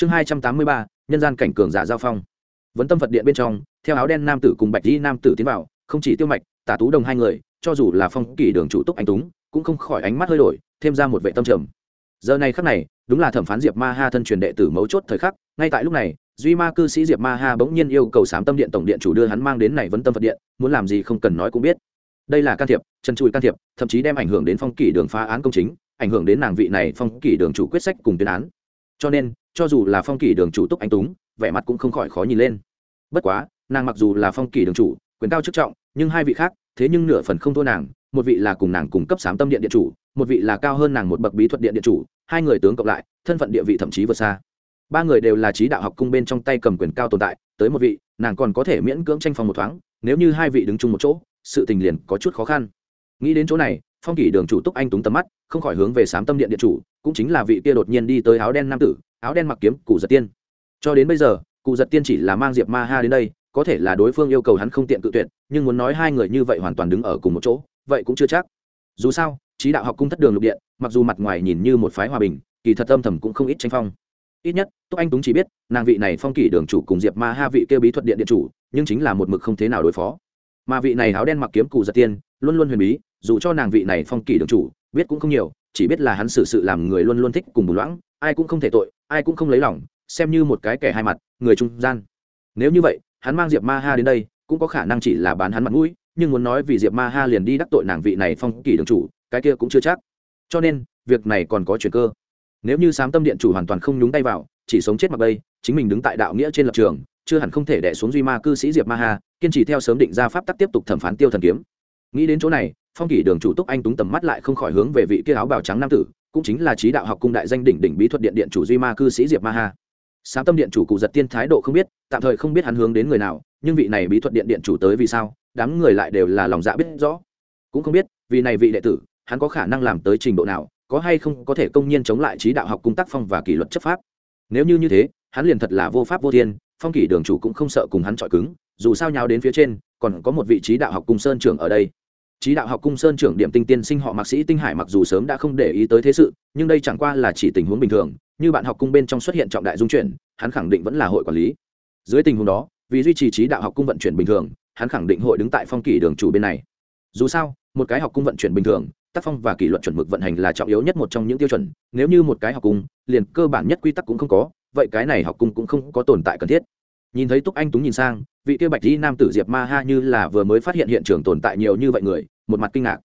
chương hai trăm tám mươi ba, nhân gian cảnh cường giả giao phong. Vấn tâm phật điện bên trong, theo áo đen nam tử cùng bạch di nam tử tiến vào, không chỉ tiêu mạch, tả tú đồng hai người, cho dù là phong kỷ đường chủ túc anh túng, cũng không khỏi ánh mắt hơi đổi, thêm ra một vệ tâm trầm. Giờ này khắc này, đúng là thẩm phán diệp ma ha thân truyền đệ tử mấu chốt thời khắc, ngay tại lúc này, duy ma cư sĩ diệp ma ha bỗng nhiên yêu cầu sám tâm điện tổng điện chủ đưa hắn mang đến này vấn tâm phật điện, muốn làm gì không cần nói cũng biết. Đây là can thiệp, chân chùi can thiệp, thậm chí đem ảnh hưởng đến phong kỷ đường phá án công chính, ảnh hưởng đến nàng vị này phong kỷ đường chủ quyết sách cùng tuyên án cho nên, cho dù là phong kỷ đường chủ túc anh túng, vẻ mặt cũng không khỏi khó nhìn lên. Bất quá, nàng mặc dù là phong kỷ đường chủ, quyền cao chức trọng, nhưng hai vị khác, thế nhưng nửa phần không thua nàng, một vị là cùng nàng cùng cấp sám tâm điện điện chủ, một vị là cao hơn nàng một bậc bí thuật điện điện chủ, hai người tướng cộng lại, thân phận địa vị thậm chí vượt xa. Ba người đều là trí đạo học cung bên trong tay cầm quyền cao tồn tại, tới một vị, nàng còn có thể miễn cưỡng tranh phòng một thoáng, nếu như hai vị đứng chung một chỗ, sự tình liền có chút khó khăn. Nghĩ đến chỗ này phong kỷ đường chủ túc anh túng tầm mắt, không khỏi hướng về sám tâm điện điện chủ, cũng chính là vị kia đột nhiên đi tới áo đen nam tử, áo đen mặc kiếm, cụ giật tiên. Cho đến bây giờ, cụ giật tiên chỉ là mang diệp ma ha đến đây, có thể là đối phương yêu cầu hắn không tiện cự tuyệt, nhưng muốn nói hai người như vậy hoàn toàn đứng ở cùng một chỗ, vậy cũng chưa chắc. Dù sao, trí đạo học cung thất đường lục điện, mặc dù mặt ngoài nhìn như một phái hòa bình, kỳ thật âm thầm cũng không ít tranh phong. Ít nhất, túc anh túng chỉ biết, nàng vị này phong kỷ đường chủ cùng diệp ma ha vị kêu bí thuật điện điện chủ, nhưng chính là một mực không thế nào đối phó. Mà vị này áo đen mặc kiếm cụ giật tiên luôn luôn huyền bí, dù cho nàng vị này phong kỷ đường chủ, biết cũng không nhiều, chỉ biết là hắn xử sự làm người luôn luôn thích cùng bù loãng, ai cũng không thể tội, ai cũng không lấy lòng, xem như một cái kẻ hai mặt, người trung gian. Nếu như vậy, hắn mang diệp ma ha đến đây, cũng có khả năng chỉ là bán hắn mặt mũi, nhưng muốn nói vì diệp ma ha liền đi đắc tội nàng vị này phong kỷ đường chủ, cái kia cũng chưa chắc. Cho nên, việc này còn có chuyện cơ. Nếu như sám tâm điện chủ hoàn toàn không nhúng tay vào, chỉ sống chết mặc bây chính mình đứng tại đạo nghĩa trên lập trường, chưa hẳn không thể đẻ xuống duy ma cư sĩ diệp ma ha, kiên trì theo sớm định ra pháp tắc tiếp tục thẩm phán tiêu thần kiếm nghĩ đến chỗ này, phong kỷ đường chủ túc anh túng tầm mắt lại không khỏi hướng về vị kia áo bào trắng nam tử, cũng chính là trí đạo học cung đại danh đỉnh đỉnh bí thuật điện điện chủ duy ma cư sĩ diệp ma ha. Sám tâm điện chủ cụ giật tiên thái độ không biết, tạm thời không biết hắn hướng đến người nào, nhưng vị này bí thuật điện điện chủ tới vì sao, đám người lại đều là lòng dạ biết rõ. Cũng không biết, vì này vị đệ tử, hắn có khả năng làm tới trình độ nào, có hay không có thể công nhiên chống lại trí đạo học cung tác phong và kỷ luật chấp pháp. Nếu như như thế, hắn liền thật là vô pháp vô thiên, phong kỷ đường chủ cũng không sợ cùng hắn chọi cứng, dù sao nhào đến phía trên, còn có một vị trí đạo học cung sơn trưởng ở đây trí đạo học cung sơn trưởng điểm tinh tiên sinh họ mạc sĩ tinh hải mặc dù sớm đã không để ý tới thế sự, nhưng đây chẳng qua là chỉ tình huống bình thường, như bạn học cung bên trong xuất hiện trọng đại dung chuyển, hắn khẳng định vẫn là hội quản lý. Dưới tình huống đó, vì duy trì trí đạo học cung vận chuyển bình thường, hắn khẳng định hội đứng tại phong kỷ đường chủ bên này. Dù sao, một cái học cung vận chuyển bình thường, tác phong và kỷ luật chuẩn mực vận hành là trọng yếu nhất một trong những tiêu chuẩn, nếu như một cái học cung, liền cơ bản nhất quy tắc cũng không có, vậy cái này học cung cũng không có tồn tại cần thiết nhìn thấy túc anh túng nhìn sang, vị kia bạch di nam tử diệp ma ha như là vừa mới phát hiện hiện trường tồn tại nhiều như vậy người, một mặt kinh ngạc.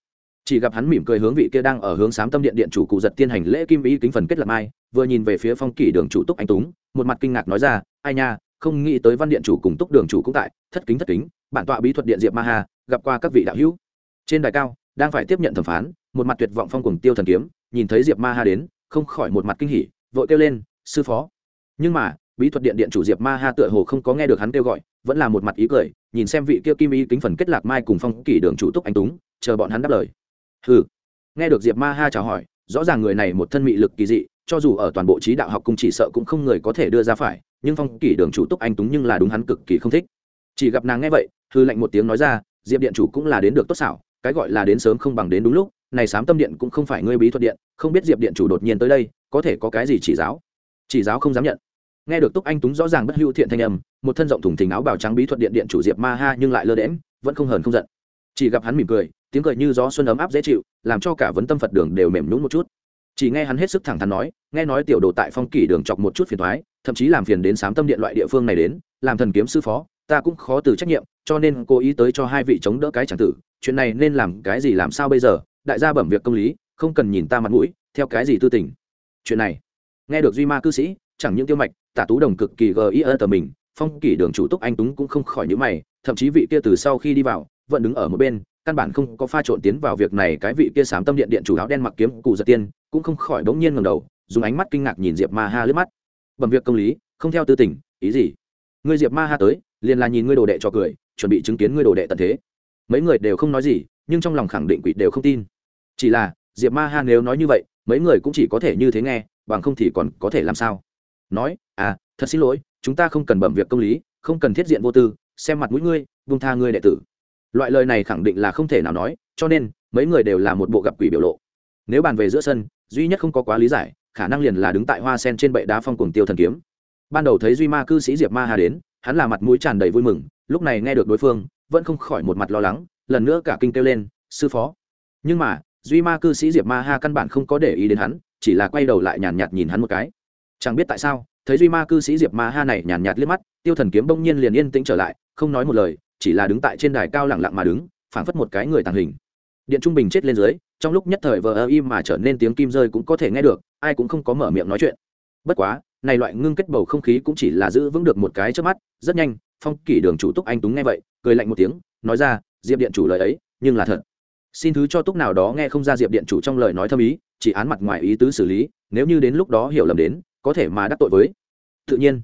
Chỉ gặp hắn mỉm cười hướng vị kia đang ở hướng sám tâm điện điện chủ cụ giật tiên hành lễ kim ý kính phần kết lập mai, vừa nhìn về phía phong kỷ đường chủ túc anh túng, một mặt kinh ngạc nói ra, ai nha, không nghĩ tới văn điện chủ cùng túc đường chủ cũng tại, thất kính thất kính, bản tọa bí thuật điện diệp ma ha, gặp qua các vị đạo hữu. Trên đài cao, đang phải tiếp nhận thẩm phán, một mặt tuyệt vọng phong cùng tiêu thần kiếm, nhìn thấy diệp ma ha đến, không khỏi một mặt kinh hỉ, vội kêu lên, sư phó. Nhưng mà bí thuật điện điện chủ diệp ma ha tựa hồ không có nghe được hắn kêu gọi, vẫn là một mặt ý cười, nhìn xem vị kia kim ý kính phần kết lạc mai cùng phong kỷ đường chủ túc anh túng, chờ bọn hắn đáp lời. Hừ. Nghe được diệp ma ha chào hỏi, rõ ràng người này một thân mị lực kỳ dị, cho dù ở toàn bộ trí đạo học cung chỉ sợ cũng không người có thể đưa ra phải, nhưng phong kỷ đường chủ túc anh túng nhưng là đúng hắn cực kỳ không thích. Chỉ gặp nàng nghe vậy, hư lệnh một tiếng nói ra, diệp điện chủ cũng là đến được tốt xảo, cái gọi là đến sớm không bằng đến đúng lúc, này sám tâm điện cũng không phải ngươi bí thuật điện, không biết diệp điện chủ đột nhiên tới đây, có thể có cái gì chỉ giáo? Chỉ giáo không dám nhận nghe được túc anh túng rõ ràng bất hữu thiện thanh âm, một thân rộng thùng thình áo bào trắng bí thuật điện điện chủ diệp ma ha nhưng lại lơ đễm vẫn không hờn không giận. Chỉ gặp hắn mỉm cười, tiếng cười như gió xuân ấm áp dễ chịu, làm cho cả vấn tâm phật đường đều mềm nhún một chút. Chỉ nghe hắn hết sức thẳng thắn nói, nghe nói tiểu đồ tại phong kỷ đường chọc một chút phiền thoái thậm chí làm phiền đến sám tâm điện loại địa phương này đến, làm thần kiếm sư phó, ta cũng khó từ trách nhiệm, cho nên cố ý tới cho hai vị chống đỡ cái chẳng tử, chuyện này nên làm cái gì làm sao bây giờ, đại gia bẩm việc công lý, không cần nhìn ta mặt mũi, theo cái gì tư tình. Chuyện này, nghe được duy ma cư sĩ chẳng những tiêu mạch, tả tú đồng cực kỳ gờ ý ơ tờ mình, phong kỷ đường chủ túc anh túng cũng không khỏi nhữ mày, thậm chí vị kia từ sau khi đi vào, vẫn đứng ở một bên, căn bản không có pha trộn tiến vào việc này, cái vị kia sám tâm điện điện chủ áo đen mặc kiếm cụ giật tiên, cũng không khỏi bỗng nhiên ngầm đầu, dùng ánh mắt kinh ngạc nhìn diệp ma ha lướt mắt. Bẩm việc công lý, không theo tư tình, ý gì? Người diệp ma ha tới, liền là nhìn ngươi đồ đệ cho cười, chuẩn bị chứng kiến ngươi đồ đệ tận thế. Mấy người đều không nói gì, nhưng trong lòng khẳng định quỷ đều không tin. Chỉ là, diệp ma ha nếu nói như vậy, mấy người cũng chỉ có thể như thế nghe, bằng không thì còn có thể làm sao? Nói à thật xin lỗi chúng ta không cần bẩm việc công lý không cần thiết diện vô tư xem mặt mũi ngươi vung tha ngươi đệ tử. Loại lời này khẳng định là không thể nào nói cho nên mấy người đều là một bộ gặp quỷ biểu lộ. Nếu bàn về giữa sân duy nhất không có quá lý giải khả năng liền là đứng tại hoa sen trên bệ đá phong cùng tiêu thần kiếm. Ban đầu thấy duy ma cư sĩ diệp ma hà đến hắn là mặt mũi tràn đầy vui mừng lúc này nghe được đối phương vẫn không khỏi một mặt lo lắng lần nữa cả kinh kêu lên sư phó. Nhưng mà duy ma cư sĩ diệp ma ha căn bản không có để ý đến hắn chỉ là quay đầu lại nhàn nhạt, nhìn hắn một cái chẳng biết tại sao, thấy duy ma cư sĩ diệp ma ha này nhàn nhạt liếc mắt, tiêu thần kiếm bỗng nhiên liền yên tĩnh trở lại, không nói một lời, chỉ là đứng tại trên đài cao lẳng lặng mà đứng, phảng phất một cái người tàng hình. Điện trung bình chết lên dưới, trong lúc nhất thời vờ ơ im mà trở nên tiếng kim rơi cũng có thể nghe được, ai cũng không có mở miệng nói chuyện. Bất quá, này loại ngưng kết bầu không khí cũng chỉ là giữ vững được một cái trước mắt, rất nhanh, phong kỷ đường chủ túc anh túng nghe vậy, cười lạnh một tiếng, nói ra, diệp điện chủ lời ấy, nhưng là thật. Xin thứ cho túc nào đó nghe không ra diệp điện chủ trong lời nói thâm ý, chỉ án mặt ngoài ý tứ xử lý, nếu như đến lúc đó hiểu lầm đến có thể mà đắc tội với. Tự nhiên,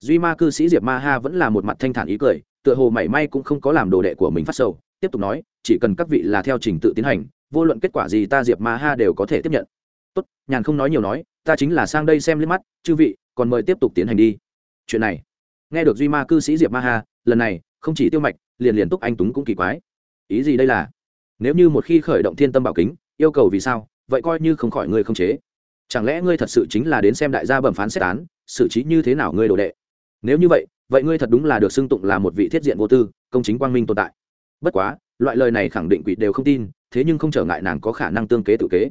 duy ma cư sĩ diệp ma ha vẫn là một mặt thanh thản ý cười, tựa hồ mảy may cũng không có làm đồ đệ của mình phát sầu, tiếp tục nói, chỉ cần các vị là theo trình tự tiến hành, vô luận kết quả gì ta diệp ma ha đều có thể tiếp nhận. Tốt, nhàn không nói nhiều nói, ta chính là sang đây xem liếc mắt, chư vị, còn mời tiếp tục tiến hành đi. Chuyện này, nghe được duy ma cư sĩ diệp ma ha, lần này, không chỉ tiêu mạch, liền liền túc anh túng cũng kỳ quái. Ý gì đây là? Nếu như một khi khởi động thiên tâm bảo kính, yêu cầu vì sao, vậy coi như không khỏi người không chế chẳng lẽ ngươi thật sự chính là đến xem đại gia bẩm phán xét án, xử trí như thế nào ngươi đồ đệ? Nếu như vậy vậy ngươi thật đúng là được xưng tụng là một vị thiết diện vô tư, công chính quang minh tồn tại. Bất quá, loại lời này khẳng định quỷ đều không tin, thế nhưng không trở ngại nàng có khả năng tương kế tự kế.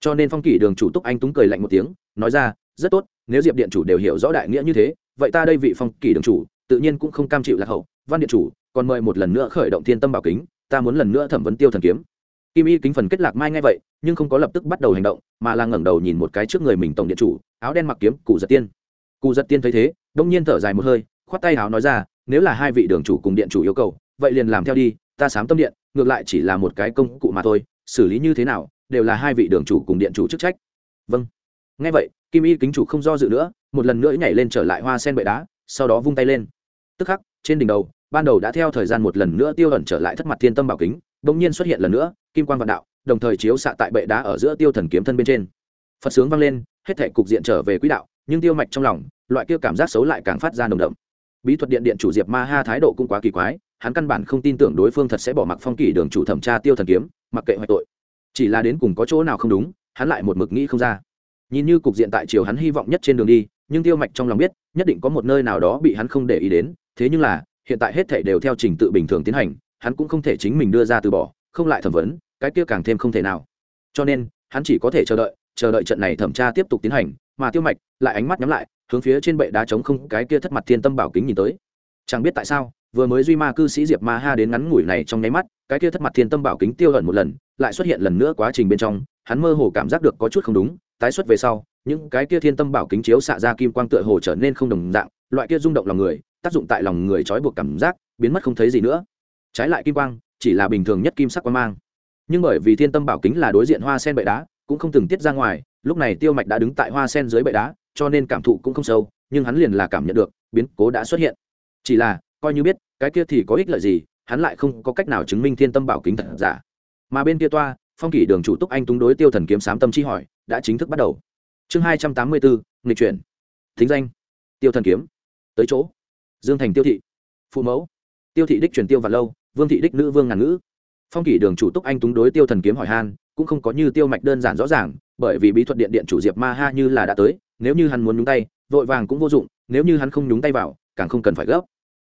Cho nên phong kỷ đường chủ túc anh túng cười lạnh một tiếng, nói ra, rất tốt, nếu diệp điện chủ đều hiểu rõ đại nghĩa như thế, vậy ta đây vị phong kỷ đường chủ, tự nhiên cũng không cam chịu lạc hậu. Văn điện chủ, còn mời một lần nữa khởi động thiên tâm bảo kính, ta muốn lần nữa thẩm vấn tiêu thần kiếm. Kim y kính phần kết lạc mai ngay vậy nhưng không có lập tức bắt đầu hành động, mà là ngẩng đầu nhìn một cái trước người mình tổng điện chủ, áo đen mặc kiếm cụ giật tiên. Cụ giật tiên thấy thế, đông nhiên thở dài một hơi, khoát tay áo nói ra, nếu là hai vị đường chủ cùng điện chủ yêu cầu, vậy liền làm theo đi, ta sám tâm điện, ngược lại chỉ là một cái công cụ mà thôi, xử lý như thế nào, đều là hai vị đường chủ cùng điện chủ chức trách. Vâng. Ngay vậy, kim y kính chủ không do dự nữa, một lần nữa nhảy lên trở lại hoa sen bệ đá, sau đó vung tay lên. Tức khắc, trên đỉnh đầu, ban đầu đã theo thời gian một lần nữa tiêu ẩn trở lại thất mặt thiên tâm bảo kính bỗng nhiên xuất hiện lần nữa, kim quan vạn đạo đồng thời chiếu xạ tại bệ đá ở giữa tiêu thần kiếm thân bên trên. Phật sướng vang lên, hết thể cục diện trở về quỹ đạo, nhưng tiêu mạch trong lòng, loại kia cảm giác xấu lại càng phát ra nồng đậm. Bí thuật điện điện chủ diệp ma ha thái độ cũng quá kỳ quái, hắn căn bản không tin tưởng đối phương thật sẽ bỏ mặc phong kỷ đường chủ thẩm tra tiêu thần kiếm, mặc kệ hoại tội. Chỉ là đến cùng có chỗ nào không đúng, hắn lại một mực nghĩ không ra. Nhìn như cục diện tại chiều hắn hy vọng nhất trên đường đi, nhưng tiêu mạch trong lòng biết, nhất định có một nơi nào đó bị hắn không để ý đến, thế nhưng là, hiện tại hết thể đều theo trình tự bình thường tiến hành, hắn cũng không thể chính mình đưa ra từ bỏ, không lại thẩm vấn cái kia càng thêm không thể nào. Cho nên, hắn chỉ có thể chờ đợi chờ đợi trận này thẩm tra tiếp tục tiến hành, mà tiêu mạch lại ánh mắt nhắm lại, hướng phía trên bệ đá trống không cái kia thất mặt thiên tâm bảo kính nhìn tới. Chẳng biết tại sao, vừa mới duy ma cư sĩ diệp ma ha đến ngắn ngủi này trong nháy mắt, cái kia thất mặt thiên tâm bảo kính tiêu ẩn một lần, lại xuất hiện lần nữa quá trình bên trong, hắn mơ hồ cảm giác được có chút không đúng, tái xuất về sau, những cái kia thiên tâm bảo kính chiếu xạ ra kim quang tựa hồ trở nên không đồng dạng, loại kia rung động lòng người, tác dụng tại lòng người trói buộc cảm giác, biến mất không thấy gì nữa. Trái lại kim quang, chỉ là bình thường nhất kim sắc quang mang nhưng bởi vì thiên tâm bảo kính là đối diện hoa sen bệ đá, cũng không từng tiết ra ngoài, lúc này tiêu mạch đã đứng tại hoa sen dưới bệ đá, cho nên cảm thụ cũng không sâu, nhưng hắn liền là cảm nhận được, biến cố đã xuất hiện. Chỉ là, coi như biết, cái kia thì có ích lợi gì, hắn lại không có cách nào chứng minh thiên tâm bảo kính thật giả. Mà bên kia toa, phong kỷ đường chủ túc anh túng đối tiêu thần kiếm sám tâm chi hỏi, đã chính thức bắt đầu. Chương hai trăm tám mươi bốn nghịch chuyển. Thính danh, tiêu thần kiếm. Tới chỗ. Dương thành tiêu thị. Phụ mẫu. Tiêu thị đích truyền tiêu và lâu, vương thị đích nữ vương ngàn ngữ phong kỷ đường chủ túc anh túng đối tiêu thần kiếm hỏi han, cũng không có như tiêu mạch đơn giản rõ ràng, bởi vì bí thuật điện điện chủ diệp ma ha như là đã tới, nếu như hắn muốn nhúng tay, vội vàng cũng vô dụng, nếu như hắn không nhúng tay vào, càng không cần phải gấp.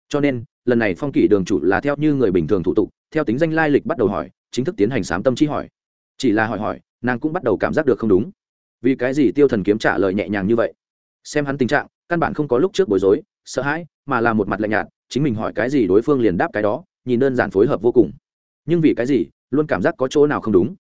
Cho nên, lần này phong kỷ đường chủ là theo như người bình thường thủ tục, theo tính danh lai lịch bắt đầu hỏi, chính thức tiến hành sám tâm trí hỏi. Chỉ là hỏi hỏi, nàng cũng bắt đầu cảm giác được không đúng. Vì cái gì tiêu thần kiếm trả lời nhẹ nhàng như vậy? Xem hắn tình trạng, căn bản không có lúc trước bối rối, sợ hãi, mà là một mặt lạnh nhạt, chính mình hỏi cái gì đối phương liền đáp cái đó, nhìn đơn giản phối hợp vô cùng nhưng vì cái gì luôn cảm giác có chỗ nào không đúng?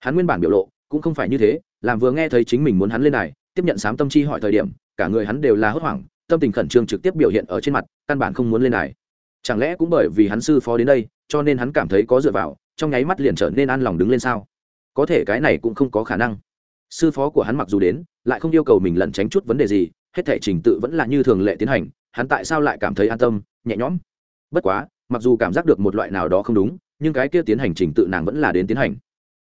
Hắn nguyên bản biểu lộ cũng không phải như thế, làm vừa nghe thấy chính mình muốn hắn lên này tiếp nhận sám tâm chi hỏi thời điểm, cả người hắn đều là hốt hoảng, tâm tình khẩn trương trực tiếp biểu hiện ở trên mặt, căn bản không muốn lên này chẳng lẽ cũng bởi vì hắn sư phó đến đây, cho nên hắn cảm thấy có dựa vào, trong nháy mắt liền trở nên an lòng đứng lên sao? Có thể cái này cũng không có khả năng. Sư phó của hắn mặc dù đến, lại không yêu cầu mình lẩn tránh chút vấn đề gì, hết thể trình tự vẫn là như thường lệ tiến hành, hắn tại sao lại cảm thấy an tâm, nhẹ nhõm? Bất quá, mặc dù cảm giác được một loại nào đó không đúng nhưng cái kia tiến hành trình tự nàng vẫn là đến tiến hành.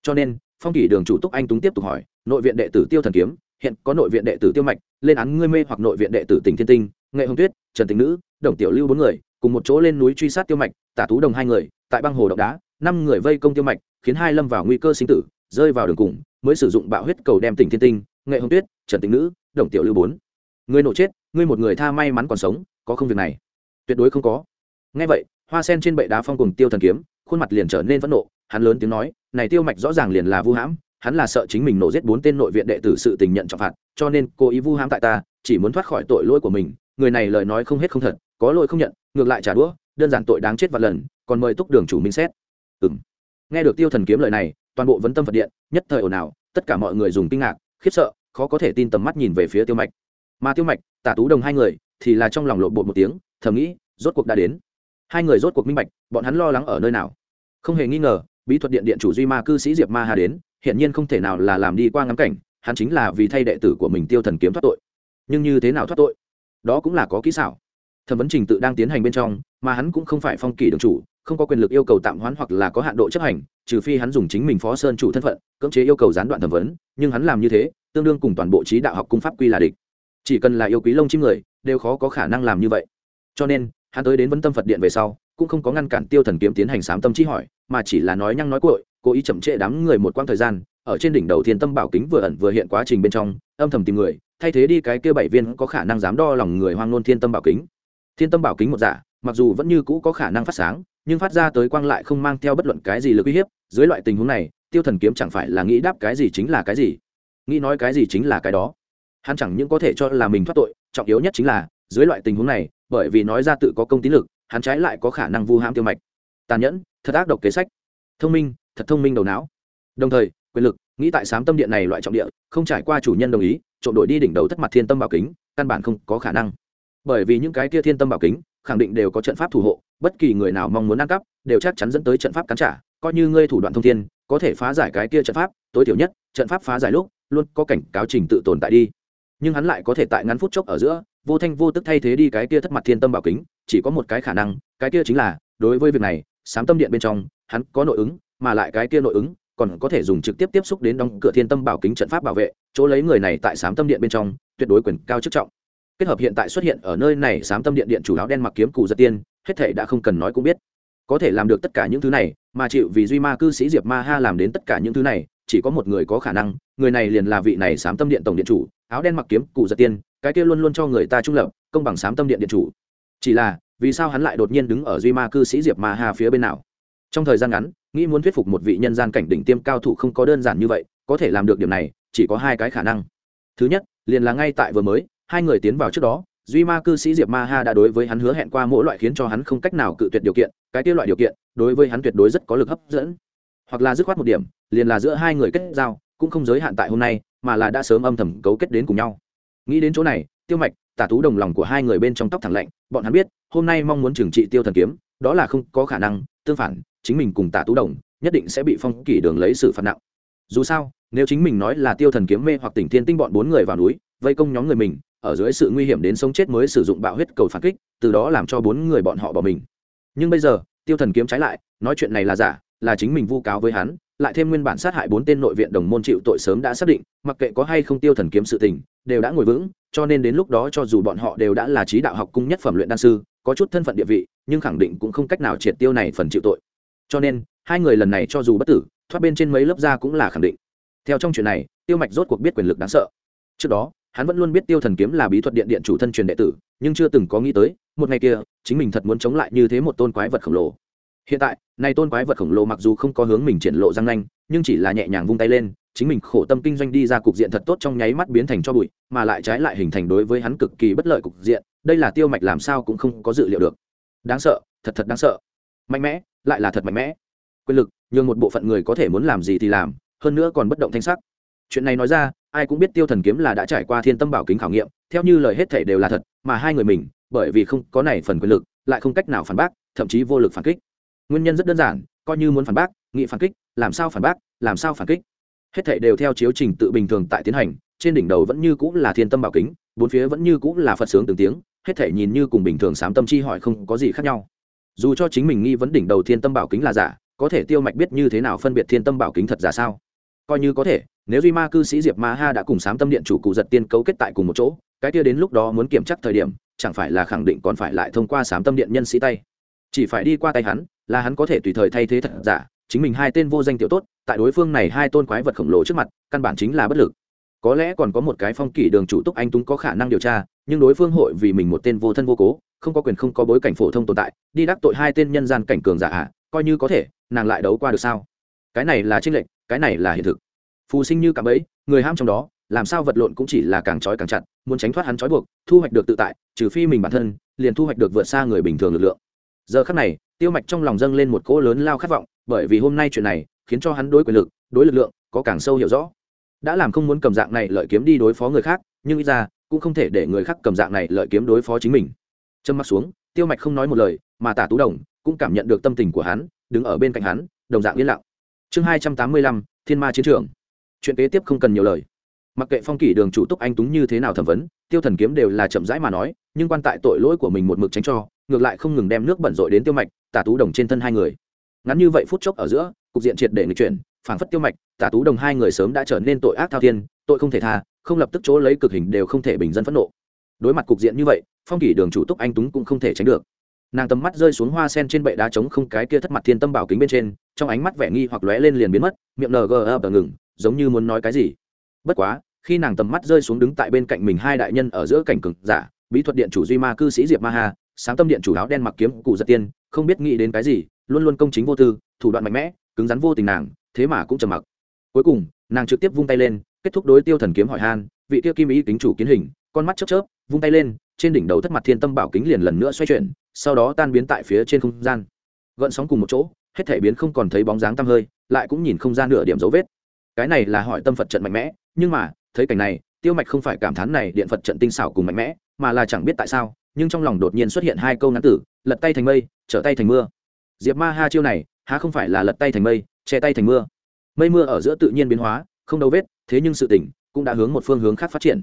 Cho nên, phong kỷ đường chủ túc anh túng tiếp tục hỏi, nội viện đệ tử tiêu thần kiếm, hiện có nội viện đệ tử tiêu mạch, lên án ngươi mê hoặc nội viện đệ tử tỉnh thiên tinh, nghệ hồng tuyết, trần tình nữ, đồng tiểu lưu bốn người, cùng một chỗ lên núi truy sát tiêu mạch, tả tú đồng hai người, tại băng hồ động đá, năm người vây công tiêu mạch, khiến hai lâm vào nguy cơ sinh tử, rơi vào đường cùng, mới sử dụng bạo huyết cầu đem tỉnh thiên tinh, nghệ hồng tuyết, trần tình nữ, đồng tiểu lưu bốn. Người nổ chết, ngươi một người tha may mắn còn sống, có không việc này? Tuyệt đối không có. Ngay vậy, hoa sen trên bệ đá phong cùng tiêu thần kiếm khuôn mặt liền trở nên phẫn nộ, hắn lớn tiếng nói, này tiêu mạch rõ ràng liền là vu hãm, hắn là sợ chính mình nổ giết bốn tên nội viện đệ tử sự tình nhận trọng phạt, cho nên cố ý vu hãm tại ta, chỉ muốn thoát khỏi tội lỗi của mình, người này lời nói không hết không thật, có lỗi không nhận, ngược lại trả đũa, đơn giản tội đáng chết vạn lần, còn mời túc đường chủ minh xét. Ừng nghe được tiêu thần kiếm lời này, toàn bộ vấn tâm phật điện, nhất thời ồn ào, tất cả mọi người dùng kinh ngạc, khiếp sợ, khó có thể tin tầm mắt nhìn về phía tiêu mạch. Mà tiêu mạch, tả tú đồng hai người, thì là trong lòng lộn bột một tiếng, thầm nghĩ, rốt cuộc đã đến. Hai người rốt cuộc minh bạch, bọn hắn lo lắng ở nơi nào không hề nghi ngờ, bí thuật điện điện chủ duy ma cư sĩ diệp ma hà đến hiện nhiên không thể nào là làm đi qua ngắm cảnh, hắn chính là vì thay đệ tử của mình tiêu thần kiếm thoát tội. Nhưng như thế nào thoát tội? Đó cũng là có kỹ xảo. Thẩm vấn trình tự đang tiến hành bên trong, mà hắn cũng không phải phong kỳ đường chủ, không có quyền lực yêu cầu tạm hoãn hoặc là có hạn độ chấp hành, trừ phi hắn dùng chính mình phó sơn chủ thân phận, cưỡng chế yêu cầu gián đoạn thẩm vấn, nhưng hắn làm như thế, tương đương cùng toàn bộ trí đạo học cung pháp quy là địch. Chỉ cần là yêu quý lông chim người, đều khó có khả năng làm như vậy. Cho nên, hắn tới đến vấn tâm phật điện về sau cũng không có ngăn cản tiêu thần kiếm tiến hành sám tâm trí hỏi, mà chỉ là nói nhăng nói cội cố ý chậm trễ đám người một quãng thời gian, ở trên đỉnh đầu thiên tâm bảo kính vừa ẩn vừa hiện quá trình bên trong, âm thầm tìm người, thay thế đi cái kia bảy viên có khả năng dám đo lòng người hoang nôn thiên tâm bảo kính. Thiên tâm bảo kính một giả, mặc dù vẫn như cũ có khả năng phát sáng, nhưng phát ra tới quang lại không mang theo bất luận cái gì lực uy hiếp, dưới loại tình huống này, tiêu thần kiếm chẳng phải là nghĩ đáp cái gì chính là cái gì, nghĩ nói cái gì chính là cái đó. Hắn chẳng những có thể cho là mình thoát tội, trọng yếu nhất chính là, dưới loại tình huống này, bởi vì nói ra tự có công tín lực hắn trái lại có khả năng vu ham tiêu mạch. Tàn nhẫn, thật ác độc kế sách. Thông minh, thật thông minh đầu não. Đồng thời, quyền lực, nghĩ tại sám tâm điện này loại trọng địa, không trải qua chủ nhân đồng ý, trộm đổi đi đỉnh đầu thất mặt thiên tâm bảo kính, căn bản không có khả năng. Bởi vì những cái kia thiên tâm bảo kính, khẳng định đều có trận pháp thủ hộ, bất kỳ người nào mong muốn ăn cắp, đều chắc chắn dẫn tới trận pháp cắn trả. Coi như ngươi thủ đoạn thông thiên, có thể phá giải cái kia trận pháp, tối thiểu nhất, trận pháp phá giải lúc, luôn có cảnh cáo trình tự tồn tại đi nhưng hắn lại có thể tại ngắn phút chốc ở giữa, vô thanh vô tức thay thế đi cái kia thất mặt thiên tâm bảo kính, chỉ có một cái khả năng, cái kia chính là, đối với việc này, sám tâm điện bên trong, hắn có nội ứng, mà lại cái kia nội ứng, còn có thể dùng trực tiếp tiếp xúc đến đóng cửa thiên tâm bảo kính trận pháp bảo vệ, chỗ lấy người này tại sám tâm điện bên trong, tuyệt đối quyền cao chức trọng. Kết hợp hiện tại xuất hiện ở nơi này, sám tâm điện điện chủ áo đen mặc kiếm cụ giật tiên, hết thể đã không cần nói cũng biết. Có thể làm được tất cả những thứ này, mà chịu vì duy ma cư sĩ diệp ma ha làm đến tất cả những thứ này chỉ có một người có khả năng, người này liền là vị này sám tâm điện tổng điện chủ, áo đen mặc kiếm, cụ giật tiên, cái kia luôn luôn cho người ta trung lập, công bằng sám tâm điện điện chủ. Chỉ là, vì sao hắn lại đột nhiên đứng ở duy ma cư sĩ diệp ma hà phía bên nào? Trong thời gian ngắn, nghĩ muốn thuyết phục một vị nhân gian cảnh đỉnh tiêm cao thủ không có đơn giản như vậy, có thể làm được điểm này, chỉ có hai cái khả năng. Thứ nhất, liền là ngay tại vừa mới, hai người tiến vào trước đó, duy ma cư sĩ diệp ma ha đã đối với hắn hứa hẹn qua mỗi loại khiến cho hắn không cách nào cự tuyệt điều kiện, cái kia loại điều kiện, đối với hắn tuyệt đối rất có lực hấp dẫn hoặc là dứt khoát một điểm, liền là giữa hai người kết giao, cũng không giới hạn tại hôm nay, mà là đã sớm âm thầm cấu kết đến cùng nhau. Nghĩ đến chỗ này, tiêu mạch, tả tú đồng lòng của hai người bên trong tóc thẳng lạnh, bọn hắn biết, hôm nay mong muốn trừng trị tiêu thần kiếm, đó là không có khả năng, tương phản, chính mình cùng tả tú đồng, nhất định sẽ bị phong kỷ đường lấy xử phạt nặng. Dù sao, nếu chính mình nói là tiêu thần kiếm mê hoặc tỉnh thiên tinh bọn bốn người vào núi, vây công nhóm người mình, ở dưới sự nguy hiểm đến sống chết mới sử dụng bạo huyết cầu phản kích, từ đó làm cho bốn người bọn họ bỏ mình. Nhưng bây giờ, tiêu thần kiếm trái lại, nói chuyện này là giả là chính mình vu cáo với hắn, lại thêm nguyên bản sát hại bốn tên nội viện đồng môn chịu tội sớm đã xác định, mặc kệ có hay không tiêu thần kiếm sự tình, đều đã ngồi vững, cho nên đến lúc đó cho dù bọn họ đều đã là trí đạo học cung nhất phẩm luyện đan sư, có chút thân phận địa vị, nhưng khẳng định cũng không cách nào triệt tiêu này phần chịu tội. Cho nên, hai người lần này cho dù bất tử, thoát bên trên mấy lớp ra cũng là khẳng định. Theo trong chuyện này, tiêu mạch rốt cuộc biết quyền lực đáng sợ. Trước đó, hắn vẫn luôn biết tiêu thần kiếm là bí thuật điện điện chủ thân truyền đệ tử, nhưng chưa từng có nghĩ tới, một ngày kia, chính mình thật muốn chống lại như thế một tôn quái vật khổng lồ hiện tại nay tôn quái vật khổng lồ mặc dù không có hướng mình triển lộ răng nanh, nhưng chỉ là nhẹ nhàng vung tay lên, chính mình khổ tâm kinh doanh đi ra cục diện thật tốt trong nháy mắt biến thành cho bụi, mà lại trái lại hình thành đối với hắn cực kỳ bất lợi cục diện, đây là tiêu mạch làm sao cũng không có dự liệu được. Đáng sợ, thật thật đáng sợ. Mạnh mẽ, lại là thật mạnh mẽ. Quyền lực, nhường một bộ phận người có thể muốn làm gì thì làm, hơn nữa còn bất động thanh sắc. Chuyện này nói ra, ai cũng biết tiêu thần kiếm là đã trải qua thiên tâm bảo kính khảo nghiệm, theo như lời hết thể đều là thật, mà hai người mình, bởi vì không có này phần quyền lực, lại không cách nào phản bác, thậm chí vô lực phản kích nguyên nhân rất đơn giản, coi như muốn phản bác, nghị phản kích, làm sao phản bác, làm sao phản kích. Hết thảy đều theo chiếu trình tự bình thường tại tiến hành, trên đỉnh đầu vẫn như cũng là thiên tâm bảo kính, bốn phía vẫn như cũng là phật sướng từng tiếng, hết thể nhìn như cùng bình thường sám tâm chi hỏi không có gì khác nhau. Dù cho chính mình nghi vấn đỉnh đầu thiên tâm bảo kính là giả, có thể tiêu mạch biết như thế nào phân biệt thiên tâm bảo kính thật giả sao? Coi như có thể, nếu duy ma cư sĩ diệp ma ha đã cùng sám tâm điện chủ cụ giật tiên cấu kết tại cùng một chỗ, cái kia đến lúc đó muốn kiểm chắc thời điểm, chẳng phải là khẳng định còn phải lại thông qua sám tâm điện nhân sĩ tay. Chỉ phải đi qua tay hắn là hắn có thể tùy thời thay thế thật giả, chính mình hai tên vô danh tiểu tốt, tại đối phương này hai tôn quái vật khổng lồ trước mặt, căn bản chính là bất lực. Có lẽ còn có một cái phong kỷ đường chủ túc anh túng có khả năng điều tra, nhưng đối phương hội vì mình một tên vô thân vô cố, không có quyền không có bối cảnh phổ thông tồn tại, đi đắc tội hai tên nhân gian cảnh cường giả ạ coi như có thể, nàng lại đấu qua được sao? Cái này là trinh lệnh cái này là hiện thực. Phù sinh như cạm ấy người ham trong đó, làm sao vật lộn cũng chỉ là càng trói càng chặt, muốn tránh thoát hắn trói buộc, thu hoạch được tự tại, trừ phi mình bản thân, liền thu hoạch được vượt xa người bình thường lực lượng. Giờ khắc này tiêu mạch trong lòng dâng lên một cỗ lớn lao khát vọng, bởi vì hôm nay chuyện này khiến cho hắn đối quyền lực, đối lực lượng có càng sâu hiểu rõ. Đã làm không muốn cầm dạng này lợi kiếm đi đối phó người khác, nhưng ít ra cũng không thể để người khác cầm dạng này lợi kiếm đối phó chính mình. Trâm mắt xuống, tiêu mạch không nói một lời, mà tả tú đồng cũng cảm nhận được tâm tình của hắn, đứng ở bên cạnh hắn, đồng dạng yên lặng. Chương hai trăm tám mươi lăm, thiên ma chiến trường. Chuyện kế tiếp không cần nhiều lời mặc kệ phong kỷ đường chủ túc anh túng như thế nào thẩm vấn, tiêu thần kiếm đều là chậm rãi mà nói, nhưng quan tại tội lỗi của mình một mực tránh cho, ngược lại không ngừng đem nước bẩn rội đến tiêu mạch tả tú đồng trên thân hai người. Ngắn như vậy phút chốc ở giữa, cục diện triệt để người chuyển phản phất tiêu mạch tả tú đồng hai người sớm đã trở nên tội ác thao thiên, tội không thể tha, không lập tức chỗ lấy cực hình đều không thể bình dân phẫn nộ. Đối mặt cục diện như vậy, phong kỷ đường chủ túc anh túng cũng không thể tránh được. Nàng tầm mắt rơi xuống hoa sen trên bệ đá trống không cái kia thất mặt thiên tâm bảo kính bên trên, trong ánh mắt vẻ nghi hoặc lóe lên liền biến mất, miệng ng ập ngừng, giống như muốn nói cái gì bất quá, khi nàng tầm mắt rơi xuống đứng tại bên cạnh mình hai đại nhân ở giữa cảnh cực giả, bí thuật điện chủ duy ma cư sĩ diệp ma hà sáng tâm điện chủ áo đen mặc kiếm cụ giật tiên, không biết nghĩ đến cái gì, luôn luôn công chính vô tư, thủ đoạn mạnh mẽ, cứng rắn vô tình nàng, thế mà cũng trầm mặc. Cuối cùng, nàng trực tiếp vung tay lên, kết thúc đối tiêu thần kiếm hỏi han, vị tiêu kim ý kính chủ kiến hình, con mắt chớp chớp, vung tay lên, trên đỉnh đầu thất mặt thiên tâm bảo kính liền lần nữa xoay chuyển, sau đó tan biến tại phía trên không gian. Gợn sóng cùng một chỗ, hết thể biến không còn thấy bóng dáng tăm hơi, lại cũng nhìn không ra nửa điểm dấu vết cái này là hỏi tâm phật trận mạnh mẽ, nhưng mà, thấy cảnh này, tiêu mạch không phải cảm thán này điện phật trận tinh xảo cùng mạnh mẽ, mà là chẳng biết tại sao, nhưng trong lòng đột nhiên xuất hiện hai câu ngắn tử lật tay thành mây, trở tay thành mưa. Diệp ma ha chiêu này, há không phải là lật tay thành mây, che tay thành mưa. Mây mưa ở giữa tự nhiên biến hóa, không đâu vết, thế nhưng sự tỉnh cũng đã hướng một phương hướng khác phát triển.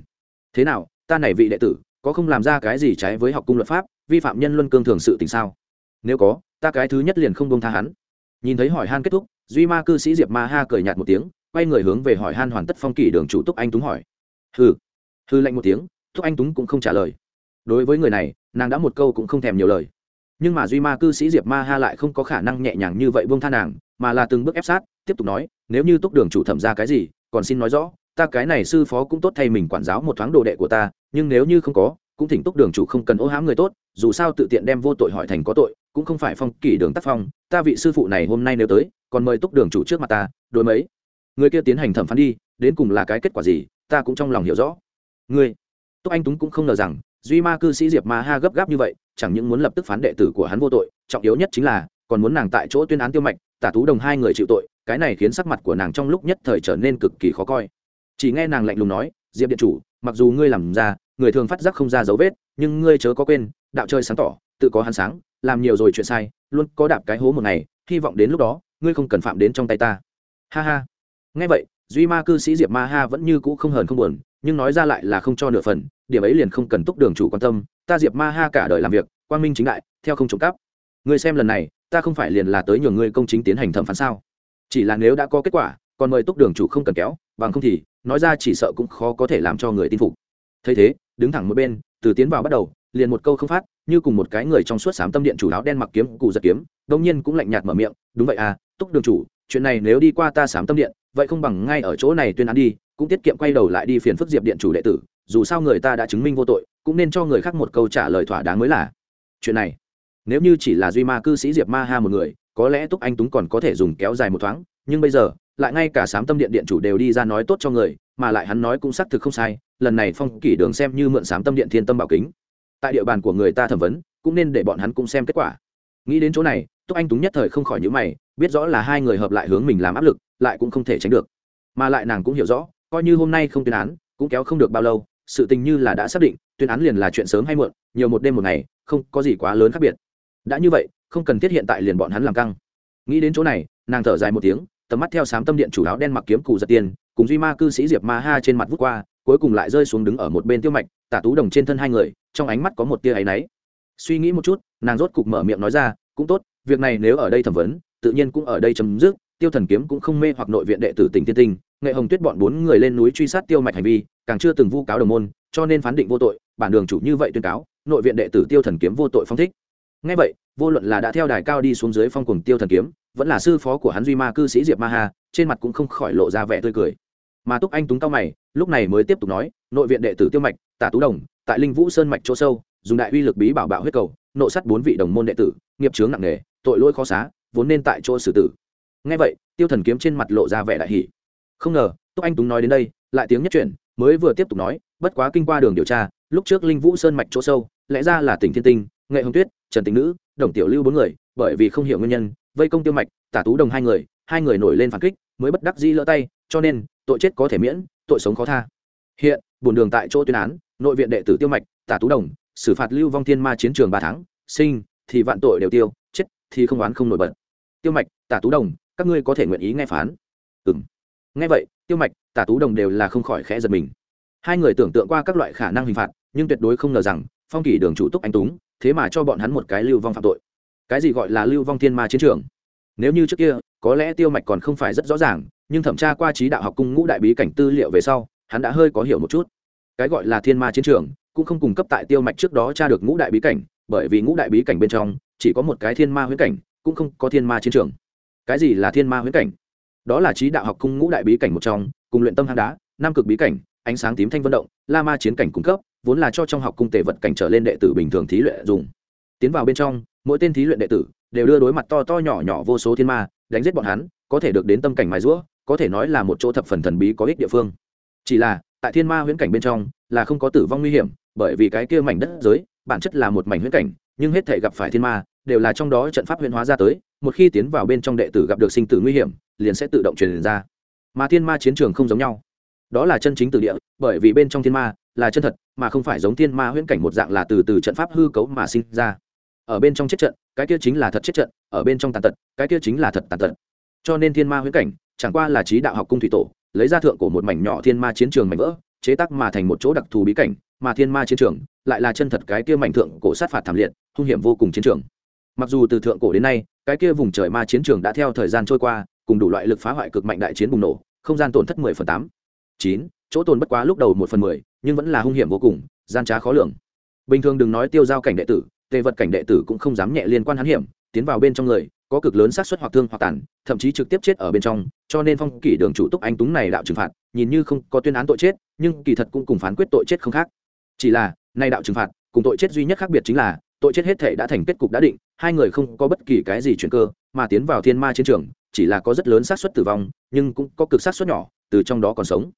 Thế nào, ta này vị đệ tử, có không làm ra cái gì trái với học cung luật pháp, vi phạm nhân luân cương thường sự tình sao? Nếu có, ta cái thứ nhất liền không bông tha hắn. Nhìn thấy hỏi han kết thúc, duy ma cư sĩ diệp ma ha cười nhạt một tiếng quay người hướng về hỏi han hoàn tất phong kỷ đường chủ túc anh túng hỏi. Hư hư lạnh một tiếng, túc anh túng cũng không trả lời. Đối với người này, nàng đã một câu cũng không thèm nhiều lời. Nhưng mà duy ma cư sĩ diệp ma ha lại không có khả năng nhẹ nhàng như vậy buông tha nàng, mà là từng bước ép sát, tiếp tục nói, nếu như túc đường chủ thẩm ra cái gì, còn xin nói rõ, ta cái này sư phó cũng tốt thay mình quản giáo một thoáng đồ đệ của ta, nhưng nếu như không có, cũng thỉnh túc đường chủ không cần ô hãm người tốt, dù sao tự tiện đem vô tội hỏi thành có tội, cũng không phải phong kỷ đường tác phong, ta vị sư phụ này hôm nay nếu tới, còn mời túc đường chủ trước mặt ta, đối mấy? Người kia tiến hành thẩm phán đi, đến cùng là cái kết quả gì, ta cũng trong lòng hiểu rõ. Ngươi, túc anh túng cũng không ngờ rằng, duy ma cư sĩ diệp ma ha gấp gáp như vậy, chẳng những muốn lập tức phán đệ tử của hắn vô tội, trọng yếu nhất chính là, còn muốn nàng tại chỗ tuyên án tiêu mạch, tả tú đồng hai người chịu tội, cái này khiến sắc mặt của nàng trong lúc nhất thời trở nên cực kỳ khó coi. Chỉ nghe nàng lạnh lùng nói, diệp điện chủ, mặc dù ngươi làm ra, người thường phát giác không ra dấu vết, nhưng ngươi chớ có quên, đạo chơi sáng tỏ, tự có hắn sáng, làm nhiều rồi chuyện sai, luôn có đạp cái hố một ngày, hy vọng đến lúc đó, ngươi không cần phạm đến trong tay ta. Ha ha nghe vậy, duy ma cư sĩ diệp ma ha vẫn như cũ không hờn không buồn, nhưng nói ra lại là không cho nửa phần, điểm ấy liền không cần túc đường chủ quan tâm, ta diệp ma ha cả đời làm việc, quang minh chính đại, theo không trộm cắp. Ngươi xem lần này, ta không phải liền là tới nhường ngươi công chính tiến hành thẩm phán sao? Chỉ là nếu đã có kết quả, còn mời túc đường chủ không cần kéo, bằng không thì, nói ra chỉ sợ cũng khó có thể làm cho người tin phục. Thấy thế, đứng thẳng một bên, từ tiến vào bắt đầu, liền một câu không phát, như cùng một cái người trong suốt sám tâm điện chủ áo đen mặc kiếm, cụ giật kiếm đông nhiên cũng lạnh nhạt mở miệng, đúng vậy à túc đường chủ chuyện này nếu đi qua ta sám tâm điện, vậy không bằng ngay ở chỗ này tuyên án đi, cũng tiết kiệm quay đầu lại đi phiền phức diệp điện chủ đệ tử, dù sao người ta đã chứng minh vô tội, cũng nên cho người khác một câu trả lời thỏa đáng mới là. Chuyện này, nếu như chỉ là duy ma cư sĩ diệp ma ha một người, có lẽ túc anh túng còn có thể dùng kéo dài một thoáng, nhưng bây giờ, lại ngay cả sám tâm điện điện chủ đều đi ra nói tốt cho người, mà lại hắn nói cũng xác thực không sai, lần này phong kỷ đường xem như mượn sám tâm điện thiên tâm bảo kính. Tại địa bàn của người ta thẩm vấn, cũng nên để bọn hắn cũng xem kết quả nghĩ đến chỗ này, túc anh túng nhất thời không khỏi nhữ mày, biết rõ là hai người hợp lại hướng mình làm áp lực, lại cũng không thể tránh được. Mà lại nàng cũng hiểu rõ, coi như hôm nay không tuyên án, cũng kéo không được bao lâu, sự tình như là đã xác định, tuyên án liền là chuyện sớm hay muộn, nhiều một đêm một ngày, không có gì quá lớn khác biệt. Đã như vậy, không cần thiết hiện tại liền bọn hắn làm căng. Nghĩ đến chỗ này, nàng thở dài một tiếng, tầm mắt theo sám tâm điện chủ áo đen mặc kiếm cụ giật tiền, cùng duy ma cư sĩ diệp ma ha trên mặt vút qua, cuối cùng lại rơi xuống đứng ở một bên tiêu mạch, tả tú đồng trên thân hai người, trong ánh mắt có một tia áy náy suy nghĩ một chút nàng rốt cục mở miệng nói ra cũng tốt việc này nếu ở đây thẩm vấn tự nhiên cũng ở đây chấm dứt tiêu thần kiếm cũng không mê hoặc nội viện đệ tử tỉnh tiên tinh nghệ hồng tuyết bọn bốn người lên núi truy sát tiêu mạch hành vi càng chưa từng vu cáo đồng môn cho nên phán định vô tội bản đường chủ như vậy tuyên cáo nội viện đệ tử tiêu thần kiếm vô tội phong thích. Ngay vậy vô luận là đã theo đài cao đi xuống dưới phong cùng tiêu thần kiếm vẫn là sư phó của hắn duy ma cư sĩ diệp ma hà, trên mặt cũng không khỏi lộ ra vẻ tươi cười. Mà túc anh túng cao mày lúc này mới tiếp tục nói nội viện đệ tử tiêu mạch tả tú đồng tại linh vũ sơn mạch chỗ sâu dùng đại uy lực bí bảo bạo huyết cầu, nộ sát bốn vị đồng môn đệ tử, nghiệp chướng nặng nề, tội lỗi khó xá, vốn nên tại chỗ xử tử. Ngay vậy, tiêu thần kiếm trên mặt lộ ra vẻ đại hỷ không ngờ, túc anh túng nói đến đây, lại tiếng nhất chuyển, mới vừa tiếp tục nói, bất quá kinh qua đường điều tra, lúc trước linh vũ sơn mạch chỗ sâu, lẽ ra là tỉnh thiên tinh, nghệ hồng tuyết, trần tình nữ, đồng tiểu lưu bốn người, bởi vì không hiểu nguyên nhân, vây công tiêu mạch, tả tú đồng hai người hai người nổi lên phản kích, mới bất đắc dĩ lỡ tay, cho nên, tội chết có thể miễn, tội sống khó tha. Hiện bổn đường tại chỗ tuyên án, nội viện đệ tử tiêu mạch, tả tú đồng xử phạt lưu vong thiên ma chiến trường ba tháng, sinh, thì vạn tội đều tiêu, chết, thì không oán không nổi bật. Tiêu mạch, tả tú đồng, các ngươi có thể nguyện ý nghe phán? Ừ m nghe vậy, tiêu mạch, tả tú đồng đều là không khỏi khẽ giật mình. Hai người tưởng tượng qua các loại khả năng hình phạt, nhưng tuyệt đối không ngờ rằng, phong kỷ đường chủ túc anh túng, thế mà cho bọn hắn một cái lưu vong phạm tội. Cái gì gọi là lưu vong thiên ma chiến trường? Nếu như trước kia, có lẽ tiêu mạch còn không phải rất rõ ràng, nhưng thẩm tra qua trí đạo học cung ngũ đại bí cảnh tư liệu về sau, hắn đã hơi có hiểu một chút. Cái gọi là thiên ma chiến trường cũng không cung cấp tại tiêu mạch trước đó tra được ngũ đại bí cảnh, bởi vì ngũ đại bí cảnh bên trong, chỉ có một cái thiên ma huyễn cảnh, cũng không có thiên ma chiến trường. Cái gì là thiên ma huyễn cảnh? Đó là trí đạo học cung ngũ đại bí cảnh một trong, cùng luyện tâm hang đá, nam cực bí cảnh, ánh sáng tím thanh vận động, la ma chiến cảnh cung cấp, vốn là cho trong học cung tề vật cảnh trở lên đệ tử bình thường thí luyện dùng. Tiến vào bên trong, mỗi tên thí luyện đệ tử đều đưa đối mặt to to nhỏ nhỏ vô số thiên ma, đánh giết bọn hắn, có thể được đến tâm cảnh mài rũa có thể nói là một chỗ thập phần thần bí có ích địa phương. Chỉ là tại thiên ma huyễn cảnh bên trong là không có tử vong nguy hiểm, bởi vì cái kia mảnh đất giới, bản chất là một mảnh huyễn cảnh, nhưng hết thể gặp phải thiên ma đều là trong đó trận pháp huyễn hóa ra tới, một khi tiến vào bên trong đệ tử gặp được sinh tử nguy hiểm, liền sẽ tự động truyền ra. Mà thiên ma chiến trường không giống nhau. Đó là chân chính từ địa, bởi vì bên trong thiên ma là chân thật, mà không phải giống thiên ma huyễn cảnh một dạng là từ từ trận pháp hư cấu mà sinh ra. Ở bên trong chết trận, cái kia chính là thật chết trận, ở bên trong tàn tật, cái kia chính là thật tàn tật. Cho nên thiên ma huyễn cảnh chẳng qua là trí đạo học cung thủy tổ lấy ra thượng cổ một mảnh nhỏ thiên ma chiến trường mảnh vỡ, chế tác mà thành một chỗ đặc thù bí cảnh, mà thiên ma chiến trường lại là chân thật cái kia mảnh thượng cổ sát phạt thảm liệt, hung hiểm vô cùng chiến trường. Mặc dù từ thượng cổ đến nay, cái kia vùng trời ma chiến trường đã theo thời gian trôi qua, cùng đủ loại lực phá hoại cực mạnh đại chiến bùng nổ, không gian tổn thất mười phần tám. Chín, chỗ tồn bất quá lúc đầu một phần mười, nhưng vẫn là hung hiểm vô cùng, gian trá khó lường. Bình thường đừng nói tiêu giao cảnh đệ tử, tề vật cảnh đệ tử cũng không dám nhẹ liên quan hắn hiểm, tiến vào bên trong người có cực lớn xác suất hoặc thương hoặc tàn, thậm chí trực tiếp chết ở bên trong, cho nên phong kỷ đường chủ túc anh túng này đạo trừng phạt, nhìn như không có tuyên án tội chết, nhưng kỳ thật cũng cùng phán quyết tội chết không khác. Chỉ là nay đạo trừng phạt, cùng tội chết duy nhất khác biệt chính là, tội chết hết thể đã thành kết cục đã định, hai người không có bất kỳ cái gì chuyển cơ, mà tiến vào thiên ma chiến trường, chỉ là có rất lớn xác suất tử vong, nhưng cũng có cực xác suất nhỏ, từ trong đó còn sống.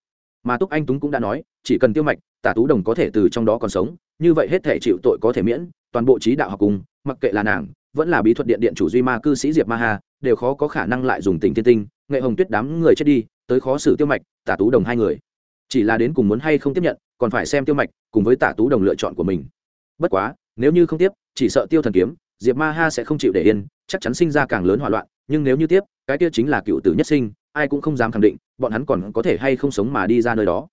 Mà túc anh túng cũng đã nói, chỉ cần tiêu mạch tả tú đồng có thể từ trong đó còn sống, như vậy hết thể chịu tội có thể miễn, toàn bộ trí đạo học cùng, mặc kệ là nàng vẫn là bí thuật điện điện chủ duy ma cư sĩ diệp ma hà đều khó có khả năng lại dùng tình thiên tinh, nghệ hồng tuyết đám người chết đi, tới khó xử tiêu mạch, tả tú đồng hai người. Chỉ là đến cùng muốn hay không tiếp nhận, còn phải xem tiêu mạch, cùng với tả tú đồng lựa chọn của mình. Bất quá, nếu như không tiếp, chỉ sợ tiêu thần kiếm, diệp ma ha sẽ không chịu để yên, chắc chắn sinh ra càng lớn hỏa loạn, nhưng nếu như tiếp, cái kia chính là cựu tử nhất sinh, ai cũng không dám khẳng định, bọn hắn còn có thể hay không sống mà đi ra nơi đó.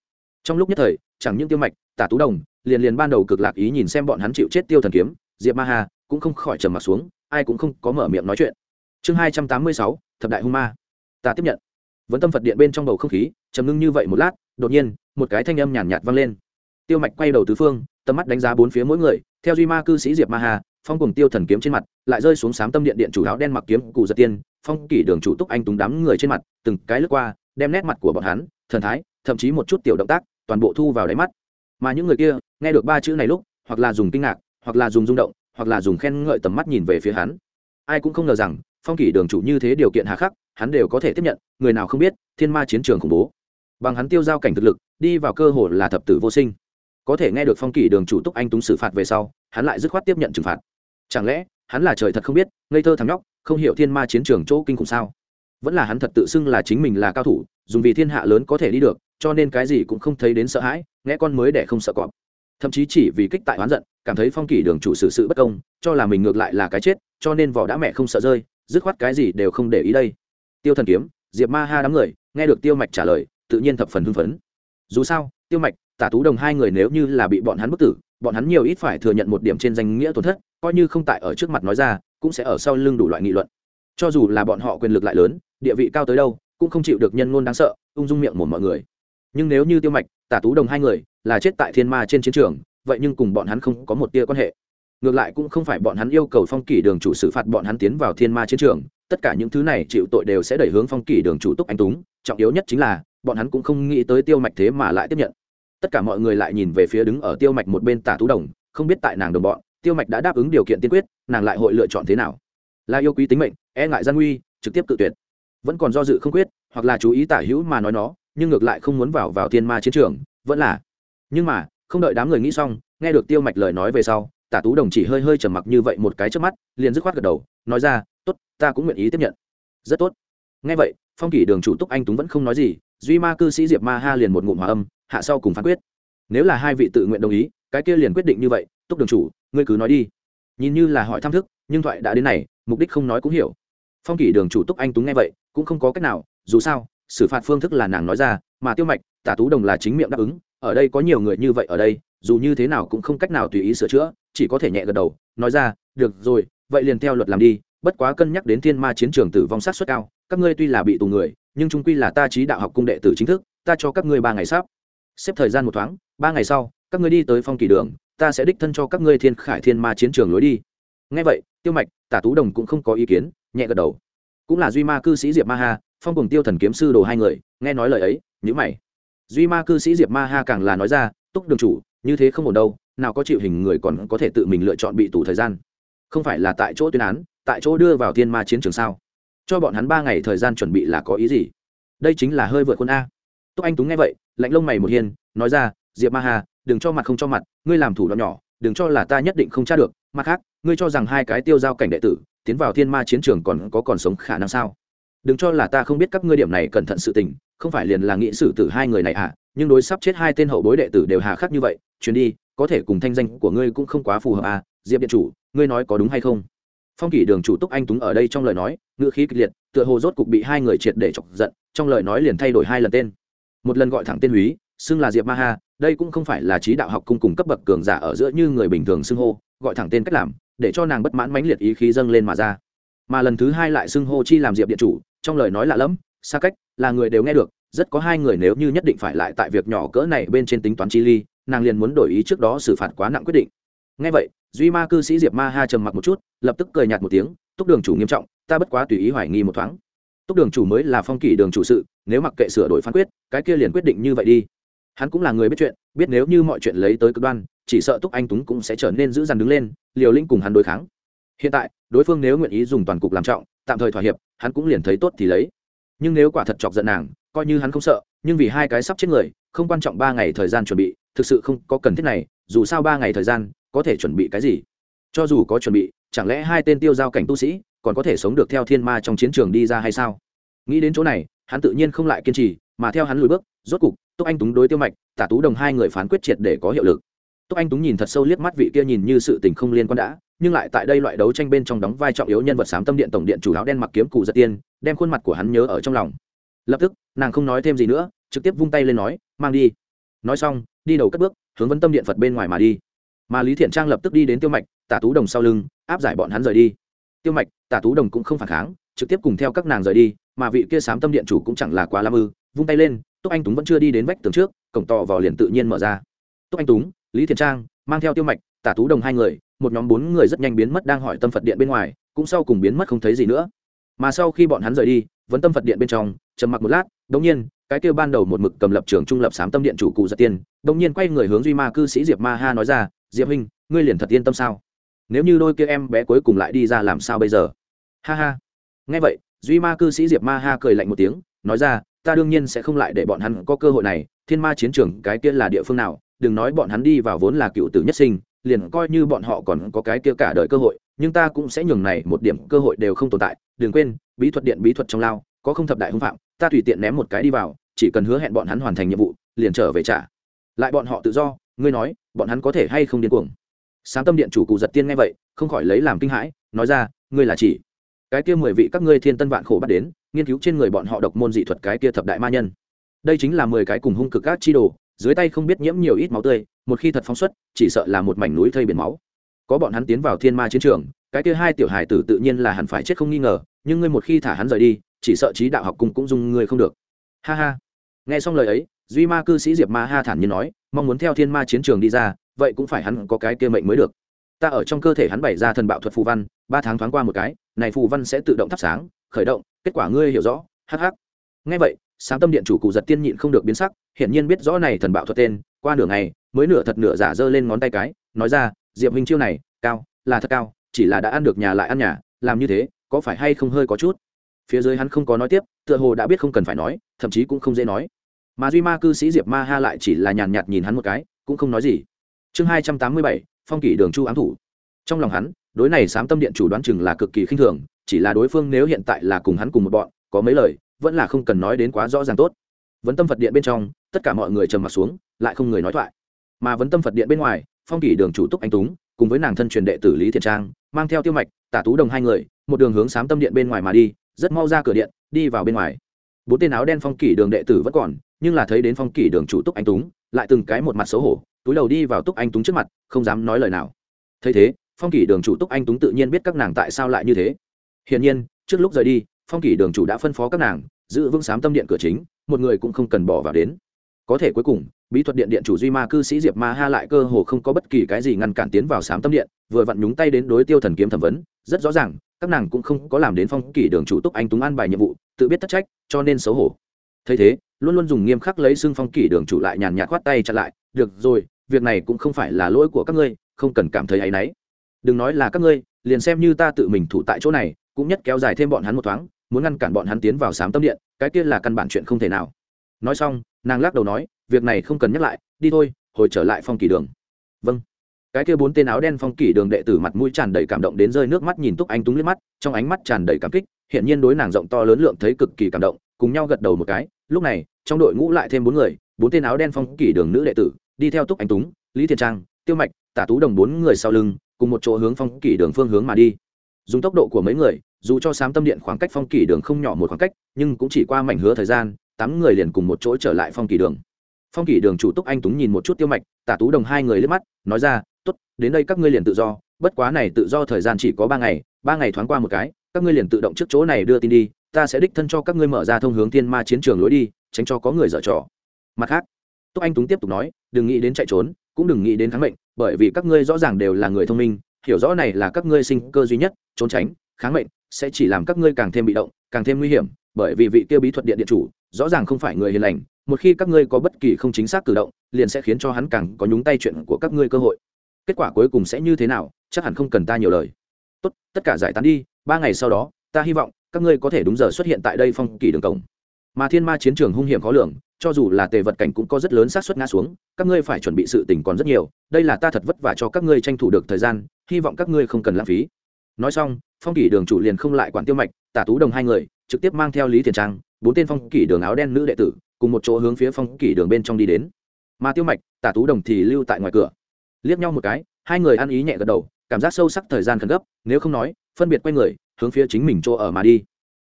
Trong lúc nhất thời, chẳng những tiêu mạch, tả tú đồng, liền liền ban đầu cực lạc ý nhìn xem bọn hắn chịu chết tiêu thần kiếm, diệp ma ha cũng không khỏi trầm mặt xuống, ai cũng không có mở miệng nói chuyện. Chương hai trăm tám mươi sáu, thập đại hung ma. Ta tiếp nhận. Vẫn tâm phật điện bên trong bầu không khí, trầm ngưng như vậy một lát, đột nhiên, một cái thanh âm nhàn nhạt vang lên. Tiêu mạch quay đầu tứ phương, tầm mắt đánh giá bốn phía mỗi người, theo duy ma cư sĩ diệp ma hà, phong cùng tiêu thần kiếm trên mặt, lại rơi xuống sám tâm điện điện chủ áo đen mặc kiếm cụ giật tiên, phong kỷ đường chủ túc anh túng đám người trên mặt, từng cái lướt qua, đem nét mặt của bọn hắn, thần thái, thậm chí một chút tiểu động tác, toàn bộ thu vào đáy mắt. Mà những người kia, nghe được ba chữ này lúc, hoặc là dùng kinh ngạc, hoặc là dùng rung động hoặc là dùng khen ngợi tầm mắt nhìn về phía hắn. Ai cũng không ngờ rằng, phong kỷ đường chủ như thế điều kiện hà khắc, hắn đều có thể tiếp nhận, người nào không biết, thiên ma chiến trường khủng bố. Bằng hắn tiêu giao cảnh thực lực, đi vào cơ hội là thập tử vô sinh. Có thể nghe được phong kỷ đường chủ túc anh túng xử phạt về sau, hắn lại dứt khoát tiếp nhận trừng phạt. Chẳng lẽ, hắn là trời thật không biết, ngây thơ thằng nhóc, không hiểu thiên ma chiến trường chỗ kinh khủng sao? Vẫn là hắn thật tự xưng là chính mình là cao thủ, dùng vì thiên hạ lớn có thể đi được, cho nên cái gì cũng không thấy đến sợ hãi nghe con mới để không sợ cọp thậm chí chỉ vì kích tại oán giận, cảm thấy phong kỷ đường chủ xử sự bất công, cho là mình ngược lại là cái chết, cho nên vỏ đã mẹ không sợ rơi, dứt khoát cái gì đều không để ý đây. Tiêu thần kiếm, diệp ma ha đám người, nghe được tiêu mạch trả lời, tự nhiên thập phần hưng phấn. Dù sao, tiêu mạch, tả tú đồng hai người nếu như là bị bọn hắn bức tử, bọn hắn nhiều ít phải thừa nhận một điểm trên danh nghĩa tổn thất, coi như không tại ở trước mặt nói ra, cũng sẽ ở sau lưng đủ loại nghị luận. Cho dù là bọn họ quyền lực lại lớn, địa vị cao tới đâu, cũng không chịu được nhân ngôn đáng sợ, ung dung miệng một mọi người. Nhưng nếu như tiêu mạch, tả tú đồng hai người là chết tại thiên ma trên chiến trường, vậy nhưng cùng bọn hắn không có một tia quan hệ. Ngược lại cũng không phải bọn hắn yêu cầu phong kỷ đường chủ xử phạt bọn hắn tiến vào thiên ma chiến trường, tất cả những thứ này chịu tội đều sẽ đẩy hướng phong kỷ đường chủ túc anh túng, trọng yếu nhất chính là, bọn hắn cũng không nghĩ tới tiêu mạch thế mà lại tiếp nhận. Tất cả mọi người lại nhìn về phía đứng ở tiêu mạch một bên tả tú đồng, không biết tại nàng đồng bọn, tiêu mạch đã đáp ứng điều kiện tiên quyết, nàng lại hội lựa chọn thế nào? Là yêu quý tính mệnh e ngại gian nguy, trực tiếp tự tuyệt. Vẫn còn do dự không quyết, hoặc là chú ý tả hữu mà nói nó, nhưng ngược lại không muốn vào vào thiên ma chiến trường, vẫn là nhưng mà, không đợi đám người nghĩ xong, nghe được tiêu mạch lời nói về sau, tả tú đồng chỉ hơi hơi trầm mặc như vậy một cái trước mắt, liền dứt khoát gật đầu, nói ra, tốt, ta cũng nguyện ý tiếp nhận. Rất tốt. Nghe vậy, phong kỷ đường chủ túc anh túng vẫn không nói gì, duy ma cư sĩ diệp ma ha liền một ngụm hòa âm, hạ sau cùng phán quyết. Nếu là hai vị tự nguyện đồng ý, cái kia liền quyết định như vậy, túc đường chủ, ngươi cứ nói đi. Nhìn như là hỏi tham thức, nhưng thoại đã đến này, mục đích không nói cũng hiểu. Phong kỷ đường chủ túc anh túng nghe vậy, cũng không có cách nào, dù sao, xử phạt phương thức là nàng nói ra, mà tiêu mạch, tả tú đồng là chính miệng đáp ứng ở đây có nhiều người như vậy ở đây, dù như thế nào cũng không cách nào tùy ý sửa chữa, chỉ có thể nhẹ gật đầu, nói ra, được rồi, vậy liền theo luật làm đi, bất quá cân nhắc đến thiên ma chiến trường tử vong sát suất cao, các ngươi tuy là bị tù người, nhưng trung quy là ta trí đạo học cung đệ tử chính thức, ta cho các ngươi ba ngày sắp. Xếp thời gian một thoáng, ba ngày sau, các ngươi đi tới phong kỳ đường, ta sẽ đích thân cho các ngươi thiên khải thiên ma chiến trường lối đi. Ngay vậy, tiêu mạch, tả tú đồng cũng không có ý kiến, nhẹ gật đầu. Cũng là duy ma cư sĩ diệp ma ha, phong cùng tiêu thần kiếm sư đồ hai người, nghe nói lời ấy nhữ mày duy ma cư sĩ diệp ma ha càng là nói ra, túc đường chủ, như thế không ổn đâu, nào có chịu hình người còn có thể tự mình lựa chọn bị tù thời gian. Không phải là tại chỗ tuyên án, tại chỗ đưa vào thiên ma chiến trường sao? Cho bọn hắn ba ngày thời gian chuẩn bị là có ý gì? Đây chính là hơi vượt quân a. Túc anh túng nghe vậy, lạnh lông mày một hiên nói ra, diệp ma hà đừng cho mặt không cho mặt, ngươi làm thủ đoạn nhỏ, đừng cho là ta nhất định không tra được, mặt khác, ngươi cho rằng hai cái tiêu giao cảnh đệ tử, tiến vào thiên ma chiến trường còn có còn sống khả năng sao? Đừng cho là ta không biết các ngươi điểm này cẩn thận sự tình không phải liền là nghĩ xử tử hai người này à nhưng đối sắp chết hai tên hậu bối đệ tử đều hà khắc như vậy, chuyến đi, có thể cùng thanh danh của ngươi cũng không quá phù hợp à diệp điện chủ, ngươi nói có đúng hay không? Phong kỷ đường chủ túc anh túng ở đây trong lời nói, ngữ khí kịch liệt, tựa hồ rốt cục bị hai người triệt để chọc giận, trong lời nói liền thay đổi hai lần tên. Một lần gọi thẳng tên húy, xưng là diệp ma ha, đây cũng không phải là trí đạo học cung cùng cấp bậc cường giả ở giữa như người bình thường xưng hô, gọi thẳng tên cách làm, để cho nàng bất mãn mãnh liệt ý khí dâng lên mà ra. Mà lần thứ hai lại xưng hô chi làm diệp điện chủ, trong lời nói lạ lẫm, xa cách là người đều nghe được, rất có hai người nếu như nhất định phải lại tại việc nhỏ cỡ này bên trên tính toán chi ly, nàng liền muốn đổi ý trước đó xử phạt quá nặng quyết định. Ngay vậy, duy ma cư sĩ diệp ma ha trầm mặc một chút, lập tức cười nhạt một tiếng, túc đường chủ nghiêm trọng, ta bất quá tùy ý hoài nghi một thoáng. Túc đường chủ mới là phong kỷ đường chủ sự, nếu mặc kệ sửa đổi phán quyết, cái kia liền quyết định như vậy đi. Hắn cũng là người biết chuyện, biết nếu như mọi chuyện lấy tới cực đoan, chỉ sợ túc anh túng cũng sẽ trở nên giữ dằn đứng lên, liều linh cùng hắn đối kháng. Hiện tại, đối phương nếu nguyện ý dùng toàn cục làm trọng, tạm thời thỏa hiệp, hắn cũng liền thấy tốt thì lấy nhưng nếu quả thật chọc giận nàng, coi như hắn không sợ, nhưng vì hai cái sắp chết người, không quan trọng ba ngày thời gian chuẩn bị, thực sự không có cần thiết này, dù sao ba ngày thời gian, có thể chuẩn bị cái gì? Cho dù có chuẩn bị, chẳng lẽ hai tên tiêu giao cảnh tu sĩ còn có thể sống được theo thiên ma trong chiến trường đi ra hay sao? Nghĩ đến chỗ này, hắn tự nhiên không lại kiên trì, mà theo hắn lùi bước, rốt cục, túc anh túng đối tiêu mạch, tả tú đồng hai người phán quyết triệt để có hiệu lực túc anh túng nhìn thật sâu liếc mắt vị kia nhìn như sự tình không liên quan đã, nhưng lại tại đây loại đấu tranh bên trong đóng vai trọng yếu nhân vật sám tâm điện tổng điện chủ áo đen mặc kiếm cụ giật tiên, đem khuôn mặt của hắn nhớ ở trong lòng. Lập tức, nàng không nói thêm gì nữa, trực tiếp vung tay lên nói, mang đi. Nói xong, đi đầu cất bước, hướng vấn tâm điện phật bên ngoài mà đi. Mà lý thiện trang lập tức đi đến tiêu mạch, tả tú đồng sau lưng, áp giải bọn hắn rời đi. Tiêu mạch, tả tú đồng cũng không phản kháng, trực tiếp cùng theo các nàng rời đi, mà vị kia sám tâm điện chủ cũng chẳng là quá lam ư, vung tay lên, túc anh túng vẫn chưa đi đến vách tường trước, cổng tò vào liền tự nhiên mở ra. Túc anh túng lý thiện trang mang theo tiêu mạch, tả tú đồng hai người, một nhóm bốn người rất nhanh biến mất đang hỏi tâm phật điện bên ngoài, cũng sau cùng biến mất không thấy gì nữa. Mà sau khi bọn hắn rời đi, vẫn tâm phật điện bên trong, trầm mặc một lát, đống nhiên, cái kêu ban đầu một mực cầm lập trường trung lập sám tâm điện chủ cụ giật tiên, đống nhiên quay người hướng duy ma cư sĩ diệp ma ha nói ra, diệp huynh, ngươi liền thật yên tâm sao? Nếu như đôi kia em bé cuối cùng lại đi ra làm sao bây giờ? Ha ha. Nghe vậy, duy ma cư sĩ diệp ma ha cười lạnh một tiếng, nói ra, ta đương nhiên sẽ không lại để bọn hắn có cơ hội này, thiên ma chiến trường, cái kia là địa phương nào? Đừng nói bọn hắn đi vào vốn là cựu tử nhất sinh, liền coi như bọn họ còn có cái kia cả đời cơ hội, nhưng ta cũng sẽ nhường này một điểm cơ hội đều không tồn tại. Đừng quên, bí thuật điện bí thuật trong lao, có không thập đại hưng phạm, ta tùy tiện ném một cái đi vào, chỉ cần hứa hẹn bọn hắn hoàn thành nhiệm vụ, liền trở về trả. Lại bọn họ tự do, ngươi nói, bọn hắn có thể hay không điên cuồng? Sáng tâm điện chủ cụ giật tiên nghe vậy, không khỏi lấy làm kinh hãi, nói ra, ngươi là chỉ. Cái kia mười vị các ngươi thiên tân vạn khổ bắt đến, nghiên cứu trên người bọn họ độc môn dị thuật cái kia thập đại ma nhân. Đây chính là mười cái cùng hung cực các chi đồ dưới tay không biết nhiễm nhiều ít máu tươi, một khi thật phóng xuất, chỉ sợ là một mảnh núi thây biển máu. Có bọn hắn tiến vào thiên ma chiến trường, cái kia hai tiểu hài tử tự nhiên là hẳn phải chết không nghi ngờ, nhưng ngươi một khi thả hắn rời đi, chỉ sợ trí đạo học cung cũng dung ngươi không được. Ha ha. Nghe xong lời ấy, duy ma cư sĩ diệp ma ha thản nhiên nói, mong muốn theo thiên ma chiến trường đi ra, vậy cũng phải hắn có cái kia mệnh mới được. Ta ở trong cơ thể hắn bày ra thần bạo thuật phù văn, ba tháng thoáng qua một cái, này phù văn sẽ tự động thắp sáng, khởi động, kết quả ngươi hiểu rõ hh Nghe vậy sám tâm điện chủ cụ giật tiên nhịn không được biến sắc, hiển nhiên biết rõ này thần bạo thuật tên, qua nửa ngày, mới nửa thật nửa giả giơ lên ngón tay cái, nói ra, diệp huynh chiêu này, cao, là thật cao, chỉ là đã ăn được nhà lại ăn nhà, làm như thế, có phải hay không hơi có chút? Phía dưới hắn không có nói tiếp, tựa hồ đã biết không cần phải nói, thậm chí cũng không dễ nói. Mà duy ma cư sĩ diệp ma ha lại chỉ là nhàn nhạt nhìn hắn một cái, cũng không nói gì. Chương hai trăm tám mươi bảy, phong kỷ đường chu ám thủ. Trong lòng hắn, đối này sám tâm điện chủ đoán chừng là cực kỳ khinh thường, chỉ là đối phương nếu hiện tại là cùng hắn cùng một bọn, có mấy lời vẫn là không cần nói đến quá rõ ràng tốt. Vấn tâm phật điện bên trong, tất cả mọi người trầm mặt xuống, lại không người nói thoại. Mà vấn tâm phật điện bên ngoài, phong kỷ đường chủ túc anh túng, cùng với nàng thân truyền đệ tử lý thiện trang, mang theo tiêu mạch, tả tú đồng hai người, một đường hướng sám tâm điện bên ngoài mà đi, rất mau ra cửa điện, đi vào bên ngoài. Bốn tên áo đen phong kỷ đường đệ tử vẫn còn, nhưng là thấy đến phong kỷ đường chủ túc anh túng, lại từng cái một mặt xấu hổ, túi đầu đi vào túc anh túng trước mặt, không dám nói lời nào. Thấy thế, phong kỷ đường chủ túc anh túng tự nhiên biết các nàng tại sao lại như thế. Hiển nhiên, trước lúc rời đi phong kỷ đường chủ đã phân phó các nàng, giữ vững sám tâm điện cửa chính, một người cũng không cần bỏ vào đến. Có thể cuối cùng, bí thuật điện điện chủ duy ma cư sĩ diệp ma ha lại cơ hồ không có bất kỳ cái gì ngăn cản tiến vào sám tâm điện, vừa vặn nhúng tay đến đối tiêu thần kiếm thẩm vấn, rất rõ ràng, các nàng cũng không có làm đến phong kỷ đường chủ túc anh túng an bài nhiệm vụ, tự biết thất trách, cho nên xấu hổ. Thấy thế, luôn luôn dùng nghiêm khắc lấy xưng phong kỷ đường chủ lại nhàn nhạt khoát tay chặn lại, được rồi, việc này cũng không phải là lỗi của các ngươi, không cần cảm thấy áy náy. Đừng nói là các ngươi, liền xem như ta tự mình thủ tại chỗ này, cũng nhất kéo dài thêm bọn hắn một thoáng muốn ngăn cản bọn hắn tiến vào sám tâm điện, cái kia là căn bản chuyện không thể nào. Nói xong, nàng lắc đầu nói, việc này không cần nhắc lại, đi thôi, hồi trở lại phong kỷ đường. Vâng. Cái kia bốn tên áo đen phong kỷ đường đệ tử mặt mũi tràn đầy cảm động đến rơi nước mắt nhìn túc anh túng liếc mắt, trong ánh mắt tràn đầy cảm kích hiện nhiên đối nàng rộng to lớn lượng thấy cực kỳ cảm động, cùng nhau gật đầu một cái, lúc này, trong đội ngũ lại thêm bốn người, bốn tên áo đen phong kỷ đường nữ đệ tử, đi theo túc anh túng, lý thiện trang, tiêu mạch, tả tú đồng bốn người sau lưng, cùng một chỗ hướng phong kỷ đường phương hướng mà đi dùng tốc độ của mấy người, dù cho sám tâm điện khoảng cách phong kỷ đường không nhỏ một khoảng cách, nhưng cũng chỉ qua mảnh hứa thời gian, tám người liền cùng một chỗ trở lại phong kỷ đường. Phong kỷ đường chủ túc anh túng nhìn một chút tiêu mạch, tả tú đồng hai người lướt mắt, nói ra t ố t đến đây các ngươi liền tự do, bất quá này tự do thời gian chỉ có ba ngày ba ngày thoáng qua một cái, các ngươi liền tự động trước chỗ này đưa tin đi, ta sẽ đích thân cho các ngươi mở ra thông hướng tiên ma chiến trường lối đi, tránh cho có người dở trò. Mặt khác, túc anh túng tiếp tục nói, đừng nghĩ đến chạy trốn, cũng đừng nghĩ đến thắng mệnh, bởi vì các ngươi rõ ràng đều là người thông minh hiểu rõ này là các ngươi sinh cơ duy nhất, trốn tránh, kháng mệnh, sẽ chỉ làm các ngươi càng thêm bị động, càng thêm nguy hiểm, bởi vì vị kia bí thuật điện điện chủ, rõ ràng không phải người hiền lành, một khi các ngươi có bất kỳ không chính xác cử động, liền sẽ khiến cho hắn càng có nhúng tay chuyện của các ngươi cơ hội. Kết quả cuối cùng sẽ như thế nào, chắc hẳn không cần ta nhiều lời. Tốt, tất cả giải tán đi, ba ngày sau đó, ta hy vọng các ngươi có thể đúng giờ xuất hiện tại đây phong kỳ đường cổng. Mà thiên ma chiến trường hung hiểm khó lường cho dù là tề vật cảnh cũng có rất lớn xác suất ngã xuống, các ngươi phải chuẩn bị sự tình còn rất nhiều, đây là ta thật vất vả cho các ngươi tranh thủ được thời gian, hy vọng các ngươi không cần lãng phí. Nói xong, phong kỷ đường chủ liền không lại quản tiêu mạch, tả tú đồng hai người, trực tiếp mang theo lý thiền trang, bốn tên phong kỷ đường áo đen nữ đệ tử, cùng một chỗ hướng phía phong kỷ đường bên trong đi đến. Mà tiêu mạch, tả tú đồng thì lưu tại ngoài cửa. Liếc nhau một cái, hai người ăn ý nhẹ gật đầu, cảm giác sâu sắc thời gian khẩn gấp, nếu không nói, phân biệt quay người, hướng phía chính mình chỗ ở mà đi.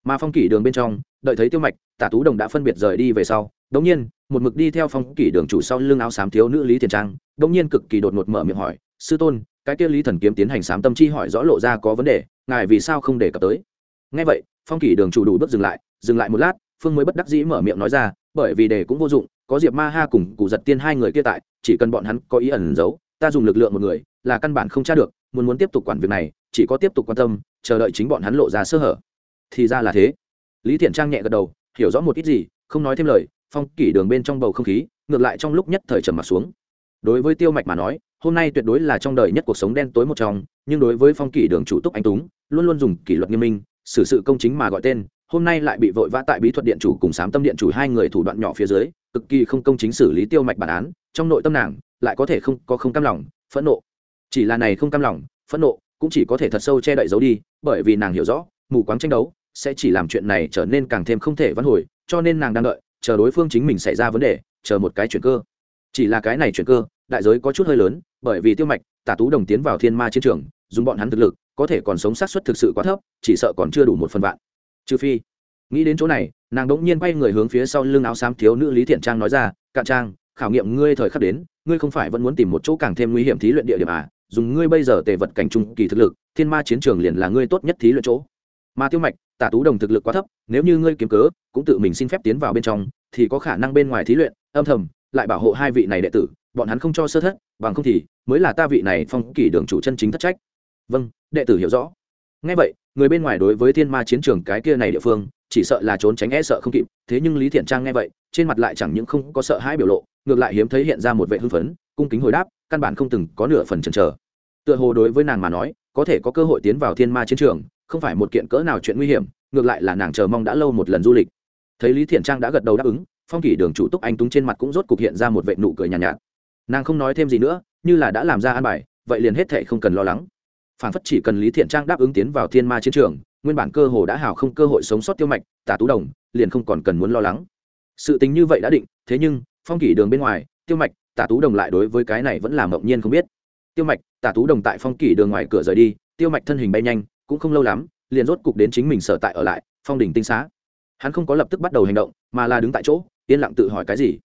Mà phong kỷ đường bên trong, đợi thấy tiêu mạch, tả tú đồng đã phân biệt rời đi về sau đống nhiên, một mực đi theo phong kỷ đường chủ sau lưng áo xám thiếu nữ lý thiền trang, đống nhiên cực kỳ đột ngột mở miệng hỏi, sư tôn, cái kia lý thần kiếm tiến hành sám tâm chi hỏi rõ lộ ra có vấn đề, ngài vì sao không để cập tới? Ngay vậy, phong kỷ đường chủ đủ bước dừng lại dừng lại một lát, phương mới bất đắc dĩ mở miệng nói ra, bởi vì đề cũng vô dụng, có diệp ma ha cùng cụ giật tiên hai người kia tại, chỉ cần bọn hắn có ý ẩn giấu, ta dùng lực lượng một người, là căn bản không tra được, muốn muốn tiếp tục quản việc này, chỉ có tiếp tục quan tâm, chờ đợi chính bọn hắn lộ ra sơ hở. Thì ra là thế. Lý thiện trang nhẹ gật đầu, hiểu rõ một ít gì, không nói thêm lời phong kỷ đường bên trong bầu không khí, ngược lại trong lúc nhất thời trầm mặt xuống. Đối với tiêu mạch mà nói, hôm nay tuyệt đối là trong đời nhất cuộc sống đen tối một trong, nhưng đối với phong kỷ đường chủ túc anh túng, luôn luôn dùng kỷ luật nghiêm minh, xử sự công chính mà gọi tên, hôm nay lại bị vội vã tại bí thuật điện chủ cùng sám tâm điện chủ hai người thủ đoạn nhỏ phía dưới, cực kỳ không công chính xử lý tiêu mạch bản án, trong nội tâm nàng lại có thể không, có không cam lòng, phẫn nộ. Chỉ là này không cam lòng, phẫn nộ cũng chỉ có thể thật sâu che đậy giấu đi, bởi vì nàng hiểu rõ, mù quáng tranh đấu sẽ chỉ làm chuyện này trở nên càng thêm không thể vãn hồi, cho nên nàng đang đợi chờ đối phương chính mình xảy ra vấn đề, chờ một cái chuyển cơ. Chỉ là cái này chuyển cơ, đại giới có chút hơi lớn, bởi vì tiêu mạch tả tú đồng tiến vào thiên ma chiến trường, dùng bọn hắn thực lực, có thể còn sống sát xuất thực sự quá thấp, chỉ sợ còn chưa đủ một phần vạn. Trừ phi, nghĩ đến chỗ này, nàng đ ỗ n g nhiên quay người hướng phía sau lưng áo xám thiếu nữ lý thiện trang nói ra, cạn trang, khảo nghiệm ngươi thời khắc đến, ngươi không phải vẫn muốn tìm một chỗ càng thêm nguy hiểm thí luyện địa điểm à? Dùng ngươi bây giờ tề vật cảnh trung kỳ thực lực, thiên ma chiến trường liền là ngươi tốt nhất thí luyện chỗ mà tiêu mạch, tả tú đồng thực lực quá thấp, nếu như ngươi kiếm cớ, cũng tự mình xin phép tiến vào bên trong, thì có khả năng bên ngoài thí luyện, âm thầm, lại bảo hộ hai vị này đệ tử, bọn hắn không cho sơ thất, bằng không thì mới là ta vị này phong kỷ đường chủ chân chính thất trách. Vâng đệ tử hiểu rõ. Ngay vậy, người bên ngoài đối với thiên ma chiến trường cái kia này địa phương, chỉ sợ là trốn tránh e sợ không kịp, thế nhưng lý thiện trang nghe vậy, trên mặt lại chẳng những không có sợ hãi biểu lộ, ngược lại hiếm thấy hiện ra một vệ hưng phấn, cung kính hồi đáp, căn bản không từng có nửa phần chần chờ. Tựa hồ đối với nàng mà nói, có thể có cơ hội tiến vào thiên ma chiến trường không phải một kiện cỡ nào chuyện nguy hiểm ngược lại là nàng chờ mong đã lâu một lần du lịch. Thấy lý thiện trang đã gật đầu đáp ứng phong kỷ đường chủ túc anh túng trên mặt cũng rốt cục hiện ra một vệ nụ cười nhàn nhạt, nhạt. Nàng không nói thêm gì nữa như là đã làm ra an bài vậy liền hết thệ không cần lo lắng. Phản phất chỉ cần lý thiện trang đáp ứng tiến vào thiên ma chiến trường nguyên bản cơ hồ đã hào không cơ hội sống sót tiêu mạch tả tú đồng liền không còn cần muốn lo lắng. Sự tính như vậy đã định thế nhưng phong kỷ đường bên ngoài tiêu mạch tả tú đồng lại đối với cái này vẫn là mộng nhiên không biết. Tiêu mạch tả tú đồng tại phong kỷ đường ngoài cửa rời đi tiêu mạch thân hình bay nhanh cũng không lâu lắm, liền rốt cục đến chính mình sở tại ở lại, phong đỉnh tinh xá. Hắn không có lập tức bắt đầu hành động, mà là đứng tại chỗ, yên lặng tự hỏi cái gì.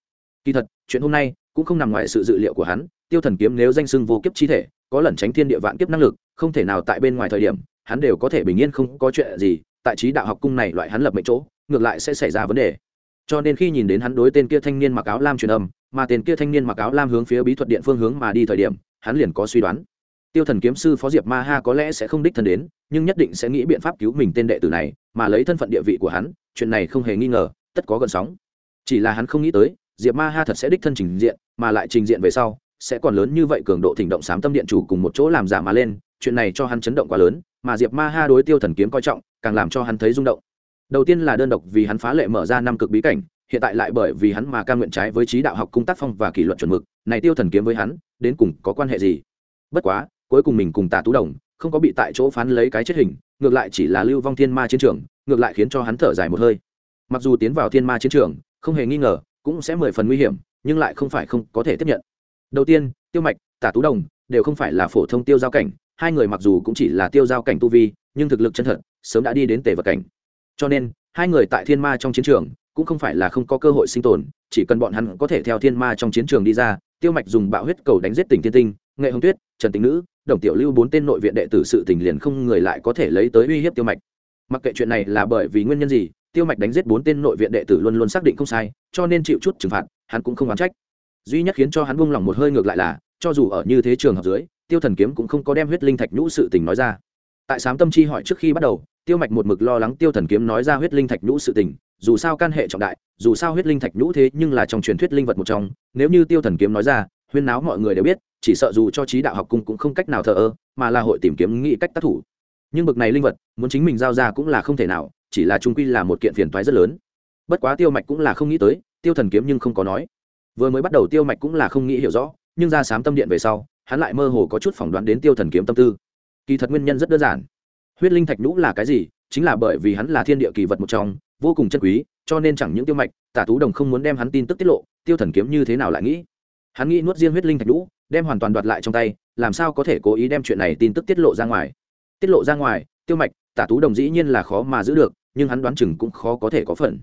Kỳ thật, chuyện hôm nay cũng không nằm ngoài sự dự liệu của hắn, tiêu thần kiếm nếu danh sưng vô kiếp chi thể, có lẩn tránh thiên địa vạn kiếp năng lực, không thể nào tại bên ngoài thời điểm, hắn đều có thể bình yên không có chuyện gì, tại trí đạo học cung này loại hắn lập mệnh chỗ, ngược lại sẽ xảy ra vấn đề. Cho nên khi nhìn đến hắn đối tên kia thanh niên mặc áo lam truyền âm, mà tên kia thanh niên mặc áo lam hướng phía bí thuật điện phương hướng mà đi thời điểm, hắn liền có suy đoán. Tiêu thần kiếm sư phó diệp ma ha có lẽ sẽ không đích thân đến nhưng nhất định sẽ nghĩ biện pháp cứu mình tên đệ tử này, mà lấy thân phận địa vị của hắn, chuyện này không hề nghi ngờ, tất có gần sóng. Chỉ là hắn không nghĩ tới, diệp ma ha thật sẽ đích thân trình diện, mà lại trình diện về sau, sẽ còn lớn như vậy cường độ thỉnh động sám tâm điện chủ cùng một chỗ làm giả mà lên, chuyện này cho hắn chấn động quá lớn, mà diệp ma ha đối tiêu thần kiếm coi trọng, càng làm cho hắn thấy rung động. Đầu tiên là đơn độc vì hắn phá lệ mở ra năm cực bí cảnh, hiện tại lại bởi vì hắn mà ca nguyện trái với trí đạo học cung tác phong và kỷ luật chuẩn mực, này tiêu thần kiếm với hắn, đến cùng có quan hệ gì? Bất quá, cuối cùng mình cùng tả tú đồng không có bị tại chỗ phán lấy cái chết hình, ngược lại chỉ là lưu vong thiên ma chiến trường, ngược lại khiến cho hắn thở dài một hơi. Mặc dù tiến vào thiên ma chiến trường, không hề nghi ngờ, cũng sẽ mười phần nguy hiểm, nhưng lại không phải không có thể tiếp nhận. Đầu tiên, tiêu mạch, tả tú đồng đều không phải là phổ thông tiêu giao cảnh, hai người mặc dù cũng chỉ là tiêu giao cảnh tu vi, nhưng thực lực chân thật, sớm đã đi đến tề vật cảnh. Cho nên, hai người tại thiên ma trong chiến trường cũng không phải là không có cơ hội sinh tồn, chỉ cần bọn hắn có thể theo thiên ma trong chiến trường đi ra, tiêu mạch dùng bạo huyết cầu đánh giết tỉnh thiên tinh nghệ hồng tuyết, trần tình nữ, đồng tiểu lưu bốn tên nội viện đệ tử sự tình liền không người lại có thể lấy tới uy hiếp tiêu mạch. Mặc kệ chuyện này là bởi vì nguyên nhân gì, tiêu mạch đánh giết bốn tên nội viện đệ tử luôn luôn xác định không sai, cho nên chịu chút trừng phạt, hắn cũng không oán trách. Duy nhất khiến cho hắn buông lỏng một hơi ngược lại là, cho dù ở như thế trường hợp dưới, tiêu thần kiếm cũng không có đem huyết linh thạch nhũ sự tình nói ra. Tại sám tâm chi hỏi trước khi bắt đầu, tiêu mạch một mực lo lắng tiêu thần kiếm nói ra huyết linh thạch nhũ sự tình, dù sao can hệ trọng đại, dù sao huyết linh thạch nhũ thế nhưng là trong truyền thuyết linh vật một trong, nếu như tiêu thần kiếm nói ra huyên náo mọi người đều biết, chỉ sợ dù cho trí đạo học cung cũng không cách nào thờ ơ, mà là hội tìm kiếm nghĩ cách tác thủ. Nhưng bực này linh vật, muốn chính mình giao ra cũng là không thể nào, chỉ là trung quy là một kiện phiền toái rất lớn. Bất quá tiêu mạch cũng là không nghĩ tới, tiêu thần kiếm nhưng không có nói. Vừa mới bắt đầu tiêu mạch cũng là không nghĩ hiểu rõ, nhưng ra sám tâm điện về sau, hắn lại mơ hồ có chút phỏng đoán đến tiêu thần kiếm tâm tư. Kỳ thật nguyên nhân rất đơn giản. Huyết linh thạch nhũ là cái gì? Chính là bởi vì hắn là thiên địa kỳ vật một trong, vô cùng chân quý, cho nên chẳng những tiêu mạch, tả tú đồng không muốn đem hắn tin tức tiết lộ, tiêu thần kiếm như thế nào lại nghĩ? Hắn nghĩ nuốt riêng huyết linh thạch lũ đem hoàn toàn đoạt lại trong tay làm sao có thể cố ý đem chuyện này tin tức tiết lộ ra ngoài? Tiết lộ ra ngoài tiêu mạch tả tú đồng dĩ nhiên là khó mà giữ được nhưng hắn đoán chừng cũng khó có thể có phần.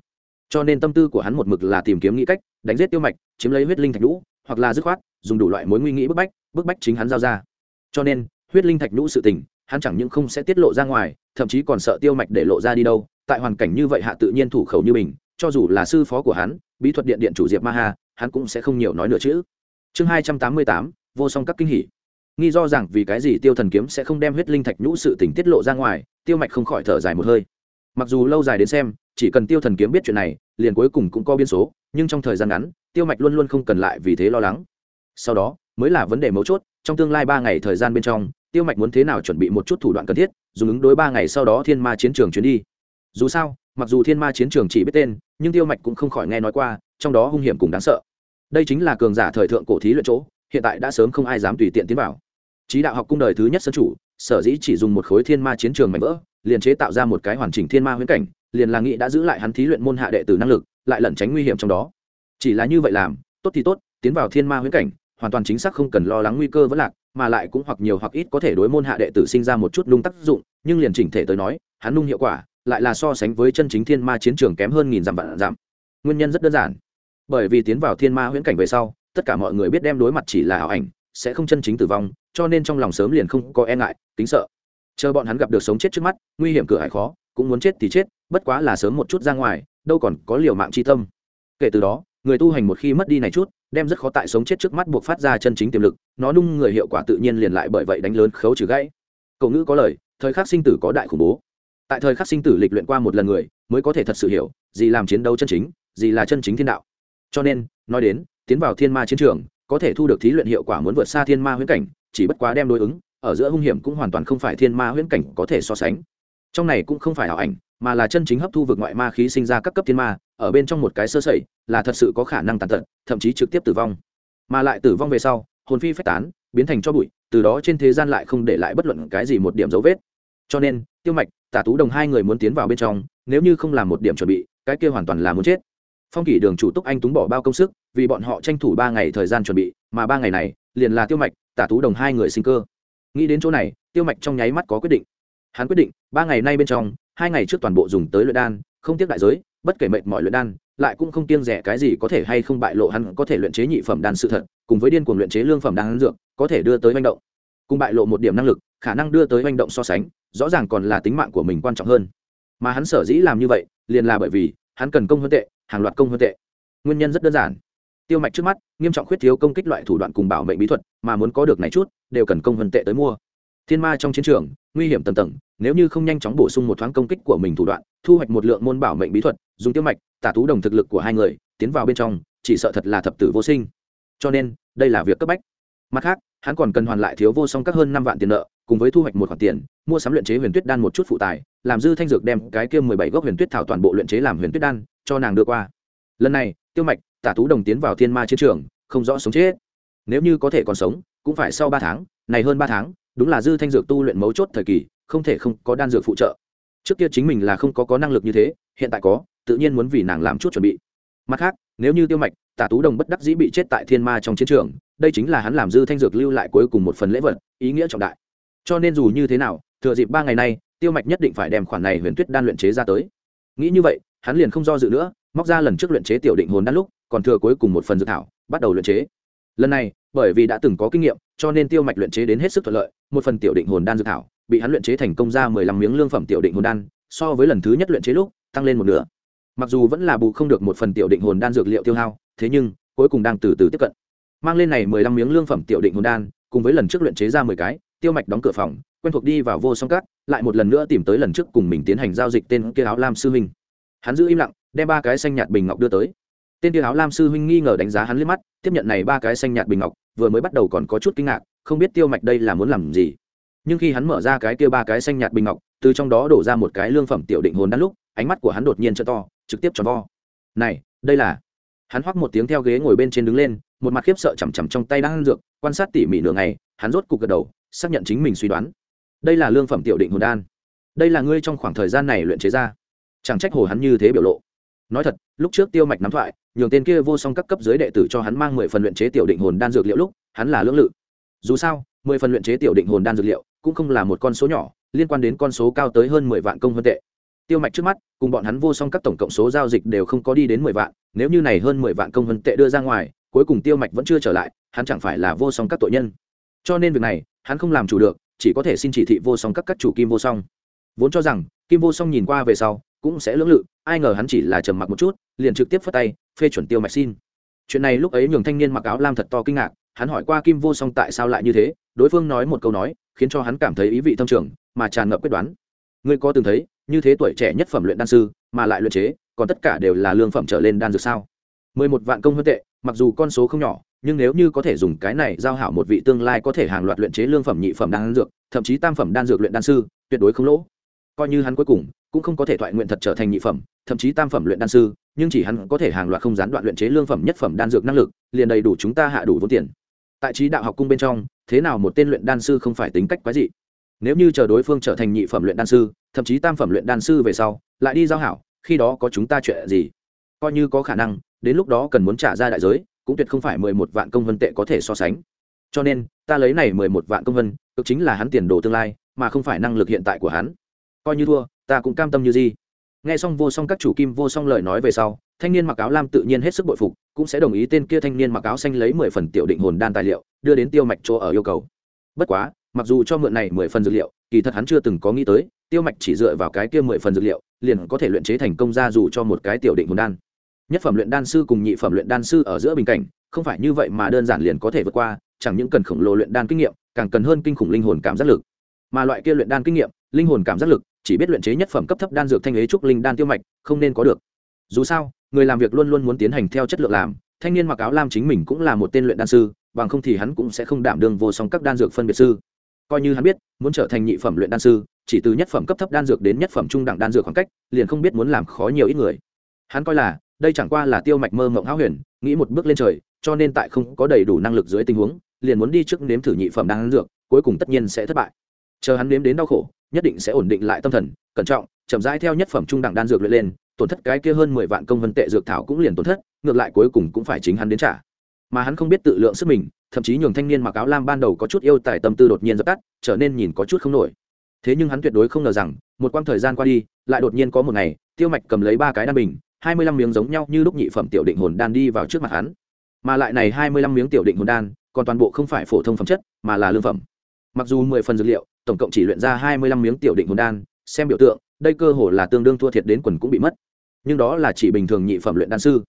Cho nên tâm tư của hắn một mực là tìm kiếm nghĩ cách đánh giết tiêu mạch chiếm lấy huyết linh thạch lũ hoặc là dứt khoát dùng đủ loại mối nguy nghĩ bức bách bức bách chính hắn giao ra. Cho nên huyết linh thạch nhũ sự tình hắn chẳng những không sẽ tiết lộ ra ngoài thậm chí còn sợ tiêu mạch để lộ ra đi đâu tại hoàn cảnh như vậy hạ tự nhiên thủ khẩu như mình cho dù là sư phó của hắn bí thuật điện điện chủ diệp ma hà, hắn cũng sẽ không nhiều nói nữa chứ chương hai trăm tám mươi tám, vô song các kinh hỷ nghi do rằng vì cái gì tiêu thần kiếm sẽ không đem huyết linh thạch nhũ sự tình tiết lộ ra ngoài, tiêu mạch không khỏi thở dài một hơi. Mặc dù lâu dài đến xem, chỉ cần tiêu thần kiếm biết chuyện này, liền cuối cùng cũng có biên số, nhưng trong thời gian ngắn, tiêu mạch luôn luôn không cần lại vì thế lo lắng. Sau đó, mới là vấn đề mấu chốt, trong tương lai ba ngày thời gian bên trong, tiêu mạch muốn thế nào chuẩn bị một chút thủ đoạn cần thiết, dùng ứng đối ba ngày sau đó thiên ma chiến trường chuyến đi. Dù sao, mặc dù thiên ma chiến trường chỉ biết tên, nhưng tiêu mạch cũng không khỏi nghe nói qua, trong đó hung hiểm cùng đáng sợ đây chính là cường giả thời thượng cổ thí luyện chỗ, hiện tại đã sớm không ai dám tùy tiện tiến vào. Trí đạo học cung đời thứ nhất sân chủ, sở dĩ chỉ dùng một khối thiên ma chiến trường mảnh vỡ, liền chế tạo ra một cái hoàn chỉnh thiên ma huyễn cảnh, liền là nghĩ đã giữ lại hắn thí luyện môn hạ đệ tử năng lực, lại lẩn tránh nguy hiểm trong đó. Chỉ là như vậy làm, tốt thì tốt, tiến vào thiên ma huyễn cảnh, hoàn toàn chính xác không cần lo lắng nguy cơ vẫn lạc, mà lại cũng hoặc nhiều hoặc ít có thể đối môn hạ đệ tử sinh ra một chút nung tác dụng, nhưng liền chỉnh thể tới nói, hắn nung hiệu quả, lại là so sánh với chân chính thiên ma chiến trường kém hơn nghìn dặm vạn dặm. Nguyên nhân rất đơn giản bởi vì tiến vào thiên ma huyễn cảnh về sau, tất cả mọi người biết đem đối mặt chỉ là ảo ảnh, sẽ không chân chính tử vong, cho nên trong lòng sớm liền không có e ngại tính sợ. Chờ bọn hắn gặp được sống chết trước mắt, nguy hiểm cửa hải khó, cũng muốn chết thì chết, bất quá là sớm một chút ra ngoài, đâu còn có liều mạng chi tâm. Kể từ đó, người tu hành một khi mất đi này chút, đem rất khó tại sống chết trước mắt buộc phát ra chân chính tiềm lực, nó nung người hiệu quả tự nhiên liền lại bởi vậy đánh lớn khấu trừ gãy. Cậu ngữ có lời, thời khắc sinh tử có đại khủng bố. Tại thời khắc sinh tử lịch luyện qua một lần người, mới có thể thật sự hiểu, gì làm chiến đấu chân chính, gì là chân chính thiên đạo cho nên, nói đến, tiến vào thiên ma chiến trường, có thể thu được thí luyện hiệu quả muốn vượt xa thiên ma huyễn cảnh, chỉ bất quá đem đối ứng, ở giữa hung hiểm cũng hoàn toàn không phải thiên ma huyễn cảnh có thể so sánh. Trong này cũng không phải ảo ảnh, mà là chân chính hấp thu vực ngoại ma khí sinh ra các cấp thiên ma, ở bên trong một cái sơ sẩy, là thật sự có khả năng tàn tật, thậm chí trực tiếp tử vong. Mà lại tử vong về sau, hồn phi phách tán, biến thành cho bụi, từ đó trên thế gian lại không để lại bất luận cái gì một điểm dấu vết. Cho nên, tiêu mạch, tả tú đồng hai người muốn tiến vào bên trong, nếu như không làm một điểm chuẩn bị, cái kia hoàn toàn là muốn chết phong kỷ đường chủ túc anh túng bỏ bao công sức, vì bọn họ tranh thủ ba ngày thời gian chuẩn bị, mà ba ngày này, liền là tiêu mạch, tả tú đồng hai người sinh cơ. Nghĩ đến chỗ này, tiêu mạch trong nháy mắt có quyết định. Hắn quyết định, ba ngày nay bên trong, hai ngày trước toàn bộ dùng tới luyện đan, không tiếc đại giới, bất kể mệnh mọi luyện đan, lại cũng không kiêng rẻ cái gì có thể hay không bại lộ hắn có thể luyện chế nhị phẩm đan sự thật, cùng với điên cuồng luyện chế lương phẩm đan dược, có thể đưa tới manh động. Cùng bại lộ một điểm năng lực, khả năng đưa tới manh động so sánh, rõ ràng còn là tính mạng của mình quan trọng hơn. Mà hắn sở dĩ làm như vậy, liền là bởi vì, hắn cần công hơn tệ hàng loạt công hơn tệ. Nguyên nhân rất đơn giản. Tiêu mạch trước mắt, nghiêm trọng khuyết thiếu công kích loại thủ đoạn cùng bảo mệnh bí thuật, mà muốn có được này chút, đều cần công hơn tệ tới mua. Thiên ma trong chiến trường, nguy hiểm tầm tầng, nếu như không nhanh chóng bổ sung một thoáng công kích của mình thủ đoạn, thu hoạch một lượng môn bảo mệnh bí thuật, dùng tiêu mạch, tả tú đồng thực lực của hai người, tiến vào bên trong, chỉ sợ thật là thập tử vô sinh. Cho nên, đây là việc cấp bách. Mặt khác, hắn còn cần hoàn lại thiếu vô song các hơn năm vạn tiền nợ cùng với thu hoạch một khoản tiền, mua sắm luyện chế huyền tuyết đan một chút phụ tài, làm dư thanh dược đem cái kia mười bảy gốc huyền tuyết thảo toàn bộ luyện chế làm huyền tuyết đan, cho nàng đưa qua. Lần này, tiêu mạch, tả tú đồng tiến vào thiên ma chiến trường, không rõ sống chết. Nếu như có thể còn sống, cũng phải sau ba tháng, này hơn ba tháng, đúng là dư thanh dược tu luyện mấu chốt thời kỳ, không thể không có đan dược phụ trợ. Trước kia chính mình là không có có năng lực như thế, hiện tại có, tự nhiên muốn vì nàng làm chút chuẩn bị. Mặt khác, nếu như tiêu mạch, tả tú đồng bất đắc dĩ bị chết tại thiên ma trong chiến trường, đây chính là hắn làm dư thanh dược lưu lại cuối cùng một phần lễ vật, ý nghĩa trọng đại cho nên dù như thế nào, thừa dịp ba ngày nay, tiêu mạch nhất định phải đem khoản này huyền tuyết đan luyện chế ra tới. Nghĩ như vậy, hắn liền không do dự nữa, móc ra lần trước luyện chế tiểu định hồn đan lúc, còn thừa cuối cùng một phần dự thảo, bắt đầu luyện chế. Lần này, bởi vì đã từng có kinh nghiệm, cho nên tiêu mạch luyện chế đến hết sức thuận lợi, một phần tiểu định hồn đan dự thảo, bị hắn luyện chế thành công ra mười lăm miếng lương phẩm tiểu định hồn đan, so với lần thứ nhất luyện chế lúc, tăng lên một nửa. Mặc dù vẫn là bù không được một phần tiểu định hồn đan dược liệu tiêu hao, thế nhưng, cuối cùng đang từ từ tiếp cận. Mang lên này mười lăm miếng lương phẩm tiểu định hồn đan, cùng với lần trước luyện chế ra mười cái tiêu mạch đóng cửa phòng, quen thuộc đi vào vô song cát lại một lần nữa tìm tới lần trước cùng mình tiến hành giao dịch tên kia áo lam sư huynh. Hắn giữ im lặng, đem ba cái xanh nhạt bình ngọc đưa tới. Tên kia áo lam sư huynh nghi ngờ đánh giá hắn liếc mắt, tiếp nhận này ba cái xanh nhạt bình ngọc, vừa mới bắt đầu còn có chút kinh ngạc, không biết tiêu mạch đây là muốn làm gì. Nhưng khi hắn mở ra cái kia ba cái xanh nhạt bình ngọc, từ trong đó đổ ra một cái lương phẩm tiểu định hồn đan lúc, ánh mắt của hắn đột nhiên t to, trực tiếp tròn vo. Này, đây là hắn hoắc một tiếng theo ghế ngồi bên trên đứng lên, một mặt khiếp sợ chằm chằm trong tay đang ăn dược, quan sát tỉ mỉ nửa ngày, hắn rốt cục gật đầu xác nhận chính mình suy đoán. Đây là lương phẩm tiểu định hồn đan. Đây là ngươi trong khoảng thời gian này luyện chế ra. Chẳng trách hồ hắn như thế biểu lộ. Nói thật, lúc trước tiêu mạch nắm thoại, nhường tên kia vô song các cấp dưới đệ tử cho hắn mang mười phần luyện chế tiểu định hồn đan dược liệu lúc, hắn là lưỡng lự. Dù sao, mười phần luyện chế tiểu định hồn đan dược liệu cũng không là một con số nhỏ, liên quan đến con số cao tới hơn mười vạn công hơn tệ. Tiêu mạch trước mắt, cùng bọn hắn vô song các tổng cộng số giao dịch đều không có đi đến mười vạn, nếu như này hơn mười vạn công hơn tệ đưa ra ngoài, cuối cùng tiêu mạch vẫn chưa trở lại, hắn chẳng phải là vô song các tội nhân. Cho nên việc này hắn không làm chủ được, chỉ có thể xin chỉ thị vô song các các chủ kim vô song. Vốn cho rằng, kim vô song nhìn qua về sau, cũng sẽ lưỡng lự, ai ngờ hắn chỉ là trầm mặc một chút, liền trực tiếp phất tay, phê chuẩn tiêu mạch xin. Chuyện này lúc ấy nhường thanh niên mặc áo lam thật to kinh ngạc, hắn hỏi qua kim vô song tại sao lại như thế, đối phương nói một câu nói, khiến cho hắn cảm thấy ý vị thâm trường, mà tràn ngập quyết đoán. Ngươi có từng thấy, như thế tuổi trẻ nhất phẩm luyện đan sư, mà lại luyện chế, còn tất cả đều là lương phẩm trở lên đan dược sao? Mười một vạn công hơn tệ, mặc dù con số không nhỏ nhưng nếu như có thể dùng cái này giao hảo một vị tương lai có thể hàng loạt luyện chế lương phẩm nhị phẩm đan dược, thậm chí tam phẩm đan dược luyện đan sư, tuyệt đối không lỗ. Coi như hắn cuối cùng cũng không có thể thoại nguyện thật trở thành nhị phẩm, thậm chí tam phẩm luyện đan sư, nhưng chỉ hắn có thể hàng loạt không gián đoạn luyện chế lương phẩm nhất phẩm đan dược năng lực, liền đầy đủ chúng ta hạ đủ vốn tiền. Tại trí đạo học cung bên trong, thế nào một tên luyện đan sư không phải tính cách quái dị? Nếu như chờ đối phương trở thành nhị phẩm luyện đan sư, thậm chí tam phẩm luyện đan sư về sau, lại đi giao hảo, khi đó có chúng ta chuyện gì? Coi như có khả năng, đến lúc đó cần muốn trả ra đại giới cũng tuyệt không phải mười một vạn công vân tệ có thể so sánh. Cho nên, ta lấy này mười một vạn công vân, cực chính là hắn tiền đồ tương lai, mà không phải năng lực hiện tại của hắn. Coi như thua, ta cũng cam tâm như gì nghe xong vô song các chủ kim vô song lời nói về sau, thanh niên mặc áo lam tự nhiên hết sức bội phục, cũng sẽ đồng ý tên kia thanh niên mặc áo xanh lấy mười phần tiểu định hồn đan tài liệu, đưa đến tiêu mạch chỗ ở yêu cầu. Bất quá, mặc dù cho mượn này mười phần dược liệu, kỳ thật hắn chưa từng có nghĩ tới, tiêu mạch chỉ dựa vào cái kia mười phần dược liệu, liền có thể luyện chế thành công ra dù cho một cái tiểu định hồn đan nhất phẩm luyện đan sư cùng nhị phẩm luyện đan sư ở giữa bình cảnh, không phải như vậy mà đơn giản liền có thể vượt qua, chẳng những cần khổng lồ luyện đan kinh nghiệm, càng cần hơn kinh khủng linh hồn cảm giác lực. Mà loại kia luyện đan kinh nghiệm, linh hồn cảm giác lực, chỉ biết luyện chế nhất phẩm cấp thấp đan dược thanh ế trúc linh đan tiêu mạch, không nên có được. Dù sao, người làm việc luôn luôn muốn tiến hành theo chất lượng làm, thanh niên mặc áo lam chính mình cũng là một tên luyện đan sư, bằng không thì hắn cũng sẽ không đảm đương vô song các đan dược phân biệt sư. Coi như hắn biết, muốn trở thành nhị phẩm luyện đan sư, chỉ từ nhất phẩm cấp thấp đan dược đến nhất phẩm trung đẳng đan dược khoảng cách, liền không biết muốn làm khó nhiều ít người. Hắn coi là đây chẳng qua là tiêu mạch mơ mộng háo huyền, nghĩ một bước lên trời, cho nên tại không có đầy đủ năng lực dưới tình huống, liền muốn đi trước nếm thử nhị phẩm đan dược, cuối cùng tất nhiên sẽ thất bại. Chờ hắn nếm đến đau khổ, nhất định sẽ ổn định lại tâm thần, cẩn trọng, chậm rãi theo nhất phẩm trung đẳng đan dược luyện lên, tổn thất cái kia hơn mười vạn công vân tệ dược thảo cũng liền tổn thất, ngược lại cuối cùng cũng phải chính hắn đến trả. Mà hắn không biết tự lượng sức mình, thậm chí nhường thanh niên mặc áo lam ban đầu có chút yêu tài tâm tư đột nhiên dập tắt, trở nên nhìn có chút không nổi. Thế nhưng hắn tuyệt đối không ngờ rằng, một quãng thời gian qua đi, lại đột nhiên có một ngày, tiêu mạch cầm lấy ba cái đan bình hai mươi lăm miếng giống nhau như lúc nhị phẩm tiểu định hồn đan đi vào trước mặt hắn. Mà lại này hai mươi lăm miếng tiểu định hồn đan, còn toàn bộ không phải phổ thông phẩm chất, mà là lương phẩm. Mặc dù mười phần dược liệu, tổng cộng chỉ luyện ra hai mươi lăm miếng tiểu định hồn đan, xem biểu tượng, đây cơ hồ là tương đương thua thiệt đến quần cũng bị mất. Nhưng đó là chỉ bình thường nhị phẩm luyện đan sư.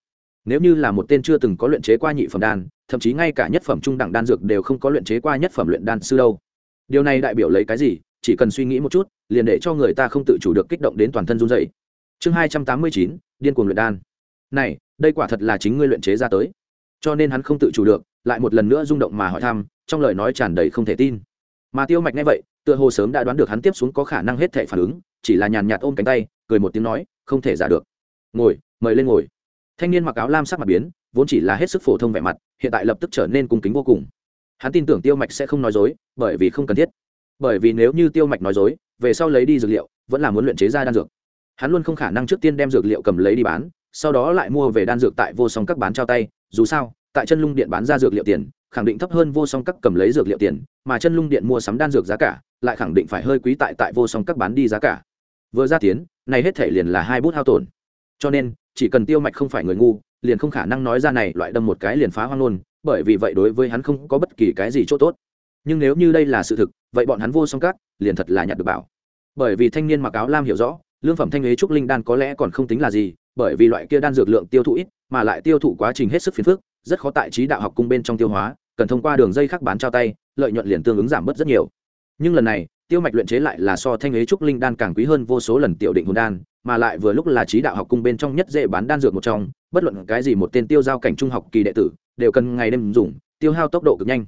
Nếu như là một tên chưa từng có luyện chế qua nhị phẩm đan, thậm chí ngay cả nhất phẩm trung đẳng đan dược đều không có luyện chế qua nhất phẩm luyện đan sư đâu. Điều này đại biểu lấy cái gì? Chỉ cần suy nghĩ một chút, liền để cho người ta không tự chủ được kích động đến toàn thân run rẩy chương hai trăm tám mươi chín, điên cuồng luyện đan. Này, đây quả thật là chính ngươi luyện chế ra tới. Cho nên hắn không tự chủ được, lại một lần nữa rung động mà hỏi thăm, trong lời nói tràn đầy không thể tin. Mà tiêu mạch nghe vậy, tựa hồ sớm đã đoán được hắn tiếp xuống có khả năng hết thể phản ứng, chỉ là nhàn nhạt ôm cánh tay, cười một tiếng nói, không thể giả được. Ngồi, mời lên ngồi. Thanh niên mặc áo lam sắc mặt biến, vốn chỉ là hết sức phổ thông vẻ mặt, hiện tại lập tức trở nên cung kính vô cùng. Hắn tin tưởng tiêu mạch sẽ không nói dối, bởi vì không cần thiết. Bởi vì nếu như tiêu mạch nói dối, về sau lấy đi dược liệu, vẫn là muốn luyện chế ra đan dược hắn luôn không khả năng trước tiên đem dược liệu cầm lấy đi bán, sau đó lại mua về đan dược tại vô song các bán trao tay. Dù sao, tại chân lung điện bán ra dược liệu tiền, khẳng định thấp hơn vô song các cầm lấy dược liệu tiền, mà chân lung điện mua sắm đan dược giá cả, lại khẳng định phải hơi quý tại tại vô song các bán đi giá cả. Vừa ra tiến, này hết thể liền là hai bút hao tổn. Cho nên, chỉ cần tiêu mạch không phải người ngu, liền không khả năng nói ra này loại đâm một cái liền phá hoang luôn, bởi vì vậy đối với hắn không có bất kỳ cái gì chỗ tốt. Nhưng nếu như đây là sự thực, vậy bọn hắn vô song các liền thật là nhặt được bảo. Bởi vì thanh niên mặc áo lam hiểu rõ lương phẩm thanh lý trúc linh đan có lẽ còn không tính là gì, bởi vì loại kia đan dược lượng tiêu thụ ít, mà lại tiêu thụ quá trình hết sức phiền phức, rất khó tại trí đạo học cung bên trong tiêu hóa, cần thông qua đường dây khác bán trao tay, lợi nhuận liền tương ứng giảm bớt rất nhiều. Nhưng lần này, tiêu mạch luyện chế lại là so thanh lý trúc linh đan càng quý hơn vô số lần tiểu định hồn đan, mà lại vừa lúc là trí đạo học cung bên trong nhất dễ bán đan dược một trong, bất luận cái gì một tên tiêu giao cảnh trung học kỳ đệ tử, đều cần ngày đêm dùng, tiêu hao tốc độ cực nhanh.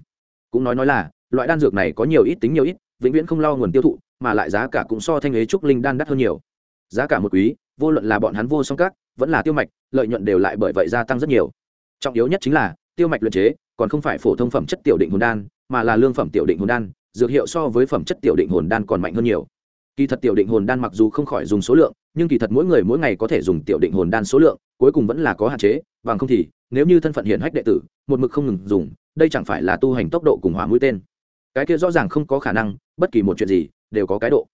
Cũng nói nói là, loại đan dược này có nhiều ít tính nhiều ít, vĩnh viễn không lo nguồn tiêu thụ, mà lại giá cả cũng so thanh lý trúc linh đan đắt hơn nhiều giá cả một quý, vô luận là bọn hắn vô song các, vẫn là tiêu mạch, lợi nhuận đều lại bởi vậy gia tăng rất nhiều. Trọng yếu nhất chính là, tiêu mạch luyện chế còn không phải phổ thông phẩm chất tiểu định hồn đan, mà là lương phẩm tiểu định hồn đan, dược hiệu so với phẩm chất tiểu định hồn đan còn mạnh hơn nhiều. Kỳ thật tiểu định hồn đan mặc dù không khỏi dùng số lượng, nhưng kỳ thật mỗi người mỗi ngày có thể dùng tiểu định hồn đan số lượng, cuối cùng vẫn là có hạn chế, bằng không thì, nếu như thân phận hiển hách đệ tử, một mực không ngừng dùng, đây chẳng phải là tu hành tốc độ cùng hỏa mũi tên. Cái kia rõ ràng không có khả năng, bất kỳ một chuyện gì đều có cái độ.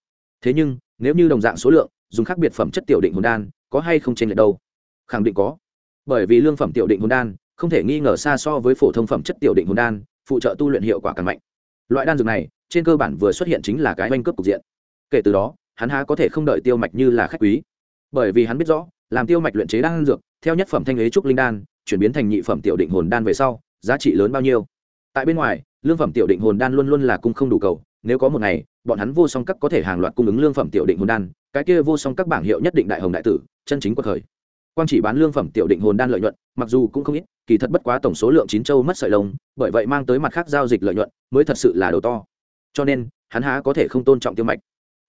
Thế nhưng, nếu như đồng dạng số lượng dùng khác biệt phẩm chất tiểu định hồn đan, có hay không trên lệch đâu? Khẳng định có. Bởi vì lương phẩm tiểu định hồn đan, không thể nghi ngờ xa so với phổ thông phẩm chất tiểu định hồn đan, phụ trợ tu luyện hiệu quả càng mạnh. Loại đan dược này, trên cơ bản vừa xuất hiện chính là cái oanh cấp cục diện. Kể từ đó, hắn há có thể không đợi tiêu mạch như là khách quý. Bởi vì hắn biết rõ, làm tiêu mạch luyện chế đan dược, theo nhất phẩm thanh lý trúc linh đan, chuyển biến thành nhị phẩm tiểu định hồn đan về sau, giá trị lớn bao nhiêu? Tại bên ngoài, lương phẩm tiểu định hồn đan luôn luôn là cung không đủ cầu, nếu có một ngày, bọn hắn vô song cấp có thể hàng loạt cung ứng lương phẩm tiểu định hồn đan cái kia vô song các bảng hiệu nhất định đại hồng đại tử, chân chính cuộc khởi quang chỉ bán lương phẩm tiểu định hồn đan lợi nhuận, mặc dù cũng không ít, kỳ thật bất quá tổng số lượng chín châu mất sợi lông, bởi vậy mang tới mặt khác giao dịch lợi nhuận, mới thật sự là đầu to. Cho nên, hắn há có thể không tôn trọng tiêu mạch.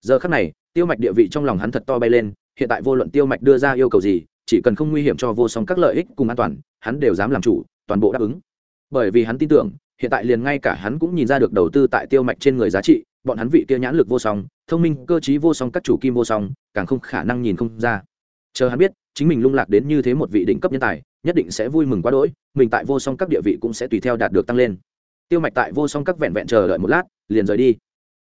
Giờ khắc này, tiêu mạch địa vị trong lòng hắn thật to bay lên, hiện tại vô luận tiêu mạch đưa ra yêu cầu gì, chỉ cần không nguy hiểm cho vô song các lợi ích cùng an toàn, hắn đều dám làm chủ, toàn bộ đáp ứng. Bởi vì hắn tin tưởng hiện tại liền ngay cả hắn cũng nhìn ra được đầu tư tại tiêu mạch trên người giá trị, bọn hắn vị kia nhãn lực vô song, thông minh, cơ t vô song, các chủ kim vô song, càng không khả năng nhìn không ra. Chờ hắn biết, chính mình lung lạc đến như thế một vị đỉnh cấp nhân tài, nhất định sẽ vui mừng quá đỗi, mình tại vô song các địa vị cũng sẽ tùy theo đạt được tăng lên. Tiêu mạch tại vô song các vẹn vẹn chờ đợi một lát, liền rời đi.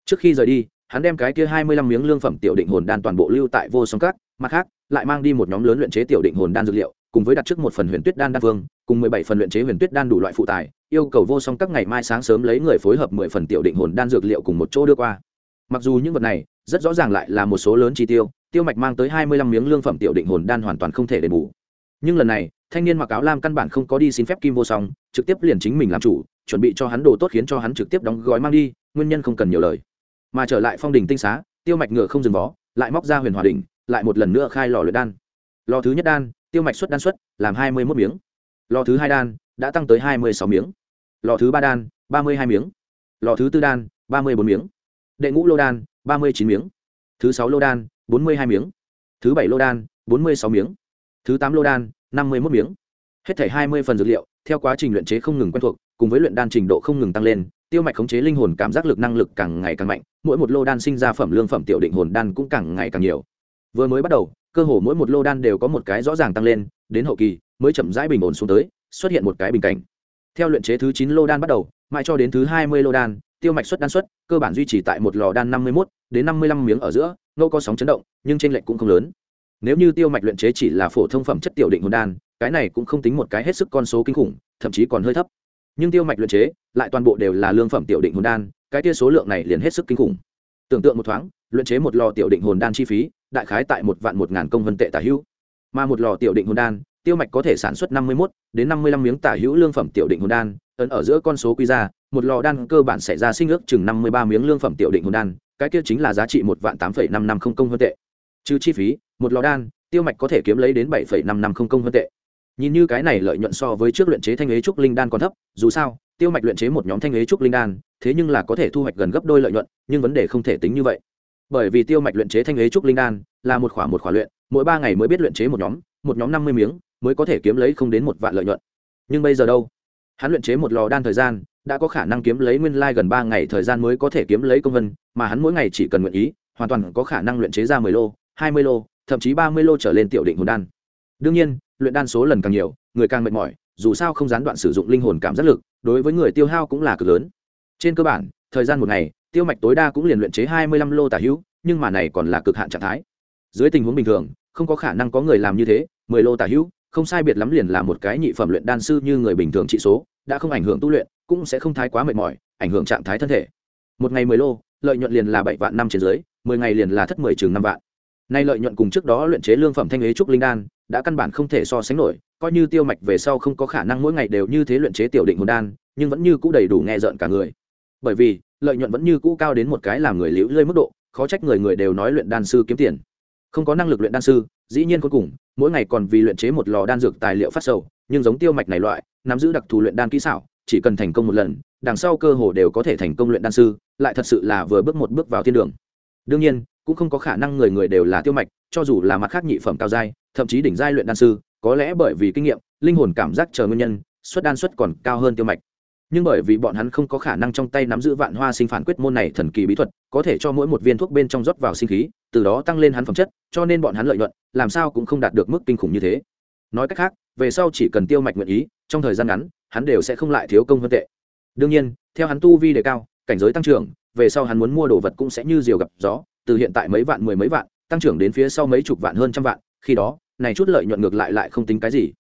Trước khi rời đi, hắn đem cái kia hai mươi lăm miếng lương phẩm tiểu định hồn đan toàn bộ lưu tại vô song các, mặt khác, lại mang đi một nhóm lớn luyện chế tiểu định hồn đan dược liệu, cùng với đặt trước một phần huyền tuyết đan đan vương cùng mười bảy phần luyện chế huyền tuyết đan đủ loại phụ tài, yêu cầu vô song các ngày mai sáng sớm lấy người phối hợp mười phần tiểu định hồn đan dược liệu cùng một chỗ đưa qua. Mặc dù những vật này rất rõ ràng lại là một số lớn chi tiêu tiêu mạch mang tới hai mươi lăm miếng lương phẩm tiểu định hồn đan hoàn toàn không thể đền bù. Nhưng lần này, thanh niên mặc áo lam căn bản không có đi xin phép kim vô song, trực tiếp liền chính mình làm chủ, chuẩn bị cho hắn đồ tốt khiến cho hắn trực tiếp đóng gói mang đi, nguyên nhân không cần nhiều lời. Mà trở lại phong đình tinh xá, tiêu mạch ngựa không dừng vó, lại móc ra huyền hòa đỉnh, lại một lần nữa khai lò luyện đan. Lò thứ nhất đan, tiêu mạch xuất đan xuất, làm hai mươi một miếng lò thứ hai đan đã tăng tới hai mươi sáu miếng. Lò thứ ba đan, ba mươi hai miếng. Lò thứ tư đan, ba mươi bốn miếng. Đệ ngũ lô đan, ba mươi chín miếng. Thứ sáu lô đan, bốn mươi hai miếng. Thứ bảy lô đan, bốn mươi sáu miếng. Thứ tám lô đan, năm mươi một miếng. Hết thảy hai mươi phần dược liệu, theo quá trình luyện chế không ngừng quen thuộc, cùng với luyện đan trình độ không ngừng tăng lên, tiêu mạch khống chế linh hồn cảm giác lực năng lực càng ngày càng mạnh, mỗi một lô đan sinh ra phẩm lương phẩm tiểu định hồn đan cũng càng ngày càng nhiều. Vừa mới bắt đầu, cơ hồ mỗi một lô đan đều có một cái rõ ràng tăng lên đến hậu kỳ, mới chậm rãi bình ổn xuống tới, xuất hiện một cái bình cảnh. Theo luyện chế thứ chín lô đan bắt đầu, mãi cho đến thứ hai mươi lô đan, tiêu mạch xuất đan xuất, cơ bản duy trì tại một lò đan năm mươi một đến năm mươi lăm miếng ở giữa, ngẫu có sóng chấn động, nhưng trên lệch cũng không lớn. Nếu như tiêu mạch luyện chế chỉ là phổ thông phẩm chất tiểu định hồn đan, cái này cũng không tính một cái hết sức con số kinh khủng, thậm chí còn hơi thấp. Nhưng tiêu mạch luyện chế, lại toàn bộ đều là lương phẩm tiểu định hồn đan, cái kia số lượng này liền hết sức kinh khủng. Tưởng tượng một thoáng, luyện chế một lò tiểu định hồn đan chi phí, đại khái tại một vạn một ngàn công vân tệ tả hữu mà một lò tiểu định hồn đan, tiêu mạch có thể sản xuất năm mươi một đến năm mươi lăm miếng tả hữu lương phẩm tiểu định hồn đan, ấn ở giữa con số quy ra, một lò đan cơ bản xảy ra sinh ước chừng năm mươi ba miếng lương phẩm tiểu định hồn đan, cái kia chính là giá trị một vạn tám phẩy năm năm không công hơn tệ. Trừ chi phí, một lò đan, tiêu mạch có thể kiếm lấy đến bảy phẩy năm năm không công hơn tệ. Nhìn như cái này lợi nhuận so với trước luyện chế thanh ế trúc linh đan còn thấp, dù sao, tiêu mạch luyện chế một nhóm thanh ế trúc linh đan, thế nhưng là có thể thu hoạch gần gấp đôi lợi nhuận, nhưng vấn đề không thể tính như vậy. Bởi vì tiêu mạch luyện chế thanh ế trúc linh đan là một khoả một khoả luyện mỗi ba ngày mới biết luyện chế một nhóm một nhóm năm mươi miếng, mới có thể kiếm lấy không đến một vạn lợi nhuận. Nhưng bây giờ đâu? Hắn luyện chế một lò đan thời gian, đã có khả năng kiếm lấy nguyên lai gần ba ngày thời gian mới có thể kiếm lấy công vân, mà hắn mỗi ngày chỉ cần nguyện ý, hoàn toàn có khả năng luyện chế ra mười lô, hai mươi lô, thậm chí ba mươi lô trở lên tiểu định hồn đan. Đương nhiên, luyện đan số lần càng nhiều, người càng mệt mỏi, dù sao không gián đoạn sử dụng linh hồn cảm giác lực, đối với người tiêu hao cũng là cực lớn. Trên cơ bản, thời gian một ngày, tiêu mạch tối đa cũng liền luyện chế hai mươi lăm lô tả hữu, nhưng mà này còn là cực hạn trạng thái. Dưới tình huống bình thường không có khả năng có người làm như thế, mười lô tả hữu, không sai biệt lắm liền là một cái nhị phẩm luyện đan sư như người bình thường trị số, đã không ảnh hưởng tu luyện, cũng sẽ không thái quá mệt mỏi, ảnh hưởng trạng thái thân thể. Một ngày mười lô, lợi nhuận liền là bảy vạn năm trên dưới, mười ngày liền là thất mười chừng năm vạn. Nay lợi nhuận cùng trước đó luyện chế lương phẩm thanh ế trúc linh đan, đã căn bản không thể so sánh nổi, coi như tiêu mạch về sau không có khả năng mỗi ngày đều như thế luyện chế tiểu định hồn đan, nhưng vẫn như cũ đầy đủ nghe rợn cả người. Bởi vì, lợi nhuận vẫn như cũ cao đến một cái làm người liễu lơi mức độ, khó trách người người đều nói luyện đan sư kiếm tiền không có năng lực luyện đan sư, dĩ nhiên cuối cùng, mỗi ngày còn vì luyện chế một lò đan dược tài liệu phát sầu, nhưng giống tiêu mạch này loại, nắm giữ đặc thù luyện đan kỹ xảo, chỉ cần thành công một lần, đằng sau cơ hồ đều có thể thành công luyện đan sư, lại thật sự là vừa bước một bước vào thiên đường. Đương nhiên, cũng không có khả năng người người đều là tiêu mạch, cho dù là mặt khác nhị phẩm cao giai, thậm chí đỉnh giai luyện đan sư, có lẽ bởi vì kinh nghiệm, linh hồn cảm giác chờ nguyên nhân, suất đan suất còn cao hơn tiêu mạch. Nhưng bởi vì bọn hắn không có khả năng trong tay nắm giữ vạn hoa sinh phản quyết môn này thần kỳ bí thuật, có thể cho mỗi một viên thuốc bên trong rót vào sinh khí từ đó tăng lên hắn phẩm chất, cho nên bọn hắn lợi nhuận, làm sao cũng không đạt được mức kinh khủng như thế. Nói cách khác, về sau chỉ cần tiêu mạch nguyện ý, trong thời gian ngắn, hắn đều sẽ không lại thiếu công hơn tệ. Đương nhiên, theo hắn tu vi đề cao, cảnh giới tăng trưởng, về sau hắn muốn mua đồ vật cũng sẽ như diều gặp gió, từ hiện tại mấy vạn mười mấy vạn, tăng trưởng đến phía sau mấy chục vạn hơn trăm vạn, khi đó, này chút lợi nhuận ngược lại lại không tính cái gì.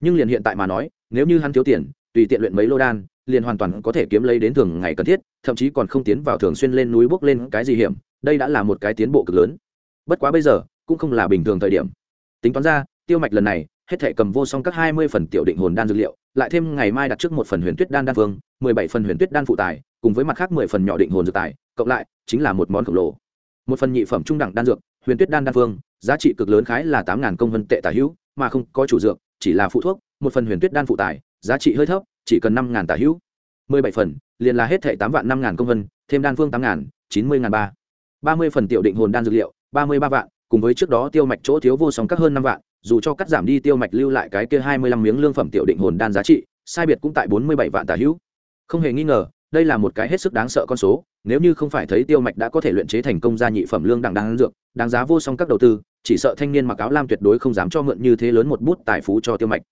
Nhưng liền hiện tại mà nói, nếu như hắn thiếu tiền, tùy tiện luyện mấy lô đan liền hoàn toàn có thể kiếm lấy đến thường ngày cần thiết, thậm chí còn không tiến vào thường xuyên lên núi bước lên cái gì hiểm, đây đã là một cái tiến bộ cực lớn. Bất quá bây giờ, cũng không là bình thường thời điểm. Tính toán ra, tiêu mạch lần này, hết thể cầm vô song các hai mươi phần tiểu định hồn đan dược liệu, lại thêm ngày mai đặt trước một phần huyền tuyết đan đan phương mười bảy phần huyền tuyết đan phụ tài, cùng với mặt khác mười phần nhỏ định hồn dược tài, cộng lại, chính là một món khổng lồ. Một phần nhị phẩm trung đẳng đan dược, huyền tuyết đan đan phương giá trị cực lớn khái là tám ngàn công vân tệ tả hữu, mà không có chủ dược, chỉ là phụ thuốc, một phần huyền tuyết đan phụ tài, giá trị hơi thấp chỉ cần năm ngàn tả hữu. Mười bảy phần, liền là hết thệ tám vạn năm ngàn công vân, thêm đan phương tám ngàn, chín mươi ngàn ba. Ba mươi phần tiểu định hồn đan dược liệu, ba mươi ba vạn, cùng với trước đó tiêu mạch chỗ thiếu vô song các hơn năm vạn, dù cho cắt giảm đi tiêu mạch lưu lại cái kia hai mươi lăm miếng lương phẩm tiểu định hồn đan giá trị, sai biệt cũng tại bốn mươi bảy vạn tả hữu. Không hề nghi ngờ, đây là một cái hết sức đáng sợ con số, nếu như không phải thấy tiêu mạch đã có thể luyện chế thành công gia nhị phẩm lương đẳng đáng dược, đáng giá vô song các đầu tư, chỉ sợ thanh niên mặc áo lam tuyệt đối không dám cho mượn như thế lớn một bút tài phú cho tiêu mạch.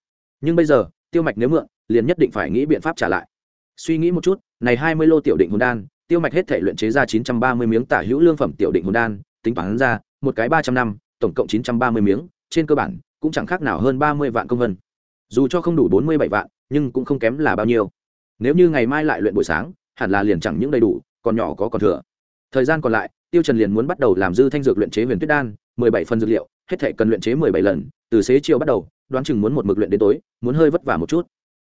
Nhưng bây giờ, tiêu mạch nếu mượn liền nhất định phải nghĩ biện pháp trả lại. Suy nghĩ một chút, này hai mươi lô tiểu định hồn đan, tiêu mạch hết thể luyện chế ra chín trăm ba mươi miếng tả hữu lương phẩm tiểu định hồn đan, tính toán ra, một cái ba trăm năm, tổng cộng chín trăm ba mươi miếng, trên cơ bản, cũng chẳng khác nào hơn ba mươi vạn công vân. Dù cho không đủ bốn mươi bảy vạn, nhưng cũng không kém là bao nhiêu. Nếu như ngày mai lại luyện buổi sáng, hẳn là liền chẳng những đầy đủ, còn nhỏ có còn thừa. Thời gian còn lại, tiêu trần liền muốn bắt đầu làm dư thanh dược luyện chế huyền tuyết đan, mười bảy phần dược liệu, hết thể cần luyện chế mười bảy lần, từ xế chiều bắt đầu, đoán chừng muốn một mực luyện đến tối, muốn hơi vất vả một chút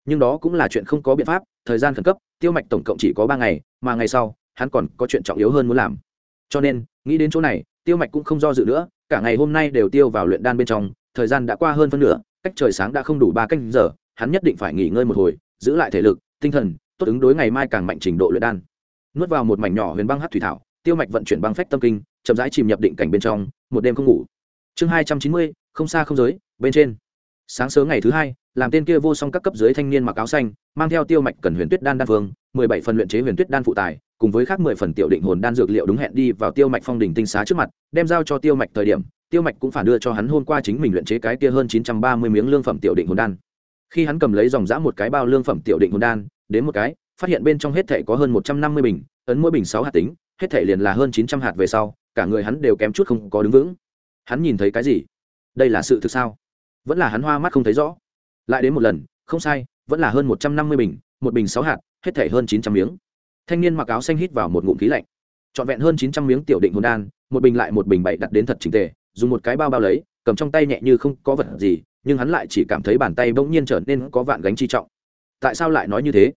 nhưng đó cũng là chuyện không có biện pháp, thời gian khẩn cấp, tiêu mạch tổng cộng chỉ có ba ngày, mà ngày sau, hắn còn có chuyện trọng yếu hơn muốn làm. Cho nên, nghĩ đến chỗ này, tiêu mạch cũng không do dự nữa, cả ngày hôm nay đều tiêu vào luyện đan bên trong, thời gian đã qua hơn phân nửa, cách trời sáng đã không đủ ba canh giờ, hắn nhất định phải nghỉ ngơi một hồi, giữ lại thể lực, tinh thần, tốt ứng đối ngày mai càng mạnh trình độ luyện đan. Nuốt vào một mảnh nhỏ huyền băng hát thủy thảo, tiêu mạch vận chuyển băng phách tâm kinh, chậm rãi chìm nhập định cảnh bên trong, một đêm không ngủ. Chương hai trăm chín mươi, không xa không giới, bên trên. Sáng sớm ngày thứ hai làm tên kia vô song các cấp dưới thanh niên mặc áo xanh, mang theo tiêu mạch cần huyền tuyết đan đan phương mười bảy phần luyện chế huyền tuyết đan phụ tài, cùng với khác mười phần tiểu định hồn đan dược liệu đúng hẹn đi vào tiêu mạch phong đỉnh tinh xá trước mặt, đem giao cho tiêu mạch thời điểm, tiêu mạch cũng phản đưa cho hắn hôm qua chính mình luyện chế cái kia hơn chín trăm ba mươi miếng lương phẩm tiểu định hồn đan. Khi hắn cầm lấy dòng dã một cái bao lương phẩm tiểu định hồn đan, đến một cái, phát hiện bên trong hết thể có hơn một trăm năm mươi bình, ấn mỗi bình sáu hạt tính, hết thể liền là hơn chín trăm hạt về sau, cả người hắn đều kém chút không có đứng vững. Hắn nhìn thấy cái gì? Đây là sự thực sao? Vẫn là hắn hoa mắt không thấy rõ lại đến một lần, không sai, vẫn là hơn một trăm năm mươi bình, một bình sáu hạt, hết thể hơn chín trăm miếng. Thanh niên mặc áo xanh hít vào một ngụm khí lạnh. Trọn vẹn hơn chín trăm miếng tiểu định hồn đan, một bình lại một bình bậy đặt đến thật trình tề, dùng một cái bao bao lấy, cầm trong tay nhẹ như không có vật gì, nhưng hắn lại chỉ cảm thấy bàn tay bỗng nhiên trở nên có vạn gánh chi trọng. Tại sao lại nói như thế?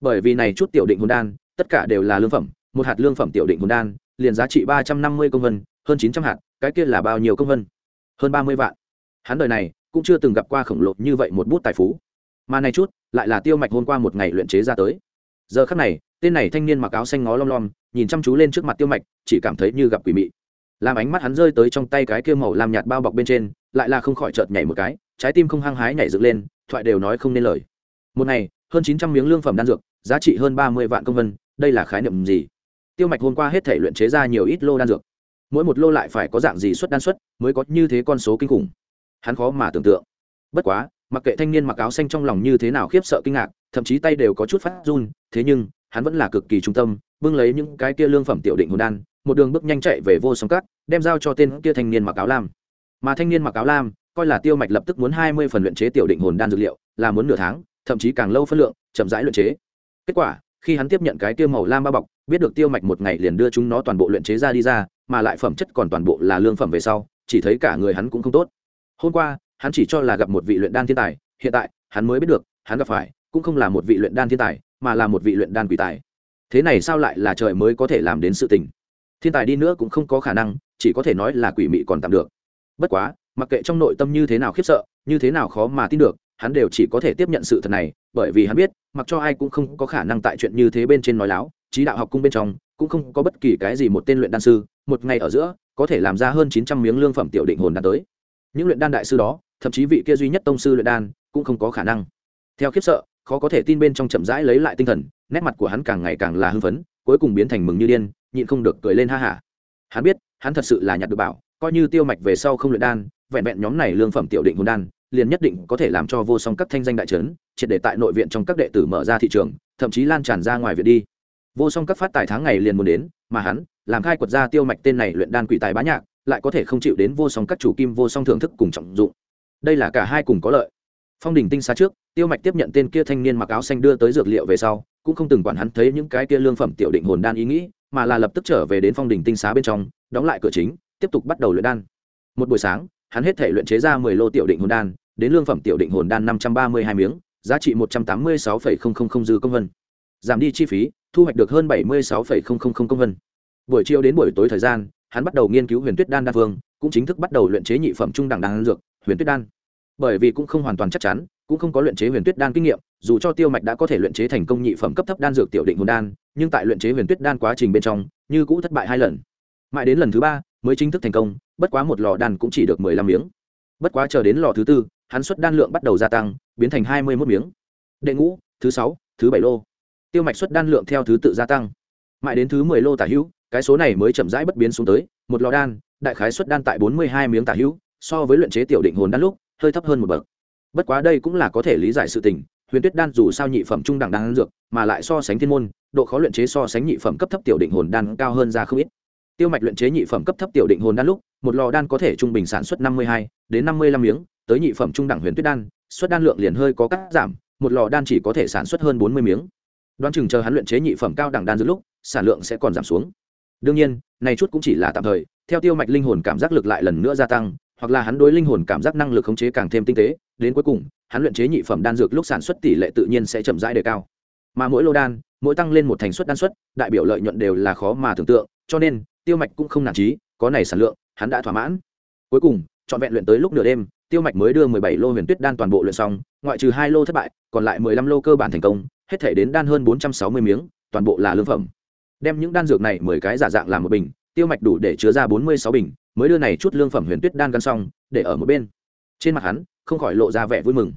Bởi vì này chút tiểu định hồn đan, tất cả đều là lương phẩm, một hạt lương phẩm tiểu định hồn đan, liền giá trị ba trăm năm mươi công vân, hơn chín trăm hạt, cái kia là bao nhiêu công vân? Hơn ba mươi vạn. Hắn đời này cũng chưa từng gặp qua khổng lồ như vậy một bút tài phú. Mà này chút, lại là tiêu mạch hôm qua một ngày luyện chế ra tới. Giờ khắc này, tên này thanh niên mặc áo xanh ngó lom lom, nhìn chăm chú lên trước mặt tiêu mạch, chỉ cảm thấy như gặp quỷ mị. Làm ánh mắt hắn rơi tới trong tay cái kia màu làm nhạt bao bọc bên trên, lại là không khỏi chợt nhảy một cái, trái tim không hăng hái nhảy dựng lên, thoại đều nói không nên lời. Một ngày, hơn chín trăm miếng lương phẩm đan dược, giá trị hơn ba mươi vạn công vân, đây là khái niệm gì? Tiêu mạch hôm qua hết thể luyện chế ra nhiều ít lô đan dược. Mỗi một lô lại phải có dạng gì xuất đan xuất, mới có như thế con số kinh khủng hắn khó mà tưởng tượng. Bất quá, mặc kệ thanh niên mặc áo xanh trong lòng như thế nào khiếp sợ kinh ngạc, thậm chí tay đều có chút phát run, thế nhưng, hắn vẫn là cực kỳ trung tâm, bưng lấy những cái kia lương phẩm tiểu định hồn đan, một đường bước nhanh chạy về vô song cát, đem giao cho tên kia thanh niên mặc áo lam. Mà thanh niên mặc áo lam, coi là tiêu mạch lập tức muốn hai mươi phần luyện chế tiểu định hồn đan dược liệu, là muốn nửa tháng, thậm chí càng lâu phân lượng, chậm rãi luyện chế. Kết quả, khi hắn tiếp nhận cái tiêu màu lam bao bọc, biết được tiêu mạch một ngày liền đưa chúng nó toàn bộ luyện chế ra đi ra, mà lại phẩm chất còn toàn bộ là lương phẩm về sau, chỉ thấy cả người hắn cũng không tốt hôm qua, hắn chỉ cho là gặp một vị luyện đan thiên tài, hiện tại, hắn mới biết được, hắn gặp phải, cũng không là một vị luyện đan thiên tài, mà là một vị luyện đan quỷ tài. Thế này sao lại là trời mới có thể làm đến sự tình? Thiên tài đi nữa cũng không có khả năng, chỉ có thể nói là quỷ mị còn tạm được. Bất quá, mặc kệ trong nội tâm như thế nào khiếp sợ, như thế nào khó mà tin được, hắn đều chỉ có thể tiếp nhận sự thật này, bởi vì hắn biết, mặc cho ai cũng không có khả năng tại chuyện như thế bên trên nói láo trí đạo học cung bên trong, cũng không có bất kỳ cái gì một tên luyện đan sư, một ngày ở giữa, có thể làm ra hơn chín trăm miếng lương phẩm tiểu định hồn đan tới những luyện đan đại sư đó, thậm chí vị kia duy nhất tông sư luyện đan, cũng không có khả năng. Theo khiếp sợ, khó có thể tin bên trong chậm rãi lấy lại tinh thần, nét mặt của hắn càng ngày càng là hưng phấn, cuối cùng biến thành mừng như điên, nhịn không được cười lên ha hả hắn biết, hắn thật sự là nhặt được bảo, coi như tiêu mạch về sau không luyện đan, vẹn vẹn nhóm này lương phẩm tiểu định hồn đan, liền nhất định có thể làm cho vô song các thanh danh đại trấn, triệt để tại nội viện trong các đệ tử mở ra thị trường, thậm chí lan tràn ra ngoài viện đi. Vô song các phát tài tháng ngày liền muốn đến, mà hắn, làm khai quật ra tiêu mạch tên này luyện đan quỷ tài bá nhạc lại có thể không chịu đến vô song các chủ kim vô song thưởng thức cùng trọng dụng. Đây là cả hai cùng có lợi. Phong đình tinh xa trước, tiêu mạch tiếp nhận tên kia thanh niên mặc áo xanh đưa tới dược liệu về sau, cũng không từng quản hắn thấy những cái kia lương phẩm tiểu định hồn đan ý nghĩ, mà là lập tức trở về đến phong đình tinh xá bên trong, đóng lại cửa chính, tiếp tục bắt đầu luyện đan. Một buổi sáng, hắn hết thể luyện chế ra mười lô tiểu định hồn đan, đến lương phẩm tiểu định hồn đan năm trăm ba mươi hai miếng, giá trị một trăm tám mươi sáu dư công vân. Giảm đi chi phí, thu hoạch được hơn bảy mươi sáu công vân. Buổi chiều đến buổi tối thời gian hắn bắt đầu nghiên cứu huyền tuyết đan Đa phương, cũng chính thức bắt đầu luyện chế nhị phẩm trung đẳng đan dược, huyền tuyết đan. Bởi vì cũng không hoàn toàn chắc chắn, cũng không có luyện chế huyền tuyết đan kinh nghiệm, dù cho tiêu mạch đã có thể luyện chế thành công nhị phẩm cấp thấp đan dược tiểu định hồn đan, nhưng tại luyện chế huyền tuyết đan quá trình bên trong, như cũ thất bại hai lần. Mãi đến lần thứ ba, mới chính thức thành công, bất quá một lò đan cũng chỉ được mười lăm miếng. Bất quá chờ đến lò thứ tư, hắn xuất đan lượng bắt đầu gia tăng, biến thành hai mươi mốt miếng. Đệ ngũ, thứ sáu, thứ bảy lô. Tiêu mạch xuất đan lượng theo thứ tự gia tăng. Mãi đến thứ mười lô tả hữu cái số này mới chậm rãi bất biến xuống tới, một lò đan, đại khái xuất đan tại bốn mươi hai miếng tả hữu, so với luyện chế tiểu định hồn đan lúc, hơi thấp hơn một bậc. Bất quá đây cũng là có thể lý giải sự tình, huyền tuyết đan dù sao nhị phẩm trung đẳng đan dược, mà lại so sánh thiên môn, độ khó luyện chế so sánh nhị phẩm cấp thấp tiểu định hồn đan cao hơn ra không ít. Tiêu mạch luyện chế nhị phẩm cấp thấp tiểu định hồn đan lúc, một lò đan có thể trung bình sản xuất năm mươi hai đến năm mươi lăm miếng, tới nhị phẩm trung đẳng huyền tuyết đan xuất đan lượng liền hơi có cắt giảm, một lò đan chỉ có thể sản xuất hơn bốn mươi miếng. Đoán chừng chờ hắn luyện chế nhị phẩm cao đẳng đan dược lúc, sản lượng sẽ còn giảm xuống đương nhiên, này chút cũng chỉ là tạm thời, theo tiêu mạch linh hồn cảm giác lực lại lần nữa gia tăng, hoặc là hắn đối linh hồn cảm giác năng lực khống chế càng thêm tinh tế, đến cuối cùng, hắn luyện chế nhị phẩm đan dược lúc sản xuất tỷ lệ tự nhiên sẽ chậm rãi đề cao. Mà mỗi lô đan, mỗi tăng lên một thành suất đan suất, đại biểu lợi nhuận đều là khó mà tưởng tượng, cho nên, tiêu mạch cũng không nản trí có này sản lượng, hắn đã thỏa mãn. Cuối cùng, trọn vẹn luyện tới lúc nửa đêm, tiêu mạch mới đưa mười bảy lô huyền tuyết đan toàn bộ luyện xong, ngoại trừ hai lô thất bại, còn lại mười lăm lô cơ bản thành công, hết thể đến đan hơn bốn trăm sáu mươi miếng, toàn bộ là lương phẩm đem những đan dược này mười cái giả dạng làm một bình, tiêu mạch đủ để chứa ra bốn mươi sáu bình, mới đưa này chút lương phẩm huyền tuyết đan gắn xong, để ở một bên. Trên mặt hắn, không khỏi lộ ra vẻ vui mừng.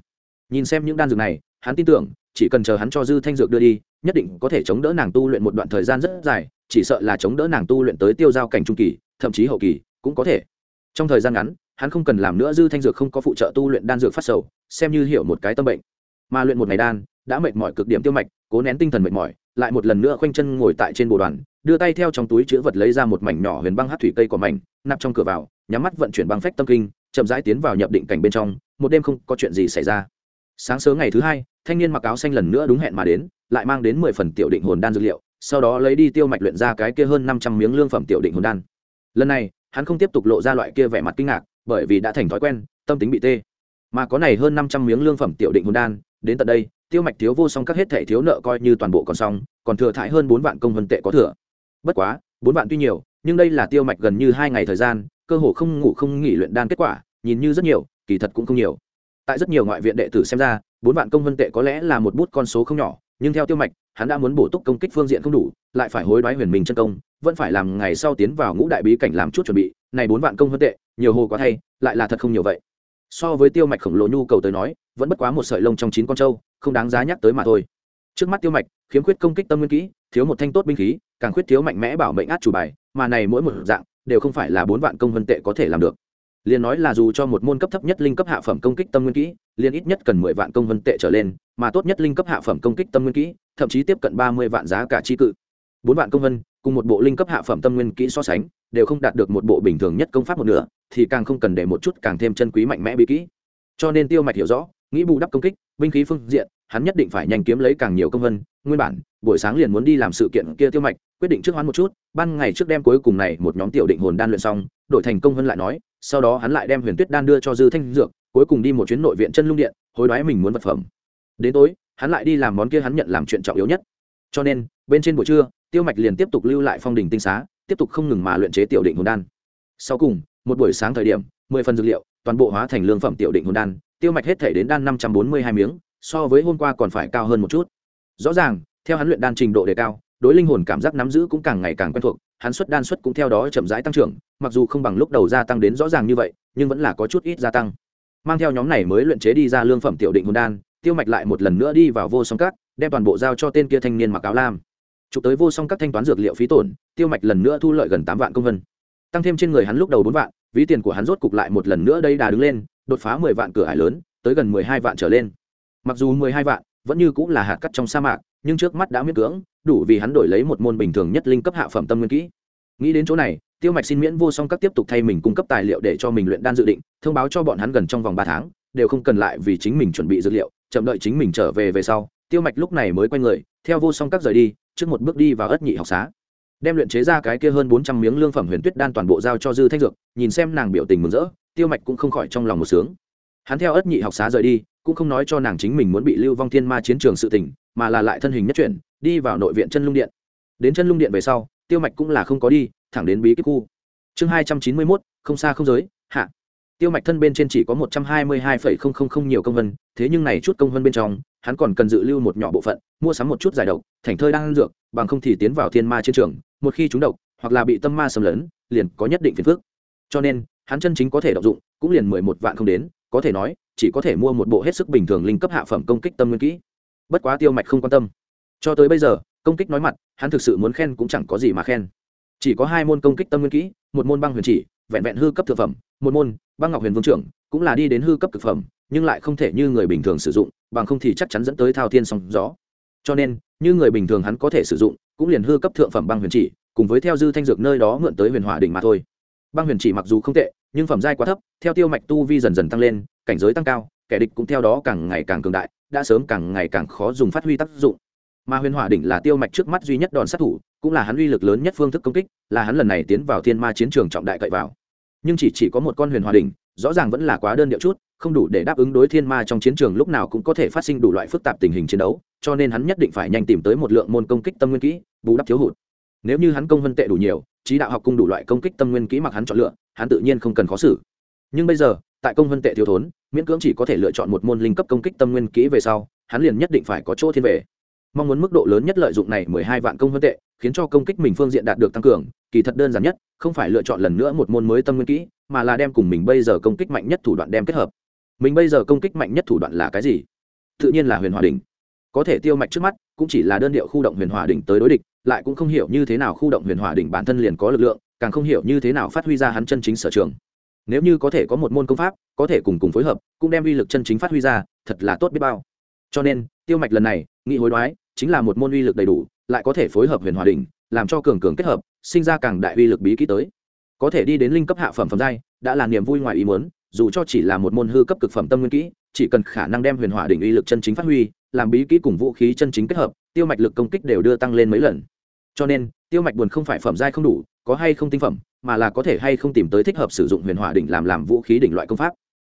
Nhìn xem những đan dược này, hắn tin tưởng, chỉ cần chờ hắn cho dư thanh dược đưa đi, nhất định có thể chống đỡ nàng tu luyện một đoạn thời gian rất dài, chỉ sợ là chống đỡ nàng tu luyện tới tiêu giao cảnh trung kỳ, thậm chí hậu kỳ, cũng có thể. Trong thời gian ngắn, hắn không cần làm nữa dư thanh dược không có phụ trợ tu luyện đan dược phát sầu, xem như hiểu một cái tâm bệnh. Mà luyện một ngày đan, đã mệt mỏi cực điểm tiêu mạch, cố nén tinh thần mệt mỏi lại một lần nữa khoanh chân ngồi tại trên bồ đoàn, đưa tay theo trong túi chứa vật lấy ra một mảnh nhỏ huyền băng hát thủy cây của mảnh nạp trong cửa vào, nhắm mắt vận chuyển băng phách tâm kinh, chậm rãi tiến vào nhập định cảnh bên trong, một đêm không có chuyện gì xảy ra. Sáng sớm ngày thứ hai, thanh niên mặc áo xanh lần nữa đúng hẹn mà đến, lại mang đến mười phần tiểu định hồn đan dược liệu, sau đó lấy đi tiêu mạch luyện ra cái kia hơn năm trăm miếng lương phẩm tiểu định hồn đan. Lần này, hắn không tiếp tục lộ ra loại kia vẻ mặt kinh ngạc, bởi vì đã thành thói quen, tâm tính bị tê. Mà có này hơn năm trăm miếng lương phẩm tiểu định hồn đan, đến tận đây tiêu mạch thiếu vô song các hết thẻ thiếu nợ coi như toàn bộ còn xong, còn thừa thãi hơn bốn vạn công vân tệ có thừa. Bất quá, bốn vạn tuy nhiều, nhưng đây là tiêu mạch gần như hai ngày thời gian, cơ hồ không ngủ không nghỉ luyện đan kết quả, nhìn như rất nhiều, kỳ thật cũng không nhiều. Tại rất nhiều ngoại viện đệ tử xem ra, bốn vạn công vân tệ có lẽ là một bút con số không nhỏ, nhưng theo tiêu mạch, hắn đã muốn bổ túc công kích phương diện không đủ, lại phải hối đoái huyền minh chân công, vẫn phải làm ngày sau tiến vào ngũ đại bí cảnh làm chút chuẩn bị, này bốn vạn công vân tệ, nhiều hồ quá thay, lại là thật không nhiều vậy. So với tiêu mạch khổng lồ nhu cầu tới nói, vẫn bất quá một sợi lông trong chín con trâu không đáng giá nhắc tới mà thôi. Trước mắt tiêu mạch, khiếm khuyết công kích tâm nguyên kỹ, thiếu một thanh tốt binh khí, càng khuyết thiếu mạnh mẽ bảo mệnh át chủ bài, mà này mỗi một dạng đều không phải là bốn vạn công vân tệ có thể làm được. Liền nói là dù cho một môn cấp thấp nhất linh cấp hạ phẩm công kích tâm nguyên kỹ liền ít nhất cần mười vạn công vân tệ trở lên, mà tốt nhất linh cấp hạ phẩm công kích tâm nguyên kỹ, thậm chí tiếp cận ba mươi vạn giá cả chi cự. Bốn vạn công vân cùng một bộ linh cấp hạ phẩm tâm nguyên kỹ so sánh, đều không đạt được một bộ bình thường nhất công pháp một nửa, thì càng không cần để một chút càng thêm chân quý mạnh mẽ bí kỹ. Cho nên tiêu mạch hiểu rõ nghĩ bù đắp công kích, binh khí phương diện, hắn nhất định phải nhanh kiếm lấy càng nhiều công vân. Nguyên bản, buổi sáng liền muốn đi làm sự kiện kia tiêu mạch, quyết định trước hoán một chút, ban ngày trước đêm cuối cùng này một nhóm tiểu định hồn đan luyện xong, đổi thành công vân lại nói, sau đó hắn lại đem huyền tuyết đan đưa cho dư thanh dược, cuối cùng đi một chuyến nội viện chân lung điện, hối đoái mình muốn vật phẩm. Đến tối, hắn lại đi làm món kia hắn nhận làm chuyện trọng yếu nhất. Cho nên, bên trên buổi trưa, tiêu mạch liền tiếp tục lưu lại phong đình tinh xá, tiếp tục không ngừng mà luyện chế tiểu định hồn đan. Sau cùng, một buổi sáng thời điểm, mười phần dược liệu, toàn bộ hóa thành lương phẩm tiểu định hồn đan tiêu mạch hết thể đến đan năm trăm bốn mươi hai miếng, so với hôm qua còn phải cao hơn một chút. Rõ ràng, theo hắn luyện đan trình độ đề cao, đối linh hồn cảm giác nắm giữ cũng càng ngày càng quen thuộc, hắn xuất đan xuất cũng theo đó chậm rãi tăng trưởng, mặc dù không bằng lúc đầu gia tăng đến rõ ràng như vậy, nhưng vẫn là có chút ít gia tăng. Mang theo nhóm này mới luyện chế đi ra lương phẩm tiểu định hồn đan, tiêu mạch lại một lần nữa đi vào vô song các, đem toàn bộ giao cho tên kia thanh niên mặc áo lam. Chụp tới vô song các thanh toán dược liệu phí tổn, tiêu mạch lần nữa thu lợi gần tám vạn công vân. Tăng thêm trên người hắn lúc đầu bốn vạn, ví tiền của hắn rốt cục lại một lần nữa đây đà đứng lên đột phá mười vạn cửa hải lớn, tới gần mười hai vạn trở lên. Mặc dù mười hai vạn vẫn như cũng là hạt cắt trong sa mạc, nhưng trước mắt đã miễn cưỡng, đủ vì hắn đổi lấy một môn bình thường nhất linh cấp hạ phẩm tâm nguyên kỹ. Nghĩ đến chỗ này, tiêu mạch xin miễn vô song các tiếp tục thay mình cung cấp tài liệu để cho mình luyện đan dự định, thông báo cho bọn hắn gần trong vòng ba tháng, đều không cần lại vì chính mình chuẩn bị dược liệu, chậm đợi chính mình trở về về sau, tiêu mạch lúc này mới quay người, theo vô song các rời đi, trước một bước đi vào ất nhị học xá. Đem luyện chế ra cái kia hơn bốn trăm miếng lương phẩm huyền tuyết đan toàn bộ giao cho dư thanh dược, nhìn xem nàng biểu tình mừng rỡ tiêu mạch cũng không khỏi trong lòng một sướng. Hắn theo ất nhị học xá rời đi, cũng không nói cho nàng chính mình muốn bị lưu vong thiên ma chiến trường sự tỉnh mà là lại thân hình nhất chuyển, đi vào nội viện chân lung điện. Đến chân lung điện về sau, tiêu mạch cũng là không có đi, thẳng đến bí kíp khu. Chương hai trăm chín mươi mốt, không xa không giới, hạ. Tiêu mạch thân bên trên chỉ có một trăm hai mươi hai phẩy không không không nhiều công vân, thế nhưng này chút công vân bên trong, hắn còn cần dự lưu một nhỏ bộ phận, mua sắm một chút giải độc, thành thơi đang ăn dược, bằng không thì tiến vào thiên ma chiến trường, một khi chúng độc, hoặc là bị tâm ma xâm lấn, liền có nhất định phiền phước cho nên hắn chân chính có thể đọc dụng, cũng liền mười một vạn không đến, có thể nói, chỉ có thể mua một bộ hết sức bình thường linh cấp hạ phẩm công kích tâm nguyên kỹ. Bất quá tiêu mạch không quan tâm. Cho tới bây giờ, công kích nói mặt, hắn thực sự muốn khen cũng chẳng có gì mà khen. Chỉ có hai môn công kích tâm nguyên kỹ, một môn băng huyền chỉ, vẹn vẹn hư cấp thực phẩm, một môn băng ngọc huyền vương trưởng, cũng là đi đến hư cấp thực phẩm, nhưng lại không thể như người bình thường sử dụng, bằng không thì chắc chắn dẫn tới thao thiên sóng gió. Cho nên, như người bình thường hắn có thể sử dụng, cũng liền hư cấp thượng phẩm băng huyền chỉ, cùng với theo dư thanh dược nơi đó mượn tới huyền hỏa đỉnh mà thôi. Băng huyền chỉ mặc dù không tệ nhưng phẩm giai quá thấp, theo tiêu mạch tu vi dần dần tăng lên, cảnh giới tăng cao, kẻ địch cũng theo đó càng ngày càng cường đại, đã sớm càng ngày càng khó dùng phát huy tác dụng. Mà huyền hỏa đỉnh là tiêu mạch trước mắt duy nhất đòn sát thủ, cũng là hắn uy lực lớn nhất phương thức công kích, là hắn lần này tiến vào thiên ma chiến trường trọng đại cậy vào. Nhưng chỉ chỉ có một con huyền hỏa đỉnh, rõ ràng vẫn là quá đơn điệu chút, không đủ để đáp ứng đối thiên ma trong chiến trường lúc nào cũng có thể phát sinh đủ loại phức tạp tình hình chiến đấu, cho nên hắn nhất định phải nhanh tìm tới một lượng môn công kích tâm nguyên kỹ, bù đắp thiếu hụt. Nếu như hắn công vân tệ đủ nhiều trí đạo học cung đủ loại công kích tâm nguyên kỹ mặc hắn chọn lựa hắn tự nhiên không cần khó xử. Nhưng bây giờ, tại công vân tệ thiếu thốn, miễn cưỡng chỉ có thể lựa chọn một môn linh cấp công kích tâm nguyên kỹ về sau, hắn liền nhất định phải có chỗ thiên về. Mong muốn mức độ lớn nhất lợi dụng này mười hai vạn công vân tệ, khiến cho công kích mình phương diện đạt được tăng cường, kỳ thật đơn giản nhất, không phải lựa chọn lần nữa một môn mới tâm nguyên kỹ, mà là đem cùng mình bây giờ công kích mạnh nhất thủ đoạn đem kết hợp. Mình bây giờ công kích mạnh nhất thủ đoạn là cái gì? Tự nhiên là huyền hòa đỉnh. Có thể tiêu mạch trước mắt, cũng chỉ là đơn điệu khu động huyền hòa đỉnh tới đối địch, lại cũng không hiểu như thế nào khu động huyền hòa đỉnh bản thân liền có lực lượng càng không hiểu như thế nào phát huy ra hắn chân chính sở trường. Nếu như có thể có một môn công pháp, có thể cùng cùng phối hợp, cũng đem uy lực chân chính phát huy ra, thật là tốt biết bao. Cho nên, tiêu mạch lần này, nghị hối đoái, chính là một môn uy lực đầy đủ, lại có thể phối hợp huyền hòa đỉnh, làm cho cường cường kết hợp, sinh ra càng đại uy lực bí kỹ tới. Có thể đi đến linh cấp hạ phẩm phẩm giai, đã là niềm vui ngoài ý muốn, dù cho chỉ là một môn hư cấp cực phẩm tâm nguyên kỹ, chỉ cần khả năng đem huyền hỏa đỉnh uy lực chân chính phát huy, làm bí kỹ cùng vũ khí chân chính kết hợp, tiêu mạch lực công kích đều đưa tăng lên mấy lần. Cho nên, tiêu mạch buồn không phải phẩm giai không đủ có hay không tinh phẩm, mà là có thể hay không tìm tới thích hợp sử dụng huyền hỏa đỉnh làm làm vũ khí đỉnh loại công pháp.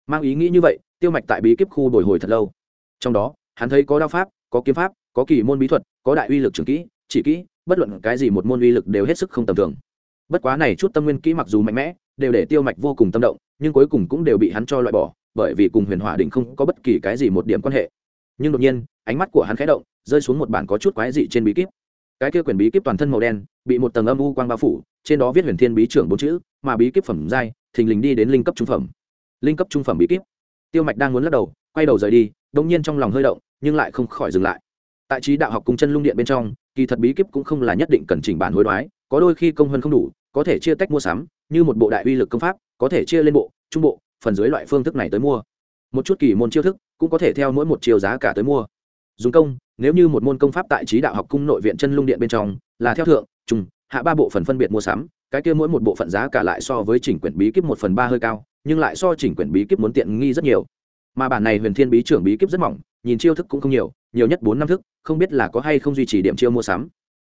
Mang ý nghĩ như vậy, tiêu mạch tại bí kíp khu bồi hồi thật lâu. Trong đó, hắn thấy có đao pháp, có kiếm pháp, có kỳ môn bí thuật, có đại uy lực trường kỹ, chỉ kỹ, bất luận cái gì một môn uy lực đều hết sức không tầm thường. Bất quá này chút tâm nguyên kỹ mặc dù mạnh mẽ, đều để tiêu mạch vô cùng tâm động, nhưng cuối cùng cũng đều bị hắn cho loại bỏ, bởi vì cùng huyền hỏa đỉnh không có bất kỳ cái gì một điểm quan hệ. Nhưng đột nhiên, ánh mắt của hắn khẽ động, rơi xuống một bản có chút quái dị trên bí kíp cái kia quyển bí kíp toàn thân màu đen, bị một tầng âm u quang bao phủ, trên đó viết huyền thiên bí trưởng bốn chữ, mà bí kíp phẩm giai, thình lình đi đến linh cấp trung phẩm. Linh cấp trung phẩm bí kíp. Tiêu mạch đang muốn lắc đầu, quay đầu rời đi đông nhiên trong lòng hơi động, nhưng lại không khỏi dừng lại. Tại trí đạo học cung chân lung điện bên trong, kỳ thật bí kíp cũng không là nhất định cần chỉnh bản hối đoái, có đôi khi công hơn không đủ, có thể chia tách mua sắm, như một bộ đại uy lực công pháp, có thể chia lên bộ, trung bộ, phần dưới loại phương thức này tới mua. Một chút kỳ môn chiêu thức cũng có thể theo mỗi một chiều giá cả tới mua dùng công, nếu như một môn công pháp tại trí đạo học cung nội viện chân lung điện bên trong, là theo thượng trung hạ ba bộ phần phân biệt mua sắm, cái kia mỗi một bộ phận giá cả lại so với chỉnh quyển bí kíp một phần ba hơi cao, nhưng lại so chỉnh quyển bí kíp muốn tiện nghi rất nhiều. Mà bản này huyền thiên bí trưởng bí kíp rất mỏng, nhìn chiêu thức cũng không nhiều nhiều nhất bốn năm thức, không biết là có hay không duy trì điểm chiêu mua sắm.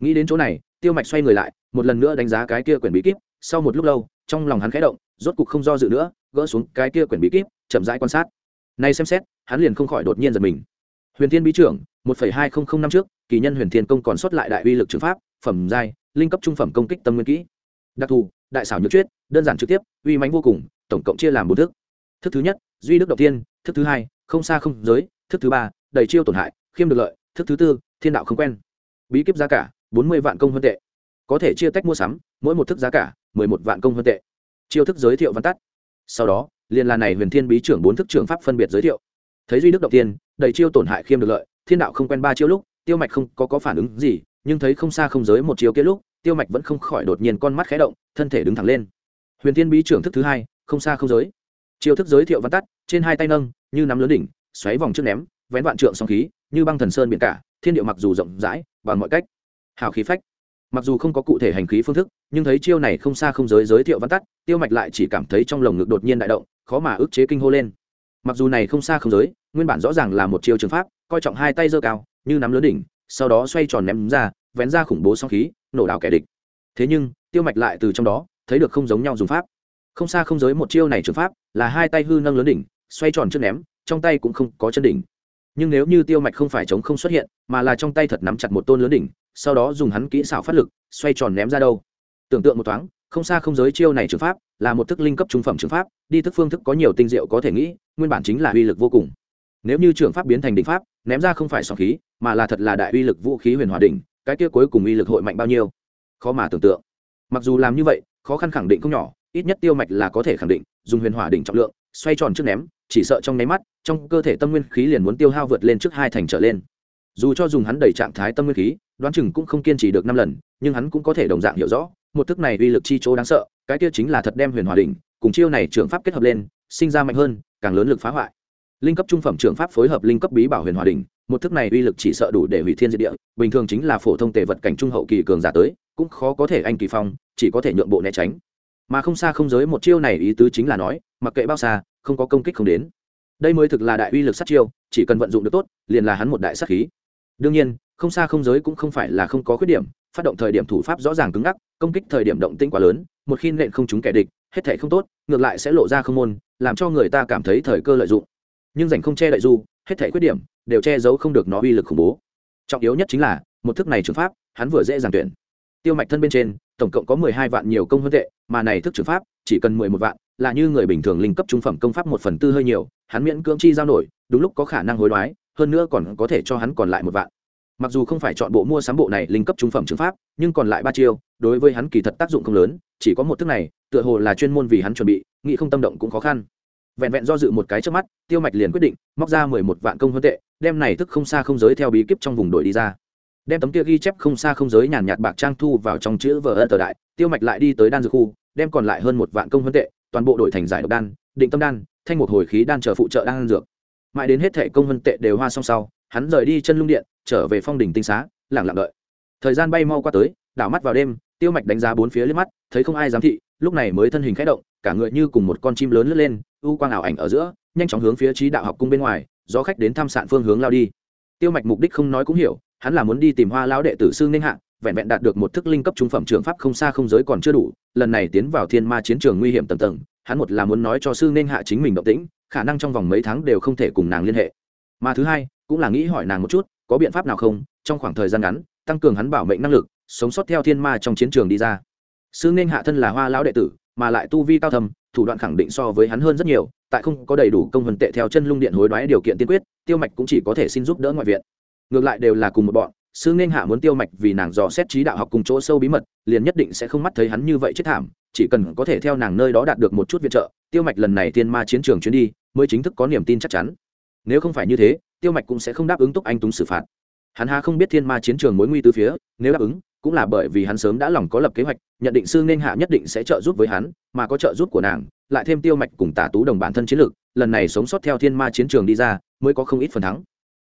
Nghĩ đến chỗ này, tiêu mạch xoay người lại, một lần nữa đánh giá cái kia quyển bí kíp, sau một lúc lâu, trong lòng hắn khẽ động, rốt cục không do dự nữa, gỡ xuống cái kia quyển bí kíp, chậm rãi quan sát. Nay xem xét, hắn liền không khỏi đột nhiên giật mình huyền thiên bí trưởng, một phẩy hai không không năm trước, kỳ nhân huyền thiên công còn xuất lại đại uy lực trường pháp, phẩm giai, linh cấp trung phẩm công kích tâm nguyên kỹ. Đặc thù, đại xảo nhược chuyết đơn giản trực tiếp, uy mãnh vô cùng, tổng cộng chia làm bốn thức. Thức thứ nhất, duy đức đầu tiên thức thứ hai, không xa không giới, thức thứ ba, đầy chiêu tổn hại, khiêm được lợi, thức thứ tư, thiên đạo không quen. Bí kíp giá cả, bốn mươi vạn công hơn tệ. Có thể chia tách mua sắm, mỗi một thức giá cả, mười một vạn công hơn tệ. Chiêu thức giới thiệu văn tắt. Sau đó, liên là này huyền thiên bí trưởng bốn thức trưởng pháp phân biệt giới thiệu. Thấy duy đức đầu tiên đầy chiêu tổn hại khiêm được lợi thiên đạo không quen ba chiêu lúc tiêu mạch không có, có phản ứng gì nhưng thấy không xa không giới một chiêu kia lúc tiêu mạch vẫn không khỏi đột nhiên con mắt khé động thân thể đứng thẳng lên. Huyền thiên bí trưởng thức thứ hai không xa không giới. Chiêu thức giới thiệu văn tắt trên hai tay nâng như nắm lớn đỉnh xoáy vòng trước ném vén vạn trượng song khí như băng thần sơn biển cả thiên điệu mặc dù rộng rãi bằng mọi cách. Hào khí phách. Mặc dù không có cụ thể hành khí phương thức nhưng thấy chiêu này không xa không giới giới thiệu văn tắt tiêu mạch lại chỉ cảm thấy trong lồng ngực đột nhiên đại động khó mà ức chế kinh hô lên. Mặc dù này không xa không giới nguyên bản rõ ràng là một chiêu trường pháp, coi trọng hai tay giơ cao, như nắm lớn đỉnh, sau đó xoay tròn ném ra, vén ra khủng bố song khí, nổ đảo kẻ địch. Thế nhưng, tiêu mạch lại từ trong đó, thấy được không giống nhau dùng pháp. Không xa không giới một chiêu này trường pháp, là hai tay hư nâng lớn đỉnh, xoay tròn trước ném, trong tay cũng không có chân đỉnh. Nhưng nếu như tiêu mạch không phải chống không xuất hiện, mà là trong tay thật nắm chặt một tôn lớn đỉnh, sau đó dùng hắn kỹ xảo phát lực, xoay tròn ném ra đâu? Tưởng tượng một thoáng, không xa không giới chiêu này trường pháp, là một thức linh cấp trung phẩm trường pháp, đi thức phương thức có nhiều tinh diệu có thể nghĩ, nguyên bản chính là uy lực vô cùng nếu như trường pháp biến thành đỉnh pháp, ném ra không phải song khí, mà là thật là đại uy lực vũ khí huyền hòa đỉnh, cái kia cuối cùng uy lực hội mạnh bao nhiêu? Khó mà tưởng tượng. Mặc dù làm như vậy, khó khăn khẳng định không nhỏ, ít nhất tiêu mạch là có thể khẳng định, dùng huyền hỏa đỉnh trọng lượng, xoay tròn trước ném, chỉ sợ trong nháy mắt, trong cơ thể tâm nguyên khí liền muốn tiêu hao vượt lên trước hai thành trở lên. Dù cho dùng hắn đầy trạng thái tâm nguyên khí, đoán chừng cũng không kiên trì được năm lần, nhưng hắn cũng có thể đồng dạng hiểu rõ, một thức này uy lực chi chỗ đáng sợ, cái kia chính là thật đem huyền hòa đỉnh, cùng chiêu này trường pháp kết hợp lên, sinh ra mạnh hơn, càng lớn lực phá hoại linh cấp trung phẩm trường pháp phối hợp linh cấp bí bảo huyền hòa đình một thức này uy lực chỉ sợ đủ để hủy thiên diệt địa, bình thường chính là phổ thông tề vật cảnh trung hậu kỳ cường giả tới, cũng khó có thể anh kỳ phong, chỉ có thể nhượng bộ né tránh. Mà không xa không giới một chiêu này ý tứ chính là nói, mặc kệ bao xa, không có công kích không đến. Đây mới thực là đại uy lực sát chiêu, chỉ cần vận dụng được tốt, liền là hắn một đại sát khí. Đương nhiên, không xa không giới cũng không phải là không có khuyết điểm, phát động thời điểm thủ pháp rõ ràng cứng ngắc, công kích thời điểm động tĩnh quá lớn, một khi nện không trúng kẻ địch, hết thể không tốt, ngược lại sẽ lộ ra không môn, làm cho người ta cảm thấy thời cơ lợi dụng nhưng dành không che đậy du, hết thể khuyết điểm đều che giấu không được nó uy lực khủng bố. Trọng yếu nhất chính là, một thức này trường pháp, hắn vừa dễ dàng tuyển. Tiêu mạch thân bên trên, tổng cộng có mười hai vạn nhiều công hơn tệ, mà này thức trường pháp, chỉ cần mười một vạn, là như người bình thường linh cấp trung phẩm công pháp một phần tư hơi nhiều, hắn miễn cưỡng chi giao nổi, đúng lúc có khả năng hối đoái, hơn nữa còn có thể cho hắn còn lại một vạn. Mặc dù không phải chọn bộ mua sắm bộ này linh cấp trung phẩm trường pháp, nhưng còn lại ba chiêu, đối với hắn kỳ thật tác dụng không lớn, chỉ có một thức này, tựa hồ là chuyên môn vì hắn chuẩn bị, nghĩ không tâm động cũng khó khăn vẹn vẹn do dự một cái trước mắt, tiêu mạch liền quyết định, móc ra mười một vạn công hơn tệ, đem này thức không xa không giới theo bí kíp trong vùng đội đi ra. Đem tấm kia ghi chép không xa không giới nhàn nhạt bạc trang thu vào trong chữ vờ ân tờ đại, tiêu mạch lại đi tới đan dược khu, đem còn lại hơn một vạn công hơn tệ, toàn bộ đổi thành giải độc đan, định tâm đan, thanh một hồi khí đan chờ phụ trợ đan dược. Mãi đến hết thẻ công hơn tệ đều hoa xong sau, hắn rời đi chân lung điện, trở về phong đỉnh tinh xá lẳng lặng đợi. Thời gian bay mau qua tới, đảo mắt vào đêm, tiêu mạch đánh giá bốn phía liếc mắt, thấy không ai giám thị lúc này mới thân hình khẽ động, cả người như cùng một con chim lớn lướt lên, u quang ảo ảnh ở giữa, nhanh chóng hướng phía trí đạo học cung bên ngoài do khách đến thăm sạn phương hướng lao đi. Tiêu mạch mục đích không nói cũng hiểu, hắn là muốn đi tìm hoa lão đệ tử sư ninh hạ, vẹn vẹn đạt được một thức linh cấp trung phẩm trường pháp không xa không giới còn chưa đủ, lần này tiến vào thiên ma chiến trường nguy hiểm tầm tầng, hắn một là muốn nói cho sư ninh hạ chính mình động tĩnh, khả năng trong vòng mấy tháng đều không thể cùng nàng liên hệ. Mà thứ hai, cũng là nghĩ hỏi nàng một chút, có biện pháp nào không, trong khoảng thời gian ngắn, tăng cường hắn bảo mệnh năng lực, sống sót theo thiên ma trong chiến trường đi ra sư nên hạ thân là hoa lão đệ tử, mà lại tu vi cao thầm thủ đoạn khẳng định so với hắn hơn rất nhiều, tại không có đầy đủ công vân tệ theo chân lung điện hối đoái điều kiện tiên quyết, tiêu mạch cũng chỉ có thể xin giúp đỡ ngoại viện. Ngược lại đều là cùng một bọn, sư nên hạ muốn tiêu mạch vì nàng dò xét trí đạo học cùng chỗ sâu bí mật, liền nhất định sẽ không mắt thấy hắn như vậy chết thảm, chỉ cần có thể theo nàng nơi đó đạt được một chút viện trợ, tiêu mạch lần này tiên ma chiến trường chuyến đi, mới chính thức có niềm tin chắc chắn. Nếu không phải như thế, tiêu mạch cũng sẽ không đáp ứng túc anh túng xử phạt. Hắn ha không biết thiên ma chiến trường mối nguy từ phía, nếu đáp ứng cũng là bởi vì hắn sớm đã lòng có lập kế hoạch, nhận định sư nên hạ nhất định sẽ trợ giúp với hắn, mà có trợ giúp của nàng, lại thêm tiêu mạch cùng tả tú đồng bản thân chiến lược, lần này sống sót theo thiên ma chiến trường đi ra, mới có không ít phần thắng.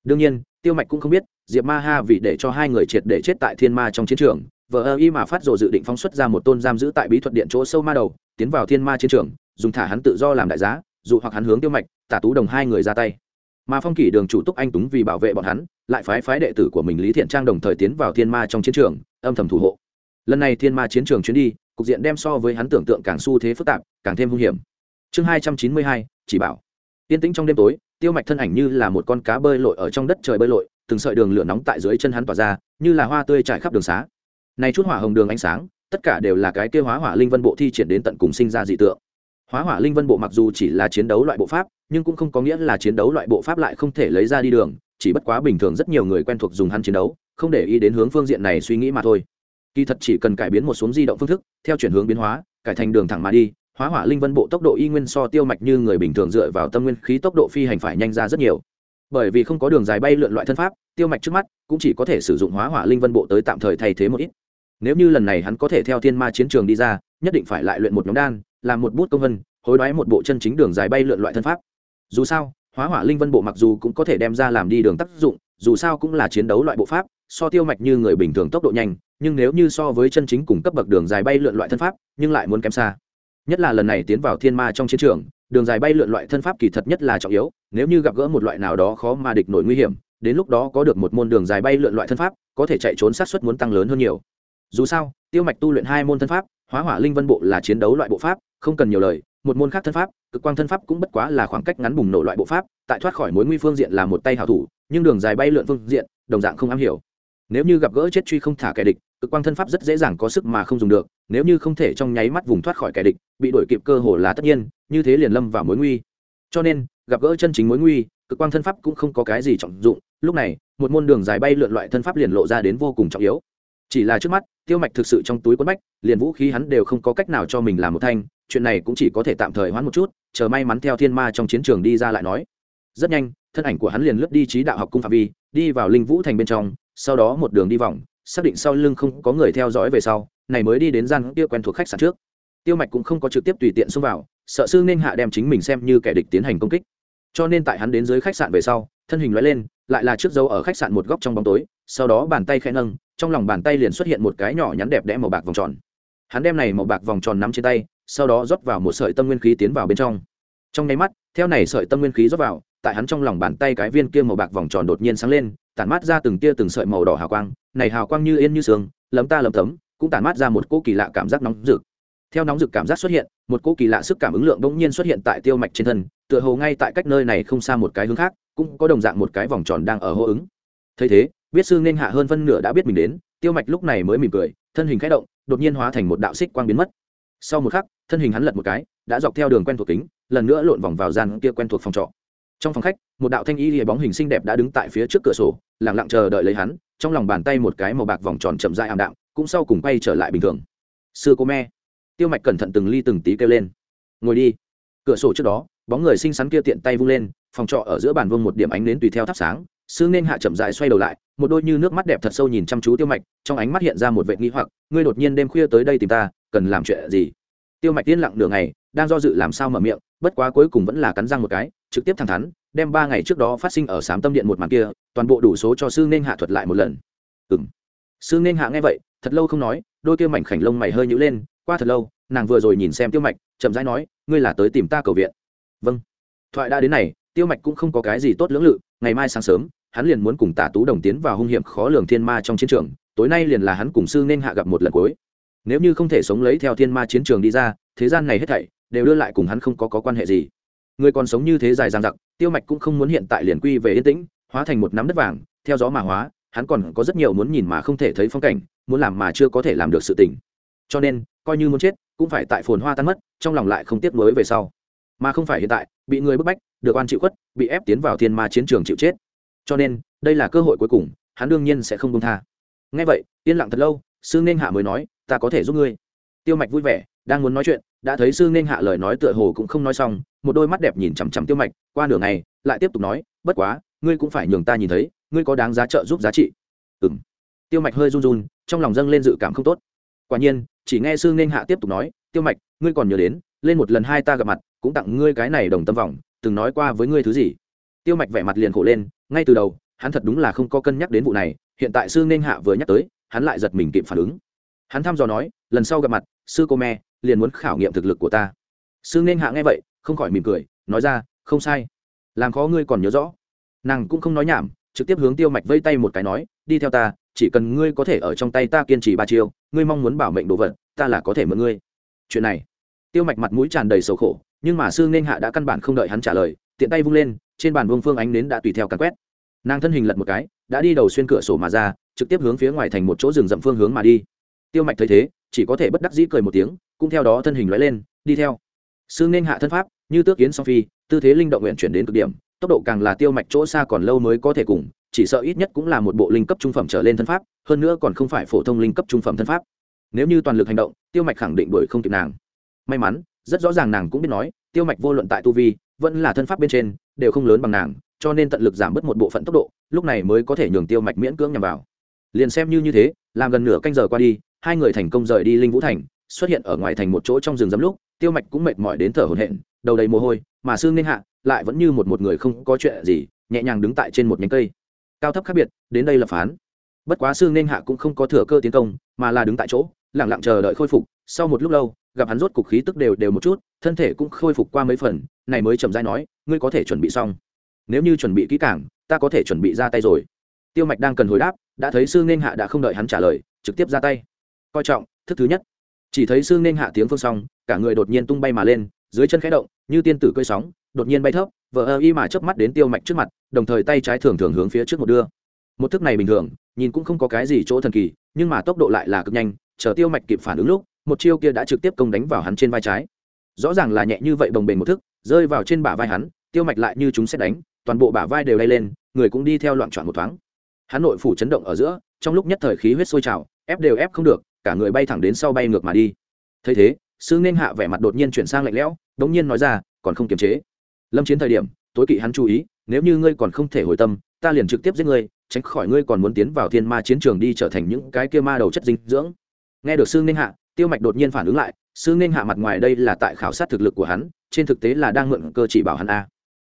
Đương nhiên, tiêu mạch cũng không biết, diệp ma ha vì để cho hai người triệt để chết tại thiên ma trong chiến trường vợ ơ y mà phát dội dự định phóng xuất ra một tôn giam giữ tại bí thuật điện chỗ sâu ma đầu, tiến vào thiên ma chiến trường, dùng thả hắn tự do làm đại giá dù hoặc hắn hướng tiêu mạch tả tú đồng hai người ra tay. Mà phong kỷ đường chủ túc anh túng vì bảo vệ bọn hắn lại phái phái đệ tử của mình lý thiện trang đồng thời tiến vào thiên ma trong chiến trường, âm thầm thủ hộ. Lần này thiên ma chiến trường chuyến đi, cục diện đem so với hắn tưởng tượng càng xu thế phức tạp, càng thêm hung hiểm. Chương hai trăm chín mươi hai, chỉ bảo. Yên tĩnh trong đêm tối, tiêu mạch thân ảnh như là một con cá bơi lội ở trong đất trời bơi lội, từng sợi đường lửa nóng tại dưới chân hắn tỏa ra, như là hoa tươi trải khắp đường xá. Này chút hỏa hồng đường ánh sáng, tất cả đều là cái kêu hóa hỏa linh vân bộ thi triển đến tận cùng sinh ra dị tượng. Hóa hỏa linh vân bộ mặc dù chỉ là chiến đấu loại bộ pháp, nhưng cũng không có nghĩa là chiến đấu loại bộ pháp lại không thể lấy ra đi đường chỉ bất quá bình thường rất nhiều người quen thuộc dùng hắn chiến đấu, không để ý đến hướng phương diện này suy nghĩ mà thôi. Kỳ thật chỉ cần cải biến một xuống di động phương thức, theo chuyển hướng biến hóa, cải thành đường thẳng mà đi, hóa hỏa linh vân bộ tốc độ y nguyên so tiêu mạch như người bình thường dựa vào tâm nguyên khí tốc độ phi hành phải nhanh ra rất nhiều. Bởi vì không có đường dài bay lượn loại thân pháp, tiêu mạch trước mắt cũng chỉ có thể sử dụng hóa hỏa linh vân bộ tới tạm thời thay thế một ít. Nếu như lần này hắn có thể theo thiên ma chiến trường đi ra, nhất định phải lại luyện một nhóm đan, làm một bút công vân, hối đoái một bộ chân chính đường dài bay lượn loại thân pháp. Dù sao hóa hỏa linh vân bộ mặc dù cũng có thể đem ra làm đi đường tác dụng, dù sao cũng là chiến đấu loại bộ pháp, so tiêu mạch như người bình thường tốc độ nhanh, nhưng nếu như so với chân chính cùng cấp bậc đường dài bay lượn loại thân pháp, nhưng lại muốn kém xa. Nhất là lần này tiến vào thiên ma trong chiến trường, đường dài bay lượn loại thân pháp kỳ thật nhất là trọng yếu, nếu như gặp gỡ một loại nào đó khó mà địch nổi nguy hiểm, đến lúc đó có được một môn đường dài bay lượn loại thân pháp, có thể chạy trốn sát xuất muốn tăng lớn hơn nhiều. Dù sao, tiêu mạch tu luyện hai môn thân pháp, hóa hỏa linh vân bộ là chiến đấu loại bộ pháp, không cần nhiều lời một môn khác thân pháp, cực quang thân pháp cũng bất quá là khoảng cách ngắn bùng nổ loại bộ pháp, tại thoát khỏi mối nguy phương diện là một tay hảo thủ, nhưng đường dài bay lượn phương diện, đồng dạng không am hiểu. Nếu như gặp gỡ chết truy không thả kẻ địch, cực quang thân pháp rất dễ dàng có sức mà không dùng được, nếu như không thể trong nháy mắt vùng thoát khỏi kẻ địch, bị đuổi kịp cơ hồ là tất nhiên, như thế liền lâm vào mối nguy. Cho nên, gặp gỡ chân chính mối nguy, cực quang thân pháp cũng không có cái gì trọng dụng, lúc này, một môn đường dài bay lượn loại thân pháp liền lộ ra đến vô cùng trọng yếu. Chỉ là trước mắt, tiêu mạch thực sự trong túi quấn bách, liền vũ khí hắn đều không có cách nào cho mình làm một thanh chuyện này cũng chỉ có thể tạm thời hoãn một chút, chờ may mắn theo thiên ma trong chiến trường đi ra lại nói. Rất nhanh, thân ảnh của hắn liền lướt đi trí đạo học cung phạm vi, đi vào linh vũ thành bên trong, sau đó một đường đi vòng, xác định sau lưng không có người theo dõi về sau, này mới đi đến gian kia quen thuộc khách sạn trước. Tiêu mạch cũng không có trực tiếp tùy tiện xông vào, sợ sư nên hạ đem chính mình xem như kẻ địch tiến hành công kích. Cho nên tại hắn đến dưới khách sạn về sau, thân hình lóe lên, lại là trước dấu ở khách sạn một góc trong bóng tối, sau đó bàn tay khẽ nâng, trong lòng bàn tay liền xuất hiện một cái nhỏ nhắn đẹp đẽ màu bạc vòng tròn. Hắn đem này màu bạc vòng tròn nắm trên tay sau đó rót vào một sợi tâm nguyên khí tiến vào bên trong. Trong nháy mắt, theo này sợi tâm nguyên khí rót vào, tại hắn trong lòng bàn tay cái viên kia màu bạc vòng tròn đột nhiên sáng lên, tản mát ra từng tia từng sợi màu đỏ hào quang. Này hào quang như yên như sương, lấm ta lấm tấm, cũng tản mát ra một cỗ kỳ lạ cảm giác nóng rực. Theo nóng rực cảm giác xuất hiện, một cỗ kỳ lạ sức cảm ứng lượng bỗng nhiên xuất hiện tại tiêu mạch trên thân, tựa hồ ngay tại cách nơi này không xa một cái hướng khác, cũng có đồng dạng một cái vòng tròn đang ở hô ứng. Thấy thế biết sư nên hạ hơn phân nửa đã biết mình đến, tiêu mạch lúc này mới mỉm cười, thân hình khẽ động, đột nhiên hóa thành một đạo xích quang biến mất sau một khắc, thân hình hắn lật một cái, đã dọc theo đường quen thuộc kính, lần nữa lộn vòng vào gian kia quen thuộc phòng trọ. Trong phòng khách, một đạo thanh y lìa bóng hình xinh đẹp đã đứng tại phía trước cửa sổ lẳng lặng chờ đợi lấy hắn, trong lòng bàn tay một cái màu bạc vòng tròn chậm dại ảm đạm, cũng sau cùng quay trở lại bình thường. Sư cô me. Tiêu mạch cẩn thận từng ly từng tí kêu lên. Ngồi đi. Cửa sổ trước đó, bóng người xinh xắn kia tiện tay vung lên, phòng trọ ở giữa bàn vương một điểm ánh đến tùy theo thắp sáng sư nên hạ chậm dại xoay đầu lại, một đôi như nước mắt đẹp thật sâu nhìn chăm chú tiêu mạch, trong ánh mắt hiện ra một vệ nghi hoặc, ngươi đột nhiên đêm khuya tới đây tìm ta cần làm chuyện gì? Tiêu mạch tiên lặng nửa ngày, đang do dự làm sao mở miệng, bất quá cuối cùng vẫn là cắn răng một cái, trực tiếp thẳng thắn, đem ba ngày trước đó phát sinh ở sám tâm điện một màn kia, toàn bộ đủ số cho sư nên hạ thuật lại một lần. Ừ m sư nên hạ nghe vậy, thật lâu không nói, đôi kia mảnh khảnh lông mày hơi nhữ lên, qua thật lâu, nàng vừa rồi nhìn xem tiêu mạch, chậm rãi nói, ngươi là tới tìm ta cầu viện. Vâng. Thoại đã đến này, tiêu mạch cũng không có cái gì tốt lưỡng lự, ngày mai sáng sớm, hắn liền muốn cùng tả tú đồng tiến vào hung hiểm khó lường thiên ma trong chiến trường, tối nay liền là hắn cùng sư nên hạ gặp một lần cuối nếu như không thể sống lấy theo thiên ma chiến trường đi ra thế gian này hết thảy đều đưa lại cùng hắn không có, có quan hệ gì. Người còn sống như thế dài dằng dặc tiêu mạch cũng không muốn hiện tại liền quy về yên tĩnh hóa thành một nắm đất vàng theo gió mà hóa hắn còn có rất nhiều muốn nhìn mà không thể thấy phong cảnh muốn làm mà chưa có thể làm được sự tình. Cho nên coi như muốn chết cũng phải tại phồn hoa tan mất trong lòng lại không tiếc nuối về sau. Mà không phải hiện tại bị người bức bách được oan chịu khuất bị ép tiến vào thiên ma chiến trường chịu chết. Cho nên đây là cơ hội cuối cùng hắn đương nhiên sẽ không công tha. Ngay vậy yên lặng thật lâu sư nên hạ mới nói ta có thể giúp ngươi. Tiêu mạch vui vẻ, đang muốn nói chuyện, đã thấy sư nên hạ lời nói tựa hồ cũng không nói xong, một đôi mắt đẹp nhìn chằm chằm tiêu mạch, qua nửa ngày, lại tiếp tục nói, bất quá, ngươi cũng phải nhường ta nhìn thấy, ngươi có đáng giá trợ giúp giá trị. Ừ m tiêu mạch hơi run run, trong lòng dâng lên dự cảm không tốt. Quả nhiên, chỉ nghe sư nên hạ tiếp tục nói, tiêu mạch, ngươi còn nhớ đến, lên một lần hai ta gặp mặt, cũng tặng ngươi cái này đồng tâm vọng, từng nói qua với ngươi thứ gì? Tiêu mạch vẻ mặt liền khổ lên, ngay từ đầu, hắn thật đúng là không có cân nhắc đến vụ này, hiện tại sư nên hạ vừa nhắc tới, hắn lại giật mình kịp phản ứng hắn thăm dò nói, lần sau gặp mặt, sư cô me, liền muốn khảo nghiệm thực lực của ta. Sư nên hạ nghe vậy, không khỏi mỉm cười, nói ra, không sai. Làm khó ngươi còn nhớ rõ. Nàng cũng không nói nhảm, trực tiếp hướng tiêu mạch vây tay một cái nói, đi theo ta, chỉ cần ngươi có thể ở trong tay ta kiên trì ba chiêu, ngươi mong muốn bảo mệnh đồ vật, ta là có thể mượn ngươi. Chuyện này, tiêu mạch mặt mũi tràn đầy sầu khổ, nhưng mà sư nên hạ đã căn bản không đợi hắn trả lời, tiện tay vung lên, trên bàn vương phương ánh nến đã tùy theo càn quét. Nàng thân hình lật một cái, đã đi đầu xuyên cửa sổ mà ra, trực tiếp hướng phía ngoài thành một chỗ rừng rậm phương hướng mà đi tiêu mạch thấy thế, chỉ có thể bất đắc dĩ cười một tiếng, cũng theo đó thân hình lóe lên, đi theo. Sương nên hạ thân pháp, như tước kiến song phi, tư thế linh động nguyện chuyển đến cực điểm, tốc độ càng là tiêu mạch chỗ xa còn lâu mới có thể cùng, chỉ sợ ít nhất cũng là một bộ linh cấp trung phẩm trở lên thân pháp, hơn nữa còn không phải phổ thông linh cấp trung phẩm thân pháp. Nếu như toàn lực hành động, tiêu mạch khẳng định đuổi không kịp nàng. May mắn, rất rõ ràng nàng cũng biết nói, tiêu mạch vô luận tại tu vi, vẫn là thân pháp bên trên, đều không lớn bằng nàng, cho nên tận lực giảm bớt một bộ phận tốc độ, lúc này mới có thể nhường tiêu mạch miễn cưỡng nhằm vào. Liền xem như như thế, làm gần nửa canh giờ qua đi hai người thành công rời đi linh vũ thành, xuất hiện ở ngoài thành một chỗ trong rừng rậm lúc, tiêu mạch cũng mệt mỏi đến thở hổn hển, đầu đầy mồ hôi, mà xương nên hạ lại vẫn như một một người không có chuyện gì, nhẹ nhàng đứng tại trên một nhánh cây. Cao thấp khác biệt, đến đây là phán. Bất quá xương nên hạ cũng không có thừa cơ tiến công, mà là đứng tại chỗ lẳng lặng chờ đợi khôi phục. Sau một lúc lâu, gặp hắn rốt cục khí tức đều đều một chút, thân thể cũng khôi phục qua mấy phần, này mới chậm rãi nói, ngươi có thể chuẩn bị xong. Nếu như chuẩn bị kỹ càng, ta có thể chuẩn bị ra tay rồi. Tiêu mạch đang cần hồi đáp, đã thấy sư nên hạ đã không đợi hắn trả lời, trực tiếp ra tay coi trọng, thức thứ nhất. Chỉ thấy xương nên hạ tiếng phương xong cả người đột nhiên tung bay mà lên, dưới chân khẽ động, như tiên tử cơi sóng, đột nhiên bay thấp vợ ơ y mà chớp mắt đến tiêu mạch trước mặt, đồng thời tay trái thường thường hướng phía trước một đưa. Một thức này bình thường, nhìn cũng không có cái gì chỗ thần kỳ, nhưng mà tốc độ lại là cực nhanh, chờ tiêu mạch kịp phản ứng lúc, một chiêu kia đã trực tiếp công đánh vào hắn trên vai trái. Rõ ràng là nhẹ như vậy bồng bềnh một thức, rơi vào trên bả vai hắn, tiêu mạch lại như chúng xét đánh, toàn bộ bả vai đều lay lên, người cũng đi theo loạn trọn một thoáng. Hắn nội phủ chấn động ở giữa, trong lúc nhất thời khí huyết sôi trào, ép đều ép không được cả người bay thẳng đến sau bay ngược mà đi. Thấy thế sư nên hạ vẻ mặt đột nhiên chuyển sang lạnh lẽo, đống nhiên nói ra, còn không kiềm chế. Lâm chiến thời điểm, tối kỵ hắn chú ý, nếu như ngươi còn không thể hồi tâm, ta liền trực tiếp giết ngươi, tránh khỏi ngươi còn muốn tiến vào thiên ma chiến trường đi trở thành những cái kia ma đầu chất dinh dưỡng. Nghe được sư nên hạ, tiêu mạch đột nhiên phản ứng lại sư nên hạ mặt ngoài đây là tại khảo sát thực lực của hắn, trên thực tế là đang mượn cơ chỉ bảo hắn a.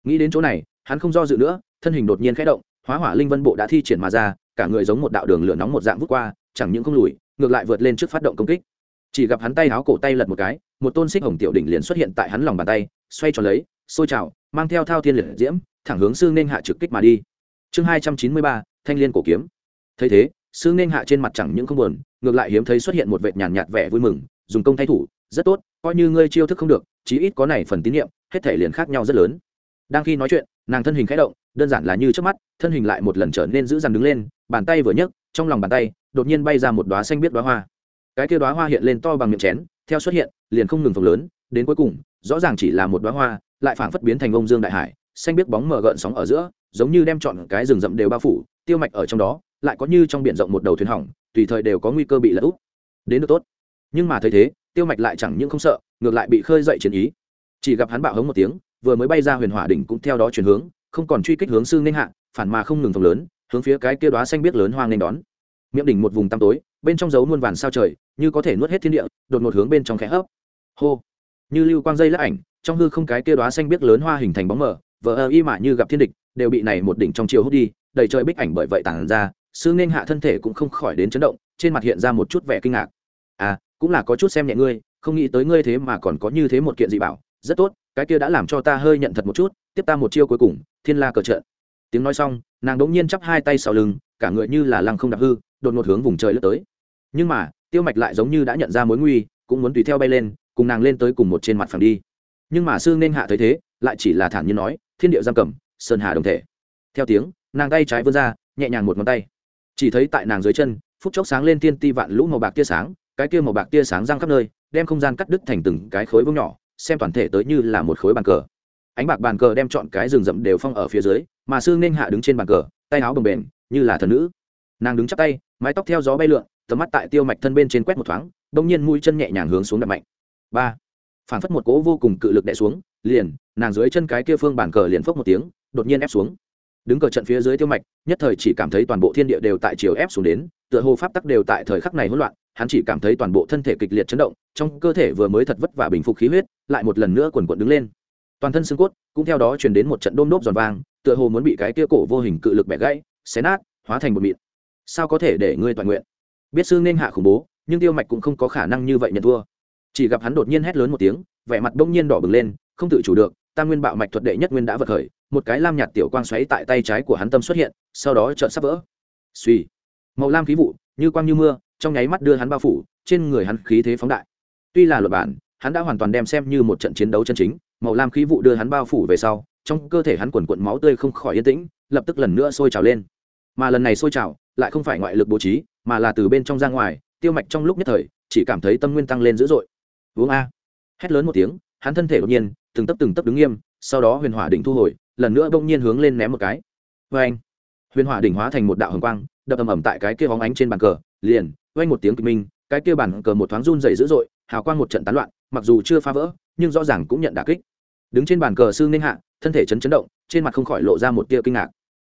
Nghĩ đến chỗ này, hắn không do dự nữa, thân hình đột nhiên khẽ động, hóa hỏa linh vân bộ đã thi triển mà ra, cả người giống một đạo đường lửa nóng một dạng vút qua, chẳng những không lùi ngược lại vượt lên trước phát động công kích. Chỉ gặp hắn tay áo cổ tay lật một cái, một tôn xích hồng tiểu đỉnh liền xuất hiện tại hắn lòng bàn tay, xoay tròn lấy, xôi trào, mang theo thao thiên liệt diễm, thẳng hướng xương nên hạ trực kích mà đi. Chương hai trăm chín mươi ba, thanh liên cổ kiếm. Thấy thế xương nên hạ trên mặt chẳng những không buồn, ngược lại hiếm thấy xuất hiện một vệt nhàn nhạt vẻ vui mừng, dùng công thay thủ, rất tốt, coi như ngươi chiêu thức không được, chí ít có này phần tín nhiệm, hết thể liền khác nhau rất lớn. Đang khi nói chuyện, nàng thân hình khẽ động, đơn giản là như trước mắt, thân hình lại một lần trở nên giữ dằn đứng lên, bàn tay vừa nhấc, trong lòng bàn tay đột nhiên bay ra một đoá xanh biết đoá hoa. Cái kia đoá hoa hiện lên to bằng miệng chén, theo xuất hiện, liền không ngừng phồng lớn, đến cuối cùng, rõ ràng chỉ là một đoá hoa, lại phảng phất biến thành ông dương đại hải, xanh biết bóng mờ gợn sóng ở giữa, giống như đem chọn cái rừng rậm đều bao phủ, tiêu mạch ở trong đó, lại có như trong biển rộng một đầu thuyền hỏng, tùy thời đều có nguy cơ bị lật úp. Đến được tốt. Nhưng mà thấy thế, tiêu mạch lại chẳng những không sợ, ngược lại bị khơi dậy chiến ý. Chỉ gặp hắn bạo hống một tiếng, vừa mới bay ra huyền hỏa đỉnh cũng theo đó chuyển hướng, không còn truy kích hướng sư nên hạ, phản mà không ngừng phồng lớn, hướng phía cái kia đóa xanh biết lớn hoang nên đón miệng đỉnh một vùng tăm tối, bên trong dấu muôn vàn sao trời, như có thể nuốt hết thiên địa, đột một hướng bên trong khẽ hấp. Hô! Như lưu quang dây lắc ảnh, trong hư không cái kia đoá xanh biết lớn hoa hình thành bóng mờ, vờ ơ y mạ như gặp thiên địch, đều bị này một đỉnh trong chiều hút đi, đầy trời bích ảnh bởi vậy tản ra sư nên hạ thân thể cũng không khỏi đến chấn động, trên mặt hiện ra một chút vẻ kinh ngạc. À cũng là có chút xem nhẹ ngươi, không nghĩ tới ngươi thế mà còn có như thế một kiện dị bảo, rất tốt, cái kia đã làm cho ta hơi nhận thật một chút, tiếp ta một chiêu cuối cùng, thiên la cờ trận tiếng nói xong, nàng đ ỗ n g nhiên chắp hai tay sau lưng, cả người như là lăng không đạp hư đột ngột hướng vùng trời lướt tới. Nhưng mà, tiêu mạch lại giống như đã nhận ra mối nguy, cũng muốn tùy theo bay lên, cùng nàng lên tới cùng một trên mặt phẳng đi. Nhưng mà sương nên hạ thấy thế, lại chỉ là thản nhiên nói, thiên địa giam cầm, sơn hà đồng thể. Theo tiếng, nàng tay trái vươn ra, nhẹ nhàng một ngón tay. Chỉ thấy tại nàng dưới chân, phút chốc sáng lên tiên ti vạn lũ màu bạc tia sáng, cái kia màu bạc tia sáng răng khắp nơi, đem không gian cắt đứt thành từng cái khối vuông nhỏ, xem toàn thể tới như là một khối bàn cờ. Ánh bạc bàn cờ đem chọn cái rừng rậm đều phong ở phía dưới, mà sương nên hạ đứng trên bàn cờ, tay áo bồng bềnh, như là thần nữ. Nàng đứng chắp tay mái tóc theo gió bay lượn, tầm mắt tại tiêu mạch thân bên trên quét một thoáng, đông nhiên mũi chân nhẹ nhàng hướng xuống đập mạnh. Ba. Phản phất một cỗ vô cùng cự lực đè xuống, liền, nàng dưới chân cái kia phương bản cờ liền phốc một tiếng, đột nhiên ép xuống. Đứng cờ trận phía dưới tiêu mạch, nhất thời chỉ cảm thấy toàn bộ thiên địa đều tại chiều ép xuống đến, tựa hồ pháp tắc đều tại thời khắc này hỗn loạn, hắn chỉ cảm thấy toàn bộ thân thể kịch liệt chấn động, trong cơ thể vừa mới thật vất vả bình phục khí huyết, lại một lần nữa quần quận đứng lên. Toàn thân xương cốt cũng theo đó truyền đến một trận đôm đốp giòn vang, tựa hồ muốn bị cái kia cổ vô hình cự lực bẻ gãy, xé nát, hóa thành một mịn sao có thể để ngươi toàn nguyện? Biết sư nên hạ khủng bố, nhưng tiêu mạch cũng không có khả năng như vậy nhận thua. Chỉ gặp hắn đột nhiên hét lớn một tiếng, vẻ mặt đông nhiên đỏ bừng lên, không tự chủ được, tam nguyên bạo mạch thuật đệ nhất nguyên đã vật khởi, một cái lam nhạt tiểu quang xoáy tại tay trái của hắn tâm xuất hiện, sau đó trợn sắp vỡ. Suy màu lam khí vụ, như quang như mưa, trong nháy mắt đưa hắn bao phủ, trên người hắn khí thế phóng đại. Tuy là luật bản, hắn đã hoàn toàn đem xem như một trận chiến đấu chân chính, màu lam khí vụ đưa hắn bao phủ về sau, trong cơ thể hắn quần quận máu tươi không khỏi yên tĩnh, lập tức lần nữa sôi trào lên. Mà lần này sôi trào lại không phải ngoại lực bố trí, mà là từ bên trong ra ngoài, tiêu mạch trong lúc nhất thời, chỉ cảm thấy tâm nguyên tăng lên dữ dội. Uống a. Hét lớn một tiếng, hắn thân thể đột nhiên, từng tấp từng tấp đứng nghiêm, sau đó huyền hỏa đỉnh thu hồi, lần nữa bỗng nhiên hướng lên ném một cái. Vê anh huyền hỏa đỉnh hóa thành một đạo hồng quang, đập ầm ầm tại cái kia bóng ánh trên bàn cờ, liền vang một tiếng kịch minh, cái kia bàn cờ một thoáng run dày dữ dội, hào quang một trận tán loạn, mặc dù chưa phá vỡ, nhưng rõ ràng cũng nhận đả kích. Đứng trên bàn cờ sư ninh hạ, thân thể chấn chấn động, trên mặt không khỏi lộ ra một tia kinh ngạc.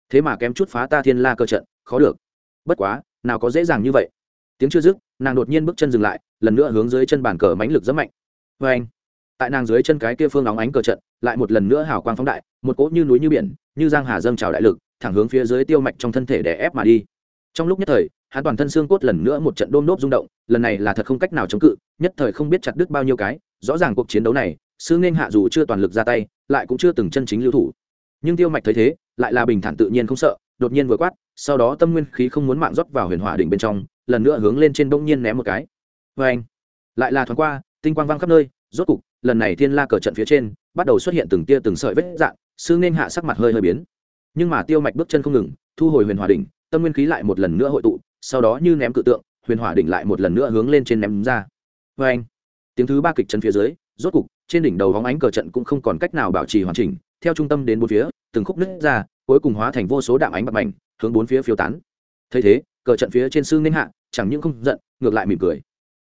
Thế mà kém chút phá ta thiên la cơ trận, khó được bất quá, nào có dễ dàng như vậy. Tiếng chưa dứt, nàng đột nhiên bước chân dừng lại, lần nữa hướng dưới chân bàn cờ mánh lực rất mạnh. Vê anh, tại nàng dưới chân cái kia phương óng ánh cờ trận, lại một lần nữa hào quang phóng đại, một cỗ như núi như biển, như giang hà dâng trào đại lực, thẳng hướng phía dưới tiêu mạch trong thân thể để ép mà đi. Trong lúc nhất thời, hắn toàn thân xương cốt lần nữa một trận đôm nốt rung động, lần này là thật không cách nào chống cự, nhất thời không biết chặt đứt bao nhiêu cái, rõ ràng cuộc chiến đấu này sư nên hạ dù chưa toàn lực ra tay, lại cũng chưa từng chân chính lưu thủ. Nhưng tiêu mạch thấy thế, lại là bình thản tự nhiên không sợ đột nhiên vừa quát, sau đó tâm nguyên khí không muốn mạng rót vào huyền hỏa đỉnh bên trong, lần nữa hướng lên trên bỗng nhiên ném một cái. Vê anh, lại là thoáng qua, tinh quang vang khắp nơi, rốt cục, lần này thiên la cờ trận phía trên, bắt đầu xuất hiện từng tia từng sợi vết dạng sư nên hạ sắc mặt hơi hơi biến. Nhưng mà tiêu mạch bước chân không ngừng, thu hồi huyền hỏa đỉnh, tâm nguyên khí lại một lần nữa hội tụ, sau đó như ném cự tượng, huyền hỏa đỉnh lại một lần nữa hướng lên trên ném ra. Vê anh, tiếng thứ ba kịch chân phía dưới, rốt cục, trên đỉnh đầu vóng ánh cờ trận cũng không còn cách nào bảo trì hoàn chỉnh, theo trung tâm đến bốn phía từng khúc nứt ra, cuối cùng hóa thành vô số đạm ánh bạc mảnh, hướng bốn phía phiêu tán. Thấy thế, cờ trận phía trên sư nên hạ, chẳng những không giận, ngược lại mỉm cười.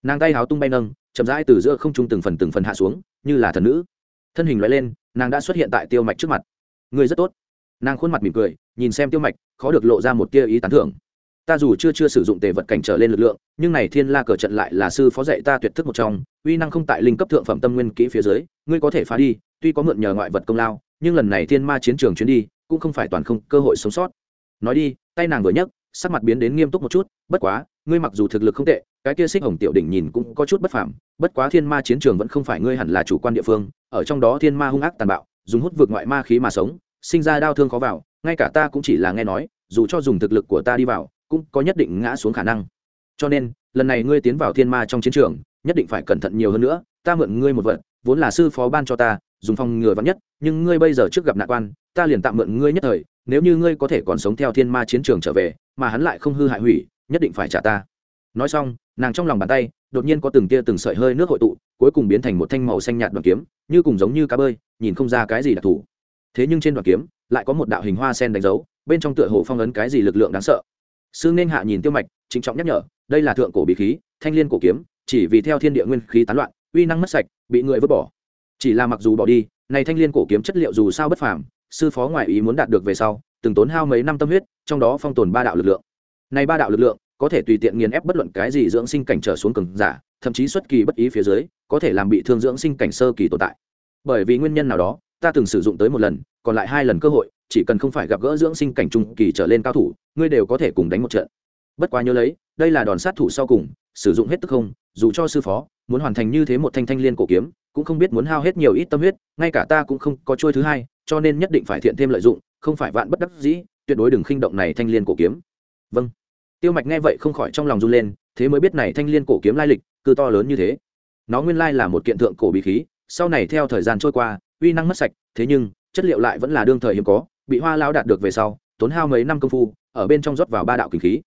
Nàng tay háo tung bay nâng, chậm rãi từ giữa không trung từng phần từng phần hạ xuống, như là thần nữ. Thân hình loại lên, nàng đã xuất hiện tại tiêu mạch trước mặt. Người rất tốt. Nàng khuôn mặt mỉm cười, nhìn xem tiêu mạch, khó được lộ ra một tia ý tán thưởng. Ta dù chưa chưa sử dụng tề vật cảnh trở lên lực lượng, nhưng này thiên la cờ trận lại là sư phó dạy ta tuyệt thức một trong, uy năng không tại linh cấp thượng phẩm tâm nguyên kỹ phía dưới, ngươi có thể phá đi tuy có mượn nhờ ngoại vật công lao, nhưng lần này thiên ma chiến trường chuyến đi cũng không phải toàn không cơ hội sống sót. Nói đi, tay nàng vừa nhấc, sắc mặt biến đến nghiêm túc một chút, bất quá, ngươi mặc dù thực lực không tệ, cái kia xích hồng tiểu đỉnh nhìn cũng có chút bất phàm, bất quá thiên ma chiến trường vẫn không phải ngươi hẳn là chủ quan địa phương, ở trong đó thiên ma hung ác tàn bạo, dùng hút vượt ngoại ma khí mà sống, sinh ra đau thương khó vào, ngay cả ta cũng chỉ là nghe nói, dù cho dùng thực lực của ta đi vào, cũng có nhất định ngã xuống khả năng. Cho nên, lần này ngươi tiến vào thiên ma trong chiến trường, nhất định phải cẩn thận nhiều hơn nữa, ta mượn ngươi một vật, vốn là sư phó ban cho ta dùng phòng ngừa vắn nhất, nhưng ngươi bây giờ trước gặp nạn quan, ta liền tạm mượn ngươi nhất thời, nếu như ngươi có thể còn sống theo thiên ma chiến trường trở về, mà hắn lại không hư hại hủy, nhất định phải trả ta. Nói xong, nàng trong lòng bàn tay, đột nhiên có từng tia từng sợi hơi nước hội tụ, cuối cùng biến thành một thanh màu xanh nhạt đoàn kiếm, như cùng giống như cá bơi, nhìn không ra cái gì đặc thù. Thế nhưng trên đoàn kiếm, lại có một đạo hình hoa sen đánh dấu, bên trong tựa hồ phong ấn cái gì lực lượng đáng sợ. Sư nên hạ nhìn tiêu mạch chính trọng nhắc nhở, đây là thượng cổ bí khí, thanh liên cổ kiếm, chỉ vì theo thiên địa nguyên khí tán loạn, uy năng mất sạch, bị người vứt bỏ chỉ là mặc dù bỏ đi, này thanh liên cổ kiếm chất liệu dù sao bất phàm, sư phó ngoại ý muốn đạt được về sau, từng tốn hao mấy năm tâm huyết, trong đó phong tồn ba đạo lực lượng. Này ba đạo lực lượng, có thể tùy tiện nghiền ép bất luận cái gì dưỡng sinh cảnh trở xuống cường giả, thậm chí xuất kỳ bất ý phía dưới, có thể làm bị thương dưỡng sinh cảnh sơ kỳ tồn tại. Bởi vì nguyên nhân nào đó, ta từng sử dụng tới một lần, còn lại hai lần cơ hội, chỉ cần không phải gặp gỡ dưỡng sinh cảnh trung kỳ trở lên cao thủ, ngươi đều có thể cùng đánh một trận. Bất quá nhớ lấy, đây là đòn sát thủ sau cùng, sử dụng hết tức không dù cho sư phó muốn hoàn thành như thế một thanh thanh liên cổ kiếm, cũng không biết muốn hao hết nhiều ít tâm huyết, ngay cả ta cũng không có trôi thứ hai, cho nên nhất định phải thiện thêm lợi dụng, không phải vạn bất đắc dĩ, tuyệt đối đừng khinh động này thanh liên cổ kiếm. Vâng. Tiêu mạch nghe vậy không khỏi trong lòng run lên, thế mới biết này thanh liên cổ kiếm lai lịch, cư to lớn như thế. Nó nguyên lai là một kiện tượng cổ bí khí, sau này theo thời gian trôi qua, uy năng mất sạch, thế nhưng, chất liệu lại vẫn là đương thời hiếm có, bị hoa lao đạt được về sau, tốn hao mấy năm công phu, ở bên trong rót vào ba đạo kinh khí.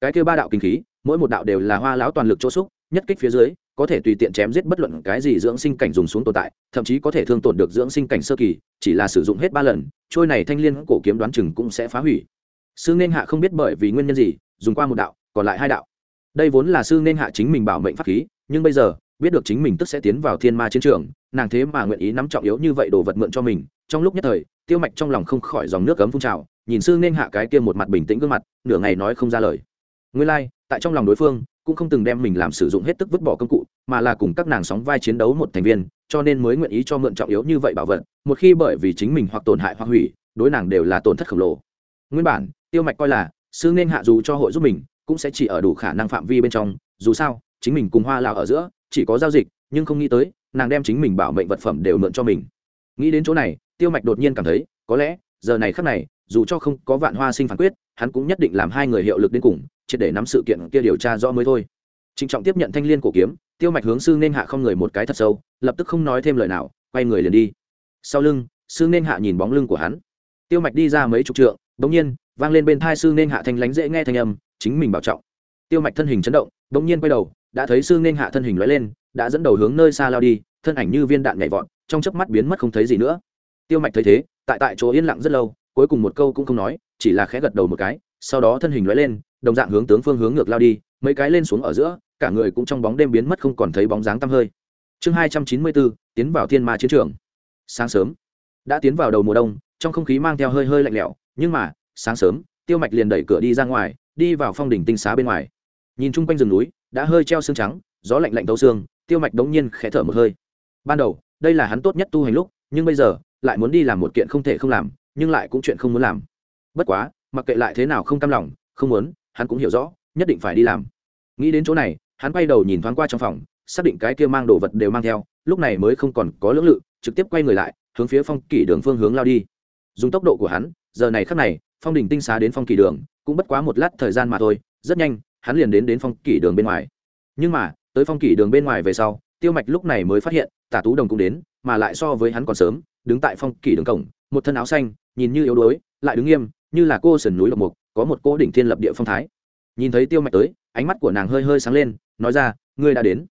Cái kêu ba đạo kinh khí, mỗi một đạo đều là hoa lão toàn lực chỗ xúc nhất kích phía dưới, có thể tùy tiện chém giết bất luận cái gì dưỡng sinh cảnh dùng xuống tồn tại, thậm chí có thể thương tổn được dưỡng sinh cảnh sơ kỳ, chỉ là sử dụng hết ba lần, trôi này thanh liên cổ kiếm đoán chừng cũng sẽ phá hủy. Sư nên hạ không biết bởi vì nguyên nhân gì, dùng qua một đạo, còn lại hai đạo. Đây vốn là sư nên hạ chính mình bảo mệnh pháp khí, nhưng bây giờ, biết được chính mình tức sẽ tiến vào thiên ma chiến trường, nàng thế mà nguyện ý nắm trọng yếu như vậy đồ vật mượn cho mình. Trong lúc nhất thời, tiêu mạch trong lòng không khỏi dòng nước cấm phun trào, nhìn sư nên hạ cái kia một mặt bình tĩnh gương mặt, nửa ngày nói không ra lời nguyên lai、like, tại trong lòng đối phương cũng không từng đem mình làm sử dụng hết tức vứt bỏ công cụ mà là cùng các nàng sóng vai chiến đấu một thành viên cho nên mới nguyện ý cho mượn trọng yếu như vậy bảo vật một khi bởi vì chính mình hoặc tổn hại hoặc hủy đối nàng đều là tổn thất khổng lồ. Nguyên bản tiêu mạch coi là sư nên hạ dù cho hội giúp mình cũng sẽ chỉ ở đủ khả năng phạm vi bên trong dù sao chính mình cùng hoa lào ở giữa chỉ có giao dịch nhưng không nghĩ tới nàng đem chính mình bảo mệnh vật phẩm đều mượn cho mình. Nghĩ đến chỗ này tiêu mạch đột nhiên cảm thấy có lẽ giờ này khắc này dù cho không có vạn hoa sinh phản quyết hắn cũng nhất định làm hai người hiệu lực đến cùng, triệt để nắm sự kiện kia điều tra rõ mới thôi. Trịnh trọng tiếp nhận thanh liên cổ kiếm, tiêu mạch hướng sư nên hạ không người một cái thật sâu, lập tức không nói thêm lời nào, quay người liền đi. Sau lưng, sư nên hạ nhìn bóng lưng của hắn. Tiêu mạch đi ra mấy chục trượng, bỗng nhiên, vang lên bên thai sư nên hạ thanh lánh dễ nghe thanh âm, chính mình bảo trọng. Tiêu mạch thân hình chấn động, bỗng nhiên quay đầu, đã thấy sư nên hạ thân hình lóe lên, đã dẫn đầu hướng nơi xa lao đi, thân ảnh như viên đạn nhảy vọt, trong chớp mắt biến mất không thấy gì nữa. Tiêu mạch thấy thế, tại tại chỗ yên lặng rất lâu, cuối cùng một câu cũng không nói chỉ là khẽ gật đầu một cái, sau đó thân hình lóe lên, đồng dạng hướng tướng phương hướng ngược lao đi, mấy cái lên xuống ở giữa, cả người cũng trong bóng đêm biến mất không còn thấy bóng dáng tăm hơi. Chương hai trăm chín mươi bốn, tiến vào thiên ma chiến trường. Sáng sớm. Đã tiến vào đầu mùa đông, trong không khí mang theo hơi hơi lạnh lẽo, nhưng mà, sáng sớm, tiêu mạch liền đẩy cửa đi ra ngoài, đi vào phong đỉnh tinh xá bên ngoài. Nhìn chung quanh rừng núi, đã hơi treo xương trắng, gió lạnh lạnh tấu xương, tiêu mạch đống nhiên khẽ thở một hơi. Ban đầu, đây là hắn tốt nhất tu hành lúc, nhưng bây giờ, lại muốn đi làm một kiện không thể không làm, nhưng lại cũng chuyện không muốn làm bất quá, mặc kệ lại thế nào không cam lòng, không muốn, hắn cũng hiểu rõ, nhất định phải đi làm. Nghĩ đến chỗ này, hắn quay đầu nhìn thoáng qua trong phòng, xác định cái kia mang đồ vật đều mang theo, lúc này mới không còn có lưỡng lự, trực tiếp quay người lại, hướng phía phong kỷ đường phương hướng lao đi. Dùng tốc độ của hắn, giờ này khắc này, phong đỉnh tinh xá đến phong kỷ đường, cũng bất quá một lát thời gian mà thôi, rất nhanh, hắn liền đến đến phong kỷ đường bên ngoài. Nhưng mà, tới phong kỷ đường bên ngoài về sau, tiêu mạch lúc này mới phát hiện, tả tú đồng cũng đến, mà lại so với hắn còn sớm, đứng tại phong kỷ đường cổng, một thân áo xanh, nhìn như yếu đuối, lại đứng nghiêm như là cô sườn núi lộc mục có một cô đỉnh thiên lập địa phong thái. Nhìn thấy tiêu mạch tới ánh mắt của nàng hơi hơi sáng lên nói ra ngươi đã đến.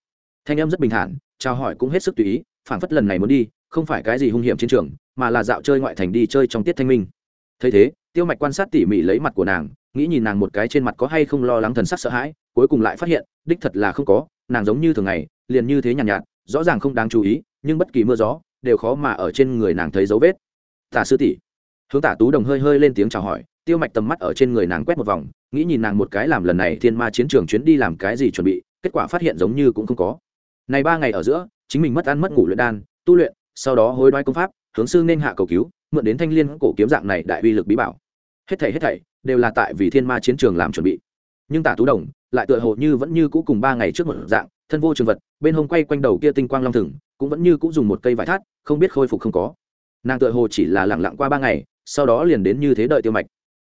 Thanh em rất bình thản chào hỏi cũng hết sức tùy ý phản phất lần này muốn đi không phải cái gì hung hiểm chiến trường mà là dạo chơi ngoại thành đi chơi trong tiết thanh minh. Thấy thế tiêu mạch quan sát tỉ mỉ lấy mặt của nàng nghĩ nhìn nàng một cái trên mặt có hay không lo lắng thần sắc sợ hãi cuối cùng lại phát hiện đích thật là không có nàng giống như thường ngày liền như thế nhàn nhạt, nhạt rõ ràng không đáng chú ý nhưng bất kỳ mưa gió đều khó mà ở trên người nàng thấy dấu vết. Tả sư tỷ hướng tả tú đồng hơi hơi lên tiếng chào hỏi, tiêu mạch tầm mắt ở trên người nàng quét một vòng, nghĩ nhìn nàng một cái làm lần này thiên ma chiến trường chuyến đi làm cái gì chuẩn bị, kết quả phát hiện giống như cũng không có. Này ba ngày ở giữa, chính mình mất ăn mất ngủ luyện đan, tu luyện, sau đó hối đoái công pháp, hướng sư nên hạ cầu cứu, mượn đến thanh liên cổ kiếm dạng này đại uy lực bí bảo. Hết thảy hết thảy, đều là tại vì thiên ma chiến trường làm chuẩn bị. Nhưng tả tú đồng lại tựa hồ như vẫn như cũ cùng ba ngày trước một dạng, thân vô trường vật, bên hông quay quanh đầu kia tinh quang long thừng, cũng vẫn như cũ dùng một cây vải thắt, không biết khôi phục không có. Nàng tựa hồ chỉ là lẳng lặng qua ba ngày sau đó liền đến như thế đợi tiêu mạch.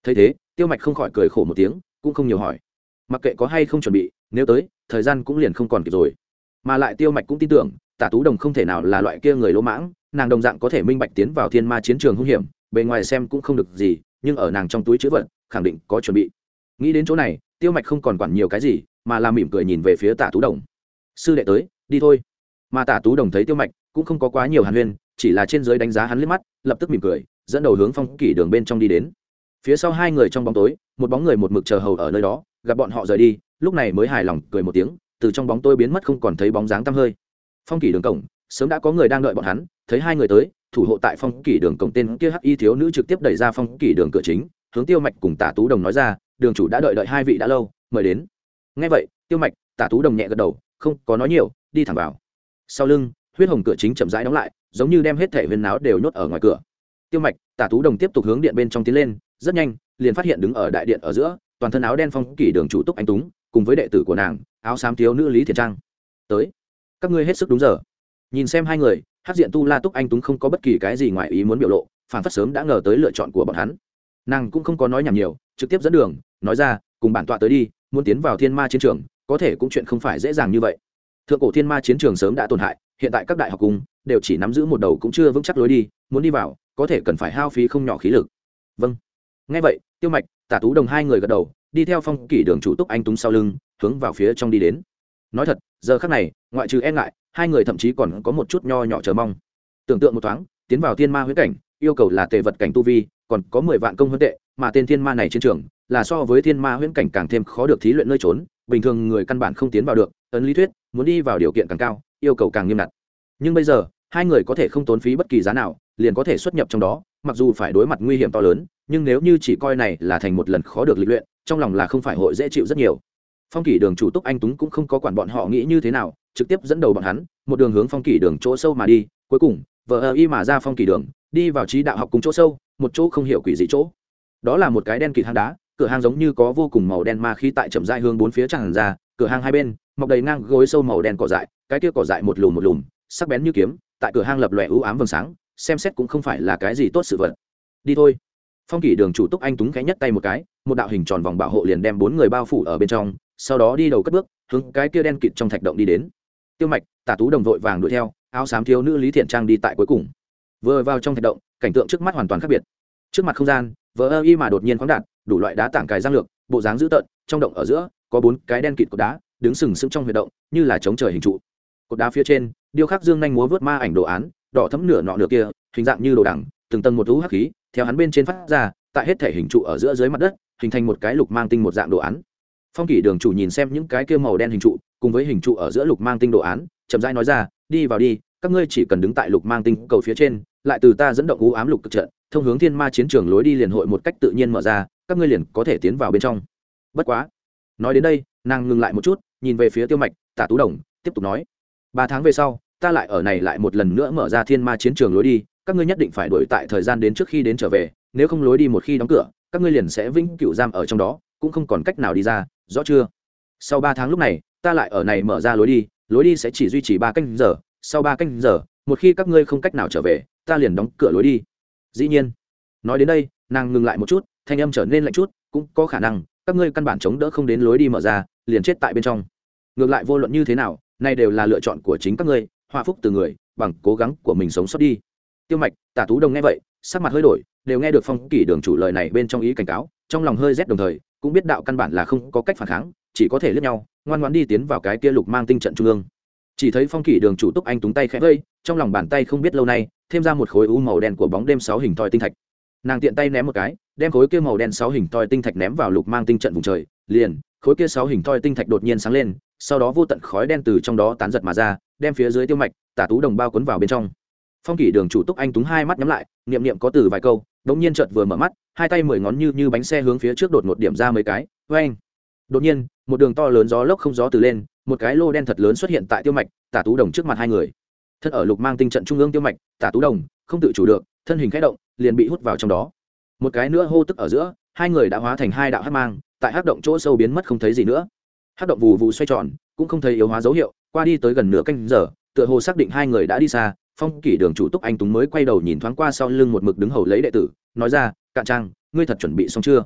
Thấy thế, tiêu mạch không khỏi cười khổ một tiếng, cũng không nhiều hỏi. Mặc kệ có hay không chuẩn bị, nếu tới, thời gian cũng liền không còn kịp rồi. Mà lại tiêu mạch cũng tin tưởng, tả tú đồng không thể nào là loại kia người lỗ mãng, nàng đồng dạng có thể minh bạch tiến vào thiên ma chiến trường hung hiểm, bề ngoài xem cũng không được gì, nhưng ở nàng trong túi chữ vật, khẳng định có chuẩn bị. Nghĩ đến chỗ này, tiêu mạch không còn quản nhiều cái gì, mà làm mỉm cười nhìn về phía tả tú đồng. Sư đệ tới, đi thôi. Mà tả tú đồng thấy tiêu mạch, cũng không có quá nhiều hàn huyên, chỉ là trên dưới đánh giá hắn liếc mắt, lập tức mỉm cười dẫn đầu hướng phong kỷ đường bên trong đi đến. Phía sau hai người trong bóng tối, một bóng người một mực chờ hầu ở nơi đó, gặp bọn họ rời đi, lúc này mới hài lòng cười một tiếng, từ trong bóng tôi biến mất không còn thấy bóng dáng tăm hơi. Phong kỷ đường cổng, sớm đã có người đang đợi bọn hắn, thấy hai người tới, thủ hộ tại phong kỷ đường cổng tên kia hắc y thiếu nữ trực tiếp đẩy ra phong kỷ đường cửa chính, hướng tiêu mạch cùng tả tú đồng nói ra, đường chủ đã đợi đợi hai vị đã lâu, mời đến. Ngay vậy, tiêu mạch, tả tú đồng nhẹ gật đầu, không, có nói nhiều, đi thẳng vào. Sau lưng, huyết hồng cửa chính chậm rãi đóng lại, giống như đem hết thể huyền náo đều nhốt ở ngoài cửa tiêu mạch, tả tú đồng tiếp tục hướng điện bên trong tiến lên, rất nhanh, liền phát hiện đứng ở đại điện ở giữa, toàn thân áo đen phong kỷ đường chủ túc anh túng, cùng với đệ tử của nàng, áo xám thiếu nữ lý thiện trang. Tới, các ngươi hết sức đúng giờ. Nhìn xem hai người hát diện tu la túc anh túng không có bất kỳ cái gì ngoài ý muốn biểu lộ, phản phát sớm đã ngờ tới lựa chọn của bọn hắn. Nàng cũng không có nói nhảm nhiều, trực tiếp dẫn đường, nói ra, cùng bản tọa tới đi, muốn tiến vào thiên ma chiến trường, có thể cũng chuyện không phải dễ dàng như vậy. Thượng cổ thiên ma chiến trường sớm đã tổn hại, hiện tại các đại học cung đều chỉ nắm giữ một đầu cũng chưa vững chắc lối đi, muốn đi vào có thể cần phải hao phí không nhỏ khí lực. Vâng. Ngay vậy, tiêu mạch, tả tú đồng hai người gật đầu, đi theo phong kỷ đường chủ túc anh túng sau lưng, hướng vào phía trong đi đến. Nói thật, giờ khác này, ngoại trừ e ngại, hai người thậm chí còn có một chút nho nhỏ chờ mong. Tưởng tượng một thoáng, tiến vào thiên ma huyết cảnh, yêu cầu là tề vật cảnh tu vi, còn có mười vạn công huấn tệ, mà tên thiên ma này trên trường, là so với thiên ma huyễn cảnh càng thêm khó được thí luyện nơi trốn, bình thường người căn bản không tiến vào được, ấn lý thuyết, muốn đi vào điều kiện càng cao, yêu cầu càng nghiêm ngặt. Nhưng bây giờ, hai người có thể không tốn phí bất kỳ giá nào liền có thể xuất nhập trong đó, mặc dù phải đối mặt nguy hiểm to lớn, nhưng nếu như chỉ coi này là thành một lần khó được lịch luyện, trong lòng là không phải hội dễ chịu rất nhiều. Phong kỷ đường chủ túc anh túng cũng không có quản bọn họ nghĩ như thế nào, trực tiếp dẫn đầu bọn hắn, một đường hướng phong kỷ đường chỗ sâu mà đi, cuối cùng vợ ơ y mà ra phong kỷ đường, đi vào trí đạo học cùng chỗ sâu, một chỗ không hiểu quỷ gì chỗ. Đó là một cái đen kịt hang đá, cửa hang giống như có vô cùng màu đen ma khi tại chậm dai hướng bốn phía tràn ra, cửa hang hai bên, mọc đầy ngang gối sâu màu đen cỏ dại, cái kia cỏ dại một lùm một lùm, sắc bén như kiếm, tại cửa hang lập lòe ưu ám vầng sáng xem xét cũng không phải là cái gì tốt sự vật. Đi thôi. Phong kỷ đường chủ túc anh túng khẽ nhất tay một cái, một đạo hình tròn vòng bảo hộ liền đem bốn người bao phủ ở bên trong, sau đó đi đầu cất bước, hướng cái kia đen kịt trong thạch động đi đến. Tiêu mạch, tả tú đồng vội vàng đuổi theo, áo xám thiếu nữ lý thiện trang đi tại cuối cùng. Vừa vào trong thạch động, cảnh tượng trước mắt hoàn toàn khác biệt. Trước mặt không gian vỡ ơ y mà đột nhiên khoáng đạt, đủ loại đá tảng cài giang lược, bộ dáng dữ tợn, trong động ở giữa, có bốn cái đen kịt cột đá, đứng sừng sững trong huyệt động, như là chống trời hình trụ. Cột đá phía trên, điêu khắc dương nhanh múa vớt ma ảnh đồ án đỏ thấm nửa nọ nửa kia, hình dạng như đồ đằng, từng tầng một thú hắc khí, theo hắn bên trên phát ra, tại hết thể hình trụ ở giữa dưới mặt đất, hình thành một cái lục mang tinh một dạng đồ án. Phong kỷ đường chủ nhìn xem những cái kia màu đen hình trụ, cùng với hình trụ ở giữa lục mang tinh đồ án, chậm rãi nói ra, đi vào đi, các ngươi chỉ cần đứng tại lục mang tinh cầu phía trên, lại từ ta dẫn động u ám lục cực trận, thông hướng thiên ma chiến trường lối đi liền hội một cách tự nhiên mở ra, các ngươi liền có thể tiến vào bên trong. Bất quá, nói đến đây, nàng ngừng lại một chút, nhìn về phía tiêu mạch tả tú đồng, tiếp tục nói, ba tháng về sau ta lại ở này lại một lần nữa mở ra thiên ma chiến trường lối đi, các ngươi nhất định phải đổi tại thời gian đến trước khi đến trở về, nếu không lối đi một khi đóng cửa, các ngươi liền sẽ vĩnh cửu giam ở trong đó, cũng không còn cách nào đi ra, rõ chưa? Sau ba tháng lúc này, ta lại ở này mở ra lối đi lối đi sẽ chỉ duy trì ba canh giờ, sau ba canh giờ, một khi các ngươi không cách nào trở về, ta liền đóng cửa lối đi. Dĩ nhiên. Nói đến đây, nàng ngừng lại một chút, thanh âm trở nên lạnh chút, cũng có khả năng, các ngươi căn bản chống đỡ không đến lối đi mở ra, liền chết tại bên trong. Ngược lại vô luận như thế nào, nay đều là lựa chọn của chính các ngươi hòa phúc từ người, bằng cố gắng của mình sống sót đi. Tiêu mạch, tả tú đồng nghe vậy, sắc mặt hơi đổi, đều nghe được phong kỷ đường chủ lời này bên trong ý cảnh cáo, trong lòng hơi rét đồng thời, cũng biết đạo căn bản là không có cách phản kháng, chỉ có thể lướt nhau, ngoan ngoãn đi tiến vào cái kia lục mang tinh trận trung ương. Chỉ thấy phong kỷ đường chủ túc anh túng tay khẽ vây, trong lòng bàn tay không biết lâu nay, thêm ra một khối u màu đen của bóng đêm sáu hình thoi tinh thạch. Nàng tiện tay ném một cái, đem khối kia màu đen sáu hình thoi tinh thạch ném vào lục mang tinh trận vùng trời, liền, khối kia sáu hình thoi tinh thạch đột nhiên sáng lên, sau đó vô tận khói đen từ trong đó tán giật mà ra đem phía dưới tiêu mạch, tả tú đồng bao cuốn vào bên trong. Phong kỷ đường chủ túc anh túng hai mắt nhắm lại, niệm niệm có từ vài câu, đống nhiên chợt vừa mở mắt, hai tay mười ngón như như bánh xe hướng phía trước đột một điểm ra mấy cái vê anh đột nhiên, một đường to lớn gió lốc không gió từ lên, một cái lô đen thật lớn xuất hiện tại tiêu mạch, tả tú đồng trước mặt hai người. Thân ở lục mang tinh trận trung ương tiêu mạch, tả tú đồng, không tự chủ được, thân hình khẽ động, liền bị hút vào trong đó. Một cái nữa hô tức ở giữa, hai người đã hóa thành hai đạo hát mang, tại hát động chỗ sâu biến mất không thấy gì nữa. Hát động vù vù xoay tròn, cũng không thấy yếu hóa dấu hiệu qua đi tới gần nửa canh giờ, tựa hồ xác định hai người đã đi xa, phong kỷ đường chủ túc anh túng mới quay đầu nhìn thoáng qua sau lưng một mực đứng hầu lấy đệ tử, nói ra, cạn trang, ngươi thật chuẩn bị xong chưa?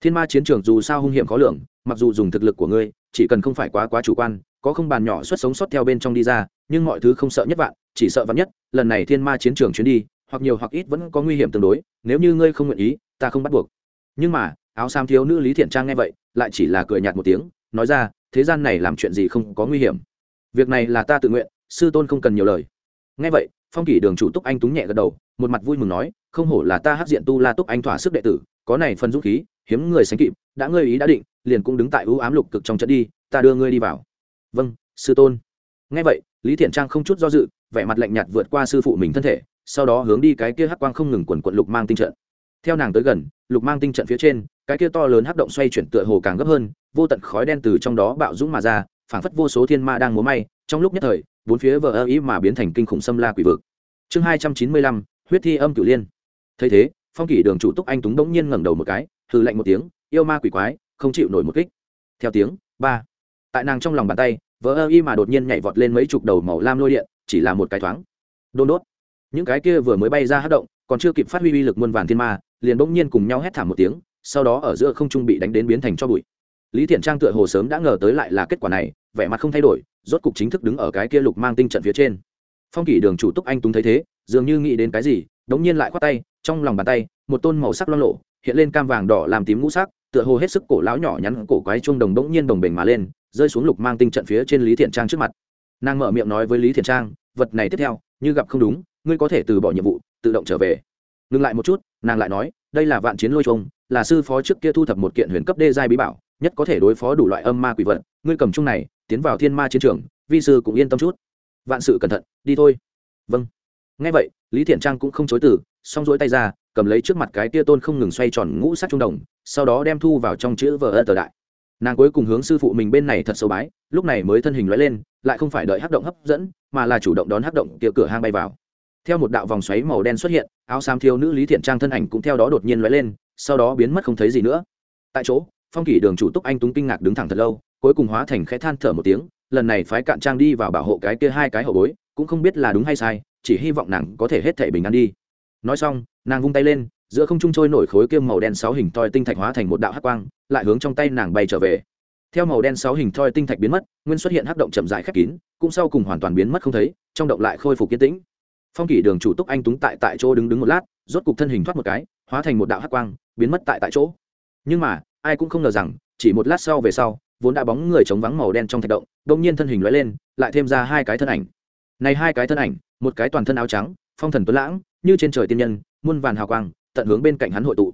Thiên ma chiến trường dù sao hung hiểm khó lường, mặc dù dùng thực lực của ngươi, chỉ cần không phải quá quá chủ quan, có không bàn nhỏ xuất sống sót theo bên trong đi ra, nhưng mọi thứ không sợ nhất vạn, chỉ sợ vạn nhất, lần này thiên ma chiến trường chuyến đi, hoặc nhiều hoặc ít vẫn có nguy hiểm tương đối, nếu như ngươi không nguyện ý, ta không bắt buộc. Nhưng mà, áo sam thiếu nữ lý thiện trang nghe vậy, lại chỉ là cười nhạt một tiếng, nói ra, thế gian này làm chuyện gì không có nguy hiểm? Việc này là ta tự nguyện, sư tôn không cần nhiều lời. Ngay vậy, phong kỷ đường chủ túc anh túng nhẹ gật đầu, một mặt vui mừng nói, không hổ là ta hát diện tu la túc anh thỏa sức đệ tử, có này phần dũng khí, hiếm người sánh kịp, đã ngơi ý đã định, liền cũng đứng tại ưu ám lục cực trong trận đi, ta đưa ngươi đi vào. Vâng sư tôn. Ngay vậy, lý thiện trang không chút do dự, vẻ mặt lạnh nhạt vượt qua sư phụ mình thân thể, sau đó hướng đi cái kia hắc quang không ngừng quần quận lục mang tinh trận. Theo nàng tới gần, lục mang tinh trận phía trên, cái kia to lớn hắc động xoay chuyển tựa hồ càng gấp hơn, vô tận khói đen từ trong đó bạo dũng mà ra phảng phất vô số thiên ma đang múa may, trong lúc nhất thời, bốn phía vờ ơ ý mà biến thành kinh khủng xâm la quỷ vực. Chương hai trăm chín mươi lăm, huyết thi âm cửu liên. Thấy thế, phong kỷ đường chủ túc anh túng đống nhiên ngẩng đầu một cái, hừ lạnh một tiếng, yêu ma quỷ quái, không chịu nổi một kích. Theo tiếng, ba. Tại nàng trong lòng bàn tay vỡ ơ y mà đột nhiên nhảy vọt lên mấy chục đầu màu lam lôi điện, chỉ là một cái thoáng. Đôn đốt. Những cái kia vừa mới bay ra hát động, còn chưa kịp phát huy uy lực muôn vàn thiên ma, liền bỗng nhiên cùng nhau hét thảm một tiếng, sau đó ở giữa không trung bị đánh đến biến thành cho bụi lý thiện trang tựa hồ sớm đã ngờ tới lại là kết quả này, vẻ mặt không thay đổi, rốt cục chính thức đứng ở cái kia lục mang tinh trận phía trên. Phong kỷ đường chủ túc anh túng thấy thế, dường như nghĩ đến cái gì, đống nhiên lại khoát tay, trong lòng bàn tay, một tôn màu sắc lo lộ hiện lên cam vàng đỏ làm tím ngũ sắc, tựa hồ hết sức cổ lão nhỏ nhắn cổ quái chuông đồng đống nhiên đồng bình mà lên, rơi xuống lục mang tinh trận phía trên lý thiện trang trước mặt. Nàng mở miệng nói với lý thiện trang, vật này tiếp theo, như gặp không đúng, ngươi có thể từ bỏ nhiệm vụ, tự động trở về. Ngừng lại một chút, nàng lại nói, đây là vạn chiến lôi trông là sư phó trước kia thu thập một kiện huyền cấp đê giai bí bảo nhất có thể đối phó đủ loại âm ma quỷ vật, ngươi cầm chung này, tiến vào thiên ma chiến trường, vi sư cũng yên tâm chút. Vạn sự cẩn thận, đi thôi. Vâng. Ngay vậy, lý thiện trang cũng không chối từ xong rỗi tay ra, cầm lấy trước mặt cái tia tôn không ngừng xoay tròn ngũ sắc trung đồng, sau đó đem thu vào trong chữ vờ ơ tờ đại. Nàng cuối cùng hướng sư phụ mình bên này thật sâu bái, lúc này mới thân hình lóe lên, lại không phải đợi hắc động hấp dẫn, mà là chủ động đón hắc động kia cửa hang bay vào. Theo một đạo vòng xoáy màu đen xuất hiện, áo xám thiếu nữ lý thiện trang thân ảnh cũng theo đó đột nhiên lóe lên, sau đó biến mất không thấy gì nữa. Tại chỗ phong kỷ đường chủ túc anh túng kinh ngạc đứng thẳng thật lâu, cuối cùng hóa thành khẽ than thở một tiếng, lần này phái cạn trang đi vào bảo hộ cái kia hai cái hậu bối, cũng không biết là đúng hay sai, chỉ hy vọng nàng có thể hết thể bình an đi. Nói xong, nàng vung tay lên, giữa không trung trôi nổi khối kim màu đen sáu hình toi tinh thạch hóa thành một đạo hắc quang, lại hướng trong tay nàng bay trở về. Theo màu đen sáu hình thoi tinh thạch biến mất, nguyên xuất hiện hắc động chậm rãi khép kín, cũng sau cùng hoàn toàn biến mất không thấy, trong động lại khôi phục yên tĩnh. Phong kỷ đường chủ túc anh túng tại tại chỗ đứng đứng một lát, rốt cục thân hình thoát một cái, hóa thành một đạo hắc quang, biến mất tại tại chỗ. Nhưng mà ai cũng không ngờ rằng, chỉ một lát sau về sau, vốn đã bóng người chống vắng màu đen trong thạch động, đông nhiên thân hình lóe lên, lại thêm ra hai cái thân ảnh. Này hai cái thân ảnh, một cái toàn thân áo trắng, phong thần tuấn lãng, như trên trời tiên nhân, muôn vàn hào quang, tận hướng bên cạnh hắn hội tụ.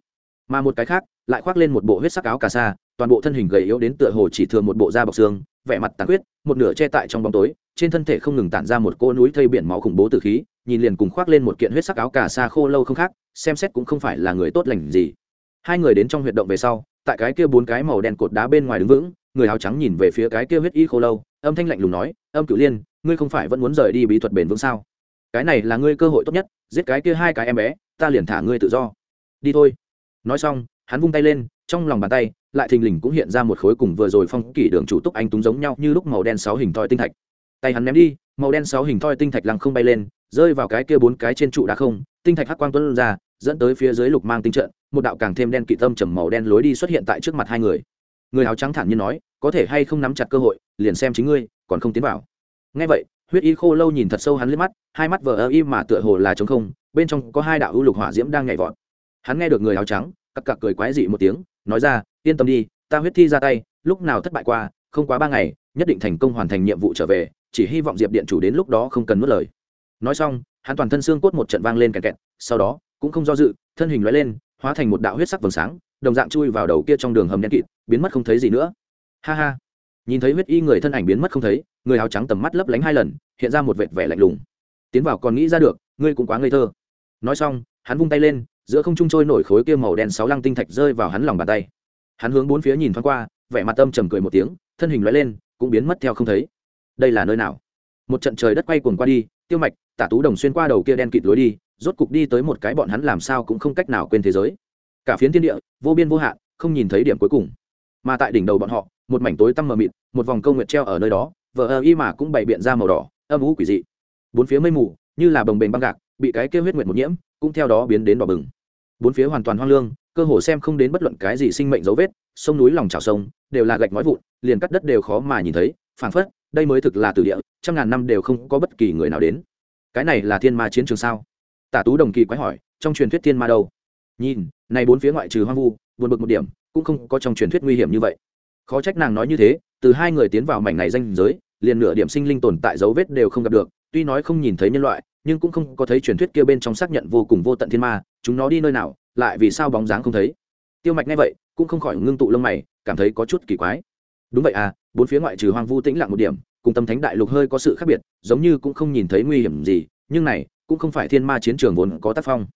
Mà một cái khác, lại khoác lên một bộ huyết sắc áo cà sa, toàn bộ thân hình gầy yếu đến tựa hồ chỉ thừa một bộ da bọc xương, vẻ mặt tàn huyết một nửa che tại trong bóng tối, trên thân thể không ngừng tản ra một cô núi thây biển máu khủng bố tử khí, nhìn liền cùng khoác lên một kiện huyết sắc áo cà sa khô lâu không khác, xem xét cũng không phải là người tốt lành gì. Hai người đến trong huyệt động về sau tại cái kia bốn cái màu đen cột đá bên ngoài đứng vững, người áo trắng nhìn về phía cái kia huyết y khô lâu, âm thanh lạnh lùng nói, âm cửu liên, ngươi không phải vẫn muốn rời đi bí thuật bền vững sao? Cái này là ngươi cơ hội tốt nhất, giết cái kia hai cái em bé, ta liền thả ngươi tự do. Đi thôi. Nói xong, hắn vung tay lên, trong lòng bàn tay, lại thình lình cũng hiện ra một khối cùng vừa rồi phong kỷ đường chủ túc anh túng giống nhau như lúc màu đen sáu hình thoi tinh thạch. Tay hắn ném đi, màu đen sáu hình thoi tinh thạch lăng không bay lên, rơi vào cái kia bốn cái trên trụ đá không, tinh thạch hắc quang tuấn ra, dẫn tới phía dưới lục mang tinh trận một đạo càng thêm đen kỵ tâm trầm màu đen lối đi xuất hiện tại trước mặt hai người. Người áo trắng thản nhiên nói, có thể hay không nắm chặt cơ hội, liền xem chính ngươi, còn không tiến vào. Ngay vậy, huyết y khô lâu nhìn thật sâu hắn lên mắt, hai mắt vờ ơ y mà tựa hồ là trống không, bên trong có hai đạo ưu lục hỏa diễm đang nhảy vọt. Hắn nghe được người áo trắng, cặc cặc cười quái dị một tiếng, nói ra, yên tâm đi, ta huyết thi ra tay, lúc nào thất bại qua, không quá ba ngày, nhất định thành công hoàn thành nhiệm vụ trở về, chỉ hy vọng diệp điện chủ đến lúc đó không cần mất lời. Nói xong, hắn toàn thân xương cốt một trận vang lên kẹt kẹt, sau đó, cũng không do dự, thân hình loại lên hóa thành một đạo huyết sắc vầng sáng, đồng dạng chui vào đầu kia trong đường hầm đen kịt, biến mất không thấy gì nữa. Ha ha. Nhìn thấy huyết y người thân ảnh biến mất không thấy, người áo trắng tầm mắt lấp lánh hai lần, hiện ra một vệt vẻ lạnh lùng. Tiến vào còn nghĩ ra được, ngươi cũng quá ngây thơ. Nói xong, hắn vung tay lên, giữa không trung trôi nổi khối kia màu đen sáu lăng tinh thạch rơi vào hắn lòng bàn tay. Hắn hướng bốn phía nhìn thoáng qua, vẻ mặt tâm trầm cười một tiếng, thân hình loại lên, cũng biến mất theo không thấy. Đây là nơi nào? Một trận trời đất quay cuồng qua đi, tiêu mạch, tả tú đồng xuyên qua đầu kia đen kịt lối đi rốt cục đi tới một cái bọn hắn làm sao cũng không cách nào quên thế giới. Cả phiến thiên địa, vô biên vô hạn, không nhìn thấy điểm cuối cùng. Mà tại đỉnh đầu bọn họ, một mảnh tối tăm mờ mịt, một vòng câu nguyệt treo ở nơi đó, vờ ơ y mà cũng bày biện ra màu đỏ, âm ú quỷ dị. Bốn phía mây mù, như là bồng bềnh băng gạc, bị cái kêu huyết nguyệt một nhiễm, cũng theo đó biến đến đỏ bừng. Bốn phía hoàn toàn hoang lương, cơ hồ xem không đến bất luận cái gì sinh mệnh dấu vết, sông núi lòng trào sông, đều là gạch ngói vụn, liền cắt đất đều khó mà nhìn thấy, phảng phất, đây mới thực là từ địa, trăm ngàn năm đều không có bất kỳ người nào đến. Cái này là thiên ma chiến trường sao? Tả tú đồng kỳ quái hỏi, trong truyền thuyết thiên ma đâu? Nhìn, này bốn phía ngoại trừ hoang vu, buồn bực một điểm, cũng không có trong truyền thuyết nguy hiểm như vậy. Khó trách nàng nói như thế, từ hai người tiến vào mảnh này danh giới, liền nửa điểm sinh linh tồn tại dấu vết đều không gặp được, tuy nói không nhìn thấy nhân loại, nhưng cũng không có thấy truyền thuyết kia bên trong xác nhận vô cùng vô tận thiên ma, chúng nó đi nơi nào, lại vì sao bóng dáng không thấy. Tiêu mạch nghe vậy, cũng không khỏi ngưng tụ lông mày, cảm thấy có chút kỳ quái. Đúng vậy à bốn phía ngoại trừ hoang vu tĩnh lặng một điểm, cùng tâm thánh đại lục hơi có sự khác biệt, giống như cũng không nhìn thấy nguy hiểm gì nhưng này, cũng không phải thiên ma chiến trường vốn có tác phong.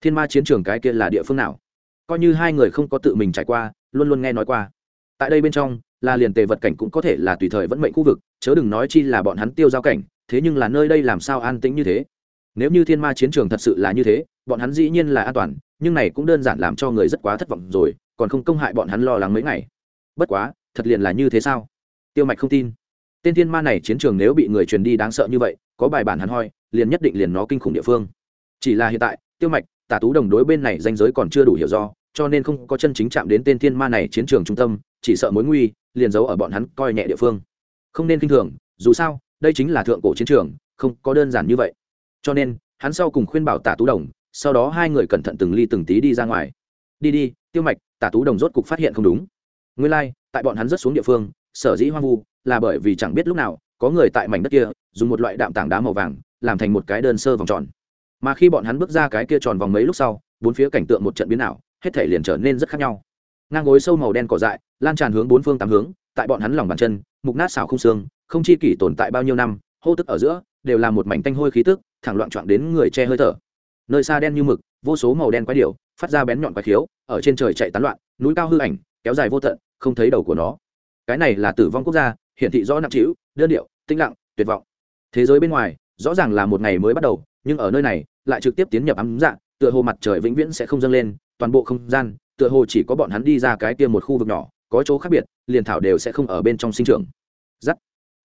Thiên ma chiến trường cái kia là địa phương nào? Coi như hai người không có tự mình trải qua, luôn luôn nghe nói qua. Tại đây bên trong, là liền tề vật cảnh cũng có thể là tùy thời vẫn mệnh khu vực, chớ đừng nói chi là bọn hắn tiêu giao cảnh, thế nhưng là nơi đây làm sao an tĩnh như thế? Nếu như thiên ma chiến trường thật sự là như thế, bọn hắn dĩ nhiên là an toàn, nhưng này cũng đơn giản làm cho người rất quá thất vọng rồi, còn không công hại bọn hắn lo lắng mấy ngày. Bất quá, thật liền là như thế sao? Tiêu mạch không tin. Tên thiên ma này chiến trường nếu bị người truyền đi đáng sợ như vậy, có bài bản hắn hoi liền nhất định liền nó kinh khủng địa phương. Chỉ là hiện tại tiêu mạch tả tú đồng đối bên này danh giới còn chưa đủ hiểu do cho nên không có chân chính chạm đến tên thiên ma này chiến trường trung tâm chỉ sợ mối nguy liền giấu ở bọn hắn coi nhẹ địa phương. Không nên kinh thường dù sao đây chính là thượng cổ chiến trường không có đơn giản như vậy. Cho nên hắn sau cùng khuyên bảo tả tú đồng sau đó hai người cẩn thận từng ly từng tí đi ra ngoài. Đi đi tiêu mạch tả tú đồng rốt cục phát hiện không đúng. Nguyên lai、like, tại bọn hắn rất xuống địa phương sở dĩ hoang vu là bởi vì chẳng biết lúc nào có người tại mảnh đất kia dùng một loại đạm tảng đá màu vàng làm thành một cái đơn sơ vòng tròn. Mà khi bọn hắn bước ra cái kia tròn vòng mấy lúc sau, bốn phía cảnh tượng một trận biến ảo, hết thể liền trở nên rất khác nhau. Ngang gối sâu màu đen cỏ dại, lan tràn hướng bốn phương tám hướng, tại bọn hắn lòng bàn chân, mục nát xảo không xương, không chi kỷ tồn tại bao nhiêu năm, hô tức ở giữa, đều là một mảnh tanh hôi khí tức, thẳng loạn trọn đến người che hơi thở. Nơi xa đen như mực, vô số màu đen quái điểu, phát ra bén nhọn quái khiếu, ở trên trời chạy tán loạn, núi cao hư ảnh, kéo dài vô tận, không thấy đầu của nó. Cái này là tử vong quốc gia, hiển thị rõ nặng trĩu, đơn điệu, tĩnh lặng, tuyệt vọng. Thế giới bên ngoài rõ ràng là một ngày mới bắt đầu nhưng ở nơi này lại trực tiếp tiến nhập ấm dạ, tựa hồ mặt trời vĩnh viễn sẽ không dâng lên toàn bộ không gian tựa hồ chỉ có bọn hắn đi ra cái kia một khu vực nhỏ có chỗ khác biệt liền thảo đều sẽ không ở bên trong sinh trưởng. Giắt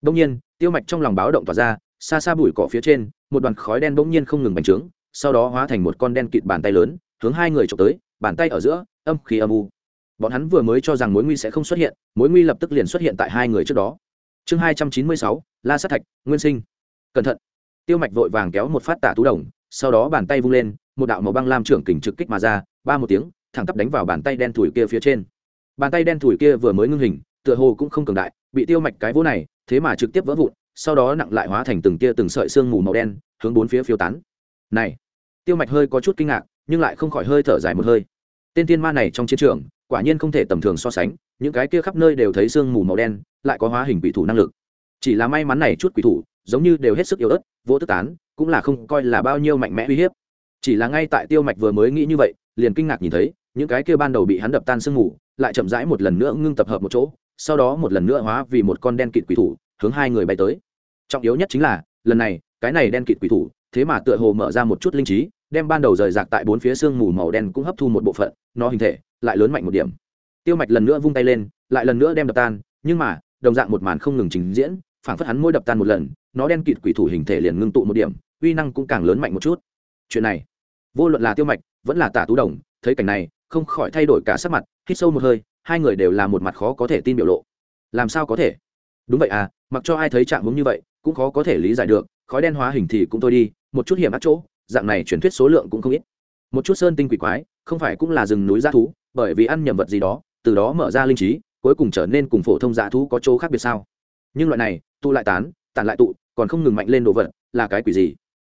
đông nhiên tiêu mạch trong lòng báo động tỏa ra xa xa bụi cỏ phía trên một đoàn khói đen bỗng nhiên không ngừng bành trướng sau đó hóa thành một con đen kịt bàn tay lớn hướng hai người trộm tới bàn tay ở giữa âm khí âm u. Bọn hắn vừa mới cho rằng mối nguy sẽ không xuất hiện mối nguy lập tức liền xuất hiện tại hai người trước đó. Chương hai trăm chín mươi sáu la sát thạch nguyên sinh. Cẩn thận tiêu mạch vội vàng kéo một phát tả tú đồng, sau đó bàn tay vung lên, một đạo màu băng lam trưởng kình trực kích mà ra, ba một tiếng, thẳng tắp đánh vào bàn tay đen thủi kia phía trên. Bàn tay đen thủi kia vừa mới ngưng hình, tựa hồ cũng không cường đại, bị tiêu mạch cái vỗ này, thế mà trực tiếp vỡ vụn, sau đó nặng lại hóa thành từng tia từng sợi xương mù màu đen, hướng bốn phía phiêu tán. Này, tiêu mạch hơi có chút kinh ngạc, nhưng lại không khỏi hơi thở dài một hơi. Tên tiên ma này trong chiến trường, quả nhiên không thể tầm thường so sánh, những cái kia khắp nơi đều thấy sương mù màu đen, lại có hóa hình quỷ thủ năng lực. Chỉ là may mắn này chút quỷ thủ giống như đều hết sức yếu ớt, vô tức tán, cũng là không coi là bao nhiêu mạnh mẽ uy hiếp. Chỉ là ngay tại tiêu mạch vừa mới nghĩ như vậy, liền kinh ngạc nhìn thấy, những cái kia ban đầu bị hắn đập tan sương mù, lại chậm rãi một lần nữa ngưng tập hợp một chỗ, sau đó một lần nữa hóa vì một con đen kịt quỷ thủ, hướng hai người bay tới. Trọng yếu nhất chính là, lần này, cái này đen kịt quỷ thủ, thế mà tựa hồ mở ra một chút linh trí, đem ban đầu rời rạc tại bốn phía sương mù màu đen cũng hấp thu một bộ phận, nó hình thể lại lớn mạnh một điểm. Tiêu mạch lần nữa vung tay lên, lại lần nữa đem đập tan, nhưng mà, đồng dạng một màn không ngừng trình diễn, phảng phất hắn mỗi đập tan một lần nó đen kịt quỷ thủ hình thể liền ngưng tụ một điểm, uy năng cũng càng lớn mạnh một chút. Chuyện này, vô luận là tiêu mạch, vẫn là tả tú đồng, thấy cảnh này, không khỏi thay đổi cả sắc mặt, hít sâu một hơi, hai người đều là một mặt khó có thể tin biểu lộ. Làm sao có thể? Đúng vậy à mặc cho ai thấy trạng hướng như vậy, cũng khó có thể lý giải được, khói đen hóa hình thì cũng thôi đi, một chút hiểm ác chỗ, dạng này truyền thuyết số lượng cũng không ít. Một chút sơn tinh quỷ quái, không phải cũng là rừng núi g thú, bởi vì ăn nhầm vật gì đó, từ đó mở ra linh trí, cuối cùng trở nên cùng phổ thông g thú có chỗ khác biệt sao? Nhưng loại này, tu lại tán tản lại tụ, còn không ngừng mạnh lên đồ vật, là cái quỷ gì?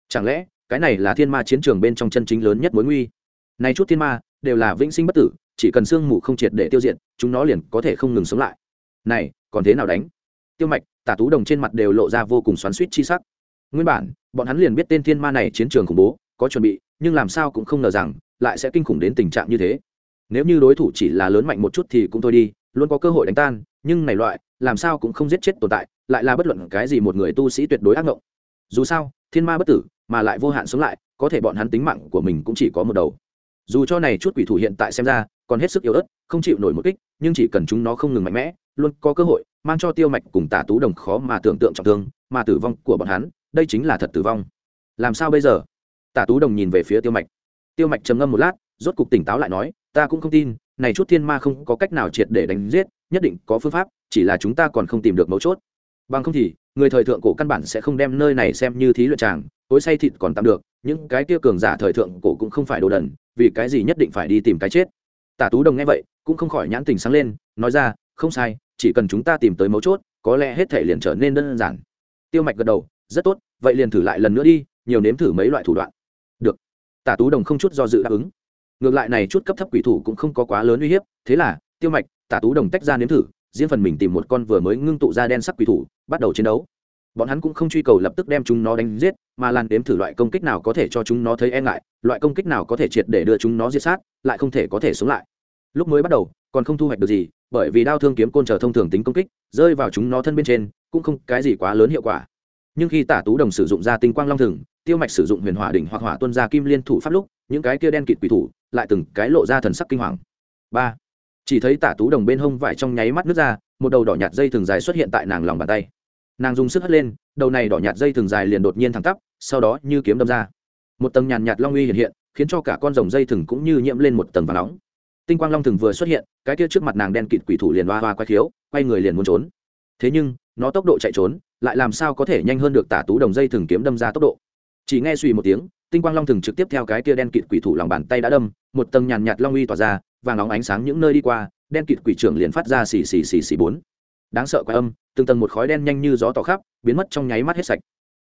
Chẳng lẽ, cái này là thiên ma chiến trường bên trong chân chính lớn nhất mối nguy? Này chút thiên ma, đều là vĩnh sinh bất tử, chỉ cần sương mù không triệt để tiêu diệt, chúng nó liền có thể không ngừng sống lại. Này, còn thế nào đánh? Tiêu mạch, tả tú đồng trên mặt đều lộ ra vô cùng xoắn suýt chi sắc. Nguyên bản, bọn hắn liền biết tên thiên ma này chiến trường khủng bố, có chuẩn bị, nhưng làm sao cũng không ngờ rằng, lại sẽ kinh khủng đến tình trạng như thế. Nếu như đối thủ chỉ là lớn mạnh một chút thì cũng thôi đi, luôn có cơ hội đánh tan, nhưng này loại làm sao cũng không giết chết tồn tại, lại là bất luận cái gì một người tu sĩ tuyệt đối ác ngộng. dù sao, thiên ma bất tử, mà lại vô hạn sống lại, có thể bọn hắn tính mạng của mình cũng chỉ có một đầu. Dù cho này chút quỷ thủ hiện tại xem ra, còn hết sức yếu ớt, không chịu nổi một kích, nhưng chỉ cần chúng nó không ngừng mạnh mẽ, luôn có cơ hội, mang cho tiêu mạch cùng tả tú đồng khó mà tưởng tượng trọng thương, mà tử vong của bọn hắn, đây chính là thật tử vong. Làm sao bây giờ? Tả tú đồng nhìn về phía tiêu mạch. Tiêu mạch trầm ngâm một lát, rốt cục tỉnh táo lại nói, ta cũng không tin này chút thiên ma không có cách nào triệt để đánh giết, nhất định có phương pháp, chỉ là chúng ta còn không tìm được mấu chốt. Bằng không thì, người thời thượng cổ căn bản sẽ không đem nơi này xem như thí luyện tràng, tối say thịt còn tạm được, những cái kia cường giả thời thượng cổ cũng không phải đồ đần, vì cái gì nhất định phải đi tìm cái chết. Tả tú đồng nghe vậy, cũng không khỏi nhãn tình sáng lên, nói ra, không sai, chỉ cần chúng ta tìm tới mấu chốt, có lẽ hết thể liền trở nên đơn giản. Tiêu mạch gật đầu, rất tốt, vậy liền thử lại lần nữa đi, nhiều nếm thử mấy loại thủ đoạn. Được. Tả tú đồng không chút do dự đáp ứng ngược lại này chút cấp thấp quỷ thủ cũng không có quá lớn uy hiếp, thế là, tiêu mạch, tả tú đồng tách ra nếm thử, riêng phần mình tìm một con vừa mới ngưng tụ ra đen sắc quỷ thủ, bắt đầu chiến đấu. Bọn hắn cũng không truy cầu lập tức đem chúng nó đánh giết, mà làn đếm thử loại công kích nào có thể cho chúng nó thấy e ngại, loại công kích nào có thể triệt để đưa chúng nó diệt sát, lại không thể có thể sống lại. Lúc mới bắt đầu, còn không thu hoạch được gì, bởi vì đao thương kiếm côn trở thông thường tính công kích, rơi vào chúng nó thân bên trên, cũng không cái gì quá lớn hiệu quả. Nhưng khi tả tú đồng sử dụng ra tinh quang long thừng tiêu mạch sử dụng huyền hỏa đỉnh hoặc hỏa tuân ra kim liên thủ pháp lúc, những cái kia đen kịt quỷ thủ lại từng cái lộ ra thần sắc kinh hoàng. Ba, chỉ thấy tả tú đồng bên hông vải trong nháy mắt nước ra, một đầu đỏ nhạt dây thường dài xuất hiện tại nàng lòng bàn tay. Nàng dùng sức hất lên, đầu này đỏ nhạt dây thường dài liền đột nhiên thẳng tắp, sau đó như kiếm đâm ra. Một tầng nhàn nhạt long uy hiện hiện, khiến cho cả con rồng dây thừng cũng như nhiễm lên một tầng và nóng. Tinh quang long thừng vừa xuất hiện, cái kia trước mặt nàng đen kịt quỷ thủ liền hoa hoa quay khiếu, quay người liền muốn trốn. Thế nhưng, nó tốc độ chạy trốn, lại làm sao có thể nhanh hơn được tả tú đồng dây thừng kiếm đâm ra tốc độ? Chỉ nghe suy một tiếng, tinh quang long thừng trực tiếp theo cái kia đen kịt quỷ thủ lòng bàn tay đã đâm, một tầng nhàn nhạt long uy tỏa ra, vàng nóng ánh sáng những nơi đi qua, đen kịt quỷ trưởng liền phát ra xì xì xì xì bốn. Đáng sợ quá âm, từng tầng một khói đen nhanh như gió tỏ khắp, biến mất trong nháy mắt hết sạch.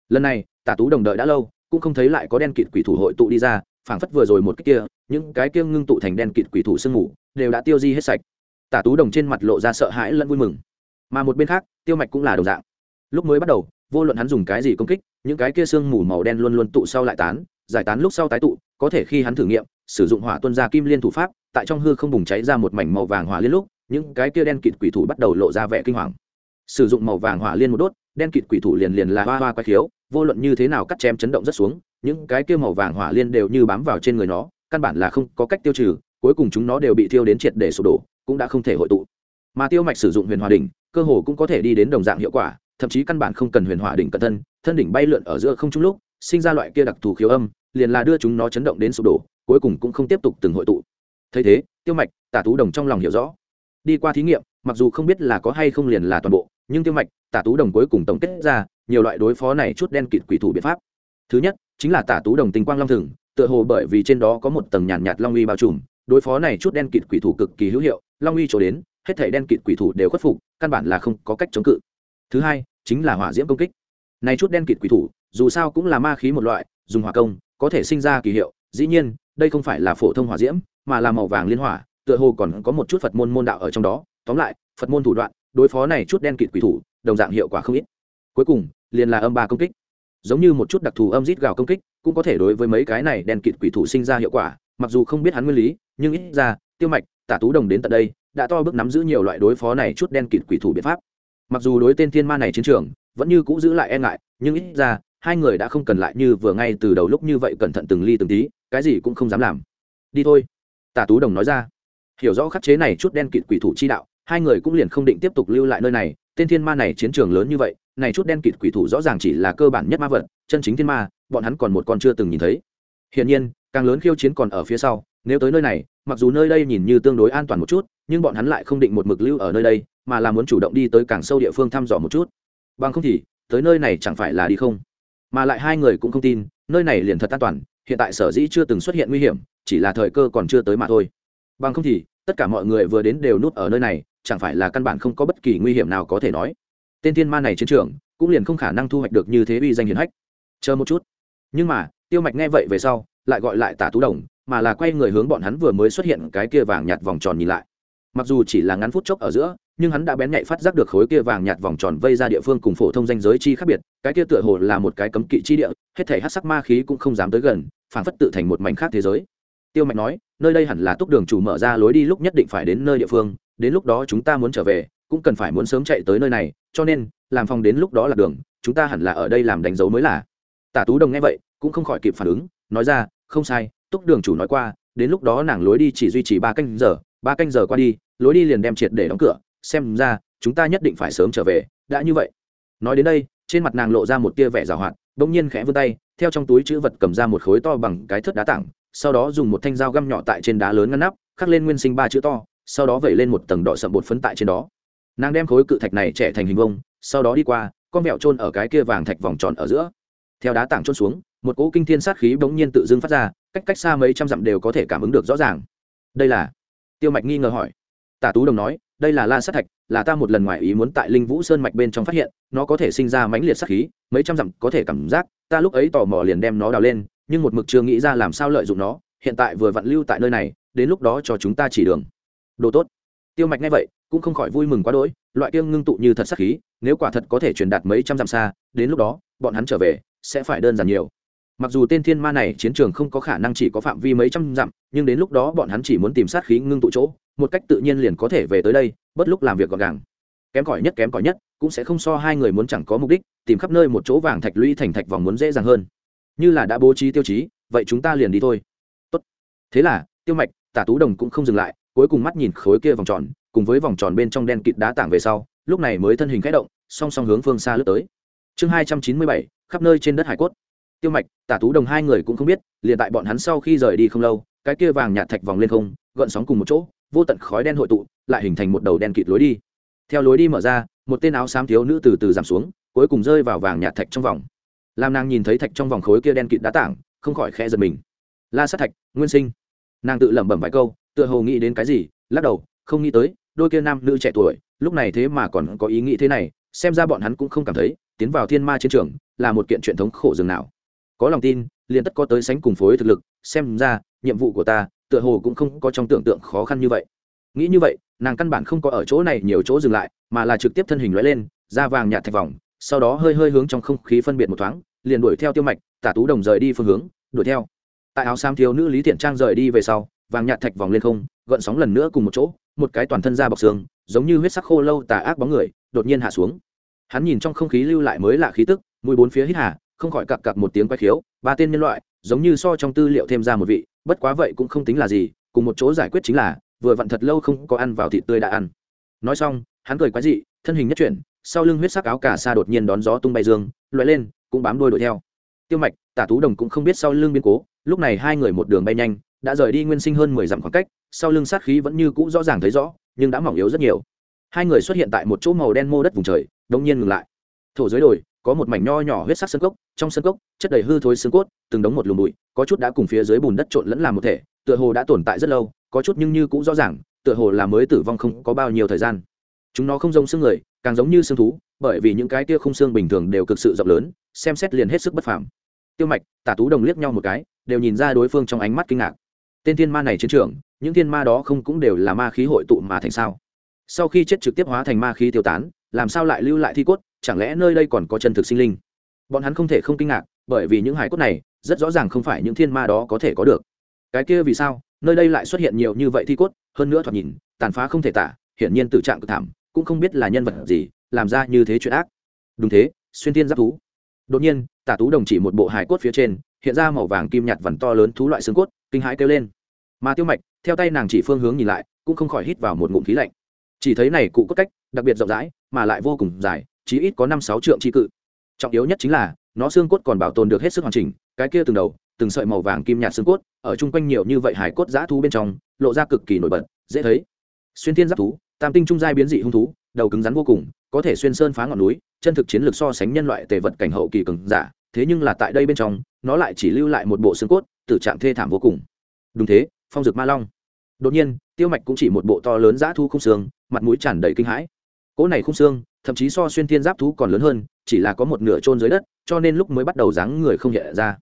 Lần này tả tú đồng đợi đã lâu, cũng không thấy lại có đen kịt quỷ thủ hội tụ đi ra, phảng phất vừa rồi một cái kia, những cái kia ngưng tụ thành đen kịt quỷ thủ sương ngủ đều đã tiêu di hết sạch. Tả tú đồng trên mặt lộ ra sợ hãi lẫn vui mừng. Mà một bên khác, tiêu mạch cũng là đồng dạng. Lúc mới bắt đầu, vô luận hắn dùng cái gì công kích những cái kia sương mù màu đen luôn luôn tụ sau lại tán, giải tán lúc sau tái tụ, có thể khi hắn thử nghiệm, sử dụng hỏa tuân ra kim liên thủ pháp, tại trong hư không bùng cháy ra một mảnh màu vàng hỏa liên lúc, những cái kia đen kịt quỷ thủ bắt đầu lộ ra vẻ kinh hoàng. Sử dụng màu vàng hỏa liên một đốt, đen kịt quỷ thủ liền liền là hoa hoa quay khiếu, vô luận như thế nào cắt chém chấn động rất xuống, những cái kia màu vàng hỏa liên đều như bám vào trên người nó, căn bản là không có cách tiêu trừ, cuối cùng chúng nó đều bị thiêu đến triệt để sụp đổ, cũng đã không thể hội tụ. Mà tiêu mạch sử dụng huyền hòa đỉnh, cơ hồ cũng có thể đi đến đồng dạng hiệu quả, thậm chí căn bản không cần huyền hòa đỉnh cẩn thân thân đỉnh bay lượn ở giữa không trung lúc, sinh ra loại kia đặc thù khiếu âm, liền là đưa chúng nó chấn động đến sụp đổ, cuối cùng cũng không tiếp tục từng hội tụ. Thấy thế, tiêu mạch, tả tú đồng trong lòng hiểu rõ. Đi qua thí nghiệm, mặc dù không biết là có hay không liền là toàn bộ, nhưng tiêu mạch, tả tú đồng cuối cùng tổng kết ra nhiều loại đối phó này chút đen kịt quỷ thủ biện pháp. Thứ nhất, chính là tả tú đồng tinh quang long thừng, tựa hồ bởi vì trên đó có một tầng nhàn nhạt long uy bao trùm, đối phó này chút đen kịt quỷ thủ cực kỳ hữu hiệu, long uy trổ đến, hết thể đen kịt quỷ thủ đều khuất phục, căn bản là không có cách chống cự. Thứ hai, chính là hỏa diễm công kích này chút đen kịt quỷ thủ, dù sao cũng là ma khí một loại, dùng hỏa công, có thể sinh ra kỳ hiệu. Dĩ nhiên, đây không phải là phổ thông hỏa diễm, mà là màu vàng liên hỏa, tựa hồ còn có một chút phật môn môn đạo ở trong đó. Tóm lại, phật môn thủ đoạn, đối phó này chút đen kịt quỷ thủ, đồng dạng hiệu quả không ít. Cuối cùng, liền là âm ba công kích. Giống như một chút đặc thù âm rít gào công kích, cũng có thể đối với mấy cái này đen kịt quỷ thủ sinh ra hiệu quả, mặc dù không biết hắn nguyên lý, nhưng ít ra, tiêu mạch, tả tú đồng đến tận đây, đã to bước nắm giữ nhiều loại đối phó này chút đen kịt quỷ thủ biện pháp mặc dù đối tên thiên ma này chiến trường, vẫn như cũ giữ lại e ngại, nhưng ít ra, hai người đã không cần lại như vừa ngay từ đầu lúc như vậy cẩn thận từng ly từng tí, cái gì cũng không dám làm. Đi thôi. Tả tú đồng nói ra. Hiểu rõ khắc chế này chút đen kịt quỷ thủ chi đạo, hai người cũng liền không định tiếp tục lưu lại nơi này, tên thiên ma này chiến trường lớn như vậy, này chút đen kịt quỷ thủ rõ ràng chỉ là cơ bản nhất ma vật, chân chính thiên ma, bọn hắn còn một con chưa từng nhìn thấy. Hiển nhiên, càng lớn khiêu chiến còn ở phía sau, nếu tới nơi này, mặc dù nơi đây nhìn như tương đối an toàn một chút, nhưng bọn hắn lại không định một mực lưu ở nơi đây mà là muốn chủ động đi tới càng sâu địa phương thăm dò một chút. Bằng không thì, tới nơi này chẳng phải là đi không? Mà lại hai người cũng không tin, nơi này liền thật an toàn, hiện tại sở dĩ chưa từng xuất hiện nguy hiểm, chỉ là thời cơ còn chưa tới mà thôi. Bằng không thì, tất cả mọi người vừa đến đều núp ở nơi này, chẳng phải là căn bản không có bất kỳ nguy hiểm nào có thể nói. Tên thiên ma này chiến trường, cũng liền không khả năng thu hoạch được như thế uy danh hiển hách. Chờ một chút. Nhưng mà, tiêu mạch nghe vậy về sau, lại gọi lại tả tú đồng, mà là quay người hướng bọn hắn vừa mới xuất hiện cái kia vàng nhạt vòng tròn nhìn lại. Mặc dù chỉ là ngắn phút chốc ở giữa nhưng hắn đã bén nhạy phát giác được khối kia vàng nhạt vòng tròn vây ra địa phương cùng phổ thông danh giới chi khác biệt, cái kia tựa hồ là một cái cấm kỵ chi địa, hết thể hát sắc ma khí cũng không dám tới gần, phản phất tự thành một mảnh khác thế giới. Tiêu mạch nói, nơi đây hẳn là túc đường chủ mở ra lối đi lúc nhất định phải đến nơi địa phương, đến lúc đó chúng ta muốn trở về, cũng cần phải muốn sớm chạy tới nơi này, cho nên, làm phòng đến lúc đó là đường, chúng ta hẳn là ở đây làm đánh dấu mới là. Tả tú đồng nghe vậy, cũng không khỏi kịp phản ứng, nói ra, không sai, túc đường chủ nói qua, đến lúc đó nàng lối đi chỉ duy trì ba canh giờ, ba canh giờ qua đi, lối đi liền đem triệt để đóng cửa xem ra, chúng ta nhất định phải sớm trở về, đã như vậy. Nói đến đây, trên mặt nàng lộ ra một tia vẻ rào hoạt, bỗng nhiên khẽ vươn tay, theo trong túi chữ vật cầm ra một khối to bằng cái thớt đá tảng, sau đó dùng một thanh dao găm nhỏ tại trên đá lớn ngăn nắp, khắc lên nguyên sinh ba chữ to, sau đó vẩy lên một tầng đỏ sậm bột phấn tại trên đó. Nàng đem khối cự thạch này trẻ thành hình vông sau đó đi qua, con mẹo trôn ở cái kia vàng thạch vòng tròn ở giữa. Theo đá tảng trôn xuống, một cỗ kinh thiên sát khí bỗng nhiên tự dưng phát ra, cách cách xa mấy trăm dặm đều có thể cảm ứng được rõ ràng. Đây là tiêu mạch nghi ngờ hỏi tả tú đồng nói, đây là la sát thạch, là ta một lần ngoài ý muốn tại linh vũ sơn mạch bên trong phát hiện, nó có thể sinh ra mãnh liệt sát khí, mấy trăm dặm có thể cảm giác, ta lúc ấy tò mò liền đem nó đào lên, nhưng một mực chưa nghĩ ra làm sao lợi dụng nó, hiện tại vừa vặn lưu tại nơi này, đến lúc đó cho chúng ta chỉ đường. Đồ tốt. Tiêu mạch nghe vậy, cũng không khỏi vui mừng quá đỗi, loại kiêng ngưng tụ như thật sắc khí, nếu quả thật có thể truyền đạt mấy trăm dặm xa, đến lúc đó, bọn hắn trở về, sẽ phải đơn giản nhiều. Mặc dù tên thiên ma này chiến trường không có khả năng chỉ có phạm vi mấy trăm dặm, nhưng đến lúc đó bọn hắn chỉ muốn tìm sát khí ngưng tụ chỗ một cách tự nhiên liền có thể về tới đây, bất lúc làm việc gọn gàng. Kém cỏi nhất, kém cỏi nhất, cũng sẽ không so hai người muốn chẳng có mục đích, tìm khắp nơi một chỗ vàng thạch lũy thành thạch vòng muốn dễ dàng hơn. Như là đã bố trí tiêu chí, vậy chúng ta liền đi thôi. Tốt. thế là, tiêu mạch, tả tú đồng cũng không dừng lại, cuối cùng mắt nhìn khối kia vòng tròn, cùng với vòng tròn bên trong đen kịt đá tảng về sau, lúc này mới thân hình khẽ động, song song hướng phương xa lướt tới. Chương hai trăm chín mươi bảy, khắp nơi trên đất hải cốt. Tiêu mạch, tả tú đồng hai người cũng không biết, liền tại bọn hắn sau khi rời đi không lâu, cái kia vàng nhạt thạch vòng lên không, gợn sóng cùng một chỗ vô tận khói đen hội tụ, lại hình thành một đầu đen kịt lối đi. Theo lối đi mở ra, một tên áo xám thiếu nữ từ từ giảm xuống, cuối cùng rơi vào vàng nhạt thạch trong vòng. Làm nàng nhìn thấy thạch trong vòng khối kia đen kịt đá tảng, không khỏi khẽ giật mình. La sát thạch, nguyên sinh. Nàng tự lẩm bẩm vài câu, tựa hồ nghĩ đến cái gì, lắc đầu, không nghĩ tới, đôi kia nam nữ trẻ tuổi, lúc này thế mà còn có ý nghĩ thế này, xem ra bọn hắn cũng không cảm thấy, tiến vào thiên ma chiến trường, là một kiện truyền thống khổ dường nào. Có lòng tin, liền tất có tới sánh cùng phối thực lực, xem ra, nhiệm vụ của ta tựa hồ cũng không có trong tưởng tượng khó khăn như vậy. Nghĩ như vậy, nàng căn bản không có ở chỗ này nhiều chỗ dừng lại, mà là trực tiếp thân hình lóe lên, ra vàng nhạt thạch vòng, sau đó hơi hơi hướng trong không khí phân biệt một thoáng, liền đuổi theo tiêu mạch, tả tú đồng rời đi phương hướng, đuổi theo. Tại áo xám thiếu nữ lý thiện trang rời đi về sau, vàng nhạt thạch vòng lên không, gợn sóng lần nữa cùng một chỗ, một cái toàn thân da bọc xương, giống như huyết sắc khô lâu tà ác bóng người, đột nhiên hạ xuống. Hắn nhìn trong không khí lưu lại mới lạ khí tức mùi bốn phía hít hà, không khỏi cặp cặp một tiếng quay khiếu, ba tên nhân loại, giống như so trong tư liệu thêm ra một vị bất quá vậy cũng không tính là gì, cùng một chỗ giải quyết chính là, vừa vặn thật lâu không có ăn vào thịt tươi đã ăn. Nói xong, hắn cười quái dị, thân hình nhất chuyển, sau lưng huyết sắc áo cả xa đột nhiên đón gió tung bay dương loại lên, cũng bám đuôi đuổi theo. Tiêu mạch, tả tú đồng cũng không biết sau lưng biến cố, lúc này hai người một đường bay nhanh, đã rời đi nguyên sinh hơn mười dặm khoảng cách, sau lưng sát khí vẫn như cũ rõ ràng thấy rõ, nhưng đã mỏng yếu rất nhiều. Hai người xuất hiện tại một chỗ màu đen mô đất vùng trời đông nhiên ngừng lại. Thổ dưới đồi, có một mảnh nho nhỏ huyết sắc sân cốc, trong sân cốc, chất đầy hư thối xương cốt, từng đống một lùm bụi có chút đã cùng phía dưới bùn đất trộn lẫn làm một thể, tựa hồ đã tồn tại rất lâu, có chút nhưng như cũng rõ ràng, tựa hồ là mới tử vong không có bao nhiêu thời gian. Chúng nó không giống xương người, càng giống như xương thú, bởi vì những cái tia không xương bình thường đều cực sự rộng lớn, xem xét liền hết sức bất phàm. Tiêu mạch, tả tú đồng liếc nhau một cái, đều nhìn ra đối phương trong ánh mắt kinh ngạc. Tên thiên ma này chiến trường, những thiên ma đó không cũng đều là ma khí hội tụ mà thành sao? Sau khi chết trực tiếp hóa thành ma khí tiêu tán, làm sao lại lưu lại thi cốt, chẳng lẽ nơi đây còn có chân thực sinh linh? Bọn hắn không thể không kinh ngạc, bởi vì những hải cốt này rất rõ ràng không phải những thiên ma đó có thể có được. Cái kia vì sao? Nơi đây lại xuất hiện nhiều như vậy thi cốt, hơn nữa thoạt nhìn, tàn phá không thể tả, hiển nhiên tự trạng cực thảm, cũng không biết là nhân vật gì, làm ra như thế chuyện ác. Đúng thế, xuyên thiên giáp thú. Đột nhiên, tả tú đồng chỉ một bộ hải cốt phía trên, hiện ra màu vàng kim nhạt vằn to lớn thú loại xương cốt, kinh hãi kêu lên. Mà tiêu mạch, theo tay nàng chỉ phương hướng nhìn lại, cũng không khỏi hít vào một ngụm khí lạnh. Chỉ thấy này cụ cốt cách, đặc biệt rộng rãi, mà lại vô cùng dài, chí ít có năm sáu trượng tri cự. Trọng yếu nhất chính là nó xương cốt còn bảo tồn được hết sức hoàn chỉnh, cái kia từng đầu, từng sợi màu vàng kim nhạt xương cốt, ở chung quanh nhiều như vậy hải cốt giã thú bên trong, lộ ra cực kỳ nổi bật, dễ thấy. Xuyên thiên giáp thú, tam tinh trung giai biến dị hung thú, đầu cứng rắn vô cùng, có thể xuyên sơn phá ngọn núi, chân thực chiến lược so sánh nhân loại tề vật cảnh hậu kỳ cường giả, thế nhưng là tại đây bên trong, nó lại chỉ lưu lại một bộ xương cốt, tử trạng thê thảm vô cùng. Đúng thế, phong dực ma long. Đột nhiên, tiêu mạch cũng chỉ một bộ to lớn giã thu không xương, mặt mũi tràn đầy kinh hãi cỗ này không xương, thậm chí so xuyên thiên giáp thú còn lớn hơn, chỉ là có một nửa trôn dưới đất, cho nên lúc mới bắt đầu dáng người không hiện ra.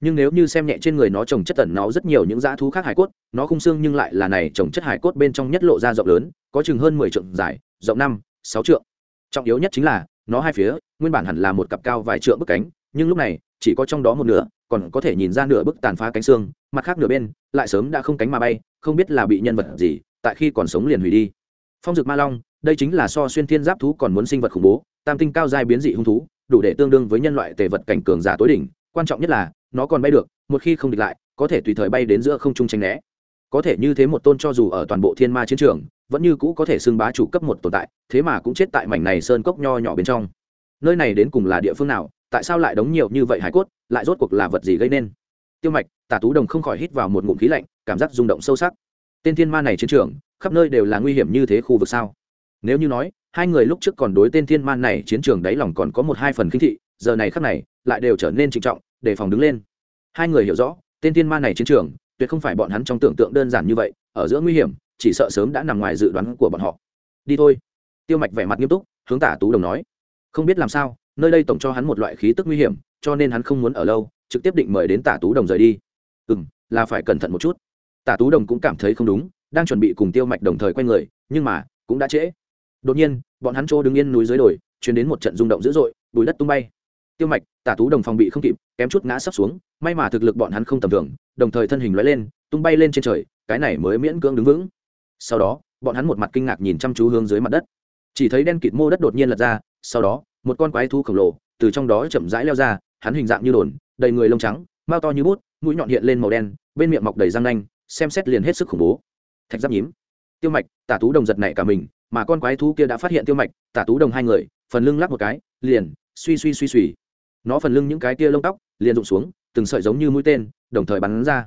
Nhưng nếu như xem nhẹ trên người nó trồng chất tẩn nó rất nhiều những dã thú khác hải cốt, nó không xương nhưng lại là này trồng chất hải cốt bên trong nhất lộ ra rộng lớn, có chừng hơn mười trượng dài, rộng năm, sáu trượng. Trọng yếu nhất chính là, nó hai phía, nguyên bản hẳn là một cặp cao vài trượng bức cánh, nhưng lúc này, chỉ có trong đó một nửa, còn có thể nhìn ra nửa bức tàn phá cánh xương, mặt khác nửa bên, lại sớm đã không cánh mà bay, không biết là bị nhân vật gì, tại khi còn sống liền hủy đi phong dực ma long, đây chính là so xuyên thiên giáp thú còn muốn sinh vật khủng bố, tam tinh cao giai biến dị hung thú, đủ để tương đương với nhân loại tề vật cảnh cường giả tối đỉnh. Quan trọng nhất là, nó còn bay được, một khi không địch lại, có thể tùy thời bay đến giữa không trung tranh né. Có thể như thế một tôn cho dù ở toàn bộ thiên ma chiến trường, vẫn như cũ có thể xưng bá chủ cấp một tồn tại, thế mà cũng chết tại mảnh này sơn cốc nho nhỏ bên trong. Nơi này đến cùng là địa phương nào, tại sao lại đóng nhiều như vậy hải cốt, lại rốt cuộc là vật gì gây nên? Tiêu mạch, tả tú đồng không khỏi hít vào một ngụm khí lạnh, cảm giác rung động sâu sắc. Tên thiên ma này chiến trường khắp nơi đều là nguy hiểm như thế khu vực sao? Nếu như nói, hai người lúc trước còn đối tên thiên man này chiến trường đáy lòng còn có một hai phần khinh thị, giờ này khắc này, lại đều trở nên trịnh trọng đề phòng đứng lên. Hai người hiểu rõ, tên thiên man này chiến trường, tuyệt không phải bọn hắn trong tưởng tượng đơn giản như vậy, ở giữa nguy hiểm, chỉ sợ sớm đã nằm ngoài dự đoán của bọn họ. Đi thôi. Tiêu mạch vẻ mặt nghiêm túc, hướng tả tú đồng nói. Không biết làm sao, nơi đây tổng cho hắn một loại khí tức nguy hiểm, cho nên hắn không muốn ở lâu, trực tiếp định mời đến tả tú đồng rời đi. Ừ m là phải cẩn thận một chút. Tả tú đồng cũng cảm thấy không đúng đang chuẩn bị cùng tiêu mạch đồng thời quay người, nhưng mà, cũng đã trễ. Đột nhiên, bọn hắn chỗ đứng yên núi dưới đồi chuyển đến một trận rung động dữ dội, bùi đất tung bay. Tiêu mạch, tả tú đồng phòng bị không kịp, kém chút ngã sấp xuống, may mà thực lực bọn hắn không tầm thường, đồng thời thân hình lóe lên, tung bay lên trên trời, cái này mới miễn cưỡng đứng vững. Sau đó, bọn hắn một mặt kinh ngạc nhìn chăm chú hướng dưới mặt đất. Chỉ thấy đen kịt mô đất đột nhiên lật ra, sau đó, một con quái thú khổng lồ, từ trong đó chậm rãi leo ra, hắn hình dạng như đồn, đầy người lông trắng mao to như bút, mũi nhọn hiện lên màu đen, bên miệng mọc đầy răng nanh, xem xét liền hết sức khủng bố thạch giáp nhím. Tiêu mạch, tả tú đồng giật nảy cả mình, mà con quái thú kia đã phát hiện tiêu mạch, tả tú đồng hai người, phần lưng lắc một cái, liền, suy suy suy suy. Nó phần lưng những cái kia lông tóc, liền rụng xuống, từng sợi giống như mũi tên, đồng thời bắn ra.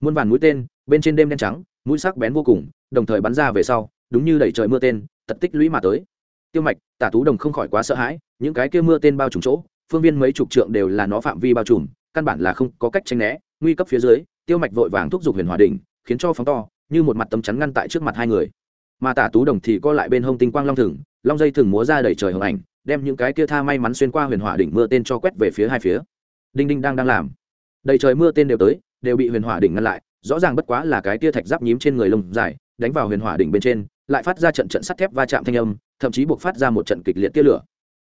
Muôn vàn mũi tên, bên trên đêm đen trắng, mũi sắc bén vô cùng, đồng thời bắn ra về sau, đúng như đẩy trời mưa tên, tật tích lũy mà tới. Tiêu mạch, tả tú đồng không khỏi quá sợ hãi, những cái kia mưa tên bao trùm chỗ, phương viên mấy chục trượng đều là nó phạm vi bao trùm, căn bản là không có cách tranh né, nguy cấp phía dưới, tiêu mạch vội vàng thúc giục huyền hòa đình khiến cho phóng to như một mặt tấm chắn ngăn tại trước mặt hai người. Mà tả tú đồng thì co lại bên hông tinh quang long thừng, long dây thừng múa ra đẩy trời hồng ảnh, đem những cái kia tha may mắn xuyên qua huyền hỏa đỉnh mưa tên cho quét về phía hai phía. Đinh đinh đang đang làm. Đầy trời mưa tên đều tới, đều bị huyền hỏa đỉnh ngăn lại, rõ ràng bất quá là cái tia thạch giáp nhím trên người lông dài, đánh vào huyền hỏa đỉnh bên trên, lại phát ra trận trận sắt thép va chạm thanh âm, thậm chí buộc phát ra một trận kịch liệt tia lửa.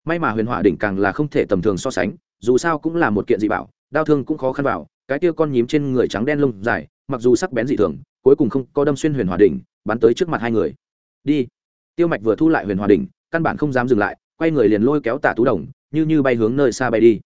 May mà huyền hỏa đỉnh càng là không thể tầm thường so sánh, dù sao cũng là một kiện dị bảo, đau thương cũng khó khăn vào, cái tia con nhím trên người trắng đen lông dài, mặc dù sắc bén dị thường cuối cùng không có đâm xuyên huyền hòa đỉnh, bắn tới trước mặt hai người. Đi. Tiêu mạch vừa thu lại huyền hòa đỉnh, căn bản không dám dừng lại, quay người liền lôi kéo tả tú đồng, như như bay hướng nơi xa bay đi.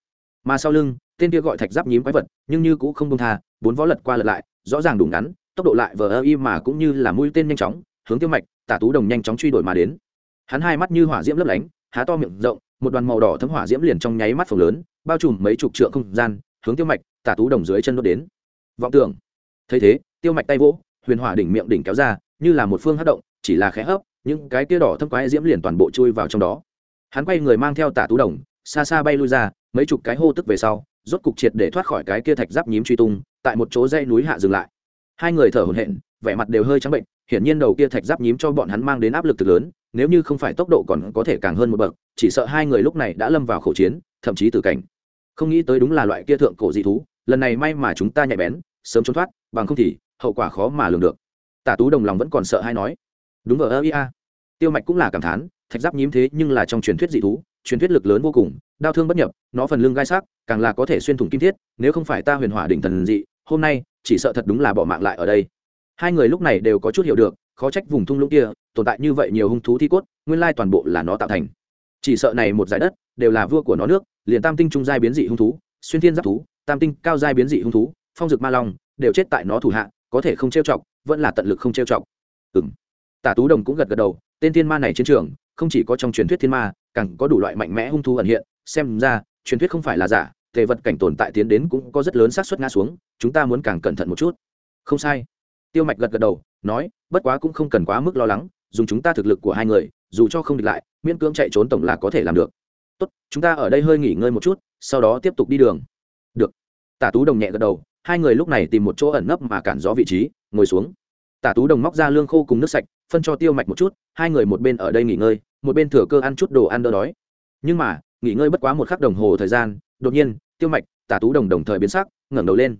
Mà sau lưng, tên kia gọi thạch giáp nhím quái vật, nhưng như cũng không công tha, bốn vó lật qua lật lại, rõ ràng đủ ngắn, tốc độ lại vờ ơ y mà cũng như là mũi tên nhanh chóng, hướng tiêu mạch, tả tú đồng nhanh chóng truy đuổi mà đến. Hắn hai mắt như hỏa diễm lấp lánh, há to miệng rộng, một đoàn màu đỏ thấm hỏa diễm liền trong nháy mắt phồng lớn, bao trùm mấy chục trượng không gian, hướng tiêu mạch, tả tú đồng dưới chân đốt đến. Vọng tưởng. Thấy thế, tiêu mạch tay vỗ huyền hỏa đỉnh miệng đỉnh kéo ra, như là một phương hát động, chỉ là khẽ hấp, những cái kia đỏ thâm quái diễm liền toàn bộ chui vào trong đó. Hắn quay người mang theo tả tú đồng, xa xa bay lui ra, mấy chục cái hô tức về sau, rốt cục triệt để thoát khỏi cái kia thạch giáp nhím truy tung, tại một chỗ dãy núi hạ dừng lại. Hai người thở hổn hển, vẻ mặt đều hơi trắng bệnh, hiển nhiên đầu kia thạch giáp nhím cho bọn hắn mang đến áp lực thực lớn, nếu như không phải tốc độ còn có thể càng hơn một bậc, chỉ sợ hai người lúc này đã lâm vào khẩu chiến, thậm chí tử cảnh. Không nghĩ tới đúng là loại kia thượng cổ dị thú, lần này may mà chúng ta nhạy bén, sớm trốn thoát, bằng không thì hậu quả khó mà lường được. Tả tú đồng lòng vẫn còn sợ hay nói, đúng ở ơ ia tiêu mạch cũng là cảm thán, thạch giáp nhím thế nhưng là trong truyền thuyết dị thú, truyền thuyết lực lớn vô cùng, đau thương bất nhập, nó phần lưng gai sắc, càng là có thể xuyên thủng kim thiết, nếu không phải ta huyền hỏa đỉnh thần dị, hôm nay chỉ sợ thật đúng là bỏ mạng lại ở đây. Hai người lúc này đều có chút hiểu được, khó trách vùng thung lũng kia, tồn tại như vậy nhiều hung thú thi cốt, nguyên lai toàn bộ là nó tạo thành. Chỉ sợ này một giải đất đều là vua của nó nước, liền tam tinh trung giai biến dị hung thú, xuyên thiên giáp thú, tam tinh cao giai biến dị hung thú, phong dực ma long, đều chết tại nó thủ hạ có thể không trêu chọc, vẫn là tận lực không trêu chọc. Ừng tả tú đồng cũng gật gật đầu, tên thiên ma này chiến trường, không chỉ có trong truyền thuyết thiên ma, càng có đủ loại mạnh mẽ hung thú ẩn hiện. Xem ra, truyền thuyết không phải là giả, tề vật cảnh tồn tại tiến đến cũng có rất lớn xác suất ngã xuống, chúng ta muốn càng cẩn thận một chút. Không sai. Tiêu mạch gật gật đầu, nói, bất quá cũng không cần quá mức lo lắng, dùng chúng ta thực lực của hai người, dù cho không địch lại, miễn cưỡng chạy trốn tổng là có thể làm được. Tốt, chúng ta ở đây hơi nghỉ ngơi một chút, sau đó tiếp tục đi đường. Được. Tả tú đồng nhẹ gật đầu hai người lúc này tìm một chỗ ẩn nấp mà cản gió vị trí, ngồi xuống. Tả tú đồng móc ra lương khô cùng nước sạch, phân cho tiêu mạch một chút, hai người một bên ở đây nghỉ ngơi, một bên thừa cơ ăn chút đồ ăn đỡ đói. Nhưng mà, nghỉ ngơi bất quá một khắc đồng hồ thời gian, đột nhiên, tiêu mạch, tả tú đồng đồng thời biến sắc, ngẩng đầu lên.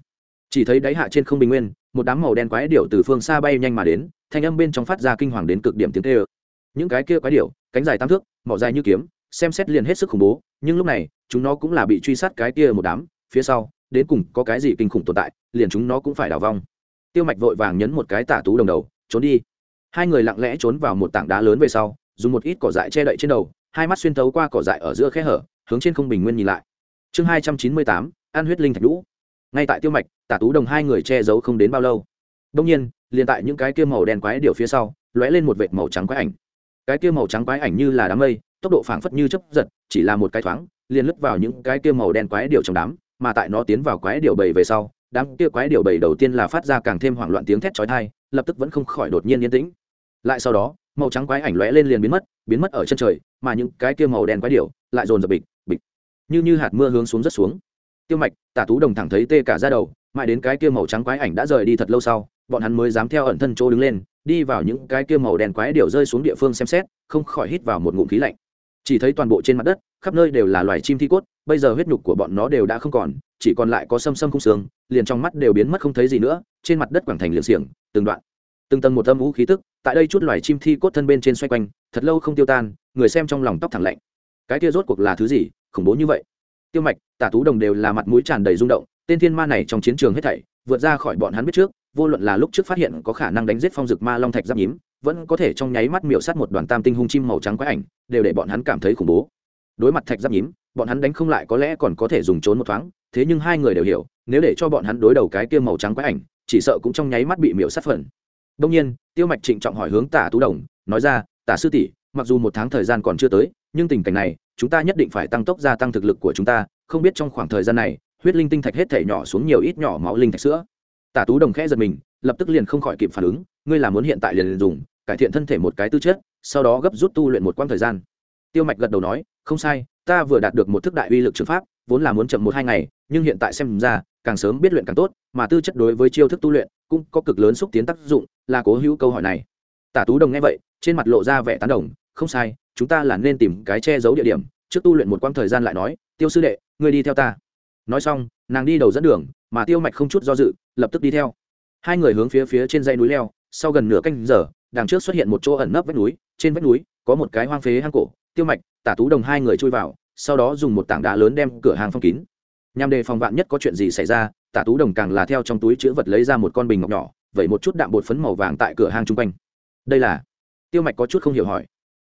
Chỉ thấy đáy hạ trên không bình nguyên, một đám màu đen quái điểu từ phương xa bay nhanh mà đến, thanh âm bên trong phát ra kinh hoàng đến cực điểm tiếng tê ơ những cái kia quái điểu, cánh dài tam thước, mỏ dài như kiếm, xem xét liền hết sức khủng bố, nhưng lúc này, chúng nó cũng là bị truy sát cái kia một đám phía sau, đến cùng có cái gì kinh khủng tồn tại, liền chúng nó cũng phải đào vong. Tiêu mạch vội vàng nhấn một cái tả tú đồng đầu, trốn đi. Hai người lặng lẽ trốn vào một tảng đá lớn về sau, dùng một ít cỏ dại che đậy trên đầu, hai mắt xuyên tấu qua cỏ dại ở giữa khe hở, hướng trên không bình nguyên nhìn lại. Chương hai trăm chín mươi tám ăn huyết linh thạch lũ ngay tại tiêu mạch, tả tú đồng hai người che giấu không đến bao lâu. Đông nhiên, liền tại những cái kia màu đen quái điệu phía sau, lóe lên một vệt màu trắng quái ảnh. Cái kia màu trắng quái ảnh như là đám mây, tốc độ phảng phất như chấp giật, chỉ là một cái thoáng, liền lướt vào những cái kia màu đen quái điệu trong đám mà tại nó tiến vào quái điệu bầy về sau, đám kia quái điệu bầy đầu tiên là phát ra càng thêm hoảng loạn tiếng thét chói tai, lập tức vẫn không khỏi đột nhiên yên tĩnh. Lại sau đó, màu trắng quái ảnh lóe lên liền biến mất biến mất ở chân trời, mà những cái kia màu đen quái điệu lại dồn dập bịch bịch, như như hạt mưa hướng xuống rất xuống. Tiêu mạch, tả tú đồng thẳng thấy tê cả ra đầu, mãi đến cái kia màu trắng quái ảnh đã rời đi thật lâu sau, bọn hắn mới dám theo ẩn thân chỗ đứng lên, đi vào những cái kia màu đen quái điều rơi xuống địa phương xem xét, không khỏi hít vào một ngụm khí lạnh chỉ thấy toàn bộ trên mặt đất, khắp nơi đều là loài chim thi cốt, bây giờ huyết nhục của bọn nó đều đã không còn, chỉ còn lại có xâm xâm không xương, liền trong mắt đều biến mất không thấy gì nữa, trên mặt đất quảng thành liền xiềng, từng đoạn, từng tầng một âm vũ khí tức, tại đây chút loài chim thi cốt thân bên trên xoay quanh, thật lâu không tiêu tan, người xem trong lòng tóc thẳng lạnh. Cái kia rốt cuộc là thứ gì, khủng bố như vậy? Tiêu mạch, tả tú đồng đều là mặt mũi tràn đầy rung động, tên thiên ma này trong chiến trường hết thảy, vượt ra khỏi bọn hắn biết trước, vô luận là lúc trước phát hiện có khả năng đánh giết phong dực ma long thạch giáp nhím vẫn có thể trong nháy mắt miểu sát một đoàn tam tinh hung chim màu trắng quái ảnh, đều để bọn hắn cảm thấy khủng bố. Đối mặt thạch giáp nhím, bọn hắn đánh không lại có lẽ còn có thể dùng trốn một thoáng, thế nhưng hai người đều hiểu, nếu để cho bọn hắn đối đầu cái kia màu trắng quái ảnh, chỉ sợ cũng trong nháy mắt bị miểu sát phần. Đông nhiên, tiêu mạch trịnh trọng hỏi hướng tả tú đồng, nói ra, tả sư tỷ, mặc dù một tháng thời gian còn chưa tới, nhưng tình cảnh này, chúng ta nhất định phải tăng tốc gia tăng thực lực của chúng ta, không biết trong khoảng thời gian này, huyết linh tinh thạch hết thể nhỏ xuống nhiều ít nhỏ máu linh thạch sữa. Tả tú đồng khẽ giật mình, lập tức liền không khỏi kịp phản ứng ngươi là muốn hiện tại liền dùng, cải thiện thân thể một cái tư chất, sau đó gấp rút tu luyện một quãng thời gian. Tiêu mạch gật đầu nói, không sai, ta vừa đạt được một thức đại uy lực trường pháp, vốn là muốn chậm một hai ngày, nhưng hiện tại xem ra, càng sớm biết luyện càng tốt, mà tư chất đối với chiêu thức tu luyện cũng có cực lớn xúc tiến tác dụng, là cố hữu câu hỏi này. Tả tú đồng nghe vậy, trên mặt lộ ra vẻ tán đồng, không sai, chúng ta là nên tìm cái che giấu địa điểm, trước tu luyện một quãng thời gian lại nói, tiêu sư đệ, ngươi đi theo ta nói xong, nàng đi đầu dẫn đường, mà tiêu mạch không chút do dự, lập tức đi theo. Hai người hướng phía phía trên dãy núi leo sau gần nửa canh giờ, đằng trước xuất hiện một chỗ ẩn nấp vách núi, trên vách núi có một cái hoang phế hang cổ, tiêu mạch, tả tú đồng hai người chui vào, sau đó dùng một tảng đá lớn đem cửa hàng phong kín. Nhằm đề phòng vạn nhất có chuyện gì xảy ra, tả tú đồng càng là theo trong túi chữ vật lấy ra một con bình ngọc nhỏ, vẩy một chút đạm bột phấn màu vàng tại cửa hàng chung quanh. Đây là? Tiêu mạch có chút không hiểu hỏi.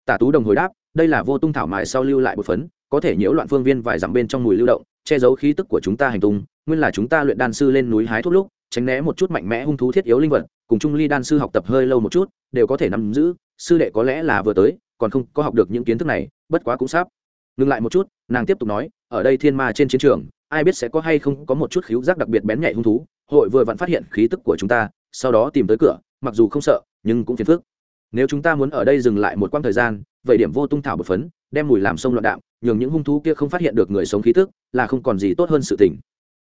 Tả tú đồng hồi đáp, đây là vô tung thảo mài sau lưu lại bột phấn, có thể nhiễu loạn phương viên vài dặm bên trong mùi lưu động, che giấu khí tức của chúng ta hành tung, nguyên là chúng ta luyện đan sư lên núi hái thuốc lúc, tránh né một chút mạnh mẽ hung thú thiết yếu linh vật cùng trung ly đan sư học tập hơi lâu một chút, đều có thể nắm giữ, sư đệ có lẽ là vừa tới, còn không có học được những kiến thức này, bất quá cũng sắp. Ngừng lại một chút, nàng tiếp tục nói, ở đây thiên ma trên chiến trường, ai biết sẽ có hay không có một chút khíu giác đặc biệt bén nhạy hung thú, hội vừa vặn phát hiện khí tức của chúng ta, sau đó tìm tới cửa, mặc dù không sợ, nhưng cũng phiền phức. Nếu chúng ta muốn ở đây dừng lại một quãng thời gian, vậy điểm vô tung thảo bột phấn, đem mùi làm sông loạn đạm, nhường những hung thú kia không phát hiện được người sống khí tức, là không còn gì tốt hơn sự tình.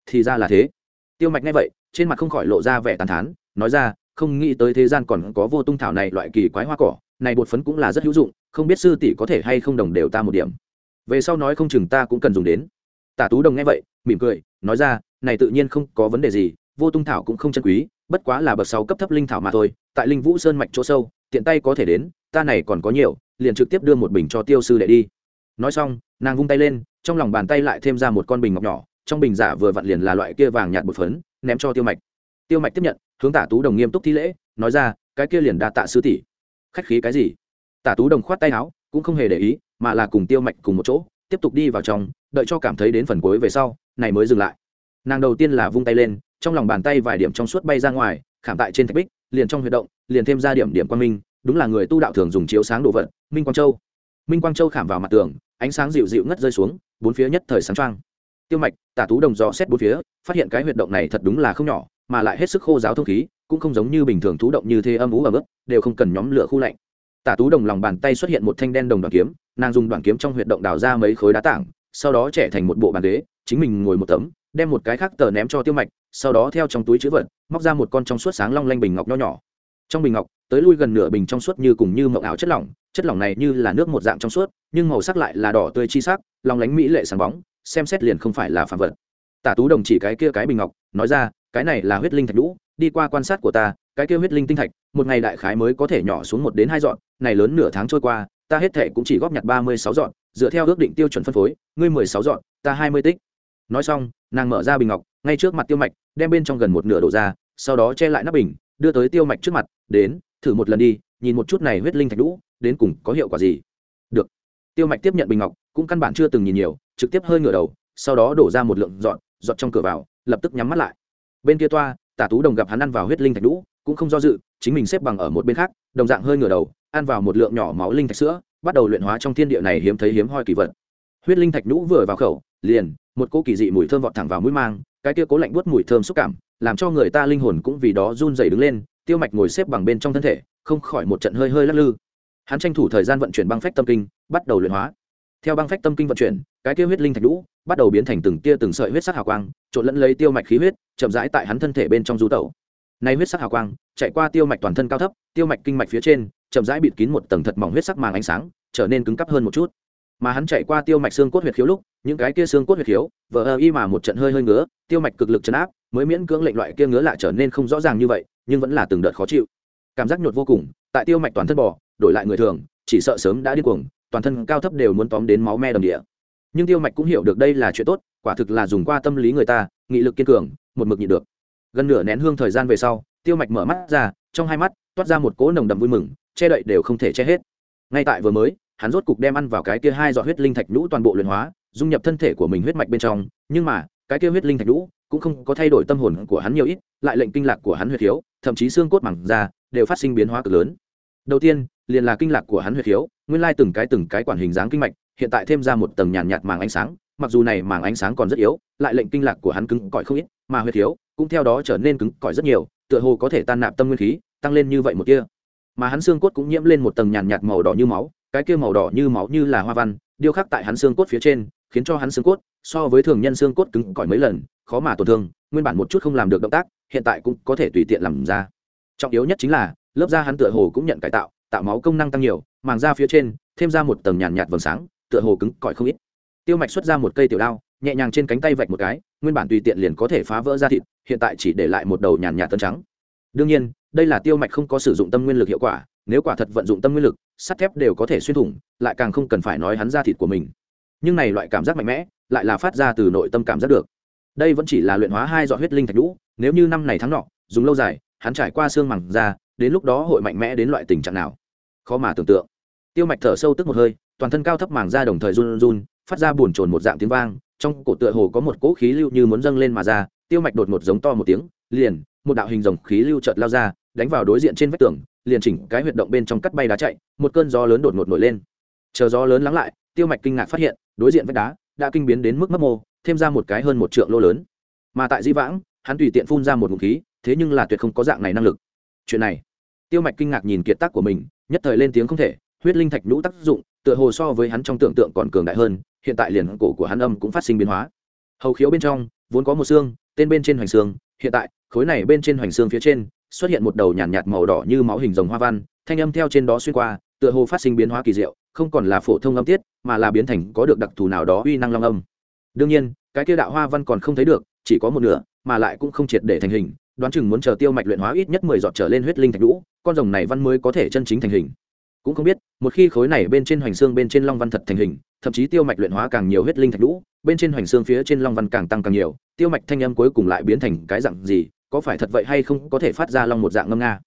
Thì ra là thế. Tiêu mạch nghe vậy, trên mặt không khỏi lộ ra vẻ tàn thán, nói ra không nghĩ tới thế gian còn có vô tung thảo này loại kỳ quái hoa cỏ, này bột phấn cũng là rất hữu dụng, không biết sư tỷ có thể hay không đồng đều ta một điểm. Về sau nói không chừng ta cũng cần dùng đến. Tả tú đồng nghe vậy, mỉm cười, nói ra, này tự nhiên không có vấn đề gì, vô tung thảo cũng không chân quý, bất quá là bậc sáu cấp thấp linh thảo mà thôi, tại linh vũ sơn mạch chỗ sâu, tiện tay có thể đến, ta này còn có nhiều, liền trực tiếp đưa một bình cho tiêu sư đệ đi. Nói xong, nàng vung tay lên, trong lòng bàn tay lại thêm ra một con bình ngọc nhỏ, trong bình giả vừa vặn liền là loại kia vàng nhạt bột phấn, ném cho tiêu mạch. Tiêu mạch tiếp nhận hướng tả tú đồng nghiêm túc thi lễ, nói ra, cái kia liền đa tạ sư tỷ. Khách khí cái gì? Tả tú đồng khoát tay áo, cũng không hề để ý, mà là cùng tiêu mạch cùng một chỗ, tiếp tục đi vào trong, đợi cho cảm thấy đến phần cuối về sau, này mới dừng lại. Nàng đầu tiên là vung tay lên, trong lòng bàn tay vài điểm trong suốt bay ra ngoài, khảm tại trên thạch bích, liền trong huy động, liền thêm ra điểm điểm quan minh, đúng là người tu đạo thường dùng chiếu sáng đồ vật, minh quang châu. Minh quang châu khảm vào mặt tường, ánh sáng dịu dịu ngất rơi xuống, bốn phía nhất thời sáng trang tiêu mạch, tả tú đồng dò xét bốn phía, phát hiện cái huyệt động này thật đúng là không nhỏ mà lại hết sức khô giáo thông khí, cũng không giống như bình thường thú động như thế âm ú ấm ức đều không cần nhóm lửa khu lạnh. Tả tú đồng lòng bàn tay xuất hiện một thanh đen đồng đoàn kiếm, nàng dùng đoàn kiếm trong huyệt động đào ra mấy khối đá tảng, sau đó trẻ thành một bộ bàn ghế, chính mình ngồi một tấm, đem một cái khác tờ ném cho tiêu mạch, sau đó theo trong túi chữ vật, móc ra một con trong suốt sáng long lanh bình ngọc nho nhỏ. Trong bình ngọc, tới lui gần nửa bình trong suốt như cùng như mộng ảo chất lỏng chất lỏng này như là nước một dạng trong suốt, nhưng màu sắc lại là đỏ tươi chi sắc, lòng lánh mỹ lệ sáng bóng, xem xét liền không phải là phạm vật. Tả tú đồng chỉ cái kia cái bình ngọc, nói ra cái này là huyết linh thạch lũ đi qua quan sát của ta, cái kia huyết linh tinh thạch, một ngày đại khái mới có thể nhỏ xuống một đến hai dọn, này lớn nửa tháng trôi qua, ta hết thể cũng chỉ góp nhặt ba mươi sáu dọn, dựa theo ước định tiêu chuẩn phân phối, ngươi mười sáu dọn, ta hai mươi tích. Nói xong, nàng mở ra bình ngọc, ngay trước mặt tiêu mạch, đem bên trong gần một nửa đổ ra, sau đó che lại nắp bình, đưa tới tiêu mạch trước mặt, đến, thử một lần đi, nhìn một chút này huyết linh thạch lũ đến cùng có hiệu quả gì. Được. Tiêu mạch tiếp nhận bình ngọc, cũng căn bản chưa từng nhìn nhiều, trực tiếp hơi ngửa đầu, sau đó đổ ra một lượng dọn dọn trong cửa vào, lập tức nhắm mắt lại bên kia toa, tả tú đồng gặp hắn ăn vào huyết linh thạch lũ cũng không do dự, chính mình xếp bằng ở một bên khác, đồng dạng hơi ngửa đầu, ăn vào một lượng nhỏ máu linh thạch sữa, bắt đầu luyện hóa trong thiên địa này hiếm thấy hiếm hoi kỳ vật. Huyết linh thạch nhũ vừa vào khẩu, liền, một cỗ kỳ dị mùi thơm vọt thẳng vào mũi mang, cái kia cố lạnh buốt mùi thơm xúc cảm, làm cho người ta linh hồn cũng vì đó run rẩy đứng lên, tiêu mạch ngồi xếp bằng bên trong thân thể, không khỏi một trận hơi hơi lắc lư. Hắn tranh thủ thời gian vận chuyển băng phách tâm kinh, bắt đầu luyện hóa theo băng phách tâm kinh vận chuyển, cái kia huyết linh thạch lũ bắt đầu biến thành từng tia từng sợi huyết sắc hào quang, trộn lẫn lấy tiêu mạch khí huyết, chậm rãi tại hắn thân thể bên trong du tẩu. Nay huyết sắc hào quang chạy qua tiêu mạch toàn thân cao thấp, tiêu mạch kinh mạch phía trên, chậm rãi bịt kín một tầng thật mỏng huyết sắc màng ánh sáng, trở nên cứng cắp hơn một chút. Mà hắn chạy qua tiêu mạch xương cốt huyệt khiếu lúc, những cái kia xương cốt huyệt khiếu vỡ ơ y mà một trận hơi hơi ngứa, tiêu mạch cực lực chấn áp, mới miễn cưỡng lệnh loại kia ngứa lại trở nên không rõ ràng như vậy, nhưng vẫn là từng đợt khó chịu. Cảm giác nhột vô cùng, tại tiêu mạch toàn thân bò, đổi lại người thường, chỉ sợ sớm đã điên cuồng toàn thân cao thấp đều muốn tóm đến máu me đầm địa. Nhưng tiêu mạch cũng hiểu được đây là chuyện tốt, quả thực là dùng qua tâm lý người ta, nghị lực kiên cường, một mực nhịn được. Gần nửa nén hương thời gian về sau, tiêu mạch mở mắt ra, trong hai mắt toát ra một cỗ nồng đậm vui mừng, che đậy đều không thể che hết. Ngay tại vừa mới, hắn rốt cục đem ăn vào cái kia hai giọt huyết linh thạch nhũ toàn bộ luyện hóa, dung nhập thân thể của mình huyết mạch bên trong, nhưng mà, cái kia huyết linh thạch nhũ cũng không có thay đổi tâm hồn của hắn nhiều ít, lại lệnh kinh lạc của hắn huyết thiếu, thậm chí xương cốt mẳng ra đều phát sinh biến hóa cực lớn đầu tiên liền là kinh lạc của hắn huyệt khiếu nguyên lai từng cái từng cái quản hình dáng kinh mạch hiện tại thêm ra một tầng nhàn nhạt, nhạt màng ánh sáng mặc dù này màng ánh sáng còn rất yếu lại lệnh kinh lạc của hắn cứng cỏi không ít mà huyệt khiếu cũng theo đó trở nên cứng cỏi rất nhiều tựa hồ có thể tan nạp tâm nguyên khí tăng lên như vậy một kia mà hắn xương cốt cũng nhiễm lên một tầng nhàn nhạt màu đỏ như máu cái kia màu đỏ như máu như là hoa văn điêu khắc tại hắn xương cốt phía trên khiến cho hắn xương cốt so với thường nhân xương cốt cứng cỏi mấy lần khó mà tổn thương nguyên bản một chút không làm được động tác hiện tại cũng có thể tùy tiện làm ra. Trọng yếu nhất chính là lớp da hắn tựa hồ cũng nhận cải tạo tạo máu công năng tăng nhiều, màng da phía trên, thêm ra một tầng nhàn nhạt vầng sáng, tựa hồ cứng cỏi không ít. Tiêu mạch xuất ra một cây tiểu đao, nhẹ nhàng trên cánh tay vạch một cái, nguyên bản tùy tiện liền có thể phá vỡ ra thịt, hiện tại chỉ để lại một đầu nhàn nhạt tân trắng. Đương nhiên, đây là tiêu mạch không có sử dụng tâm nguyên lực hiệu quả, nếu quả thật vận dụng tâm nguyên lực, sắt thép đều có thể xuyên thủng, lại càng không cần phải nói hắn ra thịt của mình. Nhưng này loại cảm giác mạnh mẽ, lại là phát ra từ nội tâm cảm giác được. Đây vẫn chỉ là luyện hóa hai dọn huyết linh thạch lũ nếu như năm này tháng nọ, dùng lâu dài, hắn trải qua xương mẳng ra đến lúc đó hội mạnh mẽ đến loại tình trạng nào? Khó mà tưởng tượng. Tiêu mạch thở sâu tức một hơi, toàn thân cao thấp màng ra đồng thời run run, phát ra buồn chồn một dạng tiếng vang, trong cổ tựa hồ có một cỗ khí lưu như muốn dâng lên mà ra, tiêu mạch đột một giống to một tiếng, liền, một đạo hình rồng khí lưu chợt lao ra, đánh vào đối diện trên vách tường, liền chỉnh cái huyệt động bên trong cắt bay đá chạy, một cơn gió lớn đột ngột nổi lên. Chờ gió lớn lắng lại, tiêu mạch kinh ngạc phát hiện, đối diện vách đá đã kinh biến đến mức mấp mô, thêm ra một cái hơn một trượng lô lớn. Mà tại di vãng, hắn tùy tiện phun ra một ngụm khí, thế nhưng là tuyệt không có dạng này năng lực chuyện này. Tiêu mạch kinh ngạc nhìn kiệt tác của mình nhất thời lên tiếng không thể huyết linh thạch nhũ tác dụng tựa hồ so với hắn trong tưởng tượng còn cường đại hơn hiện tại liền cổ của hắn âm cũng phát sinh biến hóa. Hầu khiếu bên trong vốn có một xương tên bên trên hoành xương hiện tại khối này bên trên hoành xương phía trên xuất hiện một đầu nhàn nhạt, nhạt màu đỏ như máu hình rồng hoa văn thanh âm theo trên đó xuyên qua tựa hồ phát sinh biến hóa kỳ diệu không còn là phổ thông âm tiết mà là biến thành có được đặc thù nào đó uy năng long âm. Đương nhiên cái kia đạo hoa văn còn không thấy được chỉ có một nửa mà lại cũng không triệt để thành hình đoán chừng muốn chờ tiêu mạch luyện hóa ít nhất mười giọt trở lên huyết linh thạch lũ con rồng này văn mới có thể chân chính thành hình. Cũng không biết, một khi khối này bên trên hoành xương bên trên long văn thật thành hình, thậm chí tiêu mạch luyện hóa càng nhiều huyết linh thạch lũ bên trên hoành xương phía trên long văn càng tăng càng nhiều, tiêu mạch thanh âm cuối cùng lại biến thành cái dạng gì, có phải thật vậy hay không có thể phát ra long một dạng ngâm nga.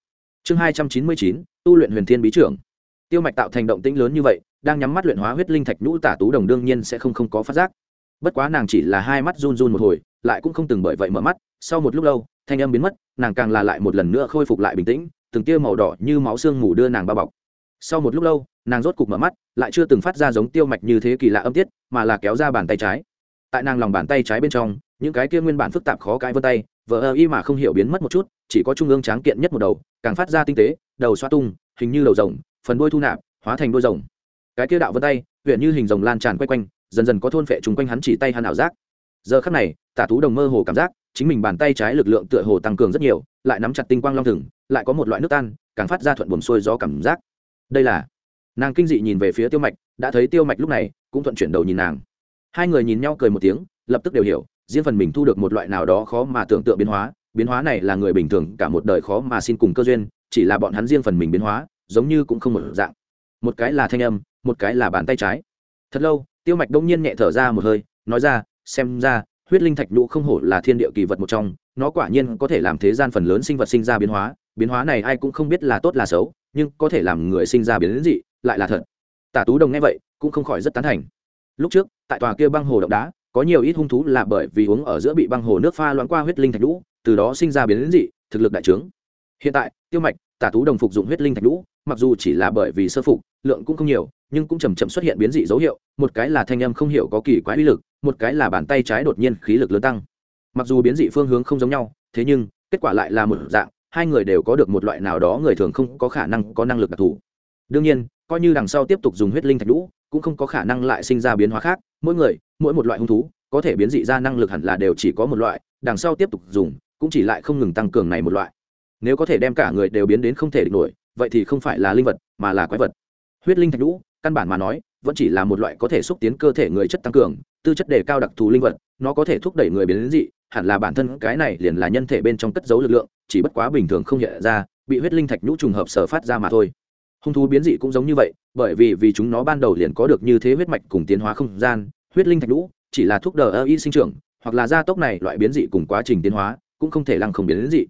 Chương hai trăm chín mươi chín, tu luyện huyền thiên bí trưởng. Tiêu mạch tạo thành động tĩnh lớn như vậy, đang nhắm mắt luyện hóa huyết linh thạch nhũ tả tú đồng đương nhiên sẽ không không có phát giác. Bất quá nàng chỉ là hai mắt run run một hồi, lại cũng không từng bởi vậy mở mắt, sau một lúc lâu thanh âm biến mất, nàng càng là lại một lần nữa khôi phục lại bình tĩnh, từng tia màu đỏ như máu xương mù đưa nàng bao bọc. Sau một lúc lâu, nàng rốt cục mở mắt, lại chưa từng phát ra giống tiêu mạch như thế kỳ lạ âm tiết, mà là kéo ra bàn tay trái. Tại nàng lòng bàn tay trái bên trong, những cái kia nguyên bản phức tạp khó cãi vân tay vỡ ơ y mà không hiểu biến mất một chút, chỉ có trung ương tráng kiện nhất một đầu, càng phát ra tinh tế, đầu xoa tung, hình như đầu rồng, phần đuôi thu nạp, hóa thành đôi rồng. Cái kia đạo vân tay, huyện như hình rồng lan tràn quay quanh, dần dần có thôn phệ chung quanh hắn chỉ tay hắn ảo giác. Giờ khắc này, tả tú đồng mơ hồ cảm giác chính mình bàn tay trái lực lượng tựa hồ tăng cường rất nhiều, lại nắm chặt tinh quang long thừng, lại có một loại nước tan, càng phát ra thuận buồn xuôi gió cảm giác. Đây là, nàng kinh dị nhìn về phía tiêu mạch, đã thấy tiêu mạch lúc này cũng thuận chuyển đầu nhìn nàng. Hai người nhìn nhau cười một tiếng, lập tức đều hiểu, riêng phần mình thu được một loại nào đó khó mà tưởng tượng biến hóa biến hóa này là người bình thường cả một đời khó mà xin cùng cơ duyên, chỉ là bọn hắn riêng phần mình biến hóa, giống như cũng không một dạng. Một cái là thanh âm, một cái là bàn tay trái. Thật lâu, tiêu mạch đông nhiên nhẹ thở ra một hơi, nói ra, xem ra huyết linh thạch nhũ không hổ là thiên địa kỳ vật một trong, nó quả nhiên có thể làm thế gian phần lớn sinh vật sinh ra biến hóa biến hóa này ai cũng không biết là tốt là xấu, nhưng có thể làm người sinh ra biến đến dị, lại là thật. Tả tú đồng nghe vậy, cũng không khỏi rất tán thành. Lúc trước, tại tòa kia băng hồ động đá, có nhiều ít hung thú là bởi vì uống ở giữa bị băng hồ nước pha loãng qua huyết linh thạch lũ từ đó sinh ra biến đến dị, thực lực đại trướng. Hiện tại, tiêu mạch tả tú đồng phục dụng huyết linh thạch lũ mặc dù chỉ là bởi vì sơ phục, lượng cũng không nhiều, nhưng cũng chầm chậm xuất hiện biến dị dấu hiệu, một cái là thanh âm không hiểu có kỳ quái uy lực, một cái là bàn tay trái đột nhiên khí lực lớn tăng. Mặc dù biến dị phương hướng không giống nhau, thế nhưng, kết quả lại là một dạng, hai người đều có được một loại nào đó người thường không có khả năng có năng lực đặc thù. Đương nhiên, coi như đằng sau tiếp tục dùng huyết linh thạch lũ cũng không có khả năng lại sinh ra biến hóa khác, mỗi người, mỗi một loại hung thú, có thể biến dị ra năng lực hẳn là đều chỉ có một loại, đằng sau tiếp tục dùng, cũng chỉ lại không ngừng tăng cường này một loại nếu có thể đem cả người đều biến đến không thể địch nổi, vậy thì không phải là linh vật, mà là quái vật. Huyết linh thạch nhũ, căn bản mà nói, vẫn chỉ là một loại có thể xúc tiến cơ thể người chất tăng cường, tư chất đề cao đặc thù linh vật, nó có thể thúc đẩy người biến đến dị, hẳn là bản thân cái này liền là nhân thể bên trong cất giấu lực lượng, chỉ bất quá bình thường không hiện ra, bị huyết linh thạch nhũ trùng hợp sở phát ra mà thôi. Hung thú biến dị cũng giống như vậy, bởi vì vì chúng nó ban đầu liền có được như thế huyết mạch cùng tiến hóa không gian, huyết linh thạch nhũ chỉ là thuốc đờ ơ y sinh trưởng, hoặc là gia tốc này loại biến dị cùng quá trình tiến hóa, cũng không thể lăng không biến đến dị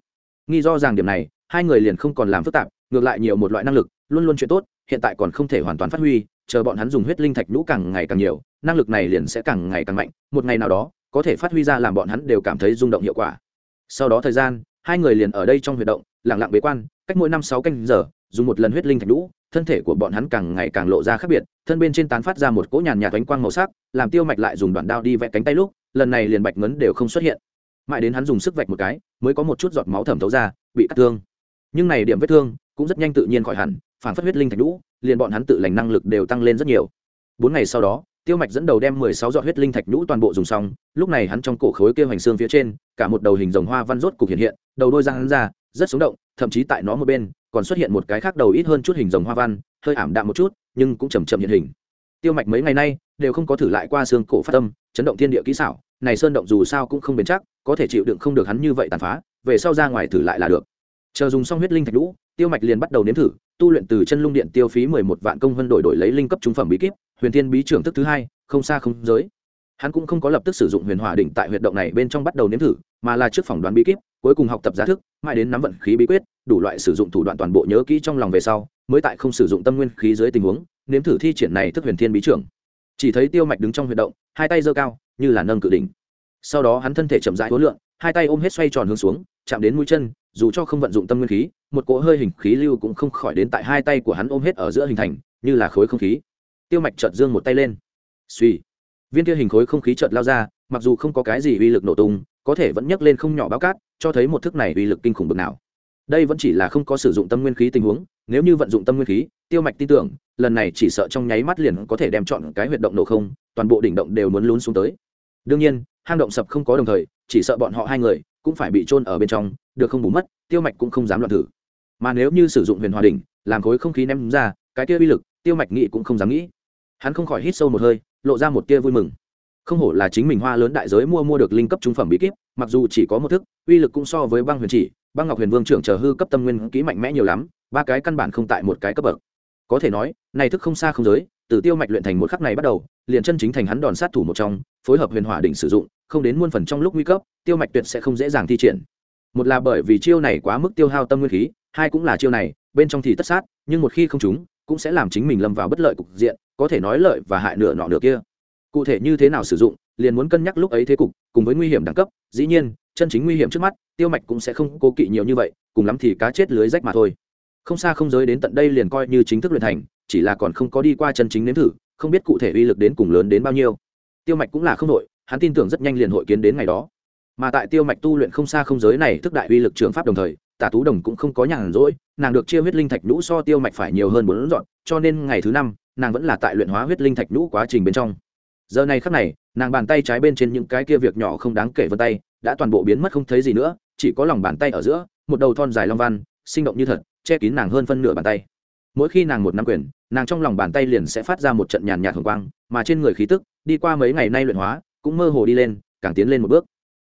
nghi do rằng điểm này, hai người liền không còn làm phức tạp, ngược lại nhiều một loại năng lực, luôn luôn chuyện tốt, hiện tại còn không thể hoàn toàn phát huy, chờ bọn hắn dùng huyết linh thạch nhũ càng ngày càng nhiều, năng lực này liền sẽ càng ngày càng mạnh, một ngày nào đó, có thể phát huy ra làm bọn hắn đều cảm thấy rung động hiệu quả. Sau đó thời gian, hai người liền ở đây trong huy động lẳng lặng bế quan, cách mỗi năm sáu canh giờ, dùng một lần huyết linh thạch nhũ, thân thể của bọn hắn càng ngày càng lộ ra khác biệt, thân bên trên tán phát ra một cỗ nhàn nhạt ánh quang màu sắc, làm tiêu mạch lại dùng đoạn đao đi vẽ cánh tay lúc, lần này liền bạch ngấn đều không xuất hiện mãi đến hắn dùng sức vạch một cái, mới có một chút giọt máu thẩm thấu ra, bị cắt thương. Nhưng này điểm vết thương cũng rất nhanh tự nhiên khỏi hẳn, phản phát huyết linh thạch nhũ, liền bọn hắn tự lành năng lực đều tăng lên rất nhiều. Bốn ngày sau đó, tiêu mạch dẫn đầu đem mười sáu giọt huyết linh thạch nhũ toàn bộ dùng xong, lúc này hắn trong cổ khối kêu hành xương phía trên, cả một đầu hình rồng hoa văn rốt cục hiện hiện, đầu đôi răng hắn ra, rất sống động, thậm chí tại nó một bên, còn xuất hiện một cái khác đầu ít hơn chút hình rồng hoa văn, hơi ảm đạm một chút, nhưng cũng chầm chậm hiện hình. Tiêu mạch mấy ngày nay đều không có thử lại qua xương cổ phát tâm chấn động thiên địa kỹ xảo này sơn động dù sao cũng không bền chắc, có thể chịu đựng không được hắn như vậy tàn phá, về sau ra ngoài thử lại là được. Chờ dùng xong huyết linh thạch lũ tiêu mạch liền bắt đầu nếm thử, tu luyện từ chân lung điện tiêu phí mười một vạn công vân đổi đổi lấy linh cấp trung phẩm bí kíp, huyền thiên bí trưởng thức thứ hai, không xa không giới. Hắn cũng không có lập tức sử dụng huyền hỏa đỉnh tại huyệt động này bên trong bắt đầu nếm thử, mà là trước phỏng đoán bí kíp, cuối cùng học tập giá thức, mãi đến nắm vận khí bí quyết, đủ loại sử dụng thủ đoạn toàn bộ nhớ kỹ trong lòng về sau, mới tại không sử dụng tâm nguyên khí dưới tình huống, nếm thử thi triển này thức huyền thiên bí trưởng chỉ thấy tiêu mạch đứng trong huyệt động, hai tay giơ cao, như là nâng cự đỉnh. Sau đó hắn thân thể chậm rãi hối lượng, hai tay ôm hết xoay tròn hướng xuống, chạm đến mũi chân, dù cho không vận dụng tâm nguyên khí, một cỗ hơi hình khí lưu cũng không khỏi đến tại hai tay của hắn ôm hết ở giữa hình thành, như là khối không khí. Tiêu mạch chợt dương một tay lên. Suy viên kia hình khối không khí chợt lao ra, mặc dù không có cái gì uy lực nổ tung, có thể vẫn nhấc lên không nhỏ báo cát, cho thấy một thức này uy lực kinh khủng bực nào đây vẫn chỉ là không có sử dụng tâm nguyên khí tình huống, nếu như vận dụng tâm nguyên khí, tiêu mạch tin tưởng, lần này chỉ sợ trong nháy mắt liền có thể đem chọn cái huyệt động nổ không, toàn bộ đỉnh động đều muốn lún xuống tới. Đương nhiên, hang động sập không có đồng thời, chỉ sợ bọn họ hai người cũng phải bị trôn ở bên trong, được không bù mất, tiêu mạch cũng không dám loạn thử. Mà nếu như sử dụng huyền hòa đỉnh, làm khối không khí ném ra, cái kia uy lực, tiêu mạch nghĩ cũng không dám nghĩ. Hắn không khỏi hít sâu một hơi, lộ ra một tia vui mừng. Không hổ là chính mình hoa lớn đại giới mua mua được linh cấp trung phẩm bí kíp, mặc dù chỉ có một thức, uy lực cũng so với băng huyền chỉ băng ngọc huyền vương trưởng chờ hư cấp tâm nguyên kỹ mạnh mẽ nhiều lắm ba cái căn bản không tại một cái cấp bậc. Có thể nói này thức không xa không giới từ tiêu mạch luyện thành một khắc này bắt đầu liền chân chính thành hắn đòn sát thủ một trong phối hợp huyền hỏa đỉnh sử dụng không đến muôn phần trong lúc nguy cấp tiêu mạch tuyệt sẽ không dễ dàng thi triển. Một là bởi vì chiêu này quá mức tiêu hao tâm nguyên khí hai cũng là chiêu này bên trong thì tất sát nhưng một khi không chúng, cũng sẽ làm chính mình lâm vào bất lợi cục diện có thể nói lợi và hại nửa nọ nửa kia. Cụ thể như thế nào sử dụng liền muốn cân nhắc lúc ấy thế cục cùng với nguy hiểm đẳng cấp dĩ nhiên chân chính nguy hiểm trước mắt, tiêu mạch cũng sẽ không cố kỵ nhiều như vậy, cùng lắm thì cá chết lưới rách mà thôi. Không xa không giới đến tận đây liền coi như chính thức luyện thành, chỉ là còn không có đi qua chân chính nếm thử, không biết cụ thể uy lực đến cùng lớn đến bao nhiêu. Tiêu mạch cũng là không đội, hắn tin tưởng rất nhanh liền hội kiến đến ngày đó. Mà tại tiêu mạch tu luyện không xa không giới này thức đại uy lực trường pháp đồng thời, tả tú đồng cũng không có nhàn rỗi, nàng được chia huyết linh thạch nhũ so tiêu mạch phải nhiều hơn bốn dọn, cho nên ngày thứ năm, nàng vẫn là tại luyện hóa huyết linh thạch nhũ quá trình bên trong. Giờ này khắc này, nàng bàn tay trái bên trên những cái kia việc nhỏ không đáng kể vân tay đã toàn bộ biến mất không thấy gì nữa, chỉ có lòng bàn tay ở giữa, một đầu thon dài long văn, sinh động như thật, che kín nàng hơn phân nửa bàn tay. Mỗi khi nàng một năm quyền, nàng trong lòng bàn tay liền sẽ phát ra một trận nhàn nhạt hồng quang, mà trên người khí tức, đi qua mấy ngày nay luyện hóa, cũng mơ hồ đi lên, càng tiến lên một bước.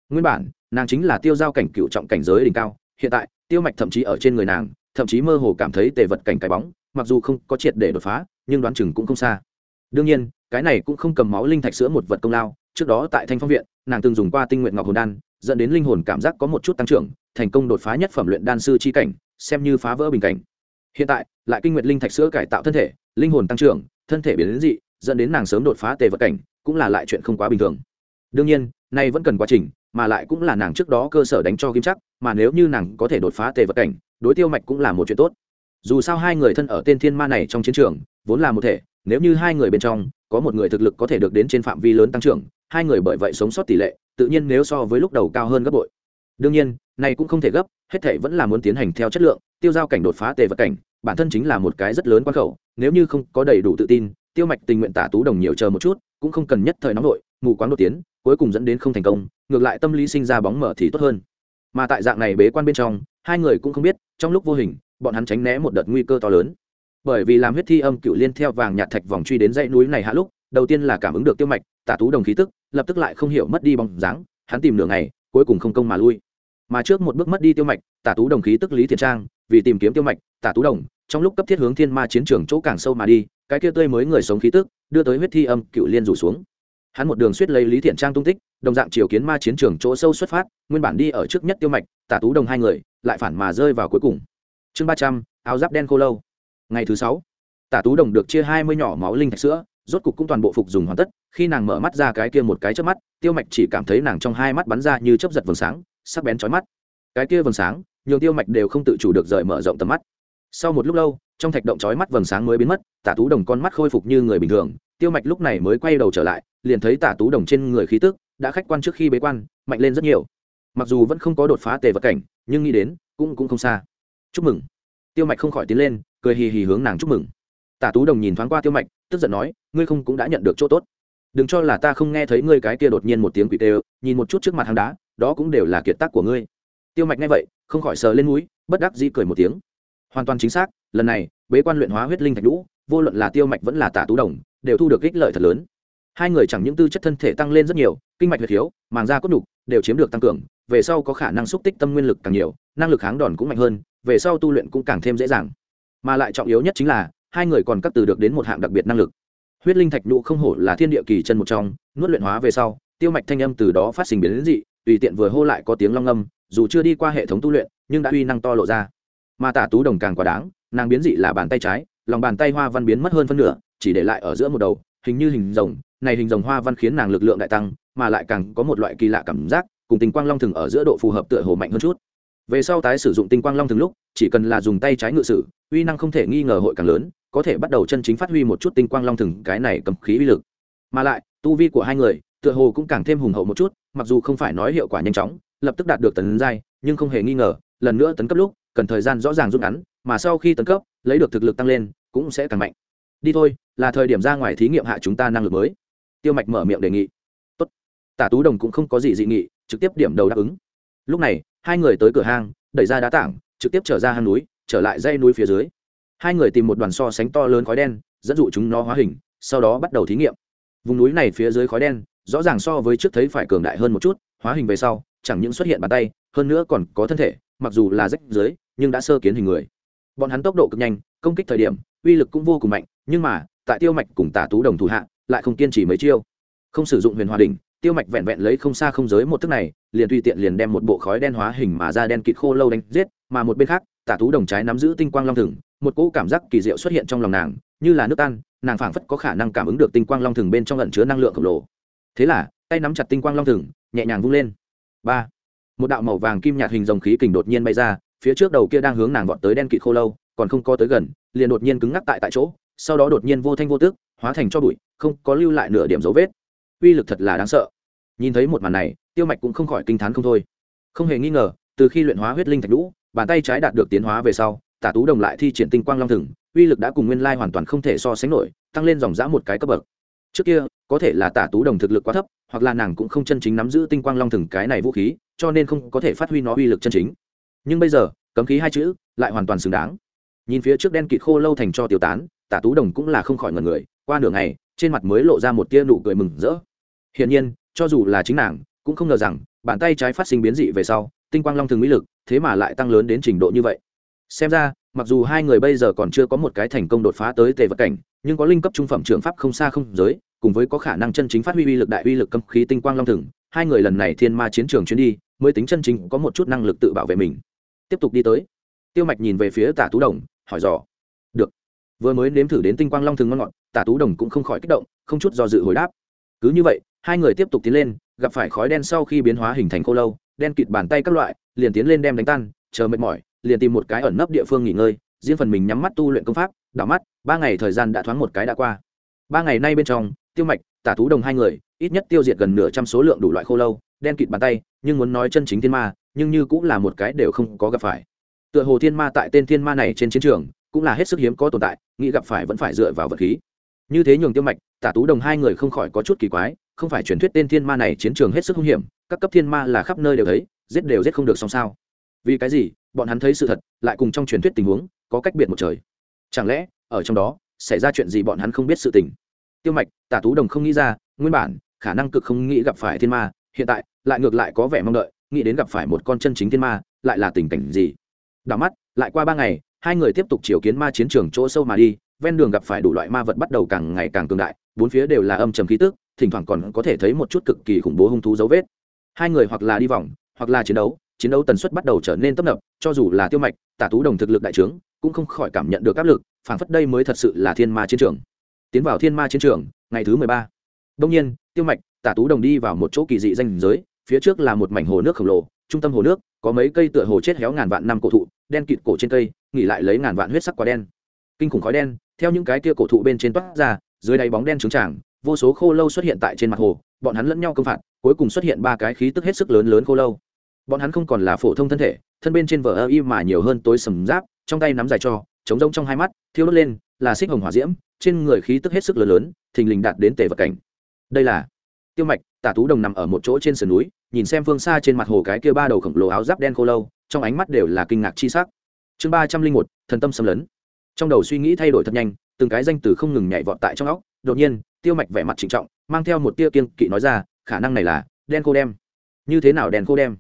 Nguyên bản, nàng chính là tiêu giao cảnh cựu trọng cảnh giới đỉnh cao, hiện tại, tiêu mạch thậm chí ở trên người nàng, thậm chí mơ hồ cảm thấy tề vật cảnh cái bóng, mặc dù không có triệt để đột phá, nhưng đoán chừng cũng không xa. Đương nhiên, cái này cũng không cầm máu linh thạch sữa một vật công lao trước đó tại thanh phong viện, nàng từng dùng qua tinh nguyện ngọc hồn đan, dẫn đến linh hồn cảm giác có một chút tăng trưởng, thành công đột phá nhất phẩm luyện đan sư chi cảnh, xem như phá vỡ bình cảnh. Hiện tại, lại kinh nguyện linh thạch sữa cải tạo thân thể, linh hồn tăng trưởng, thân thể biến đến dị, dẫn đến nàng sớm đột phá tề vật cảnh, cũng là lại chuyện không quá bình thường. Đương nhiên, nay vẫn cần quá trình, mà lại cũng là nàng trước đó cơ sở đánh cho kim chắc, mà nếu như nàng có thể đột phá tề vật cảnh, đối tiêu mạch cũng là một chuyện tốt. Dù sao hai người thân ở tên thiên ma này trong chiến trường, vốn là một thể, nếu như hai người bên trong, có một người thực lực có thể được đến trên phạm vi lớn tăng trưởng hai người bởi vậy sống sót tỷ lệ, tự nhiên nếu so với lúc đầu cao hơn gấp bội. Đương nhiên, này cũng không thể gấp, hết thể vẫn là muốn tiến hành theo chất lượng, tiêu giao cảnh đột phá tề vật cảnh, bản thân chính là một cái rất lớn quan khẩu, nếu như không có đầy đủ tự tin, tiêu mạch tình nguyện tả tú đồng nhiều chờ một chút, cũng không cần nhất thời nóng nội, mù quáng đột tiến, cuối cùng dẫn đến không thành công, ngược lại tâm lý sinh ra bóng mở thì tốt hơn. Mà tại dạng này bế quan bên trong, hai người cũng không biết, trong lúc vô hình, bọn hắn tránh né một đợt nguy cơ to lớn. Bởi vì làm huyết thi âm cựu liên theo vàng nhạt thạch vòng truy đến dãy núi này hạ lúc đầu tiên là cảm ứng được tiêu mạch, tả tú đồng khí tức, lập tức lại không hiểu mất đi bóng dáng, hắn tìm nửa ngày, cuối cùng không công mà lui. Mà trước một bước mất đi tiêu mạch, tả tú đồng khí tức lý thiện trang, vì tìm kiếm tiêu mạch, tả tú đồng, trong lúc cấp thiết hướng thiên ma chiến trường chỗ càng sâu mà đi, cái kia tươi mới người sống khí tức, đưa tới huyết thi âm cựu liên rủ xuống. Hắn một đường suýt lấy lý thiện trang tung tích, đồng dạng chiều kiến ma chiến trường chỗ sâu xuất phát, nguyên bản đi ở trước nhất tiêu mạch, tả tú đồng hai người, lại phản mà rơi vào cuối cùng. Chương ba trăm, áo giáp đen khô lâu. Ngày thứ sáu, tả tú đồng được chia hai mươi nhỏ máu linh thạch sữa rốt cục cũng toàn bộ phục dùng hoàn tất, khi nàng mở mắt ra cái kia một cái chớp mắt, tiêu mạch chỉ cảm thấy nàng trong hai mắt bắn ra như chớp giật vầng sáng, sắc bén chói mắt. Cái kia vầng sáng nhiều tiêu mạch đều không tự chủ được rời mở rộng tầm mắt. Sau một lúc lâu, trong thạch động chói mắt vầng sáng mới biến mất, tả tú đồng con mắt khôi phục như người bình thường, tiêu mạch lúc này mới quay đầu trở lại, liền thấy tả tú đồng trên người khí tức đã khách quan trước khi bế quan, mạnh lên rất nhiều. Mặc dù vẫn không có đột phá tề vật cảnh, nhưng nghĩ đến, cũng cũng không xa. Chúc mừng. Tiêu mạch không khỏi tiến lên, cười hì hì hướng nàng chúc mừng tả tú đồng nhìn thoáng qua tiêu mạch, tức giận nói, ngươi không cũng đã nhận được chỗ tốt. Đừng cho là ta không nghe thấy ngươi cái kia đột nhiên một tiếng quỷ tê nhìn một chút trước mặt hang đá, đó cũng đều là kiệt tác của ngươi. Tiêu mạch nghe vậy, không khỏi sờ lên núi bất đắc dĩ cười một tiếng. Hoàn toàn chính xác, lần này, bế quan luyện hóa huyết linh thạch lũ vô luận là tiêu mạch vẫn là tả tú đồng, đều thu được ích lợi thật lớn. Hai người chẳng những tư chất thân thể tăng lên rất nhiều, kinh mạch huyệt thiếu, màng da cốt đục đều chiếm được tăng cường, về sau có khả năng xúc tích tâm nguyên lực càng nhiều, năng lực kháng đòn cũng mạnh hơn, về sau tu luyện cũng càng thêm dễ dàng. Mà lại trọng yếu nhất chính là hai người còn cắt từ được đến một hạng đặc biệt năng lực. Huyết linh thạch nhũ không hổ là thiên địa kỳ chân một trong, nuốt luyện hóa về sau, tiêu mạch thanh âm từ đó phát sinh biến đến dị, tùy tiện vừa hô lại có tiếng long âm, dù chưa đi qua hệ thống tu luyện, nhưng đã uy năng to lộ ra. Mà tả tú đồng càng quá đáng, nàng biến dị là bàn tay trái, lòng bàn tay hoa văn biến mất hơn phân nửa, chỉ để lại ở giữa một đầu, hình như hình rồng, này hình rồng hoa văn khiến nàng lực lượng đại tăng, mà lại càng có một loại kỳ lạ cảm giác, cùng tình quang long thường ở giữa độ phù hợp tựa hồ mạnh hơn chút. Về sau tái sử dụng tinh quang long thường lúc, chỉ cần là dùng tay trái ngự sử, uy năng không thể nghi ngờ hội càng lớn có thể bắt đầu chân chính phát huy một chút tinh quang long thừng cái này cầm khí uy lực. Mà lại, tu vi của hai người, tựa hồ cũng càng thêm hùng hậu một chút, mặc dù không phải nói hiệu quả nhanh chóng, lập tức đạt được tấn giai, nhưng không hề nghi ngờ, lần nữa tấn cấp lúc, cần thời gian rõ ràng rút ngắn, mà sau khi tấn cấp, lấy được thực lực tăng lên, cũng sẽ càng mạnh. Đi thôi, là thời điểm ra ngoài thí nghiệm hạ chúng ta năng lực mới. Tiêu mạch mở miệng đề nghị. Tốt. tả tú đồng cũng không có gì dị nghị, trực tiếp điểm đầu đáp ứng. Lúc này, hai người tới cửa hang, đẩy ra đá tảng, trực tiếp trở ra hang núi, trở lại dây núi phía dưới hai người tìm một đoàn so sánh to lớn khói đen, dẫn dụ chúng nó hóa hình, sau đó bắt đầu thí nghiệm. Vùng núi này phía dưới khói đen, rõ ràng so với trước thấy phải cường đại hơn một chút, hóa hình về sau, chẳng những xuất hiện bàn tay, hơn nữa còn có thân thể, mặc dù là rách dưới, nhưng đã sơ kiến hình người. Bọn hắn tốc độ cực nhanh, công kích thời điểm, uy lực cũng vô cùng mạnh, nhưng mà, tại tiêu mạch cùng tả tú đồng thủ hạ, lại không kiên trì mấy chiêu. Không sử dụng huyền hòa đình tiêu mạch vẹn vẹn lấy không xa không giới một thức này, liền tùy tiện liền đem một bộ khói đen hóa hình mà ra đen kịt khô lâu đánh giết, mà một bên khác tả tú đồng trái nắm giữ tinh quang long thừng, một cỗ cảm giác kỳ diệu xuất hiện trong lòng nàng, như là nước tan, nàng phảng phất có khả năng cảm ứng được tinh quang long thừng bên trong lẩn chứa năng lượng khổng lồ. Thế là, tay nắm chặt tinh quang long thừng, nhẹ nhàng vung lên. Ba, một đạo màu vàng kim nhạt hình dòng khí kình đột nhiên bay ra, phía trước đầu kia đang hướng nàng vọt tới đen kịt khô lâu, còn không có tới gần, liền đột nhiên cứng ngắc tại tại chỗ, sau đó đột nhiên vô thanh vô tước hóa thành cho bụi, không có lưu lại nửa điểm dấu vết. Uy lực thật là đáng sợ. Nhìn thấy một màn này, tiêu mạch cũng không khỏi kinh t h á n không thôi. Không hề nghi ngờ, từ khi luyện hóa huyết linh thạch lũ bàn tay trái đạt được tiến hóa về sau, tả tú đồng lại thi triển tinh quang long thừng, uy lực đã cùng nguyên lai hoàn toàn không thể so sánh nổi, tăng lên dòng dã một cái cấp bậc. Trước kia, có thể là tả tú đồng thực lực quá thấp, hoặc là nàng cũng không chân chính nắm giữ tinh quang long thừng cái này vũ khí, cho nên không có thể phát huy nó uy lực chân chính. Nhưng bây giờ, cấm khí hai chữ lại hoàn toàn xứng đáng. Nhìn phía trước đen kịt khô lâu thành cho tiêu tán, tả tú đồng cũng là không khỏi ngần người, qua nửa ngày, trên mặt mới lộ ra một tia nụ cười mừng rỡ. Hiển nhiên, cho dù là chính nàng, cũng không ngờ rằng, bàn tay trái phát sinh biến dị về sau tinh quang long thường mỹ lực, thế mà lại tăng lớn đến trình độ như vậy. Xem ra, mặc dù hai người bây giờ còn chưa có một cái thành công đột phá tới tề vật cảnh, nhưng có linh cấp trung phẩm trường pháp không xa không giới, cùng với có khả năng chân chính phát huy uy lực đại uy lực cấm khí tinh quang long thường, hai người lần này thiên ma chiến trường chuyến đi, mới tính chân chính có một chút năng lực tự bảo vệ mình. Tiếp tục đi tới. Tiêu mạch nhìn về phía tả tú đồng, hỏi dò. Được. Vừa mới nếm thử đến tinh quang long thường ngon ngọt, tả tú đồng cũng không khỏi kích động, không chút do dự hồi đáp. Cứ như vậy, hai người tiếp tục tiến lên gặp phải khói đen sau khi biến hóa hình thành khô lâu, đen kịt bàn tay các loại, liền tiến lên đem đánh tan, chờ mệt mỏi, liền tìm một cái ẩn nấp địa phương nghỉ ngơi, riêng phần mình nhắm mắt tu luyện công pháp, đảo mắt, ba ngày thời gian đã thoáng một cái đã qua. Ba ngày nay bên trong, tiêu mạch, tả tú đồng hai người, ít nhất tiêu diệt gần nửa trăm số lượng đủ loại khô lâu, đen kịt bàn tay, nhưng muốn nói chân chính thiên ma, nhưng như cũng là một cái đều không có gặp phải. Tựa hồ thiên ma tại tên thiên ma này trên chiến trường, cũng là hết sức hiếm có tồn tại, nghĩ gặp phải vẫn phải dựa vào vật khí. Như thế nhường tiêu mạch, tả tú đồng hai người không khỏi có chút kỳ quái không phải truyền thuyết tên thiên ma này chiến trường hết sức hung hiểm, các cấp thiên ma là khắp nơi đều thấy, giết đều giết không được xong sao. Vì cái gì? Bọn hắn thấy sự thật, lại cùng trong truyền thuyết tình huống, có cách biệt một trời. Chẳng lẽ, ở trong đó, xảy ra chuyện gì bọn hắn không biết sự tình? Tiêu mạch, tả tú đồng không nghĩ ra, nguyên bản, khả năng cực không nghĩ gặp phải thiên ma, hiện tại, lại ngược lại có vẻ mong đợi, nghĩ đến gặp phải một con chân chính thiên ma, lại là tình cảnh gì? Đảo mắt, lại qua ba ngày, hai người tiếp tục chiều kiến ma chiến trường chỗ sâu mà đi, ven đường gặp phải đủ loại ma vật bắt đầu càng ngày càng cường đại, bốn phía đều là âm trầm khí tức thỉnh thoảng còn có thể thấy một chút cực kỳ khủng bố hung thú dấu vết. Hai người hoặc là đi vòng, hoặc là chiến đấu chiến đấu tần suất bắt đầu trở nên tấp nập, cho dù là tiêu mạch, tả tú đồng thực lực đại trướng, cũng không khỏi cảm nhận được áp lực, phảng phất đây mới thật sự là thiên ma chiến trường. Tiến vào thiên ma chiến trường, ngày thứ mười ba. Đông nhiên, tiêu mạch, tả tú đồng đi vào một chỗ kỳ dị danh giới, phía trước là một mảnh hồ nước khổng lồ, trung tâm hồ nước, có mấy cây tựa hồ chết héo ngàn vạn năm cổ thụ, đen kịt cổ trên cây, nghỉ lại lấy ngàn vạn huyết sắc quả đen. Kinh khủng khói đen, theo những cái kia cổ thụ bên trên toát ra, dưới đáy bóng đen trứng tràng vô số khô lâu xuất hiện tại trên mặt hồ, bọn hắn lẫn nhau công phạt, cuối cùng xuất hiện ba cái khí tức hết sức lớn lớn khô lâu. Bọn hắn không còn là phổ thông thân thể, thân bên trên vở ơ y mà nhiều hơn tối sầm giáp, trong tay nắm dài cho, chống rông trong hai mắt, thiêu đốt lên, là xích hồng hỏa diễm, trên người khí tức hết sức lớn lớn, thình lình đạt đến tề vật cảnh. Đây là tiêu mạch, tả tú đồng nằm ở một chỗ trên sườn núi, nhìn xem phương xa trên mặt hồ cái kia ba đầu khổng lồ áo giáp đen khô lâu, trong ánh mắt đều là kinh ngạc chi sắc. Chương ba trăm linh một, thần tâm xâm lấn. Trong đầu suy nghĩ thay đổi thật nhanh, từng cái danh từ không ngừng nhảy vọt tại trong óc, đột nhiên tiêu mạch vẻ mặt trịnh trọng, mang theo một tia kiên kỵ nói ra, khả năng này là đen khô đem. Như thế nào đen khô đem?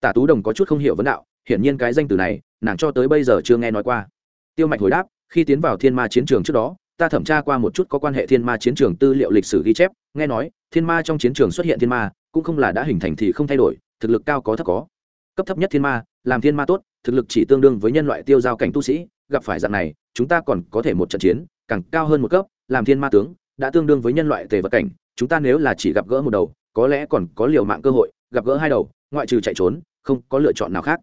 Tả tú đồng có chút không hiểu vấn đạo, hiển nhiên cái danh từ này, nàng cho tới bây giờ chưa nghe nói qua. Tiêu mạch hồi đáp, khi tiến vào thiên ma chiến trường trước đó, ta thẩm tra qua một chút có quan hệ thiên ma chiến trường tư liệu lịch sử ghi chép, nghe nói, thiên ma trong chiến trường xuất hiện thiên ma, cũng không là đã hình thành thì không thay đổi, thực lực cao có thấp có. Cấp thấp nhất thiên ma, làm thiên ma tốt, thực lực chỉ tương đương với nhân loại tiêu giao cảnh tu sĩ, gặp phải dạng này, chúng ta còn có thể một trận chiến, càng cao hơn một cấp, làm thiên ma tướng đã tương đương với nhân loại tề vật cảnh, chúng ta nếu là chỉ gặp gỡ một đầu, có lẽ còn có liều mạng cơ hội, gặp gỡ hai đầu, ngoại trừ chạy trốn, không có lựa chọn nào khác.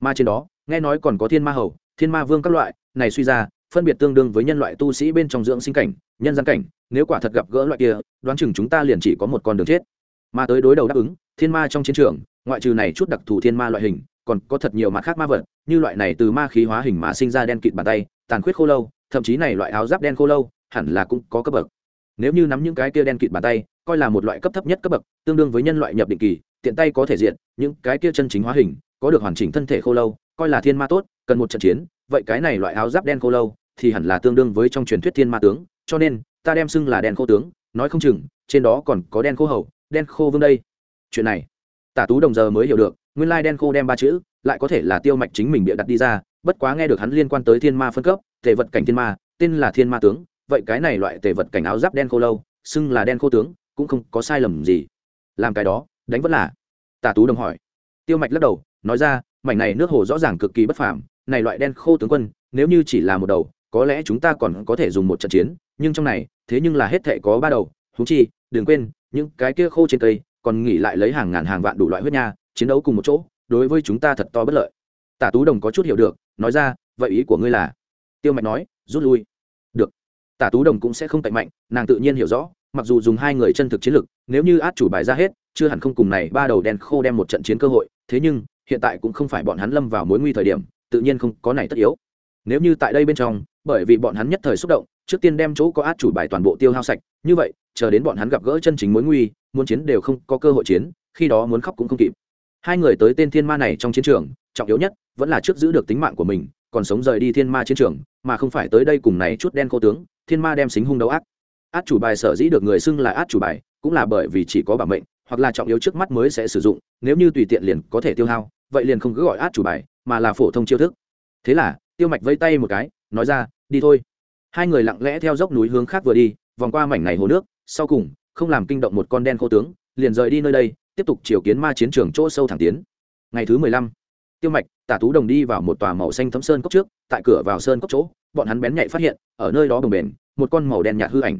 Mà trên đó, nghe nói còn có thiên ma hầu, thiên ma vương các loại, này suy ra, phân biệt tương đương với nhân loại tu sĩ bên trong dưỡng sinh cảnh, nhân gian cảnh, nếu quả thật gặp gỡ loại kia, đoán chừng chúng ta liền chỉ có một con đường chết. Mà tới đối đầu đáp ứng, thiên ma trong chiến trường, ngoại trừ này chút đặc thù thiên ma loại hình, còn có thật nhiều mặt khác ma vật, như loại này từ ma khí hóa hình mà sinh ra đen kịt bàn tay, tàn khuyết khô lâu, thậm chí này loại áo giáp đen khô lâu, hẳn là cũng có cấp bậc nếu như nắm những cái kia đen kịt bàn tay, coi là một loại cấp thấp nhất cấp bậc, tương đương với nhân loại nhập định kỳ, tiện tay có thể diện những cái kia chân chính hóa hình, có được hoàn chỉnh thân thể khô lâu, coi là thiên ma tốt, cần một trận chiến, vậy cái này loại áo giáp đen khô lâu, thì hẳn là tương đương với trong truyền thuyết thiên ma tướng, cho nên, ta đem xưng là đen khô tướng, nói không chừng, trên đó còn có đen khô hầu, đen khô vương đây. Chuyện này, tả tú đồng giờ mới hiểu được, nguyên lai đen khô đem ba chữ, lại có thể là tiêu mạch chính mình bịa đặt đi ra, bất quá nghe được hắn liên quan tới thiên ma phân cấp, thể vật cảnh thiên ma, tên là thiên ma tướng vậy cái này loại tề vật cảnh áo giáp đen khô lâu, xưng là đen khô tướng, cũng không có sai lầm gì. Làm cái đó, đánh vẫn là? Tả tú đồng hỏi. Tiêu mạch lắc đầu, nói ra, mảnh này nước hồ rõ ràng cực kỳ bất phàm, này loại đen khô tướng quân, nếu như chỉ là một đầu, có lẽ chúng ta còn có thể dùng một trận chiến, nhưng trong này, thế nhưng là hết thệ có ba đầu thú chi, đừng quên, những cái kia khô trên cây, còn nghỉ lại lấy hàng ngàn hàng vạn đủ loại huyết nha, chiến đấu cùng một chỗ, đối với chúng ta thật to bất lợi. Tả tú đồng có chút hiểu được, nói ra, vậy ý của ngươi là? Tiêu mạch nói, rút lui tả tú đồng cũng sẽ không cạnh mạnh, nàng tự nhiên hiểu rõ, mặc dù dùng hai người chân thực chiến lực, nếu như át chủ bài ra hết, chưa hẳn không cùng này ba đầu đen khô đem một trận chiến cơ hội, thế nhưng, hiện tại cũng không phải bọn hắn lâm vào mối nguy thời điểm, tự nhiên không có này tất yếu. Nếu như tại đây bên trong, bởi vì bọn hắn nhất thời xúc động, trước tiên đem chỗ có át chủ bài toàn bộ tiêu hao sạch, như vậy, chờ đến bọn hắn gặp gỡ chân chính mối nguy, muốn chiến đều không có cơ hội chiến, khi đó muốn khóc cũng không kịp. Hai người tới tên thiên ma này trong chiến trường, trọng yếu nhất vẫn là trước giữ được tính mạng của mình, còn sống rời đi thiên ma chiến trường, mà không phải tới đây cùng này chút đen cô tướng thiên ma đem xính hung đấu ác. Át chủ bài sở dĩ được người xưng là át chủ bài, cũng là bởi vì chỉ có bản mệnh, hoặc là trọng yếu trước mắt mới sẽ sử dụng, nếu như tùy tiện liền có thể tiêu hao, vậy liền không cứ gọi át chủ bài, mà là phổ thông chiêu thức. Thế là, tiêu mạch vây tay một cái, nói ra, đi thôi. Hai người lặng lẽ theo dốc núi hướng khác vừa đi, vòng qua mảnh này hồ nước, sau cùng, không làm kinh động một con đen khô tướng, liền rời đi nơi đây, tiếp tục chiều kiến ma chiến trường chỗ sâu thẳng tiến. Ngày thứ mười lăm, tiêu mạch, tả tú đồng đi vào một tòa màu xanh thấm sơn cốc trước, tại cửa vào sơn cốc chỗ bọn hắn bén nhạy phát hiện, ở nơi đó đồng bền một con màu đen nhạt hư ảnh.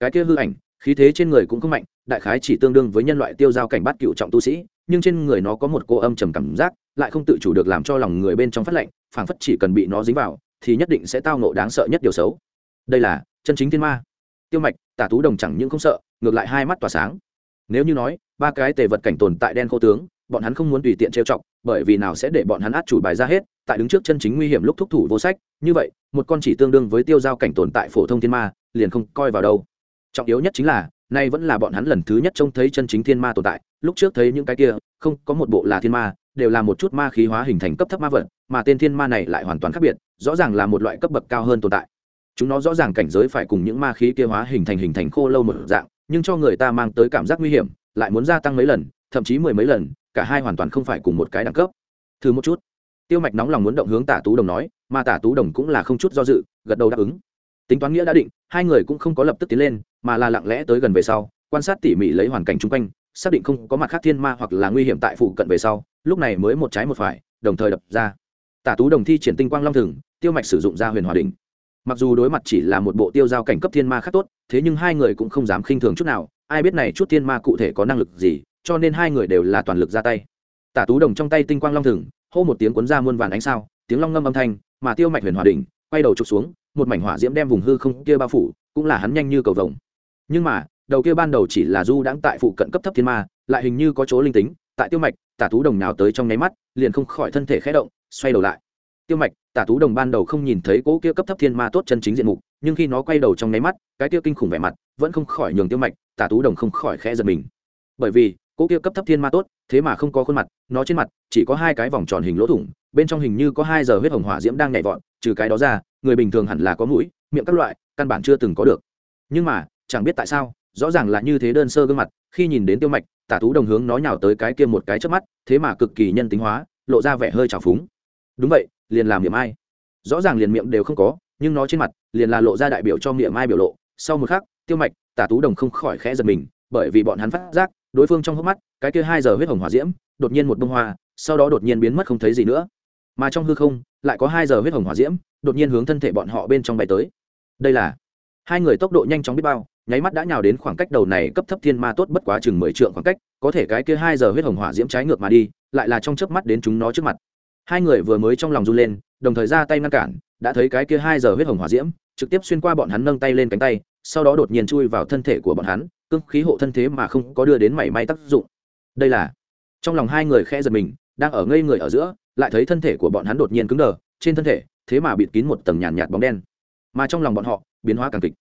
Cái kia hư ảnh, khí thế trên người cũng không mạnh, đại khái chỉ tương đương với nhân loại tiêu giao cảnh bát cựu trọng tu sĩ, nhưng trên người nó có một cô âm trầm cảm giác, lại không tự chủ được làm cho lòng người bên trong phát lệnh phảng phất chỉ cần bị nó dính vào, thì nhất định sẽ tao nộ đáng sợ nhất điều xấu. Đây là chân chính thiên ma. Tiêu mạch, tả tú đồng chẳng những không sợ, ngược lại hai mắt tỏa sáng. Nếu như nói, ba cái tề vật cảnh tồn tại đen khô tướng, bọn hắn không muốn tùy tiện trêu chọc, bởi vì nào sẽ để bọn hắn át chủ bài ra hết tại đứng trước chân chính nguy hiểm lúc thúc thủ vô sách, như vậy, một con chỉ tương đương với tiêu giao cảnh tồn tại phổ thông thiên ma, liền không coi vào đâu. Trọng yếu nhất chính là, nay vẫn là bọn hắn lần thứ nhất trông thấy chân chính thiên ma tồn tại, lúc trước thấy những cái kia, không, có một bộ là thiên ma, đều là một chút ma khí hóa hình thành cấp thấp ma vật, mà tên thiên ma này lại hoàn toàn khác biệt, rõ ràng là một loại cấp bậc cao hơn tồn tại. Chúng nó rõ ràng cảnh giới phải cùng những ma khí kia hóa hình thành hình thành khô lâu một dạng, nhưng cho người ta mang tới cảm giác nguy hiểm, lại muốn gia tăng mấy lần, thậm chí mười mấy lần, cả hai hoàn toàn không phải cùng một cái đẳng cấp. Thử một chút tiêu mạch nóng lòng muốn động hướng tả tú đồng nói, mà tả tú đồng cũng là không chút do dự, gật đầu đáp ứng. Tính toán nghĩa đã định, hai người cũng không có lập tức tiến lên, mà là lặng lẽ tới gần về sau, quan sát tỉ mỉ lấy hoàn cảnh chung quanh, xác định không có mặt khác thiên ma hoặc là nguy hiểm tại phụ cận về sau, lúc này mới một trái một phải, đồng thời đập ra. Tả tú đồng thi triển tinh quang long thừng, tiêu mạch sử dụng ra huyền hòa đình mặc dù đối mặt chỉ là một bộ tiêu giao cảnh cấp thiên ma khác tốt, thế nhưng hai người cũng không dám khinh thường chút nào, ai biết này chút thiên ma cụ thể có năng lực gì, cho nên hai người đều là toàn lực ra tay. Tả tú đồng trong tay tinh quang long thừng hô một tiếng cuốn ra muôn vàn ánh sao tiếng long ngâm âm thanh mà tiêu mạch huyền hòa đỉnh, quay đầu trục xuống một mảnh hỏa diễm đem vùng hư không kia bao phủ cũng là hắn nhanh như cầu vồng. Nhưng mà đầu kia ban đầu chỉ là du đãng tại phụ cận cấp thấp thiên ma lại hình như có chỗ linh tính tại tiêu mạch tả tú đồng nào tới trong nháy mắt liền không khỏi thân thể khẽ động xoay đầu lại. Tiêu mạch tả tú đồng ban đầu không nhìn thấy cỗ kia cấp thấp thiên ma tốt chân chính diện mục nhưng khi nó quay đầu trong nháy mắt cái kia kinh khủng vẻ mặt vẫn không khỏi nhường tiêu mạch tả tú đồng không khỏi khẽ giật mình. Bởi vì cỗ kia cấp thấp thiên ma tốt, thế mà không có khuôn mặt, nó trên mặt chỉ có hai cái vòng tròn hình lỗ thủng, bên trong hình như có hai giờ huyết hồng hỏa diễm đang nhảy vọt, trừ cái đó ra, người bình thường hẳn là có mũi, miệng các loại, căn bản chưa từng có được. Nhưng mà, chẳng biết tại sao, rõ ràng là như thế đơn sơ gương mặt, khi nhìn đến tiêu mạch, tả tú đồng hướng nó nhào tới cái kia một cái trước mắt, thế mà cực kỳ nhân tính hóa, lộ ra vẻ hơi trào phúng. Đúng vậy, liền làm miệng ai. Rõ ràng liền miệng đều không có, nhưng nó trên mặt liền là lộ ra đại biểu cho miệng ai biểu lộ. Sau một khắc, tiêu mạch, tả tú đồng không khỏi khẽ giật mình, bởi vì bọn hắn phát giác đối phương trong hốc mắt, cái kia hai giờ huyết hồng hỏa diễm, đột nhiên một bông hoa, sau đó đột nhiên biến mất không thấy gì nữa. Mà trong hư không, lại có hai giờ huyết hồng hỏa diễm, đột nhiên hướng thân thể bọn họ bên trong bay tới. Đây là hai người tốc độ nhanh chóng biết bao, nháy mắt đã nhào đến khoảng cách đầu này cấp thấp thiên ma tốt bất quá chừng mười trượng khoảng cách, có thể cái kia hai giờ huyết hồng hỏa diễm trái ngược mà đi, lại là trong chớp mắt đến chúng nó trước mặt. Hai người vừa mới trong lòng run lên, đồng thời ra tay ngăn cản, đã thấy cái kia hai giờ huyết hồng hỏa diễm, trực tiếp xuyên qua bọn hắn nâng tay lên cánh tay, sau đó đột nhiên chui vào thân thể của bọn hắn cương khí hộ thân thế mà không có đưa đến mảy may tác dụng. Đây là trong lòng hai người khẽ giật mình đang ở ngây người ở giữa lại thấy thân thể của bọn hắn đột nhiên cứng đờ trên thân thể thế mà bịt kín một tầng nhàn nhạt, bóng đen. Mà trong lòng bọn họ biến hóa càng kịch.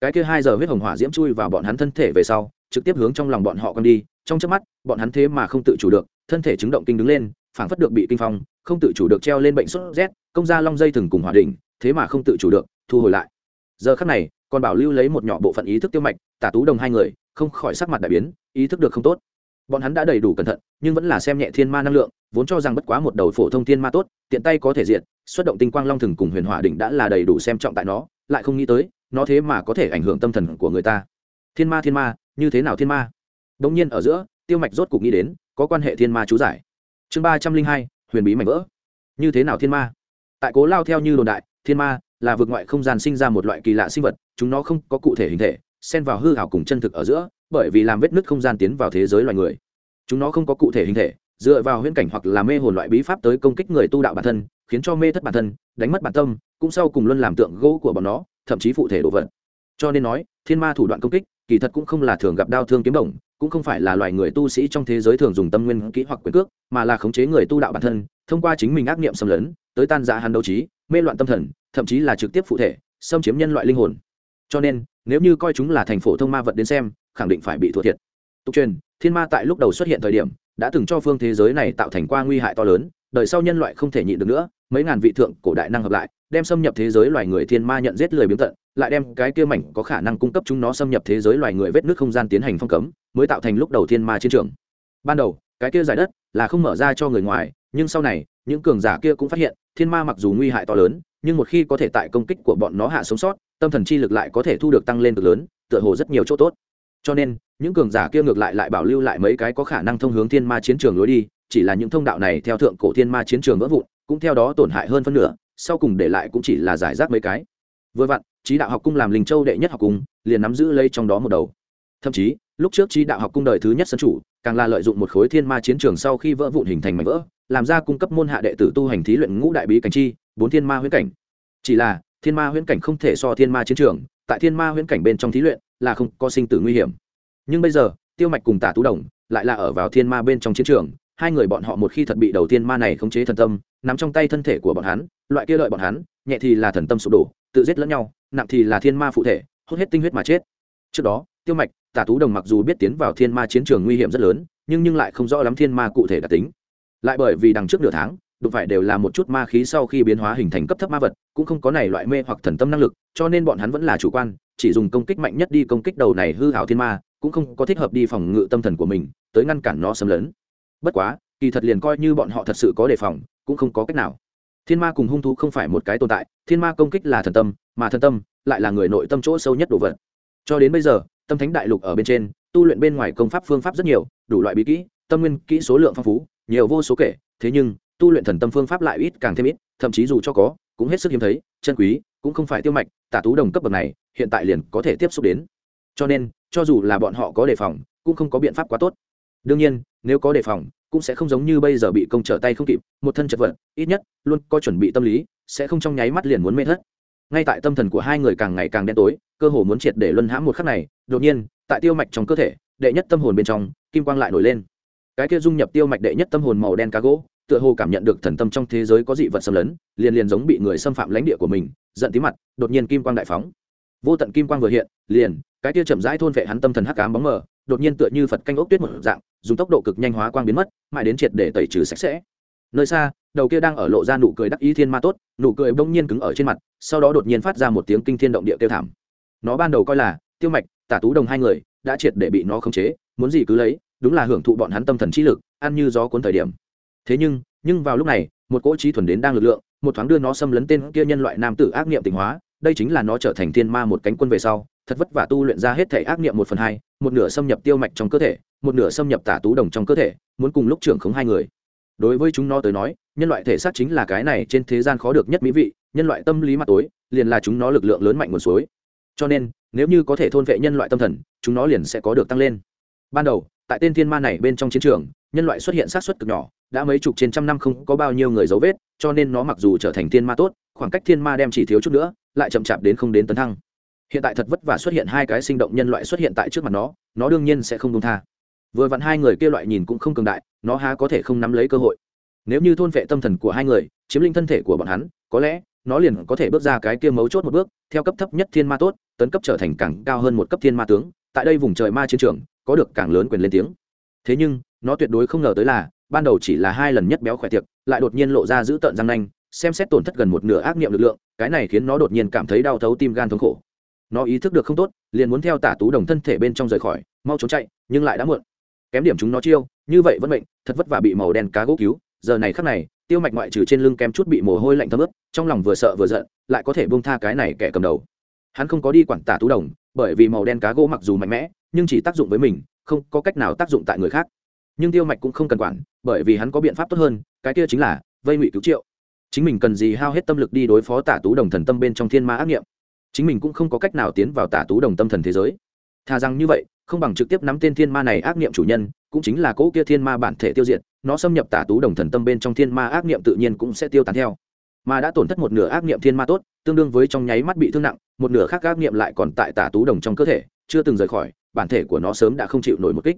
Cái kia hai giờ huyết hồng hỏa diễm chui vào bọn hắn thân thể về sau trực tiếp hướng trong lòng bọn họ con đi trong chớp mắt bọn hắn thế mà không tự chủ được thân thể chứng động kinh đứng lên phảng phất được bị kinh phong không tự chủ được treo lên bệnh sốt rét công ra long dây thừng cùng hỏa đỉnh thế mà không tự chủ được thu hồi lại. Giờ khắc này còn bảo lưu lấy một nhỏ bộ phận ý thức tiêu mạch tả tú đồng hai người, không khỏi sắc mặt đại biến, ý thức được không tốt. Bọn hắn đã đầy đủ cẩn thận, nhưng vẫn là xem nhẹ thiên ma năng lượng, vốn cho rằng bất quá một đầu phổ thông thiên ma tốt, tiện tay có thể diện xuất động tinh quang long thừng cùng huyền hỏa đỉnh đã là đầy đủ xem trọng tại nó, lại không nghĩ tới, nó thế mà có thể ảnh hưởng tâm thần của người ta. Thiên ma thiên ma, như thế nào thiên ma? Đông nhiên ở giữa, tiêu mạch rốt cục nghĩ đến, có quan hệ thiên ma chú giải. Chương ba trăm linh hai, huyền bí mảnh vỡ. Như thế nào thiên ma? Tại cố lao theo như đồn đại, thiên ma là vượt ngoại không gian sinh ra một loại kỳ lạ sinh vật, chúng nó không có cụ thể hình thể xen vào hư hảo cùng chân thực ở giữa, bởi vì làm vết nứt không gian tiến vào thế giới loài người. Chúng nó không có cụ thể hình thể, dựa vào huyễn cảnh hoặc là mê hồn loại bí pháp tới công kích người tu đạo bản thân, khiến cho mê thất bản thân, đánh mất bản tâm, cũng sau cùng luôn làm tượng gỗ của bọn nó, thậm chí phụ thể đồ vật. Cho nên nói, thiên ma thủ đoạn công kích, kỳ thật cũng không là thường gặp đao thương kiếm đồng cũng không phải là loài người tu sĩ trong thế giới thường dùng tâm nguyên kỹ hoặc quyền cước, mà là khống chế người tu đạo bản thân, thông qua chính mình ác niệm xâm lấn, tới tan dạ hắn đấu trí, mê loạn tâm thần, thậm chí là trực tiếp phụ thể, xâm chiếm nhân loại linh hồn. Cho nên nếu như coi chúng là thành phổ thông ma vật đến xem, khẳng định phải bị thua thiệt. Tục truyền, thiên ma tại lúc đầu xuất hiện thời điểm, đã từng cho phương thế giới này tạo thành qua nguy hại to lớn, đời sau nhân loại không thể nhịn được nữa, mấy ngàn vị thượng cổ đại năng hợp lại, đem xâm nhập thế giới loài người thiên ma nhận giết lười biếng tận, lại đem cái kia mảnh có khả năng cung cấp chúng nó xâm nhập thế giới loài người vết nước không gian tiến hành phong cấm, mới tạo thành lúc đầu thiên ma chiến trường. Ban đầu, cái kia giải đất là không mở ra cho người ngoài, nhưng sau này, những cường giả kia cũng phát hiện, thiên ma mặc dù nguy hại to lớn, nhưng một khi có thể tại công kích của bọn nó hạ sống sót tâm thần chi lực lại có thể thu được tăng lên cực lớn, tựa hồ rất nhiều chỗ tốt. Cho nên, những cường giả kia ngược lại lại bảo lưu lại mấy cái có khả năng thông hướng thiên ma chiến trường lối đi, chỉ là những thông đạo này theo thượng cổ thiên ma chiến trường vỡ vụn, cũng theo đó tổn hại hơn phân nửa, sau cùng để lại cũng chỉ là giải rác mấy cái. Vừa vặn trí đạo học cung làm linh châu đệ nhất học cung, liền nắm giữ lấy trong đó một đầu. Thậm chí, lúc trước trí đạo học cung đời thứ nhất sân chủ, càng là lợi dụng một khối thiên ma chiến trường sau khi vỡ vụn hình thành mảnh vỡ, làm ra cung cấp môn hạ đệ tử tu hành thí luyện ngũ đại bí cảnh chi, bốn thiên ma huyễn cảnh. Chỉ là thiên ma huyễn cảnh không thể so thiên ma chiến trường, tại thiên ma huyễn cảnh bên trong thí luyện là không có sinh tử nguy hiểm. Nhưng bây giờ, tiêu mạch cùng tả tú đồng lại là ở vào thiên ma bên trong chiến trường, hai người bọn họ một khi thật bị đầu tiên ma này khống chế thần tâm, nắm trong tay thân thể của bọn hắn, loại kia lợi bọn hắn, nhẹ thì là thần tâm sụp đổ, tự giết lẫn nhau, nặng thì là thiên ma phụ thể, hút hết tinh huyết mà chết. Trước đó, tiêu mạch tả tú đồng mặc dù biết tiến vào thiên ma chiến trường nguy hiểm rất lớn, nhưng nhưng lại không rõ lắm thiên ma cụ thể đặc tính. Lại bởi vì đằng trước nửa tháng đụng phải đều là một chút ma khí sau khi biến hóa hình thành cấp thấp ma vật, cũng không có này loại mê hoặc thần tâm năng lực, cho nên bọn hắn vẫn là chủ quan, chỉ dùng công kích mạnh nhất đi công kích đầu này hư hảo thiên ma, cũng không có thích hợp đi phòng ngự tâm thần của mình, tới ngăn cản nó xâm lấn. Bất quá, kỳ thật liền coi như bọn họ thật sự có đề phòng, cũng không có cách nào. Thiên ma cùng hung thú không phải một cái tồn tại, thiên ma công kích là thần tâm, mà thần tâm lại là người nội tâm chỗ sâu nhất đồ vật. Cho đến bây giờ, tâm thánh đại lục ở bên trên, tu luyện bên ngoài công pháp phương pháp rất nhiều, đủ loại bí kỹ, tâm nguyên kỹ số lượng phong phú, nhiều vô số kể, thế nhưng tu luyện thần tâm phương pháp lại ít càng thêm ít, thậm chí dù cho có, cũng hết sức hiếm thấy, chân quý, cũng không phải tiêu mạch, tả tú đồng cấp bậc này, hiện tại liền có thể tiếp xúc đến. Cho nên, cho dù là bọn họ có đề phòng, cũng không có biện pháp quá tốt. Đương nhiên, nếu có đề phòng, cũng sẽ không giống như bây giờ bị công trở tay không kịp, một thân chật vật, ít nhất, luôn có chuẩn bị tâm lý, sẽ không trong nháy mắt liền muốn mê thất. Ngay tại tâm thần của hai người càng ngày càng đen tối, cơ hồ muốn triệt để luân hãm một khắc này, đột nhiên, tại tiêu mạch trong cơ thể, đệ nhất tâm hồn bên trong, kim quang lại nổi lên. Cái kia dung nhập tiêu mạch đệ nhất tâm hồn màu đen cá gỗ tựa hồ cảm nhận được thần tâm trong thế giới có dị vật xâm lấn, liền liền giống bị người xâm phạm lãnh địa của mình, giận tí mặt, đột nhiên kim quang đại phóng. Vô tận kim quang vừa hiện, liền, cái kia chậm rãi thôn vệ hắn tâm thần hắc ám bóng mờ, đột nhiên tựa như phật canh ốc tuyết một dạng, dùng tốc độ cực nhanh hóa quang biến mất, mãi đến triệt để tẩy trừ sạch sẽ. Nơi xa, đầu kia đang ở lộ ra nụ cười đắc ý thiên ma tốt, nụ cười bỗng nhiên cứng ở trên mặt, sau đó đột nhiên phát ra một tiếng kinh thiên động địa kêu thảm. Nó ban đầu coi là, tiêu mạch, tả tú đồng hai người, đã triệt để bị nó khống chế, muốn gì cứ lấy, đúng là hưởng thụ bọn hắn tâm thần trí lực, ăn như gió cuốn thời điểm thế nhưng nhưng vào lúc này, một cỗ trí thuần đến đang lực lượng, một thoáng đưa nó xâm lấn tên kia nhân loại nam tử ác niệm tịnh hóa, đây chính là nó trở thành thiên ma một cánh quân về sau, thật vất vả tu luyện ra hết thể ác niệm một phần hai, một nửa xâm nhập tiêu mạch trong cơ thể, một nửa xâm nhập tả tú đồng trong cơ thể, muốn cùng lúc trưởng khống hai người. Đối với chúng nó tới nói, nhân loại thể xác chính là cái này trên thế gian khó được nhất mỹ vị, nhân loại tâm lý mặt tối, liền là chúng nó lực lượng lớn mạnh nguồn suối. Cho nên, nếu như có thể thôn vệ nhân loại tâm thần, chúng nó liền sẽ có được tăng lên. Ban đầu tại tên thiên ma này bên trong chiến trường, nhân loại xuất hiện sát xuất cực nhỏ, đã mấy chục trên trăm năm không có bao nhiêu người dấu vết, cho nên nó mặc dù trở thành thiên ma tốt, khoảng cách thiên ma đem chỉ thiếu chút nữa, lại chậm chạp đến không đến tấn thăng. Hiện tại thật vất vả xuất hiện hai cái sinh động nhân loại xuất hiện tại trước mặt nó nó đương nhiên sẽ không công tha. Vừa vặn hai người kia loại nhìn cũng không cường đại, nó há có thể không nắm lấy cơ hội. Nếu như thôn vệ tâm thần của hai người, chiếm linh thân thể của bọn hắn, có lẽ, nó liền có thể bước ra cái kia mấu chốt một bước, theo cấp thấp nhất thiên ma tốt, tấn cấp trở thành càng cao hơn một cấp thiên ma tướng. Tại đây vùng trời ma chiến trường có được càng lớn quyền lên tiếng. Thế nhưng, nó tuyệt đối không ngờ tới là, ban đầu chỉ là hai lần nhất béo khỏe tiệc, lại đột nhiên lộ ra giữ tợn răng nanh, xem xét tổn thất gần một nửa ác niệm lực lượng, cái này khiến nó đột nhiên cảm thấy đau thấu tim gan thống khổ. Nó ý thức được không tốt, liền muốn theo tả tú đồng thân thể bên trong rời khỏi, mau trốn chạy, nhưng lại đã muộn. Kém điểm chúng nó chiêu, như vậy vẫn bệnh thật vất vả bị màu đen cá gỗ cứu, giờ này khắc này, tiêu mạch ngoại trừ trên lưng kém chút bị mồ hôi lạnh thấm ướt, trong lòng vừa sợ vừa giận, lại có thể bông tha cái này kẻ cầm đầu. Hắn không có đi quản tả tú đồng, bởi vì màu đen cá gỗ mặc dù mạnh mẽ nhưng chỉ tác dụng với mình, không có cách nào tác dụng tại người khác. Nhưng tiêu mạch cũng không cần quản, bởi vì hắn có biện pháp tốt hơn, cái kia chính là vây ngụy cứu triệu. Chính mình cần gì hao hết tâm lực đi đối phó tả tú đồng thần tâm bên trong thiên ma ác nghiệm. Chính mình cũng không có cách nào tiến vào tả tú đồng tâm thần thế giới. Thà rằng như vậy, không bằng trực tiếp nắm tên thiên ma này ác nghiệm chủ nhân, cũng chính là cỗ kia thiên ma bản thể tiêu diệt, nó xâm nhập tả tú đồng thần tâm bên trong thiên ma ác nghiệm tự nhiên cũng sẽ tiêu tán theo. Mà đã tổn thất một nửa ác nghiệm thiên ma tốt, tương đương với trong nháy mắt bị thương nặng, một nửa khác ác nghiệm lại còn tại tả tú đồng trong cơ thể chưa từng rời khỏi, bản thể của nó sớm đã không chịu nổi một kích.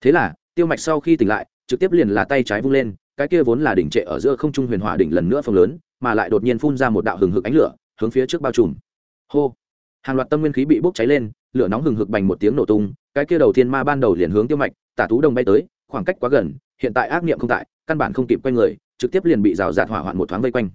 Thế là, tiêu mạch sau khi tỉnh lại, trực tiếp liền là tay trái vung lên, cái kia vốn là đỉnh trệ ở giữa không trung huyền hỏa đỉnh lần nữa phồng lớn, mà lại đột nhiên phun ra một đạo hừng hực ánh lửa, hướng phía trước bao trùm. Hô! Hàng loạt tâm nguyên khí bị bốc cháy lên, lửa nóng hừng hực bành một tiếng nổ tung, cái kia đầu thiên ma ban đầu liền hướng tiêu mạch, tả tú đồng bay tới, khoảng cách quá gần, hiện tại ác niệm không tại, căn bản không kịp quay người, trực tiếp liền bị rào rạt hỏa hoạn một thoáng vây quanh.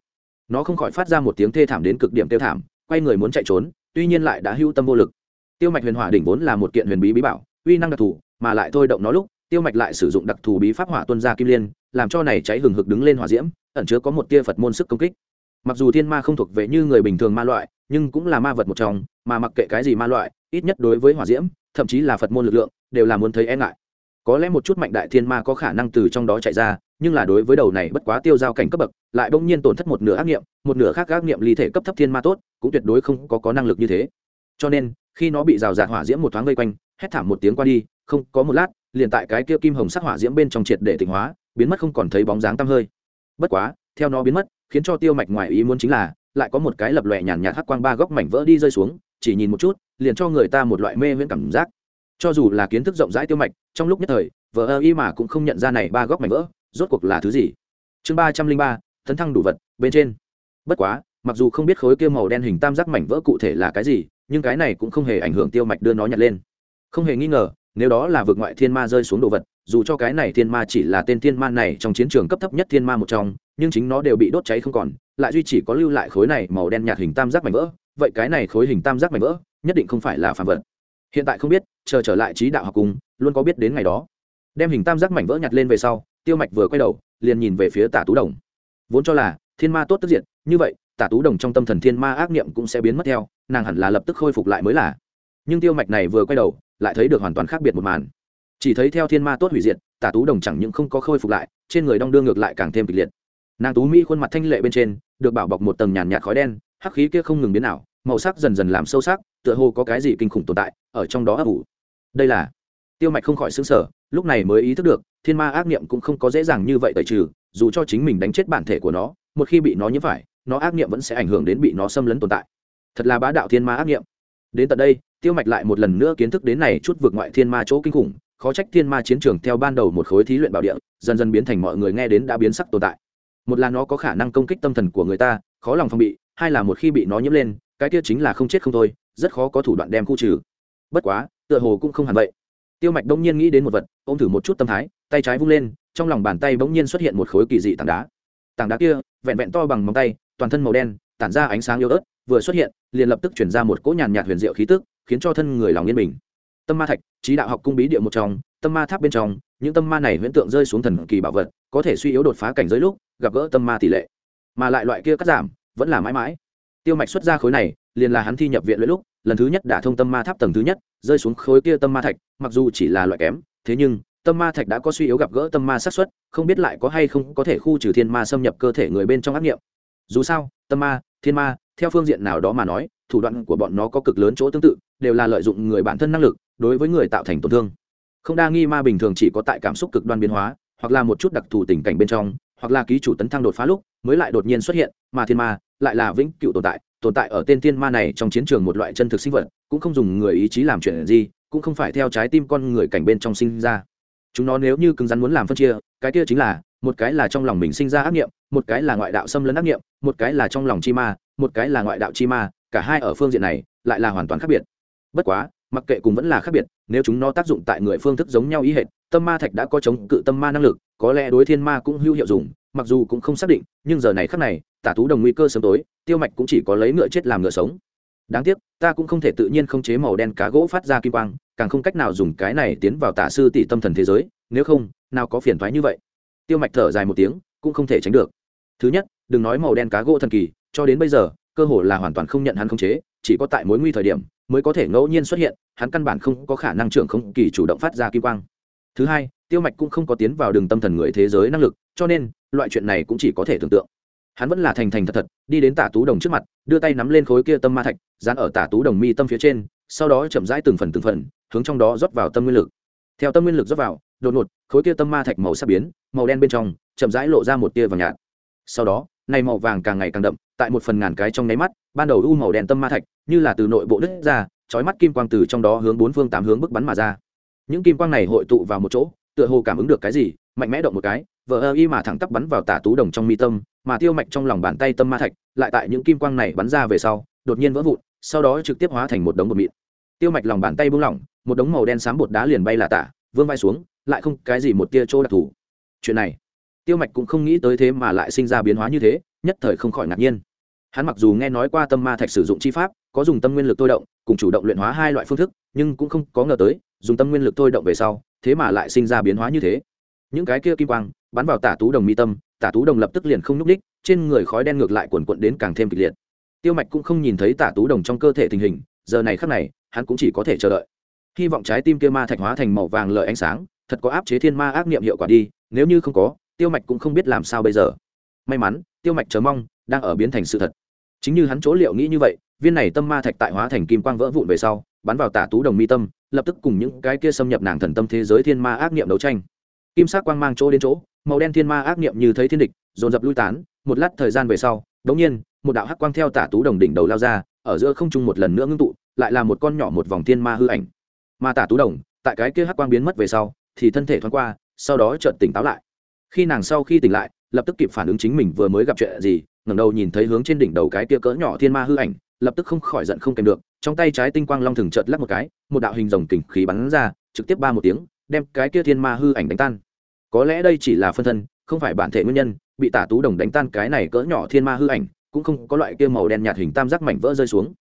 Nó không khỏi phát ra một tiếng thê thảm đến cực điểm tiêu thảm, quay người muốn chạy trốn, tuy nhiên lại đã hưu tâm vô lực tiêu mạch huyền hỏa đỉnh vốn là một kiện huyền bí bí bảo uy năng đặc thù mà lại thôi động nó lúc tiêu mạch lại sử dụng đặc thù bí pháp hỏa tuân ra kim liên làm cho này cháy hừng hực đứng lên hỏa diễm ẩn chứa có một tia phật môn sức công kích. Mặc dù thiên ma không thuộc về như người bình thường ma loại nhưng cũng là ma vật một trong mà mặc kệ cái gì ma loại ít nhất đối với hỏa diễm thậm chí là phật môn lực lượng đều là muốn thấy e ngại. Có lẽ một chút mạnh đại thiên ma có khả năng từ trong đó chạy ra nhưng là đối với đầu này bất quá tiêu giao cảnh cấp bậc lại bỗng nhiên tổn thất một nửa ác nghiệm một nửa khác ác nghiệm ly thể cấp thấp thiên ma tốt cũng tuyệt đối không có, có năng lực như thế. Cho nên khi nó bị rào rạt hỏa diễm một thoáng vây quanh, hét thảm một tiếng qua đi, không, có một lát, liền tại cái kia kim hồng sắc hỏa diễm bên trong triệt để tỉnh hóa, biến mất không còn thấy bóng dáng tăm hơi. Bất quá, theo nó biến mất, khiến cho tiêu mạch ngoài ý muốn chính là, lại có một cái lập lòe nhàn nhạt hắc quang ba góc mảnh vỡ đi rơi xuống, chỉ nhìn một chút, liền cho người ta một loại mê viễn cảm giác. Cho dù là kiến thức rộng rãi tiêu mạch, trong lúc nhất thời vợ ơ y mà cũng không nhận ra này ba góc mảnh vỡ, rốt cuộc là thứ gì? Chương ba trăm linh ba thấn thăng đủ vật, bên trên. Bất quá, mặc dù không biết khối kia màu đen hình tam giác mảnh vỡ cụ thể là cái gì nhưng cái này cũng không hề ảnh hưởng tiêu mạch đưa nó nhặt lên. Không hề nghi ngờ, nếu đó là vượt ngoại thiên ma rơi xuống đồ vật, dù cho cái này thiên ma chỉ là tên thiên ma này trong chiến trường cấp thấp nhất thiên ma một trong, nhưng chính nó đều bị đốt cháy không còn, lại duy chỉ có lưu lại khối này màu đen nhạt hình tam giác mảnh vỡ. Vậy cái này khối hình tam giác mảnh vỡ, nhất định không phải là phản vật. Hiện tại không biết, chờ trở lại trí đạo học cùng, luôn có biết đến ngày đó. Đem hình tam giác mảnh vỡ nhặt lên về sau, tiêu mạch vừa quay đầu, liền nhìn về phía tả tú đồng. Vốn cho là, thiên ma tốt tức diện như vậy, tả tú đồng trong tâm thần thiên ma ác niệm cũng sẽ biến mất theo nàng hẳn là lập tức khôi phục lại mới là. Nhưng tiêu mạch này vừa quay đầu, lại thấy được hoàn toàn khác biệt một màn. Chỉ thấy theo thiên ma tốt hủy diệt, tả tú đồng chẳng những không có khôi phục lại, trên người đong đưa ngược lại càng thêm kịch liệt. Nàng tú mỹ khuôn mặt thanh lệ bên trên, được bảo bọc một tầng nhàn nhạt khói đen, hắc khí kia không ngừng biến ảo, màu sắc dần dần làm sâu sắc, tựa hồ có cái gì kinh khủng tồn tại, ở trong đó ấp ủ. Đây là, tiêu mạch không khỏi xứng sở lúc này mới ý thức được, thiên ma ác niệm cũng không có dễ dàng như vậy tẩy trừ, dù cho chính mình đánh chết bản thể của nó, một khi bị nó nhiễm phải, nó ác niệm vẫn sẽ ảnh hưởng đến bị nó xâm lấn tồn tại thật là bá đạo thiên ma ác niệm đến tận đây, tiêu mạch lại một lần nữa kiến thức đến này chút vượt ngoại thiên ma chỗ kinh khủng, khó trách thiên ma chiến trường theo ban đầu một khối thí luyện bảo địa, dần dần biến thành mọi người nghe đến đã biến sắc tồn tại. Một là nó có khả năng công kích tâm thần của người ta, khó lòng phòng bị, hai là một khi bị nó nhiễm lên, cái kia chính là không chết không thôi, rất khó có thủ đoạn đem khu trừ. Bất quá, tựa hồ cũng không hẳn vậy. Tiêu mạch đông nhiên nghĩ đến một vật, ôm thử một chút tâm thái, tay trái vung lên, trong lòng bàn tay bỗng nhiên xuất hiện một khối kỳ dị tảng đá. Tảng đá kia, vẹn vẹn to bằng móng tay, toàn thân màu đen, tản ra ánh sáng yếu ớt vừa xuất hiện, liền lập tức chuyển ra một cỗ nhàn nhạt huyền diệu khí tức, khiến cho thân người lòng yên bình. Tâm ma thạch, trí đạo học cung bí địa một trong, tâm ma tháp bên trong, những tâm ma này huyễn tượng rơi xuống thần kỳ bảo vật, có thể suy yếu đột phá cảnh giới lúc, gặp gỡ tâm ma tỷ lệ. Mà lại loại kia cắt giảm, vẫn là mãi mãi. Tiêu mạch xuất ra khối này, liền là hắn thi nhập viện luyện lúc, lần thứ nhất đã thông tâm ma tháp tầng thứ nhất, rơi xuống khối kia tâm ma thạch, mặc dù chỉ là loại kém, thế nhưng, tâm ma thạch đã có suy yếu gặp gỡ tâm ma sát xuất không biết lại có hay không có thể khu trừ thiên ma xâm nhập cơ thể người bên trong ác nghiệm. Dù sao, tâm ma, thiên ma theo phương diện nào đó mà nói, thủ đoạn của bọn nó có cực lớn chỗ tương tự, đều là lợi dụng người bản thân năng lực, đối với người tạo thành tổn thương. Không đa nghi ma bình thường chỉ có tại cảm xúc cực đoan biến hóa, hoặc là một chút đặc thù tình cảnh bên trong, hoặc là ký chủ tấn thăng đột phá lúc, mới lại đột nhiên xuất hiện, mà thiên ma lại là vĩnh cựu tồn tại tồn tại ở tên thiên ma này trong chiến trường một loại chân thực sinh vật, cũng không dùng người ý chí làm chuyện gì, cũng không phải theo trái tim con người cảnh bên trong sinh ra. Chúng nó nếu như cứng rắn muốn làm phân chia, cái kia chính là, một cái là trong lòng mình sinh ra ác nghiệm, một cái là ngoại đạo xâm lấn ác nghiệm, một cái là trong lòng chi ma một cái là ngoại đạo chi ma, cả hai ở phương diện này lại là hoàn toàn khác biệt. Bất quá, mặc kệ cùng vẫn là khác biệt, nếu chúng nó tác dụng tại người phương thức giống nhau ý hệt, tâm ma thạch đã có chống cự tâm ma năng lực, có lẽ đối thiên ma cũng hữu hiệu dùng, mặc dù cũng không xác định, nhưng giờ này khác này, tả tú đồng nguy cơ sớm tối, tiêu mạch cũng chỉ có lấy ngựa chết làm ngựa sống. Đáng tiếc, ta cũng không thể tự nhiên không chế màu đen cá gỗ phát ra kim quang, càng không cách nào dùng cái này tiến vào tả sư tỷ tâm thần thế giới, nếu không, nào có phiền thoái như vậy. Tiêu mạch thở dài một tiếng, cũng không thể tránh được. Thứ nhất, đừng nói màu đen cá gỗ thần kỳ cho đến bây giờ, cơ hồ là hoàn toàn không nhận hắn khống chế, chỉ có tại mối nguy thời điểm mới có thể ngẫu nhiên xuất hiện, hắn căn bản không có khả năng trưởng không kỳ chủ động phát ra kim quang. Thứ hai, tiêu mạch cũng không có tiến vào đường tâm thần người thế giới năng lực, cho nên, loại chuyện này cũng chỉ có thể tưởng tượng. Hắn vẫn là thành thành thật thật, đi đến tả tú đồng trước mặt, đưa tay nắm lên khối kia tâm ma thạch, dán ở tả tú đồng mi tâm phía trên, sau đó chậm rãi từng phần từng phần, hướng trong đó rót vào tâm nguyên lực. Theo tâm nguyên lực rót vào, đột ngột, khối kia tâm ma thạch màu sắc biến, màu đen bên trong, chậm rãi lộ ra một tia vàng nhạt. Sau đó này màu vàng càng ngày càng đậm, tại một phần ngàn cái trong nháy mắt, ban đầu u màu đen tâm ma thạch, như là từ nội bộ đứt ra, chói mắt kim quang từ trong đó hướng bốn phương tám hướng bức bắn mà ra. Những kim quang này hội tụ vào một chỗ, tựa hồ cảm ứng được cái gì, mạnh mẽ động một cái, vờ ơ y mà thẳng tắp bắn vào tả tú đồng trong mi tâm, mà tiêu mạch trong lòng bàn tay tâm ma thạch, lại tại những kim quang này bắn ra về sau, đột nhiên vỡ vụn, sau đó trực tiếp hóa thành một đống bột mịn. Tiêu mạch lòng bàn tay buông lỏng, một đống màu đen xám bột đá liền bay là tả, vương vai xuống, lại không cái gì một tia chỗ đặc thù. Chuyện này tiêu mạch cũng không nghĩ tới thế mà lại sinh ra biến hóa như thế, nhất thời không khỏi ngạc nhiên. Hắn mặc dù nghe nói qua tâm ma thạch sử dụng chi pháp, có dùng tâm nguyên lực tôi động, cùng chủ động luyện hóa hai loại phương thức, nhưng cũng không có ngờ tới, dùng tâm nguyên lực tôi động về sau, thế mà lại sinh ra biến hóa như thế. Những cái kia kim quang, bắn vào tả tú đồng mi tâm, tả tú đồng lập tức liền không nhúc ních trên người khói đen ngược lại quần quận đến càng thêm kịch liệt. Tiêu mạch cũng không nhìn thấy tả tú đồng trong cơ thể tình hình, giờ này khắc này, hắn cũng chỉ có thể chờ đợi. Hy vọng trái tim kia ma thạch hóa thành màu vàng lợi ánh sáng, thật có áp chế thiên ma ác niệm hiệu quả đi, nếu như không có tiêu mạch cũng không biết làm sao bây giờ. May mắn, tiêu mạch chờ mong, đang ở biến thành sự thật. Chính như hắn chỗ liệu nghĩ như vậy, viên này tâm ma thạch tại hóa thành kim quang vỡ vụn về sau, bắn vào tả tú đồng mi tâm, lập tức cùng những cái kia xâm nhập nàng thần tâm thế giới thiên ma ác niệm đấu tranh. Kim sắc quang mang chỗ đến chỗ, màu đen thiên ma ác niệm như thấy thiên địch, dồn dập lui tán, một lát thời gian về sau, đống nhiên, một đạo hắc quang theo tả tú đồng đỉnh đầu lao ra, ở giữa không trung một lần nữa ngưng tụ, lại là một con nhỏ một vòng thiên ma hư ảnh. Mà tả tú đồng, tại cái kia hắc quang biến mất về sau, thì thân thể thoáng qua, sau đó chợt tỉnh táo lại khi nàng sau khi tỉnh lại, lập tức kịp phản ứng chính mình vừa mới gặp chuyện gì, ngẩng đầu nhìn thấy hướng trên đỉnh đầu cái kia cỡ nhỏ thiên ma hư ảnh, lập tức không khỏi giận không kèm được, trong tay trái tinh quang long thừng chợt lắc một cái, một đạo hình rồng kình khí bắn ra, trực tiếp ba một tiếng, đem cái kia thiên ma hư ảnh đánh tan. Có lẽ đây chỉ là phân thân, không phải bản thể nguyên nhân, bị tả tú đồng đánh tan cái này cỡ nhỏ thiên ma hư ảnh, cũng không có loại kia màu đen nhạt hình tam giác mảnh vỡ rơi xuống.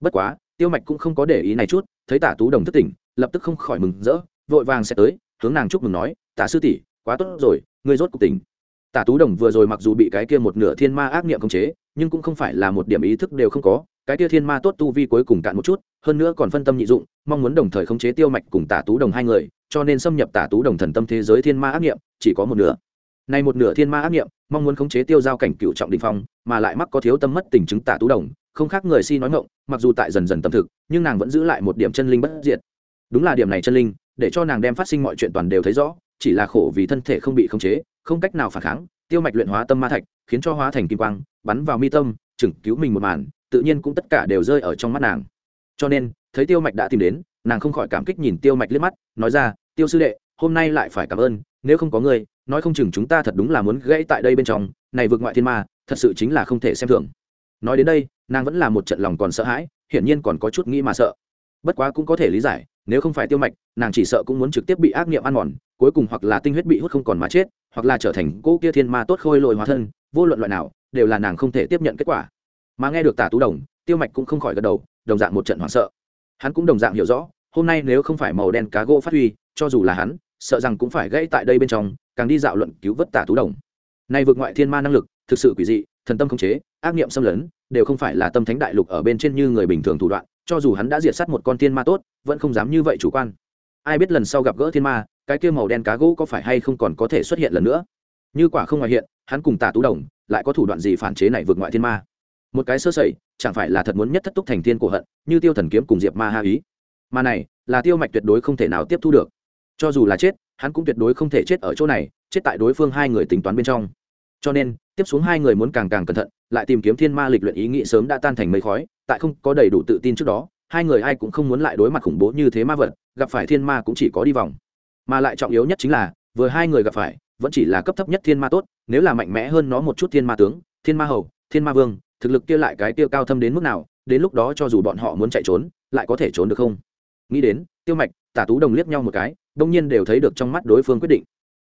Bất quá, tiêu mạch cũng không có để ý này chút, thấy tả tú đồng thất tỉnh, lập tức không khỏi mừng rỡ, vội vàng sẽ tới, hướng nàng chúc mừng nói tả sư tỷ quá tốt rồi, ngươi rốt cuộc tỉnh. Tả tú đồng vừa rồi mặc dù bị cái kia một nửa thiên ma ác niệm khống chế, nhưng cũng không phải là một điểm ý thức đều không có, cái kia thiên ma tốt tu vi cuối cùng cạn một chút, hơn nữa còn phân tâm nhị dụng, mong muốn đồng thời khống chế tiêu mạch cùng tả tú đồng hai người, cho nên xâm nhập tả tú đồng thần tâm thế giới thiên ma ác niệm, chỉ có một nửa. Nay một nửa thiên ma ác niệm, mong muốn khống chế tiêu giao cảnh cựu trọng đình phong, mà lại mắc có thiếu tâm mất tình chứng tả tú đồng, không khác người si nói ngộng mặc dù tại dần dần tâm thực, nhưng nàng vẫn giữ lại một điểm chân linh bất diệt. Đúng là điểm này chân linh, để cho nàng đem phát sinh mọi chuyện toàn đều thấy rõ chỉ là khổ vì thân thể không bị khống chế, không cách nào phản kháng, tiêu mạch luyện hóa tâm ma thạch, khiến cho hóa thành kim quang, bắn vào mi tâm, chừng cứu mình một màn, tự nhiên cũng tất cả đều rơi ở trong mắt nàng. Cho nên, thấy tiêu mạch đã tìm đến, nàng không khỏi cảm kích nhìn tiêu mạch liếc mắt, nói ra, tiêu sư đệ, hôm nay lại phải cảm ơn, nếu không có ngươi, nói không chừng chúng ta thật đúng là muốn gãy tại đây bên trong, này vượt ngoại thiên ma, thật sự chính là không thể xem thường. Nói đến đây, nàng vẫn là một trận lòng còn sợ hãi, hiển nhiên còn có chút nghĩ mà sợ. Bất quá cũng có thể lý giải nếu không phải tiêu mạch, nàng chỉ sợ cũng muốn trực tiếp bị ác niệm ăn mòn, cuối cùng hoặc là tinh huyết bị hút không còn mà chết, hoặc là trở thành cô kia thiên ma tốt khôi lội hóa thân, vô luận loại nào, đều là nàng không thể tiếp nhận kết quả. Mà nghe được tả tú đồng, tiêu mạch cũng không khỏi gật đầu, đồng dạng một trận hoảng sợ. Hắn cũng đồng dạng hiểu rõ, hôm nay nếu không phải màu đen cá gỗ phát huy, cho dù là hắn, sợ rằng cũng phải gãy tại đây bên trong, càng đi dạo luận cứu vớt tả tú đồng. Nay vượt ngoại thiên ma năng lực, thực sự quỷ dị, thần tâm khống chế, ác nghiệm xâm lấn, đều không phải là tâm thánh đại lục ở bên trên như người bình thường thủ đoạn, cho dù hắn đã diệt sát một con thiên ma tốt vẫn không dám như vậy chủ quan. Ai biết lần sau gặp gỡ thiên ma, cái kia màu đen cá gỗ có phải hay không còn có thể xuất hiện lần nữa? Như quả không ngoài hiện, hắn cùng tả tú đồng, lại có thủ đoạn gì phản chế này vượt ngoại thiên ma? Một cái sơ sẩy, chẳng phải là thật muốn nhất thất túc thành thiên cổ hận, như tiêu thần kiếm cùng diệp ma ha ý. Mà này, là tiêu mạch tuyệt đối không thể nào tiếp thu được. Cho dù là chết, hắn cũng tuyệt đối không thể chết ở chỗ này, chết tại đối phương hai người tính toán bên trong. Cho nên, tiếp xuống hai người muốn càng càng cẩn thận, lại tìm kiếm thiên ma lịch luyện ý nghĩ sớm đã tan thành mây khói, tại không có đầy đủ tự tin trước đó hai người ai cũng không muốn lại đối mặt khủng bố như thế ma vật, gặp phải thiên ma cũng chỉ có đi vòng. Mà lại trọng yếu nhất chính là, vừa hai người gặp phải, vẫn chỉ là cấp thấp nhất thiên ma tốt, nếu là mạnh mẽ hơn nó một chút thiên ma tướng, thiên ma hầu, thiên ma vương, thực lực kia lại cái tiêu cao thâm đến mức nào, đến lúc đó cho dù bọn họ muốn chạy trốn, lại có thể trốn được không? Nghĩ đến, tiêu mạch, tả tú đồng liếc nhau một cái, đông nhiên đều thấy được trong mắt đối phương quyết định.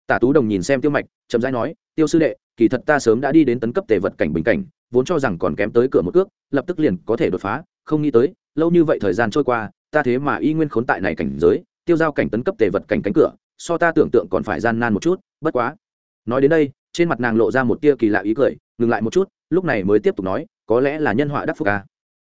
Tả tú đồng nhìn xem tiêu mạch, chậm rãi nói, tiêu sư đệ, kỳ thật ta sớm đã đi đến tấn cấp tề vật cảnh bình cảnh, vốn cho rằng còn kém tới cửa một cước, lập tức liền có thể đột phá, không nghĩ tới lâu như vậy thời gian trôi qua, ta thế mà y nguyên khốn tại này cảnh giới, tiêu giao cảnh tấn cấp tề vật cảnh cánh cửa, so ta tưởng tượng còn phải gian nan một chút, bất quá. Nói đến đây, trên mặt nàng lộ ra một tia kỳ lạ ý cười, ngừng lại một chút, lúc này mới tiếp tục nói, có lẽ là nhân họa đắc phúc ca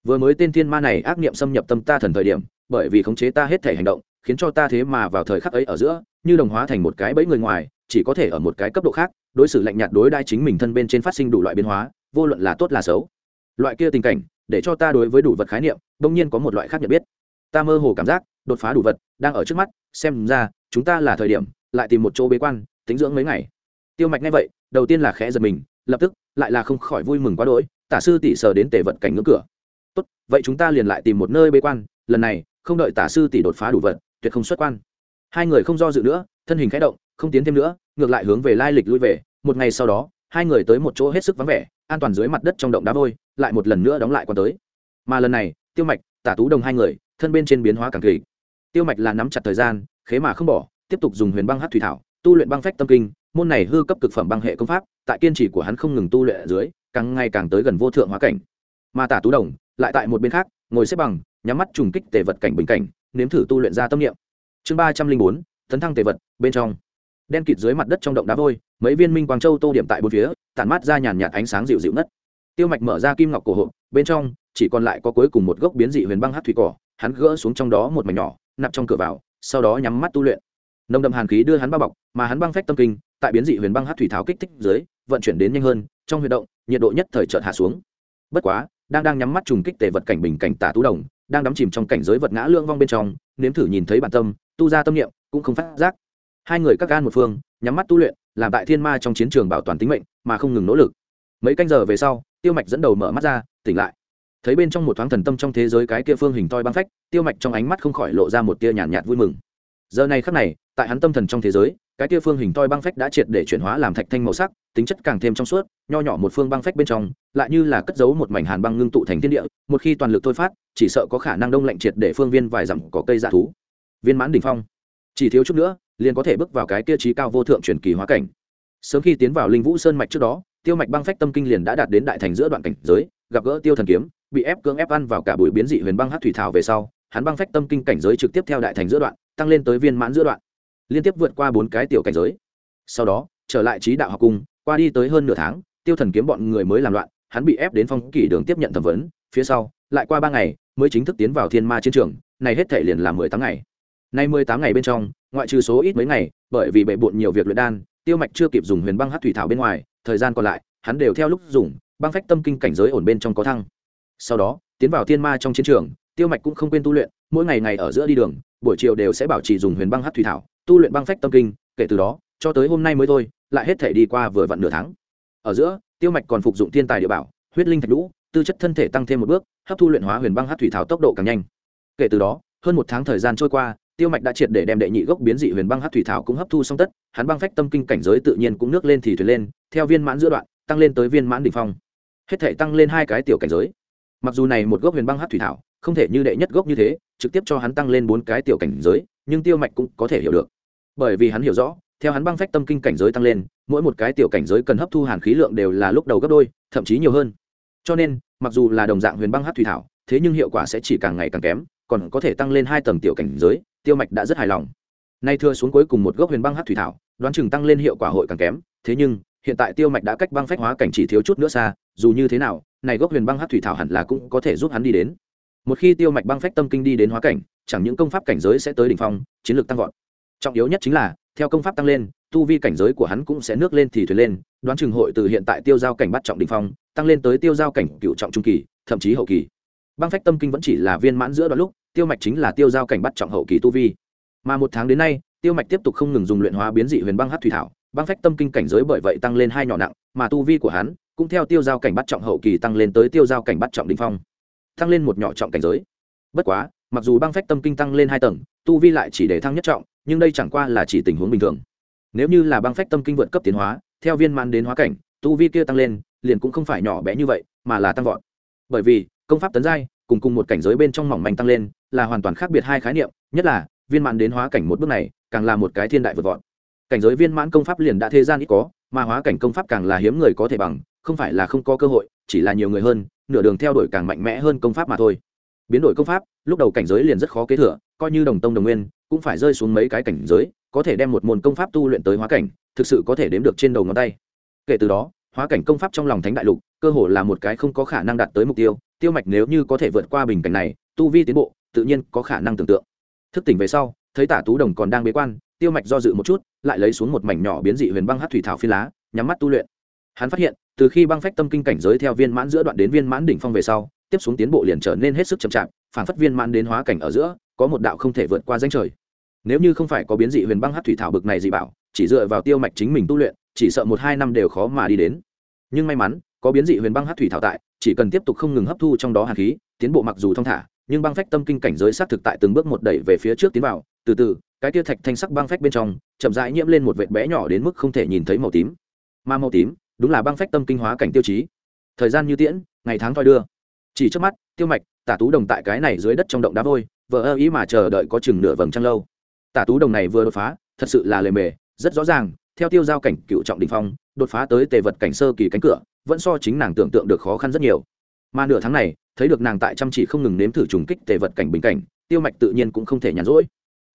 vừa mới tên thiên ma này ác niệm xâm nhập tâm ta thần thời điểm, bởi vì khống chế ta hết thể hành động, khiến cho ta thế mà vào thời khắc ấy ở giữa, như đồng hóa thành một cái bẫy người ngoài, chỉ có thể ở một cái cấp độ khác, đối xử lạnh nhạt đối đai chính mình thân bên trên phát sinh đủ loại biến hóa, vô luận là tốt là xấu. Loại kia tình cảnh, để cho ta đối với đủ vật khái niệm bỗng nhiên có một loại khác nhận biết. Ta mơ hồ cảm giác, đột phá đủ vật, đang ở trước mắt, xem ra, chúng ta là thời điểm, lại tìm một chỗ bế quan tính dưỡng mấy ngày. Tiêu mạch nghe vậy, đầu tiên là khẽ giật mình, lập tức, lại là không khỏi vui mừng quá đỗi, tả sư tỷ sờ đến tề vật cảnh ngưỡng cửa. Tốt, vậy chúng ta liền lại tìm một nơi bế quan, lần này, không đợi tả sư tỷ đột phá đủ vật, tuyệt không xuất quan. Hai người không do dự nữa, thân hình khẽ động, không tiến thêm nữa, ngược lại hướng về lai lịch lui về, một ngày sau đó, hai người tới một chỗ hết sức vắng vẻ, an toàn dưới mặt đất trong động đá vôi, lại một lần nữa đóng lại quan tới. Mà lần này tiêu mạch, tả tú đồng hai người, thân bên trên biến hóa càng kỳ. Tiêu mạch là nắm chặt thời gian, khế mà không bỏ, tiếp tục dùng huyền băng hát thủy thảo, tu luyện băng phách tâm kinh, môn này hư cấp cực phẩm băng hệ công pháp, tại kiên trì của hắn không ngừng tu luyện ở dưới, càng ngày càng tới gần vô thượng hóa cảnh. Mà tả tú đồng lại tại một bên khác, ngồi xếp bằng, nhắm mắt trùng kích tề vật cảnh bình cảnh, nếm thử tu luyện ra tâm niệm. Chương ba trăm linh bốn, tấn thăng tề vật, bên trong. Đen kịt dưới mặt đất trong động đá vôi, mấy viên minh quang châu tô điểm tại bốn phía, tản mát ra nhàn nhạt ánh sáng dịu dịu ngất. Tiêu mạch mở ra kim ngọc cổ hộp, bên trong chỉ còn lại có cuối cùng một gốc biến dị huyền băng hát thủy cỏ, hắn gỡ xuống trong đó một mảnh nhỏ nắp trong cửa vào, sau đó nhắm mắt tu luyện. Nồng đậm hàn khí đưa hắn bao bọc, mà hắn băng phách tâm kinh, tại biến dị huyền băng hát thủy tháo kích thích dưới, vận chuyển đến nhanh hơn, trong huy động, nhiệt độ nhất thời chợt hạ xuống. Bất quá, đang đang nhắm mắt trùng kích tề vật cảnh bình cảnh tả tú đồng, đang đắm chìm trong cảnh giới vật ngã lương vong bên trong, nếm thử nhìn thấy bản tâm, tu ra tâm niệm, cũng không phát giác. Hai người các gan một phương, nhắm mắt tu luyện, làm tại thiên ma trong chiến trường bảo toàn tính mệnh, mà không ngừng nỗ lực. Mấy canh giờ về sau, tiêu mạch dẫn đầu mở mắt ra, tỉnh lại thấy bên trong một thoáng thần tâm trong thế giới cái kia phương hình toi băng phách tiêu mạch trong ánh mắt không khỏi lộ ra một tia nhàn nhạt, nhạt vui mừng. Giờ này khắc này tại hắn tâm thần trong thế giới cái kia phương hình toi băng phách đã triệt để chuyển hóa làm thạch thanh màu sắc tính chất càng thêm trong suốt nho nhỏ một phương băng phách bên trong lại như là cất giấu một mảnh hàn băng ngưng tụ thành thiên địa một khi toàn lực thôi phát chỉ sợ có khả năng đông lạnh triệt để phương viên vài dặm có cây dạ thú. Viên mãn đỉnh phong. Chỉ thiếu chút nữa liền có thể bước vào cái kia trí cao vô thượng truyền kỳ hóa cảnh. Sớm khi tiến vào linh vũ sơn mạch trước đó tiêu mạch băng phách tâm kinh liền đã đạt đến đại thành giữa đoạn cảnh giới gặp gỡ tiêu thần kiếm bị ép cưỡng ép ăn vào cả bụi biến dị huyền băng hát thủy thảo về sau, hắn băng phách tâm kinh cảnh giới trực tiếp theo đại thành giữa đoạn, tăng lên tới viên mãn giữa đoạn, liên tiếp vượt qua bốn cái tiểu cảnh giới. Sau đó, trở lại trí đạo học cung, qua đi tới hơn nửa tháng, tiêu thần kiếm bọn người mới làm loạn, hắn bị ép đến phong kỷ đường tiếp nhận thẩm vấn, phía sau, lại qua ba ngày, mới chính thức tiến vào thiên ma chiến trường, này hết thể liền là mười tám ngày. Nay mười tám ngày bên trong, ngoại trừ số ít mấy ngày, bởi vì bệ bộn nhiều việc luyện đan, tiêu mạch chưa kịp dùng huyền băng hát thủy thảo bên ngoài, thời gian còn lại, hắn đều theo lúc dùng, băng phách tâm kinh cảnh giới ổn bên trong có thăng sau đó, tiến vào thiên ma trong chiến trường, tiêu mạch cũng không quên tu luyện, mỗi ngày ngày ở giữa đi đường, buổi chiều đều sẽ bảo trì dùng huyền băng hát thủy thảo, tu luyện băng phách tâm kinh, kể từ đó, cho tới hôm nay mới thôi, lại hết thể đi qua vừa vặn nửa tháng. Ở giữa, tiêu mạch còn phục dụng thiên tài địa bảo, huyết linh thạch lũ tư chất thân thể tăng thêm một bước, hấp thu luyện hóa huyền băng hát thủy thảo tốc độ càng nhanh. Kể từ đó, hơn một tháng thời gian trôi qua, tiêu mạch đã triệt để đem đệ nhị gốc biến dị huyền băng hát thủy thảo cũng hấp thu xong tất, hắn băng phách tâm kinh cảnh giới tự nhiên cũng nước lên thì thuyền lên, theo viên mãn giữa đoạn, tăng lên tới viên mãn đ ỉ n h phong. Hết thể tăng lên hai cái tiểu cảnh giới mặc dù này một gốc huyền băng hát thủy thảo, không thể như đệ nhất gốc như thế, trực tiếp cho hắn tăng lên bốn cái tiểu cảnh giới, nhưng tiêu mạch cũng có thể hiểu được. Bởi vì hắn hiểu rõ, theo hắn băng phách tâm kinh cảnh giới tăng lên, mỗi một cái tiểu cảnh giới cần hấp thu hàn khí lượng đều là lúc đầu gấp đôi, thậm chí nhiều hơn. Cho nên, mặc dù là đồng dạng huyền băng hát thủy thảo, thế nhưng hiệu quả sẽ chỉ càng ngày càng kém, còn có thể tăng lên hai tầng tiểu cảnh giới, tiêu mạch đã rất hài lòng. Nay thưa xuống cuối cùng một gốc huyền băng hát thủy thảo, đoán chừng tăng lên hiệu quả hội càng kém, thế nhưng hiện tại tiêu mạch đã cách băng phách hóa cảnh chỉ thiếu chút nữa xa, dù như thế nào, này gốc huyền băng hát thủy thảo hẳn là cũng có thể giúp hắn đi đến. Một khi tiêu mạch băng phách tâm kinh đi đến hóa cảnh, chẳng những công pháp cảnh giới sẽ tới đ ỉ n h phong, chiến lược tăng vọt. Trọng yếu nhất chính là, theo công pháp tăng lên, tu vi cảnh giới của hắn cũng sẽ nước lên thì thuyền lên, đoán chừng hội từ hiện tại tiêu giao cảnh bắt trọng đình phong, tăng lên tới tiêu giao cảnh cựu trọng trung kỳ, thậm chí hậu kỳ. Băng phách tâm kinh vẫn chỉ là viên mãn giữa đoạn lúc, tiêu mạch chính là tiêu giao cảnh bắt trọng hậu kỳ tu vi. Mà một tháng đến nay, tiêu mạch tiếp tục không ngừng dùng luyện hóa biến dị huyền băng hát thủy thảo băng phách tâm kinh cảnh giới bởi vậy tăng lên hai nhỏ nặng, mà tu vi của hắn cũng theo tiêu giao cảnh bắt trọng hậu kỳ tăng lên tới tiêu giao cảnh bắt trọng đình phong. Tăng lên một nhỏ trọng cảnh giới. Bất quá, mặc dù băng phách tâm kinh tăng lên hai tầng, tu vi lại chỉ để thăng nhất trọng, nhưng đây chẳng qua là chỉ tình huống bình thường. Nếu như là băng phách tâm kinh vượt cấp tiến hóa, theo viên man đến hóa cảnh, tu vi kia tăng lên, liền cũng không phải nhỏ bé như vậy, mà là tăng vọt. Bởi vì, công pháp tấn giai cùng cùng một cảnh giới bên trong mỏng manh tăng lên là hoàn toàn khác biệt hai khái niệm, nhất là viên mãn đến hóa cảnh một bước này, càng là một cái thiên đại vượt vọt cảnh giới viên mãn công pháp liền đã thế gian ít có, mà hóa cảnh công pháp càng là hiếm người có thể bằng, không phải là không có cơ hội, chỉ là nhiều người hơn, nửa đường theo đuổi càng mạnh mẽ hơn công pháp mà thôi. Biến đổi công pháp, lúc đầu cảnh giới liền rất khó kế thừa, coi như đồng tông đồng nguyên, cũng phải rơi xuống mấy cái cảnh giới, có thể đem một môn công pháp tu luyện tới hóa cảnh, thực sự có thể đếm được trên đầu ngón tay. Kể từ đó, hóa cảnh công pháp trong lòng thánh đại lục, cơ hồ là một cái không có khả năng đạt tới mục tiêu tiêu mạch nếu như có thể vượt qua bình cảnh này, tu vi tiến bộ, tự nhiên có khả năng tưởng tượng. Thức tỉnh về sau, thấy tả tú đồng còn đang bế quan tiêu mạch do dự một chút, lại lấy xuống một mảnh nhỏ biến dị huyền băng hát thủy thảo phi lá, nhắm mắt tu luyện. Hắn phát hiện, từ khi băng phách tâm kinh cảnh giới theo viên mãn giữa đoạn đến viên mãn đỉnh phong về sau, tiếp xuống tiến bộ liền trở nên hết sức chậm chạp phản phất viên mãn đến hóa cảnh ở giữa, có một đạo không thể vượt qua danh trời. Nếu như không phải có biến dị huyền băng hát thủy thảo bực này dị bảo, chỉ dựa vào tiêu mạch chính mình tu luyện, chỉ sợ một hai năm đều khó mà đi đến. Nhưng may mắn, có biến dị huyền băng hát thủy thảo tại, chỉ cần tiếp tục không ngừng hấp thu trong đó hàn khí, tiến bộ mặc dù thong thả, nhưng băng phách tâm kinh cảnh giới xác thực tại từng bước một đẩy về phía trước tiến vào, từ từ cái tia thạch thanh sắc băng phách bên trong, chậm rãi nhiễm lên một vệt bé nhỏ đến mức không thể nhìn thấy màu tím. Mà màu tím, đúng là băng phách tâm kinh hóa cảnh tiêu chí. Thời gian như tiễn, ngày tháng thoi đưa. Chỉ trước mắt, tiêu mạch, tả tú đồng tại cái này dưới đất trong động đá vôi vợ ơ ý mà chờ đợi có chừng nửa vầng trăng lâu. Tả tú đồng này vừa đột phá, thật sự là lề mề, rất rõ ràng, theo tiêu giao cảnh cựu trọng đình phong, đột phá tới tề vật cảnh sơ kỳ cánh cửa, vẫn so chính nàng tưởng tượng được khó khăn rất nhiều. Mà nửa tháng này, thấy được nàng tại chăm chỉ không ngừng nếm thử trùng kích tề vật cảnh bình cảnh, tiêu mạch tự nhiên cũng không thể nhàn rỗi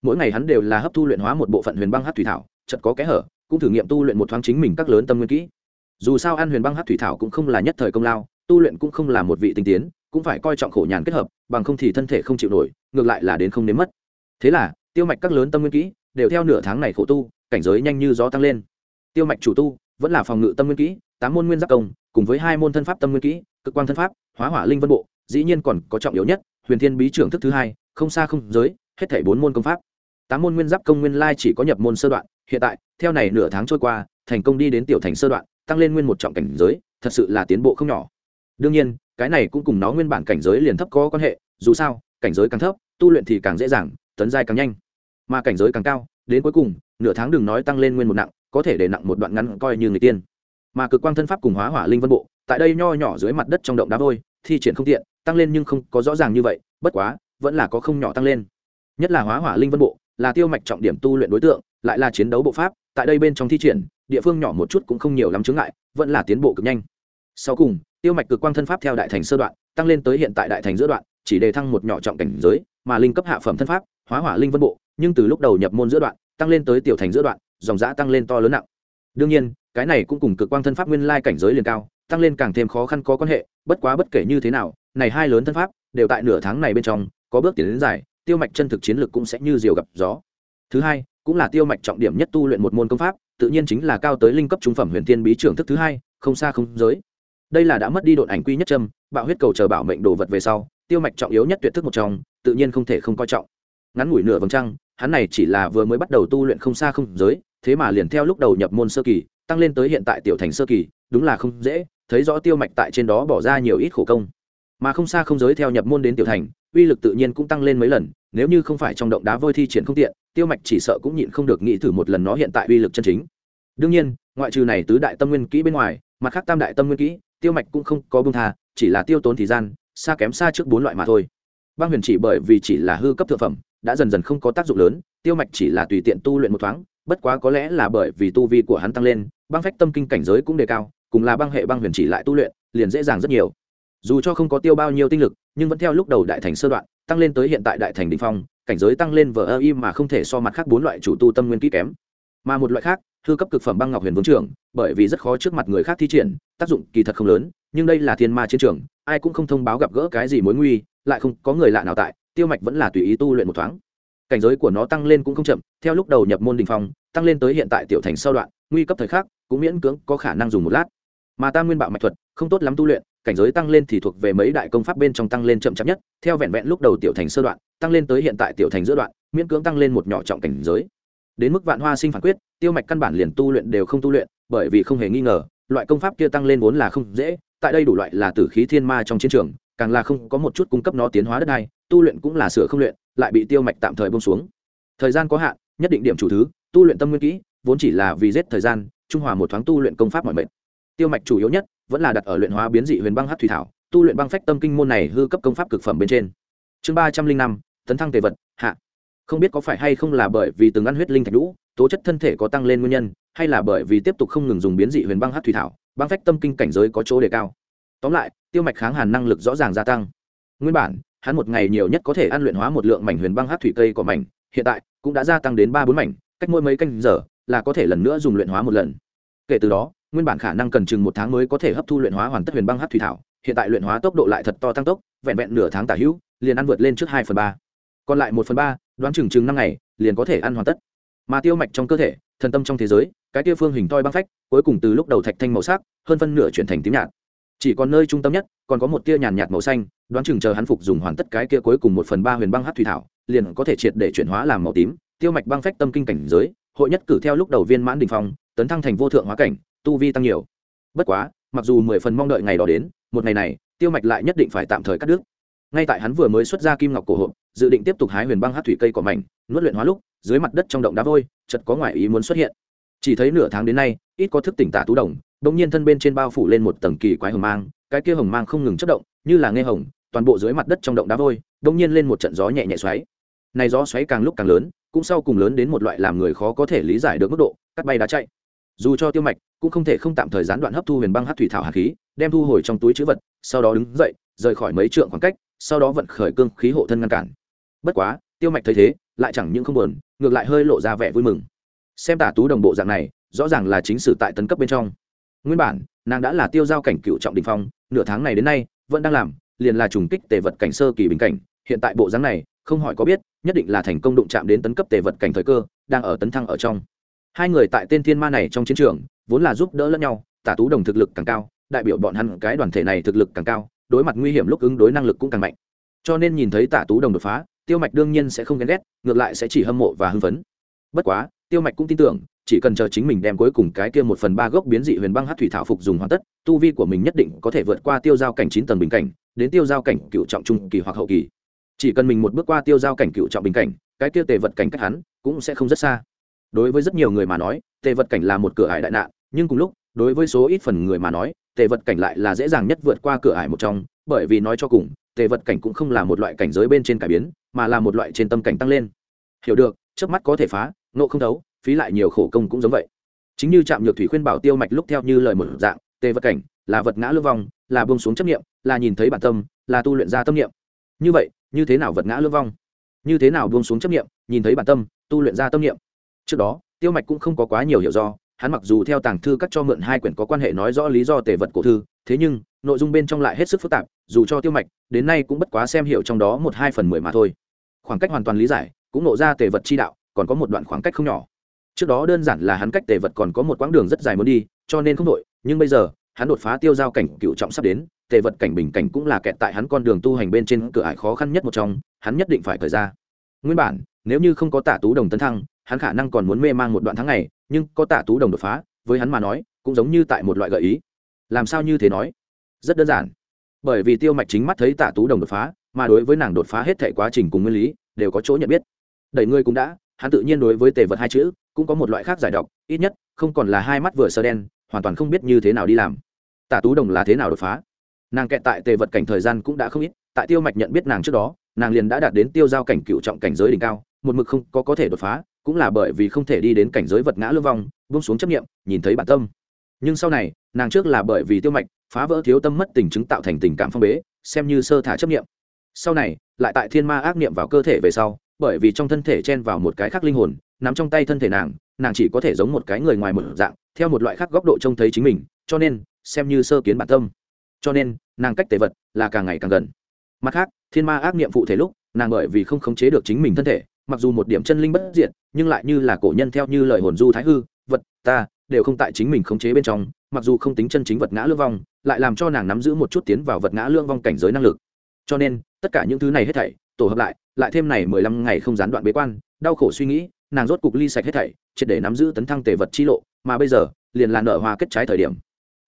mỗi ngày hắn đều là hấp thu luyện hóa một bộ phận huyền băng hát thủy thảo chật có kẽ hở, cũng thử nghiệm tu luyện một thoáng chính mình các lớn tâm nguyên kỹ. Dù sao ăn huyền băng hát thủy thảo cũng không là nhất thời công lao, tu luyện cũng không là một vị tinh tiến, cũng phải coi trọng khổ nhàn kết hợp, bằng không thì thân thể không chịu nổi, ngược lại là đến không nếm mất. Thế là, tiêu mạch các lớn tâm nguyên kỹ đều theo nửa tháng này khổ tu, cảnh giới nhanh như gió tăng lên. Tiêu mạch chủ tu vẫn là phòng ngự tâm nguyên kỹ, tám môn nguyên giáp công, cùng với hai môn thân pháp tâm nguyên kỹ, cực quan thân pháp, hóa hỏa linh vân bộ, dĩ nhiên còn có trọng yếu nhất, huyền thiên bí trưởng thức thứ hai, không xa không giới, hết thảy bốn môn công pháp tám môn nguyên giáp công nguyên lai chỉ có nhập môn sơ đoạn, hiện tại, theo này nửa tháng trôi qua, thành công đi đến tiểu thành sơ đoạn, tăng lên nguyên một trọng cảnh giới, thật sự là tiến bộ không nhỏ. Đương nhiên, cái này cũng cùng nó nguyên bản cảnh giới liền thấp có quan hệ, dù sao, cảnh giới càng thấp, tu luyện thì càng dễ dàng, tấn giai càng nhanh. Mà cảnh giới càng cao, đến cuối cùng, nửa tháng đừng nói tăng lên nguyên một nặng, có thể để nặng một đoạn ngắn coi như người tiên. Mà cực quang thân pháp cùng hóa hỏa linh vân bộ, tại đây nho nhỏ dưới mặt đất trong động đá vôi, thi triển không tiện, tăng lên nhưng không có rõ ràng như vậy, bất quá, vẫn là có không nhỏ tăng lên. Nhất là hóa hỏa linh vân bộ là tiêu mạch trọng điểm tu luyện đối tượng, lại là chiến đấu bộ pháp, tại đây bên trong thi triển, địa phương nhỏ một chút cũng không nhiều lắm chướng ngại, vẫn là tiến bộ cực nhanh. Sau cùng, tiêu mạch cực quang thân pháp theo đại thành sơ đoạn, tăng lên tới hiện tại đại thành giữa đoạn, chỉ đề thăng một nhỏ trọng cảnh giới, mà linh cấp hạ phẩm thân pháp, hóa hỏa linh vân bộ, nhưng từ lúc đầu nhập môn giữa đoạn, tăng lên tới tiểu thành giữa đoạn, dòng giã tăng lên to lớn nặng. Đương nhiên, cái này cũng cùng cực quang thân pháp nguyên lai cảnh giới liền cao, tăng lên càng thêm khó khăn có quan hệ, bất quá bất kể như thế nào, này hai lớn thân pháp, đều tại nửa tháng này bên trong, có bước tiến đến dài tiêu mạch chân thực chiến lược cũng sẽ như diều gặp gió. Thứ hai, cũng là tiêu mạch trọng điểm nhất tu luyện một môn công pháp, tự nhiên chính là cao tới linh cấp trung phẩm huyền thiên bí trưởng thức thứ hai, không xa không giới. Đây là đã mất đi độn ảnh quy nhất trâm bạo huyết cầu chờ bảo mệnh đồ vật về sau, tiêu mạch trọng yếu nhất tuyệt thức một trong, tự nhiên không thể không coi trọng. Ngắn ngủi nửa vòng trăng, hắn này chỉ là vừa mới bắt đầu tu luyện không xa không giới, thế mà liền theo lúc đầu nhập môn sơ kỳ, tăng lên tới hiện tại tiểu thành sơ kỳ, đúng là không dễ, thấy rõ tiêu mạch tại trên đó bỏ ra nhiều ít khổ công mà không xa không giới theo nhập môn đến tiểu thành, uy lực tự nhiên cũng tăng lên mấy lần, nếu như không phải trong động đá vôi thi triển không tiện, tiêu mạch chỉ sợ cũng nhịn không được nghĩ thử một lần nó hiện tại uy lực chân chính. Đương nhiên, ngoại trừ này tứ đại tâm nguyên kỹ bên ngoài, mặt khác tam đại tâm nguyên kỹ, tiêu mạch cũng không có bưng tha, chỉ là tiêu tốn thời gian, xa kém xa trước bốn loại mà thôi. Băng huyền chỉ bởi vì chỉ là hư cấp thượng phẩm, đã dần dần không có tác dụng lớn, tiêu mạch chỉ là tùy tiện tu luyện một thoáng, bất quá có lẽ là bởi vì tu vi của hắn tăng lên, băng phách tâm kinh cảnh giới cũng đề cao, cùng là băng hệ băng huyền chỉ lại tu luyện, liền dễ dàng rất nhiều dù cho không có tiêu bao nhiêu tinh lực, nhưng vẫn theo lúc đầu đại thành sơ đoạn, tăng lên tới hiện tại đại thành đ ỉ n h phong, cảnh giới tăng lên vờ ơ y mà không thể so mặt khác bốn loại chủ tu tâm nguyên kỹ kém. Mà một loại khác thư cấp cực phẩm băng ngọc huyền vương trưởng, bởi vì rất khó trước mặt người khác thi triển, tác dụng kỳ thật không lớn, nhưng đây là thiên ma chiến trường, ai cũng không thông báo gặp gỡ cái gì mối nguy, lại không có người lạ nào tại, tiêu mạch vẫn là tùy ý tu luyện một thoáng. Cảnh giới của nó tăng lên cũng không chậm, theo lúc đầu nhập môn đình phong, tăng lên tới hiện tại tiểu thành sau đoạn, nguy cấp thời khắc, cũng miễn cưỡng có khả năng dùng một lát mà tam nguyên bạo mạch thuật, không tốt lắm tu luyện, cảnh giới tăng lên thì thuộc về mấy đại công pháp bên trong tăng lên chậm chạp nhất, theo vẹn vẹn lúc đầu tiểu thành sơ đoạn, tăng lên tới hiện tại tiểu thành giữa đoạn, miễn cưỡng tăng lên một nhỏ trọng cảnh giới. Đến mức vạn hoa sinh phản quyết, tiêu mạch căn bản liền tu luyện đều không tu luyện, bởi vì không hề nghi ngờ, loại công pháp kia tăng lên vốn là không dễ, tại đây đủ loại là tử khí thiên ma trong chiến trường, càng là không có một chút cung cấp nó tiến hóa đất này tu luyện cũng là sửa không luyện, lại bị tiêu mạch tạm thời bông xuống. Thời gian có hạn, nhất định điểm chủ thứ, tu luyện tâm nguyên kỹ, vốn chỉ là vì giết thời gian, trung hòa một thoáng tu luyện công pháp mọi mệnh tiêu mạch chủ yếu nhất vẫn là đặt ở luyện hóa biến dị huyền băng hát thủy thảo, tu luyện băng phách tâm kinh môn này hư cấp công pháp cực phẩm bên trên. Chương ba trăm linh năm, tấn thăng tề vật, hạ. Không biết có phải hay không là bởi vì từng ăn huyết linh thạch lũ tố chất thân thể có tăng lên nguyên nhân, hay là bởi vì tiếp tục không ngừng dùng biến dị huyền băng hát thủy thảo, băng phách tâm kinh cảnh giới có chỗ đề cao. Tóm lại, tiêu mạch kháng hàn năng lực rõ ràng gia tăng. Nguyên bản, hắn một ngày nhiều nhất có thể ăn luyện hóa một lượng mảnh huyền băng hát thủy cây của mảnh, hiện tại cũng đã gia tăng đến ba bốn mảnh, cách mỗi mấy canh giờ là có thể lần nữa dùng luyện hóa một lần. Kể từ đó nguyên bản khả năng cần chừng một tháng mới có thể hấp thu luyện hóa hoàn tất huyền băng hát thủy thảo, hiện tại luyện hóa tốc độ lại thật to tăng tốc, vẹn vẹn nửa tháng tả hữu, liền ăn vượt lên trước hai phần ba. Còn lại một phần ba, đoán chừng chừng năm ngày, liền có thể ăn hoàn tất. Mà tiêu mạch trong cơ thể, thần tâm trong thế giới, cái tiêu phương hình toi băng phách, cuối cùng từ lúc đầu thạch thanh màu sắc, hơn phân nửa chuyển thành tím nhạt. Chỉ còn nơi trung tâm nhất, còn có một tia nhàn nhạt màu xanh, đoán chừng chờ hắn phục dùng hoàn tất cái kia cuối cùng một phần ba huyền băng hát thủy thảo, liền có thể triệt để chuyển hóa làm màu tím. Tiêu mạch băng phách tâm kinh cảnh giới, hội nhất cử theo lúc đầu viên mãn đình phong, tấn thăng thành vô thượng hóa cảnh tu vi tăng nhiều. Bất quá, mặc dù mười phần mong đợi ngày đó đến, một ngày này, tiêu mạch lại nhất định phải tạm thời cắt đứt. Ngay tại hắn vừa mới xuất ra kim ngọc cổ hộp, dự định tiếp tục hái huyền băng hát thủy cây cỏ mảnh, nuốt luyện hóa lúc, dưới mặt đất trong động đá vôi chật có ngoại ý muốn xuất hiện. Chỉ thấy nửa tháng đến nay, ít có thức tỉnh tả tú đồng, bỗng nhiên thân bên trên bao phủ lên một tầng kỳ quái hồng mang, cái kia hồng mang không ngừng chất động, như là nghe hồng, toàn bộ dưới mặt đất trong động đá vôi, bỗng nhiên lên một trận gió nhẹ nhẹ xoáy. Này gió xoáy càng lúc càng lớn, cũng sau cùng lớn đến một loại làm người khó có thể lý giải được mức độ, cắt bay đá chạy. Dù cho tiêu mạch cũng không thể không tạm thời gián đoạn hấp thu huyền băng hát thủy thảo hạt khí, đem thu hồi trong túi chữ vật, sau đó đứng dậy, rời khỏi mấy trượng khoảng cách, sau đó vận khởi cương khí hộ thân ngăn cản. Bất quá, tiêu mạch thấy thế, lại chẳng những không buồn, ngược lại hơi lộ ra vẻ vui mừng. Xem tả tú đồng bộ dạng này, rõ ràng là chính sử tại tấn cấp bên trong. Nguyên bản, nàng đã là tiêu giao cảnh cựu trọng đình phong, nửa tháng này đến nay, vẫn đang làm, liền là trùng kích tề vật cảnh sơ kỳ bình cảnh, hiện tại bộ dáng này, không hỏi có biết, nhất định là thành công đụng chạm đến tấn cấp tề vật cảnh thời cơ, đang ở tấn thăng ở trong. Hai người tại tên thiên ma này trong chiến trường vốn là giúp đỡ lẫn nhau, tả tú đồng thực lực càng cao, đại biểu bọn hắn cái đoàn thể này thực lực càng cao, đối mặt nguy hiểm lúc ứng đối năng lực cũng càng mạnh. Cho nên nhìn thấy tả tú đồng đột phá, tiêu mạch đương nhiên sẽ không ghen ghét, ngược lại sẽ chỉ hâm mộ và hưng phấn. Bất quá, tiêu mạch cũng tin tưởng, chỉ cần chờ chính mình đem cuối cùng cái kia một phần ba gốc biến dị huyền băng hát thủy thảo phục dùng hoàn tất, tu vi của mình nhất định có thể vượt qua tiêu giao cảnh chín tầng bình cảnh, đến tiêu giao cảnh cựu trọng trung kỳ hoặc hậu kỳ. Chỉ cần mình một bước qua tiêu giao cảnh cựu trọng bình cảnh, cái kia tề vật cảnh cách hắn cũng sẽ không rất xa. Đối với rất nhiều người mà nói, tề vật cảnh là một cửa hải đại nạn nhưng cùng lúc, đối với số ít phần người mà nói, tề vật cảnh lại là dễ dàng nhất vượt qua cửa ải một trong, bởi vì nói cho cùng, tề vật cảnh cũng không là một loại cảnh giới bên trên cải biến, mà là một loại trên tâm cảnh tăng lên. Hiểu được trước mắt có thể phá, nộ không thấu, phí lại nhiều khổ công cũng giống vậy. Chính như trạm nhược thủy khuyên bảo tiêu mạch lúc theo như lời một dạng, tề vật cảnh là vật ngã lưu vong, là bông xuống chấp nghiệm là nhìn thấy bản tâm, là tu luyện ra tâm niệm. Như vậy, như thế nào vật ngã lưu vong? Như thế nào buông xuống chấp nghiệm nhìn thấy bản tâm, tu luyện ra tâm niệm? Trước đó, tiêu mạch cũng không có quá nhiều hiểu do hắn mặc dù theo tàng thư cắt cho mượn hai quyển có quan hệ nói rõ lý do tề vật cổ thư, thế nhưng, nội dung bên trong lại hết sức phức tạp, dù cho tiêu mạch, đến nay cũng bất quá xem hiểu trong đó một hai phần mười mà thôi. Khoảng cách hoàn toàn lý giải, cũng nộ ra tề vật chi đạo, còn có một đoạn khoảng cách không nhỏ. Trước đó đơn giản là hắn cách tề vật còn có một quãng đường rất dài muốn đi, cho nên không đội nhưng bây giờ, hắn đột phá tiêu giao cảnh cựu trọng sắp đến, tề vật cảnh bình cảnh cũng là kẹt tại hắn con đường tu hành bên trên cửa ải khó khăn nhất một trong, hắn nhất định phải thời ra. Nguyên bản, nếu như không có tả tú đồng tấn thăng, hắn khả năng còn muốn mê mang một đoạn tháng ngày nhưng có Tạ tú đồng đột phá, với hắn mà nói, cũng giống như tại một loại gợi ý. Làm sao như thế nói? Rất đơn giản. Bởi vì tiêu mạch chính mắt thấy Tạ tú đồng đột phá, mà đối với nàng đột phá hết thể quá trình cùng nguyên lý, đều có chỗ nhận biết. Đẩy ngươi cũng đã, hắn tự nhiên đối với tề vật hai chữ, cũng có một loại khác giải độc, ít nhất, không còn là hai mắt vừa sơ đen, hoàn toàn không biết như thế nào đi làm. Tạ tú đồng là thế nào đột phá? Nàng kẹt tại tề vật cảnh thời gian cũng đã không ít, tại tiêu mạch nhận biết nàng trước đó, nàng liền đã đạt đến tiêu giao cảnh cựu trọng cảnh giới đỉnh cao, một mực không có có thể đột phá cũng là bởi vì không thể đi đến cảnh giới vật ngã lương vong, buông xuống chấp nghiệm nhìn thấy bản tâm. Nhưng sau này, nàng trước là bởi vì tiêu mạch, phá vỡ thiếu tâm mất tình chứng tạo thành tình cảm phong bế, xem như sơ thả chấp nghiệm sau này, lại tại thiên ma ác niệm vào cơ thể về sau, bởi vì trong thân thể chen vào một cái khác linh hồn nằm trong tay thân thể nàng nàng chỉ có thể giống một cái người ngoài một dạng, theo một loại khác góc độ trông thấy chính mình, cho nên, xem như sơ kiến bản tâm. Cho nên, nàng cách tề vật là càng ngày càng gần. Mặt khác, thiên ma ác niệm phụ thể lúc, nàng bởi vì không khống chế được chính mình thân thể mặc dù một điểm chân linh bất diệt, nhưng lại như là cổ nhân theo như lời hồn du thái hư vật ta đều không tại chính mình khống chế bên trong mặc dù không tính chân chính vật ngã lương vong lại làm cho nàng nắm giữ một chút tiến vào vật ngã lương vong cảnh giới năng lực. Cho nên tất cả những thứ này hết thảy tổ hợp lại lại thêm này mười lăm ngày không gián đoạn bế quan đau khổ suy nghĩ nàng rốt cục ly sạch hết thảy triệt để nắm giữ tấn thăng tề vật chi lộ mà bây giờ liền là nở hoa kết trái thời điểm.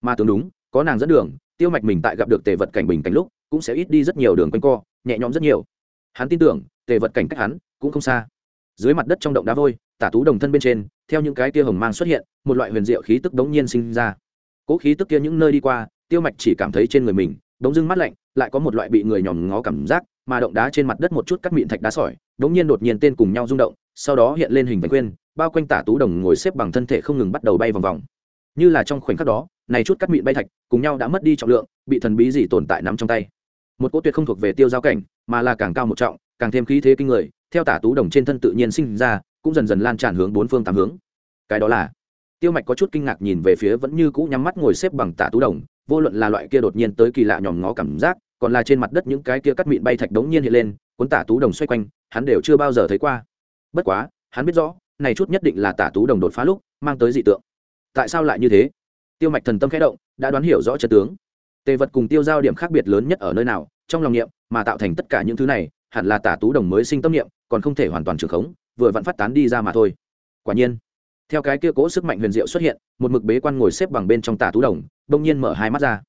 Mà tướng đúng có nàng dẫn đường tiêu mạch mình tại gặp được tề vật cảnh bình cảnh lúc cũng sẽ ít đi rất nhiều đường quanh co nhẹ nhõm rất nhiều. Hắn tin tưởng tề vật cảnh cách hắn cũng không xa. Dưới mặt đất trong động đá vôi, tả tú đồng thân bên trên, theo những cái tia hồng mang xuất hiện, một loại huyền diệu khí tức đống nhiên sinh ra. Cỗ khí tức kia những nơi đi qua, tiêu mạch chỉ cảm thấy trên người mình, đống dưng mắt lạnh, lại có một loại bị người nhòm ngó cảm giác, mà động đá trên mặt đất một chút cắt mịn thạch đá sỏi, đống nhiên đột nhiên tên cùng nhau rung động, sau đó hiện lên hình vành quyên bao quanh tả tú đồng ngồi xếp bằng thân thể không ngừng bắt đầu bay vòng vòng. Như là trong khoảnh khắc đó, này chút cắt mịn bay thạch, cùng nhau đã mất đi trọng lượng, bị thần bí gì tồn tại nắm trong tay. Một cỗ tuyệt không thuộc về tiêu giao cảnh, mà là càng cao một trọng, càng thêm khí thế kinh người theo tả tú đồng trên thân tự nhiên sinh ra, cũng dần dần lan tràn hướng bốn phương tám hướng. Cái đó là, tiêu mạch có chút kinh ngạc nhìn về phía vẫn như cũ nhắm mắt ngồi xếp bằng tả tú đồng, vô luận là loại kia đột nhiên tới kỳ lạ nhòm ngó cảm giác, còn là trên mặt đất những cái kia cắt mịn bay thạch đống nhiên hiện lên, cuốn tả tú đồng xoay quanh, hắn đều chưa bao giờ thấy qua. Bất quá, hắn biết rõ, này chút nhất định là tả tú đồng đột phá lúc, mang tới dị tượng. Tại sao lại như thế? Tiêu mạch thần tâm khẽ động, đã đoán hiểu rõ chân tướng. Tề vật cùng tiêu giao điểm khác biệt lớn nhất ở nơi nào, trong lòng niệm, mà tạo thành tất cả những thứ này hẳn là tả tú đồng mới sinh tâm niệm, còn không thể hoàn toàn trường khống, vừa vặn phát tán đi ra mà thôi. Quả nhiên, theo cái kia cố sức mạnh huyền diệu xuất hiện, một mực bế quan ngồi xếp bằng bên trong tả tú đồng đông nhiên mở hai mắt ra.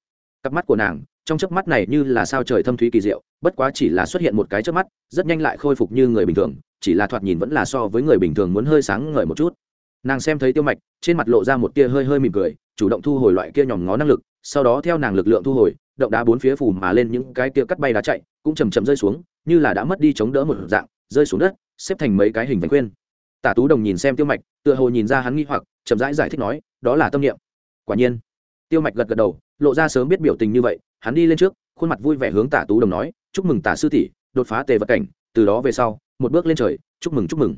Cặp mắt của nàng, trong chớp mắt này như là sao trời thâm thúy kỳ diệu, bất quá chỉ là xuất hiện một cái chớp mắt, rất nhanh lại khôi phục như người bình thường, chỉ là thoạt nhìn vẫn là so với người bình thường muốn hơi sáng ngời một chút. Nàng xem thấy tiêu mạch, trên mặt lộ ra một tia hơi hơi mỉm cười, chủ động thu hồi loại kia nhòm ngó năng lực, sau đó theo nàng lực lượng thu hồi động đá bốn phía phủ mà lên những cái kia cắt bay đá chạy cũng chầm chậm rơi xuống như là đã mất đi chống đỡ một dạng rơi xuống đất xếp thành mấy cái hình vánh khuyên. Tả tú đồng nhìn xem tiêu mạch tựa hồ nhìn ra hắn nghi hoặc chậm rãi giải, giải thích nói đó là tâm niệm. Quả nhiên tiêu mạch gật gật đầu lộ ra sớm biết biểu tình như vậy hắn đi lên trước khuôn mặt vui vẻ hướng tả tú đồng nói chúc mừng tả sư tỷ đột phá tề vật cảnh từ đó về sau một bước lên trời chúc mừng chúc mừng.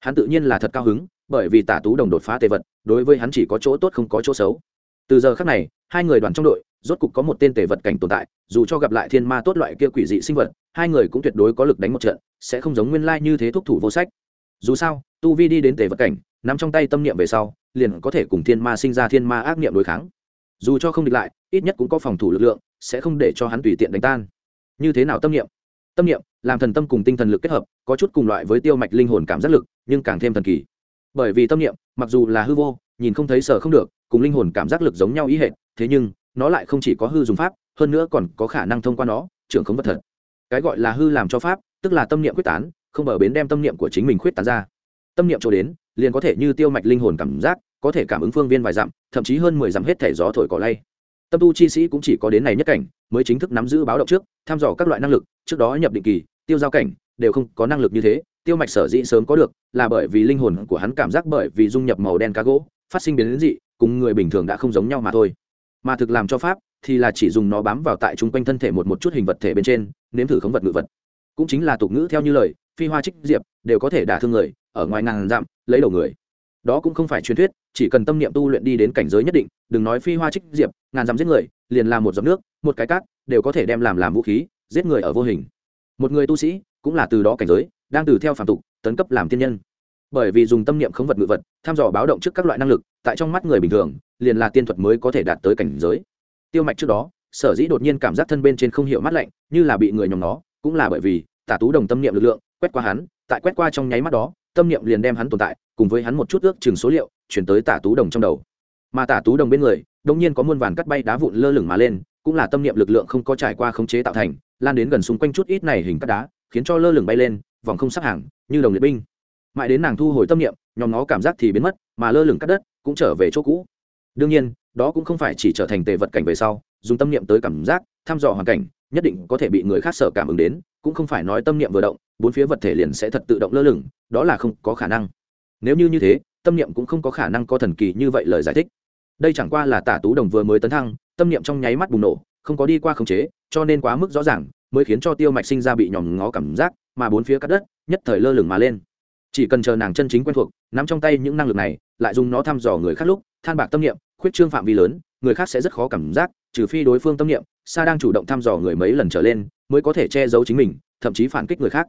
Hắn tự nhiên là thật cao hứng bởi vì tả tú đồng đột phá tề vật đối với hắn chỉ có chỗ tốt không có chỗ xấu. Từ giờ khác này hai người đoàn trong đội rốt cục có một tên tề vật cảnh tồn tại, dù cho gặp lại thiên ma tốt loại kia quỷ dị sinh vật, hai người cũng tuyệt đối có lực đánh một trận, sẽ không giống nguyên lai như thế thúc thủ vô sách. Dù sao, tu vi đi đến tề vật cảnh nằm trong tay tâm niệm về sau, liền có thể cùng thiên ma sinh ra thiên ma ác niệm đối kháng. Dù cho không địch lại, ít nhất cũng có phòng thủ lực lượng, sẽ không để cho hắn tùy tiện đánh tan. Như thế nào tâm niệm? Tâm niệm, làm thần tâm cùng tinh thần lực kết hợp, có chút cùng loại với tiêu mạch linh hồn cảm giác lực, nhưng càng thêm thần kỳ. Bởi vì tâm niệm, mặc dù là hư vô, nhìn không thấy sở không được, cùng linh hồn cảm giác lực giống nhau ý hệ thế nhưng nó lại không chỉ có hư dùng pháp, hơn nữa còn có khả năng thông qua nó, trưởng không vật thật. Cái gọi là hư làm cho pháp, tức là tâm niệm quyết tán, không bờ bến đem tâm niệm của chính mình quyết tán ra. Tâm niệm chỗ đến, liền có thể như tiêu mạch linh hồn cảm giác, có thể cảm ứng phương viên vài dặm, thậm chí hơn mười dặm hết thể gió thổi cỏ lay. Tâm tu chi sĩ cũng chỉ có đến này nhất cảnh, mới chính thức nắm giữ báo động trước thăm dò các loại năng lực, trước đó nhập định kỳ, tiêu giao cảnh, đều không có năng lực như thế, tiêu mạch sở dĩ sớm có được, là bởi vì linh hồn của hắn cảm giác bởi vì dung nhập màu đen cá gỗ, phát sinh biến dị, cùng người bình thường đã không giống nhau mà thôi mà thực làm cho pháp thì là chỉ dùng nó bám vào tại chung quanh thân thể một một chút hình vật thể bên trên, nếm thử khống vật ngự vật. Cũng chính là tục ngữ theo như lời, phi hoa trích diệp, đều có thể đả thương người, ở ngoài ngàn dặm, lấy đầu người. Đó cũng không phải truyền thuyết, chỉ cần tâm niệm tu luyện đi đến cảnh giới nhất định, đừng nói phi hoa trích diệp, ngàn dặm giết người, liền làm một giọt nước, một cái cát, đều có thể đem làm làm vũ khí, giết người ở vô hình. Một người tu sĩ cũng là từ đó cảnh giới, đang từ theo phạm tục, tấn cấp làm tiên nhân. Bởi vì dùng tâm niệm khống vật ngự vật thăm dò báo động trước các loại năng lực tại trong mắt người bình thường, liền là tiên thuật mới có thể đạt tới cảnh giới. Tiêu mạch trước đó, sở dĩ đột nhiên cảm giác thân bên trên không hiểu mát lạnh, như là bị người nhóm nó cũng là bởi vì, tả tú đồng tâm niệm lực lượng, quét qua hắn, tại quét qua trong nháy mắt đó, tâm niệm liền đem hắn tồn tại, cùng với hắn một chút ước chừng số liệu, chuyển tới tả tú đồng trong đầu. Mà tả tú đồng bên người đông nhiên có muôn vàn cắt bay đá vụn lơ lửng mà lên, cũng là tâm niệm lực lượng không có trải qua khống chế tạo thành, lan đến gần xung quanh chút ít này hình cắt đá, khiến cho lơ lửng bay lên, vòng không sắc hàng, như đồng liệt binh. Mãi đến nàng thu hồi tâm niệm nhóm nó cảm giác thì biến mất, mà lơ lửng cắt đất cũng trở về chỗ cũ. Đương nhiên, đó cũng không phải chỉ trở thành tề vật cảnh về sau, dùng tâm niệm tới cảm giác, thăm dò hoàn cảnh, nhất định có thể bị người khác sở cảm ứng đến, cũng không phải nói tâm niệm vừa động, bốn phía vật thể liền sẽ thật tự động lơ lửng, đó là không có khả năng. Nếu như như thế, tâm niệm cũng không có khả năng có thần kỳ như vậy lời giải thích. Đây chẳng qua là tả tú đồng vừa mới tấn thăng, tâm niệm trong nháy mắt bùng nổ, không có đi qua khống chế, cho nên quá mức rõ ràng, mới khiến cho tiêu mạch sinh ra bị nhòm ngó cảm giác, mà bốn phía cắt đất, nhất thời lơ lửng mà lên. Chỉ cần chờ nàng chân chính quen thuộc, nắm trong tay những năng lực này lại dùng nó thăm dò người khác lúc, than bạc tâm niệm, khuyết trương phạm vi lớn, người khác sẽ rất khó cảm giác, trừ phi đối phương tâm niệm, sa đang chủ động thăm dò người mấy lần trở lên, mới có thể che giấu chính mình, thậm chí phản kích người khác.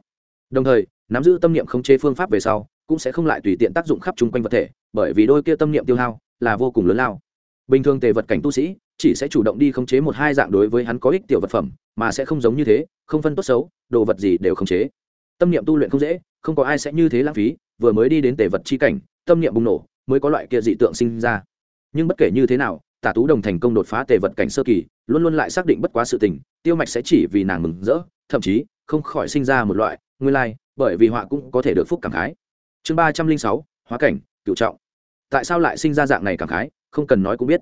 Đồng thời, nắm giữ tâm niệm khống chế phương pháp về sau, cũng sẽ không lại tùy tiện tác dụng khắp chung quanh vật thể, bởi vì đôi kia tâm niệm tiêu hao là vô cùng lớn lao. Bình thường tề vật cảnh tu sĩ chỉ sẽ chủ động đi khống chế một hai dạng đối với hắn có ích tiểu vật phẩm, mà sẽ không giống như thế, không phân tốt xấu, đồ vật gì đều khống chế. Tâm niệm tu luyện không dễ, không có ai sẽ như thế lãng phí, vừa mới đi đến tề vật chi cảnh, tâm niệm bùng nổ mới có loại kia dị tượng sinh ra. Nhưng bất kể như thế nào, tả tú đồng thành công đột phá tề vật cảnh sơ kỳ, luôn luôn lại xác định bất quá sự tình, tiêu mạch sẽ chỉ vì nàng mừng rỡ, thậm chí không khỏi sinh ra một loại nguyên lai, bởi vì họa cũng có thể được phúc cảm khái. Chương ba trăm linh sáu, hóa cảnh cựu trọng. Tại sao lại sinh ra dạng này cảm khái, không cần nói cũng biết.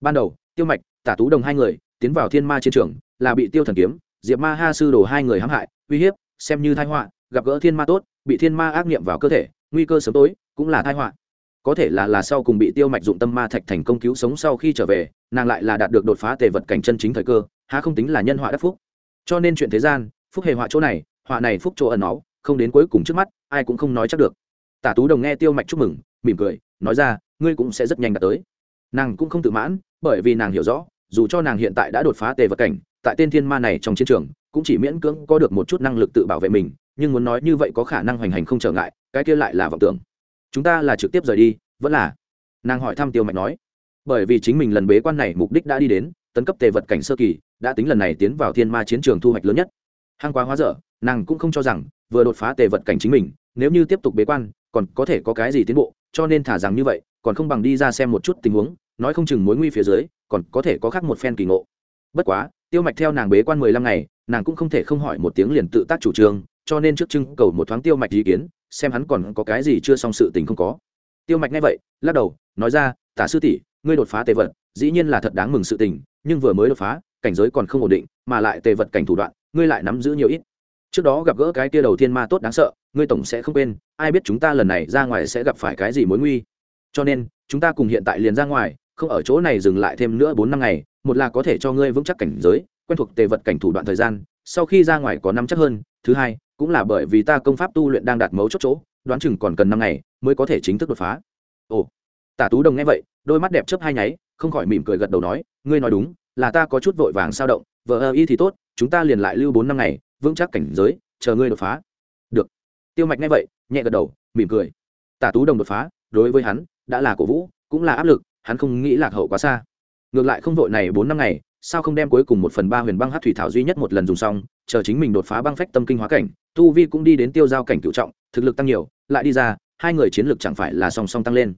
Ban đầu, tiêu mạch, tả tú đồng hai người, tiến vào thiên ma chiến trường, là bị tiêu thần kiếm, diệp ma ha sư đồ hai người hãm hại, uy hiếp, xem như thai họa, gặp gỡ thiên ma tốt, bị thiên ma ác nghiệm vào cơ thể, nguy cơ sớm tối, cũng là thai họa có thể là là sau cùng bị tiêu mạch dụng tâm ma thạch thành công cứu sống sau khi trở về, nàng lại là đạt được đột phá tề vật cảnh chân chính thời cơ, há không tính là nhân họa đắc phúc. Cho nên chuyện thế gian, phúc hề họa chỗ này, họa này phúc chỗ ẩn náu, không đến cuối cùng trước mắt, ai cũng không nói chắc được. Tả tú đồng nghe tiêu mạch chúc mừng, mỉm cười, nói ra, ngươi cũng sẽ rất nhanh đạt tới. Nàng cũng không tự mãn, bởi vì nàng hiểu rõ, dù cho nàng hiện tại đã đột phá tề vật cảnh, tại tên thiên ma này trong chiến trường, cũng chỉ miễn cưỡng có được một chút năng lực tự bảo vệ mình, nhưng muốn nói như vậy có khả năng hoành hành không trở ngại, cái kia lại là vọng tưởng chúng ta là trực tiếp rời đi, vẫn là? Nàng hỏi thăm tiêu mạch nói. Bởi vì chính mình lần bế quan này mục đích đã đi đến, tấn cấp tề vật cảnh sơ kỳ, đã tính lần này tiến vào thiên ma chiến trường thu hoạch lớn nhất. Hăng quá hóa dở, nàng cũng không cho rằng, vừa đột phá tề vật cảnh chính mình, nếu như tiếp tục bế quan, còn có thể có cái gì tiến bộ, cho nên thả rằng như vậy, còn không bằng đi ra xem một chút tình huống, nói không chừng mối nguy phía dưới, còn có thể có khác một phen kỳ ngộ. Bất quá, tiêu mạch theo nàng bế quan mười lăm ngày, nàng cũng không thể không hỏi một tiếng liền tự tác chủ trương, cho nên trước trưng cầu một thoáng tiêu mạch ý kiến xem hắn còn có cái gì chưa xong sự tình không có. Tiêu mạch nghe vậy, lắc đầu, nói ra, tả sư tỷ, ngươi đột phá tề vật, dĩ nhiên là thật đáng mừng sự tình, nhưng vừa mới đột phá, cảnh giới còn không ổn định, mà lại tề vật cảnh thủ đoạn, ngươi lại nắm giữ nhiều ít. Trước đó gặp gỡ cái kia đầu tiên ma tốt đáng sợ, ngươi tổng sẽ không quên, ai biết chúng ta lần này ra ngoài sẽ gặp phải cái gì mối nguy. Cho nên, chúng ta cùng hiện tại liền ra ngoài, không ở chỗ này dừng lại thêm nữa bốn năm ngày, một là có thể cho ngươi vững chắc cảnh giới, quen thuộc tề vật cảnh thủ đoạn thời gian sau khi ra ngoài có năm chắc hơn, thứ hai, cũng là bởi vì ta công pháp tu luyện đang đạt mấu chốt chỗ, đoán chừng còn cần năm ngày mới có thể chính thức đột phá. Ồ, tả tú đồng nghe vậy, đôi mắt đẹp chớp hai nháy, không khỏi mỉm cười gật đầu nói, ngươi nói đúng, là ta có chút vội vàng sao động, vợ ơ y thì tốt, chúng ta liền lại lưu bốn năm ngày, vững chắc cảnh giới, chờ ngươi đột phá. Được. Tiêu mạch nghe vậy, nhẹ gật đầu, mỉm cười. Tả tú đồng đột phá, đối với hắn, đã là cổ vũ, cũng là áp lực, hắn không nghĩ lạc hậu quá xa. Ngược lại không vội này bốn năm ngày sao không đem cuối cùng một phần ba huyền băng hát thủy thảo duy nhất một lần dùng xong, chờ chính mình đột phá băng phách tâm kinh hóa cảnh, tu vi cũng đi đến tiêu giao cảnh cựu trọng, thực lực tăng nhiều, lại đi ra, hai người chiến lược chẳng phải là song song tăng lên.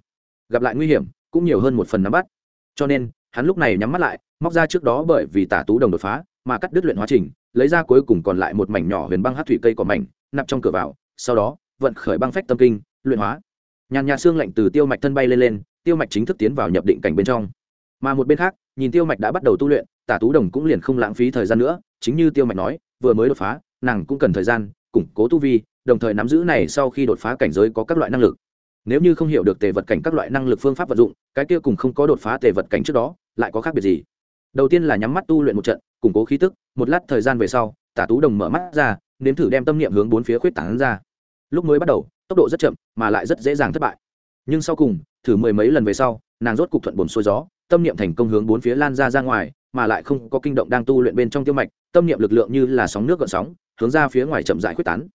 Gặp lại nguy hiểm, cũng nhiều hơn một phần nắm bắt. Cho nên, hắn lúc này nhắm mắt lại, móc ra trước đó bởi vì tả tú đồng đột phá, mà cắt đứt luyện hóa trình, lấy ra cuối cùng còn lại một mảnh nhỏ huyền băng hát thủy cây cỏ mảnh, nạp trong cửa vào, sau đó, vận khởi băng phách tâm kinh, luyện hóa. Nhàn nhà xương lạnh từ tiêu mạch thân bay lên lên, tiêu mạch chính thức tiến vào nhập định cảnh bên trong. Mà một bên khác, nhìn tiêu mạch đã bắt đầu tu luyện tả tú đồng cũng liền không lãng phí thời gian nữa, chính như tiêu mạch nói, vừa mới đột phá, nàng cũng cần thời gian, củng cố tu vi, đồng thời nắm giữ này sau khi đột phá cảnh giới có các loại năng lực. Nếu như không hiểu được tề vật cảnh các loại năng lực phương pháp vận dụng, cái kia cùng không có đột phá tề vật cảnh trước đó, lại có khác biệt gì? Đầu tiên là nhắm mắt tu luyện một trận, củng cố khí tức, một lát thời gian về sau, tả tú đồng mở mắt ra, nếm thử đem tâm niệm hướng bốn phía khuyết tảng ra. Lúc mới bắt đầu, tốc độ rất chậm, mà lại rất dễ dàng thất bại. Nhưng sau cùng, thử mười mấy lần về sau, nàng rốt cục thuận buồn xuôi gió, tâm niệm thành công hướng bốn phía lan ra ra ngoài mà lại không có kinh động đang tu luyện bên trong tiêu mạch, tâm niệm lực lượng như là sóng nước gợn sóng, hướng ra phía ngoài chậm rãi quyết tán.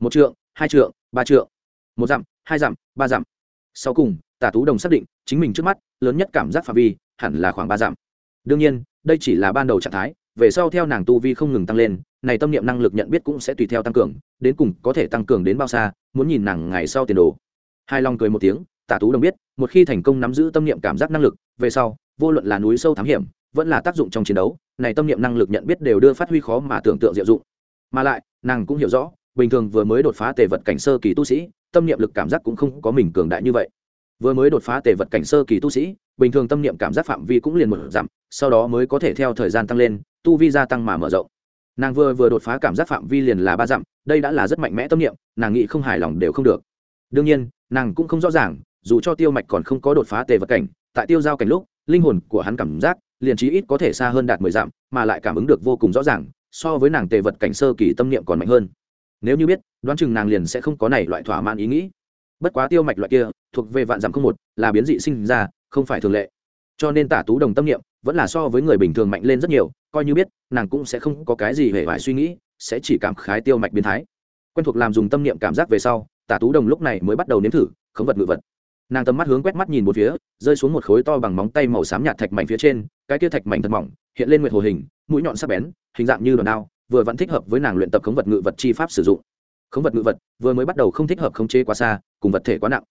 Một trượng, hai trượng, ba trượng. Một dặm, hai dặm, ba dặm. Sau cùng, tả tú đồng xác định, chính mình trước mắt, lớn nhất cảm giác phạm vi, hẳn là khoảng ba dặm. Đương nhiên, đây chỉ là ban đầu trạng thái, về sau theo nàng tu vi không ngừng tăng lên, này tâm niệm năng lực nhận biết cũng sẽ tùy theo tăng cường, đến cùng có thể tăng cường đến bao xa, muốn nhìn nàng ngày sau tiền đồ. Hai long cười một tiếng, tả tú đồng biết, một khi thành công nắm giữ tâm niệm cảm giác năng lực, về sau, vô luận là núi sâu thám hiểm vẫn là tác dụng trong chiến đấu, này tâm niệm năng lực nhận biết đều đưa phát huy khó mà tưởng tượng diệu dụng. Mà lại, nàng cũng hiểu rõ, bình thường vừa mới đột phá tề vật cảnh sơ kỳ tu sĩ, tâm niệm lực cảm giác cũng không có mình cường đại như vậy. Vừa mới đột phá tề vật cảnh sơ kỳ tu sĩ, bình thường tâm niệm cảm giác phạm vi cũng liền một giảm sau đó mới có thể theo thời gian tăng lên, tu vi gia tăng mà mở rộng. Nàng vừa vừa đột phá cảm giác phạm vi liền là ba dặm, đây đã là rất mạnh mẽ tâm niệm, nàng nghĩ không hài lòng đều không được. Đương nhiên, nàng cũng không rõ ràng, dù cho tiêu mạch còn không có đột phá tề vật cảnh, tại tiêu giao cảnh lúc, linh hồn của hắn cảm giác liền trí ít có thể xa hơn đạt mười dặm, mà lại cảm ứng được vô cùng rõ ràng, so với nàng tề vật cảnh sơ kỳ tâm niệm còn mạnh hơn. Nếu như biết, đoán chừng nàng liền sẽ không có này loại thỏa mãn ý nghĩ. Bất quá tiêu mạch loại kia, thuộc về vạn dặm không một, là biến dị sinh ra, không phải thường lệ. Cho nên tả tú đồng tâm niệm, vẫn là so với người bình thường mạnh lên rất nhiều, coi như biết, nàng cũng sẽ không có cái gì hề vải suy nghĩ, sẽ chỉ cảm khái tiêu mạch biến thái. Quen thuộc làm dùng tâm niệm cảm giác về sau, tả tú đồng lúc này mới bắt đầu nếm thử, khống vật ngự vật. Nàng tầm mắt hướng quét mắt nhìn một phía, rơi xuống một khối to bằng móng tay màu xám nhạt thạch mảnh phía trên cái kia thạch mảnh thật mỏng, hiện lên nguyệt hồ hình, mũi nhọn sắc bén, hình dạng như đòn đao, vừa vẫn thích hợp với nàng luyện tập khống vật ngự vật chi pháp sử dụng. Khống vật ngự vật, vừa mới bắt đầu không thích hợp khống chế quá xa, cùng vật thể quá nặng.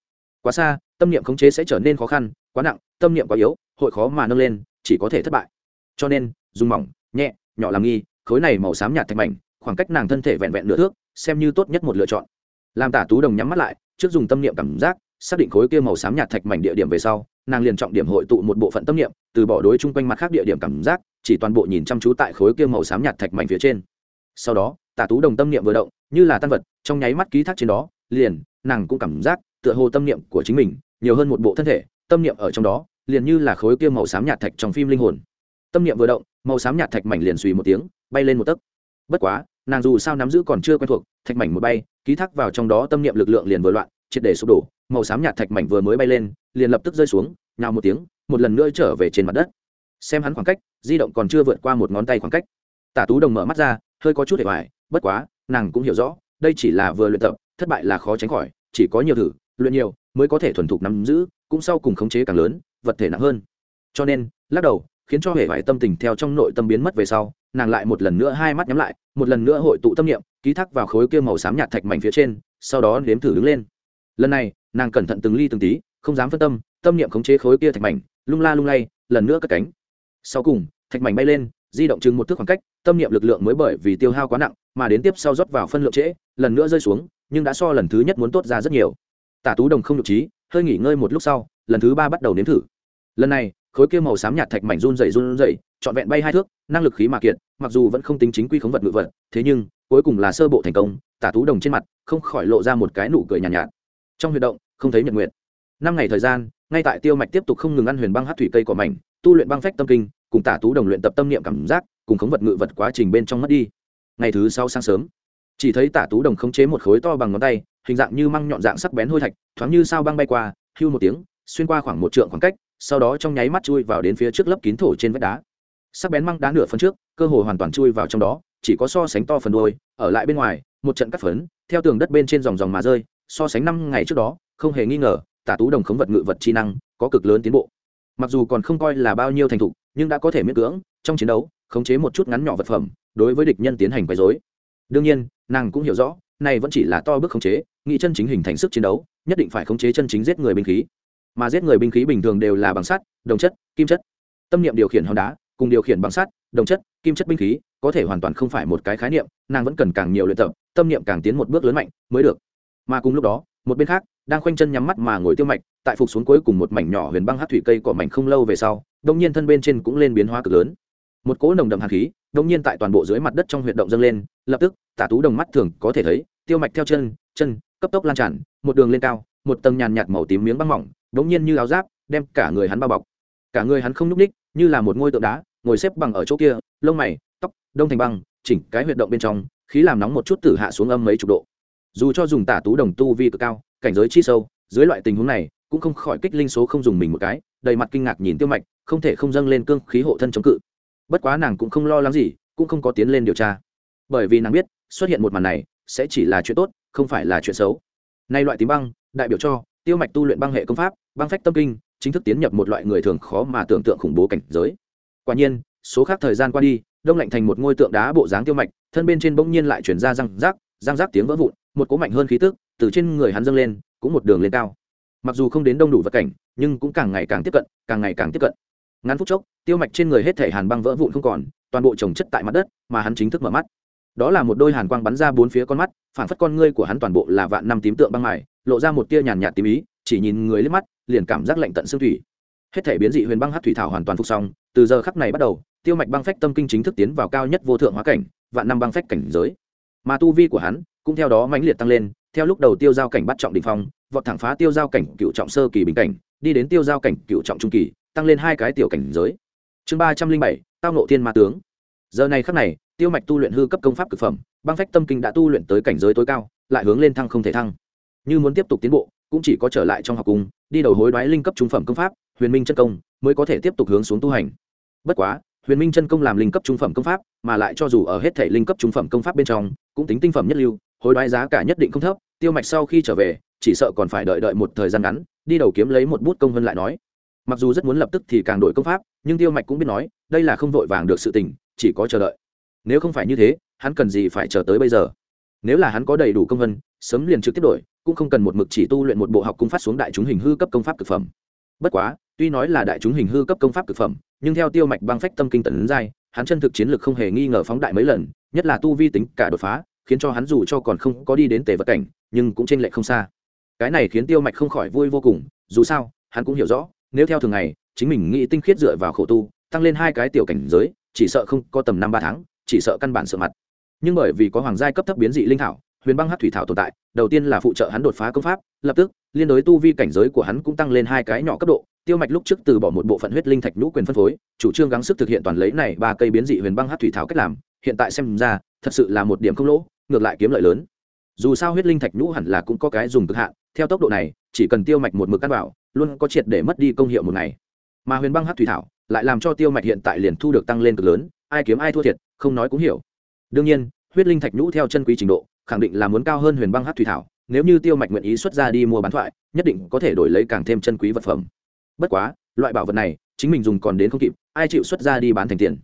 Quá xa, tâm niệm khống chế sẽ trở nên khó khăn, quá nặng, tâm niệm quá yếu, hội khó mà nâng lên, chỉ có thể thất bại. Cho nên, dùng mỏng, nhẹ, nhỏ làm nghi, khối này màu xám nhạt thạch mảnh, khoảng cách nàng thân thể vẹn vẹn nửa thước, xem như tốt nhất một lựa chọn. Làm tả tú đồng nhắm mắt lại, trước dùng tâm niệm cảm giác, xác định khối kia màu xám nhạt thạch mảnh địa điểm về sau nàng liền trọng điểm hội tụ một bộ phận tâm niệm, từ bỏ đối chung quanh mặt khác địa điểm cảm giác, chỉ toàn bộ nhìn chăm chú tại khối kia màu xám nhạt thạch mảnh phía trên. Sau đó, tả tú đồng tâm niệm vừa động, như là tan vật, trong nháy mắt ký thác trên đó, liền, nàng cũng cảm giác, tựa hồ tâm niệm của chính mình, nhiều hơn một bộ thân thể, tâm niệm ở trong đó, liền như là khối kia màu xám nhạt thạch trong phim linh hồn. Tâm niệm vừa động, màu xám nhạt thạch mảnh liền suy một tiếng, bay lên một tấc. Bất quá, nàng dù sao nắm giữ còn chưa quen thuộc, thạch mảnh một bay, ký thác vào trong đó tâm niệm lực lượng liền vừa loạn, triệt để sụp đổ màu xám nhạt thạch mảnh vừa mới bay lên, liền lập tức rơi xuống, nhào một tiếng, một lần nữa trở về trên mặt đất. Xem hắn khoảng cách, di động còn chưa vượt qua một ngón tay khoảng cách. Tả tú đồng mở mắt ra, hơi có chút để hoài, bất quá, nàng cũng hiểu rõ, đây chỉ là vừa luyện tập, thất bại là khó tránh khỏi, chỉ có nhiều thử, luyện nhiều, mới có thể thuần thục nắm giữ, cũng sau cùng khống chế càng lớn, vật thể nặng hơn. Cho nên, lắc đầu, khiến cho hệ vải tâm tình theo trong nội tâm biến mất về sau, nàng lại một lần nữa hai mắt nhắm lại, một lần nữa hội tụ tâm niệm, ký thác vào khối kia màu xám nhạt thạch mảnh phía trên, sau đó nếm thử đứng lên lần này nàng cẩn thận từng ly từng tí không dám phân tâm tâm niệm khống chế khối kia thạch mảnh lung la lung lay lần nữa cất cánh. Sau cùng thạch mảnh bay lên di động chừng một thước khoảng cách tâm niệm lực lượng mới bởi vì tiêu hao quá nặng mà đến tiếp sau rót vào phân lượng trễ lần nữa rơi xuống nhưng đã so lần thứ nhất muốn tốt ra rất nhiều. Tả tú đồng không nhục trí hơi nghỉ ngơi một lúc sau lần thứ ba bắt đầu nếm thử. Lần này khối kia màu xám nhạt thạch mảnh run dày run dày trọn vẹn bay hai thước năng lực khí mà kiện mặc dù vẫn không tính chính quy khống vật ngự vật thế nhưng cuối cùng là sơ bộ thành công tả tú đồng trên mặt không khỏi lộ ra một cái nụ cười nhàn nhạt, nhạt trong huy động, không thấy nhật nguyện năm ngày thời gian, ngay tại tiêu mạch tiếp tục không ngừng ăn huyền băng hát thủy cây của mảnh, tu luyện băng phách tâm kinh, cùng tả tú đồng luyện tập tâm niệm cảm giác, cùng khống vật ngự vật quá trình bên trong mất đi. Ngày thứ sau sáng sớm, chỉ thấy tả tú đồng khống chế một khối to bằng ngón tay, hình dạng như măng nhọn dạng sắc bén hôi thạch, thoáng như sao băng bay qua, hưu một tiếng, xuyên qua khoảng một trượng khoảng cách, sau đó trong nháy mắt chui vào đến phía trước lớp kín thổ trên vách đá. Sắc bén măng đá nửa phân trước, cơ hồ hoàn toàn chui vào trong đó, chỉ có so sánh to phần đôi ở lại bên ngoài, một trận cắt phấn, theo tường đất bên trên dòng dòng mà rơi so sánh năm ngày trước đó, không hề nghi ngờ, tả tú đồng khống vật ngự vật chi năng, có cực lớn tiến bộ. Mặc dù còn không coi là bao nhiêu thành thục, nhưng đã có thể miễn cưỡng, trong chiến đấu, khống chế một chút ngắn nhỏ vật phẩm, đối với địch nhân tiến hành quấy dối đương nhiên, nàng cũng hiểu rõ, này vẫn chỉ là to bước khống chế nghị chân chính hình thành sức chiến đấu, nhất định phải khống chế chân chính giết người binh khí. Mà giết người binh khí bình thường đều là bằng sắt, đồng chất, kim chất. Tâm niệm điều khiển hòn đá, cùng điều khiển bằng sắt, đồng chất, kim chất binh khí, có thể hoàn toàn không phải một cái khái niệm, nàng vẫn cần càng nhiều luyện tập, tâm niệm càng tiến một bước lớn mạnh mới được mà cùng lúc đó, một bên khác, đang khoanh chân nhắm mắt mà ngồi tiêu mạch, tại phục xuống cuối cùng một mảnh nhỏ huyền băng hát thủy cây cỏ mảnh không lâu về sau, đông nhiên thân bên trên cũng lên biến hóa cực lớn. Một cỗ nồng đậm hạt khí, đông nhiên tại toàn bộ dưới mặt đất trong huyệt động dâng lên, lập tức, tả tú đồng mắt thường có thể thấy, tiêu mạch theo chân chân, cấp tốc lan tràn, một đường lên cao, một tầng nhàn nhạt màu tím miếng băng mỏng, đống nhiên như áo giáp, đem cả người hắn bao bọc. Cả người hắn không nhúc ních như là một ngôi tượng đá, ngồi xếp bằng ở chỗ kia, lông mày, tóc, đông thành băng, chỉnh cái huyệt động bên trong, khí làm nóng một chút tử hạ xuống âm mấy chục độ dù cho dùng tả tú đồng tu vi cực cao, cảnh giới chi sâu, dưới loại tình huống này, cũng không khỏi kích linh số không dùng mình một cái, đầy mặt kinh ngạc nhìn tiêu mạch, không thể không dâng lên cương khí hộ thân chống cự. Bất quá nàng cũng không lo lắng gì, cũng không có tiến lên điều tra. Bởi vì nàng biết, xuất hiện một màn này, sẽ chỉ là chuyện tốt, không phải là chuyện xấu. Nay loại tím băng, đại biểu cho, tiêu mạch tu luyện băng hệ công pháp, băng phách tâm kinh, chính thức tiến nhập một loại người thường khó mà tưởng tượng khủng bố cảnh giới. Quả nhiên, số khác thời gian qua đi, đông lạnh thành một ngôi tượng đá bộ dáng tiêu mạch, thân bên trên bỗng nhiên lại chuyển ra răng rác răng rác tiếng vỡ vụn một cố mạnh hơn khí tức từ trên người hắn dâng lên, cũng một đường lên cao. Mặc dù không đến đông đủ vật cảnh, nhưng cũng càng ngày càng tiếp cận, càng ngày càng tiếp cận. Ngắn phút chốc, tiêu mạch trên người hết thể hàn băng vỡ vụn không còn, toàn bộ trồng chất tại mặt đất mà hắn chính thức mở mắt. Đó là một đôi hàn quang bắn ra bốn phía con mắt phản phất con ngươi của hắn toàn bộ là vạn năm tím tượng băng mài, lộ ra một tia nhàn nhạt tím ý, chỉ nhìn người liếc mắt, liền cảm giác lạnh tận xương thủy. Hết thể biến dị huyền băng hát thủy thảo hoàn toàn phục xong, từ giờ khắc này bắt đầu, tiêu mạch băng phách tâm kinh chính thức tiến vào cao nhất vô thượng hóa cảnh, vạn năm băng phách cảnh giới mà tu vi của hắn cũng theo đó mãnh liệt tăng lên, theo lúc đầu tiêu giao cảnh bắt trọng đ ỉ n h phong, vọt thẳng phá tiêu giao cảnh cựu trọng sơ kỳ bình cảnh, đi đến tiêu giao cảnh cựu trọng trung kỳ, tăng lên hai cái tiểu cảnh giới. Chương ba trăm linh bảy, tao nộ thiên ma tướng. Giờ này khắc này, tiêu mạch tu luyện hư cấp công pháp c phẩm, băng phách tâm kinh đã tu luyện tới cảnh giới tối cao, lại hướng lên thăng không thể thăng. Như muốn tiếp tục tiến bộ, cũng chỉ có trở lại trong học cung, đi đầu hối đoái linh cấp trung phẩm công pháp, huyền minh chân công, mới có thể tiếp tục hướng xuống tu hành. Bất quá, huyền minh chân công làm linh cấp trung phẩm công pháp, mà lại cho dù ở hết thể linh cấp trung phẩm công pháp bên trong cũng tính tinh phẩm nhất lưu, hối đoái giá cả nhất định không thấp, tiêu mạch sau khi trở về, chỉ sợ còn phải đợi đợi một thời gian ngắn, đi đầu kiếm lấy một bút công hơn lại nói. Mặc dù rất muốn lập tức thì càng đổi công pháp, nhưng tiêu mạch cũng biết nói, đây là không vội vàng được sự tình, chỉ có chờ đợi. Nếu không phải như thế, hắn cần gì phải chờ tới bây giờ? Nếu là hắn có đầy đủ công vân, sớm liền trực tiếp đổi, cũng không cần một mực chỉ tu luyện một bộ học cung phát xuống đại chúng hình hư cấp công pháp thực phẩm. Bất quá, tuy nói là đại chúng hình hư cấp công pháp thực phẩm, nhưng theo tiêu mạch băng phách tâm kinh tấn giai, hắn chân thực chiến lược không hề nghi ngờ phóng đại mấy lần, nhất là tu vi tính cả đột phá khiến cho hắn dù cho còn không có đi đến tề vật cảnh, nhưng cũng trên lệch không xa. Cái này khiến tiêu mạch không khỏi vui vô cùng, dù sao, hắn cũng hiểu rõ, nếu theo thường ngày, chính mình nghĩ tinh khiết dựa vào khổ tu, tăng lên hai cái tiểu cảnh giới, chỉ sợ không có tầm năm ba tháng, chỉ sợ căn bản sợ mặt. Nhưng bởi vì có hoàng giai cấp thấp biến dị linh thảo, huyền băng hát thủy thảo tồn tại, đầu tiên là phụ trợ hắn đột phá công pháp, lập tức, liên đối tu vi cảnh giới của hắn cũng tăng lên hai cái nhỏ cấp độ. Tiêu mạch lúc trước từ bỏ một bộ phận huyết linh thạch nhũ quyền phân phối, chủ trương gắng sức thực hiện toàn lấy này ba cây biến dị huyền băng hát thủy thảo cách làm, hiện tại xem ra, thật sự là một điểm không lỗ ngược lại kiếm lợi lớn. Dù sao huyết linh thạch nhũ hẳn là cũng có cái dùng cực hạn, theo tốc độ này, chỉ cần tiêu mạch một mực căn bảo luôn có triệt để mất đi công hiệu một ngày. Mà huyền băng hát thủy thảo lại làm cho tiêu mạch hiện tại liền thu được tăng lên cực lớn, ai kiếm ai thua thiệt, không nói cũng hiểu. Đương nhiên, huyết linh thạch nhũ theo chân quý trình độ, khẳng định là muốn cao hơn huyền băng hát thủy thảo, nếu như tiêu mạch nguyện ý xuất ra đi mua bán thoại, nhất định có thể đổi lấy càng thêm chân quý vật phẩm. Bất quá, loại bảo vật này, chính mình dùng còn đến không kịp, ai chịu xuất ra đi bán thành tiền.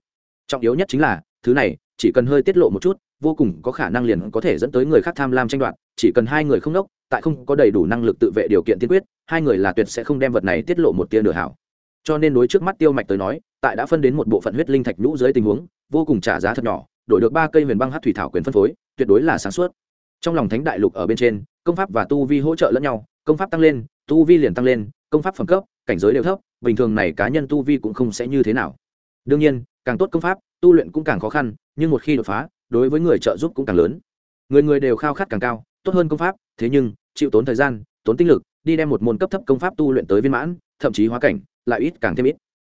Trọng yếu nhất chính là, thứ này, chỉ cần hơi tiết lộ một chút vô cùng có khả năng liền có thể dẫn tới người khác tham lam tranh đoạt, chỉ cần hai người không đốc, tại không có đầy đủ năng lực tự vệ điều kiện tiên quyết, hai người là tuyệt sẽ không đem vật này tiết lộ một tia nửa hảo. Cho nên đối trước mắt tiêu mạch tới nói, tại đã phân đến một bộ phận huyết linh thạch nhũ dưới tình huống, vô cùng trả giá thật nhỏ, đổi được ba cây huyền băng hát thủy thảo quyền phân phối, tuyệt đối là sáng suốt. Trong lòng thánh đại lục ở bên trên, công pháp và tu vi hỗ trợ lẫn nhau, công pháp tăng lên, tu vi liền tăng lên, công pháp phẩm cấp, cảnh giới đều thấp, bình thường này cá nhân tu vi cũng không sẽ như thế nào. Đương nhiên, càng tốt công pháp, tu luyện cũng càng khó khăn, nhưng một khi đột phá đối với người trợ giúp cũng càng lớn. Người người đều khao khát càng cao, tốt hơn công pháp, thế nhưng, chịu tốn thời gian, tốn tinh lực, đi đem một môn cấp thấp công pháp tu luyện tới viên mãn, thậm chí hóa cảnh, lại ít càng thêm ít.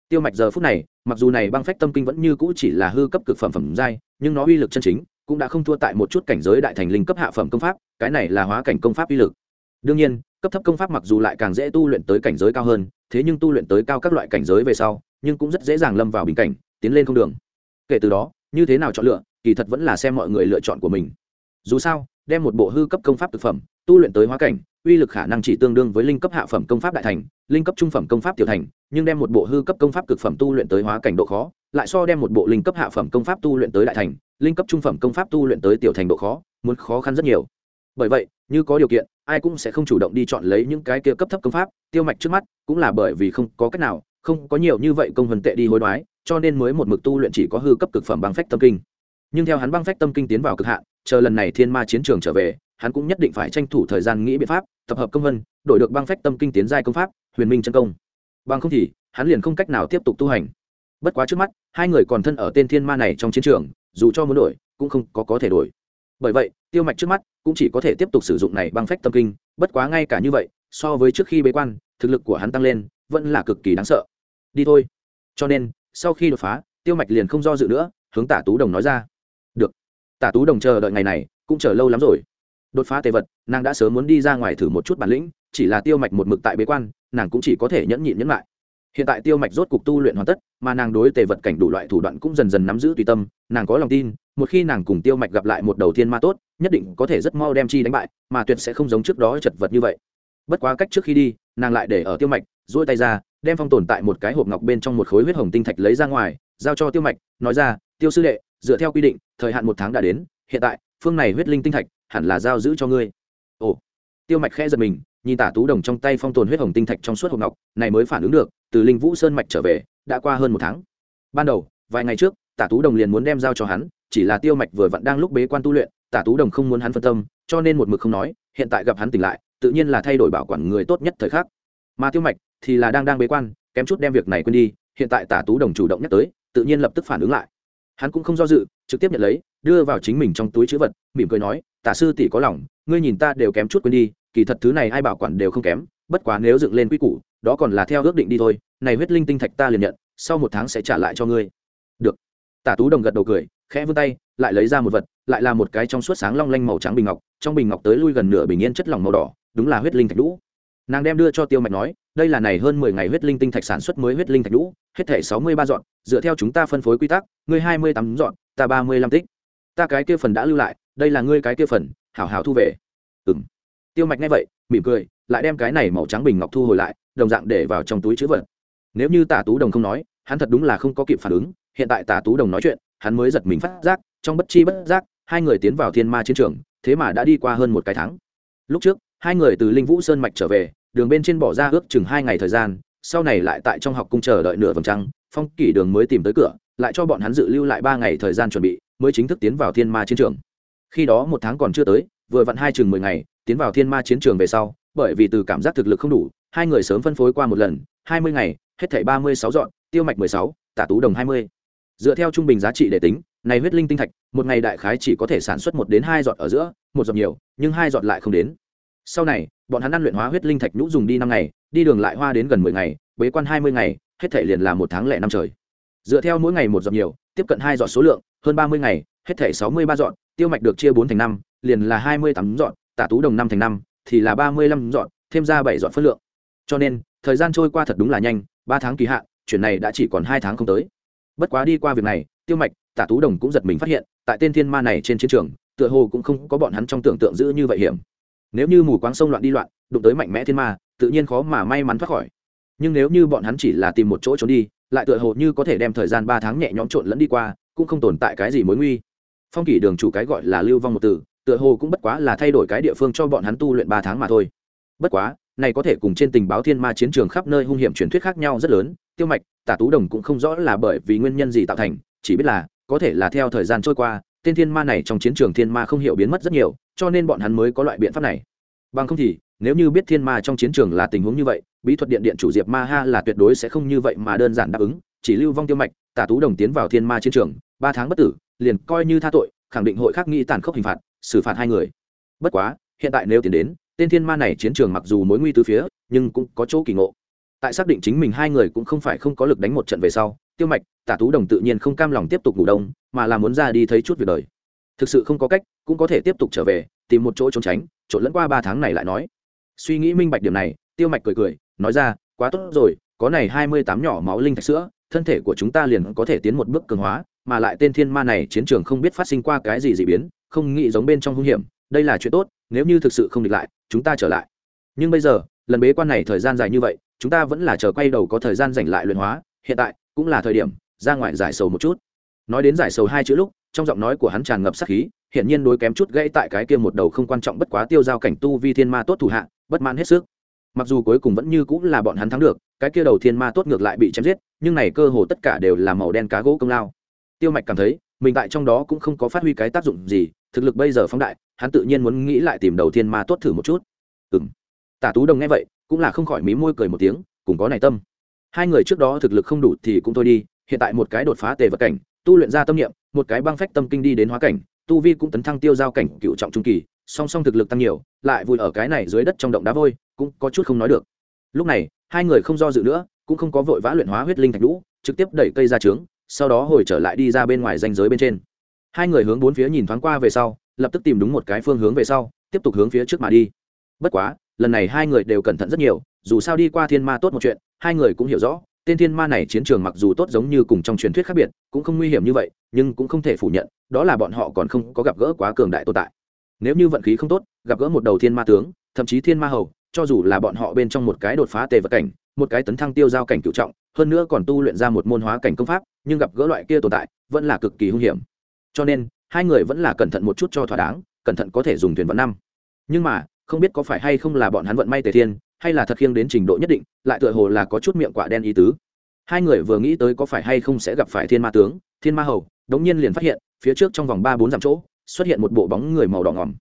Tiêu mạch giờ phút này, mặc dù này băng phách tâm kinh vẫn như cũ chỉ là hư cấp cực phẩm phẩm giai, nhưng nó uy lực chân chính, cũng đã không thua tại một chút cảnh giới đại thành linh cấp hạ phẩm công pháp, cái này là hóa cảnh công pháp uy lực. Đương nhiên, cấp thấp công pháp mặc dù lại càng dễ tu luyện tới cảnh giới cao hơn, thế nhưng tu luyện tới cao các loại cảnh giới về sau, nhưng cũng rất dễ dàng lâm vào bình cảnh, tiến lên không đường. Kể từ đó, như thế nào chọn lựa kỳ thật vẫn là xem mọi người lựa chọn của mình. Dù sao, đem một bộ hư cấp công pháp thực phẩm, tu luyện tới hóa cảnh, uy lực khả năng chỉ tương đương với linh cấp hạ phẩm công pháp đại thành, linh cấp trung phẩm công pháp tiểu thành, nhưng đem một bộ hư cấp công pháp cực phẩm tu luyện tới hóa cảnh độ khó, lại so đem một bộ linh cấp hạ phẩm công pháp tu luyện tới đại thành, linh cấp trung phẩm công pháp tu luyện tới tiểu thành độ khó, muốn khó khăn rất nhiều. Bởi vậy, như có điều kiện, ai cũng sẽ không chủ động đi chọn lấy những cái kia cấp thấp công pháp, tiêu mạch trước mắt cũng là bởi vì không có cách nào, không có nhiều như vậy công vân tệ đi hối đoái, cho nên mới một mực tu luyện chỉ có hư cấp cực phẩm bằng phách tâm kinh nhưng theo hắn băng phách tâm kinh tiến vào cực hạn, chờ lần này thiên ma chiến trường trở về, hắn cũng nhất định phải tranh thủ thời gian nghĩ biện pháp, tập hợp công vân, đổi được băng phách tâm kinh tiến giai công pháp, huyền minh chân công. Bằng không thì, hắn liền không cách nào tiếp tục tu hành. Bất quá trước mắt, hai người còn thân ở tên thiên ma này trong chiến trường, dù cho muốn đổi, cũng không có có thể đổi. Bởi vậy, tiêu mạch trước mắt cũng chỉ có thể tiếp tục sử dụng này băng phách tâm kinh, bất quá ngay cả như vậy, so với trước khi bế quan, thực lực của hắn tăng lên, vẫn là cực kỳ đáng sợ. Đi thôi. Cho nên, sau khi đột phá, tiêu mạch liền không do dự nữa, hướng tả tú đồng nói ra tả tú đồng chờ đợi ngày này, cũng chờ lâu lắm rồi. Đột phá tề vật, nàng đã sớm muốn đi ra ngoài thử một chút bản lĩnh, chỉ là tiêu mạch một mực tại bế quan, nàng cũng chỉ có thể nhẫn nhịn nhẫn lại. Hiện tại tiêu mạch rốt cục tu luyện hoàn tất, mà nàng đối tề vật cảnh đủ loại thủ đoạn cũng dần dần nắm giữ tùy tâm, nàng có lòng tin, một khi nàng cùng tiêu mạch gặp lại một đầu thiên ma tốt, nhất định có thể rất mau đem chi đánh bại, mà tuyệt sẽ không giống trước đó chật vật như vậy. Bất quá cách trước khi đi, nàng lại để ở tiêu mạch dỗi tay ra, đem phong tồn tại một cái hộp ngọc bên trong một khối huyết hồng tinh thạch lấy ra ngoài, giao cho tiêu mạch, nói ra, tiêu sư đệ dựa theo quy định, thời hạn một tháng đã đến, hiện tại, phương này huyết linh tinh thạch hẳn là giao giữ cho ngươi. Ồ, tiêu mạch khẽ giật mình, nhìn tả tú đồng trong tay phong tồn huyết hồng tinh thạch trong suốt hộp ngọc, này mới phản ứng được, từ linh vũ sơn mạch trở về, đã qua hơn một tháng. Ban đầu, vài ngày trước, tả tú đồng liền muốn đem giao cho hắn, chỉ là tiêu mạch vừa vặn đang lúc bế quan tu luyện, tả tú đồng không muốn hắn phân tâm, cho nên một mực không nói, hiện tại gặp hắn tỉnh lại, tự nhiên là thay đổi bảo quản người tốt nhất thời khắc. Mà tiêu mạch thì là đang đang bế quan, kém chút đem việc này quên đi, hiện tại tả tú đồng chủ động nhắc tới, tự nhiên lập tức phản ứng lại hắn cũng không do dự, trực tiếp nhận lấy, đưa vào chính mình trong túi chữ vật, mỉm cười nói, tả sư tỷ có lòng, ngươi nhìn ta đều kém chút quên đi, kỳ thật thứ này ai bảo quản đều không kém, bất quá nếu dựng lên quy củ, đó còn là theo ước định đi thôi, này huyết linh tinh thạch ta liền nhận, sau một tháng sẽ trả lại cho ngươi. Được. Tả tú đồng gật đầu cười, khẽ vươn tay, lại lấy ra một vật, lại là một cái trong suốt sáng long lanh màu trắng bình ngọc, trong bình ngọc tới lui gần nửa bình yên chất lỏng màu đỏ, đúng là huyết linh thạch lũ. Nàng đem đưa cho tiêu mạch nói đây là này hơn mười ngày huyết linh tinh thạch sản xuất mới huyết linh thạch lũ hết thể sáu mươi ba dọn, dựa theo chúng ta phân phối quy tắc, ngươi hai mươi tám dọn, ta ba mươi lăm tích. Ta cái kia phần đã lưu lại, đây là ngươi cái kia phần, hảo hảo thu về. Ừm. tiêu mạch nghe vậy, mỉm cười, lại đem cái này màu trắng bình ngọc thu hồi lại, đồng dạng để vào trong túi trữ vật. Nếu như tả tú đồng không nói, hắn thật đúng là không có kịp phản ứng, hiện tại tả tú đồng nói chuyện, hắn mới giật mình phát giác, trong bất chi bất giác, hai người tiến vào thiên ma chiến trường, thế mà đã đi qua hơn một cái tháng. Lúc trước, hai người từ linh vũ sơn mạch trở về đường bên trên bỏ ra ước chừng hai ngày thời gian, sau này lại tại trong học cung chờ đợi nửa vòng trăng, phong kỷ đường mới tìm tới cửa, lại cho bọn hắn dự lưu lại ba ngày thời gian chuẩn bị, mới chính thức tiến vào thiên ma chiến trường. Khi đó một tháng còn chưa tới, vừa vặn hai chừng mười ngày, tiến vào thiên ma chiến trường về sau, bởi vì từ cảm giác thực lực không đủ, hai người sớm phân phối qua một lần, hai mươi ngày, hết thảy ba mươi sáu dọn, tiêu mạch mười sáu, tả tú đồng hai mươi. Dựa theo trung bình giá trị để tính, này huyết linh tinh thạch, một ngày đại khái chỉ có thể sản xuất một đến hai giọt ở giữa, một giọt nhiều, nhưng hai giọt lại không đến. Sau này bọn hắn ăn luyện hóa huyết linh thạch nhũ dùng đi năm ngày đi đường lại hoa đến gần mười ngày bế quan hai mươi ngày hết thể liền là một tháng lẻ năm trời. Dựa theo mỗi ngày một giọt nhiều tiếp cận hai giọt số lượng hơn ba mươi ngày hết thể sáu mươi ba giọt, tiêu mạch được chia bốn thành năm liền là hai mươi tám giọt. tả tú đồng năm thành năm thì là ba mươi lăm giọt, thêm ra bảy giọt phân lượng. Cho nên thời gian trôi qua thật đúng là nhanh ba tháng kỳ hạn chuyển này đã chỉ còn hai tháng không tới. Bất quá đi qua việc này tiêu mạch tả tú đồng cũng giật mình phát hiện tại tên thiên ma này trên chiến trường tựa hồ cũng không có bọn hắn trong tưởng tượng giữ như vậy hiểm nếu như mù quáng sông loạn đi loạn, đụng tới mạnh mẽ thiên ma, tự nhiên khó mà may mắn thoát khỏi. Nhưng nếu như bọn hắn chỉ là tìm một chỗ trốn đi, lại tựa hồ như có thể đem thời gian ba tháng nhẹ nhõm trộn lẫn đi qua, cũng không tồn tại cái gì mối nguy. Phong kỷ đường chủ cái gọi là lưu vong một từ, tựa hồ cũng bất quá là thay đổi cái địa phương cho bọn hắn tu luyện ba tháng mà thôi. Bất quá, này có thể cùng trên tình báo thiên ma chiến trường khắp nơi hung hiểm truyền thuyết khác nhau rất lớn, tiêu mạch, tả tú đồng cũng không rõ là bởi vì nguyên nhân gì tạo thành, chỉ biết là, có thể là theo thời gian trôi qua, tên thiên ma này trong chiến trường thiên ma không hiểu biến mất rất nhiều cho nên bọn hắn mới có loại biện pháp này. Bằng không thì, nếu như biết thiên ma trong chiến trường là tình huống như vậy, bí thuật điện điện chủ diệp ma ha là tuyệt đối sẽ không như vậy mà đơn giản đáp ứng, chỉ lưu vong tiêu mạch, tả tú đồng tiến vào thiên ma chiến trường, ba tháng bất tử, liền coi như tha tội, khẳng định hội khắc nghĩ tàn khốc hình phạt, xử phạt hai người. Bất quá, hiện tại nếu tiến đến, tên thiên ma này chiến trường mặc dù mối nguy từ phía, nhưng cũng có chỗ kỳ ngộ. Tại xác định chính mình hai người cũng không phải không có lực đánh một trận về sau, tiêu mạch, tả tú đồng tự nhiên không cam lòng tiếp tục ngủ đông, mà là muốn ra đi thấy chút việc đời thực sự không có cách, cũng có thể tiếp tục trở về, tìm một chỗ trốn tránh, trộn lẫn qua ba tháng này lại nói. Suy nghĩ minh bạch điểm này, tiêu mạch cười cười, nói ra, quá tốt rồi, có này hai mươi tám nhỏ máu linh thạch sữa, thân thể của chúng ta liền có thể tiến một bước cường hóa, mà lại tên thiên ma này chiến trường không biết phát sinh qua cái gì dị biến, không nghĩ giống bên trong hung hiểm, đây là chuyện tốt, nếu như thực sự không địch lại, chúng ta trở lại. Nhưng bây giờ, lần bế quan này thời gian dài như vậy, chúng ta vẫn là chờ quay đầu có thời gian dành lại luyện hóa, hiện tại cũng là thời điểm, ra ngoài giải sầu một chút. Nói đến giải sầu hai chữ lúc trong giọng nói của hắn tràn ngập sát khí, hiển nhiên đối kém chút gãy tại cái kia một đầu không quan trọng bất quá tiêu giao cảnh tu vi thiên ma tốt thủ hạ, bất mãn hết sức. Mặc dù cuối cùng vẫn như cũng là bọn hắn thắng được, cái kia đầu thiên ma tốt ngược lại bị chém giết, nhưng này cơ hồ tất cả đều là màu đen cá gỗ công lao. Tiêu mạch cảm thấy, mình tại trong đó cũng không có phát huy cái tác dụng gì, thực lực bây giờ phóng đại, hắn tự nhiên muốn nghĩ lại tìm đầu thiên ma tốt thử một chút. Ừng tả tú đồng nghe vậy, cũng là không khỏi mí môi cười một tiếng, cùng có này tâm. Hai người trước đó thực lực không đủ thì cũng thôi đi, hiện tại một cái đột phá tề vật cảnh, tu luyện ra tâm niệm một cái băng phách tâm kinh đi đến hóa cảnh, tu vi cũng tấn thăng tiêu giao cảnh cựu trọng trung kỳ, song song thực lực tăng nhiều, lại vùi ở cái này dưới đất trong động đá vôi, cũng có chút không nói được. Lúc này, hai người không do dự nữa, cũng không có vội vã luyện hóa huyết linh thạch lũ trực tiếp đẩy cây ra trướng, sau đó hồi trở lại đi ra bên ngoài danh giới bên trên. Hai người hướng bốn phía nhìn thoáng qua về sau, lập tức tìm đúng một cái phương hướng về sau, tiếp tục hướng phía trước mà đi. Bất quá, lần này hai người đều cẩn thận rất nhiều, dù sao đi qua thiên ma tốt một chuyện, hai người cũng hiểu rõ tên thiên ma này chiến trường mặc dù tốt giống như cùng trong truyền thuyết khác biệt, cũng không nguy hiểm như vậy, nhưng cũng không thể phủ nhận, đó là bọn họ còn không có gặp gỡ quá cường đại tồn tại. Nếu như vận khí không tốt, gặp gỡ một đầu thiên ma tướng, thậm chí thiên ma hầu, cho dù là bọn họ bên trong một cái đột phá tề vật cảnh, một cái tấn thăng tiêu giao cảnh cựu trọng, hơn nữa còn tu luyện ra một môn hóa cảnh công pháp, nhưng gặp gỡ loại kia tồn tại, vẫn là cực kỳ hung hiểm. Cho nên, hai người vẫn là cẩn thận một chút cho thỏa đáng, cẩn thận có thể dùng thuyền vận năm. Nhưng mà, không biết có phải hay không là bọn hắn vận may tề thiên hay là thật khiêng đến trình độ nhất định, lại tựa hồ là có chút miệng quả đen ý tứ. Hai người vừa nghĩ tới có phải hay không sẽ gặp phải thiên ma tướng, thiên ma hầu, đống nhiên liền phát hiện, phía trước trong vòng ba bốn dặm chỗ, xuất hiện một bộ bóng người màu đỏ ngỏm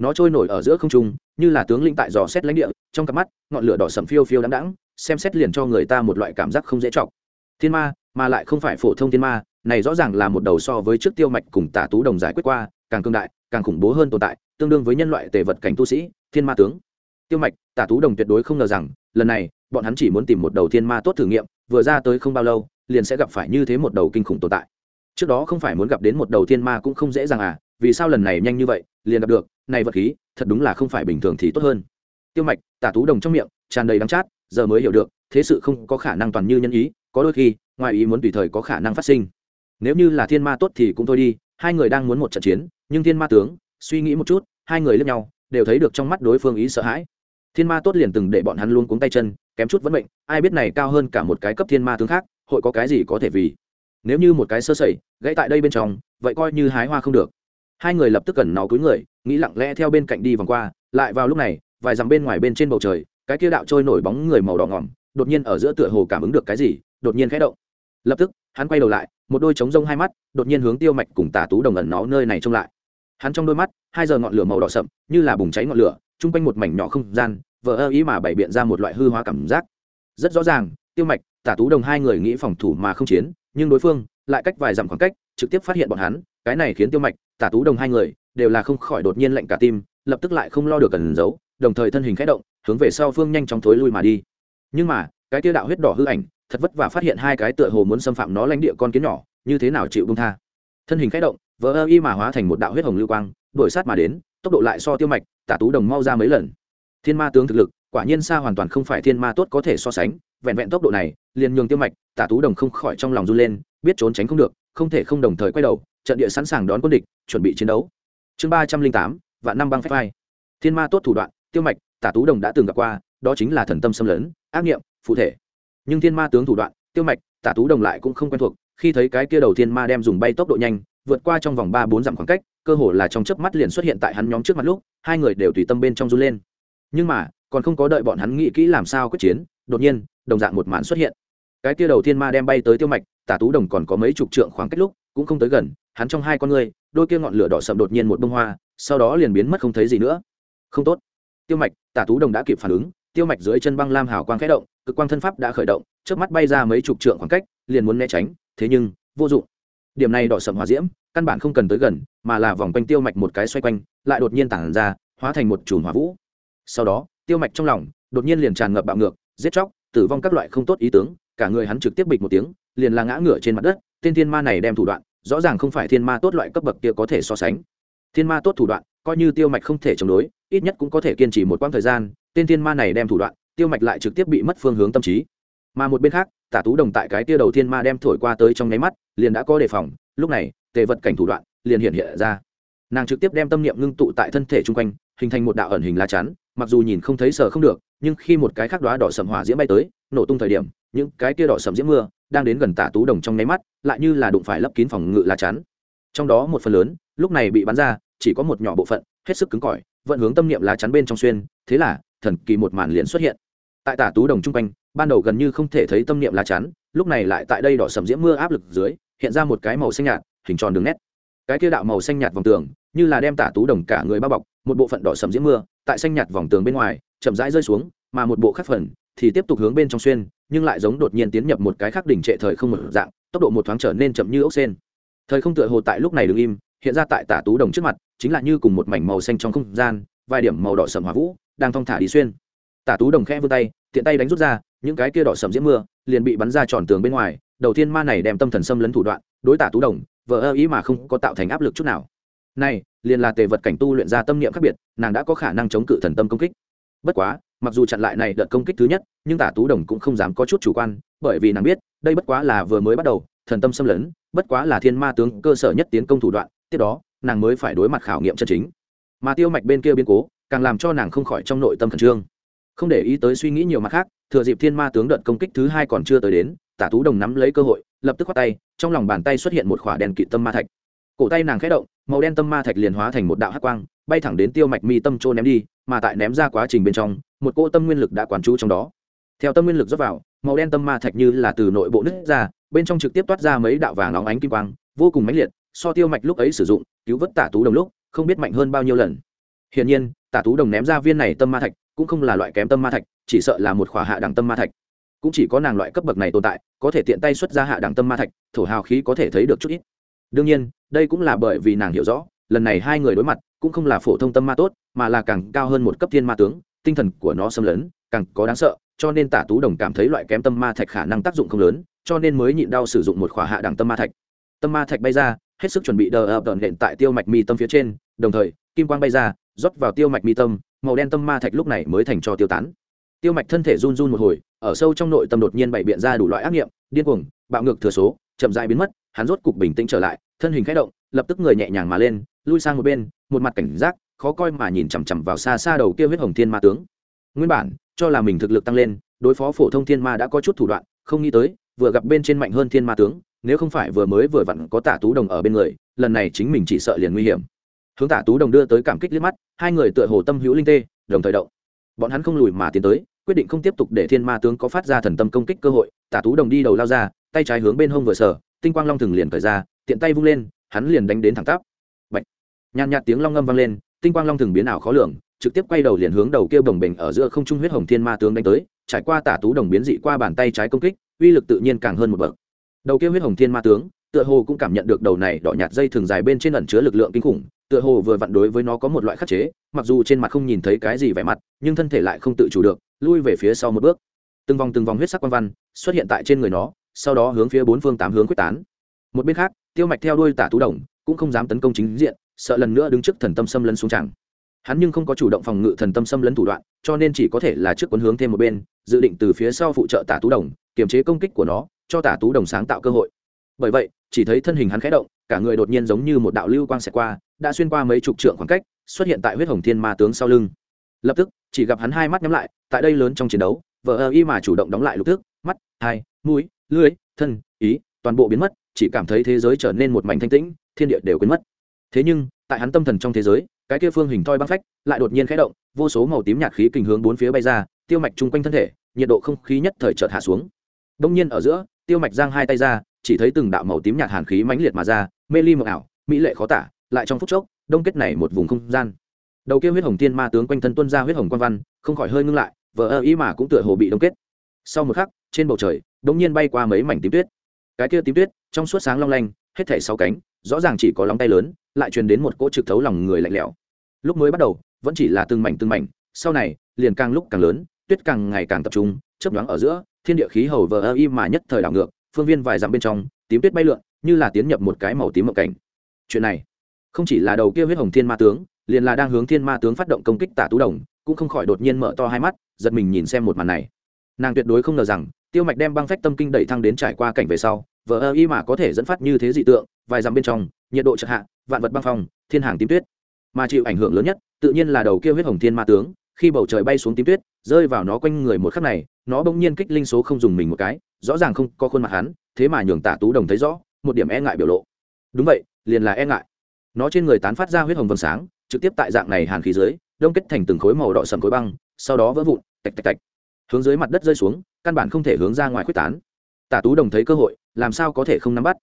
nó trôi nổi ở giữa không trung, như là tướng linh tại dò xét lãnh địa, trong cặp mắt, ngọn lửa đỏ sầm phiêu phiêu đáng đáng xem xét liền cho người ta một loại cảm giác không dễ chọc. Thiên ma, mà lại không phải phổ thông thiên ma, này rõ ràng là một đầu so với trước tiêu mạch cùng tả tú đồng giải quyết qua, càng cương đại, càng khủng bố hơn tồn tại, tương đương với nhân loại tề vật cảnh tu sĩ, thiên ma tướng tiêu mạch, tả tú đồng tuyệt đối không ngờ rằng, lần này, bọn hắn chỉ muốn tìm một đầu thiên ma tốt thử nghiệm, vừa ra tới không bao lâu, liền sẽ gặp phải như thế một đầu kinh khủng tồn tại. Trước đó không phải muốn gặp đến một đầu thiên ma cũng không dễ dàng à vì sao lần này nhanh như vậy, liền gặp được, này vật khí, thật đúng là không phải bình thường thì tốt hơn. Tiêu mạch, tả tú đồng trong miệng, tràn đầy đắng chát, giờ mới hiểu được, thế sự không có khả năng toàn như nhân ý, có đôi khi, ngoài ý muốn tùy thời có khả năng phát sinh. Nếu như là thiên ma tốt thì cũng thôi đi, hai người đang muốn một trận chiến, nhưng thiên ma tướng, suy nghĩ một chút, hai người lướt nhau, đều thấy được trong mắt đối phương ý sợ hãi thiên ma tốt liền từng để bọn hắn luôn cuống tay chân, kém chút vẫn bệnh ai biết này cao hơn cả một cái cấp thiên ma tướng khác, hội có cái gì có thể vì? Nếu như một cái sơ sẩy, gãy tại đây bên trong, vậy coi như hái hoa không được. Hai người lập tức cần nó cúi người, nghĩ lặng lẽ theo bên cạnh đi vòng qua, lại vào lúc này, vài dặm bên ngoài bên trên bầu trời, cái kia đạo trôi nổi bóng người màu đỏ ngỏm, đột nhiên ở giữa tựa hồ cảm ứng được cái gì, đột nhiên khẽ động. Lập tức, hắn quay đầu lại, một đôi trống rông hai mắt, đột nhiên hướng tiêu mạch cùng tà tú đồng ẩn nó nơi này trông lại. Hắn trong đôi mắt, hai giờ ngọn lửa màu đỏ sậm, như là bùng cháy ngọn lửa chung quanh một mảnh nhỏ không gian vỡ ơ ý mà bày biện ra một loại hư hóa cảm giác. Rất rõ ràng, tiêu mạch, tả tú đồng hai người nghĩ phòng thủ mà không chiến, nhưng đối phương lại cách vài dặm khoảng cách, trực tiếp phát hiện bọn hắn, cái này khiến tiêu mạch, tả tú đồng hai người đều là không khỏi đột nhiên lạnh cả tim, lập tức lại không lo được cần giấu, đồng thời thân hình khẽ động, hướng về sau phương nhanh chóng thối lui mà đi. Nhưng mà, cái tiêu đạo huyết đỏ hư ảnh, thật vất vả phát hiện hai cái tựa hồ muốn xâm phạm nó lãnh địa con kiến nhỏ, như thế nào chịu bung tha. Thân hình khẽ động vỡ ơ y mà hóa thành một đạo huyết hồng lưu quang, đuổi sát mà đến tốc độ lại so tiêu mạch, tả tú đồng mau ra mấy lần. Thiên ma tướng thực lực, quả nhiên xa hoàn toàn không phải thiên ma tốt có thể so sánh, vẹn vẹn tốc độ này, liền nhường tiêu mạch, tả tú đồng không khỏi trong lòng run lên, biết trốn tránh không được, không thể không đồng thời quay đầu, trận địa sẵn sàng đón quân địch, chuẩn bị chiến đấu. Chương ba trăm linh tám, vạn năm băng phép vai. Thiên ma tốt thủ đoạn, tiêu mạch, tả tú đồng đã từng gặp qua, đó chính là thần tâm xâm lấn, ác nghiệm, phụ thể. Nhưng thiên ma tướng thủ đoạn, tiêu mạch, tả tú đồng lại cũng không quen thuộc, khi thấy cái kia đầu thiên ma đem dùng bay tốc độ nhanh, vượt qua trong vòng ba bốn dặm khoảng cách cơ hồ là trong chớp mắt liền xuất hiện tại hắn nhóm trước mặt lúc hai người đều tùy tâm bên trong run lên. Nhưng mà còn không có đợi bọn hắn nghĩ kỹ làm sao quyết chiến đột nhiên đồng dạng một màn xuất hiện. Cái kia đầu thiên ma đem bay tới tiêu mạch tả tú đồng còn có mấy chục trượng khoảng cách lúc cũng không tới gần hắn trong hai con người, đôi kia ngọn lửa đỏ sậm đột nhiên một bông hoa sau đó liền biến mất không thấy gì nữa. Không tốt. Tiêu mạch tả tú đồng đã kịp phản ứng tiêu mạch dưới chân băng lam hào quang khẽ động cực quang thân pháp đã khởi động trước mắt bay ra mấy chục trượng khoảng cách liền muốn né tránh thế nhưng vô dụng điểm này đỏ sầm hỏa diễm, căn bản không cần tới gần, mà là vòng quanh tiêu mạch một cái xoay quanh, lại đột nhiên tản ra, hóa thành một chùm hỏa vũ. Sau đó, tiêu mạch trong lòng đột nhiên liền tràn ngập bạo ngược, giết chóc, tử vong các loại không tốt ý tướng cả người hắn trực tiếp bịch một tiếng, liền là ngã ngửa trên mặt đất, tên thiên ma này đem thủ đoạn, rõ ràng không phải thiên ma tốt loại cấp bậc kia có thể so sánh. Thiên ma tốt thủ đoạn, coi như tiêu mạch không thể chống đối, ít nhất cũng có thể kiên trì một quãng thời gian, tên thiên ma này đem thủ đoạn, tiêu mạch lại trực tiếp bị mất phương hướng tâm trí mà một bên khác, tả tú đồng tại cái tia đầu thiên ma đem thổi qua tới trong nháy mắt, liền đã có đề phòng. Lúc này, tề vật cảnh thủ đoạn liền hiện hiện ra. Nàng trực tiếp đem tâm niệm ngưng tụ tại thân thể chung quanh, hình thành một đạo ẩn hình lá chắn. Mặc dù nhìn không thấy sờ không được, nhưng khi một cái khác đoá đỏ sầm hỏa diễm bay tới, nổ tung thời điểm, những cái tia đỏ sầm diễm mưa đang đến gần tả tú đồng trong nháy mắt, lại như là đụng phải lấp kín phòng ngự lá chắn. Trong đó một phần lớn, lúc này bị bắn ra, chỉ có một nhỏ bộ phận, hết sức cứng cỏi vận hướng tâm niệm lá chắn bên trong xuyên. Thế là, thần kỳ một màn liền xuất hiện. Tại tả tú đồng chung quanh ban đầu gần như không thể thấy tâm niệm lá chắn, lúc này lại tại đây đỏ sầm diễm mưa áp lực dưới, hiện ra một cái màu xanh nhạt, hình tròn đường nét. Cái kia đạo màu xanh nhạt vòng tường, như là đem tả tú đồng cả người bao bọc, một bộ phận đỏ sầm diễm mưa, tại xanh nhạt vòng tường bên ngoài, chậm rãi rơi xuống, mà một bộ khác phần thì tiếp tục hướng bên trong xuyên, nhưng lại giống đột nhiên tiến nhập một cái khác đỉnh trệ thời không một dạng, tốc độ một thoáng trở nên chậm như ốc sen thời không tựa hồ tại lúc này đứng im, hiện ra tại tả tú đồng trước mặt, chính là như cùng một mảnh màu xanh trong không gian, vài điểm màu đỏ sầm hỏa vũ, đang thong thả đi xuyên. Tả tú đồng khẽ vươn tay, tiện tay đánh rút ra những cái kia đỏ sầm diễm mưa liền bị bắn ra tròn tường bên ngoài, đầu tiên ma này đem tâm thần xâm lấn thủ đoạn, đối tả tú đồng vợ ơ ý mà không có tạo thành áp lực chút nào. Này, liền là tề vật cảnh tu luyện ra tâm niệm khác biệt, nàng đã có khả năng chống cự thần tâm công kích. Bất quá, mặc dù chặn lại này đợt công kích thứ nhất, nhưng tả tú đồng cũng không dám có chút chủ quan, bởi vì nàng biết, đây bất quá là vừa mới bắt đầu, thần tâm xâm lấn, bất quá là thiên ma tướng cơ sở nhất tiến công thủ đoạn, tiếp đó, nàng mới phải đối mặt khảo nghiệm chân chính. Mà tiêu mạch bên kia biến cố, càng làm cho nàng không khỏi trong nội tâm khẩn trương. Không để ý tới suy nghĩ nhiều mặt khác thừa dịp thiên ma tướng đợt công kích thứ hai còn chưa tới đến, tả tú đồng nắm lấy cơ hội, lập tức khoát tay, trong lòng bàn tay xuất hiện một khỏa đèn kỵ tâm ma thạch. Cổ tay nàng khẽ động, màu đen tâm ma thạch liền hóa thành một đạo hắc quang, bay thẳng đến tiêu mạch mi tâm trô ném đi, mà tại ném ra quá trình bên trong, một cỗ tâm nguyên lực đã quán trú trong đó. Theo tâm nguyên lực dốc vào, màu đen tâm ma thạch như là từ nội bộ nứt ra, bên trong trực tiếp toát ra mấy đạo vàng óng ánh kim quang, vô cùng mãnh liệt, so tiêu mạch lúc ấy sử dụng, cứu vớt tả tú đồng lúc, không biết mạnh hơn bao nhiêu lần. Hiển nhiên, tả tú đồng ném ra viên này tâm ma thạch cũng không là loại kém tâm ma thạch, chỉ sợ là một khỏa hạ đẳng tâm ma thạch. Cũng chỉ có nàng loại cấp bậc này tồn tại, có thể tiện tay xuất ra hạ đẳng tâm ma thạch, thổ hào khí có thể thấy được chút ít. Đương nhiên, đây cũng là bởi vì nàng hiểu rõ, lần này hai người đối mặt, cũng không là phổ thông tâm ma tốt, mà là càng cao hơn một cấp thiên ma tướng, tinh thần của nó xâm lấn, càng có đáng sợ, cho nên tả tú đồng cảm thấy loại kém tâm ma thạch khả năng tác dụng không lớn, cho nên mới nhịn đau sử dụng một khỏa hạ đẳng tâm ma thạch. Tâm ma thạch bay ra, hết sức chuẩn bị đờ ập đợn nện tại tiêu mạch mi tâm phía trên, đồng thời, kim quang bay ra, rót vào tiêu mạch mi tâm màu đen tâm ma thạch lúc này mới thành cho tiêu tán. Tiêu mạch thân thể run run một hồi, ở sâu trong nội tâm đột nhiên bày biện ra đủ loại ác nghiệm điên cuồng, bạo ngược thừa số, chậm dại biến mất, hắn rốt cục bình tĩnh trở lại, thân hình khẽ động, lập tức người nhẹ nhàng mà lên, lui sang một bên, một mặt cảnh giác, khó coi mà nhìn chằm chằm vào xa xa đầu kia huyết hồng thiên ma tướng. Nguyên bản, cho là mình thực lực tăng lên, đối phó phổ thông thiên ma đã có chút thủ đoạn, không nghĩ tới, vừa gặp bên trên mạnh hơn thiên ma tướng, nếu không phải vừa mới vừa vặn có tả tú đồng ở bên người, lần này chính mình chỉ sợ liền nguy hiểm hướng tả tú đồng đưa tới cảm kích liếc mắt, hai người tựa hồ tâm hữu linh tê, đồng thời động. Bọn hắn không lùi mà tiến tới, quyết định không tiếp tục để thiên ma tướng có phát ra thần tâm công kích cơ hội, tả tú đồng đi đầu lao ra, tay trái hướng bên hông vừa sở tinh quang long thường liền khởi ra, tiện tay vung lên, hắn liền đánh đến thẳng tắp. Bạch. nhàn nhạt tiếng long ngâm vang lên, tinh quang long thường biến ảo khó lường, trực tiếp quay đầu liền hướng đầu kia bồng bềnh ở giữa không trung huyết hồng thiên ma tướng đánh tới, trải qua tả tú đồng biến dị qua bàn tay trái công kích, uy lực tự nhiên càng hơn một bậc. Đầu kia huyết hồng thiên ma tướng, tựa hồ cũng cảm nhận được đầu này đỏ nhạt dây thường dài bên trên ẩn chứa lực lượng kinh khủng tựa hồ vừa vặn đối với nó có một loại khắc chế, mặc dù trên mặt không nhìn thấy cái gì vẻ mặt, nhưng thân thể lại không tự chủ được, lui về phía sau một bước. Từng vòng từng vòng huyết sắc quan văn xuất hiện tại trên người nó, sau đó hướng phía bốn phương tám hướng quyết tán. Một bên khác, tiêu mạch theo đuôi tả tú đồng cũng không dám tấn công chính diện, sợ lần nữa đứng trước thần tâm xâm lấn xuống chẳng. Hắn nhưng không có chủ động phòng ngự thần tâm xâm lấn thủ đoạn, cho nên chỉ có thể là trước quấn hướng thêm một bên, dự định từ phía sau phụ trợ tả tú đồng, kiềm chế công kích của nó, cho tả tú đồng sáng tạo cơ hội. Bởi vậy, chỉ thấy thân hình hắn khẽ động, cả người đột nhiên giống như một đạo lưu quang xẹt qua đã xuyên qua mấy chục trượng khoảng cách, xuất hiện tại huyết hồng thiên ma tướng sau lưng. Lập tức, chỉ gặp hắn hai mắt nhắm lại, tại đây lớn trong chiến đấu vợ ơ y mà chủ động đóng lại lục thức mắt, hai, mũi lưới thân, ý, toàn bộ biến mất, chỉ cảm thấy thế giới trở nên một mảnh thanh tĩnh, thiên địa đều quên mất. Thế nhưng, tại hắn tâm thần trong thế giới, cái kia phương hình thoi băng phách lại đột nhiên khẽ động, vô số màu tím nhạt khí kình hướng bốn phía bay ra, tiêu mạch chung quanh thân thể, nhiệt độ không khí nhất thời chợt hạ xuống. Đông nhiên ở giữa, tiêu mạch giang hai tay ra, chỉ thấy từng đạo màu tím nhạt hàn khí mãnh liệt mà ra, mê ly mộng ảo, mỹ lệ khó tả lại trong phút chốc, đông kết này một vùng không gian. Đầu kia huyết hồng tiên ma tướng quanh thân tuân ra huyết hồng quan văn, không khỏi hơi ngưng lại, vờ ơ ý mà cũng tựa hồ bị đông kết. Sau một khắc, trên bầu trời đ nhiên bay qua mấy mảnh tím tuyết. Cái kia tím tuyết, trong suốt sáng long lanh, hết thảy sáu cánh, rõ ràng chỉ có lóng tay lớn, lại truyền đến một cỗ trực thấu lòng người lạnh lẽo. Lúc mới bắt đầu, vẫn chỉ là từng mảnh từng mảnh, sau này, liền càng lúc càng lớn, tuyết càng ngày càng tập trung, chớp đoán ở giữa, thiên địa khí hầu vờ ơ y mà nhất thời đảo ngược, phương viên vài dặm bên trong, tím tuyết bay lượn, như là tiến nhập một cái màu tím mộng cảnh. Chuyện này không chỉ là đầu kia huyết hồng thiên ma tướng, liền là đang hướng thiên ma tướng phát động công kích tả tú đồng, cũng không khỏi đột nhiên mở to hai mắt, giật mình nhìn xem một màn này. Nàng tuyệt đối không ngờ rằng, tiêu mạch đem băng phách tâm kinh đẩy thăng đến trải qua cảnh về sau, vờ ơ y mà có thể dẫn phát như thế dị tượng, vài dặm bên trong, nhiệt độ chợt hạ, vạn vật băng phong, thiên hàng tím tuyết. Mà chịu ảnh hưởng lớn nhất, tự nhiên là đầu kia huyết hồng thiên ma tướng, khi bầu trời bay xuống tím tuyết, rơi vào nó quanh người một khắc này, nó bỗng nhiên kích linh số không dùng mình một cái, rõ ràng không có khuôn mặt hắn, thế mà nhường tả tú đồng thấy rõ, một điểm e ngại biểu lộ. Đúng vậy, liền là e ngại nó trên người tán phát ra huyết hồng vầng sáng, trực tiếp tại dạng này hàn khí dưới, đông kết thành từng khối màu đỏ sầm khối băng, sau đó vỡ vụn, tạch tạch tạch. Hướng dưới mặt đất rơi xuống, căn bản không thể hướng ra ngoài quyết tán. Tả tú đồng thấy cơ hội, làm sao có thể không nắm bắt?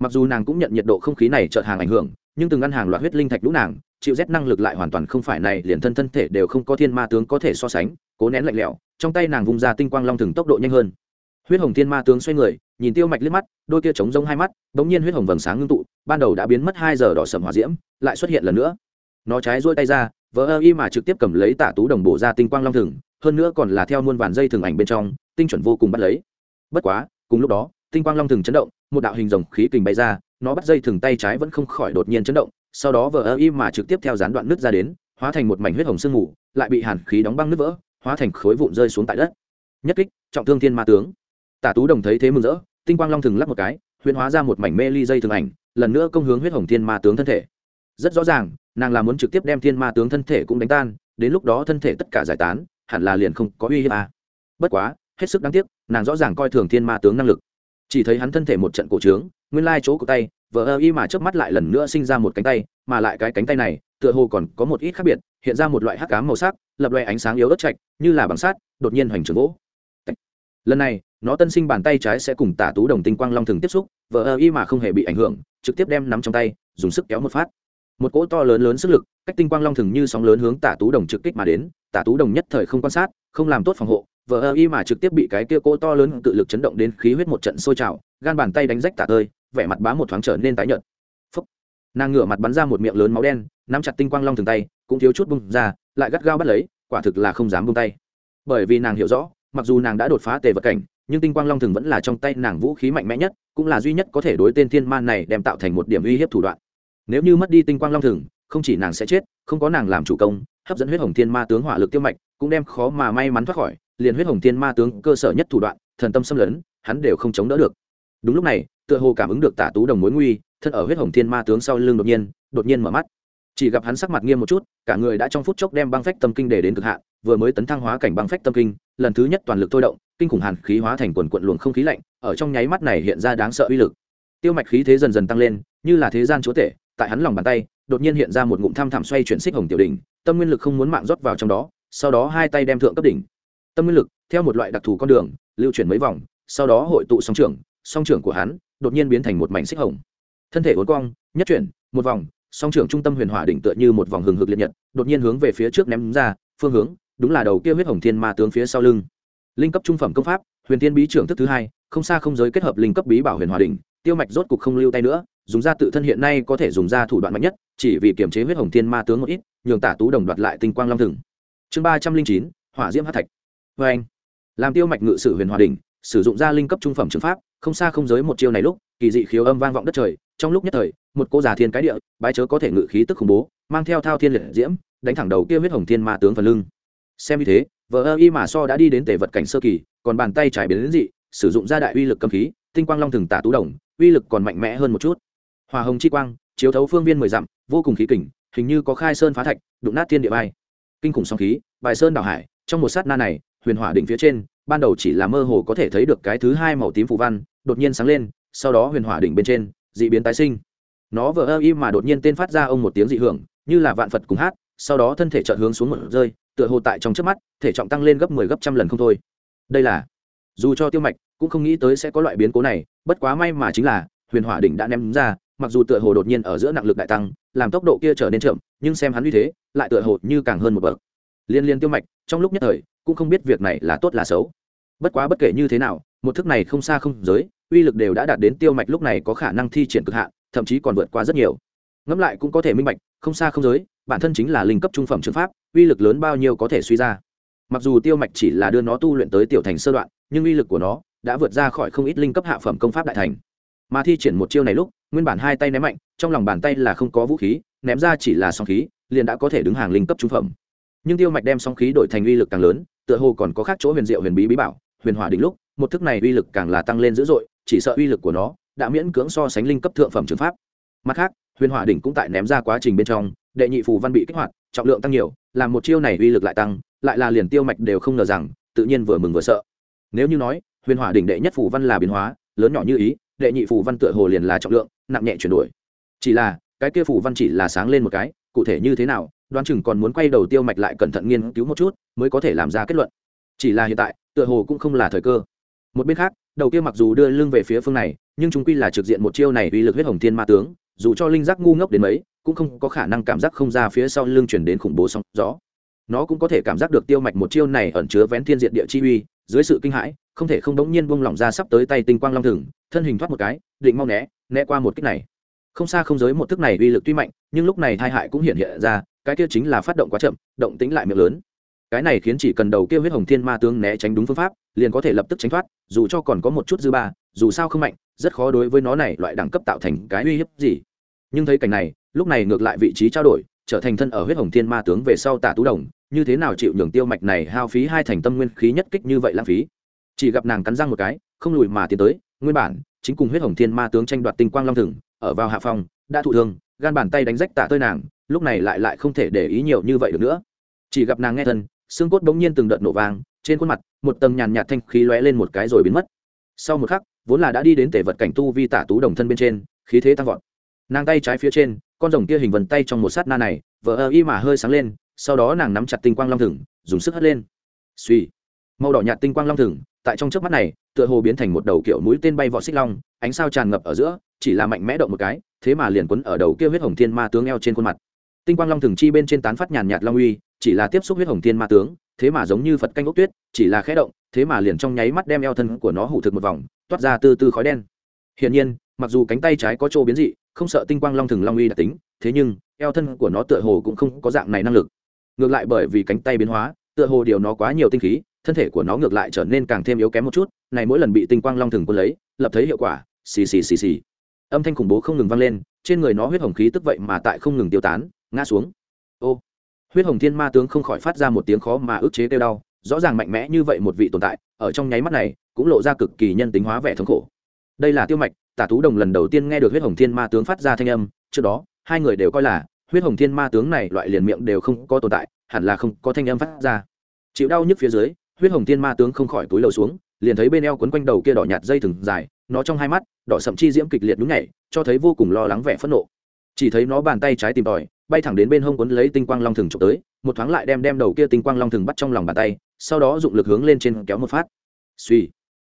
Mặc dù nàng cũng nhận nhiệt độ không khí này chợt hàng ảnh hưởng, nhưng từng ngăn hàng loạt huyết linh thạch lũ nàng, chịu rét năng lực lại hoàn toàn không phải này, liền thân thân thể đều không có thiên ma tướng có thể so sánh, cố nén lạnh lẽo, trong tay nàng vung ra tinh quang long thường tốc độ nhanh hơn huyết hồng thiên ma tướng xoay người, nhìn tiêu mạch liếc mắt, đôi kia trống rông hai mắt, bỗng nhiên huyết hồng vầng sáng ngưng tụ, ban đầu đã biến mất hai giờ đỏ sầm hỏa diễm, lại xuất hiện lần nữa. Nó trái rôi tay ra, vỡ ơ y mà trực tiếp cầm lấy tả tú đồng bổ ra tinh quang long thừng, hơn nữa còn là theo muôn vàn dây thường ảnh bên trong, tinh chuẩn vô cùng bắt lấy. Bất quá, cùng lúc đó, tinh quang long thừng chấn động, một đạo hình rồng khí kình bay ra, nó bắt dây thừng tay trái vẫn không khỏi đột nhiên chấn động, sau đó vỡ ơ y mà trực tiếp theo gián đoạn nước ra đến, hóa thành một mảnh huyết hồng sương mù, lại bị hàn khí đóng băng nước vỡ, hóa thành khối vụn rơi xuống tại đất. Nhất kích, trọng thương thiên ma tướng tả tú đồng thấy thế mừng rỡ, tinh quang long thừng lắp một cái, huyễn hóa ra một mảnh mê ly dây thường ảnh, lần nữa công hướng huyết hồng thiên ma tướng thân thể. Rất rõ ràng, nàng là muốn trực tiếp đem thiên ma tướng thân thể cũng đánh tan, đến lúc đó thân thể tất cả giải tán, hẳn là liền không có uy hiếp à. bất quá, hết sức đáng tiếc, nàng rõ ràng coi thường thiên ma tướng năng lực. Chỉ thấy hắn thân thể một trận cổ trướng, nguyên lai chỗ cổ tay vừa ơ y mà chớp mắt lại lần nữa sinh ra một cánh tay, mà lại cái cánh tay này, tựa hồ còn có một ít khác biệt, hiện ra một loại hắc cám màu sắc, lập loè ánh sáng yếu ớt chạch như là bằng sát đột nhiên hoành trường gỗ. Lần này nó tân sinh bàn tay trái sẽ cùng tả tú đồng tinh quang long thường tiếp xúc, vờ ơ y mà không hề bị ảnh hưởng, trực tiếp đem nắm trong tay, dùng sức kéo một phát. Một cỗ to lớn lớn sức lực, cách tinh quang long thường như sóng lớn hướng tả tú đồng trực kích mà đến, tả tú đồng nhất thời không quan sát, không làm tốt phòng hộ, vờ ơ y mà trực tiếp bị cái kia cỗ to lớn tự lực chấn động đến khí huyết một trận sôi trào, gan bàn tay đánh rách tả tơi, vẻ mặt bá một thoáng trở nên tái nhợt. Phúc. nàng ngửa mặt bắn ra một miệng lớn máu đen, nắm chặt tinh quang long thường tay, cũng thiếu chút bung ra, lại gắt gao bắt lấy, quả thực là không dám bung tay. Bởi vì nàng hiểu rõ, mặc dù nàng đã đột phá tề vật cảnh nhưng tinh quang long thường vẫn là trong tay nàng vũ khí mạnh mẽ nhất, cũng là duy nhất có thể đối tên thiên man này đem tạo thành một điểm uy hiếp thủ đoạn. Nếu như mất đi tinh quang long thường, không chỉ nàng sẽ chết, không có nàng làm chủ công, hấp dẫn huyết hồng thiên ma tướng hỏa lực tiêu mạch, cũng đem khó mà may mắn thoát khỏi, liền huyết hồng thiên ma tướng cơ sở nhất thủ đoạn, thần tâm xâm lấn, hắn đều không chống đỡ được. Đúng lúc này, tựa hồ cảm ứng được tả tú đồng mối nguy, thân ở huyết hồng thiên ma tướng sau lưng đột nhiên đột nhiên mở mắt. Chỉ gặp hắn sắc mặt nghiêm một chút, cả người đã trong phút chốc đem băng phách tâm kinh để đến cực hạn, vừa mới tấn thăng hóa cảnh băng phách tâm kinh, lần thứ nhất toàn lực thôi động kinh khủng hàn khí hóa thành quần quận luồng không khí lạnh, ở trong nháy mắt này hiện ra đáng sợ uy lực. Tiêu mạch khí thế dần dần tăng lên, như là thế gian chúa tể, tại hắn lòng bàn tay, đột nhiên hiện ra một ngụm tham thảm xoay chuyển xích hồng tiểu đỉnh, tâm nguyên lực không muốn mạng rót vào trong đó, sau đó hai tay đem thượng cấp đỉnh. Tâm nguyên lực, theo một loại đặc thù con đường, lưu chuyển mấy vòng, sau đó hội tụ song trưởng song trưởng của hắn đột nhiên biến thành một mảnh xích hồng. Thân thể uốn cong, nhất chuyển, một vòng, song trưởng trung tâm huyền hỏa đỉnh tựa như một vòng hừng hực liệt nhật, đột nhiên hướng về phía trước ném ra, phương hướng, đúng là đầu kia huyết hồng thiên ma tướng phía sau lưng linh cấp trung phẩm công pháp, huyền thiên bí trưởng thức thứ hai, không xa không giới kết hợp linh cấp bí bảo huyền hòa đỉnh, tiêu mạch rốt cục không lưu tay nữa, dùng ra tự thân hiện nay có thể dùng ra thủ đoạn mạnh nhất, chỉ vì kiểm chế huyết hồng thiên ma tướng một ít, nhường tả tú đồng đoạt lại tinh quang long thừng. Chương ba trăm linh chín, hỏa diễm hát thạch. Vê anh, làm tiêu mạch ngự sử huyền hòa đỉnh, sử dụng ra linh cấp trung phẩm trường pháp, không xa không giới một chiêu này lúc, kỳ dị khiếu âm vang vọng đất trời, trong lúc nhất thời, một cô già thiên cái địa, bái chớ có thể ngự khí tức khủng bố, mang theo thao thiên liệt diễm, đánh thẳng đầu kia huyết hồng thiên ma tướng phần lưng. Xem như thế vờ ơ y mà so đã đi đến tể vật cảnh sơ kỳ còn bàn tay trái biến đến dị sử dụng ra đại uy lực cầm khí tinh quang long thường tả tú đồng uy lực còn mạnh mẽ hơn một chút. Hòa hồng chi quang chiếu thấu phương viên mười dặm vô cùng khí kình hình như có khai sơn phá thạch đụng nát thiên địa bay, kinh khủng song khí bài sơn đảo hải trong một sát na này huyền hỏa đỉnh phía trên ban đầu chỉ là mơ hồ có thể thấy được cái thứ hai màu tím phù văn đột nhiên sáng lên sau đó huyền hỏa đỉnh bên trên dị biến tái sinh. Nó vừa ơ y mà đột nhiên tên phát ra ông một tiếng dị hưởng như là vạn phật cùng hát sau đó thân thể chợt hướng xuống một rơi, tựa hồ tại trong trước mắt, thể trọng tăng lên gấp mười 10 gấp trăm lần không thôi. Đây là, dù cho tiêu mạch cũng không nghĩ tới sẽ có loại biến cố này, bất quá may mà chính là, huyền hỏa đỉnh đã ném ra, mặc dù tựa hồ đột nhiên ở giữa nặng lực đại tăng, làm tốc độ kia trở nên chậm, nhưng xem hắn như thế, lại tựa hồ như càng hơn một bậc. Liên liên tiêu mạch, trong lúc nhất thời, cũng không biết việc này là tốt là xấu. Bất quá bất kể như thế nào, một thức này không xa không giới, uy lực đều đã đạt đến tiêu mạch lúc này có khả năng thi triển cực hạn, thậm chí còn vượt qua rất nhiều. Ngẫm lại cũng có thể minh bạch, không xa không giới bản thân chính là linh cấp trung phẩm trường pháp, uy lực lớn bao nhiêu có thể suy ra. Mặc dù tiêu mạch chỉ là đưa nó tu luyện tới tiểu thành sơ đoạn, nhưng uy lực của nó đã vượt ra khỏi không ít linh cấp hạ phẩm công pháp đại thành. Mà thi triển một chiêu này lúc, nguyên bản hai tay ném mạnh, trong lòng bàn tay là không có vũ khí, ném ra chỉ là song khí, liền đã có thể đứng hàng linh cấp trung phẩm. Nhưng tiêu mạch đem song khí đổi thành uy lực càng lớn, tựa hồ còn có khác chỗ huyền diệu huyền bí bí bảo, huyền hỏa đỉnh lúc, một thức này uy lực càng là tăng lên dữ dội, chỉ sợ uy lực của nó đã miễn cưỡng so sánh linh cấp thượng phẩm trường pháp. Mặt khác, huyền hỏa đỉnh cũng tại ném ra quá trình bên trong đệ nhị phù văn bị kích hoạt, trọng lượng tăng nhiều, làm một chiêu này uy lực lại tăng, lại là liền tiêu mạch đều không ngờ rằng, tự nhiên vừa mừng vừa sợ. Nếu như nói, huyền hỏa đỉnh đệ nhất phù văn là biến hóa, lớn nhỏ như ý, đệ nhị phù văn tựa hồ liền là trọng lượng, nặng nhẹ chuyển đổi. Chỉ là, cái kia phù văn chỉ là sáng lên một cái, cụ thể như thế nào, đoán chừng còn muốn quay đầu tiêu mạch lại cẩn thận nghiên cứu một chút, mới có thể làm ra kết luận. Chỉ là hiện tại, tựa hồ cũng không là thời cơ. Một bên khác, đầu kia mặc dù đưa lưng về phía phương này, nhưng chúng quy là trực diện một chiêu này uy lực huyết hồng thiên ma tướng, dù cho linh giác ngu ngốc đến mấy cũng không có khả năng cảm giác không ra phía sau lưng chuyển đến khủng bố sóng gió. Nó cũng có thể cảm giác được tiêu mạch một chiêu này ẩn chứa vén thiên diện địa chi uy, dưới sự kinh hãi, không thể không đống nhiên buông lỏng ra sắp tới tay tinh quang long thừng, thân hình thoát một cái, định mau né né qua một kích này. Không xa không giới một thức này uy lực tuy mạnh, nhưng lúc này tai hại cũng hiện hiện ra, cái kia chính là phát động quá chậm, động tĩnh lại miệng lớn. Cái này khiến chỉ cần đầu kia huyết hồng thiên ma tướng né tránh đúng phương pháp, liền có thể lập tức tránh thoát, dù cho còn có một chút dư ba, dù sao không mạnh, rất khó đối với nó này loại đẳng cấp tạo thành cái uy hiếp gì. Nhưng thấy cảnh này lúc này ngược lại vị trí trao đổi, trở thành thân ở huyết hồng thiên ma tướng về sau tả tú đồng, như thế nào chịu nhường tiêu mạch này hao phí hai thành tâm nguyên khí nhất kích như vậy lãng phí? Chỉ gặp nàng cắn răng một cái, không lùi mà tiến tới, nguyên bản, chính cùng huyết hồng thiên ma tướng tranh đoạt tinh quang long thừng, ở vào hạ phòng, đã thụ thương, gan bàn tay đánh rách tả tơi nàng, lúc này lại lại không thể để ý nhiều như vậy được nữa. Chỉ gặp nàng nghe thân, xương cốt bỗng nhiên từng đợt nổ vang, trên khuôn mặt, một tầng nhàn nhạt thanh khí lóe lên một cái rồi biến mất. Sau một khắc, vốn là đã đi đến tể vật cảnh tu vi tả tú đồng thân bên trên, khí thế tăng vọt. Nàng tay trái phía trên con rồng kia hình vần tay trong một sát na này vỡ ơ y mà hơi sáng lên, sau đó nàng nắm chặt tinh quang long thừng, dùng sức hất lên. Suy màu đỏ nhạt tinh quang long thừng, tại trong trước mắt này, tựa hồ biến thành một đầu kiểu mũi tên bay vọt xích long, ánh sao tràn ngập ở giữa, chỉ là mạnh mẽ động một cái, thế mà liền quấn ở đầu kia huyết hồng thiên ma tướng eo trên khuôn mặt. Tinh quang long thừng chi bên trên tán phát nhàn nhạt long uy, chỉ là tiếp xúc huyết hồng thiên ma tướng, thế mà giống như phật canh ốc tuyết, chỉ là khẽ động, thế mà liền trong nháy mắt đem eo thân của nó hủ thực một vòng, toát ra từ từ khói đen. Hiển nhiên mặc dù cánh tay trái có chỗ biến dị, không sợ tinh quang long thừng long uy đặc tính, thế nhưng, eo thân của nó tựa hồ cũng không có dạng này năng lực. Ngược lại bởi vì cánh tay biến hóa, tựa hồ điều nó quá nhiều tinh khí, thân thể của nó ngược lại trở nên càng thêm yếu kém một chút, này mỗi lần bị tinh quang long thừng quân lấy, lập thấy hiệu quả, xì xì xì xì. Âm thanh khủng bố không ngừng vang lên, trên người nó huyết hồng khí tức vậy mà tại không ngừng tiêu tán, ngã xuống. Ô, huyết hồng thiên ma tướng không khỏi phát ra một tiếng khó mà ức chế kêu đau, rõ ràng mạnh mẽ như vậy một vị tồn tại, ở trong nháy mắt này, cũng lộ ra cực kỳ nhân tính hóa vẻ thống khổ. Đây là tiêu mạch tả tú đồng lần đầu tiên nghe được huyết hồng thiên ma tướng phát ra thanh âm, trước đó, hai người đều coi là, huyết hồng thiên ma tướng này loại liền miệng đều không có tồn tại, hẳn là không có thanh âm phát ra. Chịu đau nhức phía dưới, huyết hồng thiên ma tướng không khỏi túi lầu xuống, liền thấy bên eo quấn quanh đầu kia đỏ nhạt dây thừng dài, nó trong hai mắt, đỏ sậm chi diễm kịch liệt đúng nhảy, cho thấy vô cùng lo lắng vẻ phẫn nộ. Chỉ thấy nó bàn tay trái tìm tòi, bay thẳng đến bên hông quấn lấy tinh quang long thừng trộm tới, một thoáng lại đem đem đầu kia tinh quang long thừng bắt trong lòng bàn tay, sau đó dụng lực hướng lên trên kéo một phát. Suy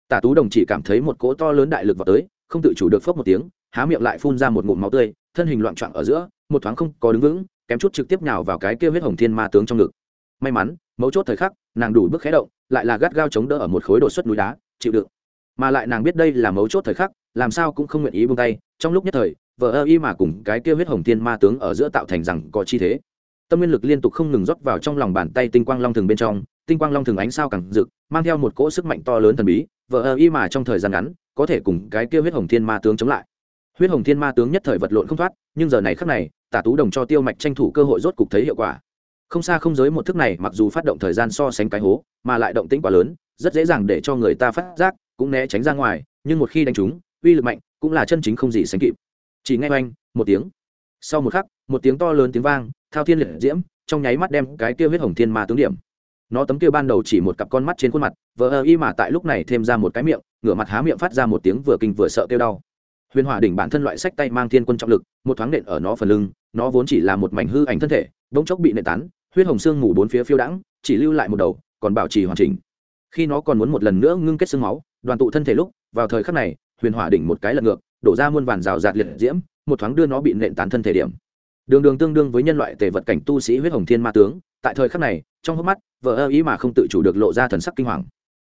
tả tú đồng chỉ cảm thấy một cỗ to lớn đại lực vào tới không tự chủ được phốc một tiếng, há miệng lại phun ra một ngụm máu tươi, thân hình loạn trọn ở giữa, một thoáng không có đứng vững, kém chút trực tiếp nhào vào cái kia huyết hồng thiên ma tướng trong ngực. May mắn, mấu chốt thời khắc, nàng đủ bước khé động, lại là gắt gao chống đỡ ở một khối đột xuất núi đá, chịu đựng. Mà lại nàng biết đây là mấu chốt thời khắc, làm sao cũng không nguyện ý buông tay, trong lúc nhất thời vợ ơ y mà cùng cái kia huyết hồng thiên ma tướng ở giữa tạo thành rằng có chi thế. Tâm nguyên lực liên tục không ngừng rót vào trong lòng bàn tay tinh quang long thường bên trong, tinh quang long thường ánh sao càng rực, mang theo một cỗ sức mạnh to lớn thần bí vợ ơ y mà trong thời gian ngắn có thể cùng cái kia huyết hồng thiên ma tướng chống lại. Huyết hồng thiên ma tướng nhất thời vật lộn không thoát, nhưng giờ này khắc này, tả tú đồng cho tiêu mạch tranh thủ cơ hội rốt cục thấy hiệu quả. Không xa không giới một thức này mặc dù phát động thời gian so sánh cái hố, mà lại động tĩnh quá lớn, rất dễ dàng để cho người ta phát giác, cũng né tránh ra ngoài, nhưng một khi đánh trúng, uy lực mạnh cũng là chân chính không gì sánh kịp. Chỉ nghe oanh, một tiếng. Sau một khắc, một tiếng to lớn tiếng vang, thao thiên liệt diễm, trong nháy mắt đem cái kia huyết hồng thiên ma tướng điểm. Nó tấm kia ban đầu chỉ một cặp con mắt trên khuôn mặt, vờ ơ y mà tại lúc này thêm ra một cái miệng ngửa mặt há miệng phát ra một tiếng vừa kinh vừa sợ kêu đau. Huyền hỏa đỉnh bản thân loại sách tay mang thiên quân trọng lực, một thoáng nện ở nó phần lưng, nó vốn chỉ là một mảnh hư ảnh thân thể, bỗng chốc bị nện tán, huyết hồng xương ngủ bốn phía phiêu đãng, chỉ lưu lại một đầu, còn bảo trì hoàn chỉnh. Khi nó còn muốn một lần nữa ngưng kết xương máu, đoàn tụ thân thể lúc, vào thời khắc này, huyền hỏa đỉnh một cái lật ngược, đổ ra muôn vàn rào rạt liệt diễm, một thoáng đưa nó bị nện tán thân thể điểm. Đường đường tương đương với nhân loại tề vật cảnh tu sĩ huyết hồng thiên ma tướng, tại thời khắc này, trong hốc mắt vợ ơ ý mà không tự chủ được lộ ra thần sắc kinh hoàng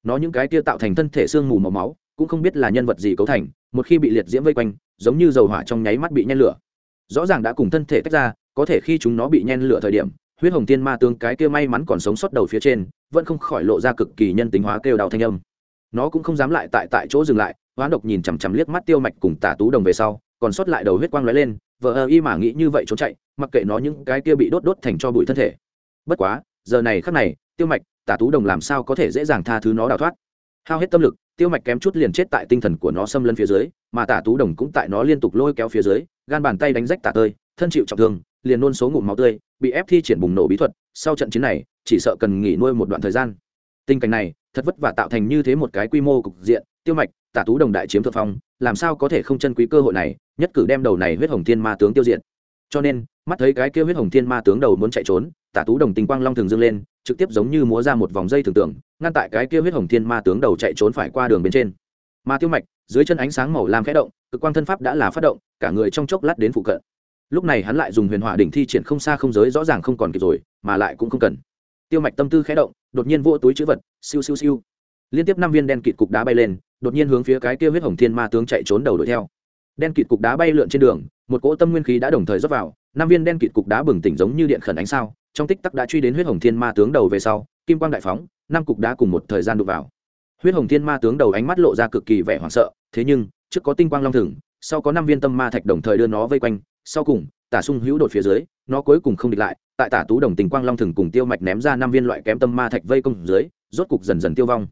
nó những cái kia tạo thành thân thể xương mù màu máu, cũng không biết là nhân vật gì cấu thành, một khi bị liệt diễm vây quanh, giống như dầu hỏa trong nháy mắt bị nhen lửa. Rõ ràng đã cùng thân thể tách ra, có thể khi chúng nó bị nhen lửa thời điểm, huyết hồng tiên ma tướng cái kia may mắn còn sống sót đầu phía trên, vẫn không khỏi lộ ra cực kỳ nhân tính hóa kêu đào thanh âm. Nó cũng không dám lại tại tại chỗ dừng lại, hoán độc nhìn chằm chằm liếc mắt tiêu mạch cùng tả tú đồng về sau, còn sót lại đầu huyết quang lóe lên vợ ơ y mà nghĩ như vậy trốn chạy, mặc kệ nó những cái kia bị đốt đốt thành cho bụi thân thể. Bất quá, giờ này khắc này, tiêu mạch tả tú đồng làm sao có thể dễ dàng tha thứ nó đào thoát. Hao hết tâm lực, tiêu mạch kém chút liền chết tại tinh thần của nó xâm lấn phía dưới, mà tả tú đồng cũng tại nó liên tục lôi kéo phía dưới, gan bàn tay đánh rách tả tơi, thân chịu trọng thương, liền nôn số ngụm máu tươi, bị ép thi triển bùng nổ bí thuật. Sau trận chiến này, chỉ sợ cần nghỉ nuôi một đoạn thời gian. Tình cảnh này, thật vất vả tạo thành như thế một cái quy mô cục diện, tiêu mạch, tả tú đồng đại chiếm thượng phong, làm sao có thể không chân quý cơ hội này, nhất cử đem đầu này huyết hồng thiên ma tướng tiêu diệt. Cho nên, mắt thấy cái kia huyết hồng thiên ma tướng đầu muốn chạy trốn, tả tú đồng tình quang long thường dâng lên trực tiếp giống như múa ra một vòng dây tưởng tượng ngăn tại cái kia huyết hồng thiên ma tướng đầu chạy trốn phải qua đường bên trên. Ma tiêu mạch, dưới chân ánh sáng màu lam khẽ động, cực quang thân pháp đã là phát động, cả người trong chốc lát đến phụ cận. Lúc này hắn lại dùng huyền hỏa đỉnh thi triển không xa không giới, rõ ràng không còn kịp rồi, mà lại cũng không cần. Tiêu mạch tâm tư khẽ động, đột nhiên vô túi chữ vật, siêu siêu siêu. Liên tiếp năm viên đen kịt cục đá bay lên, đột nhiên hướng phía cái kia huyết hồng thiên ma tướng chạy trốn đầu đuổi theo. Đen kịt cục đá bay lượn trên đường, một cỗ tâm nguyên khí đã đồng thời rót vào, năm viên đen kịt cục đá bừng tỉnh giống như điện khẩn ánh sao trong tích tắc đã truy đến huyết hồng thiên ma tướng đầu về sau, kim quang đại phóng, năm cục đá cùng một thời gian đụng vào. Huyết hồng thiên ma tướng đầu ánh mắt lộ ra cực kỳ vẻ hoảng sợ, thế nhưng, trước có tinh quang long thừng, sau có năm viên tâm ma thạch đồng thời đưa nó vây quanh, sau cùng, tả sung hữu đột phía dưới, nó cuối cùng không địch lại, tại tả tú đồng tình quang long thừng cùng tiêu mạch ném ra năm viên loại kém tâm ma thạch vây công dưới, rốt cục dần dần tiêu vong.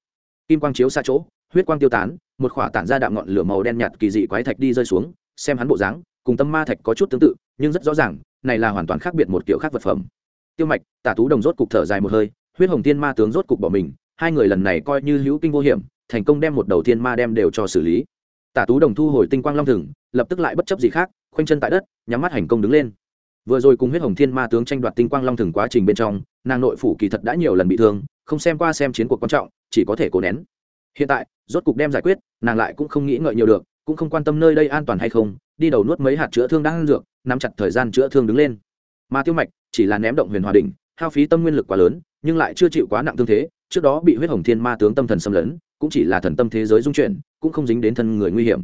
Kim quang chiếu xa chỗ, huyết quang tiêu tán, một khỏa tản ra đạm ngọn lửa màu đen nhạt kỳ dị quái thạch đi rơi xuống, xem hắn bộ dáng, cùng tâm ma thạch có chút tương tự, nhưng rất rõ ràng, này là hoàn toàn khác biệt một kiểu khác vật phẩm tiêu mạch, tả tú đồng rốt cục thở dài một hơi, huyết hồng thiên ma tướng rốt cục bỏ mình, hai người lần này coi như hữu kinh vô hiểm, thành công đem một đầu thiên ma đem đều cho xử lý. Tả tú đồng thu hồi tinh quang long thừng, lập tức lại bất chấp gì khác, khoanh chân tại đất, nhắm mắt hành công đứng lên. Vừa rồi cùng huyết hồng thiên ma tướng tranh đoạt tinh quang long thừng quá trình bên trong, nàng nội phủ kỳ thật đã nhiều lần bị thương, không xem qua xem chiến cuộc quan trọng, chỉ có thể cố nén. Hiện tại, rốt cục đem giải quyết, nàng lại cũng không nghĩ ngợi nhiều được, cũng không quan tâm nơi đây an toàn hay không, đi đầu nuốt mấy hạt chữa thương đang dược, nắm chặt thời gian chữa thương đứng lên. Mà tiêu mạch chỉ là ném động huyền hòa đỉnh, hao phí tâm nguyên lực quá lớn, nhưng lại chưa chịu quá nặng thương thế, trước đó bị huyết hồng thiên ma tướng tâm thần xâm lấn, cũng chỉ là thần tâm thế giới dung chuyển, cũng không dính đến thân người nguy hiểm.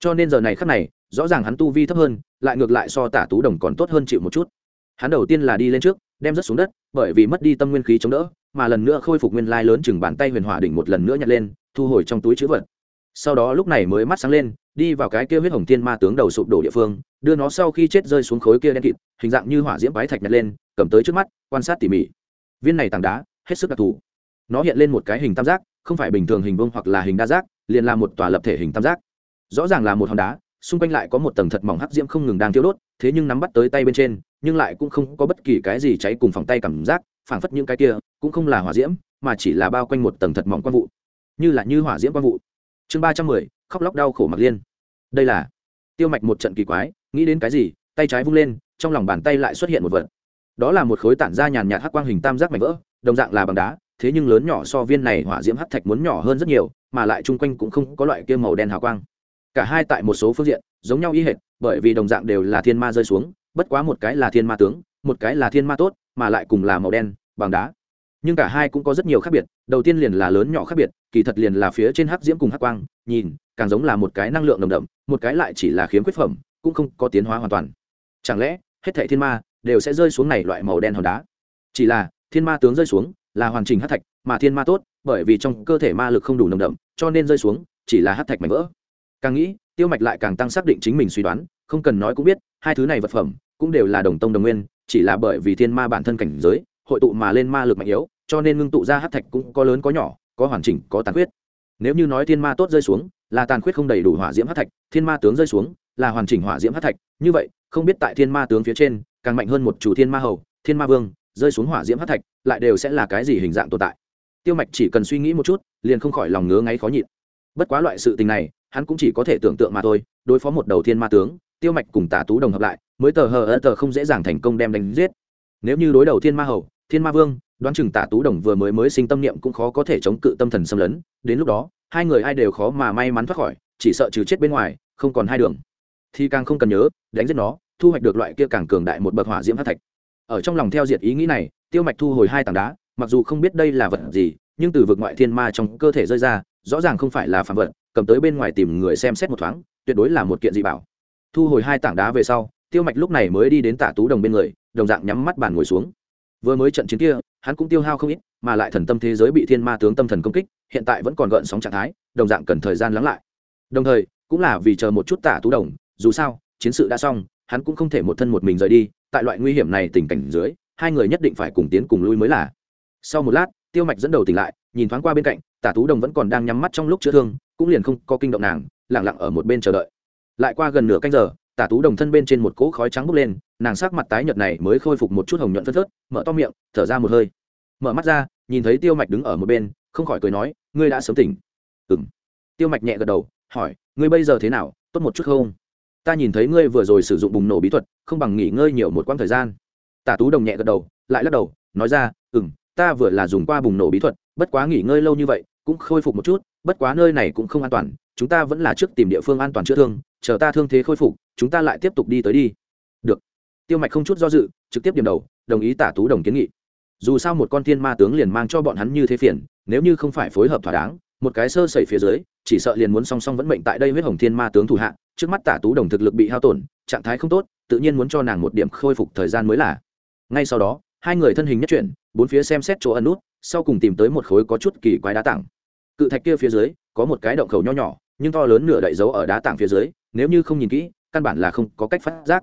Cho nên giờ này khắc này, rõ ràng hắn tu vi thấp hơn, lại ngược lại so tả tú đồng còn tốt hơn chịu một chút. Hắn đầu tiên là đi lên trước, đem rất xuống đất, bởi vì mất đi tâm nguyên khí chống đỡ, mà lần nữa khôi phục nguyên lai lớn chừng bàn tay huyền hỏa đỉnh một lần nữa nhặt lên, thu hồi trong túi chữ vật. Sau đó lúc này mới mắt sáng lên đi vào cái kia huyết hồng thiên ma tướng đầu sụp đổ địa phương, đưa nó sau khi chết rơi xuống khối kia đen kịt, hình dạng như hỏa diễm bái thạch nhặt lên, cầm tới trước mắt, quan sát tỉ mỉ. Viên này tảng đá, hết sức đặc thù. Nó hiện lên một cái hình tam giác, không phải bình thường hình vuông hoặc là hình đa giác, liền là một tòa lập thể hình tam giác. Rõ ràng là một hòn đá, xung quanh lại có một tầng thật mỏng hắc diễm không ngừng đang thiêu đốt, thế nhưng nắm bắt tới tay bên trên, nhưng lại cũng không có bất kỳ cái gì cháy cùng phòng tay cảm giác, phảng phất những cái kia, cũng không là hỏa diễm, mà chỉ là bao quanh một tầng thật mỏng quang vụ. Như là như hỏa diễm quang vụ. Chương ba trăm mười, khóc lóc đau khổ mặc liên đây là tiêu mạch một trận kỳ quái, nghĩ đến cái gì, tay trái vung lên, trong lòng bàn tay lại xuất hiện một vật. Đó là một khối tản ra nhàn nhạt hắc quang hình tam giác mảnh vỡ, đồng dạng là bằng đá, thế nhưng lớn nhỏ so viên này hỏa diễm hắc thạch muốn nhỏ hơn rất nhiều, mà lại chung quanh cũng không có loại kia màu đen hào quang. Cả hai tại một số phương diện, giống nhau y hệt, bởi vì đồng dạng đều là thiên ma rơi xuống, bất quá một cái là thiên ma tướng, một cái là thiên ma tốt, mà lại cùng là màu đen, bằng đá nhưng cả hai cũng có rất nhiều khác biệt, đầu tiên liền là lớn nhỏ khác biệt, kỳ thật liền là phía trên hắc diễm cùng hắc quang, nhìn, càng giống là một cái năng lượng nồng đậm, một cái lại chỉ là khiếm khuyết phẩm, cũng không có tiến hóa hoàn toàn. Chẳng lẽ, hết thệ thiên ma đều sẽ rơi xuống này loại màu đen hòn đá? Chỉ là, thiên ma tướng rơi xuống là hoàn chỉnh hắc thạch, mà thiên ma tốt, bởi vì trong cơ thể ma lực không đủ nồng đậm, cho nên rơi xuống chỉ là hắc thạch mảnh vỡ. Càng nghĩ, tiêu mạch lại càng tăng xác định chính mình suy đoán, không cần nói cũng biết, hai thứ này vật phẩm cũng đều là đồng tông đồng nguyên, chỉ là bởi vì thiên ma bản thân cảnh giới hội tụ mà lên ma lực mạnh yếu, cho nên ngưng tụ ra hát thạch cũng có lớn có nhỏ, có hoàn chỉnh, có tàn khuyết. Nếu như nói thiên ma tốt rơi xuống, là tàn khuyết không đầy đủ hỏa diễm hát thạch, thiên ma tướng rơi xuống, là hoàn chỉnh hỏa diễm hát thạch. Như vậy, không biết tại thiên ma tướng phía trên, càng mạnh hơn một chủ thiên ma hầu, thiên ma vương, rơi xuống hỏa diễm hát thạch, lại đều sẽ là cái gì hình dạng tồn tại? Tiêu mạch chỉ cần suy nghĩ một chút, liền không khỏi lòng ngứa ngáy khó nhịn. Bất quá loại sự tình này, hắn cũng chỉ có thể tưởng tượng mà thôi, đối phó một đầu thiên ma tướng, tiêu mạch cùng tả tú đồng hợp lại, mới tờ hờ ơ tờ không dễ dàng thành công đem đánh giết. Nếu như đối đầu thiên ma hầu thiên ma vương, đoán chừng tả tú đồng vừa mới mới sinh tâm niệm cũng khó có thể chống cự tâm thần xâm lấn, đến lúc đó, hai người ai đều khó mà may mắn thoát khỏi, chỉ sợ trừ chết bên ngoài, không còn hai đường. Thì càng không cần nhớ, đánh giết nó, thu hoạch được loại kia càng cường đại một bậc hỏa diễm hát thạch. Ở trong lòng theo diệt ý nghĩ này, tiêu mạch thu hồi hai tảng đá, mặc dù không biết đây là vật gì, nhưng từ vực ngoại thiên ma trong cơ thể rơi ra, rõ ràng không phải là phạm vật, cầm tới bên ngoài tìm người xem xét một thoáng, tuyệt đối là một kiện dị bảo. Thu hồi hai tảng đá về sau, tiêu mạch lúc này mới đi đến tả tú đồng bên người, đồng dạng nhắm mắt bàn ngồi xuống vừa mới trận chiến kia, hắn cũng tiêu hao không ít, mà lại thần tâm thế giới bị thiên ma tướng tâm thần công kích, hiện tại vẫn còn gợn sóng trạng thái, đồng dạng cần thời gian lắng lại. Đồng thời, cũng là vì chờ một chút tả tú đồng, dù sao, chiến sự đã xong, hắn cũng không thể một thân một mình rời đi, tại loại nguy hiểm này tình cảnh dưới, hai người nhất định phải cùng tiến cùng lui mới là. Sau một lát, tiêu mạch dẫn đầu tỉnh lại, nhìn thoáng qua bên cạnh, tả tú đồng vẫn còn đang nhắm mắt trong lúc chữa thương, cũng liền không có kinh động nàng lẳng lặng ở một bên chờ đợi. Lại qua gần nửa canh giờ tả tú đồng thân bên trên một cỗ khói trắng bốc lên, nàng sắc mặt tái nhợt này mới khôi phục một chút hồng nhuận phất phớt, mở to miệng, thở ra một hơi. Mở mắt ra, nhìn thấy tiêu mạch đứng ở một bên, không khỏi cười nói, ngươi đã sớm tỉnh. Ừng tiêu mạch nhẹ gật đầu, hỏi, ngươi bây giờ thế nào, tốt một chút không? Ta nhìn thấy ngươi vừa rồi sử dụng bùng nổ bí thuật, không bằng nghỉ ngơi nhiều một quãng thời gian. Tả tú đồng nhẹ gật đầu, lại lắc đầu, nói ra ừng ta vừa là dùng qua bùng nổ bí thuật, bất quá nghỉ ngơi lâu như vậy, cũng khôi phục một chút, bất quá nơi này cũng không an toàn chúng ta vẫn là trước tìm địa phương an toàn chữa thương, chờ ta thương thế khôi phục, chúng ta lại tiếp tục đi tới đi. Được. Tiêu mạch không chút do dự, trực tiếp điểm đầu, đồng ý tả tú đồng kiến nghị. Dù sao một con thiên ma tướng liền mang cho bọn hắn như thế phiền, nếu như không phải phối hợp thỏa đáng, một cái sơ sẩy phía dưới, chỉ sợ liền muốn song song vẫn mệnh tại đây huyết hồng thiên ma tướng thủ hạ, trước mắt tả tú đồng thực lực bị hao tổn, trạng thái không tốt, tự nhiên muốn cho nàng một điểm khôi phục thời gian mới là. Ngay sau đó, hai người thân hình nhất chuyển, bốn phía xem xét chỗ ẩn nút, sau cùng tìm tới một khối có chút kỳ quái đá tảng. Cự thạch kia phía dưới, có một cái động khẩu nho nhỏ nhưng to lớn nửa đậy dấu ở đá tảng phía dưới, nếu như không nhìn kỹ, căn bản là không có cách phát giác.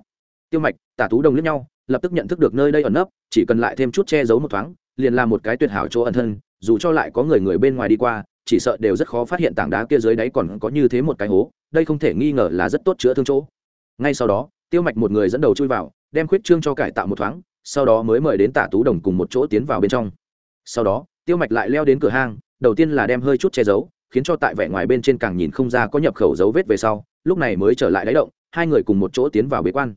Tiêu mạch, tả tú đồng lẫn nhau, lập tức nhận thức được nơi đây ẩn nấp, chỉ cần lại thêm chút che giấu một thoáng, liền là một cái tuyệt hảo chỗ ẩn thân, dù cho lại có người người bên ngoài đi qua, chỉ sợ đều rất khó phát hiện tảng đá kia dưới đáy còn có như thế một cái hố, đây không thể nghi ngờ là rất tốt chữa thương chỗ. Ngay sau đó, tiêu mạch một người dẫn đầu chui vào, đem khuyết trương cho cải tạo một thoáng, sau đó mới mời đến tả tú đồng cùng một chỗ tiến vào bên trong. Sau đó, tiêu mạch lại leo đến cửa hang, đầu tiên là đem hơi chút che giấu khiến cho tại vẻ ngoài bên trên càng nhìn không ra có nhập khẩu dấu vết về sau, lúc này mới trở lại đáy động, hai người cùng một chỗ tiến vào bế quan.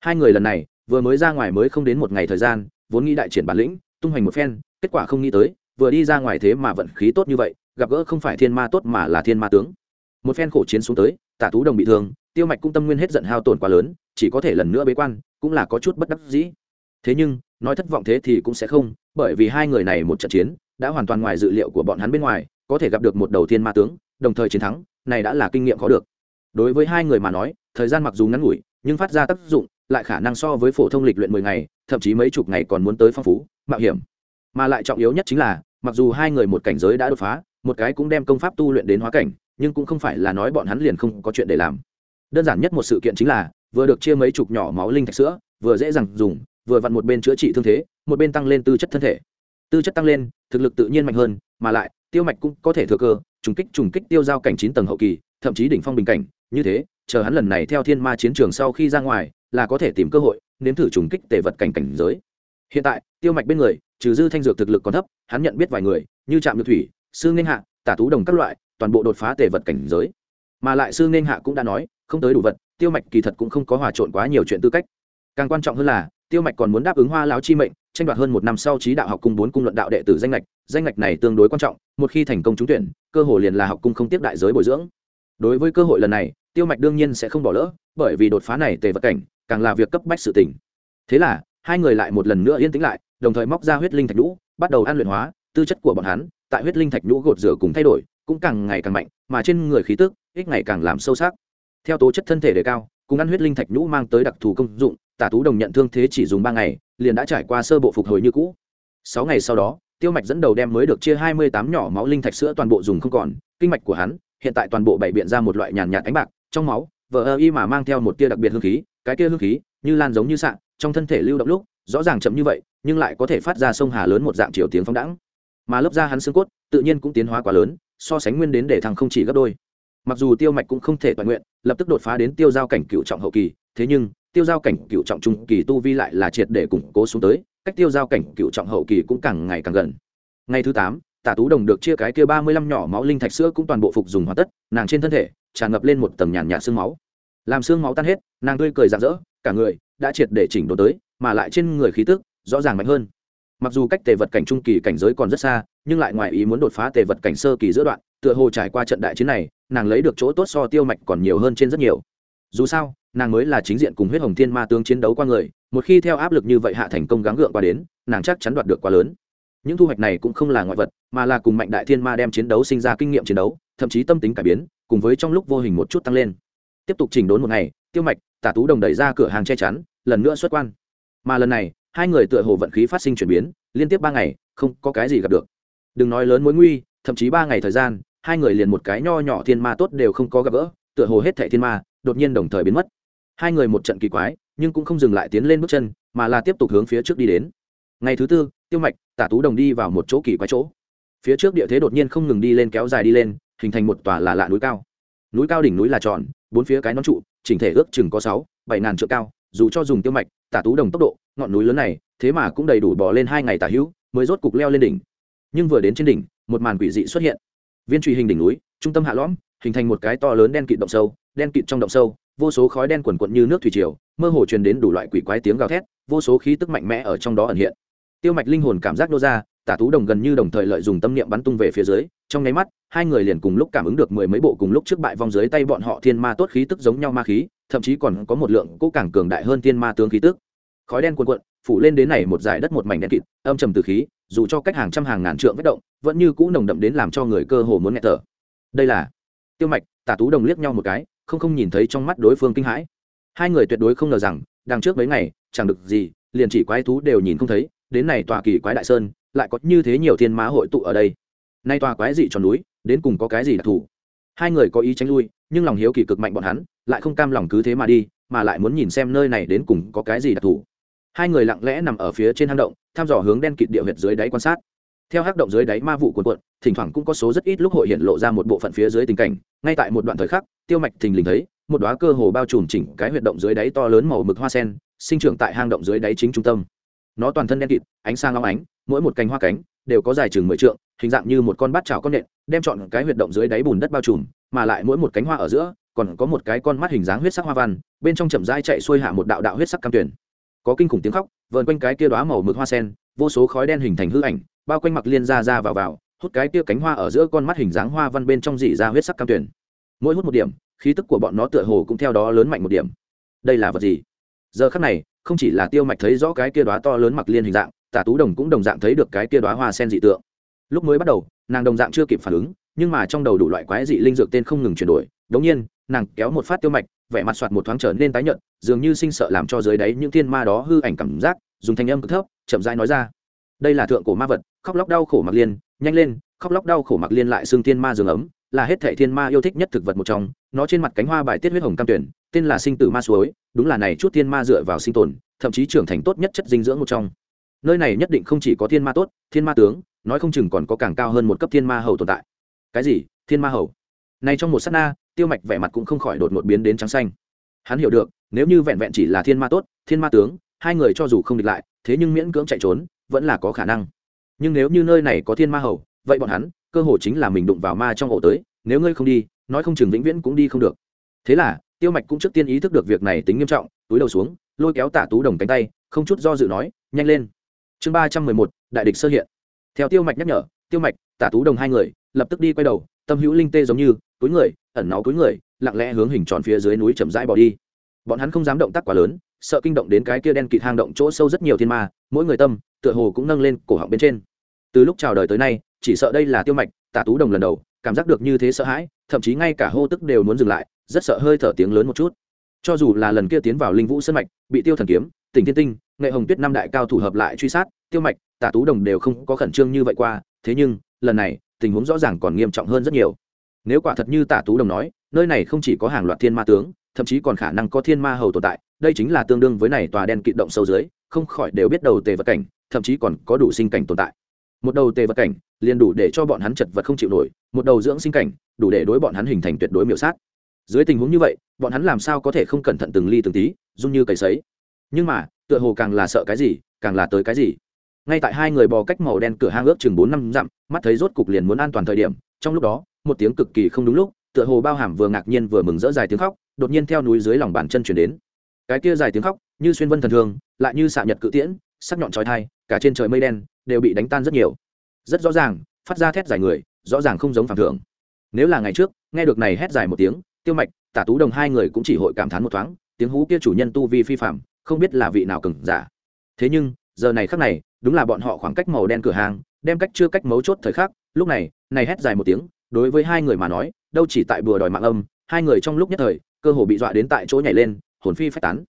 Hai người lần này, vừa mới ra ngoài mới không đến một ngày thời gian, vốn nghĩ đại triển bản lĩnh, tung hoành một phen, kết quả không nghĩ tới, vừa đi ra ngoài thế mà vận khí tốt như vậy, gặp gỡ không phải thiên ma tốt mà là thiên ma tướng. Một phen khổ chiến xuống tới, tả tú đồng bị thương, tiêu mạch cũng tâm nguyên hết giận hao tổn quá lớn, chỉ có thể lần nữa bế quan, cũng là có chút bất đắc dĩ. Thế nhưng, nói thất vọng thế thì cũng sẽ không, bởi vì hai người này một trận chiến, đã hoàn toàn ngoài dự liệu của bọn hắn bên ngoài có thể gặp được một đầu tiên ma tướng, đồng thời chiến thắng, này đã là kinh nghiệm có được. Đối với hai người mà nói, thời gian mặc dù ngắn ngủi, nhưng phát ra tác dụng lại khả năng so với phổ thông lịch luyện mười ngày, thậm chí mấy chục ngày còn muốn tới phong phú, mạo hiểm. Mà lại trọng yếu nhất chính là, mặc dù hai người một cảnh giới đã đột phá, một cái cũng đem công pháp tu luyện đến hóa cảnh, nhưng cũng không phải là nói bọn hắn liền không có chuyện để làm. Đơn giản nhất một sự kiện chính là, vừa được chia mấy chục nhỏ máu linh thạch sữa, vừa dễ dàng dùng, vừa vặn một bên chữa trị thương thế, một bên tăng lên tư chất thân thể. Tư chất tăng lên, thực lực tự nhiên mạnh hơn, mà lại tiêu mạch cũng có thể thừa cơ, trùng kích trùng kích tiêu giao cảnh chín tầng hậu kỳ, thậm chí đỉnh phong bình cảnh. Như thế, chờ hắn lần này theo thiên ma chiến trường sau khi ra ngoài, là có thể tìm cơ hội nếm thử trùng kích tề vật cảnh cảnh giới. Hiện tại, tiêu mạch bên người, trừ dư thanh dược thực lực còn thấp, hắn nhận biết vài người, như trạm nhược thủy, sư nghênh hạ, tả tú đồng các loại, toàn bộ đột phá tề vật cảnh giới. Mà lại sư nghênh hạ cũng đã nói, không tới đủ vật, tiêu mạch kỳ thật cũng không có hòa trộn quá nhiều chuyện tư cách. Càng quan trọng hơn là, tiêu mạch còn muốn đáp ứng hoa láo chi mệnh tranh đoạt hơn một năm sau trí đạo học cung bốn cung luận đạo đệ tử danh lệch danh lệch này tương đối quan trọng, một khi thành công trúng tuyển, cơ hội liền là học cung không tiếp đại giới bồi dưỡng. Đối với cơ hội lần này, tiêu mạch đương nhiên sẽ không bỏ lỡ, bởi vì đột phá này tề vật cảnh, càng là việc cấp bách sự tỉnh thế là, hai người lại một lần nữa yên tĩnh lại, đồng thời móc ra huyết linh thạch nhũ, bắt đầu ăn luyện hóa, tư chất của bọn hắn, tại huyết linh thạch nhũ gột rửa cùng thay đổi, cũng càng ngày càng mạnh, mà trên người khí tức ích ngày càng làm sâu sắc. Theo tố chất thân thể đề cao, cùng ăn huyết linh thạch nhũ mang tới đặc thù công dụng, tả tú đồng nhận thương thế chỉ dùng ba ngày liền đã trải qua sơ bộ phục hồi như cũ. Sáu ngày sau đó, tiêu mạch dẫn đầu đem mới được chia hai mươi tám nhỏ máu linh thạch sữa toàn bộ dùng không còn. Kinh mạch của hắn, hiện tại toàn bộ bảy biện ra một loại nhàn nhạt ánh bạc, trong máu, vờ ơ y mà mang theo một tia đặc biệt hương khí, cái kia hương khí, như lan giống như sạn trong thân thể lưu động lúc, rõ ràng chậm như vậy, nhưng lại có thể phát ra sông hà lớn một dạng chiều tiếng phóng đãng. mà lớp da hắn xương cốt, tự nhiên cũng tiến hóa quá lớn, so sánh nguyên đến để thằng không chỉ gấp đôi. Mặc dù tiêu mạch cũng không thể toàn nguyện, lập tức đột phá đến tiêu giao cảnh cựu trọng hậu kỳ thế nhưng, tiêu giao cảnh cựu trọng trung kỳ tu vi lại là triệt để củng cố xuống tới, cách tiêu giao cảnh cựu trọng hậu kỳ cũng càng ngày càng gần. Ngày thứ tám, tả tú đồng được chia cái kia ba mươi lăm nhỏ máu linh thạch sữa cũng toàn bộ phục dùng hoàn tất, nàng trên thân thể tràn ngập lên một tầng nhàn nhạt xương máu. Làm xương máu tan hết, nàng tươi cười rạng rỡ, cả người đã triệt để chỉnh đốn tới, mà lại trên người khí tức rõ ràng mạnh hơn. Mặc dù cách tề vật cảnh trung kỳ cảnh giới còn rất xa, nhưng lại ngoài ý muốn đột phá tề vật cảnh sơ kỳ giữa đoạn, tựa hồ trải qua trận đại chiến này, nàng lấy được chỗ tốt so tiêu mạch còn nhiều hơn trên rất nhiều dù sao, nàng mới là chính diện cùng huyết hồng thiên ma tướng chiến đấu qua người, một khi theo áp lực như vậy hạ thành công gắng gượng qua đến, nàng chắc chắn đoạt được quá lớn. Những thu hoạch này cũng không là ngoại vật, mà là cùng mạnh đại thiên ma đem chiến đấu sinh ra kinh nghiệm chiến đấu, thậm chí tâm tính cải biến, cùng với trong lúc vô hình một chút tăng lên. Tiếp tục chỉnh đốn một ngày, tiêu mạch, tả tú đồng đẩy ra cửa hàng che chắn, lần nữa xuất quan. Mà lần này, hai người tựa hồ vận khí phát sinh chuyển biến, liên tiếp ba ngày, không có cái gì gặp được. Đừng nói lớn mối nguy, thậm chí ba ngày thời gian, hai người liền một cái nho nhỏ thiên ma tốt đều không có gặp gỡ, tựa hồ hết thẻ thiên ma đột nhiên đồng thời biến mất. Hai người một trận kỳ quái, nhưng cũng không dừng lại tiến lên bước chân, mà là tiếp tục hướng phía trước đi đến. Ngày thứ tư, tiêu mạch, tả tú đồng đi vào một chỗ kỳ quái chỗ. Phía trước địa thế đột nhiên không ngừng đi lên kéo dài đi lên, hình thành một tòa là lạ núi cao. Núi cao đỉnh núi là tròn, bốn phía cái nón trụ, chỉnh thể ước chừng có sáu, bảy ngàn trượng cao, dù cho dùng tiêu mạch, tả tú đồng tốc độ, ngọn núi lớn này, thế mà cũng đầy đủ bỏ lên hai ngày tả hữu, mới rốt cục leo lên đỉnh. Nhưng vừa đến trên đỉnh, một màn quỷ dị xuất hiện. Viên truy hình đỉnh núi, trung tâm hạ lõm, hình thành một cái to lớn đen kịt động sâu đen kịt trong động sâu, vô số khói đen quần quận như nước thủy triều, mơ hồ truyền đến đủ loại quỷ quái tiếng gào thét, vô số khí tức mạnh mẽ ở trong đó ẩn hiện. Tiêu mạch linh hồn cảm giác nô ra, tả tú đồng gần như đồng thời lợi dùng tâm niệm bắn tung về phía dưới, trong nháy mắt, hai người liền cùng lúc cảm ứng được mười mấy bộ cùng lúc trước bại vong dưới tay bọn họ thiên ma tốt khí tức giống nhau ma khí, thậm chí còn có một lượng cỗ càng cường đại hơn thiên ma tướng khí tức. Khói đen cuồn cuộn, phủ lên đến này một dải đất một mảnh đen kịt, âm trầm từ khí, dù cho cách hàng trăm hàng ngàn trượng vết động, vẫn như cũ nồng đậm đến làm cho người cơ hồ muốn nghẹt thở. Đây là tiêu mạch, tả tú đồng liếc nhau một cái không không nhìn thấy trong mắt đối phương kinh hãi. Hai người tuyệt đối không ngờ rằng, đằng trước mấy ngày, chẳng được gì, liền chỉ quái thú đều nhìn không thấy, đến này tòa kỳ quái đại sơn, lại có như thế nhiều thiên mã hội tụ ở đây. Nay tòa quái dị tròn núi, đến cùng có cái gì đặc thù? Hai người có ý tránh lui, nhưng lòng hiếu kỳ cực mạnh bọn hắn, lại không cam lòng cứ thế mà đi, mà lại muốn nhìn xem nơi này đến cùng có cái gì đặc thù. Hai người lặng lẽ nằm ở phía trên hang động, thăm dò hướng đen kịt địa huyệt dưới đáy quan sát theo hắc động dưới đáy ma vụ cuồn cuộn, thỉnh thoảng cũng có số rất ít lúc hội hiện lộ ra một bộ phận phía dưới tình cảnh. Ngay tại một đoạn thời khắc, tiêu mạch thình lình thấy, một đóa cơ hồ bao trùm chỉnh cái huyệt động dưới đáy to lớn màu mực hoa sen, sinh trưởng tại hang động dưới đáy chính trung tâm. Nó toàn thân đen kịt, ánh sáng long ánh, mỗi một cành hoa cánh đều có dài chừng mười trượng, hình dạng như một con bát chảo con nện, đem chọn cái huyệt động dưới đáy bùn đất bao trùm, mà lại mỗi một cánh hoa ở giữa, còn có một cái con mắt hình dáng huyết sắc hoa văn, bên trong chậm rãi chạy xuôi hạ một đạo đạo huyết sắc cam tuyển. Có kinh khủng tiếng khóc, vờn quanh cái kia đóa màu mực hoa sen, vô số khói đen hình thành hư ảnh bao quanh mặc liên ra ra vào vào, hút cái kia cánh hoa ở giữa con mắt hình dáng hoa văn bên trong dị ra huyết sắc cam tuyển. Mỗi hút một điểm, khí tức của bọn nó tựa hồ cũng theo đó lớn mạnh một điểm. Đây là vật gì? Giờ khắc này, không chỉ là tiêu mạch thấy rõ cái kia đóa to lớn mặc liên hình dạng, tả tú đồng cũng đồng dạng thấy được cái kia đóa hoa sen dị tượng. Lúc mới bắt đầu, nàng đồng dạng chưa kịp phản ứng, nhưng mà trong đầu đủ loại quái dị linh dược tên không ngừng chuyển đổi. Đống nhiên, nàng kéo một phát tiêu mạch, vẻ mặt soạt một thoáng trở nên tái nhợt, dường như sinh sợ làm cho dưới đáy những thiên ma đó hư ảnh cảm giác, dùng thanh âm cực thấp, chậm rãi nói ra. Đây là thượng cổ ma vật khóc lóc đau khổ mặc liên, nhanh lên, khóc lóc đau khổ mặc liên lại xương thiên ma giường ấm, là hết thệ thiên ma yêu thích nhất thực vật một trong, nó trên mặt cánh hoa bài tiết huyết hồng cam tuyển, tên là sinh tử ma suối, đúng là này chút thiên ma dựa vào sinh tồn, thậm chí trưởng thành tốt nhất chất dinh dưỡng một trong. Nơi này nhất định không chỉ có thiên ma tốt, thiên ma tướng, nói không chừng còn có càng cao hơn một cấp thiên ma hầu tồn tại. Cái gì? Thiên ma hầu? Này trong một sát na, tiêu mạch vẻ mặt cũng không khỏi đột ngột biến đến trắng xanh. Hắn hiểu được, nếu như vẹn vẹn chỉ là thiên ma tốt, thiên ma tướng, hai người cho dù không địch lại, thế nhưng miễn cưỡng chạy trốn, vẫn là có khả năng nhưng nếu như nơi này có thiên ma hầu, vậy bọn hắn, cơ hồ chính là mình đụng vào ma trong ổ tới, nếu ngươi không đi, nói không chừng vĩnh viễn cũng đi không được. Thế là, tiêu mạch cũng trước tiên ý thức được việc này tính nghiêm trọng, túi đầu xuống, lôi kéo tả tú đồng cánh tay, không chút do dự nói, nhanh lên. Chương ba trăm mười một, đại địch sơ hiện. Theo tiêu mạch nhắc nhở, tiêu mạch tả tú đồng hai người, lập tức đi quay đầu, tâm hữu linh tê giống như, túi người, ẩn náu túi người, lặng lẽ hướng hình tròn phía dưới núi chậm rãi bỏ đi. Bọn hắn không dám động tác quá lớn, sợ kinh động đến cái kia đen kịt hang động chỗ sâu rất nhiều thiên ma, mỗi người tâm, tựa hồ cũng nâng lên cổ họng bên trên từ lúc chào đời tới nay, chỉ sợ đây là tiêu mạch, tả tú đồng lần đầu, cảm giác được như thế sợ hãi, thậm chí ngay cả hô tức đều muốn dừng lại, rất sợ hơi thở tiếng lớn một chút. Cho dù là lần kia tiến vào linh vũ sân mạch, bị tiêu thần kiếm tỉnh thiên tinh, nghệ hồng tuyết năm đại cao thủ hợp lại truy sát, tiêu mạch, tả tú đồng đều không có khẩn trương như vậy qua, thế nhưng, lần này, tình huống rõ ràng còn nghiêm trọng hơn rất nhiều. Nếu quả thật như tả tú đồng nói, nơi này không chỉ có hàng loạt thiên ma tướng, thậm chí còn khả năng có thiên ma hầu tồn tại, đây chính là tương đương với này tòa đen kịt động sâu dưới, không khỏi đều biết đầu tề vật cảnh, thậm chí còn có đủ sinh cảnh tồn tại một đầu tề vật cảnh, liền đủ để cho bọn hắn chật vật không chịu nổi, một đầu dưỡng sinh cảnh, đủ để đối bọn hắn hình thành tuyệt đối miểu sát. Dưới tình huống như vậy, bọn hắn làm sao có thể không cẩn thận từng ly từng tí dung như cầy sấy? Nhưng mà, tựa hồ càng là sợ cái gì, càng là tới cái gì? Ngay tại hai người bò cách màu đen cửa hang ước chừng bốn năm dặm, mắt thấy rốt cục liền muốn an toàn thời điểm, trong lúc đó, một tiếng cực kỳ không đúng lúc, tựa hồ bao hàm vừa ngạc nhiên vừa mừng rỡ dài tiếng khóc, đột nhiên theo núi dưới lòng bàn chân chuyển đến. Cái kia dài tiếng khóc, như xuyên vân thần thường, lại như xạ nhật cự tiễn, sắc nhọn trói thai cả trên trời mây đen đều bị đánh tan rất nhiều. Rất rõ ràng, phát ra thét dài người, rõ ràng không giống phản thường nếu là ngày trước, nghe được này hét dài một tiếng, tiêu mạch, tả tú đồng hai người cũng chỉ hội cảm thán một thoáng, tiếng hú kia chủ nhân tu vi phi phạm không biết là vị nào cừng giả. Thế nhưng, giờ này khác này, đúng là bọn họ khoảng cách màu đen cửa hàng, đem cách chưa cách mấu chốt thời khắc, lúc này này hét dài một tiếng, đối với hai người mà nói, đâu chỉ tại bừa đòi mạng âm, hai người trong lúc nhất thời, cơ hồ bị dọa đến tại chỗ nhảy lên, hồn phi phách tán.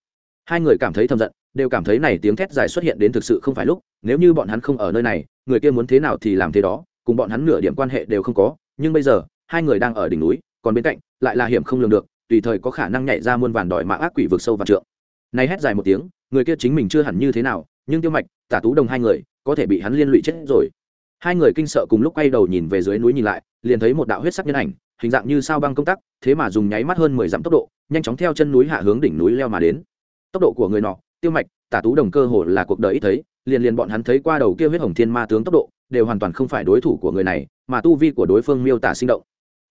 Hai người cảm thấy thầm giận đều cảm thấy này tiếng thét dài xuất hiện đến thực sự không phải lúc, nếu như bọn hắn không ở nơi này, người kia muốn thế nào thì làm thế đó, cùng bọn hắn nửa điểm quan hệ đều không có, nhưng bây giờ, hai người đang ở đỉnh núi, còn bên cạnh, lại là hiểm không lường được, tùy thời có khả năng nhảy ra muôn vàn đòi mạng ác quỷ vực sâu và trượng. Này hét dài một tiếng, người kia chính mình chưa hẳn như thế nào, nhưng tiêu mạch, tả tú đồng hai người, có thể bị hắn liên lụy chết rồi. Hai người kinh sợ cùng lúc quay đầu nhìn về dưới núi nhìn lại, liền thấy một đạo huyết sắc nhân ảnh, hình dạng như sao băng công tắc, thế mà dùng nháy mắt hơn mười dặm tốc độ, nhanh chóng theo chân núi hạ hướng đỉnh núi leo mà đến. Tốc độ của người nọ tiêu mạch, tả tú đồng cơ hồ là cuộc đời ít thấy, liền liền bọn hắn thấy qua đầu kia huyết hồng thiên ma tướng tốc độ, đều hoàn toàn không phải đối thủ của người này, mà tu vi của đối phương miêu tả sinh động.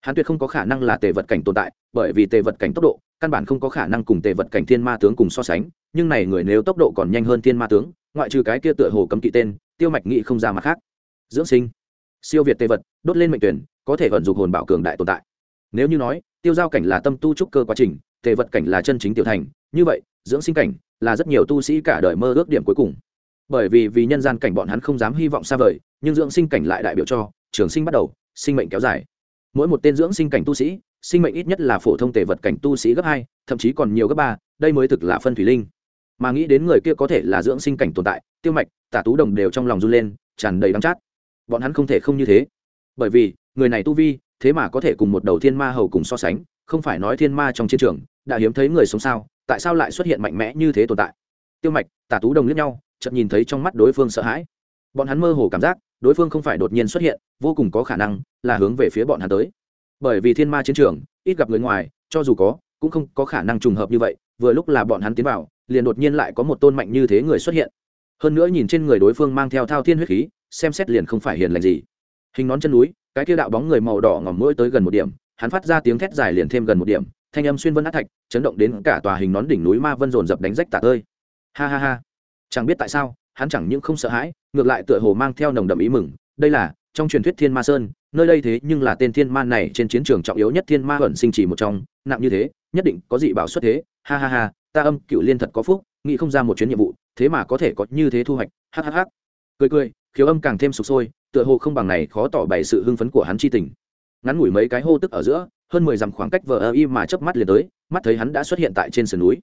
Hắn tuyệt không có khả năng là tề vật cảnh tồn tại, bởi vì tề vật cảnh tốc độ, căn bản không có khả năng cùng tề vật cảnh thiên ma tướng cùng so sánh, nhưng này người nếu tốc độ còn nhanh hơn thiên ma tướng, ngoại trừ cái kia tựa hồ cấm kỵ tên, tiêu mạch nghị không ra mặt khác. Dưỡng sinh. Siêu việt tề vật, đốt lên mệnh tuyển, có thể vận dụng hồn bảo cường đại tồn tại. Nếu như nói, tiêu giao cảnh là tâm tu trúc cơ quá trình, tề vật cảnh là chân chính tiểu thành, như vậy dưỡng sinh cảnh, là rất nhiều tu sĩ cả đời mơ ước điểm cuối cùng. Bởi vì vì nhân gian cảnh bọn hắn không dám hy vọng xa vời, nhưng dưỡng sinh cảnh lại đại biểu cho, trường sinh bắt đầu, sinh mệnh kéo dài. Mỗi một tên dưỡng sinh cảnh tu sĩ, sinh mệnh ít nhất là phổ thông tề vật cảnh tu sĩ gấp hai, thậm chí còn nhiều gấp ba, đây mới thực là phân thủy linh. Mà nghĩ đến người kia có thể là dưỡng sinh cảnh tồn tại, tiêu mạch, tả tú đồng đều trong lòng run lên, tràn đầy đắng chát. Bọn hắn không thể không như thế. Bởi vì, người này tu vi, thế mà có thể cùng một đầu thiên ma hầu cùng so sánh, không phải nói thiên ma trong chiến trường, đã hiếm thấy người sống sao tại sao lại xuất hiện mạnh mẽ như thế tồn tại? Tiêu mạch, tả tú đồng liếc nhau, chợt nhìn thấy trong mắt đối phương sợ hãi. Bọn hắn mơ hồ cảm giác, đối phương không phải đột nhiên xuất hiện, vô cùng có khả năng là hướng về phía bọn hắn tới. Bởi vì thiên ma chiến trường, ít gặp người ngoài, cho dù có, cũng không có khả năng trùng hợp như vậy, vừa lúc là bọn hắn tiến vào, liền đột nhiên lại có một tôn mạnh như thế người xuất hiện. Hơn nữa nhìn trên người đối phương mang theo thao thiên huyết khí, xem xét liền không phải hiền lành gì. Hình nón chân núi, cái kia đạo bóng người màu đỏ ngỏm mũi tới gần một điểm, hắn phát ra tiếng thét dài liền thêm gần một điểm thanh âm xuyên vân át thạch, chấn động đến cả tòa hình nón đỉnh núi ma vân dồn dập đánh rách tả ơi ha ha ha. Chẳng biết tại sao, hắn chẳng những không sợ hãi, ngược lại tựa hồ mang theo nồng đậm ý mừng. Đây là, trong truyền thuyết thiên ma sơn, nơi đây thế nhưng là tên thiên ma này trên chiến trường trọng yếu nhất thiên ma ẩn sinh chỉ một trong, nặng như thế, nhất định có dị bảo xuất thế. Ha ha ha, ta âm cựu liên thật có phúc, nghĩ không ra một chuyến nhiệm vụ, thế mà có thể có như thế thu hoạch. Ha ha ha! cười cười, khiếu âm càng thêm sụp sôi, tựa hồ không bằng này khó tỏ bày sự hưng phấn của hắn chi tình. Ngắn ngủi mấy cái hô tức ở giữa hơn mười dặm khoảng cách vờ ơ y mà chớp mắt liền tới, mắt thấy hắn đã xuất hiện tại trên sườn núi.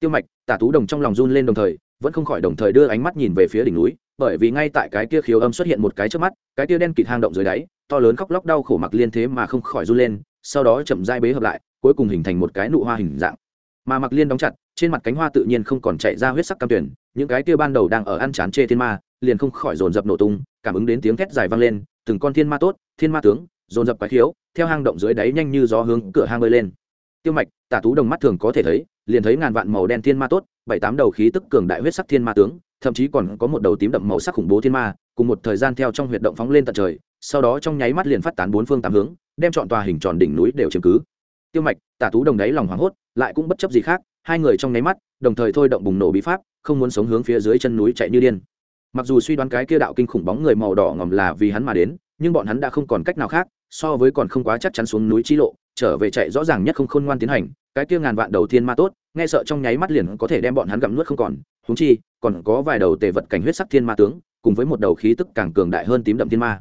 Tiêu mạch, tả tú đồng trong lòng run lên đồng thời, vẫn không khỏi đồng thời đưa ánh mắt nhìn về phía đỉnh núi, bởi vì ngay tại cái kia khiếu âm xuất hiện một cái trước mắt, cái kia đen kịt hang động dưới đáy, to lớn khóc lóc đau khổ mặc liên thế mà không khỏi run lên, sau đó chậm dai bế hợp lại, cuối cùng hình thành một cái nụ hoa hình dạng. Mà mặc liên đóng chặt, trên mặt cánh hoa tự nhiên không còn chạy ra huyết sắc cam tuyển những cái kia ban đầu đang ở ăn chán chê thiên ma, liền không khỏi dồn dập nổ tung, cảm ứng đến tiếng thét dài vang lên, từng con thiên ma tốt, thiên ma tướng dồn dập quái khiếu, theo hang động dưới đáy nhanh như gió hướng cửa hang bơi lên. Tiêu mạch, tả tú đồng mắt thường có thể thấy, liền thấy ngàn vạn màu đen thiên ma tốt, bảy tám đầu khí tức cường đại huyết sắc thiên ma tướng, thậm chí còn có một đầu tím đậm màu sắc khủng bố thiên ma, cùng một thời gian theo trong huyệt động phóng lên tận trời, sau đó trong nháy mắt liền phát tán bốn phương tám hướng, đem chọn tòa hình tròn đỉnh núi đều chiếm cứ. Tiêu mạch, tả tú đồng đáy lòng hoảng hốt, lại cũng bất chấp gì khác, hai người trong nháy mắt, đồng thời thôi động bùng nổ bí pháp, không muốn sống hướng phía dưới chân núi chạy như điên. Mặc dù suy đoán cái kia đạo kinh khủng bóng người màu đỏ ngòm là vì hắn mà đến, nhưng bọn hắn đã không còn cách nào khác so với còn không quá chắc chắn xuống núi chi lộ, trở về chạy rõ ràng nhất không khôn ngoan tiến hành, cái kia ngàn vạn đầu tiên ma tốt, nghe sợ trong nháy mắt liền có thể đem bọn hắn gặm nuốt không còn húng chi, còn có vài đầu tề vật cảnh huyết sắc thiên ma tướng, cùng với một đầu khí tức càng cường đại hơn tím đậm thiên ma.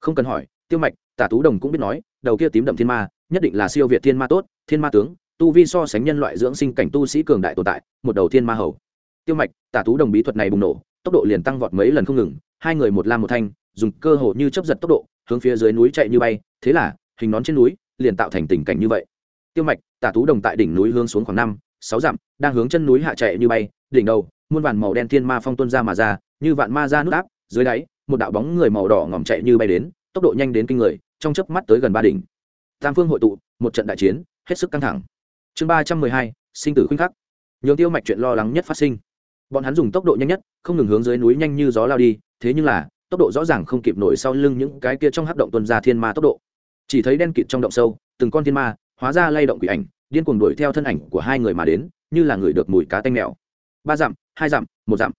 Không cần hỏi, tiêu mạch, tả tú đồng cũng biết nói, đầu kia tím đậm thiên ma, nhất định là siêu việt thiên ma tốt, thiên ma tướng, tu vi so sánh nhân loại dưỡng sinh cảnh tu sĩ cường đại tồn tại, một đầu thiên ma hầu. Tiêu mạch, tả tú đồng bí thuật này bùng nổ, tốc độ liền tăng vọt mấy lần không ngừng, hai người một lam một thanh, dùng cơ hồ như chấp giật tốc độ hướng phía dưới núi chạy như bay, thế là, hình nón trên núi liền tạo thành tình cảnh như vậy. Tiêu mạch, tả tú đồng tại đỉnh núi hướng xuống khoảng năm, sáu dặm, đang hướng chân núi hạ chạy như bay, đỉnh đầu, muôn vàn màu đen thiên ma phong tuân ra mà ra, như vạn ma ra nút áp, dưới đáy, một đạo bóng người màu đỏ ngỏm chạy như bay đến, tốc độ nhanh đến kinh người, trong chớp mắt tới gần ba đỉnh. Tam phương hội tụ, một trận đại chiến, hết sức căng thẳng. Chương ba trăm mười hai, sinh tử khuynh khắc. Nhường tiêu mạch chuyện lo lắng nhất phát sinh. Bọn hắn dùng tốc độ nhanh nhất, không ngừng hướng dưới núi nhanh như gió lao đi, thế nhưng là tốc độ rõ ràng không kịp nổi sau lưng những cái kia trong hắc động tuân ra thiên ma tốc độ. Chỉ thấy đen kịt trong động sâu, từng con thiên ma, hóa ra lay động quỷ ảnh, điên cuồng đuổi theo thân ảnh của hai người mà đến, như là người được mùi cá tanh mèo. Ba dặm, hai dặm, một dặm.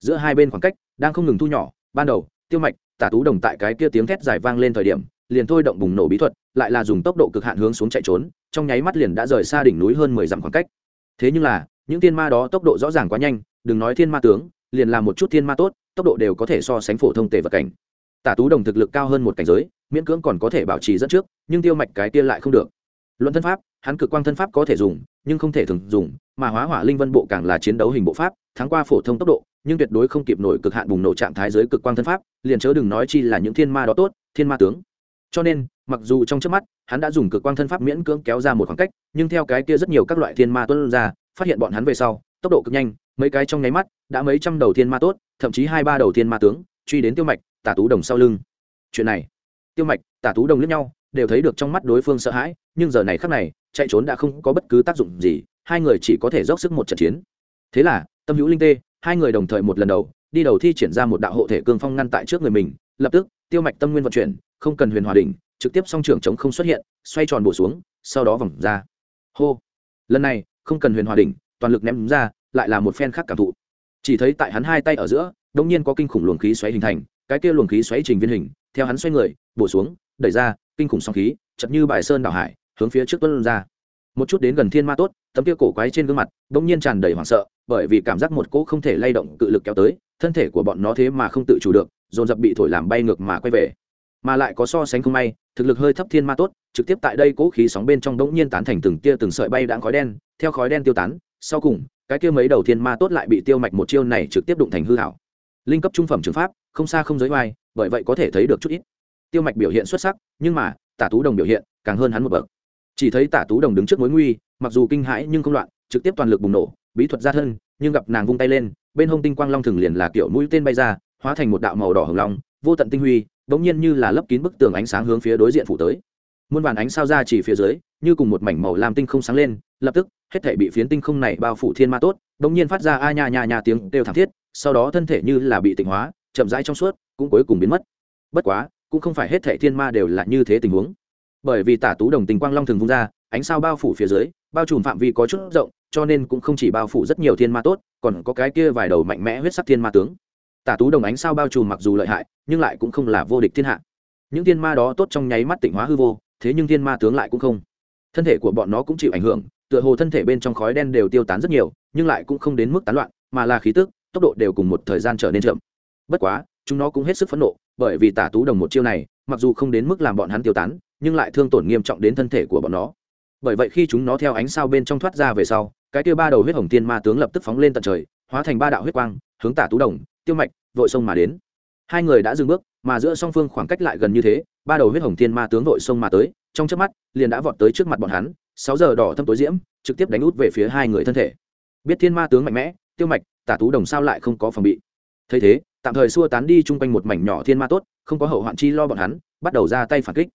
Giữa hai bên khoảng cách đang không ngừng thu nhỏ, ban đầu, tiêu mạch, tả tú đồng tại cái kia tiếng thét dài vang lên thời điểm, liền thôi động bùng nổ bí thuật, lại là dùng tốc độ cực hạn hướng xuống chạy trốn, trong nháy mắt liền đã rời xa đỉnh núi hơn mười dặm khoảng cách. Thế nhưng là, những thiên ma đó tốc độ rõ ràng quá nhanh, đừng nói thiên ma tướng, liền là một chút thiên ma tốt tốc độ đều có thể so sánh phổ thông tề vật cảnh. Tả tú đồng thực lực cao hơn một cảnh giới, miễn cưỡng còn có thể bảo trì dẫn trước, nhưng tiêu mạch cái tia lại không được. Luận thân pháp, hắn cực quang thân pháp có thể dùng, nhưng không thể thường dùng, mà hóa hỏa linh vân bộ càng là chiến đấu hình bộ pháp, thắng qua phổ thông tốc độ, nhưng tuyệt đối không kịp nổi cực hạn bùng nổ trạng thái giới cực quang thân pháp, liền chớ đừng nói chi là những thiên ma đó tốt, thiên ma tướng. Cho nên, mặc dù trong trước mắt, hắn đã dùng cực quang thân pháp miễn cưỡng kéo ra một khoảng cách, nhưng theo cái kia rất nhiều các loại thiên ma tuân ra, phát hiện bọn hắn về sau, tốc độ cực nhanh, mấy cái trong nháy mắt, đã mấy trăm đầu thiên ma tốt thậm chí hai ba đầu tiên ma tướng, truy đến tiêu mạch, tả tú đồng sau lưng. Chuyện này, tiêu mạch, tả tú đồng lẫn nhau, đều thấy được trong mắt đối phương sợ hãi, nhưng giờ này khắc này, chạy trốn đã không có bất cứ tác dụng gì, hai người chỉ có thể dốc sức một trận chiến. Thế là, tâm hữu linh tê, hai người đồng thời một lần đầu, đi đầu thi triển ra một đạo hộ thể cương phong ngăn tại trước người mình, lập tức, tiêu mạch tâm nguyên vận chuyển, không cần huyền hòa đỉnh, trực tiếp song trưởng chống không xuất hiện, xoay tròn bổ xuống, sau đó vòng ra. Hô! Lần này, không cần huyền hòa đỉnh, toàn lực ném ra, lại là một phen khác cảm thụ chỉ thấy tại hắn hai tay ở giữa đông nhiên có kinh khủng luồng khí xoáy hình thành, cái kia luồng khí xoáy trình viên hình, theo hắn xoay người, bổ xuống, đẩy ra, kinh khủng song khí chậm như bài sơn đảo hải, hướng phía trước tuân ra. Một chút đến gần thiên ma tốt, tấm kia cổ quái trên gương mặt đông nhiên tràn đầy hoảng sợ, bởi vì cảm giác một cỗ không thể lay động cự lực kéo tới, thân thể của bọn nó thế mà không tự chủ được, dồn dập bị thổi làm bay ngược mà quay về. Mà lại có so sánh không may, thực lực hơi thấp thiên ma tốt, trực tiếp tại đây cỗ khí sóng bên trong đống nhiên tán thành từng tia từng sợi bay đạn khói đen, theo khói đen tiêu tán, sau cùng cái kia mấy đầu thiên ma tốt lại bị tiêu mạch một chiêu này trực tiếp đụng thành hư hảo. Linh cấp trung phẩm trường pháp, không xa không giới oai, bởi vậy có thể thấy được chút ít. Tiêu mạch biểu hiện xuất sắc, nhưng mà, tả tú đồng biểu hiện, càng hơn hắn một bậc. Chỉ thấy tả tú đồng đứng trước mối nguy, mặc dù kinh hãi nhưng không loạn, trực tiếp toàn lực bùng nổ, bí thuật ra thân, nhưng gặp nàng vung tay lên, bên hông tinh quang long thường liền là kiểu mũi tên bay ra, hóa thành một đạo màu đỏ hồng long, vô tận tinh huy, bỗng nhiên như là lấp kín bức tường ánh sáng hướng phía đối diện phủ tới muôn vàn ánh sao ra chỉ phía dưới, như cùng một mảnh màu làm tinh không sáng lên, lập tức, hết thể bị phiến tinh không này bao phủ thiên ma tốt bỗng nhiên phát ra a nha nha nha tiếng đều thảm thiết, sau đó thân thể như là bị tịnh hóa, chậm rãi trong suốt, cũng cuối cùng biến mất. Bất quá, cũng không phải hết thể thiên ma đều là như thế tình huống. Bởi vì tả tú đồng tình quang long thường vung ra, ánh sao bao phủ phía dưới, bao trùm phạm vi có chút rộng, cho nên cũng không chỉ bao phủ rất nhiều thiên ma tốt, còn có cái kia vài đầu mạnh mẽ huyết sắc thiên ma tướng. Tả tú đồng ánh sao bao trùm mặc dù lợi hại, nhưng lại cũng không là vô địch thiên hạ. Những thiên ma đó tốt trong nháy mắt tịnh hóa hư vô thế nhưng thiên ma tướng lại cũng không. Thân thể của bọn nó cũng chịu ảnh hưởng, tựa hồ thân thể bên trong khói đen đều tiêu tán rất nhiều, nhưng lại cũng không đến mức tán loạn, mà là khí tức, tốc độ đều cùng một thời gian trở nên chậm. Bất quá, chúng nó cũng hết sức phẫn nộ, bởi vì tả tú đồng một chiêu này, mặc dù không đến mức làm bọn hắn tiêu tán, nhưng lại thương tổn nghiêm trọng đến thân thể của bọn nó. Bởi vậy khi chúng nó theo ánh sao bên trong thoát ra về sau, cái tiêu ba đầu huyết hồng tiên ma tướng lập tức phóng lên tận trời, hóa thành ba đạo huyết quang, hướng tả tú đồng, tiêu mạch, vội sông mà đến. Hai người đã dừng bước, mà giữa song phương khoảng cách lại gần như thế ba đầu huyết hồng thiên ma tướng vội sông mà tới, trong chớp mắt, liền đã vọt tới trước mặt bọn hắn, sáu giờ đỏ thâm tối diễm, trực tiếp đánh út về phía hai người thân thể. Biết thiên ma tướng mạnh mẽ, tiêu mạch, tả tú đồng sao lại không có phòng bị. Thấy thế, tạm thời xua tán đi chung quanh một mảnh nhỏ thiên ma tốt, không có hậu hoạn chi lo bọn hắn, bắt đầu ra tay phản kích.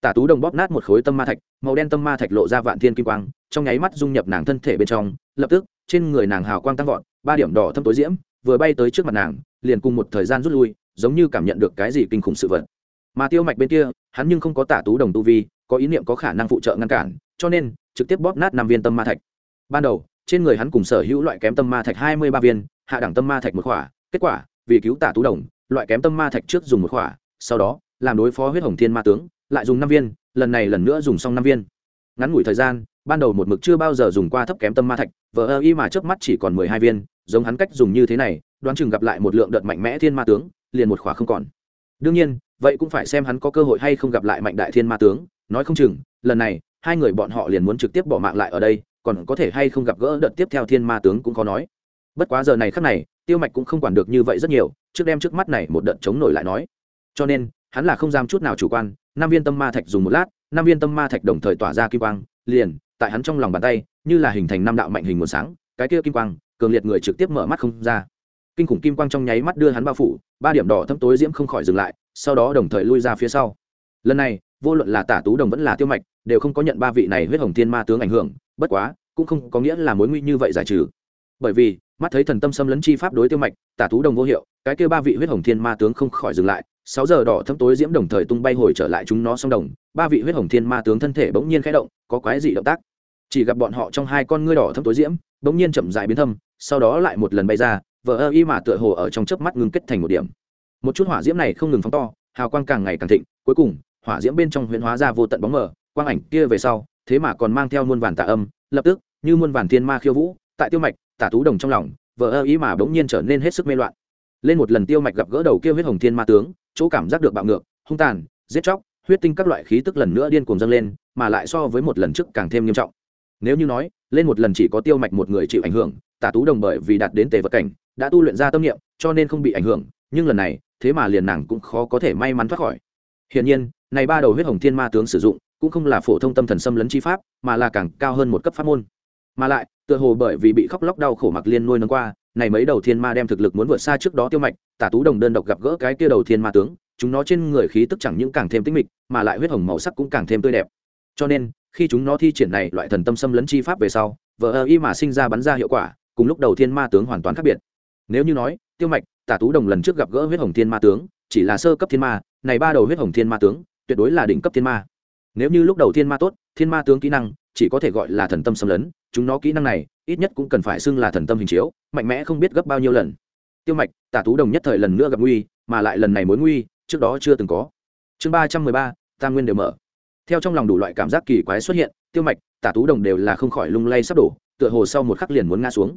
Tả tú đồng bóp nát một khối tâm ma thạch, màu đen tâm ma thạch lộ ra vạn thiên kim quang, trong nháy mắt dung nhập nàng thân thể bên trong, lập tức, trên người nàng hào quang tăng vọt, ba điểm đỏ thâm tối diễm, vừa bay tới trước mặt nàng, liền cùng một thời gian rút lui, giống như cảm nhận được cái gì kinh khủng sự vật mà tiêu mạch bên kia, hắn nhưng không có tả tú đồng tu vi, có ý niệm có khả năng phụ trợ ngăn cản, cho nên, trực tiếp bóp nát năm viên tâm ma thạch. Ban đầu, trên người hắn cùng sở hữu loại kém tâm ma thạch hai mươi ba viên, hạ đẳng tâm ma thạch một khỏa, kết quả, vì cứu tả tú đồng, loại kém tâm ma thạch trước dùng một khỏa, sau đó, làm đối phó huyết hồng thiên ma tướng, lại dùng năm viên, lần này lần nữa dùng xong năm viên. Ngắn ngủi thời gian, ban đầu một mực chưa bao giờ dùng qua thấp kém tâm ma thạch, vờ ơ y mà trước mắt chỉ còn mười hai viên, giống hắn cách dùng như thế này, đoán chừng gặp lại một lượng đợt mạnh mẽ thiên ma tướng, liền một khỏa không còn. Đương nhiên vậy cũng phải xem hắn có cơ hội hay không gặp lại mạnh đại thiên ma tướng. Nói không chừng, lần này, hai người bọn họ liền muốn trực tiếp bỏ mạng lại ở đây, còn có thể hay không gặp gỡ đợt tiếp theo thiên ma tướng cũng khó nói. Bất quá giờ này khắc này, tiêu mạch cũng không quản được như vậy rất nhiều, trước đem trước mắt này một đợt chống nổi lại nói. Cho nên, hắn là không dám chút nào chủ quan năm viên tâm ma thạch dùng một lát năm viên tâm ma thạch đồng thời tỏa ra kim quang, liền, tại hắn trong lòng bàn tay, như là hình thành năm đạo mạnh hình nguồn sáng, cái kia kim quang, cường liệt người trực tiếp mở mắt không ra. Kinh khủng kim quang trong nháy mắt đưa hắn bao phủ ba điểm đỏ thâm tối diễm không khỏi dừng lại, sau đó đồng thời lui ra phía sau. Lần này, vô luận là tả tú đồng vẫn là tiêu mạch, đều không có nhận ba vị này huyết hồng thiên ma tướng ảnh hưởng, bất quá, cũng không có nghĩa là mối nguy như vậy giải trừ. Bởi vì, mắt thấy thần tâm xâm lấn chi pháp đối tiêu mạch, tả tú đồng vô hiệu, cái kia ba vị huyết hồng thiên ma tướng không khỏi dừng lại, sáu giờ đỏ thâm tối diễm đồng thời tung bay hồi trở lại chúng nó song đồng, ba vị huyết hồng thiên ma tướng thân thể bỗng nhiên khẽ động, có quái dị động tác. Chỉ gặp bọn họ trong hai con ngươi đỏ thâm tối diễm, bỗng nhiên chậm dại biến thâm, sau đó lại một lần bay ra vờ ơ y mà tựa hồ ở trong chớp mắt ngưng kết thành một điểm. Một chút hỏa diễm này không ngừng phóng to, hào quang càng ngày càng thịnh, cuối cùng, hỏa diễm bên trong huyễn hóa ra vô tận bóng mờ, quang ảnh kia về sau, thế mà còn mang theo muôn vàn tạ âm, lập tức, như muôn vàn thiên ma khiêu vũ, tại tiêu mạch tả tú đồng trong lòng, vờ ơ ý mà bỗng nhiên trở nên hết sức mê loạn. Lên một lần tiêu mạch gặp gỡ đầu kia huyết hồng thiên ma tướng, chỗ cảm giác được bạo ngược, hung tàn, giết chóc, huyết tinh các loại khí tức lần nữa điên cuồng dâng lên, mà lại so với một lần trước càng thêm nghiêm trọng. Nếu như nói, lên một lần chỉ có tiêu mạch một người chịu ảnh hưởng tả tú đồng bởi vì đạt đến tề vật cảnh đã tu luyện ra tâm niệm, cho nên không bị ảnh hưởng, nhưng lần này, thế mà liền nàng cũng khó có thể may mắn thoát khỏi. Hiển nhiên, này ba đầu huyết hồng thiên ma tướng sử dụng, cũng không là phổ thông tâm thần xâm lấn chi pháp, mà là càng cao hơn một cấp pháp môn. Mà lại, tựa hồ bởi vì bị khóc lóc đau khổ mặc liên nuôi nâng qua, này mấy đầu thiên ma đem thực lực muốn vượt xa trước đó tiêu mạch, tả tú đồng đơn độc gặp gỡ cái kia đầu thiên ma tướng, chúng nó trên người khí tức chẳng những càng thêm tinh mịch, mà lại huyết hồng màu sắc cũng càng thêm tươi đẹp. Cho nên, khi chúng nó thi triển này loại thần tâm xâm lấn chi pháp về sau vợ ơ y mà sinh ra bắn ra hiệu quả, cùng lúc đầu thiên ma tướng hoàn toàn khác biệt nếu như nói, tiêu mạch, tả tú đồng lần trước gặp gỡ huyết hồng thiên ma tướng, chỉ là sơ cấp thiên ma, này ba đầu huyết hồng thiên ma tướng, tuyệt đối là đỉnh cấp thiên ma. Nếu như lúc đầu thiên ma tốt, thiên ma tướng kỹ năng, chỉ có thể gọi là thần tâm xâm lấn, chúng nó kỹ năng này, ít nhất cũng cần phải xưng là thần tâm hình chiếu, mạnh mẽ không biết gấp bao nhiêu lần. Tiêu mạch, tả tú đồng nhất thời lần nữa gặp nguy, mà lại lần này mối nguy, trước đó chưa từng có. Chương ba trăm mười ba, tam nguyên đều mở. Theo trong lòng đủ loại cảm giác kỳ quái xuất hiện, tiêu mạch, tả tú đồng đều là không khỏi lung lay sắp đổ, tựa hồ sau một khắc liền muốn ngã xuống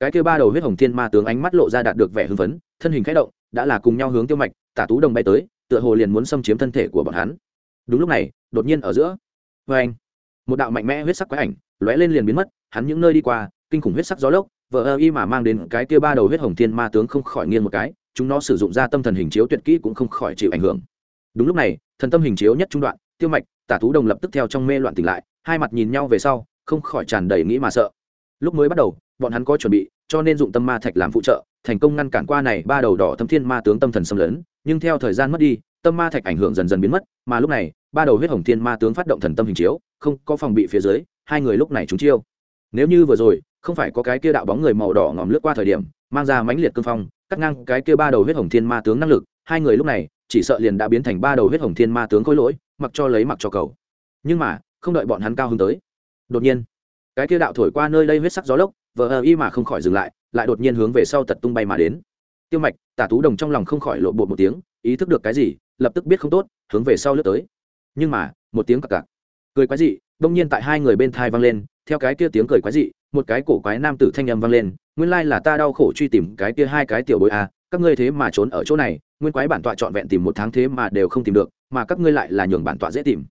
cái kia ba đầu huyết hồng thiên ma tướng ánh mắt lộ ra đạt được vẻ hưng phấn, thân hình khẽ động, đã là cùng nhau hướng tiêu mạch, tả tú đồng bay tới, tựa hồ liền muốn xâm chiếm thân thể của bọn hắn. Đúng lúc này, đột nhiên ở giữa, vê anh, một đạo mạnh mẽ huyết sắc quái ảnh lóe lên liền biến mất, hắn những nơi đi qua, kinh khủng huyết sắc gió lốc vợ ơ y mà mang đến cái kia ba đầu huyết hồng thiên ma tướng không khỏi nghiêng một cái, chúng nó sử dụng ra tâm thần hình chiếu tuyệt kỹ cũng không khỏi chịu ảnh hưởng. Đúng lúc này, thần tâm hình chiếu nhất trung đoạn, tiêu mạch, tả tú đồng lập tức theo trong mê loạn tỉnh lại, hai mặt nhìn nhau về sau, không khỏi tràn đầy nghĩ mà sợ. Lúc mới bắt đầu bọn hắn có chuẩn bị, cho nên dụng tâm ma thạch làm phụ trợ, thành công ngăn cản qua này ba đầu đỏ thâm thiên ma tướng tâm thần xâm lấn. Nhưng theo thời gian mất đi, tâm ma thạch ảnh hưởng dần dần biến mất, mà lúc này, ba đầu huyết hồng thiên ma tướng phát động thần tâm hình chiếu, không có phòng bị phía dưới, hai người lúc này trúng chiêu. Nếu như vừa rồi, không phải có cái kia đạo bóng người màu đỏ ngòm lướt qua thời điểm, mang ra mãnh liệt cương phong, cắt ngang cái kia ba đầu huyết hồng thiên ma tướng năng lực, hai người lúc này, chỉ sợ liền đã biến thành ba đầu huyết hồng thiên ma tướng khối lỗi, mặc cho lấy mặc cho cầu. Nhưng mà, không đợi bọn hắn cao hứng tới, đột nhiên cái kia đạo thổi qua nơi đây huyết sắc gió lốc vờ ờ y mà không khỏi dừng lại lại đột nhiên hướng về sau tật tung bay mà đến. Tiêu mạch tả tú đồng trong lòng không khỏi lộ bột một tiếng ý thức được cái gì lập tức biết không tốt hướng về sau lướt tới. Nhưng mà một tiếng cặc cặc cười quái dị đông nhiên tại hai người bên thai vang lên theo cái kia tiếng cười quái dị một cái cổ quái nam tử thanh âm vang lên nguyên lai là ta đau khổ truy tìm cái kia hai cái tiểu bối à, các ngươi thế mà trốn ở chỗ này nguyên quái bản tọa trọn vẹn tìm một tháng thế mà đều không tìm được mà các ngươi lại là nhường bản tọa dễ tìm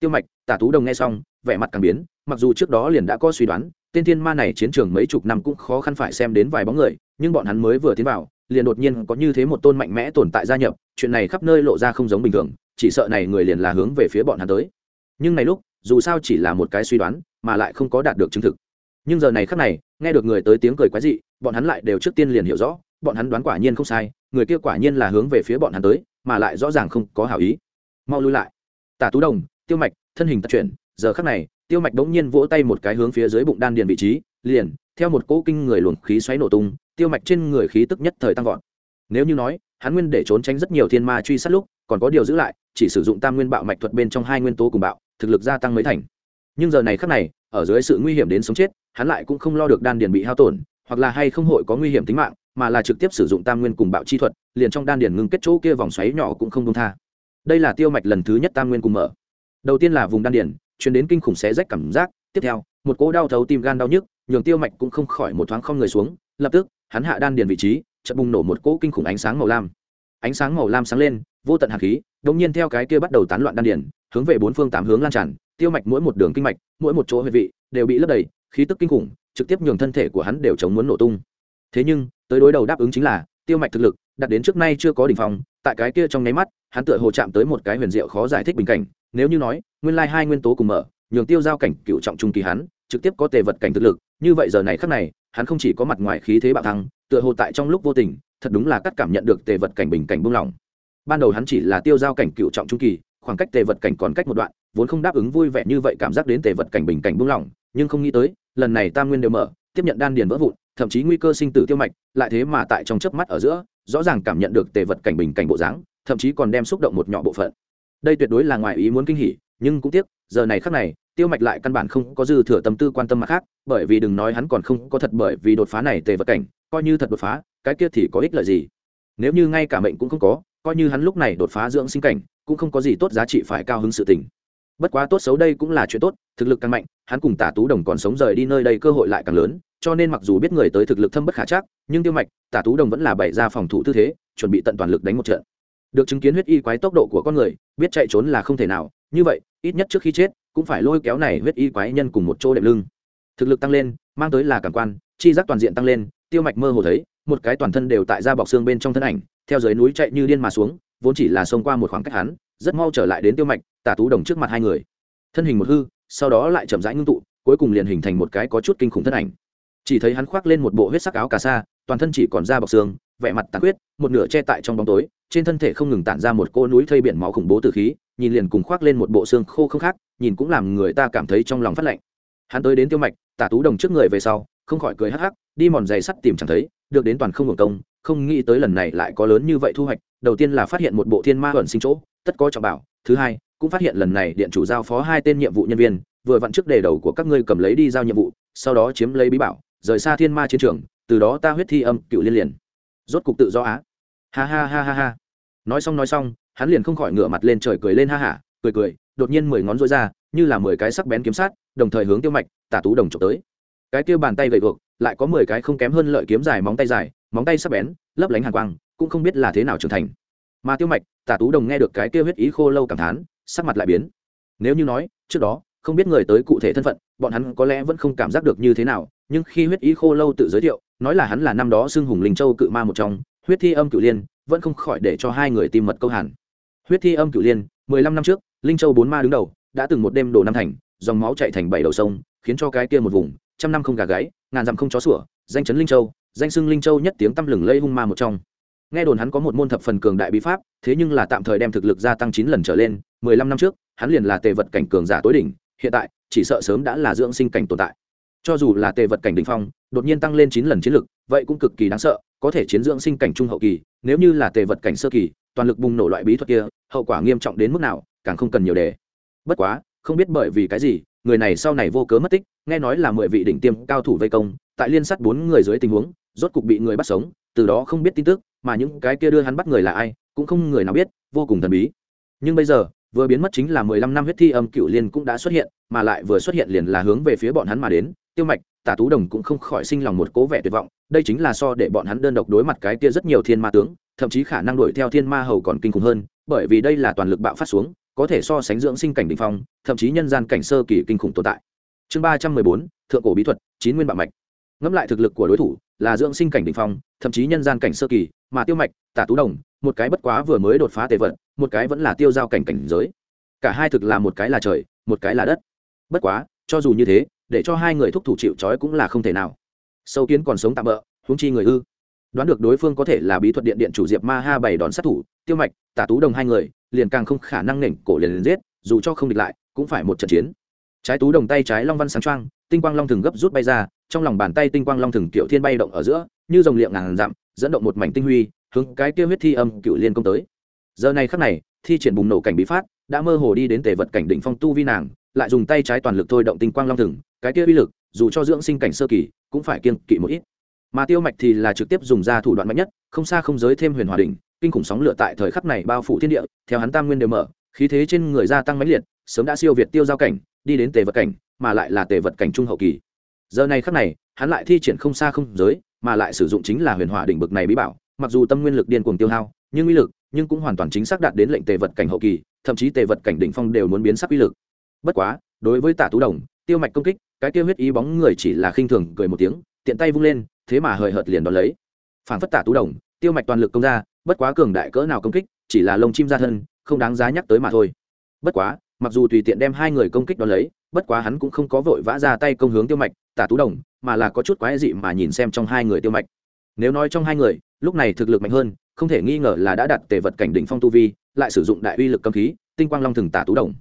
tiêu mạch, tả tú đồng nghe xong, vẻ mặt càng biến, mặc dù trước đó liền đã có suy đoán, tên thiên ma này chiến trường mấy chục năm cũng khó khăn phải xem đến vài bóng người, nhưng bọn hắn mới vừa tiến vào, liền đột nhiên có như thế một tôn mạnh mẽ tồn tại gia nhập, chuyện này khắp nơi lộ ra không giống bình thường, chỉ sợ này người liền là hướng về phía bọn hắn tới. Nhưng này lúc, dù sao chỉ là một cái suy đoán, mà lại không có đạt được chứng thực. Nhưng giờ này khắc này, nghe được người tới tiếng cười quái dị, bọn hắn lại đều trước tiên liền hiểu rõ, bọn hắn đoán quả nhiên không sai, người kia quả nhiên là hướng về phía bọn hắn tới, mà lại rõ ràng không có hảo ý. Mau lui lại. Tả tú đồng tiêu mạch, thân hình tập chuyển, giờ khắc này, tiêu mạch bỗng nhiên vỗ tay một cái hướng phía dưới bụng đan điền vị trí, liền, theo một cỗ kinh người luồng khí xoáy nổ tung, tiêu mạch trên người khí tức nhất thời tăng vọt. Nếu như nói, hắn nguyên để trốn tránh rất nhiều thiên ma truy sát lúc, còn có điều giữ lại, chỉ sử dụng tam nguyên bạo mạch thuật bên trong hai nguyên tố cùng bạo, thực lực gia tăng mấy thành. Nhưng giờ này khắc này, ở dưới sự nguy hiểm đến sống chết, hắn lại cũng không lo được đan điền bị hao tổn, hoặc là hay không hội có nguy hiểm tính mạng, mà là trực tiếp sử dụng tam nguyên cùng bạo chi thuật, liền trong đan điền ngưng kết chỗ kia vòng xoáy nhỏ cũng không đông tha. Đây là tiêu mạch lần thứ nhất tam nguyên cùng mở đầu tiên là vùng đan điền chuyển đến kinh khủng xé rách cảm giác, tiếp theo, một cỗ đau thấu tim gan đau nhức, nhường tiêu mạch cũng không khỏi một thoáng không người xuống, lập tức, hắn hạ đan điền vị trí, chợt bùng nổ một cỗ kinh khủng ánh sáng màu lam. Ánh sáng màu lam sáng lên, vô tận hạt khí, đột nhiên theo cái kia bắt đầu tán loạn đan điền, hướng về bốn phương tám hướng lan tràn, tiêu mạch mỗi một đường kinh mạch, mỗi một chỗ huyệt vị, đều bị lấp đầy, khí tức kinh khủng, trực tiếp nhường thân thể của hắn đều chống muốn nổ tung. Thế nhưng, tới đối đầu đáp ứng chính là, tiêu mạch thực lực đặt đến trước nay chưa có đỉnh phong, tại cái kia trong nháy mắt, hắn tựa hồ chạm tới một cái huyền diệu khó giải thích bình cảnh nếu như nói, nguyên lai hai nguyên tố cùng mở, nhường tiêu giao cảnh cựu trọng trung kỳ hắn, trực tiếp có tề vật cảnh thực lực, như vậy giờ này khắc này, hắn không chỉ có mặt ngoài khí thế bạo thăng, tựa hồ tại trong lúc vô tình, thật đúng là cắt cảm nhận được tề vật cảnh bình cảnh buông lỏng. Ban đầu hắn chỉ là tiêu giao cảnh cựu trọng trung kỳ, khoảng cách tề vật cảnh còn cách một đoạn, vốn không đáp ứng vui vẻ như vậy cảm giác đến tề vật cảnh bình cảnh buông lỏng, nhưng không nghĩ tới, lần này tam nguyên đều mở, tiếp nhận đan điền vỡ vụn, thậm chí nguy cơ sinh tử tiêu mạch, lại thế mà tại trong chớp mắt ở giữa, rõ ràng cảm nhận được tề vật cảnh bình cảnh bộ dáng, thậm chí còn đem xúc động một nhỏ bộ phận đây tuyệt đối là ngoài ý muốn kinh hỉ, nhưng cũng tiếc, giờ này khác này, tiêu mạch lại căn bản không có dư thừa tâm tư quan tâm mặt khác, bởi vì đừng nói hắn còn không có thật bởi vì đột phá này tề vật cảnh, coi như thật đột phá, cái kia thì có ích lợi gì? Nếu như ngay cả mệnh cũng không có, coi như hắn lúc này đột phá dưỡng sinh cảnh, cũng không có gì tốt giá trị phải cao hứng sự tình. Bất quá tốt xấu đây cũng là chuyện tốt, thực lực càng mạnh, hắn cùng tả tú đồng còn sống rời đi nơi đây cơ hội lại càng lớn, cho nên mặc dù biết người tới thực lực thâm bất khả chắc, nhưng tiêu mạch, tả tú đồng vẫn là bày ra phòng thủ tư thế, chuẩn bị tận toàn lực đánh một trận được chứng kiến huyết y quái tốc độ của con người, biết chạy trốn là không thể nào. Như vậy, ít nhất trước khi chết, cũng phải lôi kéo này huyết y quái nhân cùng một chỗ đệm lưng. Thực lực tăng lên, mang tới là cảm quan, chi giác toàn diện tăng lên, tiêu mạch mơ hồ thấy, một cái toàn thân đều tại da bọc xương bên trong thân ảnh, theo dưới núi chạy như điên mà xuống, vốn chỉ là xông qua một khoảng cách hắn, rất mau trở lại đến tiêu mạch, tả tú đồng trước mặt hai người. Thân hình một hư, sau đó lại chậm rãi ngưng tụ, cuối cùng liền hình thành một cái có chút kinh khủng thân ảnh. Chỉ thấy hắn khoác lên một bộ huyết sắc áo cà sa, toàn thân chỉ còn da bọc xương, vẻ mặt tàn huyết một nửa che tại trong bóng tối trên thân thể không ngừng tản ra một cô núi thây biển máu khủng bố từ khí, nhìn liền cùng khoác lên một bộ xương khô không khác, nhìn cũng làm người ta cảm thấy trong lòng phát lạnh. Hắn tới đến tiêu mạch, tả tú đồng trước người về sau, không khỏi cười hắc hắc, đi mòn giày sắt tìm chẳng thấy, được đến toàn không hưởng công, không nghĩ tới lần này lại có lớn như vậy thu hoạch, đầu tiên là phát hiện một bộ thiên ma ẩn sinh chỗ, tất có trọng bảo, thứ hai, cũng phát hiện lần này điện chủ giao phó hai tên nhiệm vụ nhân viên, vừa vặn trước đề đầu của các ngươi cầm lấy đi giao nhiệm vụ, sau đó chiếm lấy bí bảo, rời xa thiên ma chiến trường, từ đó ta huyết thi âm cựu liên liền. Rốt cục tự do á ha ha ha ha ha. Nói xong nói xong, hắn liền không khỏi ngửa mặt lên trời cười lên ha hả cười cười, đột nhiên mười ngón rối ra, như là mười cái sắc bén kiếm sát, đồng thời hướng tiêu mạch, tả tú đồng trộm tới. Cái kia bàn tay gậy gộc lại có mười cái không kém hơn lợi kiếm dài móng tay dài, móng tay sắc bén, lấp lánh hàng quang, cũng không biết là thế nào trưởng thành. Mà tiêu mạch, tả tú đồng nghe được cái tiêu huyết ý khô lâu cảm thán, sắc mặt lại biến. Nếu như nói, trước đó, không biết người tới cụ thể thân phận, bọn hắn có lẽ vẫn không cảm giác được như thế nào, nhưng khi huyết ý khô lâu tự giới thiệu, nói là hắn là năm đó xưng hùng linh châu cự ma một trong huyết thi âm cửu liên vẫn không khỏi để cho hai người tìm mật câu hàn. Huyết thi âm cửu liên, mười lăm năm trước, linh châu bốn ma đứng đầu, đã từng một đêm đổ năm thành, dòng máu chạy thành bảy đầu sông, khiến cho cái kia một vùng, trăm năm không gà gáy, ngàn dặm không chó sủa, danh chấn linh châu, danh xưng linh châu nhất tiếng tăm lừng lây hung ma một trong. Nghe đồn hắn có một môn thập phần cường đại bí pháp, thế nhưng là tạm thời đem thực lực gia tăng chín lần trở lên, mười lăm năm trước, hắn liền là tề vật cảnh cường giả tối đỉnh, hiện tại, chỉ sợ sớm đã là dưỡng sinh cảnh tồn tại. Cho dù là tề vật cảnh đ ỉ n h phong, đột nhiên tăng lên chín lần chiến lực, vậy cũng cực kỳ đáng sợ có thể chiến dưỡng sinh cảnh trung hậu kỳ, nếu như là tề vật cảnh sơ kỳ, toàn lực bùng nổ loại bí thuật kia, hậu quả nghiêm trọng đến mức nào, càng không cần nhiều đề. Bất quá, không biết bởi vì cái gì, người này sau này vô cớ mất tích, nghe nói là mười vị đỉnh tiêm cao thủ vây công, tại liên sát bốn người dưới tình huống, rốt cục bị người bắt sống, từ đó không biết tin tức, mà những cái kia đưa hắn bắt người là ai, cũng không người nào biết, vô cùng thần bí. Nhưng bây giờ, vừa biến mất chính là mười lăm năm huyết thi âm cựu liên cũng đã xuất hiện, mà lại vừa xuất hiện liền là hướng về phía bọn hắn mà đến, tiêu mạch tả tú đồng cũng không khỏi sinh lòng một cố vẻ tuyệt vọng, đây chính là so để bọn hắn đơn độc đối mặt cái kia rất nhiều thiên ma tướng, thậm chí khả năng đuổi theo thiên ma hầu còn kinh khủng hơn, bởi vì đây là toàn lực bạo phát xuống, có thể so sánh dưỡng sinh cảnh đ ỉ n h phong, thậm chí nhân gian cảnh sơ kỳ kinh khủng tồn tại. Chương ba trăm mười bốn, thượng cổ bí thuật, chín nguyên bạo mạch. Ngẫm lại thực lực của đối thủ, là dưỡng sinh cảnh đ ỉ n h phong, thậm chí nhân gian cảnh sơ kỳ, mà tiêu mạch, tả tú đồng, một cái bất quá vừa mới đột phá tề vận, một cái vẫn là tiêu giao cảnh cảnh giới. Cả hai thực là một cái là trời, một cái là đất. Bất quá, cho dù như thế để cho hai người thúc thủ chịu trói cũng là không thể nào. Sâu kiến còn sống tạm bỡ huống chi người ư. Đoán được đối phương có thể là bí thuật điện điện chủ diệp ma ha bảy đón sát thủ tiêu mạch tả tú đồng hai người liền càng không khả năng nỉnh cổ liền liền giết dù cho không địch lại cũng phải một trận chiến. Trái tú đồng tay trái long văn sáng trang, tinh quang long thường gấp rút bay ra trong lòng bàn tay tinh quang long thường kiểu thiên bay động ở giữa như dòng liệm ngàn dặm dẫn động một mảnh tinh huy hướng cái kia huyết thi âm cựu liên công tới. Giờ này khắc này thi triển bùng nổ cảnh bí phát đã mơ hồ đi đến tề vật cảnh đỉnh phong tu vi nàng lại dùng tay trái toàn lực thôi động tinh quang long thừng, cái kia uy lực, dù cho dưỡng sinh cảnh sơ kỳ, cũng phải kiên kỵ một ít. Mà tiêu mạch thì là trực tiếp dùng ra thủ đoạn mạnh nhất, không xa không giới thêm huyền hòa đỉnh, kinh khủng sóng lửa tại thời khắc này bao phủ thiên địa, theo hắn tam nguyên đều mở, khí thế trên người gia tăng mãnh liệt, sớm đã siêu việt tiêu giao cảnh, đi đến tề vật cảnh, mà lại là tề vật cảnh trung hậu kỳ. Giờ này khắc này, hắn lại thi triển không xa không giới, mà lại sử dụng chính là huyền hỏa đỉnh bực này bí bảo, mặc dù tâm nguyên lực điên cuồng tiêu hao, nhưng uy lực, nhưng cũng hoàn toàn chính xác đạt đến lệnh tề vật cảnh hậu kỳ, thậm chí tề vật cảnh đỉnh phong đều muốn biến sắc uy lực bất quá, đối với tả tú đồng, tiêu mạch công kích, cái tiêu huyết ý bóng người chỉ là khinh thường cười một tiếng, tiện tay vung lên, thế mà hời hợt liền đón lấy. Phản phất tả tú đồng, tiêu mạch toàn lực công ra, bất quá cường đại cỡ nào công kích, chỉ là lông chim ra thân, không đáng giá nhắc tới mà thôi. Bất quá, mặc dù tùy tiện đem hai người công kích đón lấy, bất quá hắn cũng không có vội vã ra tay công hướng tiêu mạch, tả tú đồng, mà là có chút quái dị mà nhìn xem trong hai người tiêu mạch. Nếu nói trong hai người, lúc này thực lực mạnh hơn, không thể nghi ngờ là đã đặt tề vật cảnh đỉnh phong tu vi, lại sử dụng đại uy lực cầm khí, tinh quang long thường tả tú đồng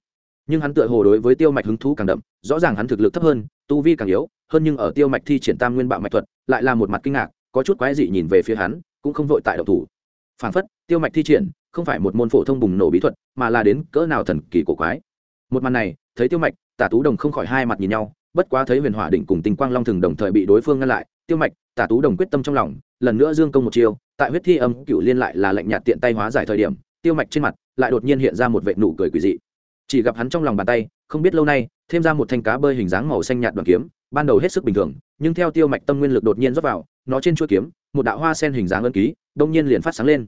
nhưng hắn tựa hồ đối với tiêu mạch hứng thú càng đậm, rõ ràng hắn thực lực thấp hơn, tu vi càng yếu, hơn nhưng ở tiêu mạch thi triển tam nguyên bạo mạch thuật, lại là một mặt kinh ngạc, có chút quái dị nhìn về phía hắn, cũng không vội tại độc thủ. Phản phất, tiêu mạch thi triển, không phải một môn phổ thông bùng nổ bí thuật, mà là đến cỡ nào thần kỳ cổ quái. Một màn này, thấy tiêu mạch, tả tú đồng không khỏi hai mặt nhìn nhau, bất quá thấy huyền hỏa đỉnh cùng tinh quang long thường đồng thời bị đối phương ngăn lại, tiêu mạch, tả tú đồng quyết tâm trong lòng, lần nữa dương công một chiêu, tại huyết thi âm cựu liên lại là lệnh nhạt tiện tay hóa giải thời điểm, tiêu mạch trên mặt lại đột nhiên hiện ra một vệ nụ cười quỷ dị chỉ gặp hắn trong lòng bàn tay, không biết lâu nay, thêm ra một thanh cá bơi hình dáng màu xanh nhạt đoàn kiếm, ban đầu hết sức bình thường, nhưng theo tiêu mạch tâm nguyên lực đột nhiên rót vào, nó trên chuôi kiếm, một đạo hoa sen hình dáng ân ký đông nhiên liền phát sáng lên.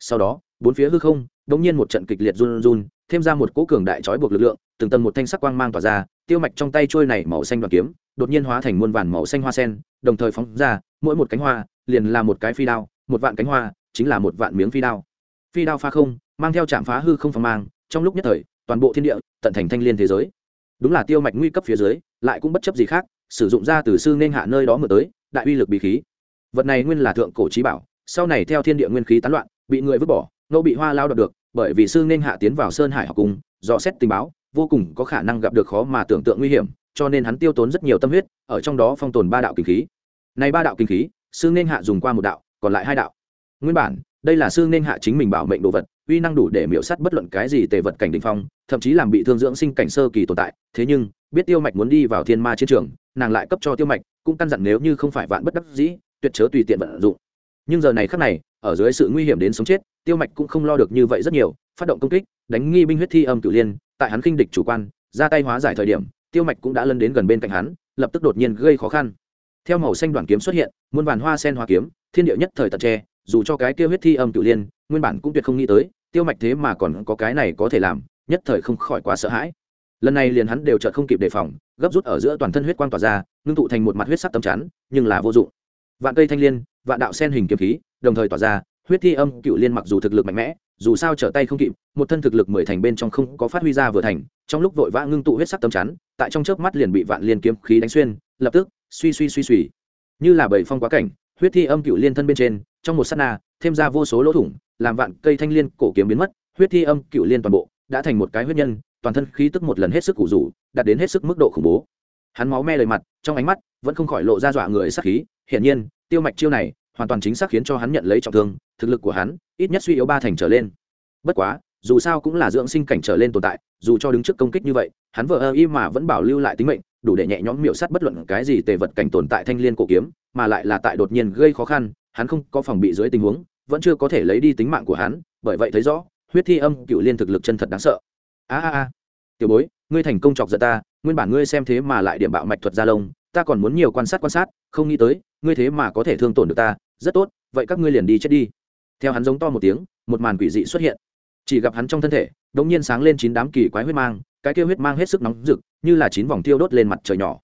Sau đó, bốn phía hư không đông nhiên một trận kịch liệt run run, thêm ra một cỗ cường đại trói buộc lực lượng, từng tầng một thanh sắc quang mang tỏa ra, tiêu mạch trong tay trôi này màu xanh đoàn kiếm, đột nhiên hóa thành muôn vàn màu xanh hoa sen, đồng thời phóng ra, mỗi một cánh hoa, liền là một cái phi đao, một vạn cánh hoa, chính là một vạn miếng phi đao. Phi đao pha không, mang theo chạm phá hư không phong mang, trong lúc nhất thời toàn bộ thiên địa, tận thành thanh liên thế giới. Đúng là tiêu mạch nguy cấp phía dưới, lại cũng bất chấp gì khác, sử dụng ra từ sư nên hạ nơi đó mở tới, đại uy lực bí khí. Vật này nguyên là thượng cổ trí bảo, sau này theo thiên địa nguyên khí tán loạn, bị người vứt bỏ ngẫu bị hoa lao đọc được, bởi vì sư nên hạ tiến vào sơn hải học cùng, dò xét tình báo, vô cùng có khả năng gặp được khó mà tưởng tượng nguy hiểm, cho nên hắn tiêu tốn rất nhiều tâm huyết, ở trong đó phong tồn ba đạo kinh khí. Này ba đạo kinh khí, sư nên hạ dùng qua một đạo, còn lại hai đạo. Nguyên bản, đây là sư nên hạ chính mình bảo mệnh đồ vật uy năng đủ để miễu sắt bất luận cái gì tề vật cảnh đ phong, thậm chí làm bị thương dưỡng sinh cảnh sơ kỳ tồn tại. Thế nhưng, biết tiêu mạch muốn đi vào thiên ma chiến trường, nàng lại cấp cho tiêu mạch, cũng căn dặn nếu như không phải vạn bất đắc dĩ, tuyệt chớ tùy tiện vận dụng. Nhưng giờ này khắc này, ở dưới sự nguy hiểm đến sống chết, tiêu mạch cũng không lo được như vậy rất nhiều, phát động công kích, đánh nghi binh huyết thi âm cửu liên, tại hắn khinh địch chủ quan, ra tay hóa giải thời điểm, tiêu mạch cũng đã lân đến gần bên cạnh hắn, lập tức đột nhiên gây khó khăn. Theo màu xanh đoàn kiếm xuất hiện, muôn vàn hoa sen hoa kiếm, thiên địa nhất thời tật tre dù cho cái kia huyết thi âm cựu liên, nguyên bản cũng tuyệt không nghĩ tới, tiêu mạch thế mà còn có cái này có thể làm, nhất thời không khỏi quá sợ hãi. Lần này liền hắn đều chợt không kịp đề phòng, gấp rút ở giữa toàn thân huyết quang tỏa ra, ngưng tụ thành một mặt huyết sắc tầm chắn, nhưng là vô dụng. Vạn cây thanh liên, vạn đạo sen hình kiếm khí, đồng thời tỏa ra, huyết thi âm cựu liên mặc dù thực lực mạnh mẽ, dù sao trở tay không kịp, một thân thực lực mười thành bên trong không có phát huy ra vừa thành, trong lúc vội vã ngưng tụ huyết sắc tầm chắn, tại trong chớp mắt liền bị vạn liên kiếm khí đánh xuyên, lập tức, suy suy suy suy. Như là bảy phong quá cảnh, huyết thi âm cựu liên thân bên trên trong một sát na, thêm ra vô số lỗ thủng, làm vạn cây thanh liên cổ kiếm biến mất, huyết thi âm cựu liên toàn bộ, đã thành một cái huyết nhân, toàn thân khí tức một lần hết sức củ rủ đạt đến hết sức mức độ khủng bố. Hắn máu me lời mặt, trong ánh mắt vẫn không khỏi lộ ra dọa người sát khí, hiển nhiên, tiêu mạch chiêu này hoàn toàn chính xác khiến cho hắn nhận lấy trọng thương, thực lực của hắn ít nhất suy yếu ba thành trở lên. Bất quá, dù sao cũng là dưỡng sinh cảnh trở lên tồn tại, dù cho đứng trước công kích như vậy, hắn vợ ơ y mà vẫn bảo lưu lại tính mệnh đủ để nhẹ nhõm miểu sát bất luận cái gì tề vật cảnh tồn tại thanh liên cổ kiếm, mà lại là tại đột nhiên gây khó khăn, hắn không có phòng bị dưới tình huống, vẫn chưa có thể lấy đi tính mạng của hắn, bởi vậy thấy rõ, huyết thi âm, cựu liên thực lực chân thật đáng sợ. A a a. Tiểu bối, ngươi thành công chọc giận ta, nguyên bản ngươi xem thế mà lại điểm bạo mạch thuật gia lông, ta còn muốn nhiều quan sát quan sát, không nghĩ tới, ngươi thế mà có thể thương tổn được ta, rất tốt, vậy các ngươi liền đi chết đi. Theo hắn giống to một tiếng, một màn quỷ dị xuất hiện. Chỉ gặp hắn trong thân thể đ ỗ n g nhiên sáng lên chín đám kỳ quái huyết mang cái kia huyết mang hết sức nóng rực, như là chín vòng tiêu đốt lên mặt trời nhỏ.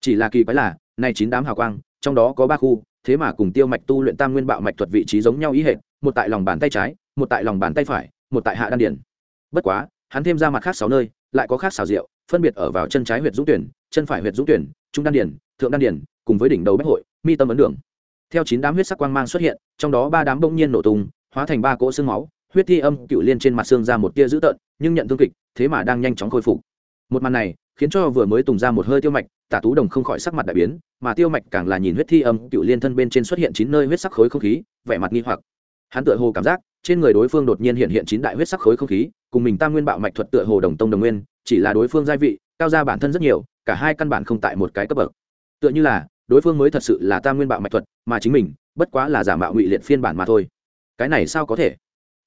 Chỉ là kỳ quái là, này chín đám hào quang, trong đó có ba khu, thế mà cùng tiêu mạch tu luyện tam nguyên bạo mạch thuật vị trí giống nhau ý hệ một tại lòng bàn tay trái, một tại lòng bàn tay phải, một tại hạ đan điển bất quá, hắn thêm ra mặt khác sáu nơi, lại có khác xào rượu phân biệt ở vào chân trái huyệt dũng tuyển, chân phải huyệt dũng tuyển, trung đan điển thượng đan điển cùng với đỉnh đầu bách hội, mi tâm ấn đường. Theo chín đám huyết sắc quang mang xuất hiện, trong đó ba đám bỗng nhiên nổ tung, hóa thành ba cỗ xương máu huyết thi âm cựu liên trên mặt xương ra một tia dữ tợn, nhưng nhận thương kịch, thế mà đang nhanh chóng khôi phục. Một màn này, khiến cho vừa mới tùng ra một hơi tiêu mạch, tả tú đồng không khỏi sắc mặt đại biến, mà tiêu mạch càng là nhìn huyết thi âm cựu liên thân bên trên xuất hiện chín nơi huyết sắc khối không khí, vẻ mặt nghi hoặc. Hắn tựa hồ cảm giác, trên người đối phương đột nhiên hiện hiện chín đại huyết sắc khối không khí, cùng mình tam nguyên bạo mạch thuật tựa hồ đồng tông đồng nguyên, chỉ là đối phương gia vị, cao ra bản thân rất nhiều, cả hai căn bản không tại một cái cấp bậc. Tựa như là, đối phương mới thật sự là tam nguyên bạo mạch thuật, mà chính mình, bất quá là giả mạo ngụy liệt phiên bản mà thôi. Cái này sao có thể?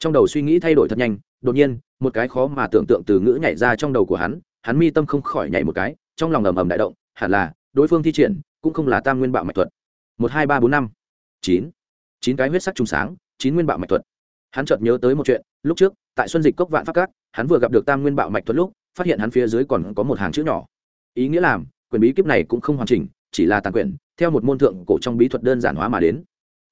Trong đầu suy nghĩ thay đổi thật nhanh, đột nhiên, một cái khó mà tưởng tượng từ ngữ nhảy ra trong đầu của hắn hắn mi tâm không khỏi nhảy một cái, trong lòng ầm ầm đại động, hẳn là, đối phương thi triển, cũng không là tam nguyên bạo mạch thuật. Một, hai, ba, bốn, năm, chín. Chín cái huyết sắc trùng sáng, chín nguyên bạo mạch thuật. Hắn chợt nhớ tới một chuyện, lúc trước, tại xuân dịch cốc vạn pháp các, hắn vừa gặp được tam nguyên bạo mạch thuật lúc, phát hiện hắn phía dưới còn có một hàng chữ nhỏ. Ý nghĩa làm, quyền bí kíp này cũng không hoàn chỉnh, chỉ là tàn quyển, theo một môn thượng cổ trong bí thuật đơn giản hóa mà đến.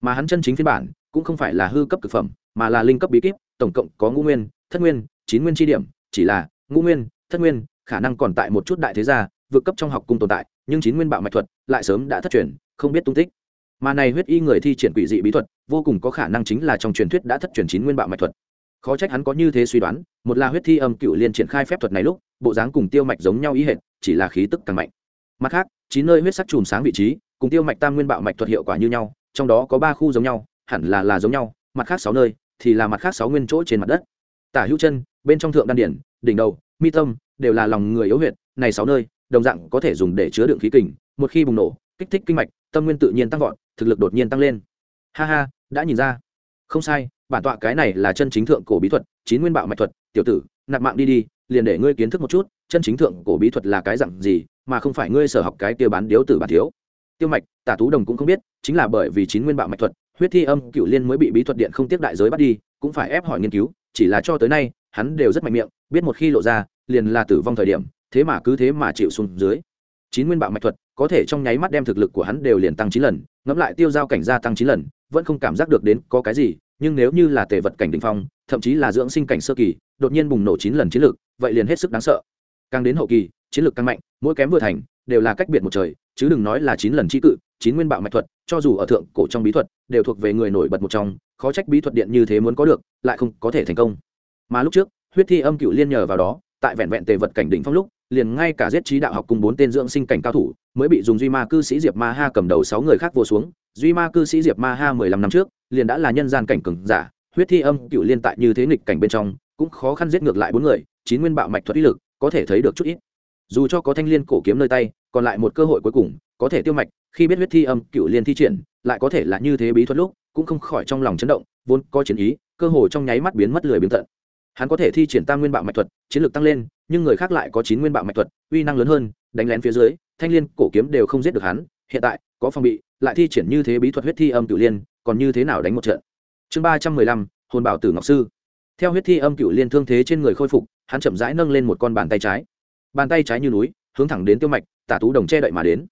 Mà hắn chân chính phiên bản, cũng không phải là hư cấp thực phẩm mà là linh cấp bí kíp, tổng cộng có ngũ nguyên, thất nguyên, chín nguyên chi điểm, chỉ là ngũ nguyên, thất nguyên khả năng còn tại một chút đại thế gia, vượt cấp trong học cung tồn tại, nhưng chín nguyên bạo mạch thuật lại sớm đã thất truyền, không biết tung tích. Mà này huyết y người thi triển quỷ dị bí thuật, vô cùng có khả năng chính là trong truyền thuyết đã thất truyền chín nguyên bạo mạch thuật. Khó trách hắn có như thế suy đoán, một là huyết thi âm cựu liên triển khai phép thuật này lúc, bộ dáng cùng tiêu mạch giống nhau ý hệt, chỉ là khí tức càng mạnh. Mặt khác, chín nơi huyết sắc chùm sáng vị trí, cùng tiêu mạch tam nguyên bạo mạch thuật hiệu quả như nhau, trong đó có ba khu giống nhau, hẳn là là giống nhau, mặt khác sáu nơi thì là mặt khác sáu nguyên chỗ trên mặt đất. Tả hữu chân, bên trong thượng đan điển, đỉnh đầu, mi tâm, đều là lòng người yếu huyệt, này sáu nơi, đồng dạng có thể dùng để chứa đựng khí kình, một khi bùng nổ, kích thích kinh mạch, tâm nguyên tự nhiên tăng vọt, thực lực đột nhiên tăng lên. Ha ha, đã nhìn ra. Không sai, bản tọa cái này là chân chính thượng cổ bí thuật, chín nguyên bạo mạch thuật, tiểu tử, nạp mạng đi đi, liền để ngươi kiến thức một chút, chân chính thượng cổ bí thuật là cái dặn gì, mà không phải ngươi sở học cái tiêu bán điếu tử bản thiếu. Tiêu mạch, tả tú đồng cũng không biết, chính là bởi vì chín nguyên bạo mạch thuật huyết thi âm cựu liên mới bị bí thuật điện không tiếp đại giới bắt đi, cũng phải ép hỏi nghiên cứu, chỉ là cho tới nay, hắn đều rất mạnh miệng, biết một khi lộ ra, liền là tử vong thời điểm, thế mà cứ thế mà chịu xuống dưới. Chín nguyên bạo mạch thuật, có thể trong nháy mắt đem thực lực của hắn đều liền tăng chín lần, ngẫm lại tiêu giao cảnh gia tăng chín lần, vẫn không cảm giác được đến có cái gì, nhưng nếu như là tề vật cảnh đỉnh phong, thậm chí là dưỡng sinh cảnh sơ kỳ, đột nhiên bùng nổ chín lần chiến lực, vậy liền hết sức đáng sợ. Càng đến hậu kỳ, chiến lược càng mạnh, mỗi kém vừa thành, đều là cách biệt một trời, chứ đừng nói là chín lần trí cự, chín nguyên bạo mạch thuật cho dù ở thượng cổ trong bí thuật, đều thuộc về người nổi bật một trong, khó trách bí thuật điện như thế muốn có được, lại không có thể thành công. Mà lúc trước, huyết thi âm cựu liên nhờ vào đó, tại vẹn vẹn tề vật cảnh đỉnh phong lúc, liền ngay cả giết trí đạo học cùng bốn tên dưỡng sinh cảnh cao thủ, mới bị dùng duy ma cư sĩ diệp ma ha cầm đầu sáu người khác vô xuống. Duy ma cư sĩ diệp ma ha mười lăm năm trước, liền đã là nhân gian cảnh cường giả, huyết thi âm cựu liên tại như thế nghịch cảnh bên trong, cũng khó khăn giết ngược lại bốn người, chín nguyên bạo mạch thuật ý lực, có thể thấy được chút ít. Dù cho có thanh liên cổ kiếm nơi tay còn lại một cơ hội cuối cùng, có thể tiêu mạch, khi biết huyết thi âm, cựu liên thi triển, lại có thể là như thế bí thuật lúc, cũng không khỏi trong lòng chấn động, vốn có chiến ý, cơ hội trong nháy mắt biến mất lười biến tận. Hắn có thể thi triển tam nguyên bạo mạch thuật, chiến lược tăng lên, nhưng người khác lại có chín nguyên bạo mạch thuật, uy năng lớn hơn, đánh lén phía dưới, thanh liên, cổ kiếm đều không giết được hắn, hiện tại, có phòng bị, lại thi triển như thế bí thuật huyết thi âm, cựu liên, còn như thế nào đánh một trận? Chương ba trăm mười lăm, hồn bảo tử ngọc sư. Theo huyết thi âm, cựu liên thương thế trên người khôi phục, hắn chậm rãi nâng lên một con bàn tay trái. Bàn tay trái như núi hướng thẳng đến tiêu mạch, tả tú đồng che đậy mà đến.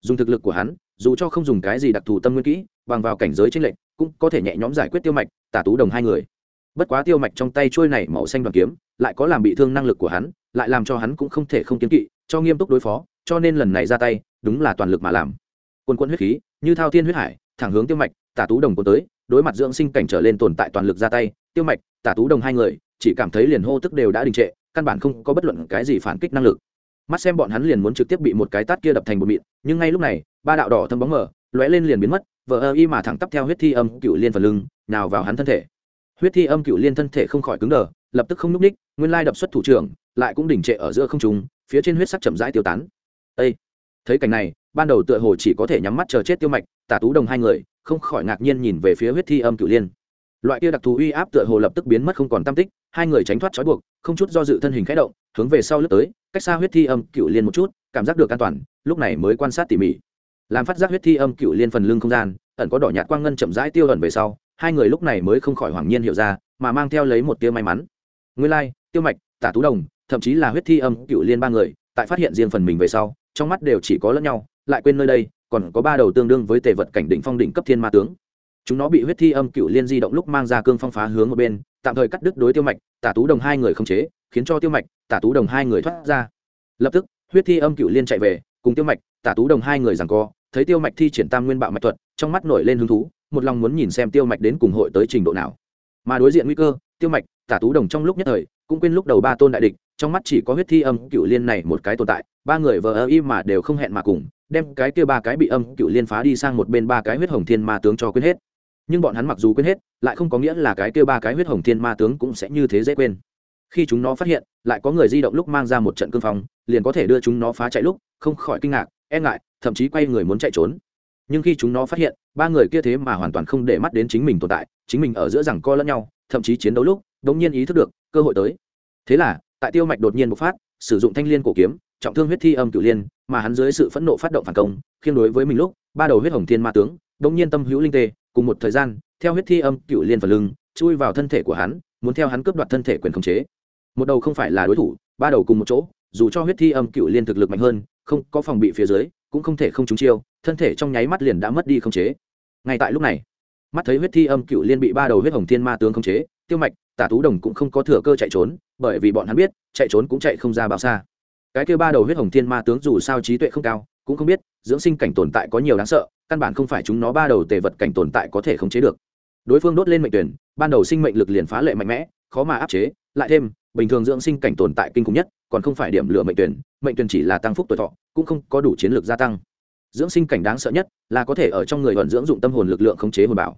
Dùng thực lực của hắn, dù cho không dùng cái gì đặc thù tâm nguyên kỹ, bằng vào cảnh giới tranh lệch, cũng có thể nhẹ nhõm giải quyết tiêu mạch, tả tú đồng hai người. Bất quá tiêu mạch trong tay trôi này màu xanh đoàn kiếm, lại có làm bị thương năng lực của hắn, lại làm cho hắn cũng không thể không kiếm kỵ, cho nghiêm túc đối phó, cho nên lần này ra tay, đúng là toàn lực mà làm. Quân quân huyết khí, như thao thiên huyết hải, thẳng hướng tiêu mạch, tả tú đồng cuốn tới, đối mặt dưỡng sinh cảnh trở lên tồn tại toàn lực ra tay, tiêu mạch, tả tú đồng hai người, chỉ cảm thấy liền hô tức đều đã đình trệ, căn bản không có bất luận cái gì phản kích năng lực mắt xem bọn hắn liền muốn trực tiếp bị một cái tát kia đập thành bột mịn, nhưng ngay lúc này, ba đạo đỏ thâm bóng mở lóe lên liền biến mất, vờ ơ y mà thẳng tắp theo huyết thi âm cựu liên phần lưng, nào vào hắn thân thể. Huyết thi âm cựu liên thân thể không khỏi cứng đờ, lập tức không n ú c ních nguyên lai đập xuất thủ trưởng, lại cũng đỉnh trệ ở giữa không trùng phía trên huyết sắc chậm rãi tiêu tán. Ây thấy cảnh này, ban đầu tựa hồ chỉ có thể nhắm mắt chờ chết tiêu mạch, tả tú đồng hai người, không khỏi ngạc nhiên nhìn về phía huyết thi âm cựu liên loại kia đặc thù uy áp tựa hồ lập tức biến mất không còn tam tích, hai người tránh thoát trói buộc, không chút do dự thân hình k h ẽ động, hướng về sau lướt tới, cách xa huyết thi âm cựu liên một chút, cảm giác được an toàn, lúc này mới quan sát tỉ mỉ. Làm phát giác huyết thi âm cựu liên phần lưng không gian, ẩn có đỏ nhạt quang ngân chậm rãi tiêu ẩn về sau, hai người lúc này mới không khỏi hoảng nhiên hiểu ra, mà mang theo lấy một tia may mắn. Nguyên lai, tiêu mạch, tả tú đồng, thậm chí là huyết thi âm cựu liên ba người, tại phát hiện riêng phần mình về sau, trong mắt đều chỉ có lẫn nhau, lại quên nơi đây, còn có ba đầu tương đương với tề vật cảnh đỉnh phong đỉnh cấp thiên ma tướng chúng nó bị huyết thi âm cựu liên di động lúc mang ra cương phong phá hướng một bên, tạm thời cắt đứt đối tiêu mạch, tả tú đồng hai người không chế, khiến cho tiêu mạch, tả tú đồng hai người thoát ra. Lập tức, huyết thi âm cựu liên chạy về, cùng tiêu mạch, tả tú đồng hai người rằng co, thấy tiêu mạch thi triển tam nguyên bạo mạch thuật, trong mắt nổi lên hứng thú, một lòng muốn nhìn xem tiêu mạch đến cùng hội tới trình độ nào. Mà đối diện nguy cơ, tiêu mạch, tả tú đồng trong lúc nhất thời, cũng quên lúc đầu ba tôn đại địch, trong mắt chỉ có huyết thi âm cựu liên này một cái tồn tại, ba người vờ ơ y mà đều không hẹn mà cùng, đem cái kia ba cái bị âm cựu liên phá đi sang một bên ba cái huyết hồng thiên ma tướng cho quên hết nhưng bọn hắn mặc dù quên hết, lại không có nghĩa là cái kia ba cái huyết hồng thiên ma tướng cũng sẽ như thế dễ quên. Khi chúng nó phát hiện, lại có người di động lúc mang ra một trận cương phong, liền có thể đưa chúng nó phá chạy lúc, không khỏi kinh ngạc e ngại, thậm chí quay người muốn chạy trốn. Nhưng khi chúng nó phát hiện, ba người kia thế mà hoàn toàn không để mắt đến chính mình tồn tại, chính mình ở giữa rằng co lẫn nhau, thậm chí chiến đấu lúc đ ỗ n g nhiên ý thức được, cơ hội tới. Thế là, tại tiêu mạch đột nhiên bộc phát, sử dụng thanh l i ê n cổ kiếm, trọng thương huyết thi âm cửu liên, mà hắn dưới sự phẫn nộ phát động phản công khiên đối với mình lúc, ba đầu huyết hồng thiên ma tướng đ ỗ n g nhiên tâm hữu linh tê cùng một thời gian, theo huyết thi âm cửu liên phần lưng, chui vào thân thể của hắn, muốn theo hắn cướp đoạt thân thể quyền khống chế. Một đầu không phải là đối thủ, ba đầu cùng một chỗ, dù cho huyết thi âm, cựu liên thực lực mạnh hơn, không có phòng bị phía dưới, cũng không thể không trúng chiêu, thân thể trong nháy mắt liền đã mất đi không chế. Ngay tại lúc này, mắt thấy huyết thi âm, cựu liên bị ba đầu huyết hồng thiên ma tướng không chế, tiêu mạch, tả tú đồng cũng không có thừa cơ chạy trốn, bởi vì bọn hắn biết, chạy trốn cũng chạy không ra bao xa. Cái kêu ba đầu huyết hồng thiên ma tướng dù sao trí tuệ không cao cũng không biết, dưỡng sinh cảnh tồn tại có nhiều đáng sợ, căn bản không phải chúng nó ba đầu tề vật cảnh tồn tại có thể khống chế được. Đối phương đốt lên mệnh tuyển, ban đầu sinh mệnh lực liền phá lệ mạnh mẽ, khó mà áp chế, lại thêm, bình thường dưỡng sinh cảnh tồn tại kinh khủng nhất, còn không phải điểm lửa mệnh tuyển mệnh tuyển chỉ là tăng phúc tuổi thọ, cũng không có đủ chiến lược gia tăng. Dưỡng sinh cảnh đáng sợ nhất là có thể ở trong người vận dưỡng dụng tâm hồn lực lượng khống chế hồn bảo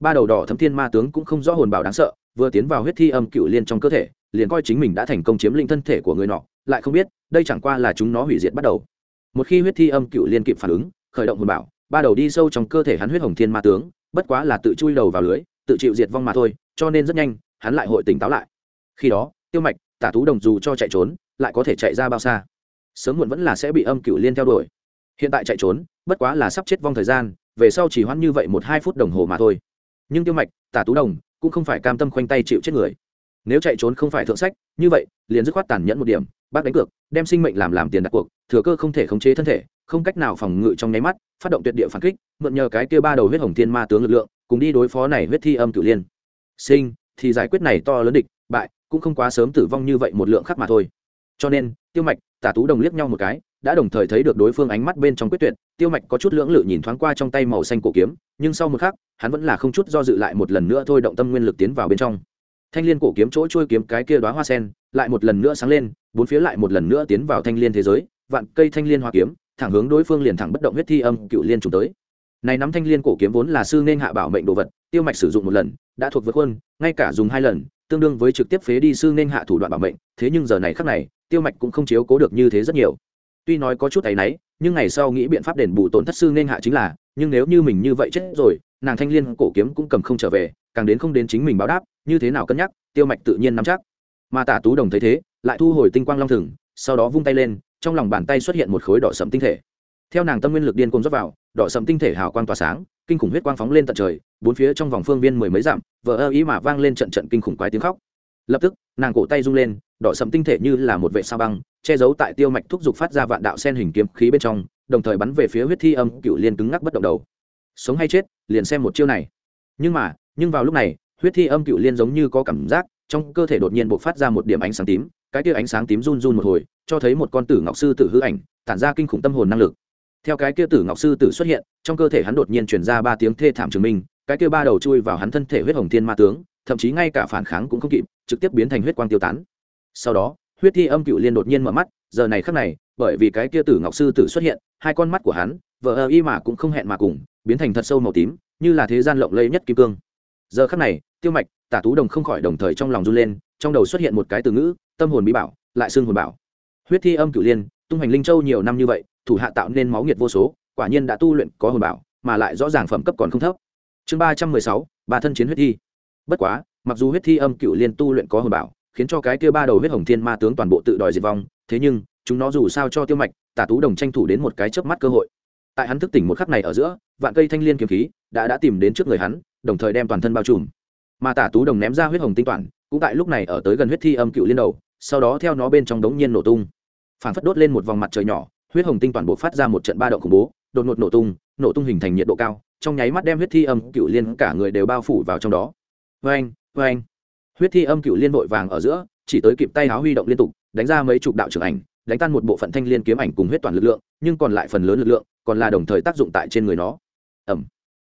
ba đầu đỏ thấm thiên ma tướng cũng không rõ hồn bảo đáng sợ, vừa tiến vào huyết thi âm cựu liên trong cơ thể, liền coi chính mình đã thành công chiếm lĩnh thân thể của người nọ, lại không biết, đây chẳng qua là chúng nó hủy diệt bắt đầu một khi huyết thi âm cựu liên kịp phản ứng, khởi động hồn bảo, ba đầu đi sâu trong cơ thể hắn huyết hồng thiên ma tướng, bất quá là tự chui đầu vào lưới, tự chịu diệt vong mà thôi, cho nên rất nhanh, hắn lại hội tỉnh táo lại. Khi đó, tiêu mạch, tả tú đồng dù cho chạy trốn, lại có thể chạy ra bao xa. Sớm muộn vẫn là sẽ bị âm cựu liên theo đuổi. Hiện tại chạy trốn, bất quá là sắp chết vong thời gian, về sau chỉ hoãn như vậy một hai phút đồng hồ mà thôi. Nhưng tiêu mạch, tả tú đồng cũng không phải cam tâm khoanh tay chịu chết người. Nếu chạy trốn không phải thượng sách, như vậy, liền dứt khoát tàn nhẫn một điểm bác đánh cược, đem sinh mệnh làm làm tiền đặt cuộc, thừa cơ không thể khống chế thân thể, không cách nào phòng ngự trong nháy mắt, phát động tuyệt địa phản kích, mượn nhờ cái kia ba đầu huyết hồng thiên ma tướng lực lượng, cùng đi đối phó này huyết thi âm cửu liên. Sinh, thì giải quyết này to lớn địch, bại, cũng không quá sớm tử vong như vậy một lượng khác mà thôi. Cho nên, tiêu mạch, tả tú đồng liếc nhau một cái, đã đồng thời thấy được đối phương ánh mắt bên trong quyết tuyệt, tiêu mạch có chút lưỡng lự nhìn thoáng qua trong tay màu xanh cổ kiếm, nhưng sau một khắc, hắn vẫn là không chút do dự lại một lần nữa thôi động tâm nguyên lực tiến vào bên trong thanh l i ê n cổ kiếm chỗ trôi kiếm cái kia đoá hoa sen, lại một lần nữa sáng lên, bốn phía lại một lần nữa tiến vào thanh l i ê n thế giới, vạn cây thanh l i ê n hoa kiếm, thẳng hướng đối phương liền thẳng bất động huyết thi âm cựu liên trùng tới. Này nắm thanh l i ê n cổ kiếm vốn là sư nên hạ bảo mệnh đồ vật, tiêu mạch sử dụng một lần, đã thuộc vượt hơn ngay cả dùng hai lần, tương đương với trực tiếp phế đi sư nên hạ thủ đoạn bảo mệnh, thế nhưng giờ này khác này, tiêu mạch cũng không chiếu cố được như thế rất nhiều. Tuy nói có chút áy náy, nhưng ngày sau nghĩ biện pháp đền bù tổn thất sư nên hạ chính là, nhưng nếu như mình như vậy chết rồi, nàng thanh liên cổ kiếm cũng cầm không trở về, càng đến không đến chính mình báo đáp như thế nào cân nhắc, tiêu mạch tự nhiên nắm chắc. Mà tả tú đồng thấy thế, lại thu hồi tinh quang long thừng, sau đó vung tay lên, trong lòng bàn tay xuất hiện một khối đỏ sẫm tinh thể. Theo nàng tâm nguyên lực điên cuồng rót vào, đỏ sẫm tinh thể hào quang tỏa sáng, kinh khủng huyết quang phóng lên tận trời, bốn phía trong vòng phương viên mười mấy dặm vỡ ơ ý mà vang lên trận trận kinh khủng quái tiếng khóc. Lập tức, nàng cổ tay rung lên, đỏ sầm tinh thể như là một vệ sao băng, che giấu tại tiêu mạch thúc giục phát ra vạn đạo sen hình kiếm khí bên trong, đồng thời bắn về phía huyết thi âm cựu liên cứng ngắc bất động đầu. Sống hay chết, liền xem một chiêu này. Nhưng mà, nhưng vào lúc này huyết thi âm cựu liên giống như có cảm giác, trong cơ thể đột nhiên bộc phát ra một điểm ánh sáng tím, cái kia ánh sáng tím run run một hồi, cho thấy một con tử ngọc sư tử hư ảnh, tản ra kinh khủng tâm hồn năng lực. Theo cái kia tử ngọc sư tử xuất hiện, trong cơ thể hắn đột nhiên truyền ra ba tiếng thê thảm chứng minh, cái kia ba đầu chui vào hắn thân thể huyết hồng thiên ma tướng, thậm chí ngay cả phản kháng cũng không kịp, trực tiếp biến thành huyết quang tiêu tán. Sau đó, huyết thi âm cựu liên đột nhiên mở mắt, giờ này khắc này, bởi vì cái kia tử ngọc sư tử xuất hiện, hai con mắt của hắn vợ ơ y mà cũng không hẹn mà cùng, biến thành thật sâu màu tím, như là thế gian lộng lẫy nhất kim cương giờ khắc này, tiêu mạch, tả tú đồng không khỏi đồng thời trong lòng run lên, trong đầu xuất hiện một cái từ ngữ, tâm hồn bí bảo, lại xương hồn bảo. Huyết thi âm cửu liên, tung hành linh châu nhiều năm như vậy, thủ hạ tạo nên máu nghiệt vô số, quả nhiên đã tu luyện có hồn bảo, mà lại rõ ràng phẩm cấp còn không thấp. Chương ba trăm mười sáu, ba thân chiến huyết thi. Bất quá, mặc dù huyết thi âm cửu liên tu luyện có hồn bảo, khiến cho cái kia ba đầu huyết hồng thiên ma tướng toàn bộ tự đòi diệt vong, thế nhưng, chúng nó dù sao cho tiêu mạch, tả tú đồng tranh thủ đến một cái chớp mắt cơ hội. Tại hắn thức tỉnh một khắc này ở giữa, vạn cây thanh liên kiếm khí đã đã tìm đến trước người hắn đồng thời đem toàn thân bao trùm. Mà tả tú đồng ném ra huyết hồng tinh toàn, cũng tại lúc này ở tới gần huyết thi âm cựu liên đầu, sau đó theo nó bên trong đống nhiên nổ tung. Phản phất đốt lên một vòng mặt trời nhỏ, huyết hồng tinh toàn bộ phát ra một trận ba động khủng bố, đột ngột nổ tung nổ tung hình thành nhiệt độ cao, trong nháy mắt đem huyết thi âm cựu liên cả người đều bao phủ vào trong đó. Vê anh vê anh huyết thi âm cựu liên vội vàng ở giữa, chỉ tới kịp tay háo huy động liên tục, đánh ra mấy chục đạo trưởng ảnh, đánh tan một bộ phận thanh liên kiếm ảnh cùng huyết toàn lực lượng, nhưng còn lại phần lớn lực lượng còn là đồng thời tác dụng tại trên người nó. Ẩm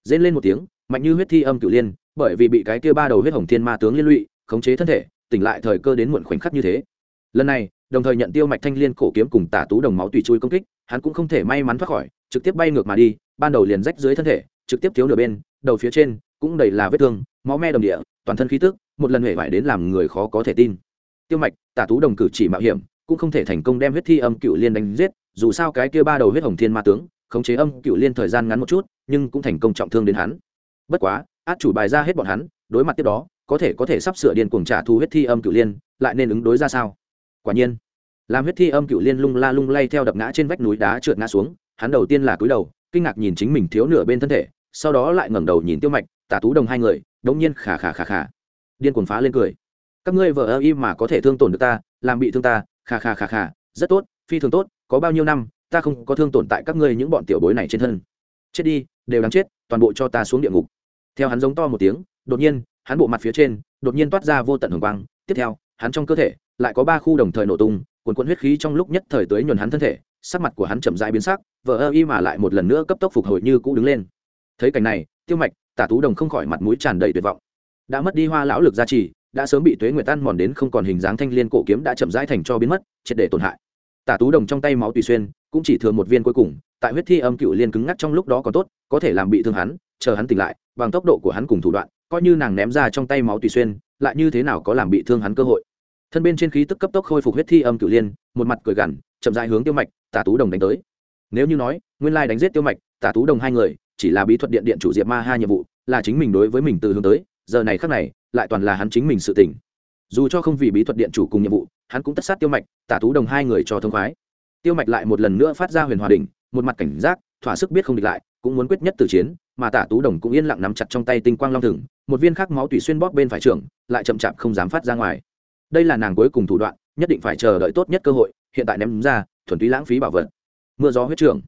dên lên một tiếng mạnh như huyết thi âm cửu liên, bởi vì bị cái kia ba đầu huyết hồng thiên ma tướng liên lụy, khống chế thân thể, tỉnh lại thời cơ đến muộn khoảnh khắc như thế. Lần này, đồng thời nhận tiêu mạch thanh liên cổ kiếm cùng tả tú đồng máu tùy chui công kích, hắn cũng không thể may mắn thoát khỏi, trực tiếp bay ngược mà đi, ban đầu liền rách dưới thân thể, trực tiếp thiếu nửa bên, đầu phía trên cũng đầy là vết thương, máu me đồng địa, toàn thân khí tức, một lần huệ vải đến làm người khó có thể tin. Tiêu mạch, tả tú đồng cử chỉ mạo hiểm, cũng không thể thành công đem huyết thi âm cựu liên đánh giết, dù sao cái kia ba đầu huyết hồng thiên ma tướng, khống chế âm cựu liên thời gian ngắn một chút, nhưng cũng thành công trọng thương đến hắn bất quá, át chủ bài ra hết bọn hắn, đối mặt tiếp đó, có thể có thể sắp sửa điên cuồng trả thù huyết thi âm cựu liên, lại nên ứng đối ra sao? Quả nhiên, làm huyết thi âm cựu liên lung la lung lay theo đập ngã trên vách núi đá trượt ngã xuống, hắn đầu tiên là cúi đầu, kinh ngạc nhìn chính mình thiếu nửa bên thân thể, sau đó lại ngẩng đầu nhìn tiêu mạch, tả tú đồng hai người, đống nhiên khả khả khả khả điên cuồng phá lên cười. Các ngươi vợ ơ y mà có thể thương tổn được ta, làm bị thương ta, khà khà khà khà, rất tốt, phi thường tốt, có bao nhiêu năm, ta không có thương tổn tại các ngươi những bọn tiểu bối này trên thân. Chết đi, đều đáng chết, toàn bộ cho ta xuống địa ngục theo hắn giống to một tiếng, đột nhiên, hắn bộ mặt phía trên, đột nhiên toát ra vô tận hồng quang. Tiếp theo, hắn trong cơ thể, lại có ba khu đồng thời nổ tung, cuồn cuộn huyết khí trong lúc nhất thời tới nhuần hắn thân thể, sắc mặt của hắn chậm rãi biến sắc Vợ ơ y mà lại một lần nữa cấp tốc phục hồi như cũ đứng lên. Thấy cảnh này, tiêu mạch, tả tú đồng không khỏi mặt mũi tràn đầy tuyệt vọng. Đã mất đi hoa lão lực gia trì, đã sớm bị tuế nguyệt tan mòn đến không còn hình dáng thanh liên cổ kiếm đã chậm rãi thành cho biến mất, triệt để tổn hại. Tả tú đồng trong tay máu tùy xuyên, cũng chỉ thừa một viên cuối cùng, tại huyết thi âm cựu liên cứng ngắc trong lúc đó còn tốt, có thể làm bị thương hắn chờ hắn tỉnh lại, bằng tốc độ của hắn cùng thủ đoạn, coi như nàng ném ra trong tay máu tùy xuyên, lại như thế nào có làm bị thương hắn cơ hội. Thân bên trên khí tức cấp tốc khôi phục huyết thi âm cửu liên, một mặt cười gằn, chậm rãi hướng tiêu mạch, tả tú đồng đánh tới. Nếu như nói, nguyên lai đánh giết tiêu mạch, tả tú đồng hai người, chỉ là bí thuật điện điện chủ diệp ma hai nhiệm vụ, là chính mình đối với mình từ hướng tới, giờ này khác này, lại toàn là hắn chính mình sự tỉnh dù cho không vì bí thuật điện chủ cùng nhiệm vụ, hắn cũng tất sát tiêu mạch, tả tú đồng hai người cho thông khoái. Tiêu mạch lại một lần nữa phát ra huyền hòa đình một mặt cảnh giác, thỏa sức biết không địch lại cũng muốn quyết nhất từ chiến, mà tả tú đồng cũng yên lặng nắm chặt trong tay tinh quang long thừng, một viên khác máu tủy xuyên bóp bên phải trưởng lại chậm chạp không dám phát ra ngoài. Đây là nàng cuối cùng thủ đoạn, nhất định phải chờ đợi tốt nhất cơ hội, hiện tại ném ra, thuần túy lãng phí bảo vật. Mưa gió huyết trưởng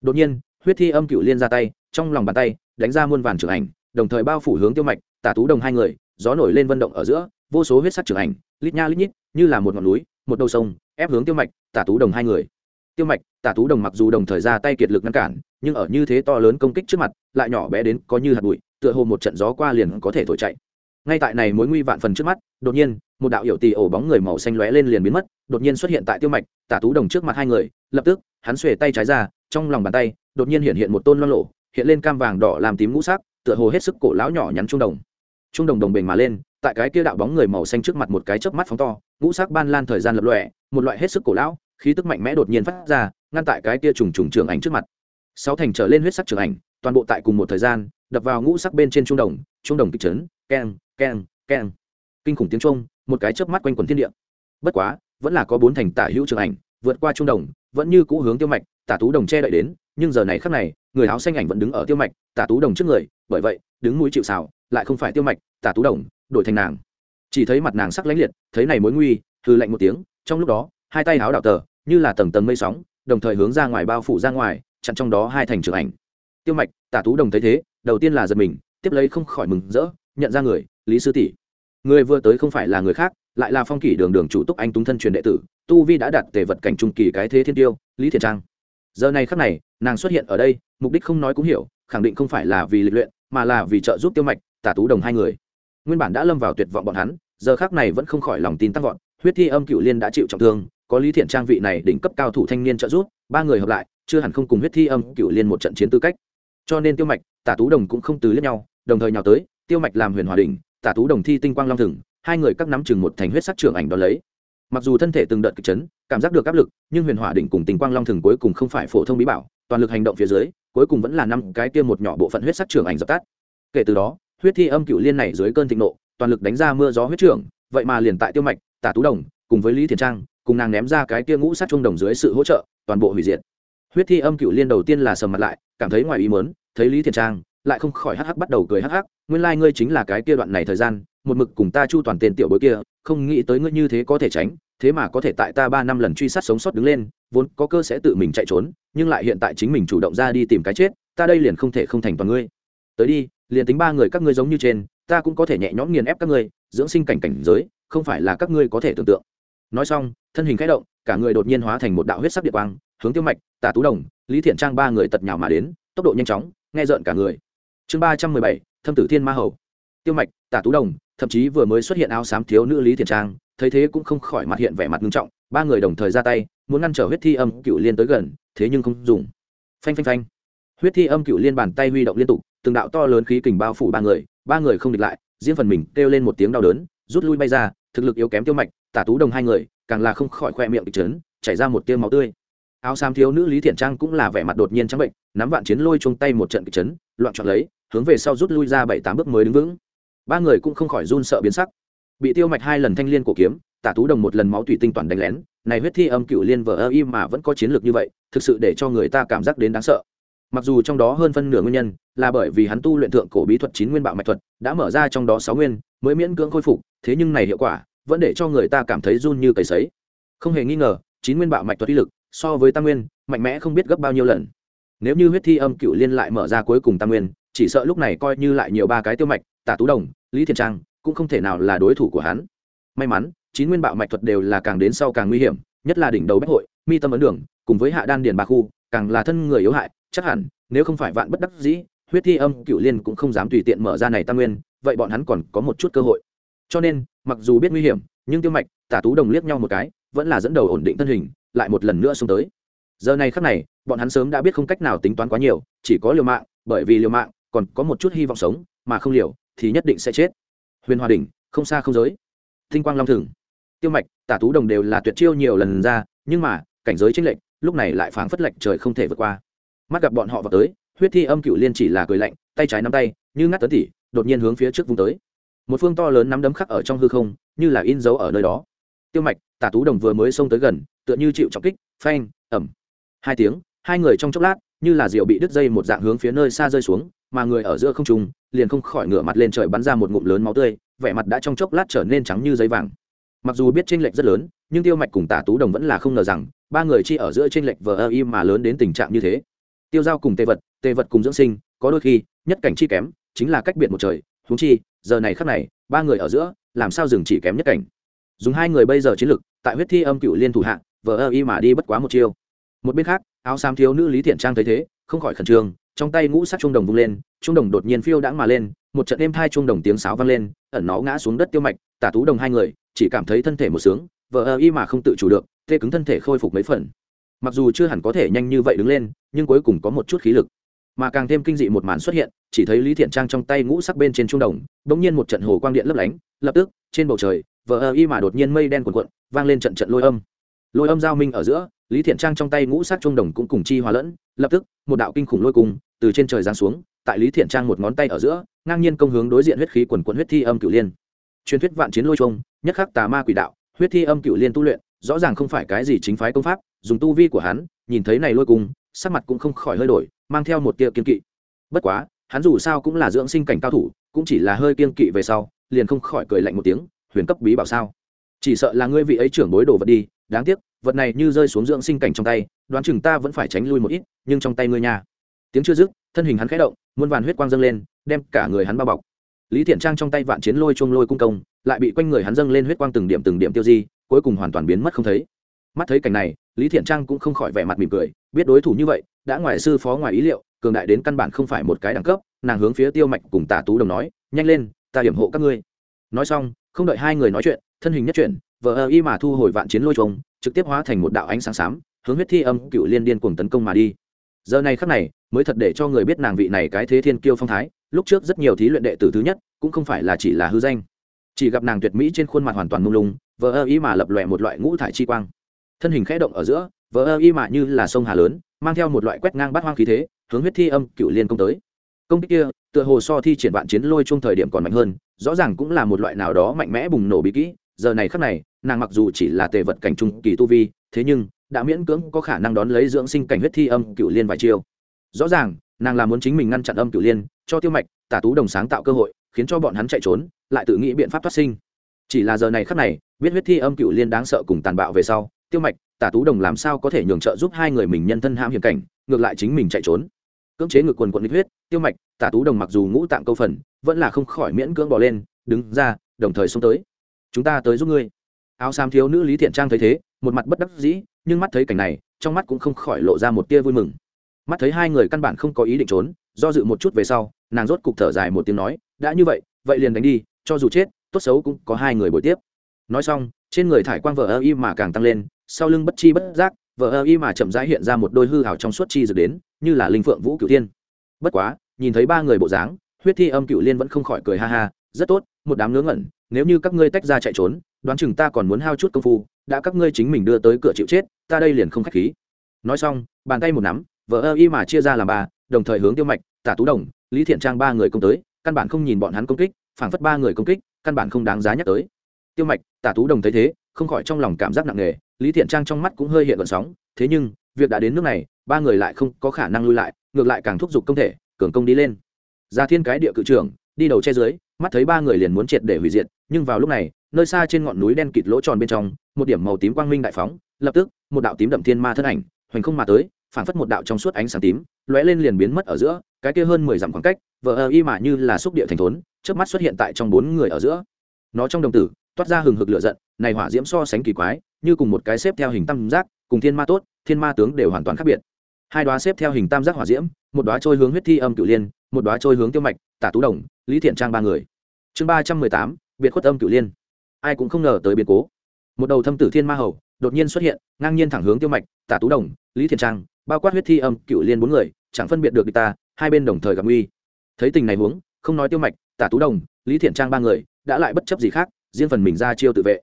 đột nhiên, huyết thi âm cựu liên ra tay, trong lòng bàn tay, đánh ra muôn vàn trưởng ảnh, đồng thời bao phủ hướng tiêu mạch, tả tú đồng hai người, gió nổi lên vận động ở giữa, vô số huyết sắc trưởng ảnh, lít nha lít nhít, như là một ngọn núi, một đầu sông, ép hướng tiêu mạch, tả tú đồng hai người tiêu mạch, tả tú đồng mặc dù đồng thời ra tay kiệt lực ngăn cản, nhưng ở như thế to lớn công kích trước mặt, lại nhỏ bé đến có như hạt bụi, tựa hồ một trận gió qua liền có thể thổi chạy. Ngay tại này mối nguy vạn phần trước mắt, đột nhiên, một đạo hiệu tì ổ bóng người màu xanh lóe lên liền biến mất, đột nhiên xuất hiện tại tiêu mạch, tả tú đồng trước mặt hai người, lập tức, hắn xuề tay trái ra, trong lòng bàn tay, đột nhiên hiện hiện một tôn loan lộ, hiện lên cam vàng đỏ làm tím ngũ sắc, tựa hồ hết sức cổ lão nhỏ nhắn trung đồng. Trung đồng đồng bình mà lên, tại cái kia đạo bóng người màu xanh trước mặt một cái chớp mắt phóng to, ngũ sắc ban lan thời gian lập lòe, một loại hết sức cổ lão khí tức mạnh mẽ đột nhiên phát ra, ngăn tại cái kia trùng trùng trường ảnh trước mặt. Sáu thành trở lên huyết sắc trường ảnh, toàn bộ tại cùng một thời gian, đập vào ngũ sắc bên trên trung đồng trung đồng kịch trấn keng keng keng. Kinh khủng tiếng trung một cái chớp mắt quanh quần thiên địa. Bất quá, vẫn là có bốn thành tả hữu trường ảnh, vượt qua trung đồng, vẫn như cũ hướng tiêu mạch, tả tú đồng che đậy đến, nhưng giờ này khắc này, người áo xanh ảnh vẫn đứng ở tiêu mạch, tả tú đồng trước người, bởi vậy, đứng mũi chịu xào lại không phải tiêu mạch, tả tú đồng, đổi thành nàng. Chỉ thấy mặt nàng sắc lãnh liệt, thấy này mối nguy hư lạnh một tiếng, trong lúc đó, hai tay áo đảo tờ như là tầng tầng mây sóng, đồng thời hướng ra ngoài bao phủ ra ngoài, chặn trong đó hai thành trưởng ảnh. Tiêu mạch, tả tú đồng thấy thế, đầu tiên là giật mình, tiếp lấy không khỏi mừng rỡ, nhận ra người, lý sư tỷ. Người vừa tới không phải là người khác, lại là phong kỷ đường đường chủ túc anh túng thân truyền đệ tử, tu vi đã đặt tề vật cảnh trung kỳ cái thế thiên tiêu, lý thiện trang. Giờ này khắc này, nàng xuất hiện ở đây, mục đích không nói cũng hiểu, khẳng định không phải là vì lịch luyện, mà là vì trợ giúp tiêu mạch, tả tú đồng hai người. Nguyên bản đã lâm vào tuyệt vọng bọn hắn, giờ khác này vẫn không khỏi lòng tin tăng vọt, huyết thi âm cựu liên đã chịu trọng thương có lý thiện trang vị này đỉnh cấp cao thủ thanh niên trợ giúp, ba người hợp lại, chưa hẳn không cùng huyết thi âm cựu liên một trận chiến tư cách. Cho nên tiêu mạch, tả tú đồng cũng không từ lẫn nhau, đồng thời nhào tới, tiêu mạch làm huyền hòa đình tả tú đồng thi tinh quang long thừng, hai người các nắm chừng một thành huyết sắc trưởng ảnh đó lấy. Mặc dù thân thể từng đợt kịch chấn, cảm giác được áp lực, nhưng huyền hỏa đỉnh cùng tình quang long thừng cuối cùng không phải phổ thông bí bảo, toàn lực hành động phía dưới, cuối cùng vẫn là năm cái tiêm một nhỏ bộ phận huyết sắc trưởng ảnh dập tắt. Kể từ đó, huyết thi âm cựu liên này dưới cơn thịnh nộ, toàn lực đánh ra mưa gió huyết trưởng, vậy mà liền tại tiêu mạch, tả tú đồng, cùng với lý thiền trang cùng nàng ném ra cái kia ngũ sát trung đồng dưới sự hỗ trợ, toàn bộ hủy diệt. Huyết thi âm cựu liên đầu tiên là sầm mặt lại, cảm thấy ngoài ý mớn thấy lý thiền trang, lại không khỏi hắc hắc bắt đầu cười hắc hắc, nguyên lai、like、ngươi chính là cái kia đoạn này thời gian, một mực cùng ta chu toàn tên tiểu bối kia, không nghĩ tới ngươi như thế có thể tránh, thế mà có thể tại ta ba năm lần truy sát sống sót đứng lên, vốn có cơ sẽ tự mình chạy trốn, nhưng lại hiện tại chính mình chủ động ra đi tìm cái chết, ta đây liền không thể không thành toàn ngươi. Tới đi, liền tính ba người các ngươi giống như trên, ta cũng có thể nhẹ nhõm nghiền ép các ngươi, dưỡng sinh cảnh cảnh giới, không phải là các ngươi có thể tưởng tượng nói xong, thân hình khẽ động, cả người đột nhiên hóa thành một đạo huyết sắc địa quang, hướng tiêu mạch, tả tú đồng, lý thiện trang ba người tật nhào mà đến, tốc độ nhanh chóng, nghe rợn cả người. Chương ba trăm mười bảy, thâm tử thiên ma hầu. Tiêu mạch, tả tú đồng, thậm chí vừa mới xuất hiện áo xám thiếu nữ lý thiện trang, thấy thế cũng không khỏi mặt hiện vẻ mặt nghiêm trọng, ba người đồng thời ra tay, muốn ngăn trở huyết thi âm cựu liên tới gần, thế nhưng không dùng. Phanh phanh phanh. Huyết thi âm cựu liên bàn tay huy động liên tục, từng đạo to lớn khí kình bao phủ ba người ba người không địch lại, riêng phần mình kêu lên một tiếng đau đớn, rút lui bay ra, thực lực yếu kém tiêu mạch tả tú đồng hai người, càng là không khỏi khoe miệng bị trấn, chảy ra một tiêu máu tươi. Áo xám thiếu nữ lý thiện trang cũng là vẻ mặt đột nhiên trắng bệnh, nắm vạn chiến lôi chung tay một trận kịch trấn, loạn chọn lấy, hướng về sau rút lui ra bảy tám bước mới đứng vững. Ba người cũng không khỏi run sợ biến sắc. Bị tiêu mạch hai lần thanh liên cổ kiếm, tả tú đồng một lần máu thủy tinh toàn đánh lén, này huyết thi âm cựu liên vờ ơ im mà vẫn có chiến lược như vậy, thực sự để cho người ta cảm giác đến đáng sợ. Mặc dù trong đó hơn phân nửa nguyên nhân là bởi vì hắn tu luyện thượng cổ bí thuật chín nguyên bạo mạch thuật, đã mở ra trong đó sáu nguyên, mới miễn cưỡng khôi phục, thế nhưng này hiệu quả vẫn để cho người ta cảm thấy run như cầy sấy. Không hề nghi ngờ, chín nguyên bạo mạch thuật uy lực, so với tam nguyên, mạnh mẽ không biết gấp bao nhiêu lần. Nếu như huyết thi âm cựu liên lại mở ra cuối cùng tam nguyên, chỉ sợ lúc này coi như lại nhiều ba cái tiêu mạch, tả tú đồng, lý thiền trang, cũng không thể nào là đối thủ của hắn. May mắn, chín nguyên bạo mạch thuật đều là càng đến sau càng nguy hiểm, nhất là đỉnh đầu bách hội, mi tâm ấn đường, cùng với hạ đan điền bà khu, càng là thân người yếu hại, chắc hẳn, nếu không phải vạn bất đắc dĩ, huyết thi âm cựu liên cũng không dám tùy tiện mở ra này tam nguyên, vậy bọn hắn còn có một chút cơ hội. Cho nên mặc dù biết nguy hiểm, nhưng tiêu mạch, tả tú đồng liếc nhau một cái, vẫn là dẫn đầu ổn định thân hình, lại một lần nữa xuống tới. Giờ này khắc này, bọn hắn sớm đã biết không cách nào tính toán quá nhiều, chỉ có liều mạng, bởi vì liều mạng, còn có một chút hy vọng sống, mà không liều, thì nhất định sẽ chết. Huyền hòa đình không xa không giới. Thinh quang long thường tiêu mạch, tả tú đồng đều là tuyệt chiêu nhiều lần ra, nhưng mà, cảnh giới tranh lệch, lúc này lại phảng phất lệch trời không thể vượt qua. Mắt gặp bọn họ vào tới, huyết thi âm cựu liên chỉ là cười lạnh, tay trái nắm tay, như ngắt tấn tỉ, đột nhiên hướng phía trước vùng tới một phương to lớn nắm đấm khắc ở trong hư không, như là in dấu ở nơi đó. Tiêu mạch, tả tú đồng vừa mới xông tới gần, tựa như chịu trọng kích, phanh ẩm hai tiếng, hai người trong chốc lát, như là rượu bị đứt dây một dạng hướng phía nơi xa rơi xuống, mà người ở giữa không trung, liền không khỏi ngửa mặt lên trời bắn ra một ngụm lớn máu tươi, vẻ mặt đã trong chốc lát trở nên trắng như giấy vàng. Mặc dù biết tranh lệch rất lớn, nhưng tiêu mạch cùng tả tú đồng vẫn là không ngờ rằng, ba người chi ở giữa tranh lệch vờ ơ im mà lớn đến tình trạng như thế. Tiêu giao cùng tê vật tê vật cùng dưỡng sinh, có đôi khi, nhất cảnh chi kém, chính là cách biệt một trời thú chi, giờ này khắc này, ba người ở giữa, làm sao dừng chỉ kém nhất cảnh? Dùng hai người bây giờ chiến lực, tại huyết thi âm cựu liên thủ hạng vờ ơ y mà đi bất quá một chiêu. Một bên khác, áo xám thiếu nữ lý thiện trang thấy thế, không khỏi khẩn trương, trong tay ngũ sắc trung đồng vung lên trung đồng đột nhiên phiêu đãng mà lên, một trận êm thai trung đồng tiếng sáo vang lên, ẩn nó ngã xuống đất tiêu mạch, tả tú đồng hai người, chỉ cảm thấy thân thể một sướng, vờ ơ y mà không tự chủ được, tê cứng thân thể khôi phục mấy phần. Mặc dù chưa hẳn có thể nhanh như vậy đứng lên, nhưng cuối cùng có một chút khí lực mà càng thêm kinh dị một màn xuất hiện, chỉ thấy lý thiện trang trong tay ngũ sắc bên trên trung đồng đ ỗ n g nhiên một trận hồ quang điện lấp lánh, lập tức, trên bầu trời, vờ ơ y mà đột nhiên mây đen quần quận vang lên trận trận lôi âm. Lôi âm giao minh ở giữa, lý thiện trang trong tay ngũ sắc trung đồng cũng cùng chi hòa lẫn, lập tức, một đạo kinh khủng lôi cùng, từ trên trời giáng xuống, tại lý thiện trang một ngón tay ở giữa, ngang nhiên công hướng đối diện huyết khí quần quận huyết thi âm cửu liên. Truyền thuyết vạn chiến lôi trung nhất khắc tà ma quỷ đạo, huyết thi âm cửu liên tu luyện, rõ ràng không phải cái gì chính phái công pháp, dùng tu vi của hắn, nhìn thấy này lôi cùng sắc mặt cũng không khỏi hơi đổi, mang theo một tia kiên kỵ. Bất quá, hắn dù sao cũng là dưỡng sinh cảnh cao thủ, cũng chỉ là hơi kiên kỵ về sau, liền không khỏi cười lạnh một tiếng, huyền cấp bí bảo sao? Chỉ sợ là ngươi vị ấy trưởng bối đồ vật đi, đáng tiếc, vật này như rơi xuống dưỡng sinh cảnh trong tay, đoán chừng ta vẫn phải tránh lui một ít, nhưng trong tay ngươi nha. Tiếng chưa dứt, thân hình hắn khẽ động, muôn vàn huyết quang dâng lên, đem cả người hắn bao bọc. Lý thiện trang trong tay vạn chiến lôi chuông lôi cung công, lại bị quanh người hắn dâng lên huyết quang từng điểm từng điểm tiêu di, cuối cùng hoàn toàn biến mất không thấy. Mắt thấy cảnh này lý thiện trang cũng không khỏi vẻ mặt mỉm cười, biết đối thủ như vậy, đã ngoài sư phó ngoài ý liệu, cường đại đến căn bản không phải một cái đẳng cấp, nàng hướng phía tiêu mạch cùng tả tú đồng nói, nhanh lên, ta điểm hộ các ngươi. Nói xong, không đợi hai người nói chuyện, thân hình nhất chuyển vợ ơ y mà thu hồi vạn chiến lôi trống trực tiếp hóa thành một đạo ánh sáng xám, hướng huyết thi âm cựu liên điên cuồng tấn công mà đi. Giờ này khắc này, mới thật để cho người biết nàng vị này cái thế thiên kiêu phong thái, lúc trước rất nhiều thí luyện đệ tử thứ nhất, cũng không phải là chỉ là hư danh. Chỉ gặp nàng tuyệt mỹ trên khuôn mặt hoàn toàn mông lung vợ ơ ý mà lập lòe một loại ngũ thải chi quang thân hình khẽ động ở giữa vỡ ơ y mạ như là sông hà lớn, mang theo một loại quét ngang bắt hoang khí thế, hướng huyết thi âm cựu liên công tới. Công kích kia, tựa hồ so thi triển vạn chiến lôi chung thời điểm còn mạnh hơn, rõ ràng cũng là một loại nào đó mạnh mẽ bùng nổ bí kỹ, giờ này khắc này, nàng mặc dù chỉ là tề vật cảnh trung kỳ tu vi, thế nhưng, đã miễn cưỡng có khả năng đón lấy dưỡng sinh cảnh huyết thi âm cựu liên vài chiêu. Rõ ràng, nàng là muốn chính mình ngăn chặn âm cựu liên, cho tiêu mạch tả tú đồng sáng tạo cơ hội, khiến cho bọn hắn chạy trốn, lại tự nghĩ biện pháp thoát sinh. Chỉ là giờ này khắc này, biết huyết thi âm cựu liên đáng sợ cùng tàn bạo về sau tiêu mạch, tả tú đồng làm sao có thể nhường trợ giúp hai người mình nhân thân ham hiểm cảnh, ngược lại chính mình chạy trốn. Cưỡng chế ngược quần quận huyết, tiêu mạch, tả tú đồng mặc dù ngũ tạng câu phần, vẫn là không khỏi miễn cưỡng bỏ lên, đứng ra, đồng thời xông tới. Chúng ta tới giúp ngươi. Áo xám thiếu nữ lý thiện trang thấy thế, một mặt bất đắc dĩ, nhưng mắt thấy cảnh này, trong mắt cũng không khỏi lộ ra một tia vui mừng. Mắt thấy hai người căn bản không có ý định trốn, do dự một chút về sau, nàng rốt cục thở dài một tiếng nói, đã như vậy vậy liền đánh đi, cho dù chết, tốt xấu cũng có hai người buổi tiếp. Nói xong, trên người thải quang vợ ơ y mà càng tăng lên sau lưng bất chi bất giác vợ ơ y mà chậm rãi hiện ra một đôi hư hào trong suốt chi dược đến, như là linh phượng vũ cửu tiên bất quá, nhìn thấy ba người bộ dáng, huyết thi âm cựu liên vẫn không khỏi cười ha ha, rất tốt, một đám ngớ ngẩn, nếu như các ngươi tách ra chạy trốn, đoán chừng ta còn muốn hao chút công phu, đã các ngươi chính mình đưa tới cửa chịu chết, ta đây liền không k h á c h khí. Nói xong, bàn tay một nắm vợ ơ y mà chia ra làm ba, đồng thời hướng tiêu mạch, tả tú đồng, lý thiện trang ba người công tới, căn bản không nhìn bọn hắn công kích, phảng phất ba người công kích, căn bản không đáng giá nhắc tới. Tiêu mạch, tả tú đồng thấy thế, không khỏi trong lòng cảm giác nặng nề lý thiện trang trong mắt cũng hơi hiện vận sóng, thế nhưng, việc đã đến nước này, ba người lại không có khả năng lui lại, ngược lại càng thúc giục công thể, cường công đi lên. Ra thiên cái địa cự trưởng, đi đầu che dưới, mắt thấy ba người liền muốn triệt để hủy diệt, nhưng vào lúc này, nơi xa trên ngọn núi đen kịt lỗ tròn bên trong, một điểm màu tím quang minh đại phóng, lập tức, một đạo tím đậm thiên ma thân ảnh, hoành không mà tới phảng phất một đạo trong suốt ánh sáng tím, lóe lên liền biến mất ở giữa, cái kia hơn mười dặm khoảng cách, vờ ơ y mà như là xúc địa thành thốn trước mắt xuất hiện tại trong bốn người ở giữa. Nó trong đồng tử, toát ra hừng hực lửa giận, này hỏa diễm so sánh kỳ quái như cùng một cái xếp theo hình tam giác, cùng thiên ma tốt, thiên ma tướng đều hoàn toàn khác biệt. Hai đoá xếp theo hình tam giác hỏa diễm, một đoá trôi hướng huyết thi âm cửu liên, một đoá trôi hướng tiêu mạch, tả tú đồng, lý thiện trang ba người. Chương ba trăm mười tám, biệt khuất âm cửu liên. Ai cũng không ngờ tới biến cố. Một đầu thâm tử thiên ma hầu, đột nhiên xuất hiện, ngang nhiên thẳng hướng tiêu mạch, tả tú đồng, lý thiện trang, bao quát huyết thi âm cửu liên bốn người, chẳng phân biệt được người ta, hai bên đồng thời gặp nguy. Thấy tình này huống, không nói tiêu mạch, tả tú đồng, lý thiện trang ba người, đã lại bất chấp gì khác, riêng phần mình ra chiêu tự vệ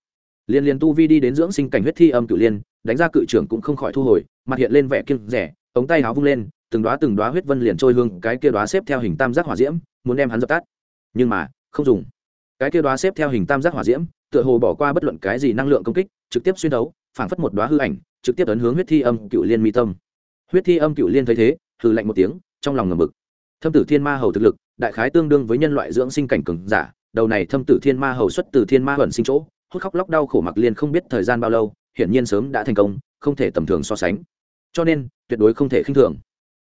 liên liên tu vi đi đến dưỡng sinh cảnh huyết thi âm cự liên, đánh ra cự trưởng cũng không khỏi thu hồi, mặt hiện lên vẻ kiêng rẻ ống tay háo vung lên, từng đóa từng đóa huyết vân liền trôi hương, cái kia đóa xếp theo hình tam giác hỏa diễm, muốn đem hắn dập tắt. Nhưng mà, không dùng. Cái kia đóa xếp theo hình tam giác hỏa diễm, tựa hồ bỏ qua bất luận cái gì năng lượng công kích, trực tiếp xuyên đấu, phảng phất một đóa hư ảnh, trực tiếp ấn hướng huyết thi âm cựu liên mi tâm. Huyết thi âm cựu liên thấy thế, hừ lạnh một tiếng, trong lòng ngầm mực thâm tử thiên ma hầu thực lực, đại khái tương đương với nhân loại dưỡng sinh cảnh cường giả, đầu này thâm tử thiên ma hầu xuất từ thiên ma huyền sinh chỗ hút khóc lóc đau khổ mặc liên không biết thời gian bao lâu, hiển nhiên sớm đã thành công, không thể tầm thường so sánh. Cho nên, tuyệt đối không thể khinh thường.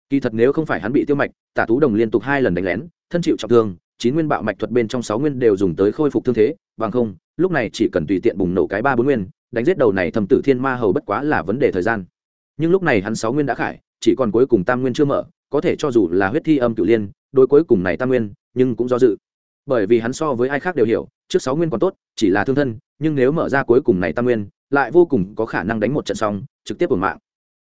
Kỳ thật nếu không phải hắn bị tiêu mạch, tả tú đồng liên tục hai lần đánh lén, thân chịu trọng thương, chín nguyên bạo mạch thuật bên trong sáu nguyên đều dùng tới khôi phục thương thế, bằng không, lúc này chỉ cần tùy tiện bùng nổ cái ba bốn nguyên, đánh giết đầu này thầm tử thiên ma hầu bất quá là vấn đề thời gian. Nhưng lúc này hắn sáu nguyên đã khải, chỉ còn cuối cùng tam nguyên chưa mở, có thể cho dù là huyết thi âm cửu liên, đối cuối cùng này tam nguyên, nhưng cũng do dự bởi vì hắn so với ai khác đều hiểu, trước sáu nguyên còn tốt, chỉ là thương thân, nhưng nếu mở ra cuối cùng này tam nguyên, lại vô cùng có khả năng đánh một trận xong, trực tiếp ổn mạng.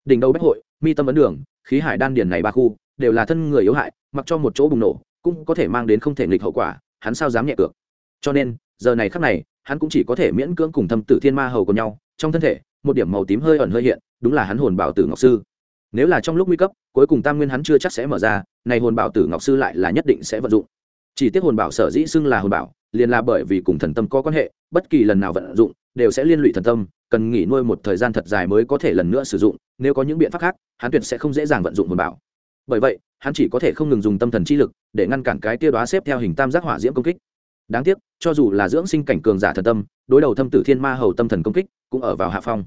Đỉnh đầu bách hội, mi tâm ấn đường, khí hải đan điền này ba khu, đều là thân người yếu hại, mặc cho một chỗ bùng nổ, cũng có thể mang đến không thể nghịch hậu quả, hắn sao dám nhẹ cược. Cho nên, giờ này khắc này, hắn cũng chỉ có thể miễn cưỡng cùng thâm tử thiên ma hầu của nhau, trong thân thể, một điểm màu tím hơi ẩn hơi hiện, đúng là hắn hồn bảo tử ngọc sư. Nếu là trong lúc nguy cấp, cuối cùng tam nguyên hắn chưa chắc sẽ mở ra, này hồn bảo tử ngọc sư lại là nhất định sẽ vận dụng chỉ tiếc hồn bảo sở dĩ xưng là hồn bảo, liền là bởi vì cùng thần tâm có quan hệ, bất kỳ lần nào vận dụng, đều sẽ liên lụy thần tâm, cần nghỉ nuôi một thời gian thật dài mới có thể lần nữa sử dụng, nếu có những biện pháp khác, hắn tuyệt sẽ không dễ dàng vận dụng hồn bảo. Bởi vậy, hắn chỉ có thể không ngừng dùng tâm thần chi lực, để ngăn cản cái tia đoá xếp theo hình tam giác hỏa diễm công kích. Đáng tiếc, cho dù là dưỡng sinh cảnh cường giả thần tâm, đối đầu thâm tử thiên ma hầu tâm thần công kích, cũng ở vào hạ phong.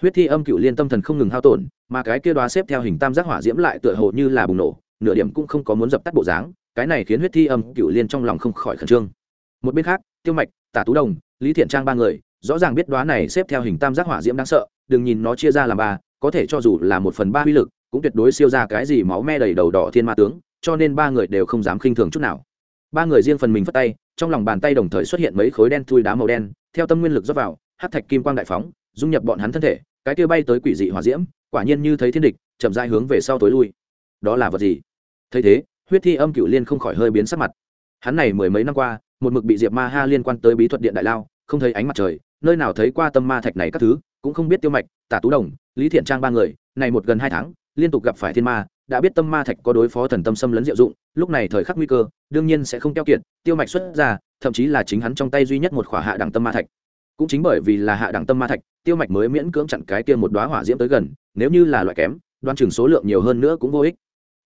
Huyết thi âm cựu liên tâm thần không ngừng hao tổn, mà cái kia đoá xếp theo hình tam giác hỏa diễm lại tựa hồ như là bùng nổ, nửa điểm cũng không có muốn dập tắt bộ dáng cái này khiến huyết thi âm cựu liên trong lòng không khỏi khẩn trương. Một bên khác, tiêu mạch, tả tú đồng, lý thiện trang ba người, rõ ràng biết đoá này xếp theo hình tam giác hỏa diễm đáng sợ, đừng nhìn nó chia ra làm ba, có thể cho dù là một phần ba uy lực, cũng tuyệt đối siêu ra cái gì máu me đầy đầu đỏ thiên ma tướng, cho nên ba người đều không dám khinh thường chút nào. Ba người riêng phần mình phất tay, trong lòng bàn tay đồng thời xuất hiện mấy khối đen thui đá màu đen, theo tâm nguyên lực dốc vào hát thạch kim quang đại phóng, dung nhập bọn hắn thân thể, cái kia bay tới quỷ dị hỏa diễm, quả nhiên như thấy thiên địch, chậm dai hướng về sau tối lui. Đó là vật gì? Thấy thế huyết thi âm cựu liên không khỏi hơi biến sắc mặt. Hắn này mười mấy năm qua, một mực bị diệp ma ha liên quan tới bí thuật điện đại lao, không thấy ánh mặt trời, nơi nào thấy qua tâm ma thạch này các thứ, cũng không biết tiêu mạch, tả tú đồng, lý thiện trang ba người, này một gần hai tháng, liên tục gặp phải thiên ma, đã biết tâm ma thạch có đối phó thần tâm xâm lấn diệu dụng, lúc này thời khắc nguy cơ, đương nhiên sẽ không keo kiệt, tiêu mạch xuất ra, thậm chí là chính hắn trong tay duy nhất một khỏa hạ đẳng tâm ma thạch. Cũng chính bởi vì là hạ đẳng tâm ma thạch, tiêu mạch mới miễn cưỡng chặn cái kia một đoá hỏa diễm tới gần, nếu như là loại kém, đoan chừng số lượng nhiều hơn nữa cũng vô ích.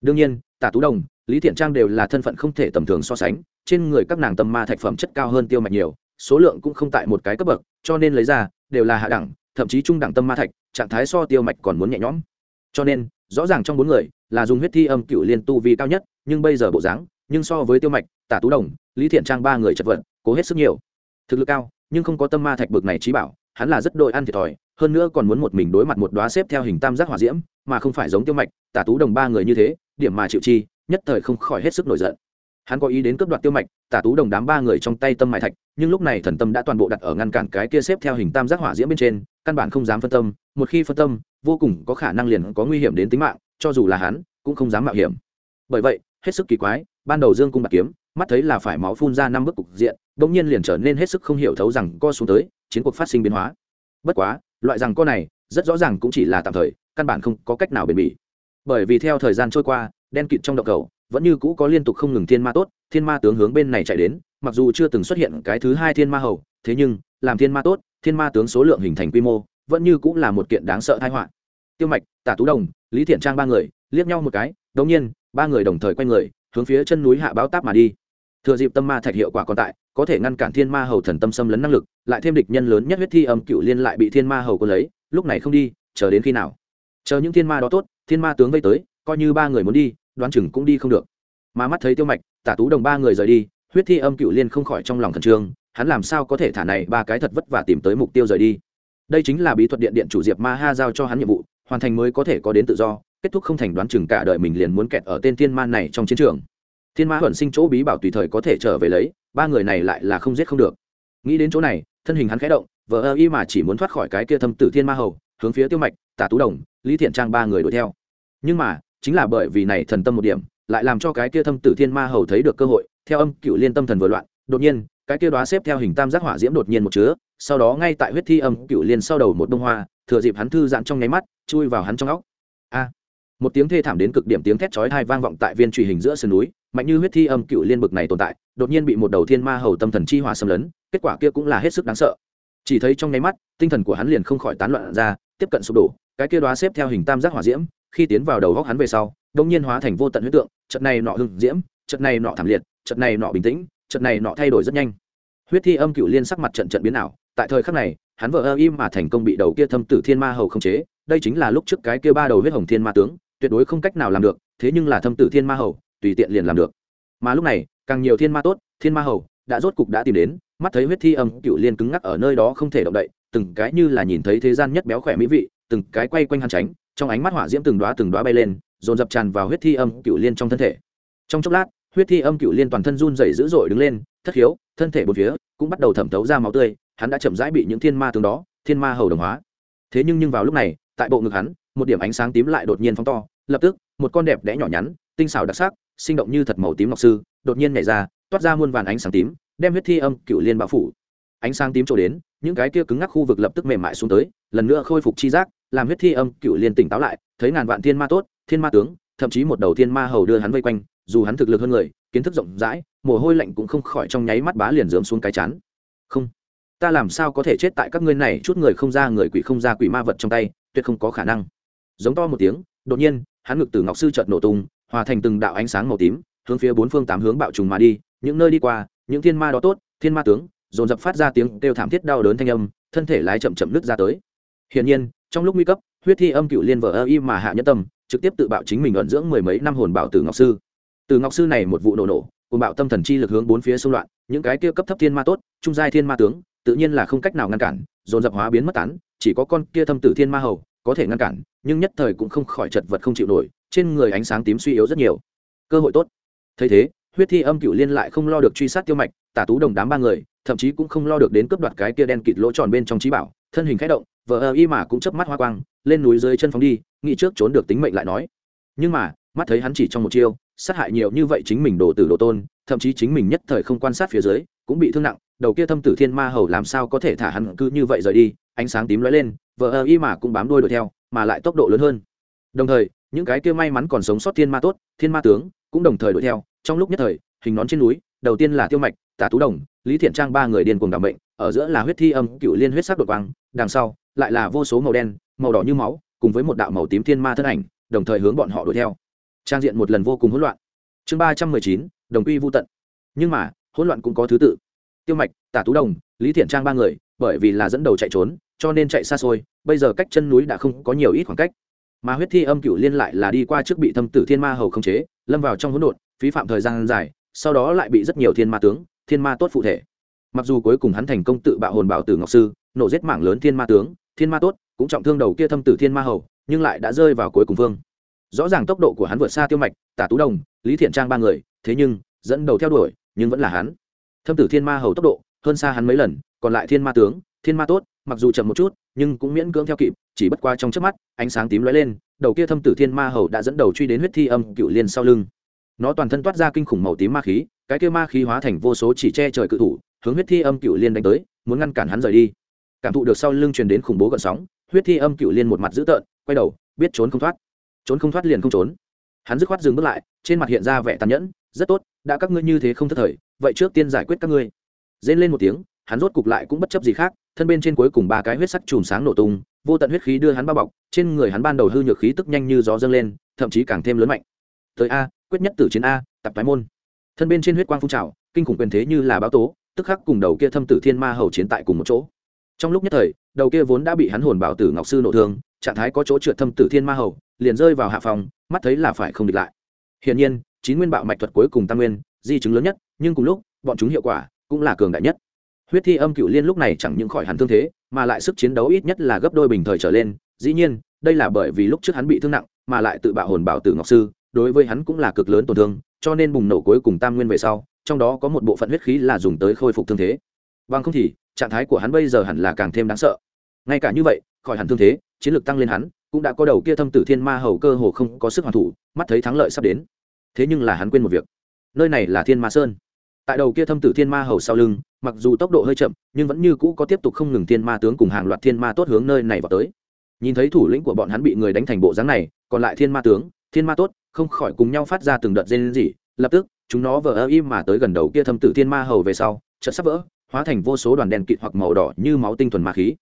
Đương nhiên, tả tú đồng lý thiện trang đều là thân phận không thể tầm thường so sánh, trên người các nàng tâm ma thạch phẩm chất cao hơn tiêu mạch nhiều, số lượng cũng không tại một cái cấp bậc, cho nên lấy ra, đều là hạ đẳng, thậm chí trung đẳng tâm ma thạch, trạng thái so tiêu mạch còn muốn nhẹ nhõm. Cho nên, rõ ràng trong bốn người là dùng huyết thi âm cựu liên tu vi cao nhất, nhưng bây giờ bộ dáng, nhưng so với tiêu mạch, tả tú đồng, lý thiện trang ba người chật vật, cố hết sức nhiều. Thực lực cao, nhưng không có tâm ma thạch bực này trí bảo, hắn là rất đội ăn thiệt thòi, hơn nữa còn muốn một mình đối mặt một đoá xếp theo hình tam giác hỏa diễm, mà không phải giống tiêu mạch, tả tú đồng ba người như thế, điểm mà chịu chi nhất thời không khỏi hết sức nổi giận. Hắn có ý đến cướp đoạt tiêu mạch, tả tú đồng đám ba người trong tay tâm mại thạch, nhưng lúc này thần tâm đã toàn bộ đặt ở ngăn cản cái kia xếp theo hình tam giác hỏa diễm bên trên, căn bản không dám phân tâm, một khi phân tâm, vô cùng có khả năng liền có nguy hiểm đến tính mạng, cho dù là hắn, cũng không dám mạo hiểm. Bởi vậy, hết sức kỳ quái, ban đầu dương cung bạc kiếm, mắt thấy là phải máu phun ra năm bức cục diện, bỗng nhiên liền trở nên hết sức không hiểu thấu rằng co xuống tới, chiến cuộc phát sinh biến hóa. Bất quá, loại rằng co này, rất rõ ràng cũng chỉ là tạm thời, căn bản không có cách nào bền bỉ. Bởi vì theo thời gian trôi qua đen kịt trong động cầu, vẫn như cũ có liên tục không ngừng thiên ma tốt, thiên ma tướng hướng bên này chạy đến, mặc dù chưa từng xuất hiện cái thứ hai thiên ma hầu, thế nhưng, làm thiên ma tốt, thiên ma tướng số lượng hình thành quy mô, vẫn như cũng là một kiện đáng sợ tai họa. Tiêu mạch, tả tú đồng, lý thiện trang ba người, liếc nhau một cái, đống nhiên, ba người đồng thời quay người, hướng phía chân núi hạ báo táp mà đi. Thừa dịp tâm ma thạch hiệu quả còn tại, có thể ngăn cản thiên ma hầu thần tâm xâm lấn năng lực, lại thêm địch nhân lớn nhất huyết thi âm cựu liên lại bị thiên ma hầu có lấy, lúc này không đi, chờ đến khi nào? Chờ những thiên ma đó tốt, thiên ma tướng vây tới coi như ba người muốn đi, đoán chừng cũng đi không được. Mà mắt thấy tiêu mạch, tả tú đồng ba người rời đi, huyết thi âm cựu liên không khỏi trong lòng khẩn trương, hắn làm sao có thể thả này ba cái thật vất vả tìm tới mục tiêu rời đi? Đây chính là bí thuật điện điện chủ diệp ma ha giao cho hắn nhiệm vụ, hoàn thành mới có thể có đến tự do, kết thúc không thành đoán chừng cả đời mình liền muốn kẹt ở tên thiên ma này trong chiến trường. Thiên ma huẩn sinh chỗ bí bảo tùy thời có thể trở về lấy, ba người này lại là không giết không được. Nghĩ đến chỗ này, thân hình hắn khẽ động, vờ ơ y mà chỉ muốn thoát khỏi cái kia thâm tử thiên ma hầu, hướng phía tiêu mạch, tả tú đồng, lý thiện trang ba người đuổi theo. Nhưng mà chính là bởi vì này thần tâm một điểm, lại làm cho cái kia thâm tử thiên ma hầu thấy được cơ hội, theo âm cựu liên tâm thần vừa loạn, đột nhiên, cái kia đoá xếp theo hình tam giác hỏa diễm đột nhiên một chứa, sau đó ngay tại huyết thi âm cựu liên sau đầu một bông hoa, thừa dịp hắn thư giãn trong nháy mắt, chui vào hắn trong óc. A! Một tiếng thê thảm đến cực điểm tiếng thét chói tai vang vọng tại viên truy hình giữa sườn núi, mạnh như huyết thi âm cựu liên bực này tồn tại, đột nhiên bị một đầu thiên ma hầu tâm thần chi hỏa xâm lấn, kết quả kia cũng là hết sức đáng sợ. Chỉ thấy trong nháy mắt, tinh thần của hắn liền không khỏi tán loạn ra, tiếp cận sụp đổ, cái kia đoá xếp theo hình tam giác hỏa diễm khi tiến vào đầu góc hắn về sau, đông nhiên hóa thành vô tận huyết tượng trận này nọ hưng diễm trận này nọ thảm liệt trận này nọ bình tĩnh trận này nọ thay đổi rất nhanh. Huyết thi âm cựu liên sắc mặt trận trận biến ảo, tại thời khắc này, hắn vợ ơ im mà thành công bị đầu kia thâm tử thiên ma hầu không chế, đây chính là lúc trước cái kia ba đầu huyết hồng thiên ma tướng, tuyệt đối không cách nào làm được, thế nhưng là thâm tử thiên ma hầu, tùy tiện liền làm được. Mà lúc này, càng nhiều thiên ma tốt, thiên ma hầu, đã rốt cục đã tìm đến, mắt thấy huyết thi âm cựu liên cứng ngắc ở nơi đó không thể động đậy, từng cái như là nhìn thấy thế gian nhất béo khỏe mỹ vị, từng cái quay quanh hắn tránh trong ánh mắt hỏa diễm từng đoá từng đoá bay lên, dồn dập tràn vào huyết thi âm cựu liên trong thân thể. Trong chốc lát, huyết thi âm cựu liên toàn thân run rẩy dữ dội đứng lên, thất hiếu thân thể bốn phía cũng bắt đầu thẩm thấu ra máu tươi, hắn đã chậm rãi bị những thiên ma tướng đó, thiên ma hầu đồng hóa. Thế nhưng nhưng vào lúc này, tại bộ ngực hắn, một điểm ánh sáng tím lại đột nhiên phóng to, lập tức, một con đẹp đẽ nhỏ nhắn, tinh xảo đặc sắc, sinh động như thật màu tím ngọc sư, đột nhiên nhảy ra, toát ra muôn vàn ánh sáng tím, đem huyết thi âm cựu liên bao phủ. Ánh sáng tím trổ đến, những cái kia cứng ngắc khu vực lập tức mềm mại xuống tới, lần nữa khôi phục chi giác làm huyết thi âm cựu liên tỉnh táo lại, thấy ngàn vạn thiên ma tốt, thiên ma tướng, thậm chí một đầu thiên ma hầu đưa hắn vây quanh, dù hắn thực lực hơn người, kiến thức rộng rãi, mồ hôi lạnh cũng không khỏi trong nháy mắt bá liền dớm xuống cái chán. Không, ta làm sao có thể chết tại các ngươi này, chút người không ra người quỷ không ra quỷ ma vật trong tay, tuyệt không có khả năng. Giống to một tiếng, đột nhiên, hắn ngực từ ngọc sư chợt nổ tung, hòa thành từng đạo ánh sáng màu tím, hướng phía bốn phương tám hướng bạo trùng mà đi, những nơi đi qua, những thiên ma đó tốt, thiên ma tướng, dồn dập phát ra tiếng kêu thảm thiết đau đớn thanh âm, thân thể lái chậm chậm nứt ra tới. Hiển nhiên trong lúc nguy cấp, huyết thi âm cựu liên vợ ơ y mà hạ nhất tâm, trực tiếp tự bạo chính mình ẩn dưỡng mười mấy năm hồn bảo từ ngọc sư. Từ ngọc sư này một vụ nổ nổ, cùng bạo tâm thần chi lực hướng bốn phía xung loạn, những cái kia cấp thấp thiên ma tốt, trung giai thiên ma tướng, tự nhiên là không cách nào ngăn cản, dồn dập hóa biến mất tán, chỉ có con kia thâm tử thiên ma hầu, có thể ngăn cản, nhưng nhất thời cũng không khỏi chật vật không chịu nổi, trên người ánh sáng tím suy yếu rất nhiều. Cơ hội tốt. Thấy thế, huyết thi âm cựu liên lại không lo được truy sát tiêu mạch, tả tú đồng đám ba người, thậm chí cũng không lo được đến cướp đoạt cái kia đen kịt lỗ tròn bên trong trí bảo thân hình khẽ động vợ ơ y mà cũng chớp mắt hoa quang, lên núi dưới chân phóng đi, nghĩ trước trốn được tính mệnh lại nói. Nhưng mà, mắt thấy hắn chỉ trong một chiêu, sát hại nhiều như vậy chính mình đổ tử đồ tôn, thậm chí chính mình nhất thời không quan sát phía dưới, cũng bị thương nặng, đầu kia thâm tử thiên ma hầu làm sao có thể thả hắn cứ như vậy rời đi, ánh sáng tím lóe lên vợ ơ y mà cũng bám đuôi đuổi theo, mà lại tốc độ lớn hơn. Đồng thời, những cái kia may mắn còn sống sót thiên ma tốt, thiên ma tướng, cũng đồng thời đuổi theo, trong lúc nhất thời, hình nón trên núi, đầu tiên là tiêu mạch, tả tú đồng, lý thiện trang ba người điên cuồng đảm bệnh ở giữa là huyết thi âm, cựu liên huyết sắc đột quang, đằng sau lại là vô số màu đen, màu đỏ như máu, cùng với một đạo màu tím thiên ma thân ảnh, đồng thời hướng bọn họ đuổi theo. Trang diện một lần vô cùng hỗn loạn. Chương ba trăm mười chín, đồng quy vô tận. Nhưng mà, hỗn loạn cũng có thứ tự. Tiêu mạch, tả tú đồng, lý thiện trang ba người, bởi vì là dẫn đầu chạy trốn, cho nên chạy xa xôi, bây giờ cách chân núi đã không có nhiều ít khoảng cách. Mà huyết thi âm, cựu liên lại là đi qua trước bị thâm tử thiên ma hầu khống chế, lâm vào trong hỗn độn, phí phạm thời gian dài, sau đó lại bị rất nhiều thiên ma tướng, thiên ma tốt phụ thể mặc dù cuối cùng hắn thành công tự bạo hồn bảo tử ngọc sư, nổ giết mạng lớn thiên ma tướng, thiên ma tốt, cũng trọng thương đầu kia thâm tử thiên ma hầu, nhưng lại đã rơi vào cuối cùng vương. rõ ràng tốc độ của hắn vượt xa tiêu mạch, tả tú đồng, lý thiện trang ba người, thế nhưng, dẫn đầu theo đuổi, nhưng vẫn là hắn thâm tử thiên ma hầu tốc độ, hơn xa hắn mấy lần, còn lại thiên ma tướng, thiên ma tốt, mặc dù chậm một chút, nhưng cũng miễn cưỡng theo kịp, chỉ bất qua trong trước mắt, ánh sáng tím lóe lên, đầu kia thâm tử thiên ma hầu đã dẫn đầu truy đến huyết thi âm cựu liên sau lưng nó toàn thân toát ra kinh khủng màu tím ma khí, cái kia ma khí hóa thành vô số chỉ che trời cự thủ hướng huyết thi âm cựu liên đánh tới, muốn ngăn cản hắn rời đi. Cảm thụ được sau lưng truyền đến khủng bố gợn sóng, huyết thi âm cựu liên một mặt dữ tợn, quay đầu, biết trốn không thoát. Trốn không thoát liền không trốn. Hắn dứt khoát dừng bước lại, trên mặt hiện ra vẻ tàn nhẫn, rất tốt, đã các ngươi như thế không thất thời, vậy trước tiên giải quyết các ngươi. Rên lên một tiếng, hắn rốt cục lại cũng bất chấp gì khác, thân bên trên cuối cùng ba cái huyết sắc chùm sáng nổ tung, vô tận huyết khí đưa hắn bao bọc, trên người hắn ban đầu hư nhược khí tức nhanh như gió dâng lên, thậm chí càng thêm lớn mạnh. Tới a, quyết nhất tử chiến a, tập tái môn. Thân bên trên huyết quang phun trào, kinh khủng quyền thế như là báo tố tức khắc cùng đầu kia thâm tử thiên ma hầu chiến tại cùng một chỗ. Trong lúc nhất thời, đầu kia vốn đã bị hắn hồn bảo tử ngọc sư nổ thương, trạng thái có chỗ trượt thâm tử thiên ma hầu, liền rơi vào hạ phòng, mắt thấy là phải không địch lại. Hiển nhiên, chín nguyên bạo mạch thuật cuối cùng tăng nguyên, di chứng lớn nhất, nhưng cùng lúc, bọn chúng hiệu quả cũng là cường đại nhất. Huyết thi âm cựu liên lúc này chẳng những khỏi hẳn thương thế, mà lại sức chiến đấu ít nhất là gấp đôi bình thời trở lên, dĩ nhiên, đây là bởi vì lúc trước hắn bị thương nặng, mà lại tự bạo hồn bảo tử ngọc sư, đối với hắn cũng là cực lớn tổn thương, cho nên bùng nổ cuối cùng tam nguyên về sau trong đó có một bộ phận huyết khí là dùng tới khôi phục thương thế. Bằng không thì, trạng thái của hắn bây giờ hẳn là càng thêm đáng sợ. Ngay cả như vậy, khỏi hẳn thương thế, chiến lược tăng lên hắn, cũng đã có đầu kia thâm tử thiên ma hầu cơ hồ không có sức hoàn thủ, mắt thấy thắng lợi sắp đến. Thế nhưng là hắn quên một việc. Nơi này là thiên ma sơn. Tại đầu kia thâm tử thiên ma hầu sau lưng, mặc dù tốc độ hơi chậm, nhưng vẫn như cũ có tiếp tục không ngừng thiên ma tướng cùng hàng loạt thiên ma tốt hướng nơi này vào tới. Nhìn thấy thủ lĩnh của bọn hắn bị người đánh thành bộ dáng này, còn lại thiên ma tướng, thiên ma tốt, không khỏi cùng nhau phát ra từng đợt rên rỉ, lập tức chúng nó vờ ơ im mà tới gần đầu kia thâm tử thiên ma hầu về sau, chợt sắp vỡ, hóa thành vô số đoàn đèn kịt hoặc màu đỏ như máu tinh thuần ma khí.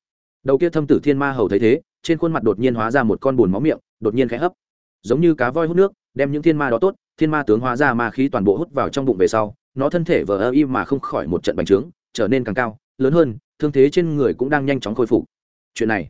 Đầu kia thâm tử thiên ma hầu thấy thế, trên khuôn mặt đột nhiên hóa ra một con bùn máu miệng, đột nhiên khẽ hấp. Giống như cá voi hút nước, đem những thiên ma đó tốt, thiên ma tướng hóa ra ma khí toàn bộ hút vào trong bụng về sau, nó thân thể vờ ơ im mà không khỏi một trận bành trướng, trở nên càng cao, lớn hơn, thương thế trên người cũng đang nhanh chóng khôi phục. Chuyện này,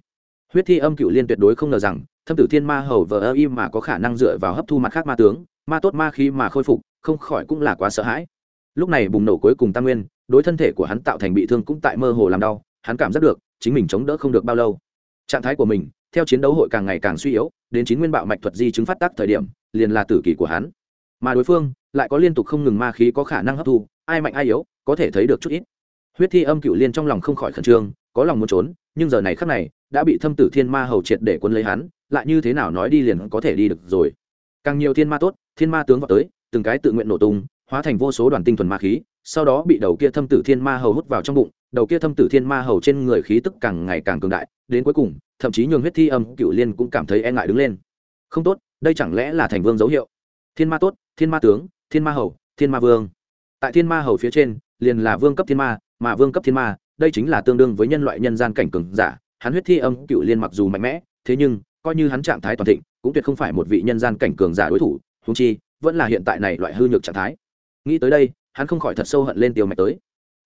huyết thi âm cựu liên tuyệt đối không ngờ rằng, thâm tử thiên ma hầu vờ ơ im mà có khả năng dựa vào hấp thu mặt khác ma tướng ma tốt ma khí mà khôi phục, không khỏi cũng là quá sợ hãi. Lúc này bùng nổ cuối cùng tam nguyên, đối thân thể của hắn tạo thành bị thương cũng tại mơ hồ làm đau, hắn cảm giác được, chính mình chống đỡ không được bao lâu. Trạng thái của mình, theo chiến đấu hội càng ngày càng suy yếu, đến chín nguyên bạo mạch thuật di chứng phát tác thời điểm, liền là tử kỳ của hắn. Mà đối phương, lại có liên tục không ngừng ma khí có khả năng hấp thu, ai mạnh ai yếu, có thể thấy được chút ít. Huyết thi âm cựu liên trong lòng không khỏi khẩn trương, có lòng muốn trốn, nhưng giờ này khắc này, đã bị thâm tử thiên ma hầu triệt để quân lấy hắn, lại như thế nào nói đi liền có thể đi được rồi. Càng nhiều thiên ma tốt thiên ma tướng vào tới, từng cái tự nguyện nổ tung, hóa thành vô số đoàn tinh thuần ma khí, sau đó bị đầu kia thâm tử thiên ma hầu hút vào trong bụng, đầu kia thâm tử thiên ma hầu trên người khí tức càng ngày càng cường đại, đến cuối cùng, thậm chí nhường huyết thi âm cựu liên cũng cảm thấy e ngại đứng lên. Không tốt, đây chẳng lẽ là thành vương dấu hiệu? Thiên ma tốt, thiên ma tướng, thiên ma hầu, thiên ma vương. Tại thiên ma hầu phía trên, liền là vương cấp thiên ma, mà vương cấp thiên ma, đây chính là tương đương với nhân loại nhân gian cảnh cường giả, hắn huyết thi âm cựu liên mặc dù mạnh mẽ, thế nhưng, coi như hắn trạng thái toàn thịnh, cũng tuyệt không phải một vị nhân gian cảnh cường giả đối thủ húng chi, vẫn là hiện tại này loại hư nhược trạng thái. Nghĩ tới đây, hắn không khỏi thật sâu hận lên tiêu mạch tới.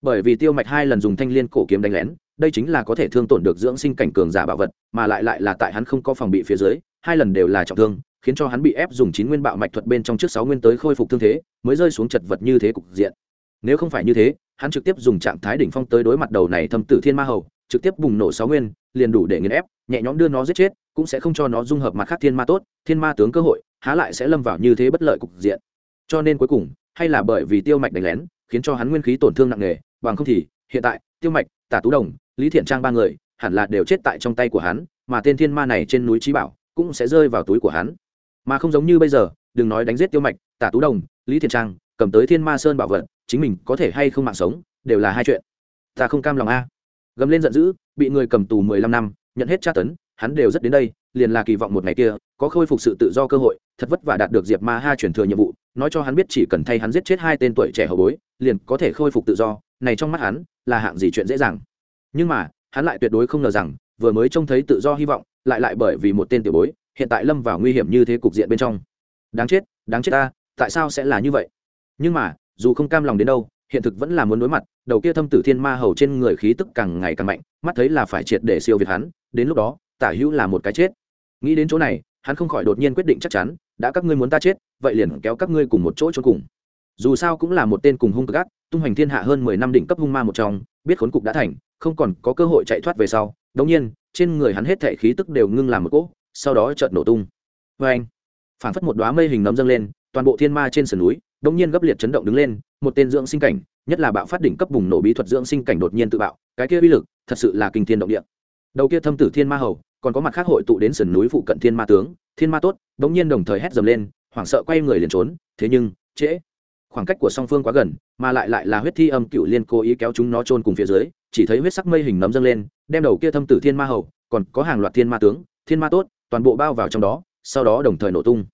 Bởi vì tiêu mạch hai lần dùng thanh liên cổ kiếm đánh lén, đây chính là có thể thương tổn được dưỡng sinh cảnh cường giả bảo vật, mà lại lại là tại hắn không có phòng bị phía dưới, hai lần đều là trọng thương, khiến cho hắn bị ép dùng chín nguyên bạo mạch thuật bên trong trước sáu nguyên tới khôi phục thương thế, mới rơi xuống chật vật như thế cục diện. Nếu không phải như thế, hắn trực tiếp dùng trạng thái đỉnh phong tới đối mặt đầu này thâm tử thiên ma hầu, trực tiếp bùng nổ sáu nguyên, liền đủ để nghiền ép, nhẹ nhõm đưa nó giết chết, cũng sẽ không cho nó dung hợp mặt khác thiên ma tốt, thiên ma tướng cơ hội há lại sẽ lâm vào như thế bất lợi cục diện. Cho nên cuối cùng, hay là bởi vì tiêu mạch đánh lén, khiến cho hắn nguyên khí tổn thương nặng nề, bằng không thì, hiện tại, tiêu mạch, tả tú đồng, lý thiện trang ba người, hẳn là đều chết tại trong tay của hắn, mà tên thiên ma này trên núi trí bảo cũng sẽ rơi vào túi của hắn. Mà không giống như bây giờ, đừng nói đánh giết tiêu mạch, tả tú đồng, lý thiện trang, cầm tới thiên ma sơn bảo vật, chính mình có thể hay không mạng sống, đều là hai chuyện. Ta không cam lòng a. Gầm lên giận dữ, bị người cầm tù mười lăm năm, nhận hết tra tấn, hắn đều rất đến đây liền là kỳ vọng một ngày kia, có khôi phục sự tự do cơ hội, thật vất vả đạt được diệp ma ha chuyển thừa nhiệm vụ, nói cho hắn biết chỉ cần thay hắn giết chết hai tên tuổi trẻ hậu bối, liền có thể khôi phục tự do, này trong mắt hắn là hạng gì chuyện dễ dàng. Nhưng mà, hắn lại tuyệt đối không ngờ rằng, vừa mới trông thấy tự do hy vọng, lại lại bởi vì một tên tiểu bối, hiện tại lâm vào nguy hiểm như thế cục diện bên trong. Đáng chết đáng chết ta, tại sao sẽ là như vậy? Nhưng mà, dù không cam lòng đến đâu, hiện thực vẫn là muốn đối mặt, đầu kia thâm tử thiên ma hầu trên người khí tức càng ngày càng mạnh, mắt thấy là phải triệt để siêu việt hắn, đến lúc đó tả hữu là một cái chết. Nghĩ đến chỗ này, hắn không khỏi đột nhiên quyết định chắc chắn, đã các ngươi muốn ta chết, vậy liền kéo các ngươi cùng một chỗ cho cùng. Dù sao cũng là một tên cùng hung cực ác, tung hoành thiên hạ hơn mười năm đỉnh cấp hung ma một trong, biết khốn cục đã thành, không còn có cơ hội chạy thoát về sau, đống nhiên, trên người hắn hết thể khí tức đều ngưng làm một cỗ, sau đó chợt nổ tung. Vê anh, phảng phất một đoá mây hình nấm dâng lên, toàn bộ thiên ma trên sườn núi, đống nhiên gấp liệt chấn động đứng lên, một tên dưỡng sinh cảnh, nhất là bạo phát đỉnh cấp bùng nổ bí thuật dưỡng sinh cảnh đột nhiên tự bạo, cái kia uy lực thật sự là kinh thiên động địa. Đầu kia thâm tử thiên ma hầu còn có mặt khác hội tụ đến sườn núi phụ cận thiên ma tướng, thiên ma tốt đống nhiên đồng thời hét dầm lên, hoảng sợ quay người liền trốn, thế nhưng, trễ. Khoảng cách của song phương quá gần, mà lại lại là huyết thi âm cựu liên cố ý kéo chúng nó trôn cùng phía dưới, chỉ thấy huyết sắc mây hình nấm dâng lên, đem đầu kia thâm tử thiên ma hầu, còn có hàng loạt thiên ma tướng, thiên ma tốt, toàn bộ bao vào trong đó, sau đó đồng thời nổ tung.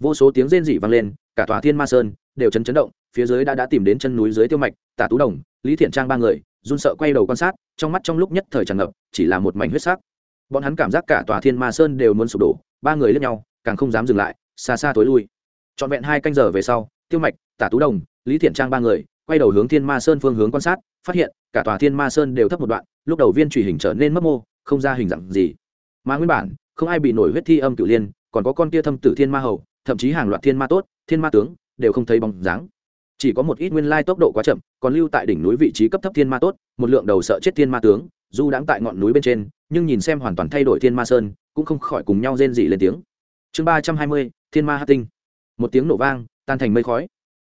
Vô số tiếng rên rỉ vang lên, cả tòa thiên ma sơn đều chấn chấn động, phía dưới đã đã tìm đến chân núi dưới tiêu mạch, tả tú đồng, lý thiện trang ba người, run sợ quay đầu quan sát, trong mắt trong lúc nhất thời tràn ngập, chỉ là một mảnh huyết sắc bọn hắn cảm giác cả tòa thiên ma sơn đều muốn sụp đổ, ba người lướt nhau, càng không dám dừng lại, xa xa tối lui. Trọn vẹn hai canh giờ về sau, tiêu mạch, tả tú đồng, lý thiện trang ba người quay đầu hướng thiên ma sơn phương hướng quan sát, phát hiện cả tòa thiên ma sơn đều thấp một đoạn, lúc đầu viên truy hình trở nên mất mô, không ra hình dạng gì. Mà nguyên bản, không ai bị nổi huyết thi âm cửu liên, còn có con kia thâm tử thiên ma hầu, thậm chí hàng loạt thiên ma tốt, thiên ma tướng, đều không thấy bóng dáng. Chỉ có một ít nguyên lai tốc độ quá chậm, còn lưu tại đỉnh núi vị trí cấp thấp thiên ma tốt, một lượng đầu sợ chết thiên ma tướng dù đang tại ngọn núi bên trên, nhưng nhìn xem hoàn toàn thay đổi thiên ma sơn, cũng không khỏi cùng nhau rên rỉ lên tiếng. Chương ba trăm hai mươi, thiên ma hát tinh. Một tiếng nổ vang, tan thành mây khói.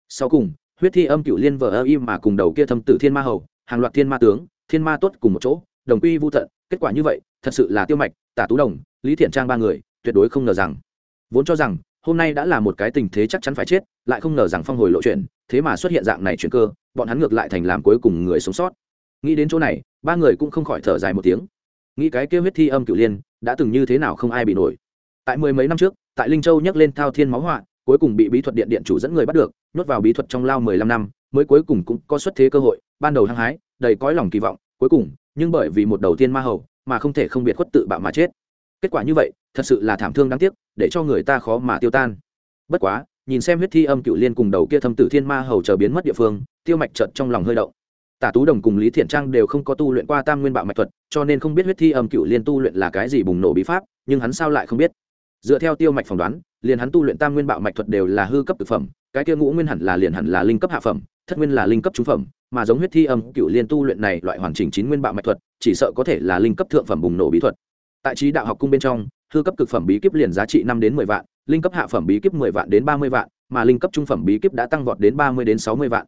Sau cùng, huyết thi âm cựu liên vờ ơ im mà cùng đầu kia thâm tử thiên ma hầu, hàng loạt thiên ma tướng, thiên ma tốt cùng một chỗ, đồng quy vô tận, kết quả như vậy, thật sự là tiêu mạch, tả tú đồng, lý thiện trang ba người, tuyệt đối không ngờ rằng. Vốn cho rằng, hôm nay đã là một cái tình thế chắc chắn phải chết, lại không ngờ rằng phong hồi lộ chuyện, thế mà xuất hiện dạng này chuyện cơ, bọn hắn ngược lại thành làm cuối cùng người sống sót nghĩ đến chỗ này, ba người cũng không khỏi thở dài một tiếng. Nghĩ cái kêu huyết thi âm cửu liên, đã từng như thế nào không ai bị nổi. Tại mười mấy năm trước, tại linh châu nhắc lên thao thiên máu họa, cuối cùng bị bí thuật điện điện chủ dẫn người bắt được, nhốt vào bí thuật trong lao mười lăm năm, mới cuối cùng cũng có xuất thế cơ hội, ban đầu hăng hái, đầy cõi lòng kỳ vọng, cuối cùng, nhưng bởi vì một đầu tiên ma hầu, mà không thể không biệt khuất tự bạo mà chết. Kết quả như vậy, thật sự là thảm thương đáng tiếc, để cho người ta khó mà tiêu tan. Bất quá, nhìn xem huyết thi âm cựu liên cùng đầu kia thâm tử thiên ma hầu chờ biến mất địa phương, tiêu mạch trợt trong lòng hơi động tả tú đồng cùng lý thiện trang đều không có tu luyện qua tam nguyên bạo mạch thuật, cho nên không biết huyết thi âm cựu liên tu luyện là cái gì bùng nổ bí pháp, nhưng hắn sao lại không biết? Dựa theo tiêu mạch phỏng đoán, liền hắn tu luyện tam nguyên bạo mạch thuật đều là hư cấp thực phẩm, cái kia ngũ nguyên hẳn là liền hẳn là linh cấp hạ phẩm, thất nguyên là linh cấp trung phẩm, mà giống huyết thi âm cựu liên tu luyện này loại hoàn chỉnh chín nguyên bạo mạch thuật, chỉ sợ có thể là linh cấp thượng phẩm bùng nổ bí thuật. Tại trí đạo học cung bên trong, hư cấp cực phẩm bí kíp liền giá trị năm đến mười vạn, linh cấp hạ phẩm bí kíp mười vạn đến ba mươi vạn, mà linh cấp trung phẩm bí kíp đã tăng vọt đến ba mươi đến sáu mươi vạn.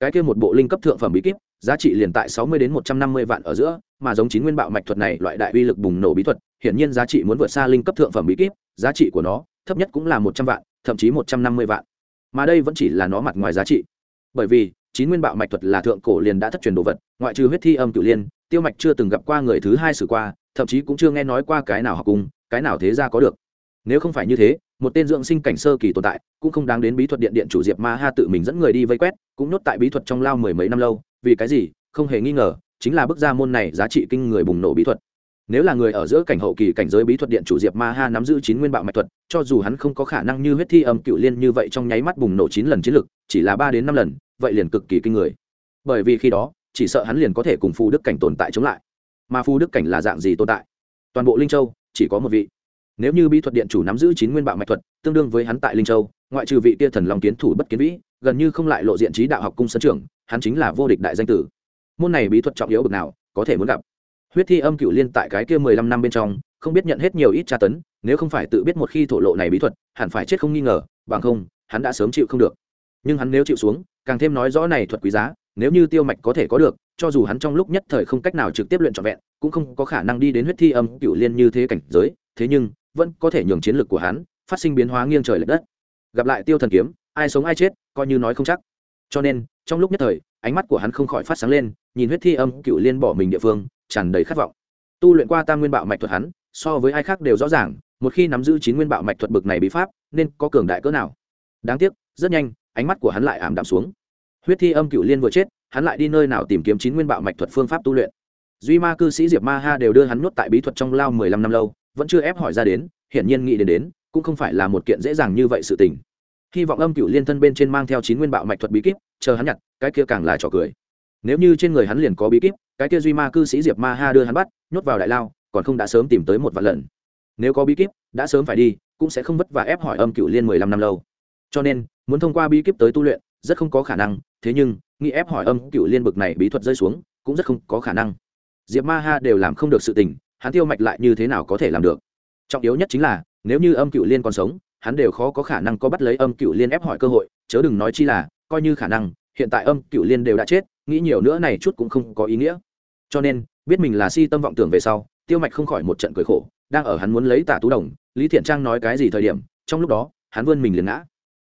Cái kia một bộ linh cấp thượng phẩm bí kíp giá trị liền tại sáu mươi đến một trăm năm mươi vạn ở giữa, mà giống chín nguyên bạo mạch thuật này loại đại uy lực bùng nổ bí thuật, hiển nhiên giá trị muốn vượt xa linh cấp thượng phẩm bí kíp, giá trị của nó thấp nhất cũng là một trăm vạn, thậm chí một trăm năm mươi vạn. Mà đây vẫn chỉ là nó mặt ngoài giá trị. Bởi vì, chín nguyên bạo mạch thuật là thượng cổ liền đã thất truyền đồ vật, ngoại trừ huyết thi âm cửu liên, tiêu mạch chưa từng gặp qua người thứ hai sử qua, thậm chí cũng chưa nghe nói qua cái nào học cùng, cái nào thế gia có được. Nếu không phải như thế, một tên dưỡng sinh cảnh sơ kỳ tồn tại, cũng không đáng đến bí thuật điện điện chủ diệp ma ha tự mình dẫn người đi vây quét, cũng nhốt tại bí thuật trong lao mười mấy năm lâu vì cái gì, không hề nghi ngờ, chính là bức ra môn này giá trị kinh người bùng nổ bí thuật. Nếu là người ở giữa cảnh hậu kỳ cảnh giới bí thuật điện chủ diệp ma ha nắm giữ chín nguyên bạo mạch thuật, cho dù hắn không có khả năng như huyết thi âm cựu liên như vậy trong nháy mắt bùng nổ chín lần chiến lực, chỉ là ba đến năm lần, vậy liền cực kỳ kinh người. Bởi vì khi đó, chỉ sợ hắn liền có thể cùng Phu đức cảnh tồn tại chống lại. Mà Phu đức cảnh là dạng gì tồn tại? Toàn bộ linh châu chỉ có một vị. Nếu như bí thuật điện chủ nắm giữ chín nguyên bạo mạch thuật, tương đương với hắn tại linh châu, ngoại trừ vị kia thần long kiến thủ bất kiến vĩ, gần như không lại lộ diện trí đạo học cung sân trưởng hắn chính là vô địch đại danh tử. Môn này bí thuật trọng yếu bực nào, có thể muốn gặp. Huyết thi âm cựu liên tại cái kia mười lăm năm bên trong, không biết nhận hết nhiều ít tra tấn, nếu không phải tự biết một khi thổ lộ này bí thuật, hẳn phải chết không nghi ngờ, bằng không, hắn đã sớm chịu không được. Nhưng hắn nếu chịu xuống, càng thêm nói rõ này thuật quý giá, nếu như tiêu mạch có thể có được, cho dù hắn trong lúc nhất thời không cách nào trực tiếp luyện trọn vẹn, cũng không có khả năng đi đến huyết thi âm cựu liên như thế cảnh giới, thế nhưng, vẫn có thể nhường chiến lược của hắn phát sinh biến hóa nghiêng trời lệch đất. Gặp lại tiêu thần kiếm, ai sống ai chết, coi như nói không chắc. Cho nên trong lúc nhất thời, ánh mắt của hắn không khỏi phát sáng lên, nhìn huyết thi âm cựu liên bỏ mình địa phương, tràn đầy khát vọng. Tu luyện qua tam nguyên bạo mạch thuật hắn, so với ai khác đều rõ ràng, một khi nắm giữ chín nguyên bạo mạch thuật bực này bí pháp, nên có cường đại cỡ nào. Đáng tiếc, rất nhanh, ánh mắt của hắn lại ảm đạm xuống. Huyết thi âm cựu liên vừa chết, hắn lại đi nơi nào tìm kiếm chín nguyên bạo mạch thuật phương pháp tu luyện. Duy ma cư sĩ diệp ma ha đều đưa hắn nuốt tại bí thuật trong lao mười lăm năm lâu, vẫn chưa ép hỏi ra đến, hiển nhiên nghĩ đến đến, cũng không phải là một kiện dễ dàng như vậy sự tình hy vọng âm cựu liên thân bên trên mang theo chín nguyên bạo mạch thuật bí kíp, chờ hắn nhặt, cái kia càng là trò cười. Nếu như trên người hắn liền có bí kíp, cái kia duy ma cư sĩ diệp ma ha đưa hắn bắt, nhốt vào đại lao, còn không đã sớm tìm tới một vạn lần. Nếu có bí kíp, đã sớm phải đi, cũng sẽ không vất vả ép hỏi âm cựu liên mười lăm năm lâu. Cho nên, muốn thông qua bí kíp tới tu luyện, rất không có khả năng, thế nhưng, nghĩ ép hỏi âm cựu liên bực này bí thuật rơi xuống, cũng rất không có khả năng. Diệp ma ha đều làm không được sự tình, hắn tiêu mạch lại như thế nào có thể làm được? Trọng yếu nhất chính là, nếu như âm cựu liên còn sống hắn đều khó có khả năng có bắt lấy âm cựu liên ép hỏi cơ hội, chớ đừng nói chi là, coi như khả năng, hiện tại âm cựu liên đều đã chết, nghĩ nhiều nữa này chút cũng không có ý nghĩa. Cho nên, biết mình là si tâm vọng tưởng về sau, tiêu mạch không khỏi một trận cười khổ, đang ở hắn muốn lấy tả tú đồng, lý thiện trang nói cái gì thời điểm, trong lúc đó, hắn vươn mình liền ngã.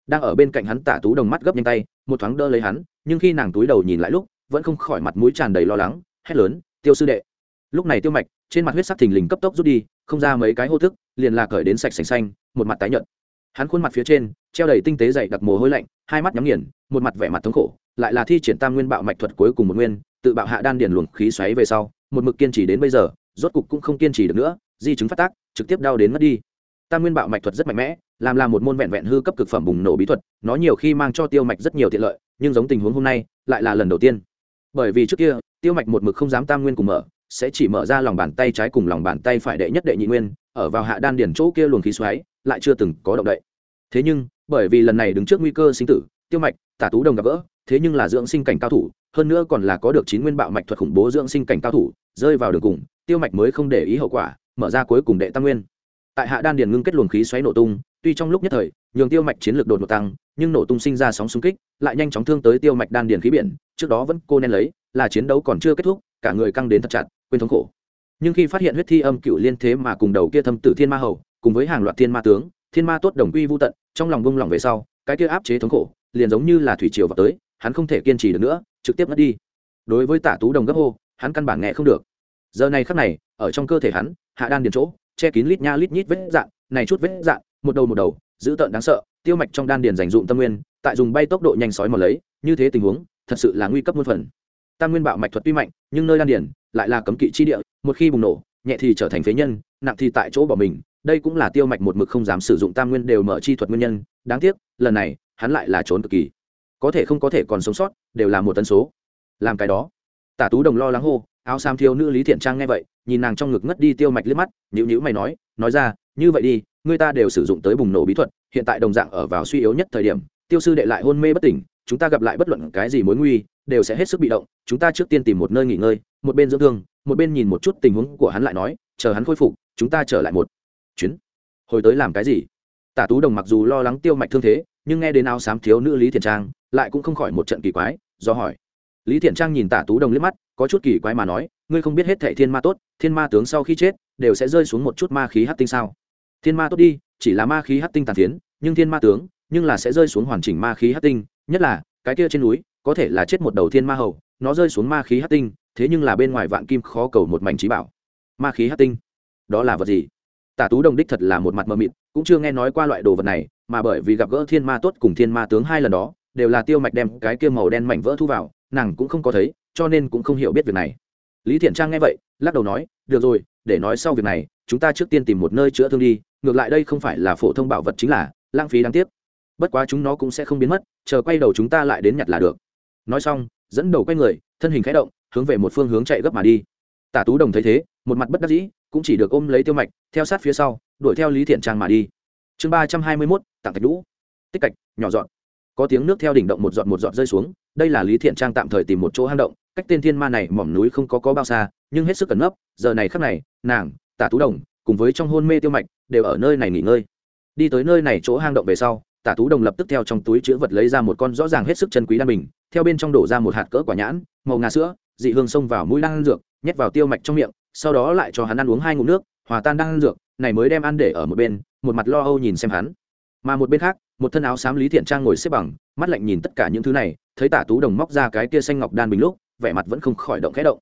Đang ở bên cạnh hắn tả tú đồng mắt gấp nhanh tay, một thoáng đỡ lấy hắn, nhưng khi nàng túi đầu nhìn lại lúc, vẫn không khỏi mặt mũi tràn đầy lo lắng, hét lớn, tiêu sư đệ. Lúc này tiêu mạch, trên mặt huyết sắc thình lình cấp tốc rút đi, không ra mấy cái hô thức, liền là cởi đến sạch sành xanh, một mặt tái nhợt hắn khuôn mặt phía trên, treo đầy tinh tế dày đặc mồ hôi lạnh, hai mắt nhắm nghiền, một mặt vẻ mặt thống khổ, lại là thi triển tam nguyên bạo mạch thuật cuối cùng một nguyên, tự bạo hạ đan điền luồng khí xoáy về sau, một mực kiên trì đến bây giờ, rốt cục cũng không kiên trì được nữa, di chứng phát tác, trực tiếp đau đến mất đi. Tam nguyên bạo mạch thuật rất mạnh mẽ, làm là một môn vẹn vẹn hư cấp cực phẩm bùng nổ bí thuật, nó nhiều khi mang cho tiêu mạch rất nhiều tiện lợi, nhưng giống tình huống hôm nay, lại là lần đầu tiên. Bởi vì trước kia, tiêu mạch một mực không dám tam nguyên cùng mở, sẽ chỉ mở ra lòng bàn tay trái cùng lòng bàn tay phải đệ nhất đệ nhị nguyên, ở vào hạ đan điển chỗ kia luồng khí xoáy lại chưa từng có động đậy. Thế nhưng, bởi vì lần này đứng trước nguy cơ sinh tử, tiêu mạch, tả tú đồng gặp gỡ, thế nhưng là dưỡng sinh cảnh cao thủ, hơn nữa còn là có được chín nguyên bạo mạch thuật khủng bố dưỡng sinh cảnh cao thủ, rơi vào đường cùng, tiêu mạch mới không để ý hậu quả, mở ra cuối cùng đệ tăng nguyên. Tại hạ đan điền ngưng kết luồng khí xoáy nổ tung, tuy trong lúc nhất thời, nhường tiêu mạch chiến lược đột ngột tăng, nhưng nổ tung sinh ra sóng xung kích, lại nhanh chóng thương tới tiêu mạch đan điền khí biển, trước đó vẫn cô nên lấy, là chiến đấu còn chưa kết thúc, cả người căng đến thật chặt, quên thống khổ nhưng khi phát hiện huyết thi âm cựu liên thế mà cùng đầu kia thâm tử thiên ma hầu, cùng với hàng loạt thiên ma tướng, thiên ma tốt đồng quy vô tận, trong lòng bông lòng về sau, cái kia áp chế thống khổ, liền giống như là thủy triều vào tới, hắn không thể kiên trì được nữa, trực tiếp mất đi. Đối với tả tú đồng gấp hô, hắn căn bản nghe không được. Giờ này khắc này, ở trong cơ thể hắn, hạ đan điền chỗ, che kín lít nha lít nhít vết dạn, này chút vết dạn, một đầu một đầu, dữ tợn đáng sợ, tiêu mạch trong đan điền dành dụm tâm nguyên, tại dùng bay tốc độ nhanh sói mà lấy, như thế tình huống, thật sự là nguy cấp muôn phần. Tam nguyên bạo mạch thuật tuy mạnh, nhưng nơi đan điền lại là cấm kỵ chi địa một khi bùng nổ, nhẹ thì trở thành phế nhân, nặng thì tại chỗ bỏ mình. Đây cũng là tiêu mạch một mực không dám sử dụng tam nguyên đều mở chi thuật nguyên nhân. Đáng tiếc, lần này, hắn lại là trốn cực kỳ. Có thể không có thể còn sống sót, đều là một tần số. Làm cái đó. Tả tú đồng lo lắng hô, áo sam thiếu nữ lý thiện trang nghe vậy, nhìn nàng trong ngực ngất đi tiêu mạch liếc mắt nhữ nhữ mày nói nói ra, như vậy đi, người ta đều sử dụng tới bùng nổ bí thuật, hiện tại đồng dạng ở vào suy yếu nhất thời điểm, tiêu sư đệ lại hôn mê bất tỉnh, chúng ta gặp lại bất luận cái gì mối nguy, đều sẽ hết sức bị động, chúng ta trước tiên tìm một nơi nghỉ ngơi, một bên dưỡng thương một bên nhìn một chút tình huống của hắn lại nói, chờ hắn khôi phục, chúng ta trở lại một chuyến. Hồi tới làm cái gì? Tả tú đồng mặc dù lo lắng tiêu mạch thương thế, nhưng nghe đến áo xám thiếu nữ lý thiện trang, lại cũng không khỏi một trận kỳ quái, do hỏi. Lý thiện trang nhìn tả tú đồng liếc mắt, có chút kỳ quái mà nói, ngươi không biết hết thệ thiên ma tốt, thiên ma tướng sau khi chết, đều sẽ rơi xuống một chút ma khí hát tinh sao? Thiên ma tốt đi, chỉ là ma khí hát tinh tàn tiến nhưng thiên ma tướng, nhưng là sẽ rơi xuống hoàn chỉnh ma khí hát tinh, nhất là, cái kia trên núi, có thể là chết một đầu thiên ma hầu, nó rơi xuống ma khí hát tinh thế nhưng là bên ngoài vạn kim khó cầu một mảnh trí bảo. Ma khí hát tinh. Đó là vật gì? Tả tú đồng đích thật là một mặt mờ mịt, cũng chưa nghe nói qua loại đồ vật này, mà bởi vì gặp gỡ thiên ma tốt cùng thiên ma tướng hai lần đó, đều là tiêu mạch đem cái kia màu đen mảnh vỡ thu vào, nàng cũng không có thấy, cho nên cũng không hiểu biết việc này. Lý thiện trang nghe vậy, lắc đầu nói, được rồi, để nói sau việc này, chúng ta trước tiên tìm một nơi chữa thương đi, ngược lại đây không phải là phổ thông bảo vật chính là lãng phí đáng tiếc. Bất quá chúng nó cũng sẽ không biến mất, chờ quay đầu chúng ta lại đến nhặt là được. Nói xong, dẫn đầu quay người, thân hình khẽ động hướng về một phương hướng chạy gấp mà đi. Tả tú đồng thấy thế, một mặt bất đắc dĩ, cũng chỉ được ôm lấy tiêu mạch, theo sát phía sau, đuổi theo lý thiện trang mà đi. Chương ba trăm hai mươi mốt tặng thạch lũ tích cạch, nhỏ dọn có tiếng nước theo đỉnh động một giọt một giọt rơi xuống, đây là lý thiện trang tạm thời tìm một chỗ hang động, cách tên thiên ma này mỏm núi không có có bao xa, nhưng hết sức cẩn nấp, giờ này khắc này, nàng, tả tú đồng, cùng với trong hôn mê tiêu mạch, đều ở nơi này nghỉ ngơi. Đi tới nơi này chỗ hang động về sau, tả tú đồng lập tức theo trong túi chữ vật lấy ra một con rõ ràng hết sức chân quý đan bình, theo bên trong đổ ra một hạt cỡ quả nhãn, màu ngà sữa dị hương xông vào mũi đan dược, nhét vào tiêu mạch trong miệng, sau đó lại cho hắn ăn uống hai ngụm nước, hòa tan đan dược, này mới đem ăn để ở một bên, một mặt lo âu nhìn xem hắn. Mà một bên khác, một thân áo xám lý thiện trang ngồi xếp bằng, mắt lạnh nhìn tất cả những thứ này, thấy tả tú đồng móc ra cái tia xanh ngọc đan bình lúc, vẻ mặt vẫn không khỏi động khẽ động.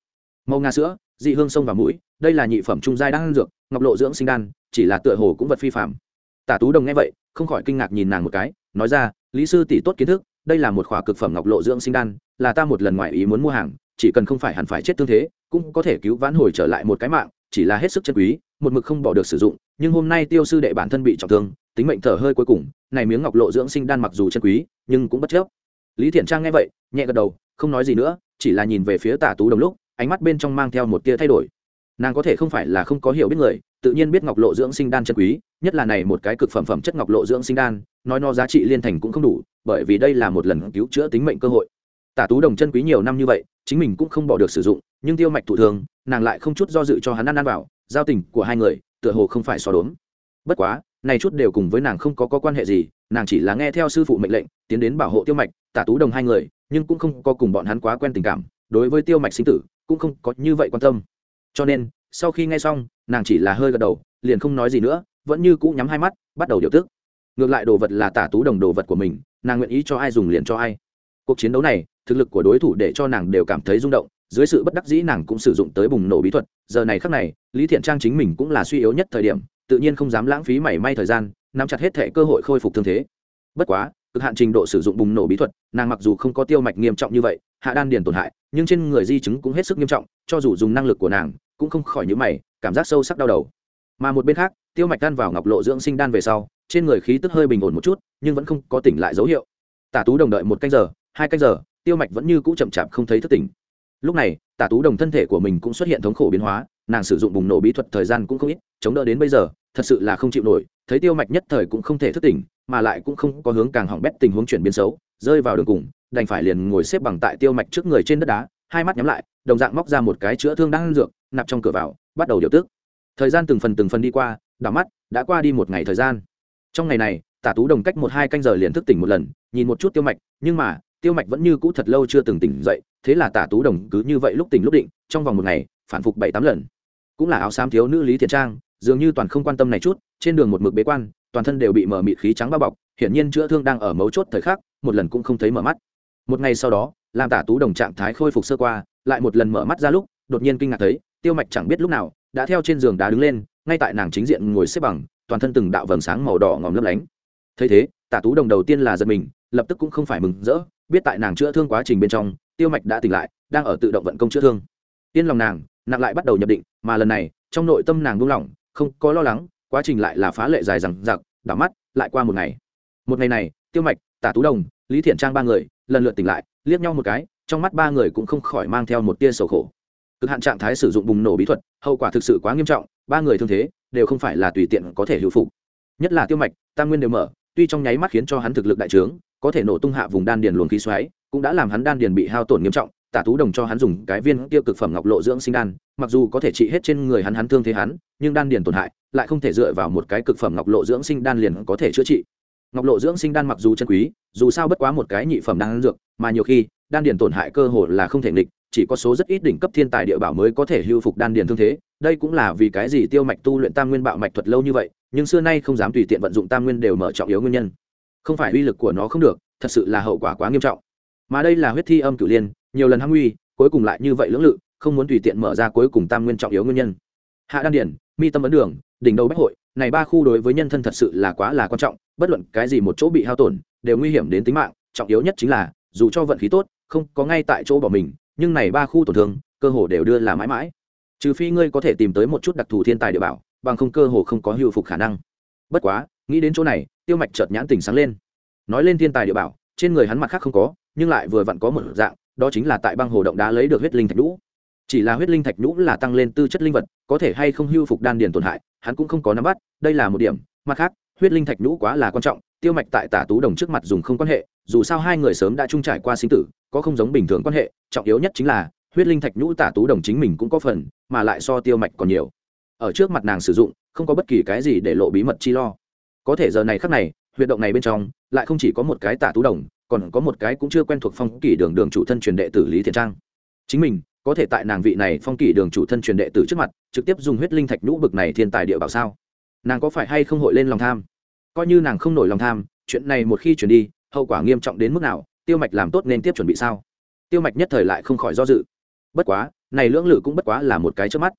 Màu nga sữa, dị hương sông vào mũi, đây là nhị phẩm trung giai đan dược, ngọc lộ dưỡng sinh đan, chỉ là tựa hồ cũng vật phi phạm tả tú đồng nghe vậy, không khỏi kinh ngạc nhìn nàng một cái, nói ra, lý sư tỷ tốt kiến thức, đây là một khỏa cực phẩm ngọc lộ dưỡng sinh đan, là ta một lần ngoài ý muốn mua hàng chỉ cần không phải hẳn phải chết tương thế, cũng có thể cứu vãn hồi trở lại một cái mạng, chỉ là hết sức chân quý, một mực không bỏ được sử dụng, nhưng hôm nay tiêu sư đệ bản thân bị trọng thương, tính mệnh thở hơi cuối cùng, này miếng ngọc lộ dưỡng sinh đan mặc dù chân quý, nhưng cũng bất chấp. Lý thiện trang nghe vậy, nhẹ gật đầu, không nói gì nữa, chỉ là nhìn về phía tả tú đồng lúc, ánh mắt bên trong mang theo một tia thay đổi. Nàng có thể không phải là không có hiểu biết người, tự nhiên biết ngọc lộ dưỡng sinh đan chân quý, nhất là này một cái cực phẩm phẩm chất ngọc lộ dưỡng sinh đan, nói nó giá trị liên thành cũng không đủ, bởi vì đây là một lần cứu chữa tính mệnh cơ hội. Tả tú đồng chân quý nhiều năm như vậy chính mình cũng không bỏ được sử dụng nhưng tiêu mạch thụ thường nàng lại không chút do dự cho hắn ăn ăn vào giao tình của hai người tựa hồ không phải so đốn bất quá này chút đều cùng với nàng không có, có quan hệ gì nàng chỉ là nghe theo sư phụ mệnh lệnh tiến đến bảo hộ tiêu mạch tả tú đồng hai người nhưng cũng không có cùng bọn hắn quá quen tình cảm đối với tiêu mạch sinh tử cũng không có như vậy quan tâm. Cho nên sau khi nghe xong nàng chỉ là hơi gật đầu liền không nói gì nữa vẫn như cũ nhắm hai mắt bắt đầu điều tức. Ngược lại đồ vật là tả tú đồng đồ vật của mình nàng nguyện ý cho ai dùng liền cho ai cuộc chiến đấu này, thực lực của đối thủ để cho nàng đều cảm thấy rung động, dưới sự bất đắc dĩ nàng cũng sử dụng tới bùng nổ bí thuật. Giờ này khác này, lý thiện trang chính mình cũng là suy yếu nhất thời điểm, tự nhiên không dám lãng phí mảy may thời gian, nắm chặt hết thệ cơ hội khôi phục thương thế. Bất quá, cực hạn trình độ sử dụng bùng nổ bí thuật, nàng mặc dù không có tiêu mạch nghiêm trọng như vậy, hạ đan điền tổn hại, nhưng trên người di chứng cũng hết sức nghiêm trọng, cho dù dùng năng lực của nàng, cũng không khỏi những mày, cảm giác sâu sắc đau đầu. Mà một bên khác, tiêu mạch đan vào ngọc lộ dưỡng sinh đan về sau, trên người khí tức hơi bình ổn một chút, nhưng vẫn không có tỉnh lại dấu hiệu. Tả tú đồng đợi một canh giờ hai canh giờ, tiêu mạch vẫn như cũ chậm chạp không thấy thức tỉnh. Lúc này, tả tú đồng thân thể của mình cũng xuất hiện thống khổ biến hóa, nàng sử dụng bùng nổ bí thuật thời gian cũng không ít, chống đỡ đến bây giờ, thật sự là không chịu nổi, thấy tiêu mạch nhất thời cũng không thể thức tỉnh, mà lại cũng không có hướng càng hỏng bét tình huống chuyển biến xấu, rơi vào đường cùng, đành phải liền ngồi xếp bằng tại tiêu mạch trước người trên đất đá, hai mắt nhắm lại, đồng dạng móc ra một cái chữa thương đang dược, nạp trong cửa vào, bắt đầu điều tức. Thời gian từng phần từng phần đi qua, đảo mắt, đã qua đi một ngày thời gian. Trong ngày này, tả tú đồng cách một hai canh giờ liền thức tỉnh một lần, nhìn một chút tiêu mạch, nhưng mà tiêu mạch vẫn như cũ thật lâu chưa từng tỉnh dậy, thế là tả tú đồng cứ như vậy lúc tỉnh lúc định, trong vòng một ngày, phản phục bảy tám lần. Cũng là áo xám thiếu nữ lý thiện trang, dường như toàn không quan tâm này chút, trên đường một mực bế quan, toàn thân đều bị mở mịt khí trắng bao bọc, hiển nhiên chữa thương đang ở mấu chốt thời khắc, một lần cũng không thấy mở mắt. Một ngày sau đó, làm tả tú đồng trạng thái khôi phục sơ qua, lại một lần mở mắt ra lúc, đột nhiên kinh ngạc thấy, tiêu mạch chẳng biết lúc nào, đã theo trên giường đá đứng lên, ngay tại nàng chính diện ngồi xếp bằng, toàn thân từng đạo vầng sáng màu đỏ ngòm lấp lánh. Thấy thế, tả tú đồng đầu tiên là giật mình, lập tức cũng không phải mừng rỡ biết tại nàng chữa thương quá trình bên trong, tiêu mạch đã tỉnh lại, đang ở tự động vận công chữa thương. Yên lòng nàng, nặng lại bắt đầu nhập định, mà lần này, trong nội tâm nàng buông lỏng, không có lo lắng, quá trình lại là phá lệ dài rằng giặc đảo mắt, lại qua một ngày. Một ngày này, tiêu mạch, tả tú đồng, lý thiện trang ba người, lần lượt tỉnh lại, liếc nhau một cái, trong mắt ba người cũng không khỏi mang theo một tia sầu khổ. Cực hạn trạng thái sử dụng bùng nổ bí thuật, hậu quả thực sự quá nghiêm trọng, ba người thương thế, đều không phải là tùy tiện có thể hữu phục. Nhất là tiêu mạch, tam nguyên đều mở, tuy trong nháy mắt khiến cho hắn thực lực đại trướng có thể nổ tung hạ vùng đan điền luồng khí xoáy, cũng đã làm hắn đan điền bị hao tổn nghiêm trọng, tả tú đồng cho hắn dùng cái viên tiêu cực phẩm ngọc lộ dưỡng sinh đan, mặc dù có thể trị hết trên người hắn hắn thương thế hắn, nhưng đan điền tổn hại, lại không thể dựa vào một cái cực phẩm ngọc lộ dưỡng sinh đan liền có thể chữa trị. Ngọc lộ dưỡng sinh đan mặc dù chân quý, dù sao bất quá một cái nhị phẩm đan dược, mà nhiều khi, đan điền tổn hại cơ hồ là không thể nghịch, chỉ có số rất ít đỉnh cấp thiên tài địa bảo mới có thể hưu phục đan điền thương thế, đây cũng là vì cái gì tiêu mạch tu luyện tam nguyên bạo mạch thuật lâu như vậy, nhưng xưa nay không dám tùy tiện vận dụng tam nguyên đều mở trọng yếu nguyên nhân không phải uy lực của nó không được, thật sự là hậu quả quá nghiêm trọng. Mà đây là huyết thi âm cửu liên, nhiều lần hăng uy, cuối cùng lại như vậy lưỡng lự, không muốn tùy tiện mở ra cuối cùng tam nguyên trọng yếu nguyên nhân. Hạ đan điển, mi tâm ấn đường, đỉnh đầu bách hội, này ba khu đối với nhân thân thật sự là quá là quan trọng, bất luận cái gì một chỗ bị hao tổn, đều nguy hiểm đến tính mạng, trọng yếu nhất chính là, dù cho vận khí tốt, không có ngay tại chỗ bỏ mình, nhưng này ba khu tổn thương, cơ hồ đều đưa là mãi mãi. Trừ phi ngươi có thể tìm tới một chút đặc thù thiên tài địa bảo, bằng không cơ hồ không có hưu phục khả năng. Bất quá nghĩ đến chỗ này, tiêu mạch chợt nhãn tỉnh sáng lên. Nói lên thiên tài địa bảo, trên người hắn mặt khác không có, nhưng lại vừa vặn có một dạng, đó chính là tại băng hồ động đá lấy được huyết linh thạch nhũ. Chỉ là huyết linh thạch nhũ là tăng lên tư chất linh vật, có thể hay không hưu phục đan điền tổn hại, hắn cũng không có nắm bắt, đây là một điểm. Mặt khác, huyết linh thạch nhũ quá là quan trọng, tiêu mạch tại tả tú đồng trước mặt dùng không quan hệ, dù sao hai người sớm đã chung trải qua sinh tử, có không giống bình thường quan hệ, trọng yếu nhất chính là, huyết linh thạch nhũ tả tú đồng chính mình cũng có phần, mà lại so tiêu mạch còn nhiều. Ở trước mặt nàng sử dụng, không có bất kỳ cái gì để lộ bí mật chi lo có thể giờ này khắc này, huyệt động này bên trong, lại không chỉ có một cái tả tú đồng, còn có một cái cũng chưa quen thuộc phong kỷ đường đường chủ thân truyền đệ tử lý thiện trang. Chính mình, có thể tại nàng vị này phong kỷ đường chủ thân truyền đệ tử trước mặt, trực tiếp dùng huyết linh thạch nhũ bực này thiên tài địa bảo sao? Nàng có phải hay không hội lên lòng tham? Coi như nàng không nổi lòng tham, chuyện này một khi chuyển đi, hậu quả nghiêm trọng đến mức nào, tiêu mạch làm tốt nên tiếp chuẩn bị sao? Tiêu mạch nhất thời lại không khỏi do dự. Bất quá, này lưỡng lự cũng bất quá là một cái trước mắt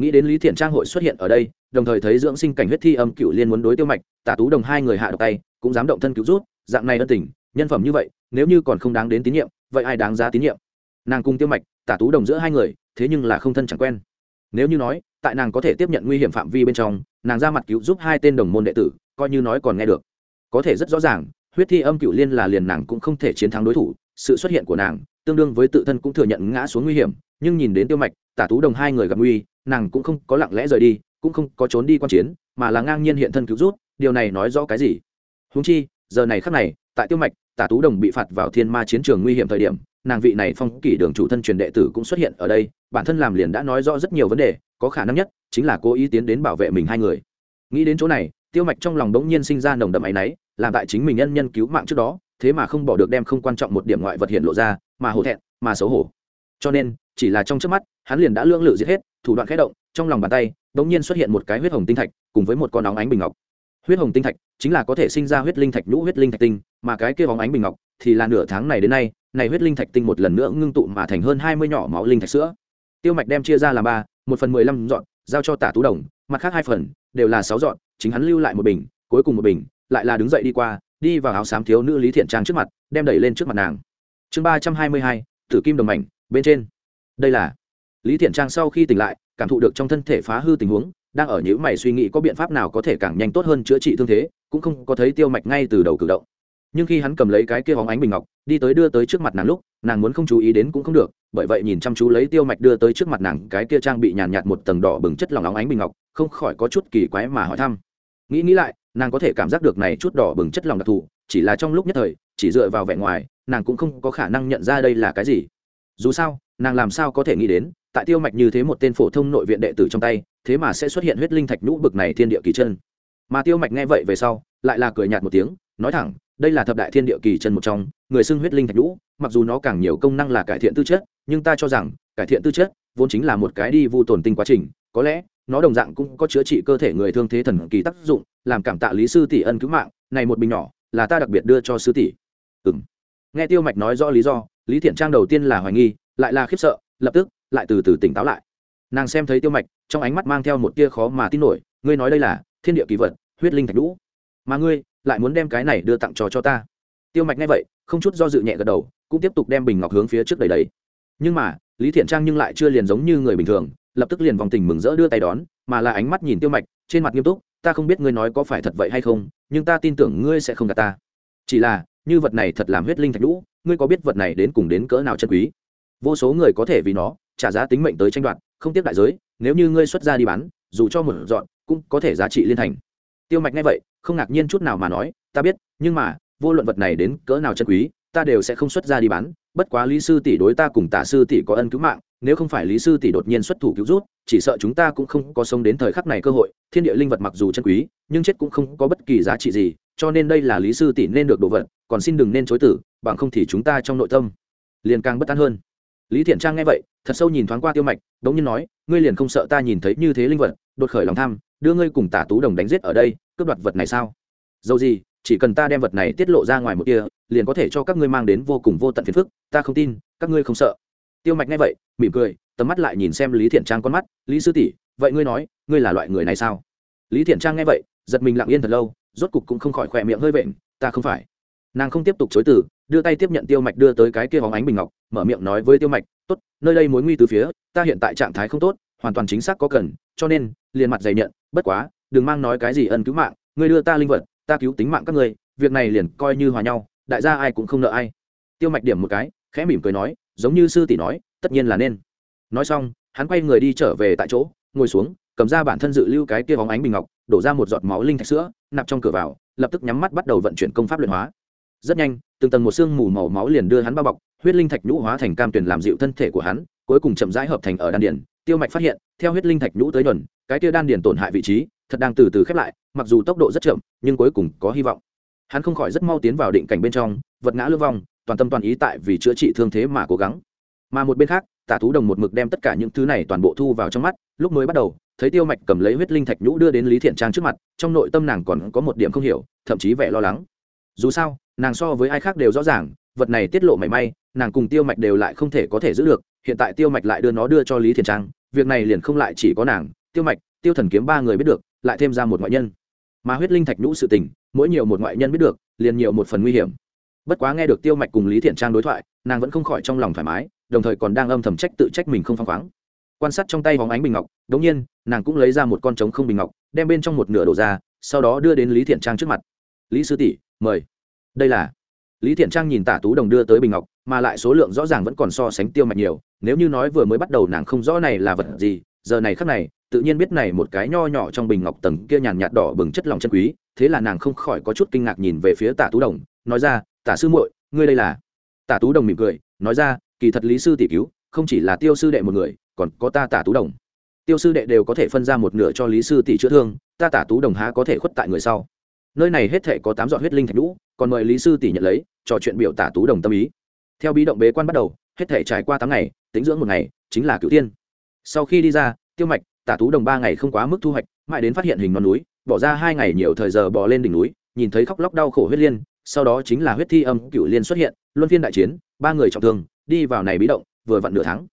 nghĩ đến lý thiện trang hội xuất hiện ở đây, đồng thời thấy dưỡng sinh cảnh huyết thi âm cựu liên muốn đối tiêu mạch, tả tú đồng hai người hạ độc tay, cũng dám động thân cứu rút, dạng này ân tình, nhân phẩm như vậy, nếu như còn không đáng đến tín nhiệm, vậy ai đáng giá tín nhiệm? Nàng cùng tiêu mạch, tả tú đồng giữa hai người, thế nhưng là không thân chẳng quen. Nếu như nói, tại nàng có thể tiếp nhận nguy hiểm phạm vi bên trong, nàng ra mặt cứu giúp hai tên đồng môn đệ tử, coi như nói còn nghe được. Có thể rất rõ ràng, huyết thi âm cựu liên là liền nàng cũng không thể chiến thắng đối thủ, sự xuất hiện của nàng, tương đương với tự thân cũng thừa nhận ngã xuống nguy hiểm, nhưng nhìn đến tiêu mạch, tả tú đồng hai người gặp nguy nàng cũng không có lặng lẽ rời đi, cũng không có trốn đi quan chiến, mà là ngang nhiên hiện thân cứu rút điều này nói rõ cái gì? Húng chi, giờ này khắc này, tại tiêu mạch, tả tú đồng bị phạt vào thiên ma chiến trường nguy hiểm thời điểm, nàng vị này phong kỷ đường chủ thân truyền đệ tử cũng xuất hiện ở đây, bản thân làm liền đã nói rõ rất nhiều vấn đề, có khả năng nhất chính là cố ý tiến đến bảo vệ mình hai người. Nghĩ đến chỗ này, tiêu mạch trong lòng đống nhiên sinh ra nồng đậm áy náy, làm tại chính mình nhân nhân cứu mạng trước đó, thế mà không bỏ được đem không quan trọng một điểm ngoại vật hiện lộ ra, mà hổ thẹn, mà xấu hổ. Cho nên, chỉ là trong trước mắt hắn liền đã lưỡng lự giết hết, thủ đoạn khẽ động, trong lòng bàn tay đống nhiên xuất hiện một cái huyết hồng tinh thạch, cùng với một con óng ánh bình ngọc. Huyết hồng tinh thạch chính là có thể sinh ra huyết linh thạch nhũ, huyết linh thạch tinh, mà cái kia óng ánh bình ngọc thì là nửa tháng này đến nay, này huyết linh thạch tinh một lần nữa ngưng tụ mà thành hơn hai mươi nhỏ máu linh thạch sữa. Tiêu mạch đem chia ra làm ba, một phần mười lăm dọn, giao cho tả tú đồng, mặt khác hai phần đều là sáu dọn, chính hắn lưu lại một bình, cuối cùng một bình, lại là đứng dậy đi qua, đi vào áo xám thiếu nữ lý thiện trang trước mặt, đem đẩy lên trước mặt nàng. Chương ba trăm hai mươi hai, tử kim đồng mảnh, bên trên. Đây là lý thiện trang sau khi tỉnh lại, cảm thụ được trong thân thể phá hư tình huống, đang ở những mày suy nghĩ có biện pháp nào có thể càng nhanh tốt hơn chữa trị thương thế, cũng không có thấy tiêu mạch ngay từ đầu cử động. Nhưng khi hắn cầm lấy cái kia hóng ánh bình ngọc, đi tới đưa tới trước mặt nàng lúc, nàng muốn không chú ý đến cũng không được, bởi vậy nhìn chăm chú lấy tiêu mạch đưa tới trước mặt nàng, cái kia trang bị nhàn nhạt một tầng đỏ bừng chất lỏng óng ánh bình ngọc, không khỏi có chút kỳ quái mà hỏi thăm. Nghĩ nghĩ lại, nàng có thể cảm giác được này chút đỏ bừng chất lỏng đặc thù, chỉ là trong lúc nhất thời, chỉ dựa vào vẻ ngoài, nàng cũng không có khả năng nhận ra đây là cái gì. Dù sao, nàng làm sao có thể nghĩ đến tại tiêu mạch như thế một tên phổ thông nội viện đệ tử trong tay, thế mà sẽ xuất hiện huyết linh thạch nhũ bực này thiên địa kỳ chân. Mà tiêu mạch nghe vậy về sau, lại là cười nhạt một tiếng, nói thẳng, đây là thập đại thiên địa kỳ chân một trong, người xưng huyết linh thạch nhũ, mặc dù nó càng nhiều công năng là cải thiện tư chất, nhưng ta cho rằng, cải thiện tư chất vốn chính là một cái đi vu tồn tinh quá trình, có lẽ, nó đồng dạng cũng có chữa trị cơ thể người thương thế thần kỳ tác dụng, làm cảm tạ lý sư tỷ ân cứu mạng, này một bình nhỏ, là ta đặc biệt đưa cho sư tỷ. Ừ nghe tiêu mạch nói rõ lý do, lý thiện trang đầu tiên là hoài nghi, lại là khiếp sợ, lập tức lại từ từ tỉnh táo lại. Nàng xem thấy tiêu mạch, trong ánh mắt mang theo một tia khó mà tin nổi, ngươi nói đây là thiên địa kỳ vật, huyết linh thạch đũ mà ngươi lại muốn đem cái này đưa tặng cho cho ta. Tiêu mạch nghe vậy, không chút do dự nhẹ gật đầu, cũng tiếp tục đem bình ngọc hướng phía trước đầy đầy nhưng mà, lý thiện trang nhưng lại chưa liền giống như người bình thường, lập tức liền vòng tình mừng rỡ đưa tay đón, mà là ánh mắt nhìn tiêu mạch, trên mặt nghiêm túc, ta không biết ngươi nói có phải thật vậy hay không, nhưng ta tin tưởng ngươi sẽ không gạt ta. Chỉ là, như vật này thật làm huyết linh thạch lũ ngươi có biết vật này đến cùng đến cỡ nào chân quý? Vô số người có thể vì nó trả giá tính mệnh tới tranh đoạt, không tiếp đại giới, nếu như ngươi xuất ra đi bán, dù cho một dọn, cũng có thể giá trị liên thành. Tiêu mạch nghe vậy, không ngạc nhiên chút nào mà nói, ta biết, nhưng mà, vô luận vật này đến cỡ nào chân quý, ta đều sẽ không xuất ra đi bán. Bất quá lý sư tỷ đối ta cùng tả sư tỷ có ân cứu mạng, nếu không phải lý sư tỷ đột nhiên xuất thủ cứu rút chỉ sợ chúng ta cũng không có sống đến thời khắc này cơ hội. Thiên địa linh vật mặc dù chân quý, nhưng chết cũng không có bất kỳ giá trị gì, cho nên đây là lý sư tỷ nên được đồ vật, còn xin đừng nên chối tử, bằng không thì chúng ta trong nội tâm liền càng bất an hơn lý thiện trang nghe vậy, thật sâu nhìn thoáng qua tiêu mạch đ ỗ n g nhiên nói, ngươi liền không sợ ta nhìn thấy như thế linh vật, đột khởi lòng tham, đưa ngươi cùng tả tú đồng đánh giết ở đây, cướp đoạt vật này sao? Dầu gì, chỉ cần ta đem vật này tiết lộ ra ngoài một kia, liền có thể cho các ngươi mang đến vô cùng vô tận phiền phức, ta không tin, các ngươi không sợ. Tiêu mạch nghe vậy, mỉm cười, tầm mắt lại nhìn xem lý thiện trang con mắt, lý sư tỷ, vậy ngươi nói, ngươi là loại người này sao? Lý thiện trang nghe vậy, giật mình lặng yên thật lâu, rốt cục cũng không khỏi khỏe miệng hơi vện, ta không phải. Nàng không tiếp tục chối từ đưa tay tiếp nhận tiêu mạch đưa tới cái kia hóng ánh bình ngọc, mở miệng nói với tiêu mạch, tốt, nơi đây mối nguy từ phía, ta hiện tại trạng thái không tốt, hoàn toàn chính xác có cần, cho nên, liền mặt dày nhận, bất quá, đừng mang nói cái gì ân cứu mạng, ngươi đưa ta linh vật, ta cứu tính mạng các ngươi, việc này liền coi như hòa nhau, đại gia ai cũng không nợ ai. Tiêu mạch điểm một cái, khẽ mỉm cười nói, giống như sư tỷ nói, tất nhiên là nên. Nói xong, hắn quay người đi trở về tại chỗ, ngồi xuống, cầm ra bản thân dự lưu cái kia bóng ánh bình ngọc, đổ ra một giọt máu linh thạch sữa, nạp trong cửa vào, lập tức nhắm mắt bắt đầu vận chuyển công pháp luyện hóa rất nhanh, từng tầng một xương mù màu máu liền đưa hắn bao bọc, huyết linh thạch nhũ hóa thành cam tuyển làm dịu thân thể của hắn, cuối cùng chậm rãi hợp thành ở đan điển tiêu mạch phát hiện, theo huyết linh thạch nhũ tới nhuần cái kia đan điển tổn hại vị trí, thật đang từ từ khép lại, mặc dù tốc độ rất chậm, nhưng cuối cùng có hy vọng. Hắn không khỏi rất mau tiến vào định cảnh bên trong, vật ngã lưu vong toàn tâm toàn ý tại vì chữa trị thương thế mà cố gắng. Mà một bên khác, tả thú đồng một mực đem tất cả những thứ này toàn bộ thu vào trong mắt, lúc mới bắt đầu, thấy tiêu mạch cầm lấy huyết linh thạch nhũ đưa đến lý thiện trang trước mặt, trong nội tâm nàng còn có một điểm không hiểu, thậm chí vẻ lo lắng dù sao, nàng so với ai khác đều rõ ràng, vật này tiết lộ mảy may, nàng cùng tiêu mạch đều lại không thể có thể giữ được, hiện tại tiêu mạch lại đưa nó đưa cho lý thiền trang, việc này liền không lại chỉ có nàng, tiêu mạch, tiêu thần kiếm ba người biết được, lại thêm ra một ngoại nhân. Mà huyết linh thạch nhũ sự tình, mỗi nhiều một ngoại nhân biết được, liền nhiều một phần nguy hiểm. Bất quá nghe được tiêu mạch cùng lý thiện trang đối thoại, nàng vẫn không khỏi trong lòng thoải mái, đồng thời còn đang âm thầm trách tự trách mình không phăng khoáng. Quan sát trong tay hóng ánh bình ngọc, đống nhiên, nàng cũng lấy ra một con trống không bình ngọc, đem bên trong một nửa đổ ra, sau đó đưa đến lý thiện trang trước mặt. Lý sư tỷ mời. Đây là. Lý thiện trang nhìn tả tú đồng đưa tới bình ngọc, mà lại số lượng rõ ràng vẫn còn so sánh tiêu mạch nhiều, nếu như nói vừa mới bắt đầu nàng không rõ này là vật gì, giờ này khác này, tự nhiên biết này một cái nho nhỏ trong bình ngọc tầng kia nhàn nhạt đỏ bừng chất lòng chân quý, thế là nàng không khỏi có chút kinh ngạc nhìn về phía tả tú đồng, nói ra, tả sư muội, ngươi đây là? Tả tú đồng mỉm cười, nói ra, kỳ thật lý sư tỷ cứu, không chỉ là tiêu sư đệ một người, còn có ta tả tú đồng. Tiêu sư đệ đều có thể phân ra một nửa cho lý sư tỷ chữa thương, ta tả tú đồng há có thể khuất tại người sau nơi này hết thể có tám dọn huyết linh thạch lũ còn mời lý sư tỷ nhận lấy, trò chuyện biểu tả tú đồng tâm ý. Theo bí động bế quan bắt đầu, hết thể trải qua tám ngày, tính dưỡng một ngày, chính là cựu tiên. Sau khi đi ra, tiêu mạch, tả tú đồng ba ngày không quá mức thu hoạch, mãi đến phát hiện hình non núi, bỏ ra hai ngày nhiều thời giờ bỏ lên đỉnh núi, nhìn thấy khóc lóc đau khổ huyết liên, sau đó chính là huyết thi âm cựu liên xuất hiện, luân phiên đại chiến, ba người trọng thương, đi vào này bí động, vừa vặn nửa tháng.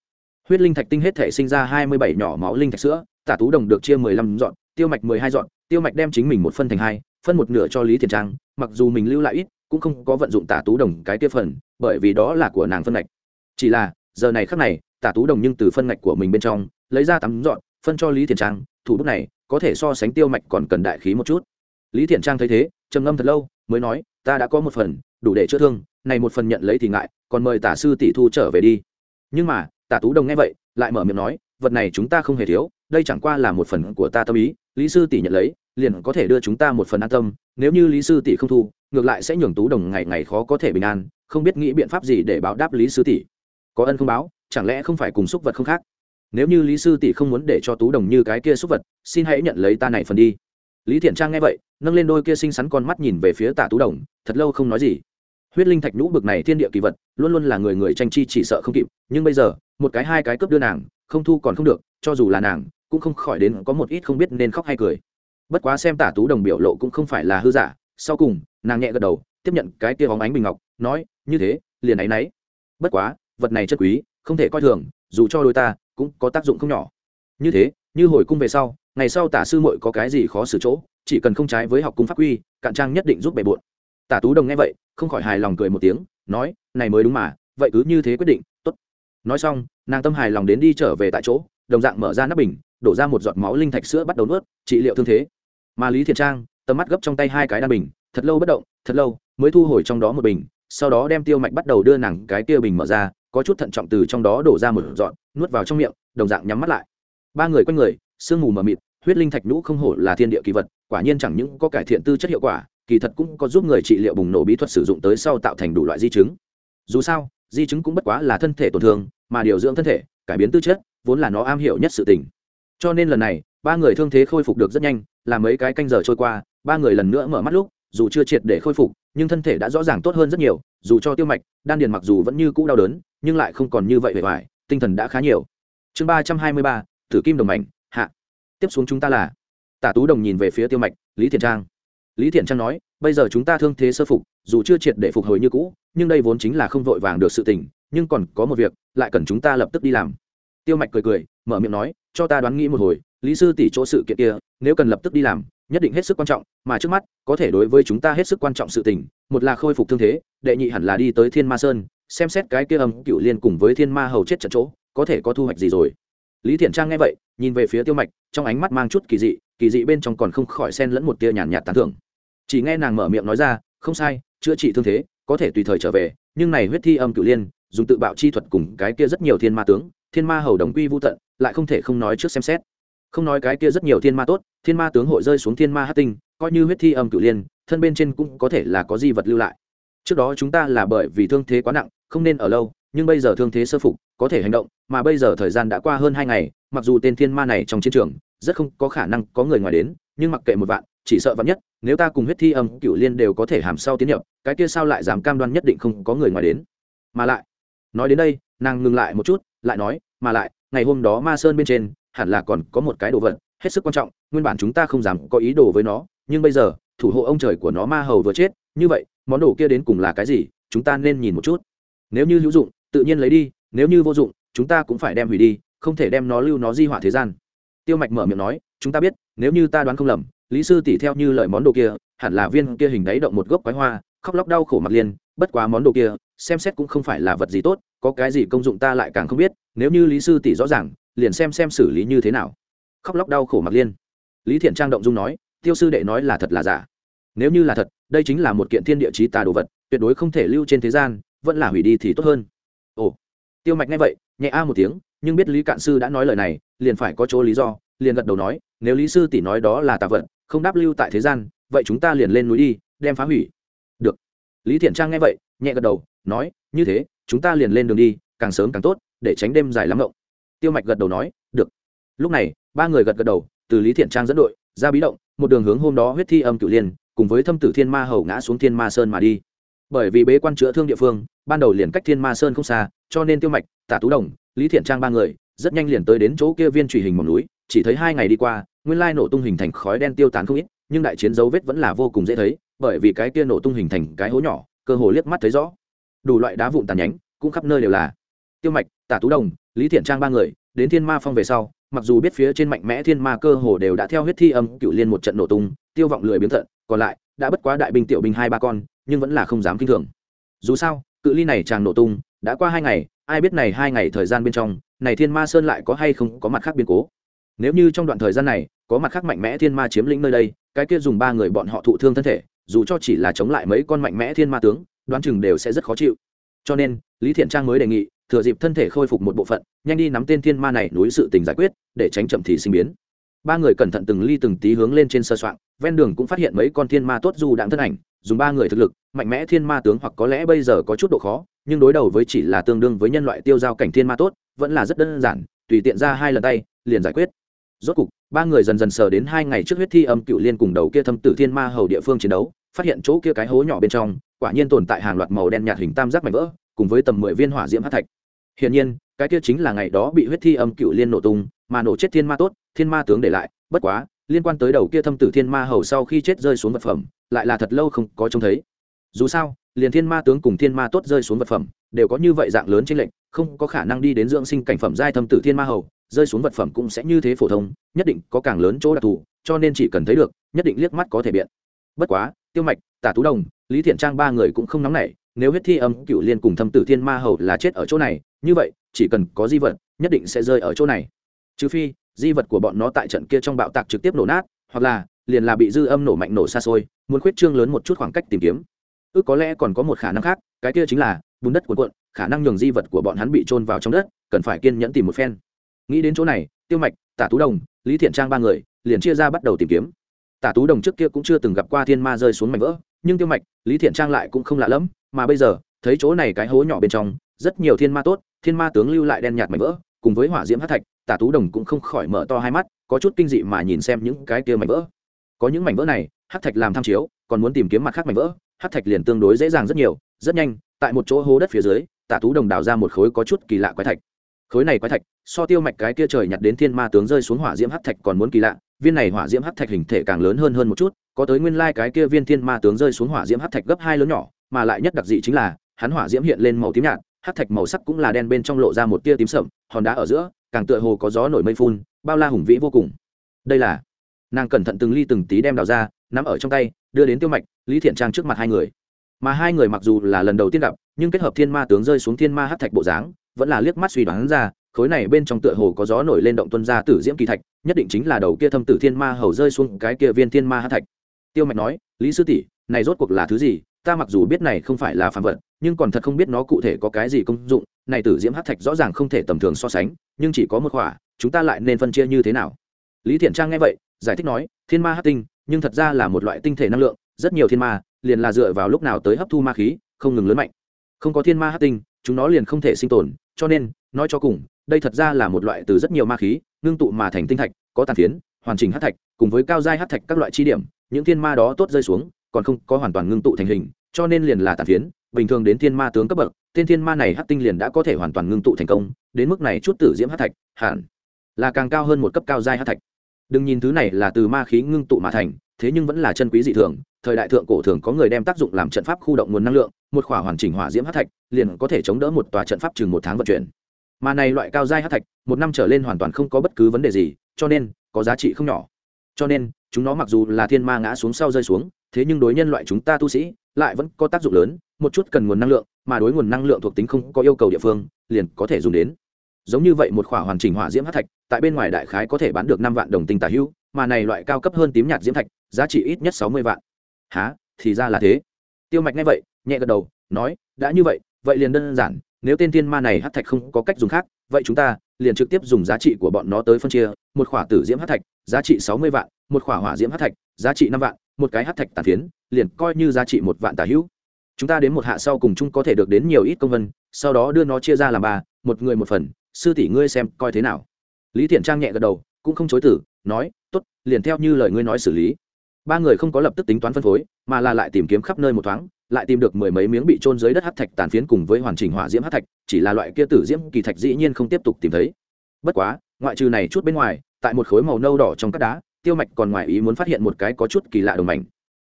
Huyết linh thạch tinh hết thể sinh ra hai mươi bảy nhỏ máu linh thạch sữa, tả tú đồng được chia mười lăm dọn, tiêu mạch mười hai dọn, tiêu mạch đem chính mình một phân thành hai phân một nửa cho lý thiền trang, mặc dù mình lưu lại ít, cũng không có vận dụng tả tú đồng cái tiêu phần, bởi vì đó là của nàng phân ngạch. Chỉ là, giờ này khắc này, tả tú đồng nhưng từ phân ngạch của mình bên trong, lấy ra tắm dọn, phân cho lý thiền trang, thủ bút này, có thể so sánh tiêu mạch còn cần đại khí một chút. Lý Thiện trang thấy thế, trầm ngâm thật lâu, mới nói, ta đã có một phần, đủ để chữa thương, này một phần nhận lấy thì ngại, còn mời tả sư tỷ thu trở về đi. Nhưng mà, tả tú đồng nghe vậy, lại mở miệng nói, vật này chúng ta không hề thiếu, đây chẳng qua là một phần của ta tâm ý, lý sư tỷ nhận lấy liền có thể đưa chúng ta một phần an tâm, nếu như lý sư tỷ không thu, ngược lại sẽ nhường tú đồng ngày ngày khó có thể bình an, không biết nghĩ biện pháp gì để báo đáp lý sư tỷ. Có ân không báo, chẳng lẽ không phải cùng xúc vật không khác? Nếu như lý sư tỷ không muốn để cho tú đồng như cái kia xúc vật, xin hãy nhận lấy ta này phần đi. Lý thiện trang nghe vậy, nâng lên đôi kia xinh xắn con mắt nhìn về phía tả tú đồng, thật lâu không nói gì. Huyết linh thạch nhũ bực này thiên địa kỳ vật, luôn luôn là người người tranh chi chỉ sợ không kịp, nhưng bây giờ, một cái hai cái cướp đưa nàng, không thu còn không được, cho dù là nàng, cũng không khỏi đến có một ít không biết nên khóc hay cười bất quá xem tả tú đồng biểu lộ cũng không phải là hư giả, sau cùng, nàng nhẹ gật đầu, tiếp nhận cái tia bóng ánh bình ngọc, nói, như thế, liền áy náy bất quá, vật này chất quý, không thể coi thường, dù cho đôi ta, cũng có tác dụng không nhỏ. Như thế, như hồi cung về sau, ngày sau tả sư muội có cái gì khó xử chỗ, chỉ cần không trái với học cung pháp quy, cạn trang nhất định giúp bề bộn tả tú đồng nghe vậy, không khỏi hài lòng cười một tiếng, nói, này mới đúng mà, vậy cứ như thế quyết định, tốt. Nói xong, nàng tâm hài lòng đến đi trở về tại chỗ, đồng dạng mở ra nắp bình, đổ ra một giọt máu linh thạch sữa bắt đầu nuốt, trị liệu thương thế mà lý thiện trang, tầm mắt gấp trong tay hai cái đan bình, thật lâu bất động, thật lâu mới thu hồi trong đó một bình, sau đó đem tiêu mạch bắt đầu đưa nàng cái kia bình mở ra, có chút thận trọng từ trong đó đổ ra một dọn nuốt vào trong miệng, đồng dạng nhắm mắt lại. Ba người quanh người, sương mù mờ mịt, huyết linh thạch nhũ không hổ là thiên địa kỳ vật, quả nhiên chẳng những có cải thiện tư chất hiệu quả, kỳ thật cũng có giúp người trị liệu bùng nổ bí thuật sử dụng tới sau tạo thành đủ loại di chứng. Dù sao, di chứng cũng bất quá là thân thể tổn thương, mà điều dưỡng thân thể, cải biến tư chất, vốn là nó am hiểu nhất sự tình. Cho nên lần này, ba người thương thế khôi phục được rất nhanh là mấy cái canh giờ trôi qua, ba người lần nữa mở mắt lúc, dù chưa triệt để khôi phục, nhưng thân thể đã rõ ràng tốt hơn rất nhiều, dù cho tiêu mạch, đan điền mặc dù vẫn như cũ đau đớn, nhưng lại không còn như vậy vẻ vải, tinh thần đã khá nhiều. Chương ba trăm hai mươi ba thử kim đồng mảnh, hạ. Tiếp xuống chúng ta là, tả tú đồng nhìn về phía tiêu mạch, lý thiện trang. Lý thiện trang nói, bây giờ chúng ta thương thế sơ phục, dù chưa triệt để phục hồi như cũ, nhưng đây vốn chính là không vội vàng được sự tình, nhưng còn có một việc, lại cần chúng ta lập tức đi làm. Tiêu mạch cười cười, mở miệng nói, cho ta đoán nghĩ một hồi lý sư tỷ chỗ sự kiện kia, nếu cần lập tức đi làm, nhất định hết sức quan trọng, mà trước mắt, có thể đối với chúng ta hết sức quan trọng sự tình, một là khôi phục thương thế, đệ nhị hẳn là đi tới thiên ma sơn, xem xét cái kia âm cựu liên cùng với thiên ma hầu chết trận chỗ, có thể có thu hoạch gì rồi. Lý thiện trang nghe vậy, nhìn về phía tiêu mạch, trong ánh mắt mang chút kỳ dị kỳ dị bên trong còn không khỏi sen lẫn một tia nhàn nhạt tán thưởng. Chỉ nghe nàng mở miệng nói ra, không sai, chữa trị thương thế, có thể tùy thời trở về, nhưng này huyết thi âm cựu liên, dùng tự bạo chi thuật cùng cái kia rất nhiều thiên ma tướng, thiên ma hầu đồng quy vô tận, lại không thể không nói trước xem xét không nói cái kia rất nhiều thiên ma tốt, thiên ma tướng hội rơi xuống thiên ma hát tinh, coi như huyết thi âm cửu liên, thân bên trên cũng có thể là có di vật lưu lại. Trước đó chúng ta là bởi vì thương thế quá nặng, không nên ở lâu, nhưng bây giờ thương thế sơ phục, có thể hành động, mà bây giờ thời gian đã qua hơn hai ngày, mặc dù tên thiên ma này trong chiến trường, rất không có khả năng có người ngoài đến, nhưng mặc kệ một vạn, chỉ sợ vạn nhất, nếu ta cùng huyết thi âm cựu liên đều có thể hàm sau tiến nhập, cái kia sao lại dám cam đoan nhất định không có người ngoài đến? Mà lại, nói đến đây, nàng ngừng lại một chút, lại nói, mà lại, ngày hôm đó ma sơn bên trên hẳn là còn có một cái đồ vật, hết sức quan trọng, nguyên bản chúng ta không dám có ý đồ với nó, nhưng bây giờ, thủ hộ ông trời của nó ma hầu vừa chết, như vậy, món đồ kia đến cùng là cái gì, chúng ta nên nhìn một chút nếu như hữu dụng, tự nhiên lấy đi, nếu như vô dụng, chúng ta cũng phải đem hủy đi, không thể đem nó lưu nó di họa thế gian tiêu mạch mở miệng nói, chúng ta biết, nếu như ta đoán không lầm, lý sư tỷ theo như lời món đồ kia, hẳn là viên kia hình đáy động một gốc quái hoa, khóc lóc đau khổ mặt liền. bất quá món đồ kia, xem xét cũng không phải là vật gì tốt, có cái gì công dụng ta lại càng không biết, nếu như lý sư tỷ rõ ràng liền xem xem xử lý như thế nào. Khóc lóc đau khổ mặc liên. Lý thiện trang động dung nói, tiêu sư đệ nói là thật là giả. Nếu như là thật, đây chính là một kiện thiên địa chí tà đồ vật, tuyệt đối không thể lưu trên thế gian, vẫn là hủy đi thì tốt hơn. Ồ. Tiêu mạch nghe vậy, nhẹ a một tiếng, nhưng biết lý cạn sư đã nói lời này, liền phải có chỗ lý do, liền gật đầu nói, nếu lý sư tỷ nói đó là tà vật, không đáp lưu tại thế gian, vậy chúng ta liền lên núi đi, đem phá hủy. Được. Lý thiện trang nghe vậy, nhẹ gật đầu, nói, như thế, chúng ta liền lên đường đi, càng sớm càng tốt, để tránh đêm dài lắm ngộng tiêu mạch gật đầu nói, được. Lúc này, ba người gật gật đầu, từ lý thiện trang dẫn đội, ra bí động, một đường hướng hôm đó huyết thi âm cửu liên, cùng với thâm tử thiên ma hầu ngã xuống thiên ma sơn mà đi. Bởi vì bế quan chữa thương địa phương, ban đầu liền cách thiên ma sơn không xa, cho nên tiêu mạch tả tú đồng, lý thiện trang ba người, rất nhanh liền tới đến chỗ kia viên truy hình mỏng núi, chỉ thấy hai ngày đi qua, nguyên lai nổ tung hình thành khói đen tiêu tán không ít, nhưng đại chiến dấu vết vẫn là vô cùng dễ thấy, bởi vì cái kia nổ tung hình thành cái hố nhỏ, cơ hồ liếc mắt thấy rõ. Đủ loại đá vụn tàn nhánh, cũng khắp nơi đều là. Tiêu mạch tả tú đồng lý thiện trang ba người, đến thiên ma phong về sau, mặc dù biết phía trên mạnh mẽ thiên ma cơ hồ đều đã theo huyết thi âm cựu liên một trận nổ tung, tiêu vọng lười biếng thận, còn lại, đã bất quá đại binh tiểu binh hai ba con, nhưng vẫn là không dám kinh thường. Dù sao, cự ly này chàng nổ tung, đã qua hai ngày, ai biết này hai ngày thời gian bên trong, này thiên ma sơn lại có hay không có mặt khác biến cố. Nếu như trong đoạn thời gian này, có mặt khác mạnh mẽ thiên ma chiếm lĩnh nơi đây, cái kia dùng ba người bọn họ thụ thương thân thể, dù cho chỉ là chống lại mấy con mạnh mẽ thiên ma tướng, đoán chừng đều sẽ rất khó chịu. Cho nên, lý thiện trang mới đề nghị thừa dịp thân thể khôi phục một bộ phận, nhanh đi nắm tên thiên ma này núi sự tình giải quyết, để tránh chậm thì sinh biến. Ba người cẩn thận từng ly từng tí hướng lên trên sơ soạn, ven đường cũng phát hiện mấy con thiên ma tốt dù đạn thân ảnh, dùng ba người thực lực, mạnh mẽ thiên ma tướng hoặc có lẽ bây giờ có chút độ khó, nhưng đối đầu với chỉ là tương đương với nhân loại tiêu giao cảnh thiên ma tốt, vẫn là rất đơn giản, tùy tiện ra hai lần tay, liền giải quyết. Rốt cục, ba người dần dần sờ đến hai ngày trước huyết thi âm cựu liên cùng đầu kia thâm tử thiên ma hầu địa phương chiến đấu, phát hiện chỗ kia cái hố nhỏ bên trong, quả nhiên tồn tại hàng loạt màu đen nhạt hình tam giác mảnh vỡ, cùng với tầm mười viên hỏa diễm hát thạch hiển nhiên, cái kia chính là ngày đó bị huyết thi âm cựu liên nổ tung, mà nổ chết thiên ma tốt, thiên ma tướng để lại. Bất quá, liên quan tới đầu kia thâm tử thiên ma hầu sau khi chết rơi xuống vật phẩm, lại là thật lâu không có trông thấy. Dù sao, liền thiên ma tướng cùng thiên ma tốt rơi xuống vật phẩm, đều có như vậy dạng lớn trên lệnh không có khả năng đi đến dưỡng sinh cảnh phẩm giai thâm tử thiên ma hầu, rơi xuống vật phẩm cũng sẽ như thế phổ thông, nhất định có càng lớn chỗ đặc thù, cho nên chỉ cần thấy được, nhất định liếc mắt có thể biện. Bất quá, tiêu mạch, tả tú đồng, lý thiện trang ba người cũng không nóng nảy, nếu huyết thi âm cựu liên cùng thâm tử thiên ma hầu là chết ở chỗ này như vậy, chỉ cần có di vật, nhất định sẽ rơi ở chỗ này. Trừ phi, di vật của bọn nó tại trận kia trong bạo tạc trực tiếp nổ nát, hoặc là, liền là bị dư âm nổ mạnh nổ xa xôi, muốn khuyết trương lớn một chút khoảng cách tìm kiếm. Ước có lẽ còn có một khả năng khác, cái kia chính là, bùn đất cuộn cuộn, khả năng nhường di vật của bọn hắn bị trôn vào trong đất, cần phải kiên nhẫn tìm một phen. Nghĩ đến chỗ này, tiêu mạch, tả tú đồng, lý thiện trang ba người, liền chia ra bắt đầu tìm kiếm. Tả tú đồng trước kia cũng chưa từng gặp qua thiên ma rơi xuống mảnh vỡ, nhưng tiêu mạch, lý thiện trang lại cũng không lạ lẫm, mà bây giờ, thấy chỗ này cái hố nhỏ bên trong, rất nhiều thiên ma tốt thiên ma tướng lưu lại đen nhạt mảnh vỡ, cùng với hỏa diễm hát thạch tả tú đồng cũng không khỏi mở to hai mắt, có chút kinh dị mà nhìn xem những cái kia mảnh vỡ. Có những mảnh vỡ này hát thạch làm tham chiếu, còn muốn tìm kiếm mặt khác mảnh vỡ hát thạch liền tương đối dễ dàng rất nhiều, rất nhanh, tại một chỗ hố đất phía dưới tả tú đồng đào ra một khối có chút kỳ lạ quái thạch. Khối này quái thạch, so tiêu mạch cái kia trời nhặt đến thiên ma tướng rơi xuống hỏa diễm hát thạch còn muốn kỳ lạ, viên này hỏa diễm hát thạch hình thể càng lớn hơn hơn một chút, có tới nguyên lai cái kia viên thiên ma tướng rơi xuống hỏa diễm hát thạch gấp hai lớn nhỏ, mà lại nhất đặc dị chính là, hắn hỏa diễm hiện lên màu tím nhạt hát thạch màu sắc cũng là đen bên trong lộ ra một tia tím sậm, hòn đá ở giữa, càng tựa hồ có gió nổi mây phun, bao la hùng vĩ vô cùng. Đây là, nàng cẩn thận từng ly từng tí đem đào ra, nắm ở trong tay, đưa đến tiêu mạch, lý thiện trang trước mặt hai người. Mà hai người mặc dù là lần đầu tiên gặp, nhưng kết hợp thiên ma tướng rơi xuống thiên ma hát thạch bộ dáng, vẫn là liếc mắt suy đoán ra, khối này bên trong tựa hồ có gió nổi lên động tuân ra tử diễm kỳ thạch, nhất định chính là đầu kia thâm tử thiên ma hầu rơi xuống cái kia viên thiên ma hát thạch. Tiêu mạch nói, lý sư tỷ, này rốt cuộc là thứ gì? Ta mặc dù biết này không phải là phàm vật, nhưng còn thật không biết nó cụ thể có cái gì công dụng, này tử diễm hát thạch rõ ràng không thể tầm thường so sánh, nhưng chỉ có một khỏa, chúng ta lại nên phân chia như thế nào? Lý thiện trang nghe vậy, giải thích nói, thiên ma hát tinh, nhưng thật ra là một loại tinh thể năng lượng, rất nhiều thiên ma, liền là dựa vào lúc nào tới hấp thu ma khí, không ngừng lớn mạnh. Không có thiên ma hát tinh, chúng nó liền không thể sinh tồn, cho nên, nói cho cùng, đây thật ra là một loại từ rất nhiều ma khí, ngưng tụ mà thành tinh thạch, có tàn phiến, hoàn chỉnh hát thạch, cùng với cao giai hát thạch các loại chi điểm, những thiên ma đó tốt rơi xuống còn không có hoàn toàn ngưng tụ thành hình, cho nên liền là tàn phiến, bình thường đến thiên ma tướng cấp bậc, tên thiên ma này hát tinh liền đã có thể hoàn toàn ngưng tụ thành công, đến mức này chút tử diễm hát thạch, hẳn là càng cao hơn một cấp cao giai hát thạch. Đừng nhìn thứ này là từ ma khí ngưng tụ mà thành, thế nhưng vẫn là chân quý dị thường, thời đại thượng cổ thường có người đem tác dụng làm trận pháp khu động nguồn năng lượng, một khỏa hoàn chỉnh hỏa diễm hát thạch, liền có thể chống đỡ một tòa trận pháp chừng một tháng vận chuyển. Mà này loại cao giai hát thạch, một năm trở lên hoàn toàn không có bất cứ vấn đề gì, cho nên có giá trị không nhỏ. Cho nên, chúng nó mặc dù là thiên ma ngã xuống sau rơi xuống thế nhưng đối nhân loại chúng ta tu sĩ lại vẫn có tác dụng lớn, một chút cần nguồn năng lượng, mà đối nguồn năng lượng thuộc tính không có yêu cầu địa phương, liền có thể dùng đến. Giống như vậy một khỏa hoàn chỉnh hỏa diễm hát thạch, tại bên ngoài đại khái có thể bán được năm vạn đồng tinh tả hữu mà này loại cao cấp hơn tím nhạt diễm thạch, giá trị ít nhất sáu mươi vạn. Há thì ra là thế. Tiêu mạch nghe vậy, nhẹ gật đầu, nói, đã như vậy vậy liền đơn giản, nếu tên thiên ma này hát thạch không có cách dùng khác, vậy chúng ta liền trực tiếp dùng giá trị của bọn nó tới phân chia, một khỏa tử diễm hát thạch, giá trị sáu mươi vạn, một khỏa hỏa diễm hát thạch, giá trị năm vạn một cái hát thạch tàn phiến, liền coi như giá trị một vạn tả hữu. Chúng ta đến một hạ sau cùng chung có thể được đến nhiều ít công vân, sau đó đưa nó chia ra làm ba, một người một phần, sư tỷ ngươi xem coi thế nào. Lý thiện trang nhẹ gật đầu, cũng không chối tử nói t ố t liền theo như lời ngươi nói xử lý. Ba người không có lập tức tính toán phân phối, mà là lại tìm kiếm khắp nơi một thoáng, lại tìm được mười mấy miếng bị trôn dưới đất hát thạch tàn phiến cùng với hoàn chỉnh hỏa diễm hát thạch, chỉ là loại kia tử diễm kỳ thạch dĩ nhiên không tiếp tục tìm thấy. Bất quá, ngoại trừ này chút bên ngoài, tại một khối màu nâu đỏ trong các đá tiêu mạch còn ngoài ý muốn phát hiện một cái có chút kỳ lạ đồng mảnh.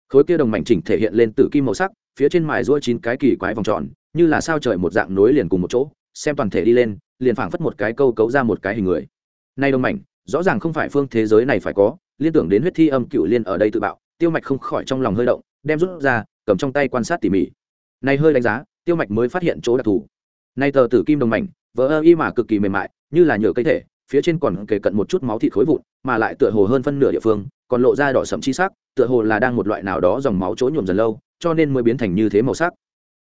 Khối kia đồng mảnh chỉnh thể hiện lên tử kim màu sắc, phía trên mài rua chín cái kỳ quái vòng tròn, như là sao trời một dạng nối liền cùng một chỗ, xem toàn thể đi lên, liền phảng phất một cái câu cấu ra một cái hình người. Nay đồng mảnh, rõ ràng không phải phương thế giới này phải có, liên tưởng đến huyết thi âm cựu liên ở đây tự bạo, tiêu mạch không khỏi trong lòng hơi động, đem rút ra, cầm trong tay quan sát tỉ mỉ. Nay hơi đánh giá, tiêu mạch mới phát hiện chỗ đặc thù. Nay tờ tử kim đồng mảnh vỡ ơ y mà cực kỳ mềm mại, như là nhựa cây thể, phía trên còn kề cận một chút máu thịt khối vụn mà lại tựa hồ hơn phân nửa địa phương còn lộ ra đỏ sậm chi sắc, tựa hồ là đang một loại nào đó dòng máu chỗ nhuộm dần lâu, cho nên mới biến thành như thế màu sắc.